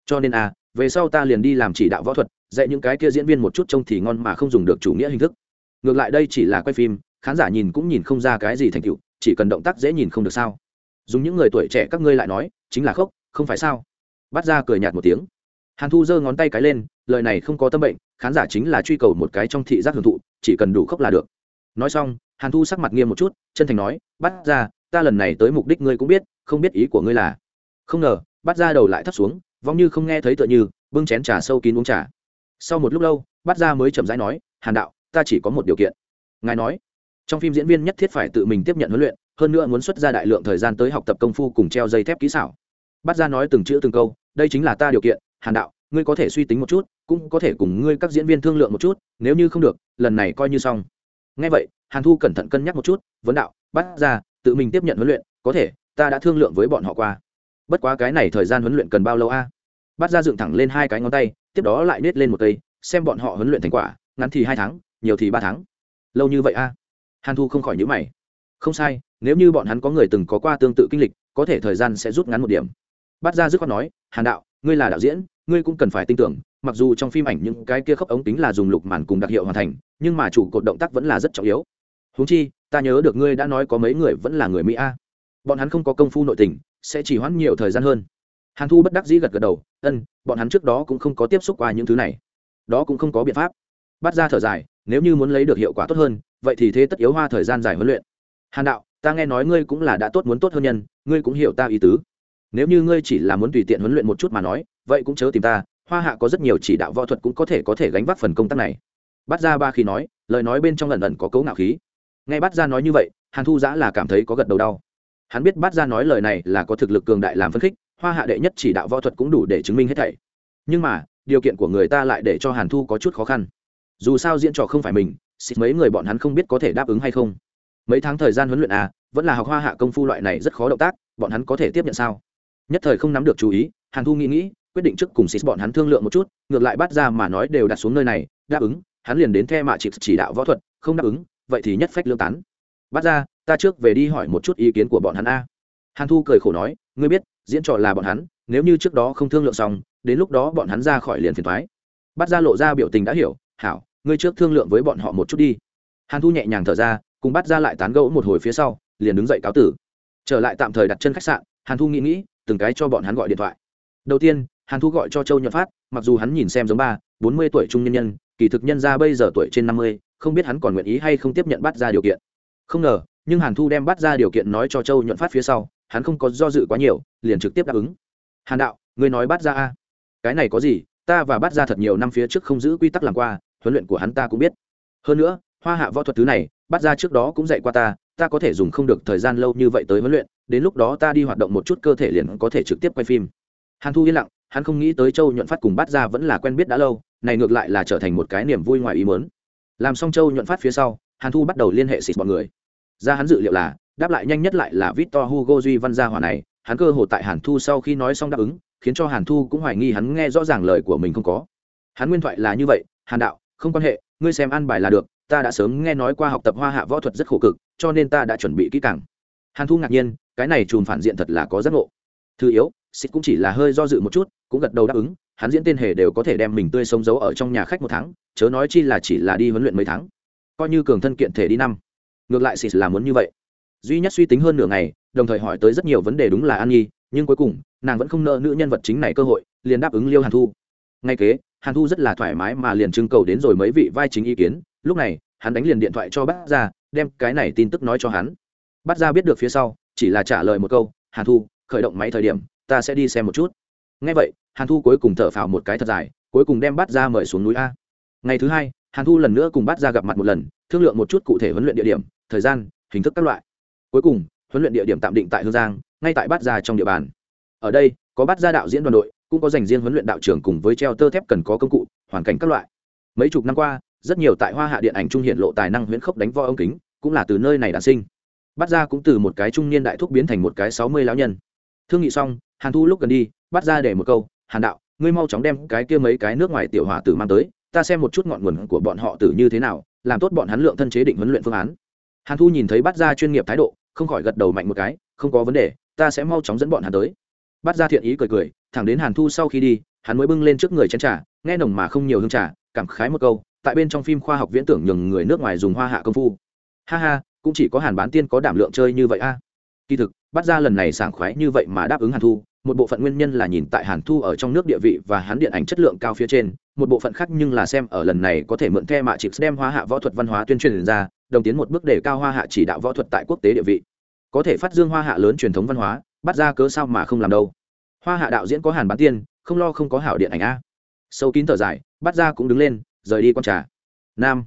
Cho nên a, về sau ta liền đi làm chỉ đạo võ thuật, dạy những cái kia diễn viên một chút trông thì ngon mà không dùng được chủ nghĩa hình thức. Ngược lại đây chỉ là quay phim, khán giả nhìn cũng nhìn không ra cái gì thành tựu, chỉ cần động tác dễ nhìn không được sao. Dùng những người tuổi trẻ các ngươi lại nói, chính là khốc, không phải sao? Bắt ra cười nhạt một tiếng hàn thu giơ ngón tay cái lên, lời này không có tâm bệnh, khán giả chính là truy cầu một cái trong thị giác hưởng thụ, chỉ cần đủ khốc là được. Nói xong, hàn thu sắc mặt nghiêm một chút, chân thành nói bắt ra ta lần này tới mục đích ngươi cũng biết, không biết ý của ngươi là. Không ngờ bắt ra đầu lại thấp xuống, vong như không nghe thấy tựa như, bưng chén trà sâu kín uống trà. Sau một lúc lâu bắt ra mới chậm rãi nói, hàn đạo, ta chỉ có một điều kiện. Ngài nói, trong phim diễn viên nhất thiết phải tự mình tiếp nhận huấn luyện, hơn nữa muốn xuất ra đại lượng thời gian tới học tập công phu cùng treo dây thép kỹ xảo. Bắt ra nói từng chữ từng câu, đây chính là ta điều kiện hàn đạo, ngươi có thể suy tính một chút, cũng có thể cùng ngươi các diễn viên thương lượng một chút, nếu như không được, lần này coi như xong. Ngay vậy, hàn thu cẩn thận cân nhắc một chút, vấn đạo, bắt ra, tự mình tiếp nhận huấn luyện, có thể, ta đã thương lượng với bọn họ qua. Bất quá cái này thời gian huấn luyện cần bao lâu a? Bắt ra dựng thẳng lên hai cái ngón tay, tiếp đó lại nết lên một cây, xem bọn họ huấn luyện thành quả, ngắn thì hai tháng, nhiều thì ba tháng. Lâu như vậy a? Hàn thu không khỏi nhữ mày. Không sai, nếu như bọn hắn có người từng có qua tương tự kinh lịch, có thể thời gian sẽ rút ngắn một điểm. Bắt ra dứt khoát nói, hàn đạo, ngươi là đạo diễn ngươi cũng cần phải tin tưởng, mặc dù trong phim ảnh những cái kia khớp ống tính là dùng lục màn cùng đặc hiệu hoàn thành, nhưng mà chủ cột động tác vẫn là rất trọng yếu. Húng chi, ta nhớ được ngươi đã nói có mấy người vẫn là người mỹ a. Bọn hắn không có công phu nội tình, sẽ chỉ hoãn nhiều thời gian hơn. Hàn thu bất đắc dĩ gật gật đầu, ân, bọn hắn trước đó cũng không có tiếp xúc qua những thứ này. Đó cũng không có biện pháp. Bắt ra thở dài, nếu như muốn lấy được hiệu quả tốt hơn, vậy thì thế tất yếu hoa thời gian dài huấn luyện. Hàn đạo, ta nghe nói ngươi cũng là đã tốt muốn tốt hơn nhân, ngươi cũng hiểu ta ý tứ. Nếu như ngươi chỉ là muốn tùy tiện huấn luyện một chút mà nói vậy cũng chớ tìm ta, hoa hạ có rất nhiều chỉ đạo võ thuật cũng có thể có thể gánh vác phần công tác này. Bắt ra ba khi nói, lời nói bên trong lần lần có cấu ngạo khí. Nghe bắt ra nói như vậy, hàn thu giã là cảm thấy có gật đầu đau. Hắn biết bắt ra nói lời này là có thực lực cường đại làm phân khích, hoa hạ đệ nhất chỉ đạo võ thuật cũng đủ để chứng minh hết thảy. Nhưng mà, điều kiện của người ta lại để cho hàn thu có chút khó khăn. Dù sao diễn trò không phải mình, xịt mấy người bọn hắn không biết có thể đáp ứng hay không. Mấy tháng thời gian huấn luyện à vẫn là học hoa hạ công phu loại này rất khó động tác, bọn hắn có thể tiếp nhận sao? Nhất thời không nắm được chú ý, hàn thu nghĩ nghĩ quyết định trước cùng xịt bọn hắn thương lượng một chút, ngược lại bắt ra mà nói đều đặt xuống nơi này, đáp ứng, hắn liền đến the mạ chỉ chỉ đạo võ thuật, không đáp ứng, vậy thì nhất phách lương tán. Bắt ra, ta trước về đi hỏi một chút ý kiến của bọn hắn a. Hàn thu cười khổ nói, ngươi biết, diễn trò là bọn hắn, nếu như trước đó không thương lượng xong, đến lúc đó bọn hắn ra khỏi liền phiền thoái bắt ra lộ ra biểu tình đã hiểu, hảo, ngươi trước thương lượng với bọn họ một chút đi. Hàn thu nhẹ nhàng thở ra, cùng bắt ra lại tán gẫu một hồi phía sau, liền đứng dậy cáo tử. Trở lại tạm thời đặt chân khách sạn, hàn thu nghĩ nghĩ, từng cái cho bọn hắn gọi điện thoại. Đầu tiên hàn thu gọi cho châu nhuận phát, mặc dù hắn nhìn xem giống ba, bốn mươi tuổi trung nhân nhân, kỳ thực nhân ra bây giờ tuổi trên năm mươi, không biết hắn còn nguyện ý hay không tiếp nhận bắt ra điều kiện. Không ngờ, nhưng hàn thu đem bắt ra điều kiện nói cho châu nhuận phát phía sau, hắn không có do dự quá nhiều, liền trực tiếp đáp ứng. Hàn đạo, ngươi nói bắt ra a? Cái này có gì, ta và bắt ra thật nhiều năm phía trước không giữ quy tắc làm qua, huấn luyện của hắn ta cũng biết. Hơn nữa, hoa hạ võ thuật thứ này, bắt ra trước đó cũng dạy qua ta ta có thể dùng không được thời gian lâu như vậy tới huấn luyện, đến lúc đó ta đi hoạt động một chút cơ thể liền có thể trực tiếp quay phim. Hàn thu yên lặng hắn không nghĩ tới châu nhuận phát cùng Bát ra vẫn là quen biết đã lâu, này ngược lại là trở thành một cái niềm vui ngoài ý mớn làm xong châu nhuận phát phía sau, hàn thu bắt đầu liên hệ xịt mọi người. Ra hắn dự liệu là, đáp lại nhanh nhất lại là victor hugo duy văn gia hỏa này, hắn cơ hồ tại hàn thu sau khi nói xong đáp ứng, khiến cho hàn thu cũng hoài nghi hắn nghe rõ ràng lời của mình không có. Hắn nguyên thoại là như vậy, hàn đạo, không quan hệ, ngươi xem ăn bài là được, ta đã sớm nghe nói qua học tập hoa hạ võ thuật rất khổ cực, cho nên ta đã chuẩn bị kỹ càng. Hàn thu ngạc nhiên, cái này chùm phản diện thật là có giác ngộ. Thứ yếu, xịt cũng chỉ là hơi do dự một chút cũng gật đầu đáp ứng, hắn diễn tên hề đều có thể đem mình tươi sống giấu ở trong nhà khách một tháng, chớ nói chi là chỉ là đi huấn luyện mấy tháng. Coi như cường thân kiện thể đi năm. Ngược lại xịt là muốn như vậy. Duy nhất suy tính hơn nửa ngày, đồng thời hỏi tới rất nhiều vấn đề đúng là an nhi, nhưng cuối cùng, nàng vẫn không nợ nữ nhân vật chính này cơ hội, liền đáp ứng liêu hàn thu. Ngay kế, hàn thu rất là thoải mái mà liền trưng cầu đến rồi mấy vị vai chính ý kiến. Lúc này, hắn đánh liền điện thoại cho bác ra đem cái này tin tức nói cho hắn. Bác ra biết được phía sau, chỉ là trả lời một câu, hàn thu, khởi động máy thời điểm, ta sẽ đi xem một chút. Ngay vậy hàn thu cuối cùng thở phào một cái thật dài, cuối cùng đem Bát ra mời xuống núi a. Ngày thứ hai, hàn thu lần nữa cùng Bát ra gặp mặt một lần, thương lượng một chút cụ thể huấn luyện địa điểm, thời gian, hình thức các loại. Cuối cùng, huấn luyện địa điểm tạm định tại hương giang, ngay tại bát gia trong địa bàn. Ở đây, có bát gia đạo diễn đoàn đội, cũng có dành riêng huấn luyện đạo trưởng cùng với treo tơ thép cần có công cụ, hoàn cảnh các loại. Mấy chục năm qua, rất nhiều tại hoa hạ điện ảnh trung hiện lộ tài năng huyễn khốc đánh voi ông kính, cũng là từ nơi này đản sinh. Bát gia cũng từ một cái trung niên đại thúc biến thành một cái sáu mươi lão nhân. Thương nghị xong, hàn thu lúc gần đi, Bát ra để một câu hàn đạo, ngươi mau chóng đem cái kia mấy cái nước ngoài tiểu hòa tử mang tới, ta xem một chút ngọn nguồn của bọn họ tử như thế nào, làm tốt bọn hắn lượng thân chế định huấn luyện phương án. Hàn thu nhìn thấy bắt ra chuyên nghiệp thái độ, không khỏi gật đầu mạnh một cái, không có vấn đề, ta sẽ mau chóng dẫn bọn hắn tới. Bắt ra thiện ý cười cười, thẳng đến hàn thu sau khi đi, hắn mới bưng lên trước người chén trà, nghe nồng mà không nhiều hương trà, cảm khái một câu, tại bên trong phim khoa học viễn tưởng nhường người nước ngoài dùng hoa hạ công phu. Ha ha, cũng chỉ có hàn bán tiên có đảm lượng chơi như vậy a. Kỳ thực bắt ra lần này sảng khoái như vậy mà đáp ứng hàn thu một bộ phận nguyên nhân là nhìn tại hàn thu ở trong nước địa vị và hắn điện ảnh chất lượng cao phía trên, một bộ phận khác nhưng là xem ở lần này có thể mượn the mạ chịp đem hoa hạ võ thuật văn hóa tuyên truyền ra, đồng tiến một bước để cao hoa hạ chỉ đạo võ thuật tại quốc tế địa vị. Có thể phát dương hoa hạ lớn truyền thống văn hóa, bắt ra cớ sao mà không làm đâu. Hoa hạ đạo diễn có hàn bán tiên, không lo không có hảo điện ảnh a. Sâu kín thở dài, bắt ra cũng đứng lên, rời đi con trà. Nam,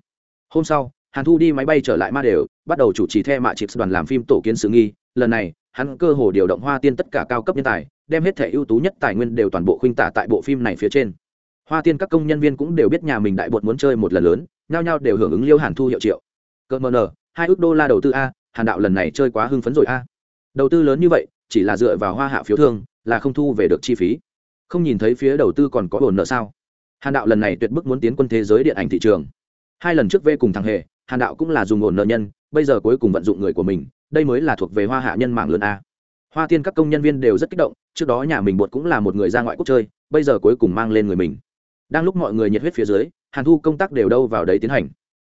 hôm sau, hàn thu đi máy bay trở lại ma đều, bắt đầu chủ trì the mạ chịp đoàn làm phim tổ kiến sự nghi. Lần này, hắn cơ hồ điều động hoa tiên tất cả cao cấp nhân tài đem hết thể ưu tú nhất tài nguyên đều toàn bộ khuynh tả tại bộ phim này phía trên. Hoa tiên các công nhân viên cũng đều biết nhà mình đại bột muốn chơi một lần lớn, nhao nhao đều hưởng ứng liêu hàn thu hiệu triệu. Cỡ mờ nờ, hai ước đô la đầu tư a, hàn đạo lần này chơi quá hưng phấn rồi a. Đầu tư lớn như vậy, chỉ là dựa vào hoa hạ phiếu thương, là không thu về được chi phí. Không nhìn thấy phía đầu tư còn có ổn nợ sao? Hàn đạo lần này tuyệt bức muốn tiến quân thế giới điện ảnh thị trường. Hai lần trước v cùng thằng hề, hàn đạo cũng là dùng ổn nợ nhân, bây giờ cuối cùng vận dụng người của mình, đây mới là thuộc về hoa hạ nhân mạng lớn a hoa tiên các công nhân viên đều rất kích động, trước đó nhà mình bột cũng là một người ra ngoại quốc chơi, bây giờ cuối cùng mang lên người mình. Đang lúc mọi người nhiệt huyết phía dưới, hàn thu công tác đều đâu vào đấy tiến hành.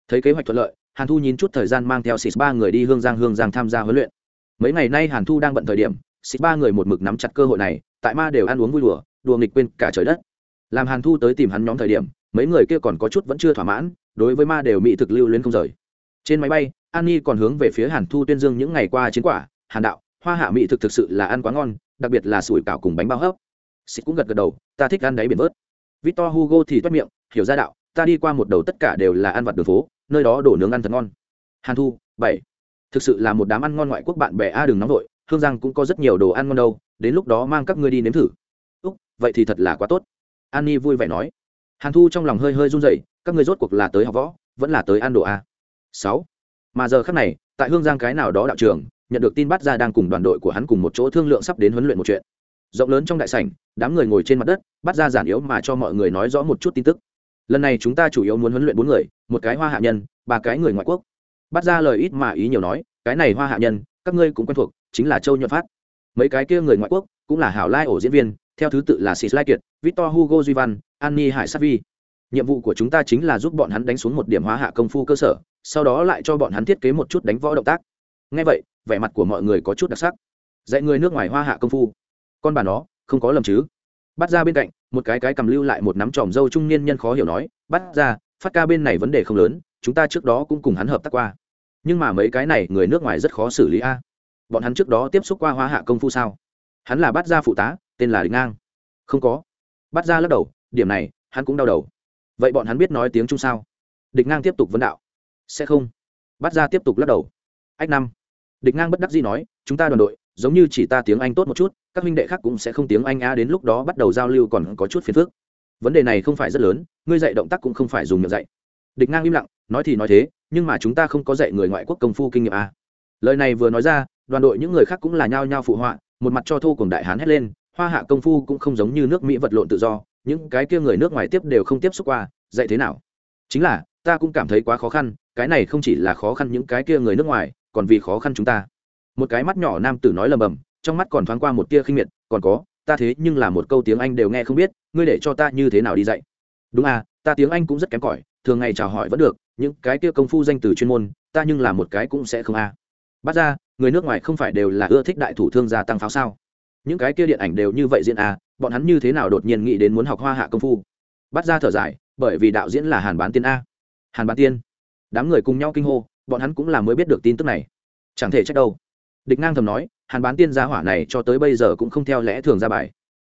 Thấy kế hoạch thuận lợi, hàn thu nhìn chút thời gian mang theo xịt ba người đi hương giang hương giang tham gia huấn luyện. Mấy ngày nay hàn thu đang bận thời điểm xịt ba người một mực nắm chặt cơ hội này, tại ma đều ăn uống vui đùa đùa nghịch quên cả trời đất. Làm hàn thu tới tìm hắn nhóm thời điểm, mấy người kia còn có chút vẫn chưa thỏa mãn, đối với ma đều mỹ thực lưu luyến không rời. Trên máy bay, an nhi còn hướng về phía hàn thu tuyên dương những ngày qua chiến quả, hàn đạo hoa hạ mỹ thực thực sự là ăn quá ngon, đặc biệt là sủi cảo cùng bánh bao hấp. Xịt cũng gật gật đầu, ta thích ăn đáy biển vớt. Victor hugo thì toát miệng, hiểu ra đạo, ta đi qua một đầu tất cả đều là ăn vặt đường phố, nơi đó đổ nướng ăn thật ngon. Hàn thu, bảy, thực sự là một đám ăn ngon ngoại quốc bạn bè a đừng nóng vội, hương giang cũng có rất nhiều đồ ăn ngon đâu, đến lúc đó mang các ngươi đi nếm thử. Úc, vậy thì thật là quá tốt. An ni vui vẻ nói. Hàn thu trong lòng hơi hơi run rẩy, các ngươi rốt cuộc là tới học võ, vẫn là tới ăn đồ a. Sáu, mà giờ khác này, tại hương giang cái nào đó đạo trường nhận được tin bắt ra đang cùng đoàn đội của hắn cùng một chỗ thương lượng sắp đến huấn luyện một chuyện. Rộng lớn trong đại sảnh, đám người ngồi trên mặt đất, bắt ra giản yếu mà cho mọi người nói rõ một chút tin tức. Lần này chúng ta chủ yếu muốn huấn luyện bốn người, một cái hoa hạ nhân, ba cái người ngoại quốc. Bắt ra lời ít mà ý nhiều nói, cái này hoa hạ nhân, các ngươi cũng quen thuộc, chính là châu nhuận phát. Mấy cái kia người ngoại quốc, cũng là hảo lai ổ diễn viên, theo thứ tự là sĩ lai kiệt, victor hugo duy văn, annie hải sát vi. Nhiệm vụ của chúng ta chính là giúp bọn hắn đánh xuống một điểm hóa hạ công phu cơ sở, sau đó lại cho bọn hắn thiết kế một chút đánh võ động tác ngay vậy, vẻ mặt của mọi người có chút đặc sắc. Dạy người nước ngoài hoa hạ công phu. Con bà nó, không có lầm chứ? Bắt ra bên cạnh, một cái cái cầm lưu lại một nắm tròm dâu trung niên nhân khó hiểu nói, bắt ra, phát ca bên này vấn đề không lớn, chúng ta trước đó cũng cùng hắn hợp tác qua. Nhưng mà mấy cái này người nước ngoài rất khó xử lý a. Bọn hắn trước đó tiếp xúc qua hoa hạ công phu sao? Hắn là bắt ra phụ tá, tên là địch ngang. Không có. Bắt ra lắc đầu, điểm này, hắn cũng đau đầu. Vậy bọn hắn biết nói tiếng trung sao? Địch ngang tiếp tục vấn đạo. Sẽ không. Bắt ra tiếp tục lắc đầu ách năm. Địch ngang bất đắc dĩ nói, chúng ta đoàn đội, giống như chỉ ta tiếng anh tốt một chút, các huynh đệ khác cũng sẽ không tiếng anh a đến lúc đó bắt đầu giao lưu còn có chút phiền phức. Vấn đề này không phải rất lớn, ngươi dạy động tác cũng không phải dùng miệng dạy. Địch ngang im lặng, nói thì nói thế, nhưng mà chúng ta không có dạy người ngoại quốc công phu kinh nghiệm a lời này vừa nói ra, đoàn đội những người khác cũng là nhao nhao phụ họa, một mặt cho thô cùng đại hán hét lên, hoa hạ công phu cũng không giống như nước mỹ vật lộn tự do, những cái kia người nước ngoài tiếp đều không tiếp xúc qua, dạy thế nào? Chính là, ta cũng cảm thấy quá khó khăn, cái này không chỉ là khó khăn những cái kia người nước ngoài còn vì khó khăn chúng ta. Một cái mắt nhỏ nam tử nói lầm bầm, trong mắt còn thoáng qua một tia khinh miệt, còn có, ta thế nhưng là một câu tiếng anh đều nghe không biết, ngươi để cho ta như thế nào đi dạy? Đúng à ta tiếng anh cũng rất kém cỏi, thường ngày chào hỏi vẫn được, những cái kia công phu danh từ chuyên môn, ta nhưng là một cái cũng sẽ không à. bắt ra người nước ngoài không phải đều là ưa thích đại thủ thương gia tăng pháo sao? Những cái kia điện ảnh đều như vậy diễn à bọn hắn như thế nào đột nhiên nghĩ đến muốn học hoa hạ công phu? Bắt ra thở dài, bởi vì đạo diễn là hàn bán tiên a. Hàn bán tiên. Đám người cùng nhau kinh hô bọn hắn cũng là mới biết được tin tức này. Chẳng thể trách đâu. Địch ngang thầm nói hàn bán tiên gia hỏa này cho tới bây giờ cũng không theo lẽ thường ra bài.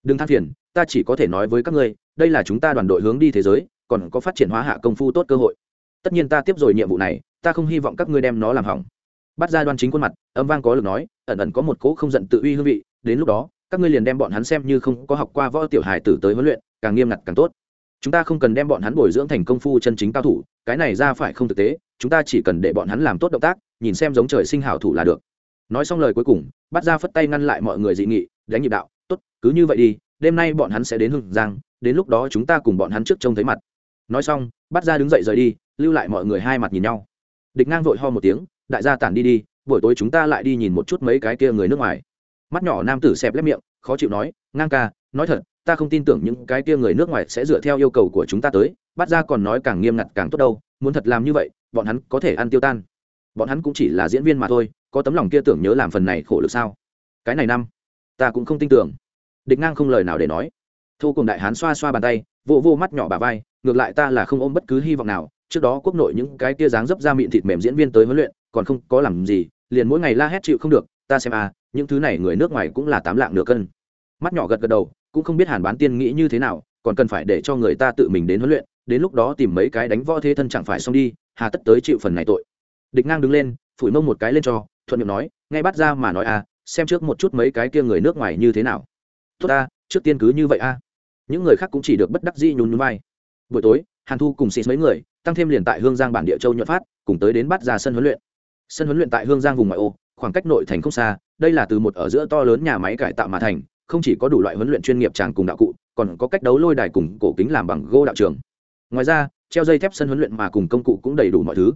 Đừng than phiền, ta chỉ có thể nói với các ngươi, đây là chúng ta đoàn đội hướng đi thế giới, còn có phát triển hóa hạ công phu tốt cơ hội. Tất nhiên ta tiếp rồi nhiệm vụ này, ta không hy vọng các ngươi đem nó làm hỏng. Bắt ra đoan chính khuôn mặt, âm vang có lực nói, ẩn ẩn có một cỗ không giận tự uy hương vị, đến lúc đó, các ngươi liền đem bọn hắn xem như không có học qua võ tiểu hài tử tới huấn luyện, càng nghiêm ngặt càng tốt chúng ta không cần đem bọn hắn bồi dưỡng thành công phu chân chính cao thủ, cái này ra phải không thực tế, chúng ta chỉ cần để bọn hắn làm tốt động tác, nhìn xem giống trời sinh hảo thủ là được. Nói xong lời cuối cùng, bắt ra phất tay ngăn lại mọi người dị nghị, đánh nhịp đạo, tốt, cứ như vậy đi, đêm nay bọn hắn sẽ đến hưng giang, đến lúc đó chúng ta cùng bọn hắn trước trông thấy mặt. Nói xong, bắt ra đứng dậy rời đi, lưu lại mọi người hai mặt nhìn nhau. Địch ngang vội ho một tiếng, đại gia tản đi đi, buổi tối chúng ta lại đi nhìn một chút mấy cái kia người nước ngoài. Mắt nhỏ nam tử xẹp lép miệng, khó chịu nói, ngang ca, nói thật ta không tin tưởng những cái kia người nước ngoài sẽ dựa theo yêu cầu của chúng ta tới bắt ra còn nói càng nghiêm ngặt càng tốt đâu, muốn thật làm như vậy, bọn hắn có thể ăn tiêu tan. Bọn hắn cũng chỉ là diễn viên mà thôi, có tấm lòng kia tưởng nhớ làm phần này khổ lực sao? Cái này năm, ta cũng không tin tưởng. Địch ngang không lời nào để nói. Thu cùng đại hán xoa xoa bàn tay, vô vô mắt nhỏ bà vai, ngược lại ta là không ôm bất cứ hy vọng nào. Trước đó quốc nội những cái kia dáng dấp ra mịn thịt mềm diễn viên tới huấn luyện, còn không có làm gì, liền mỗi ngày la hét chịu không được. Ta xem à những thứ này người nước ngoài cũng là tám lạng nửa cân. Mắt nhỏ gật gật đầu cũng không biết hàn bán tiên nghĩ như thế nào, còn cần phải để cho người ta tự mình đến huấn luyện, đến lúc đó tìm mấy cái đánh võ thế thân chẳng phải xong đi, hà tất tới chịu phần này tội. Địch ngang đứng lên, phủi mông một cái lên cho, thuận miệng nói ngay bắt ra mà nói à xem trước một chút mấy cái kia người nước ngoài như thế nào. Tốt ta, trước tiên cứ như vậy a. Những người khác cũng chỉ được bất đắc dĩ nhún nhún vai. Buổi tối, hàn thu cùng xịt mấy người, tăng thêm liền tại hương giang bản địa châu nhuận phát, cùng tới đến bắt ra sân huấn luyện. Sân huấn luyện tại hương giang vùng ngoại ô, khoảng cách nội thành không xa, đây là từ một ở giữa to lớn nhà máy cải tạo mà thành không chỉ có đủ loại huấn luyện chuyên nghiệp tràng cùng đạo cụ, còn có cách đấu lôi đài cùng cổ kính làm bằng gỗ đạo trường. Ngoài ra, treo dây thép sân huấn luyện mà cùng công cụ cũng đầy đủ mọi thứ.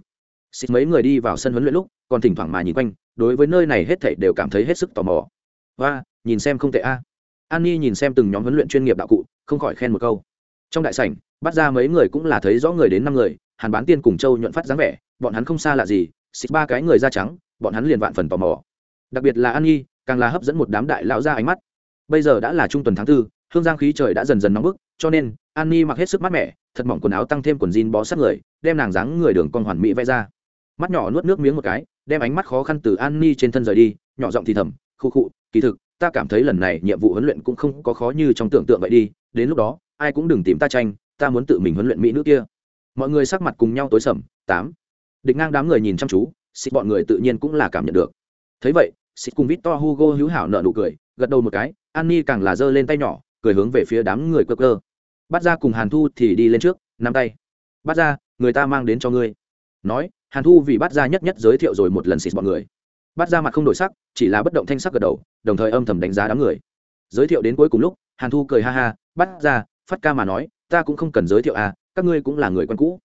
Xịt mấy người đi vào sân huấn luyện lúc, còn thỉnh thoảng mà nhìn quanh, đối với nơi này hết thảy đều cảm thấy hết sức tò mò. Và nhìn xem không tệ a. An ni nhìn xem từng nhóm huấn luyện chuyên nghiệp đạo cụ, không khỏi khen một câu. Trong đại sảnh, bắt ra mấy người cũng là thấy rõ người đến năm người, hàn bán tiên cùng châu nhuận phát dáng vẻ, bọn hắn không xa lạ gì, xịt ba cái người da trắng, bọn hắn liền vạn phần tò mò. Đặc biệt là an nhi, càng là hấp dẫn một đám đại lão ra ánh mắt bây giờ đã là trung tuần tháng tư, hương giang khí trời đã dần dần nóng bức, cho nên, an ni mặc hết sức mát mẻ, thật mỏng quần áo tăng thêm quần jean bó sát người, đem nàng dáng người đường con hoàn mỹ vẽ ra. Mắt nhỏ nuốt nước miếng một cái, đem ánh mắt khó khăn từ an ni trên thân rời đi, nhỏ giọng thì thầm khu khụ, kỳ thực, ta cảm thấy lần này nhiệm vụ huấn luyện cũng không có khó như trong tưởng tượng vậy đi, đến lúc đó, ai cũng đừng tìm ta tranh, ta muốn tự mình huấn luyện mỹ nữ kia. Mọi người sắc mặt cùng nhau tối sầm, tám. Địch ngang đám người nhìn chăm chú, xịt bọn người tự nhiên cũng là cảm nhận được. Thấy vậy xịt cùng vít to hugo hữu hảo nợ nụ cười, gật đầu một cái, annie càng là giơ lên tay nhỏ, cười hướng về phía đám người cơ cơ. Bắt ra cùng hàn thu thì đi lên trước, nắm tay. Bắt ra người ta mang đến cho ngươi. Nói, hàn thu vì bắt ra nhất nhất giới thiệu rồi một lần xịt bọn người. Bắt ra mặt không đổi sắc, chỉ là bất động thanh sắc gật đầu, đồng thời âm thầm đánh giá đám người. Giới thiệu đến cuối cùng lúc, hàn thu cười ha ha bắt ra phát ca mà nói, ta cũng không cần giới thiệu à các ngươi cũng là người quen cũ.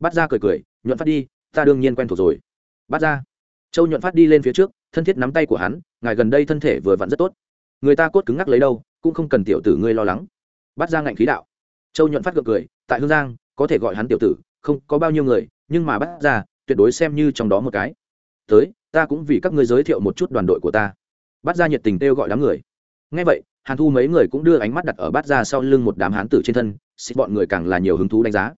Bắt ra cười cười, nhuận phát đi, ta đương nhiên quen thuộc rồi. Bắt ra châu nhuận phát đi lên phía trước thân thiết nắm tay của hắn, ngài gần đây thân thể vừa vặn rất tốt. Người ta cốt cứng ngắc lấy đâu, cũng không cần tiểu tử ngươi lo lắng. Bắt ra ngạnh khí đạo. Châu nhuận phát gượng cười, tại hương giang, có thể gọi hắn tiểu tử, không có bao nhiêu người, nhưng mà bắt ra tuyệt đối xem như trong đó một cái. Tới, ta cũng vì các ngươi giới thiệu một chút đoàn đội của ta. Bắt ra nhiệt tình kêu gọi đám người. Ngay vậy, hàn thu mấy người cũng đưa ánh mắt đặt ở bát ra sau lưng một đám hán tử trên thân, xịt bọn người càng là nhiều hứng thú đánh giá.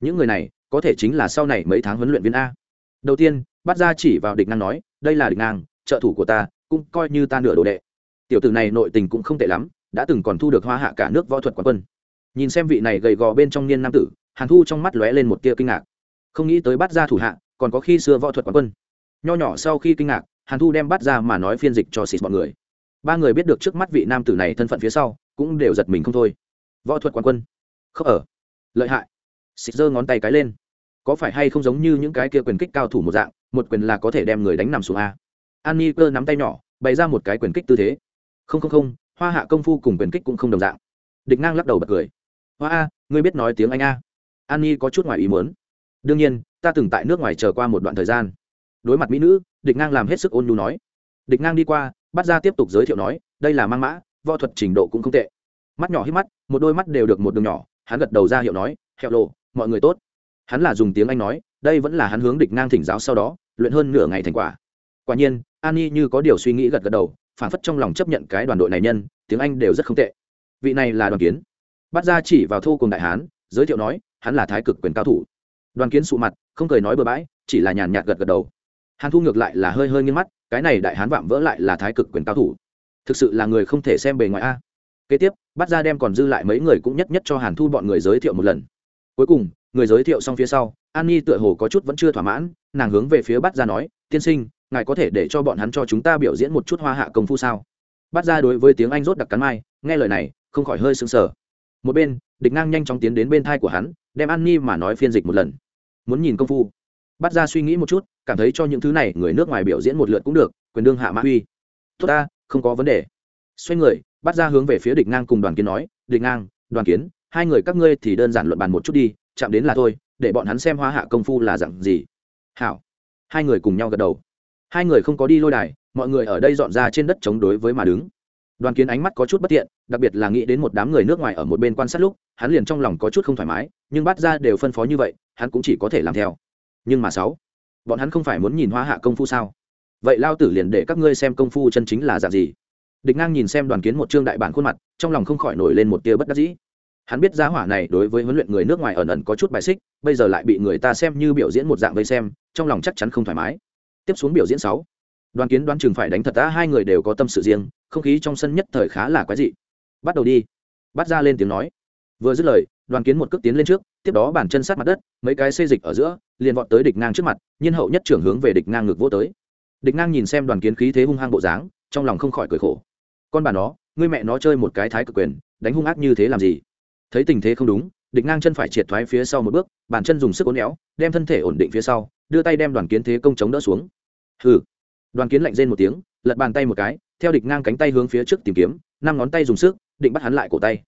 Những người này, có thể chính là sau này mấy tháng huấn luyện viên a. Đầu tiên, bát ra chỉ vào địch ngang nói, đây là địch ngang trợ thủ của ta, cũng coi như ta nửa đồ đệ. Tiểu tử này nội tình cũng không tệ lắm, đã từng còn thu được hoa hạ cả nước võ thuật quán quân. Nhìn xem vị này gầy gò bên trong niên nam tử, hàn thu trong mắt lóe lên một tia kinh ngạc. Không nghĩ tới bắt ra thủ hạ, còn có khi xưa võ thuật quán quân. Nho nhỏ sau khi kinh ngạc, hàn thu đem bắt ra mà nói phiên dịch cho xịt mọi người. Ba người biết được trước mắt vị nam tử này thân phận phía sau, cũng đều giật mình không thôi. Võ thuật quán quân. Khớp ở. Lợi hại. Xịt giơ ngón tay cái lên. Có phải hay không giống như những cái kia quyền kích cao thủ một dạng, một quyền là có thể đem người đánh nằm xuống a? An ni cơ nắm tay nhỏ, bày ra một cái quyền kích tư thế. Không không không, hoa hạ công phu cùng quyền kích cũng không đồng dạng. Địch ngang lắc đầu bật cười. Hoa a, ngươi biết nói tiếng anh a. An ni có chút ngoài ý muốn. Đương nhiên, ta từng tại nước ngoài chờ qua một đoạn thời gian. Đối mặt mỹ nữ, địch ngang làm hết sức ôn nhu nói. Địch ngang đi qua, bắt ra tiếp tục giới thiệu nói, đây là mang mã, võ thuật trình độ cũng không tệ. Mắt nhỏ hít mắt, một đôi mắt đều được một đường nhỏ, hắn gật đầu ra hiệu nói, hẹo lộ, mọi người tốt. Hắn là dùng tiếng anh nói, đây vẫn là hắn hướng địch ngang thỉnh giáo sau đó, luyện hơn nửa ngày thành quả. Quả nhiên an Nhi như có điều suy nghĩ gật gật đầu phản phất trong lòng chấp nhận cái đoàn đội này nhân, tiếng anh đều rất không tệ. Vị này là đoàn kiến. Bắt ra chỉ vào thô cùng đại hán, giới thiệu nói, hắn là thái cực quyền cao thủ. Đoàn kiến sụ mặt, không cười nói bừa bãi, chỉ là nhàn nhạt gật gật đầu. Hàn thu ngược lại là hơi hơi nghiêng mắt, cái này đại hán vạm vỡ lại là thái cực quyền cao thủ. Thực sự là người không thể xem bề ngoài a. Kế tiếp bắt ra đem còn dư lại mấy người cũng nhất nhất cho hàn thu bọn người giới thiệu một lần. Cuối cùng, người giới thiệu xong phía sau, an nhi tựa hồ có chút vẫn chưa thỏa mãn, nàng hướng về phía bắt ra nói, tiên sinh ngài có thể để cho bọn hắn cho chúng ta biểu diễn một chút hoa hạ công phu sao? Bắt ra đối với tiếng anh rốt đặc cắn mai nghe lời này không khỏi hơi sững sờ. Một bên địch ngang nhanh chóng tiến đến bên thai của hắn đem an nhi mà nói phiên dịch một lần. Muốn nhìn công phu. Bắt ra suy nghĩ một chút cảm thấy cho những thứ này người nước ngoài biểu diễn một lượt cũng được quyền đương hạ mã huy, tốt ta không có vấn đề. Xoay người bắt ra hướng về phía địch ngang cùng đoàn kiến nói địch ngang đoàn kiến hai người các ngươi thì đơn giản luận bàn một chút đi chạm đến là thôi để bọn hắn xem hoa hạ công phu là dặn gì. Hảo. Hai người cùng nhau gật đầu hai người không có đi lôi đài, mọi người ở đây dọn ra trên đất chống đối với mà đứng. Đoàn kiến ánh mắt có chút bất tiện, đặc biệt là nghĩ đến một đám người nước ngoài ở một bên quan sát lúc, hắn liền trong lòng có chút không thoải mái, nhưng bắt ra đều phân phó như vậy, hắn cũng chỉ có thể làm theo. Nhưng mà sáu, bọn hắn không phải muốn nhìn hoa hạ công phu sao? Vậy lao tử liền để các ngươi xem công phu chân chính là dạng gì? Địch ngang nhìn xem đoàn kiến một trương đại bản khuôn mặt, trong lòng không khỏi nổi lên một tia bất đắc dĩ. Hắn biết giá hỏa này đối với huấn luyện người nước ngoài ẩn ẩn có chút bài xích, bây giờ lại bị người ta xem như biểu diễn một dạng vây xem, trong lòng chắc chắn không thoải mái tiếp xuống biểu diễn sáu. Đoàn kiến đoán chừng phải đánh thật đã hai người đều có tâm sự riêng, không khí trong sân nhất thời khá là quái dị. Bắt đầu đi. Bắt ra lên tiếng nói. Vừa dứt lời, đoàn kiến một cước tiến lên trước, tiếp đó bàn chân sát mặt đất, mấy cái xê dịch ở giữa, liền vọt tới địch ngang trước mặt, nhiên hậu nhất trưởng hướng về địch ngang ngược vô tới. Địch ngang nhìn xem đoàn kiến khí thế hung hăng bộ dáng, trong lòng không khỏi cười khổ. Con bà nó, ngươi mẹ nó chơi một cái thái cực quyền, đánh hung ác như thế làm gì? Thấy tình thế không đúng, địch ngang chân phải triệt thoái phía sau một bước, bàn chân dùng sức uốn éo, đem thân thể ổn định phía sau đưa tay đem đoàn kiến thế công chống đỡ xuống. Hừ. Đoàn kiến lạnh rên một tiếng, lật bàn tay một cái, theo địch ngang cánh tay hướng phía trước tìm kiếm, năm ngón tay dùng sức, định bắt hắn lại cổ tay.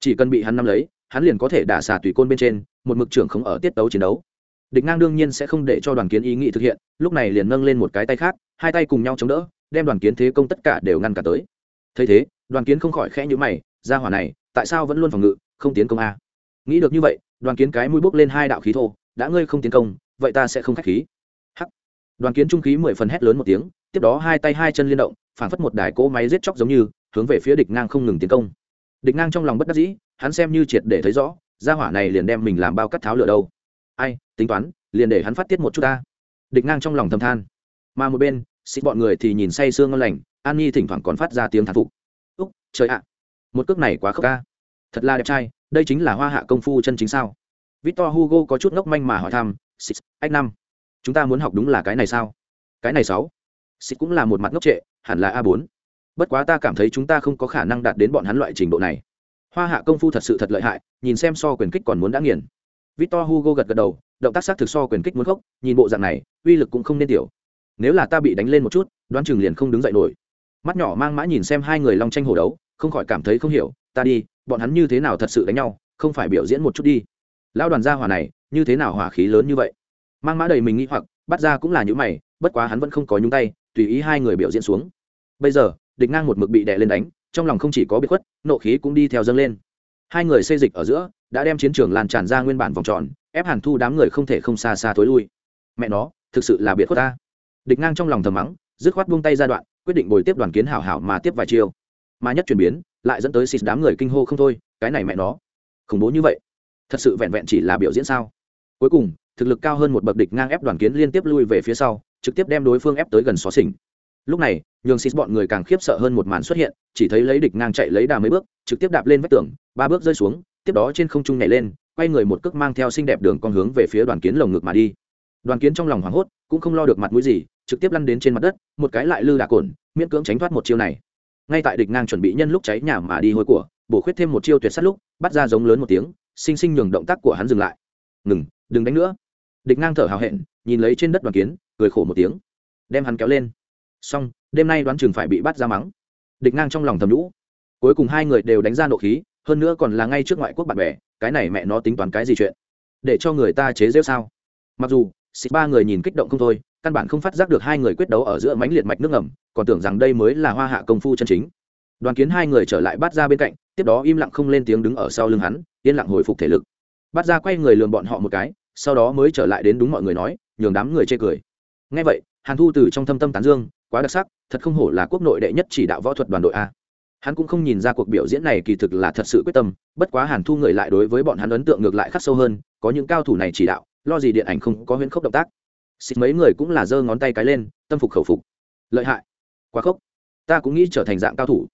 Chỉ cần bị hắn nắm lấy, hắn liền có thể đả xả tùy côn bên trên, một mực trưởng không ở tiết tấu chiến đấu. Địch ngang đương nhiên sẽ không để cho đoàn kiến ý nghĩ thực hiện, lúc này liền nâng lên một cái tay khác, hai tay cùng nhau chống đỡ, đem đoàn kiến thế công tất cả đều ngăn cả tới. Thấy thế, đoàn kiến không khỏi khẽ nhữ mày ra hỏa này, tại sao vẫn luôn phòng ngự, không tiến công a? Nghĩ được như vậy, đoàn kiến cái mũi bốc lên hai đạo khí thô, đã ngươi không tiến công vậy ta sẽ không khách khí. Hắc. Đoàn kiến trung khí mười phần hét lớn một tiếng, tiếp đó hai tay hai chân liên động phản phất một đài cỗ máy giết chóc giống như, hướng về phía địch ngang không ngừng tiến công. Địch ngang trong lòng bất đắc dĩ, hắn xem như triệt để thấy rõ, gia hỏa này liền đem mình làm bao cắt tháo lửa đâu. Ai, tính toán, liền để hắn phát tiết một chút ta. Địch ngang trong lòng thầm than. Mà một bên xịt bọn người thì nhìn say sương ngon lành, an nhi thỉnh thoảng còn phát ra tiếng thán phục. Úc, trời ạ, một cước này quá khốc ca. Thật là đẹp trai, đây chính là hoa hạ công phu chân chính sao? Victor hugo có chút ngốc manh mà hỏi thăm six ách năm. Chúng ta muốn học đúng là cái này sao? Cái này sáu. Six cũng là một mặt ngốc trệ, hẳn là a bốn. Bất quá ta cảm thấy chúng ta không có khả năng đạt đến bọn hắn loại trình độ này. Hoa hạ công phu thật sự thật lợi hại, nhìn xem so quyền kích còn muốn đã nghiền. Victor hugo gật gật đầu, động tác xác thực so quyền kích muốn khốc, nhìn bộ dạng này, uy lực cũng không nên tiểu. Nếu là ta bị đánh lên một chút, đoán chừng liền không đứng dậy nổi. Mắt nhỏ mang mã nhìn xem hai người long tranh hổ đấu, không khỏi cảm thấy không hiểu, ta đi, bọn hắn như thế nào thật sự đánh nhau, không phải biểu diễn một chút đi. Lão đoàn gia hỏa này như thế nào hỏa khí lớn như vậy? Mang mã đầy mình nghĩ hoặc, bắt ra cũng là những mày, bất quá hắn vẫn không có nhúng tay, tùy ý hai người biểu diễn xuống. Bây giờ, địch ngang một mực bị đè lên đánh, trong lòng không chỉ có bị khuất, nộ khí cũng đi theo dâng lên. Hai người xây dịch ở giữa, đã đem chiến trường lan tràn ra nguyên bản vòng tròn, ép hàn thu đám người không thể không xa xa thối lui. Mẹ nó, thực sự là biệt khuất ta. Địch ngang trong lòng thầm mắng, dứt khoát buông tay ra đoạn, quyết định bồi tiếp đoàn kiến hảo hảo mà tiếp vài chiêu. Mà nhất chuyển biến, lại dẫn tới xịt đám người kinh hô không thôi, cái này mẹ nó. Khủng bố như vậy, thật sự vẹn vẹn chỉ là biểu diễn sao? Cuối cùng, thực lực cao hơn một bậc địch ngang ép đoàn kiến liên tiếp lui về phía sau, trực tiếp đem đối phương ép tới gần xó xỉnh. Lúc này, nhường xịt bọn người càng khiếp sợ hơn một màn xuất hiện, chỉ thấy lấy địch ngang chạy lấy đà mấy bước, trực tiếp đạp lên vách tường, ba bước rơi xuống, tiếp đó trên không trung nhảy lên, quay người một cước mang theo xinh đẹp đường con hướng về phía đoàn kiến lồng ngực mà đi. Đoàn kiến trong lòng hoảng hốt, cũng không lo được mặt mũi gì, trực tiếp lăn đến trên mặt đất, một cái lại lư đà cồn miễn cưỡng tránh thoát một chiêu này. Ngay tại địch ngang chuẩn bị nhân lúc cháy nhà mà đi hôi của, bổ khuyết thêm một chiêu tuyệt sắt lúc, bắt ra giống lớn một tiếng xinh xinh nhường động tác của hắn dừng lại. Ngừng đừng đánh nữa. Địch ngang thở hào hẹn, nhìn lấy trên đất đoàn kiến, cười khổ một tiếng. Đem hắn kéo lên. Xong, đêm nay đoán chừng phải bị bắt ra mắng. Địch ngang trong lòng thầm lũ cuối cùng hai người đều đánh ra nộ khí, hơn nữa còn là ngay trước ngoại quốc bạn bè, cái này mẹ nó tính toán cái gì chuyện? Để cho người ta chế rêu sao? Mặc dù, xịt ba người nhìn kích động không thôi, căn bản không phát giác được hai người quyết đấu ở giữa mánh liệt mạch nước ngầm, còn tưởng rằng đây mới là hoa hạ công phu chân chính. Đoàn kiến hai người trở lại bắt ra bên cạnh, tiếp đó im lặng không lên tiếng đứng ở sau lưng hắn, yên lặng hồi phục thể lực. Bắt ra quay người lường bọn họ một cái sau đó mới trở lại đến đúng mọi người nói, nhường đám người chê cười. Ngay vậy, hàn thu từ trong thâm tâm tán dương, quá đặc sắc, thật không hổ là quốc nội đệ nhất chỉ đạo võ thuật đoàn đội a. Hắn cũng không nhìn ra cuộc biểu diễn này kỳ thực là thật sự quyết tâm, bất quá hàn thu người lại đối với bọn hắn ấn tượng ngược lại khắc sâu hơn, có những cao thủ này chỉ đạo, lo gì điện ảnh không có huyễn khốc động tác. Xịt mấy người cũng là giơ ngón tay cái lên, tâm phục khẩu phục. Lợi hại. Quá khốc. Ta cũng nghĩ trở thành dạng cao thủ.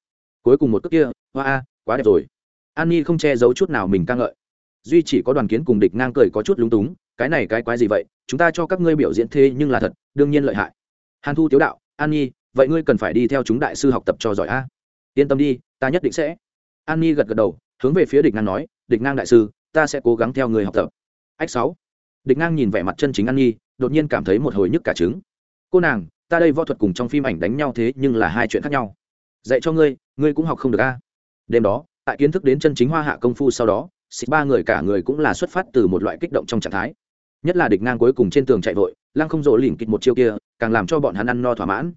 Cuối cùng một cước kia, hoa a, quá đẹp rồi. An nhi không che giấu chút nào mình ca ngợi duy chỉ có đoàn kiến cùng địch ngang cười có chút lúng túng, cái này cái quái gì vậy, chúng ta cho các ngươi biểu diễn thế nhưng là thật, đương nhiên lợi hại. Hàn thu tiếu đạo, an nhi, vậy ngươi cần phải đi theo chúng đại sư học tập cho giỏi a. Yên tâm đi, ta nhất định sẽ. An nhi gật gật đầu, hướng về phía địch ngang nói, địch ngang đại sư, ta sẽ cố gắng theo người học tập. Ách sáu. Địch ngang nhìn vẻ mặt chân chính an nhi, đột nhiên cảm thấy một hồi nhức cả trứng. Cô nàng, ta đây võ thuật cùng trong phim ảnh đánh nhau thế nhưng là hai chuyện khác nhau. Dạy cho ngươi ngươi cũng học không được a. Đêm đó, tại kiến thức đến chân chính hoa hạ công phu sau đó xịt ba người cả người cũng là xuất phát từ một loại kích động trong trạng thái. Nhất là địch ngang cuối cùng trên tường chạy vội, lăng không rộ lỉnh kịch một chiêu kia, càng làm cho bọn hắn ăn no thỏa mãn.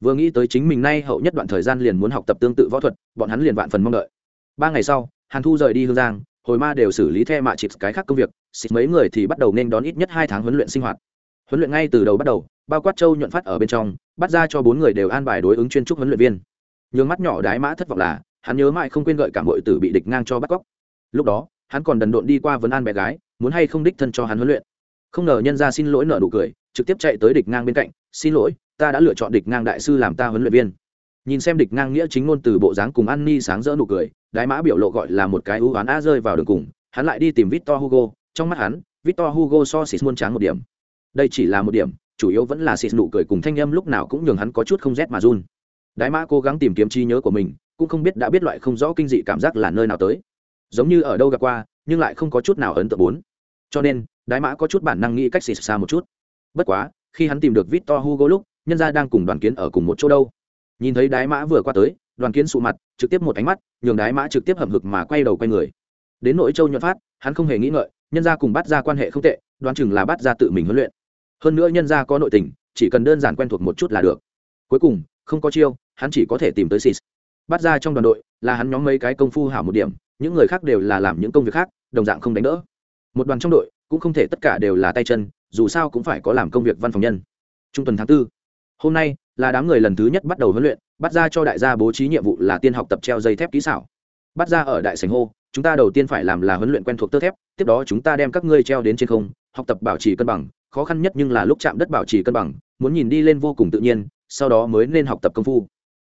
Vừa nghĩ tới chính mình nay hậu nhất đoạn thời gian liền muốn học tập tương tự võ thuật, bọn hắn liền vạn phần mong đợi. Ba ngày sau, hàn thu rời đi hương giang, hồi ma đều xử lý the mạ chịt cái khác công việc, xịt mấy người thì bắt đầu nên đón ít nhất hai tháng huấn luyện sinh hoạt. Huấn luyện ngay từ đầu bắt đầu, bao quát châu nhuận phát ở bên trong, bắt ra cho bốn người đều an bài đối ứng chuyên trúc huấn luyện viên. Nhường mắt nhỏ đái mã thất vọng là, hắn nhớ mãi không quên gợi cả mọi tử bị địch ngang cho bắt cóc. Lúc đó hắn còn đần độn đi qua vấn an bé gái, muốn hay không đích thân cho hắn huấn luyện. Không ngờ nhân ra xin lỗi nợ nụ cười, trực tiếp chạy tới địch ngang bên cạnh, xin lỗi, ta đã lựa chọn địch ngang đại sư làm ta huấn luyện viên. Nhìn xem địch ngang nghĩa chính ngôn từ bộ dáng cùng an ni sáng rỡ nụ cười, đái mã biểu lộ gọi là một cái ưu oán a rơi vào đường cùng, hắn lại đi tìm victor hugo, trong mắt hắn, victor hugo so xịt muôn tráng một điểm. Đây chỉ là một điểm, chủ yếu vẫn là xịt nụ cười cùng thanh âm lúc nào cũng nhường hắn có chút không rét mà run. Đái mã cố gắng tìm kiếm trí nhớ của mình, cũng không biết đã biết loại không rõ kinh dị cảm giác là nơi nào tới giống như ở đâu gặp qua, nhưng lại không có chút nào ấn tượng bốn. Cho nên, đái mã có chút bản năng nghĩ cách xịt xa một chút. Bất quá, khi hắn tìm được victor hugo lúc, nhân gia đang cùng đoàn kiến ở cùng một chỗ đâu. Nhìn thấy đái mã vừa qua tới, đoàn kiến sụ mặt, trực tiếp một ánh mắt, nhường đái mã trực tiếp hầm hực mà quay đầu quay người. Đến nội châu nhuận phát, hắn không hề nghĩ ngợi, nhân gia cùng bắt ra quan hệ không tệ, đoán chừng là bắt ra tự mình huấn luyện. Hơn nữa nhân gia có nội tình, chỉ cần đơn giản quen thuộc một chút là được. Cuối cùng, không có chiêu, hắn chỉ có thể tìm tới sis bắt ra trong đoàn đội, là hắn nhóm mấy cái công phu hảo một điểm những người khác đều là làm những công việc khác, đồng dạng không đánh đỡ. Một đoàn trong đội cũng không thể tất cả đều là tay chân, dù sao cũng phải có làm công việc văn phòng nhân. Trung tuần tháng 4. hôm nay là đám người lần thứ nhất bắt đầu huấn luyện, bắt ra cho đại gia bố trí nhiệm vụ là tiên học tập treo dây thép kỹ xảo. Bắt ra ở đại sành hô, chúng ta đầu tiên phải làm là huấn luyện quen thuộc tơ thép, tiếp đó chúng ta đem các ngươi treo đến trên không, học tập bảo trì cân bằng, khó khăn nhất nhưng là lúc chạm đất bảo trì cân bằng, muốn nhìn đi lên vô cùng tự nhiên, sau đó mới nên học tập công phu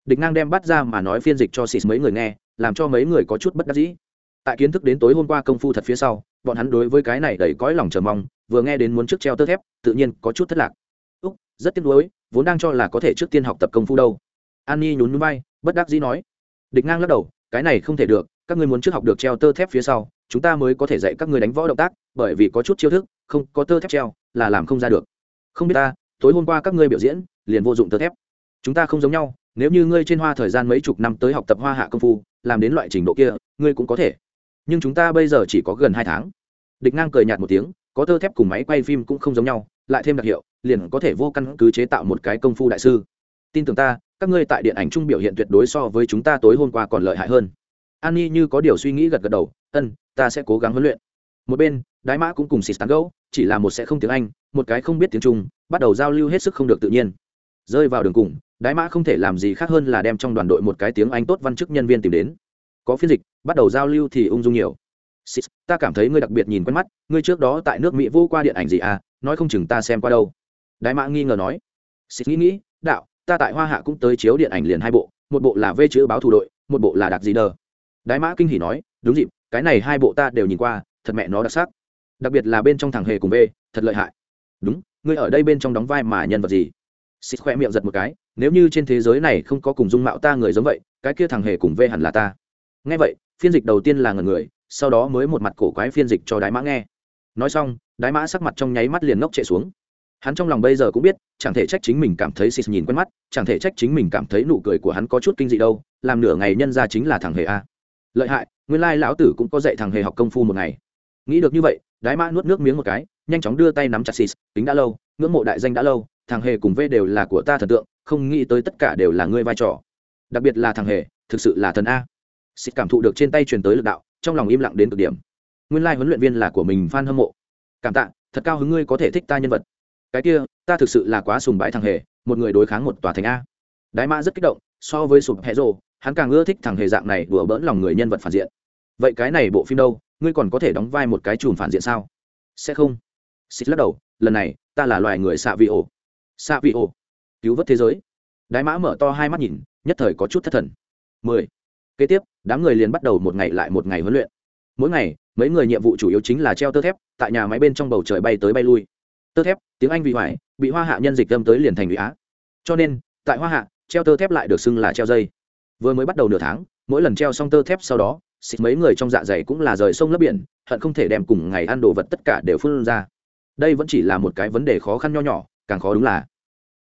địch ngang đem bắt ra mà nói phiên dịch cho xịt mấy người nghe, làm cho mấy người có chút bất đắc dĩ. Tại kiến thức đến tối hôm qua công phu thật phía sau, bọn hắn đối với cái này đầy cõi lòng chờ mong, vừa nghe đến muốn trước treo tơ thép, tự nhiên có chút thất lạc. Úc, rất tiếc nuối, vốn đang cho là có thể trước tiên học tập công phu đâu. An nhi nhún núi bay, bất đắc dĩ nói. Địch ngang lắc đầu, cái này không thể được, các ngươi muốn trước học được treo tơ thép phía sau, chúng ta mới có thể dạy các ngươi đánh võ động tác, bởi vì có chút chiêu thức, không, có tơ thép treo, là làm không ra được. Không biết ta, tối hôm qua các ngươi biểu diễn, liền vô dụng tơ thép. Chúng ta không giống nhau nếu như ngươi trên hoa thời gian mấy chục năm tới học tập hoa hạ công phu, làm đến loại trình độ kia, ngươi cũng có thể. Nhưng chúng ta bây giờ chỉ có gần hai tháng. Địch ngang cười nhạt một tiếng, có tơ thép cùng máy quay phim cũng không giống nhau, lại thêm đặc hiệu, liền có thể vô căn cứ chế tạo một cái công phu đại sư. Tin tưởng ta, các ngươi tại điện ảnh chung biểu hiện tuyệt đối so với chúng ta tối hôm qua còn lợi hại hơn. An nhi như có điều suy nghĩ gật gật đầu, ân, ta sẽ cố gắng huấn luyện. Một bên, đái mã cũng cùng xịt tán gấu, chỉ là một sẽ không tiếng anh, một cái không biết tiếng trung, bắt đầu giao lưu hết sức không được tự nhiên. Rơi vào đường cùng đái mã không thể làm gì khác hơn là đem trong đoàn đội một cái tiếng anh tốt văn chức nhân viên tìm đến. Có phiên dịch bắt đầu giao lưu thì ung dung nhiều. Six, ta cảm thấy ngươi đặc biệt nhìn quen mắt ngươi trước đó tại nước mỹ vô qua điện ảnh gì à nói không chừng ta xem qua đâu. Đái mã nghi ngờ nói. Six nghĩ nghĩ đạo ta tại hoa hạ cũng tới chiếu điện ảnh liền hai bộ một bộ là vê chữ báo thủ đội một bộ là đặc gì đờ. Đái mã kinh hỉ nói đúng dịp cái này hai bộ ta đều nhìn qua thật mẹ nó đặc sắc. Đặc biệt là bên trong thằng hề cùng v thật lợi hại. Đúng ngươi ở đây bên trong đóng vai mà nhân vật gì? Xịt khoe miệng giật một cái nếu như trên thế giới này không có cùng dung mạo ta người giống vậy, cái kia thằng hề cùng vê hẳn là ta. Nghe vậy, phiên dịch đầu tiên là ngần người, sau đó mới một mặt cổ quái phiên dịch cho đái mã nghe. Nói xong, đái mã sắc mặt trong nháy mắt liền ngốc chạy xuống. Hắn trong lòng bây giờ cũng biết, chẳng thể trách chính mình cảm thấy xịt nhìn quen mắt, chẳng thể trách chính mình cảm thấy nụ cười của hắn có chút kinh dị đâu, làm nửa ngày nhân ra chính là thằng hề a. Lợi hại, nguyên lai lão tử cũng có dạy thằng hề học công phu một ngày. Nghĩ được như vậy, đái mã nuốt nước miếng một cái, nhanh chóng đưa tay nắm chặt xịt, tính đã lâu, ngưỡng mộ đại danh đã lâu thằng hề cùng v đều là của ta thần tượng, không nghĩ tới tất cả đều là ngươi vai trò. Đặc biệt là thằng hề, thực sự là thần a. Xịt cảm thụ được trên tay truyền tới lực đạo, trong lòng im lặng đến cực điểm. Nguyên lai huấn luyện viên là của mình f hâm mộ. Cảm tạ, thật cao hứng ngươi có thể thích ta nhân vật. Cái kia, ta thực sự là quá sùng bái thằng hề, một người đối kháng một tòa thành a. Đái mã rất kích động, so với sụp hẹ rồ, hắn càng ưa thích thằng hề dạng này đùa bỡn lòng người nhân vật phản diện. Vậy cái này bộ phim đâu? Ngươi còn có thể đóng vai một cái chùm phản diện sao? Sẽ không. Xịt lắc đầu, lần này, ta là loài người xạ vị ổ xạ vị ổ cứu vớt thế giới. Đái mã mở to hai mắt nhìn, nhất thời có chút thất thần. Mười. Kế tiếp, đám người liền bắt đầu một ngày lại một ngày huấn luyện. Mỗi ngày, mấy người nhiệm vụ chủ yếu chính là treo tơ thép, tại nhà máy bên trong bầu trời bay tới bay lui. Tơ thép, tiếng anh vị hoài, bị hoa hạ nhân dịch đâm tới liền thành vị á. Cho nên, tại hoa hạ, treo tơ thép lại được xưng là treo dây. Vừa mới bắt đầu nửa tháng, mỗi lần treo xong tơ thép sau đó, xịt mấy người trong dạ dày cũng là rời sông lấp biển, hận không thể đem cùng ngày ăn đồ vật tất cả đều phun ra. Đây vẫn chỉ là một cái vấn đề khó khăn nho nhỏ càng khó đúng là.